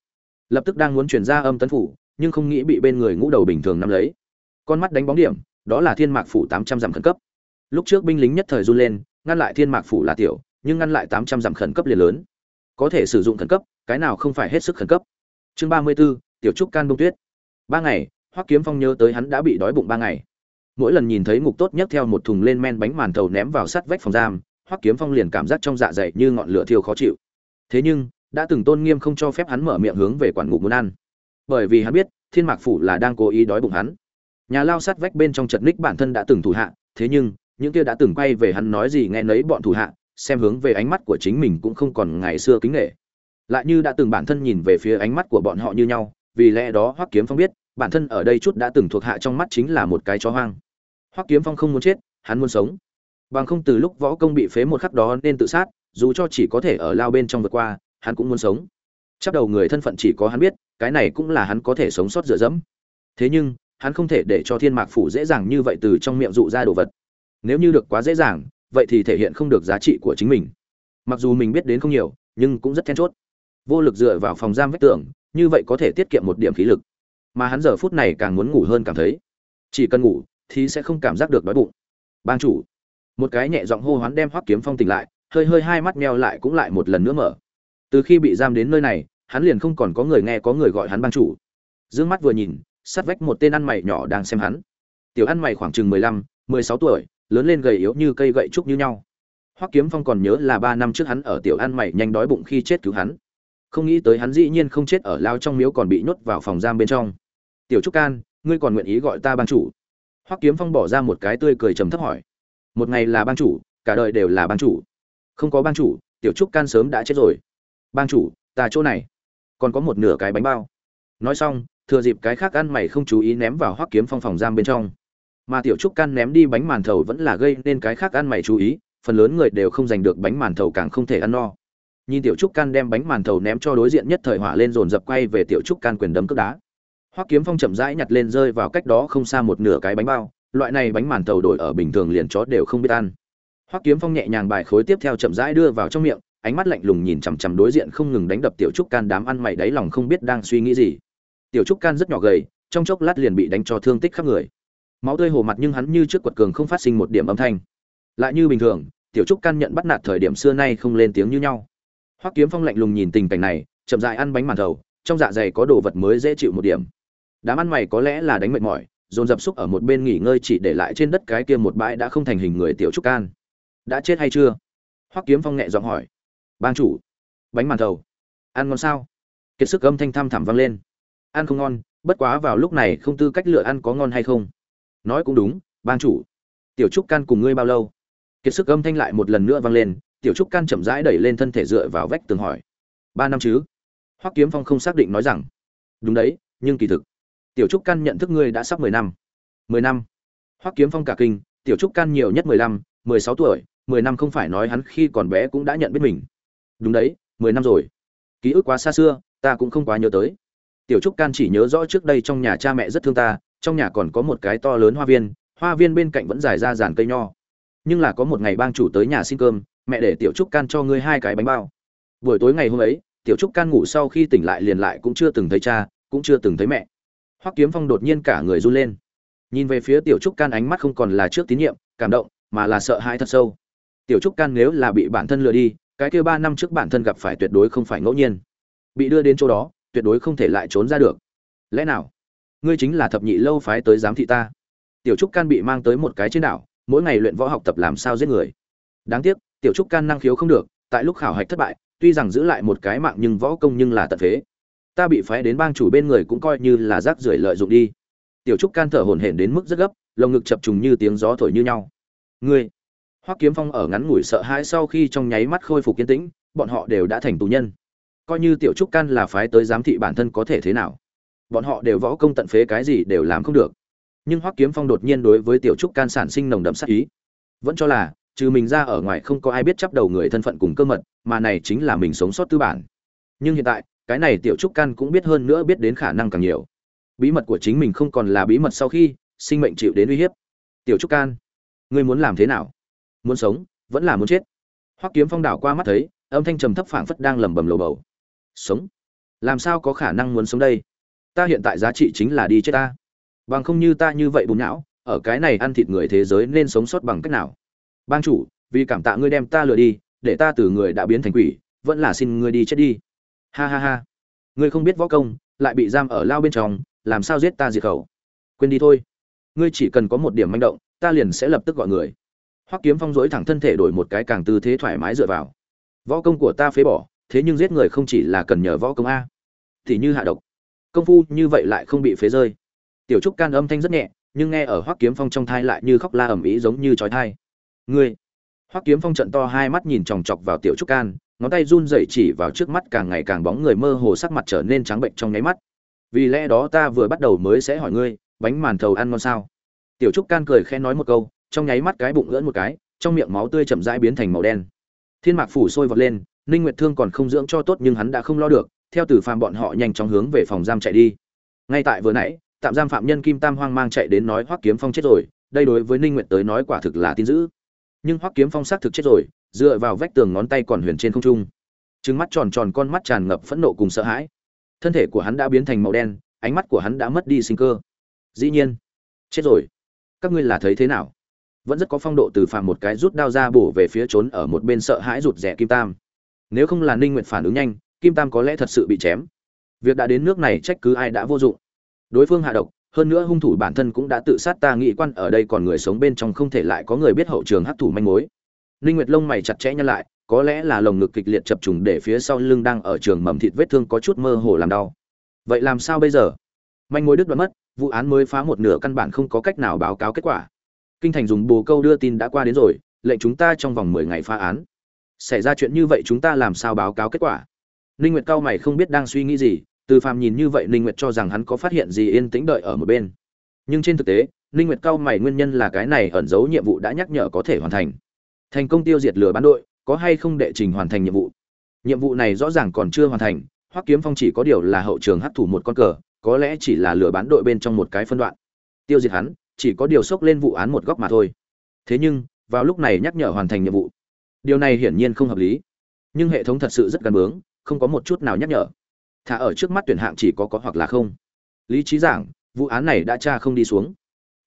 lập tức đang muốn chuyển ra âm tấn phủ nhưng không nghĩ bị bên người ngũ đầu bình thường nắm lấy. Con mắt đánh bóng điểm đó là thiên mạc phủ tám trăm dặm khẩn cấp. Lúc trước binh lính nhất thời run lên ngăn lại thiên mạc phủ là tiểu nhưng ngăn lại tám trăm dặm khẩn cấp liền lớn. Có thể sử dụng khẩn cấp cái nào không phải hết sức khẩn cấp. Chương ba mươi 34, tiểu trúc can đông tuyết. Ba ngày hoắc kiếm phong nhớ tới hắn đã bị đói bụng ba ngày. Mỗi lần nhìn thấy ngục tốt nhất theo một thùng lên men bánh màn thầu ném vào sắt vách phòng giam hoắc kiếm phong liền cảm giác trong dạ dày như ngọn lửa thiêu khó chịu. Thế nhưng đã từng tôn nghiêm không cho phép hắn mở miệng hướng về quản ngục muốn ăn. Bởi vì hắn biết, thiên mạc phủ là đang cố ý đói bụng hắn. Nhà lao sát vách bên trong chật ních bản thân đã từng thủ hạ, thế nhưng, những kia đã từng quay về hắn nói gì nghe nấy bọn thủ hạ, xem hướng về ánh mắt của chính mình cũng không còn ngày xưa kính nghệ lại như đã từng bản thân nhìn về phía ánh mắt của bọn họ như nhau, vì lẽ đó hoắc kiếm phong biết, bản thân ở đây chút đã từng thuộc hạ trong mắt chính là một cái chó hoang. Hoắc kiếm phong không muốn chết, hắn muốn sống. Bằng không từ lúc võ công bị phế một khắc đó nên tự sát, dù cho chỉ có thể ở lao bên trong vượt qua hắn cũng muốn sống. Chắc đầu người thân phận chỉ có hắn biết, cái này cũng là hắn có thể sống sót dựa dẫm. Thế nhưng, hắn không thể để cho thiên mạc phủ dễ dàng như vậy từ trong miệng dụ ra đồ vật. Nếu như được quá dễ dàng, vậy thì thể hiện không được giá trị của chính mình. Mặc dù mình biết đến không nhiều, nhưng cũng rất then chốt. Vô lực dựa vào phòng giam vách tường, như vậy có thể tiết kiệm một điểm khí lực. Mà hắn giờ phút này càng muốn ngủ hơn cảm thấy. Chỉ cần ngủ, thì sẽ không cảm giác được đói bụng. Bang chủ. Một cái nhẹ giọng hô hoán đem hoắc kiếm phong tỉnh lại, hơi hơi hai mắt meo lại cũng lại một lần nữa mở từ khi bị giam đến nơi này, hắn liền không còn có người nghe có người gọi hắn bang chủ. D mắt vừa nhìn sát vách một tên ăn mày nhỏ đang xem hắn. Tiểu ăn mày khoảng chừng mười lăm, mười sáu tuổi, lớn lên gầy yếu như cây gậy trúc như nhau. Hoắc kiếm phong còn nhớ là ba năm trước hắn ở tiểu ăn mày nhanh đói bụng khi chết cứu hắn. Không nghĩ tới hắn dĩ nhiên không chết ở lao trong miếu còn bị nhốt vào phòng giam bên trong. Tiểu trúc can, ngươi còn nguyện ý gọi ta ban chủ? Hoắc kiếm phong bỏ ra một cái tươi cười trầm thấp hỏi. Một ngày là ban chủ, cả đời đều là ban chủ. Không có ban chủ, tiểu trúc can sớm đã chết rồi ban chủ, ta chỗ này. Còn có một nửa cái bánh bao. Nói xong, thừa dịp cái khác ăn mày không chú ý ném vào hoắc kiếm phong phòng giam bên trong. Mà tiểu trúc can ném đi bánh màn thầu vẫn là gây nên cái khác ăn mày chú ý, phần lớn người đều không giành được bánh màn thầu càng không thể ăn no. Nhìn tiểu trúc can đem bánh màn thầu ném cho đối diện nhất thời hỏa lên dồn dập quay về tiểu trúc can quyền đấm cước đá. Hoắc kiếm phong chậm rãi nhặt lên rơi vào cách đó không xa một nửa cái bánh bao, loại này bánh màn thầu đổi ở bình thường liền chó đều không biết ăn. Hoắc kiếm phong nhẹ nhàng bài khối tiếp theo chậm rãi đưa vào trong miệng ánh mắt lạnh lùng nhìn chằm chằm đối diện không ngừng đánh đập tiểu trúc can đám ăn mày đáy lòng không biết đang suy nghĩ gì. Tiểu trúc can rất nhỏ gầy, trong chốc lát liền bị đánh cho thương tích khắp người. Máu tươi hồ mặt nhưng hắn như trước quật cường không phát sinh một điểm âm thanh. Lại như bình thường, tiểu trúc can nhận bắt nạt thời điểm xưa nay không lên tiếng như nhau. Hoắc kiếm phong lạnh lùng nhìn tình cảnh này, chậm dại ăn bánh màn thầu, trong dạ dày có đồ vật mới dễ chịu một điểm. Đám ăn mày có lẽ là đánh mệt mỏi, dồn dập xúc ở một bên nghỉ ngơi chỉ để lại trên đất cái kia một bãi đã không thành hình người tiểu trúc can. Đã chết hay chưa? Hoắc kiếm phong nhẹ giọng hỏi bang chủ. Bánh màn thầu. Ăn ngon sao? Kiệt sức âm thanh thăm thẳm vang lên. Ăn không ngon, bất quá vào lúc này không tư cách lựa ăn có ngon hay không. Nói cũng đúng, bang chủ. Tiểu trúc can cùng ngươi bao lâu? Kiệt sức âm thanh lại một lần nữa vang lên, tiểu trúc can chậm rãi đẩy lên thân thể dựa vào vách tường hỏi. Ba năm chứ? Hoắc kiếm phong không xác định nói rằng. Đúng đấy, nhưng kỳ thực. Tiểu trúc can nhận thức ngươi đã sắp mười năm. Mười năm. Hoắc kiếm phong cả kinh, tiểu trúc can nhiều nhất mười lăm, mười sáu tuổi, mười năm không phải nói hắn khi còn bé cũng đã nhận biết mình đúng đấy, mười năm rồi. Ký ức quá xa xưa, ta cũng không quá nhớ tới. Tiểu trúc can chỉ nhớ rõ trước đây trong nhà cha mẹ rất thương ta, trong nhà còn có một cái to lớn hoa viên hoa viên bên cạnh vẫn dài ra dàn cây nho. Nhưng là có một ngày bang chủ tới nhà xin cơm, mẹ để tiểu trúc can cho ngươi hai cái bánh bao. Buổi tối ngày hôm ấy, tiểu trúc can ngủ sau khi tỉnh lại liền lại cũng chưa từng thấy cha, cũng chưa từng thấy mẹ. Hoắc kiếm phong đột nhiên cả người run lên. Nhìn về phía tiểu trúc can ánh mắt không còn là trước tín nhiệm, cảm động, mà là sợ hãi thật sâu. Tiểu trúc can nếu là bị bản thân lừa đi cái kia ba năm trước bản thân gặp phải tuyệt đối không phải ngẫu nhiên. Bị đưa đến chỗ đó, tuyệt đối không thể lại trốn ra được. Lẽ nào? Ngươi chính là thập nhị lâu phái tới giám thị ta. Tiểu trúc can bị mang tới một cái trên đảo, mỗi ngày luyện võ học tập làm sao giết người. Đáng tiếc, tiểu trúc can năng khiếu không được, tại lúc khảo hạch thất bại, tuy rằng giữ lại một cái mạng nhưng võ công nhưng là tận phế. Ta bị phái đến bang chủ bên người cũng coi như là rác rưởi lợi dụng đi. Tiểu trúc can thở hổn hển đến mức rất gấp, lồng ngực chập trùng như tiếng gió thổi như nhau. Ngươi hoắc kiếm phong ở ngắn ngủi sợ hãi sau khi trong nháy mắt khôi phục kiên tĩnh, bọn họ đều đã thành tù nhân. Coi như tiểu trúc can là phái tới giám thị bản thân có thể thế nào, bọn họ đều võ công tận phế cái gì đều làm không được. Nhưng hoắc kiếm phong đột nhiên đối với tiểu trúc can sản sinh nồng đậm sát ý. Vẫn cho là, trừ mình ra ở ngoài không có ai biết chấp đầu người thân phận cùng cơ mật, mà này chính là mình sống sót tư bản. Nhưng hiện tại, cái này tiểu trúc can cũng biết hơn nữa biết đến khả năng càng nhiều. Bí mật của chính mình không còn là bí mật sau khi sinh mệnh chịu đến uy hiếp. Tiểu trúc can, ngươi muốn làm thế nào? Muốn sống, vẫn là muốn chết. Hoắc kiếm phong đảo qua mắt thấy, âm thanh trầm thấp phảng phất đang lẩm bẩm lầu bầu. Sống? Làm sao có khả năng muốn sống đây? Ta hiện tại giá trị chính là đi chết ta. Bằng không như ta như vậy bùn não ở cái này ăn thịt người thế giới nên sống sót bằng cách nào? Bang chủ, vì cảm tạ ngươi đem ta lừa đi, để ta từ người đã biến thành quỷ, vẫn là xin ngươi đi chết đi. Ha ha ha. Ngươi không biết võ công, lại bị giam ở lao bên trong, làm sao giết ta diệt khẩu? Quên đi thôi. Ngươi chỉ cần có một điểm manh động, ta liền sẽ lập tức gọi người hoắc kiếm phong dối thẳng thân thể đổi một cái càng tư thế thoải mái dựa vào. Võ công của ta phế bỏ, thế nhưng giết người không chỉ là cần nhờ võ công a. Thì như hạ độc. Công phu như vậy lại không bị phế rơi. Tiểu trúc can âm thanh rất nhẹ, nhưng nghe ở hoắc kiếm phong trong thai lại như khóc la ầm ĩ giống như chói thai ngươi. Hoắc kiếm phong trận to hai mắt nhìn chòng chọc vào tiểu trúc can, ngón tay run rẩy chỉ vào trước mắt càng ngày càng bóng người mơ hồ sắc mặt trở nên trắng bệnh trong nháy mắt. Vì lẽ đó ta vừa bắt đầu mới sẽ hỏi ngươi, bánh màn thầu ăn ngon sao? Tiểu trúc can cười khẽ nói một câu trong nháy mắt cái bụng ngỡn một cái, trong miệng máu tươi chậm rãi biến thành màu đen. Thiên mạc phủ sôi vọt lên, ninh nguyệt thương còn không dưỡng cho tốt nhưng hắn đã không lo được, theo tử phàm bọn họ nhanh chóng hướng về phòng giam chạy đi. Ngay tại vừa nãy, tạm giam phạm nhân kim tam hoang mang chạy đến nói hoắc kiếm phong chết rồi, đây đối với ninh nguyệt tới nói quả thực là tin dữ. Nhưng hoắc kiếm phong xác thực chết rồi, dựa vào vách tường ngón tay còn huyền trên không trung. Trừng mắt tròn tròn con mắt tràn ngập phẫn nộ cùng sợ hãi. Thân thể của hắn đã biến thành màu đen, ánh mắt của hắn đã mất đi sinh cơ. Dĩ nhiên, chết rồi. Các ngươi là thấy thế nào? Vẫn rất có phong độ từ phàm một cái rút đao ra bổ về phía trốn ở một bên sợ hãi rụt rẻ kim tam. Nếu không là ninh nguyệt phản ứng nhanh, kim tam có lẽ thật sự bị chém. Việc đã đến nước này trách cứ ai đã vô dụng. Đối phương hạ độc, hơn nữa hung thủ bản thân cũng đã tự sát ta nghĩ quan ở đây còn người sống bên trong không thể lại có người biết hậu trường hắc thủ manh mối. Ninh nguyệt lông mày chặt chẽ nhăn lại, có lẽ là lồng ngực kịch liệt chập trùng để phía sau lưng đang ở trường mầm thịt vết thương có chút mơ hồ làm đau. Vậy làm sao bây giờ? Manh mối đứt đoạn mất, vụ án mới phá một nửa căn bản không có cách nào báo cáo kết quả kinh thành dùng bồ câu đưa tin đã qua đến rồi, lệnh chúng ta trong vòng 10 ngày phá án. Xảy ra chuyện như vậy chúng ta làm sao báo cáo kết quả? Ninh nguyệt cao mày không biết đang suy nghĩ gì, từ phàm nhìn như vậy ninh nguyệt cho rằng hắn có phát hiện gì yên tĩnh đợi ở một bên. Nhưng trên thực tế, ninh nguyệt cao mày nguyên nhân là cái này ẩn giấu nhiệm vụ đã nhắc nhở có thể hoàn thành. Thành công tiêu diệt lừa bán đội, có hay không đệ trình hoàn thành nhiệm vụ? Nhiệm vụ này rõ ràng còn chưa hoàn thành, hoắc kiếm phong chỉ có điều là hậu trường hấp thủ một con cờ, có lẽ chỉ là lừa bán đội bên trong một cái phân đoạn. Tiêu diệt hắn chỉ có điều sốc lên vụ án một góc mà thôi. Thế nhưng, vào lúc này nhắc nhở hoàn thành nhiệm vụ, điều này hiển nhiên không hợp lý. Nhưng hệ thống thật sự rất gần bướng, không có một chút nào nhắc nhở. Thả ở trước mắt tuyển hạng chỉ có có hoặc là không. Lý trí giảng, vụ án này đã tra không đi xuống.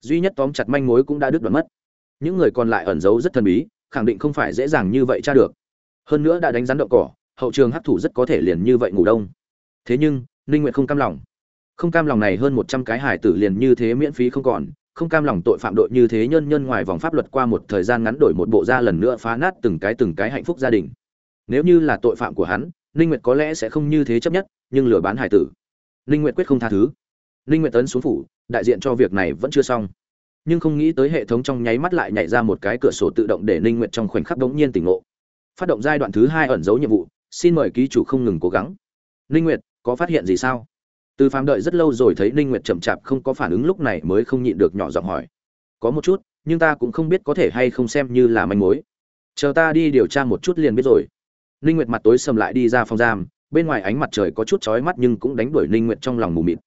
Duy nhất tóm chặt manh mối cũng đã đứt đoạn mất. Những người còn lại ẩn giấu rất thần bí, khẳng định không phải dễ dàng như vậy tra được. Hơn nữa đã đánh rắn động cỏ, hậu trường hấp thụ rất có thể liền như vậy ngủ đông. Thế nhưng, ninh nguyện không cam lòng. Không cam lòng này hơn một trăm cái hải tử liền như thế miễn phí không còn không cam lòng tội phạm đội như thế nhân nhân ngoài vòng pháp luật qua một thời gian ngắn đổi một bộ ra lần nữa phá nát từng cái từng cái hạnh phúc gia đình. Nếu như là tội phạm của hắn, ninh nguyệt có lẽ sẽ không như thế chấp nhất, nhưng lừa bán hải tử. Ninh nguyệt quyết không tha thứ. Ninh nguyệt tấn xuống phủ, đại diện cho việc này vẫn chưa xong. Nhưng không nghĩ tới hệ thống trong nháy mắt lại nhảy ra một cái cửa sổ tự động để ninh nguyệt trong khoảnh khắc đống nhiên tỉnh ngộ. Phát động giai đoạn thứ hai ẩn giấu nhiệm vụ, xin mời ký chủ không ngừng cố gắng. Ninh nguyệt, có phát hiện gì sao? Từ phàm đợi rất lâu rồi thấy ninh nguyệt chậm chạp không có phản ứng lúc này mới không nhịn được nhỏ giọng hỏi. Có một chút, nhưng ta cũng không biết có thể hay không xem như là manh mối. Chờ ta đi điều tra một chút liền biết rồi. Ninh nguyệt mặt tối sầm lại đi ra phòng giam, bên ngoài ánh mặt trời có chút chói mắt nhưng cũng đánh đuổi ninh nguyệt trong lòng mù mịt.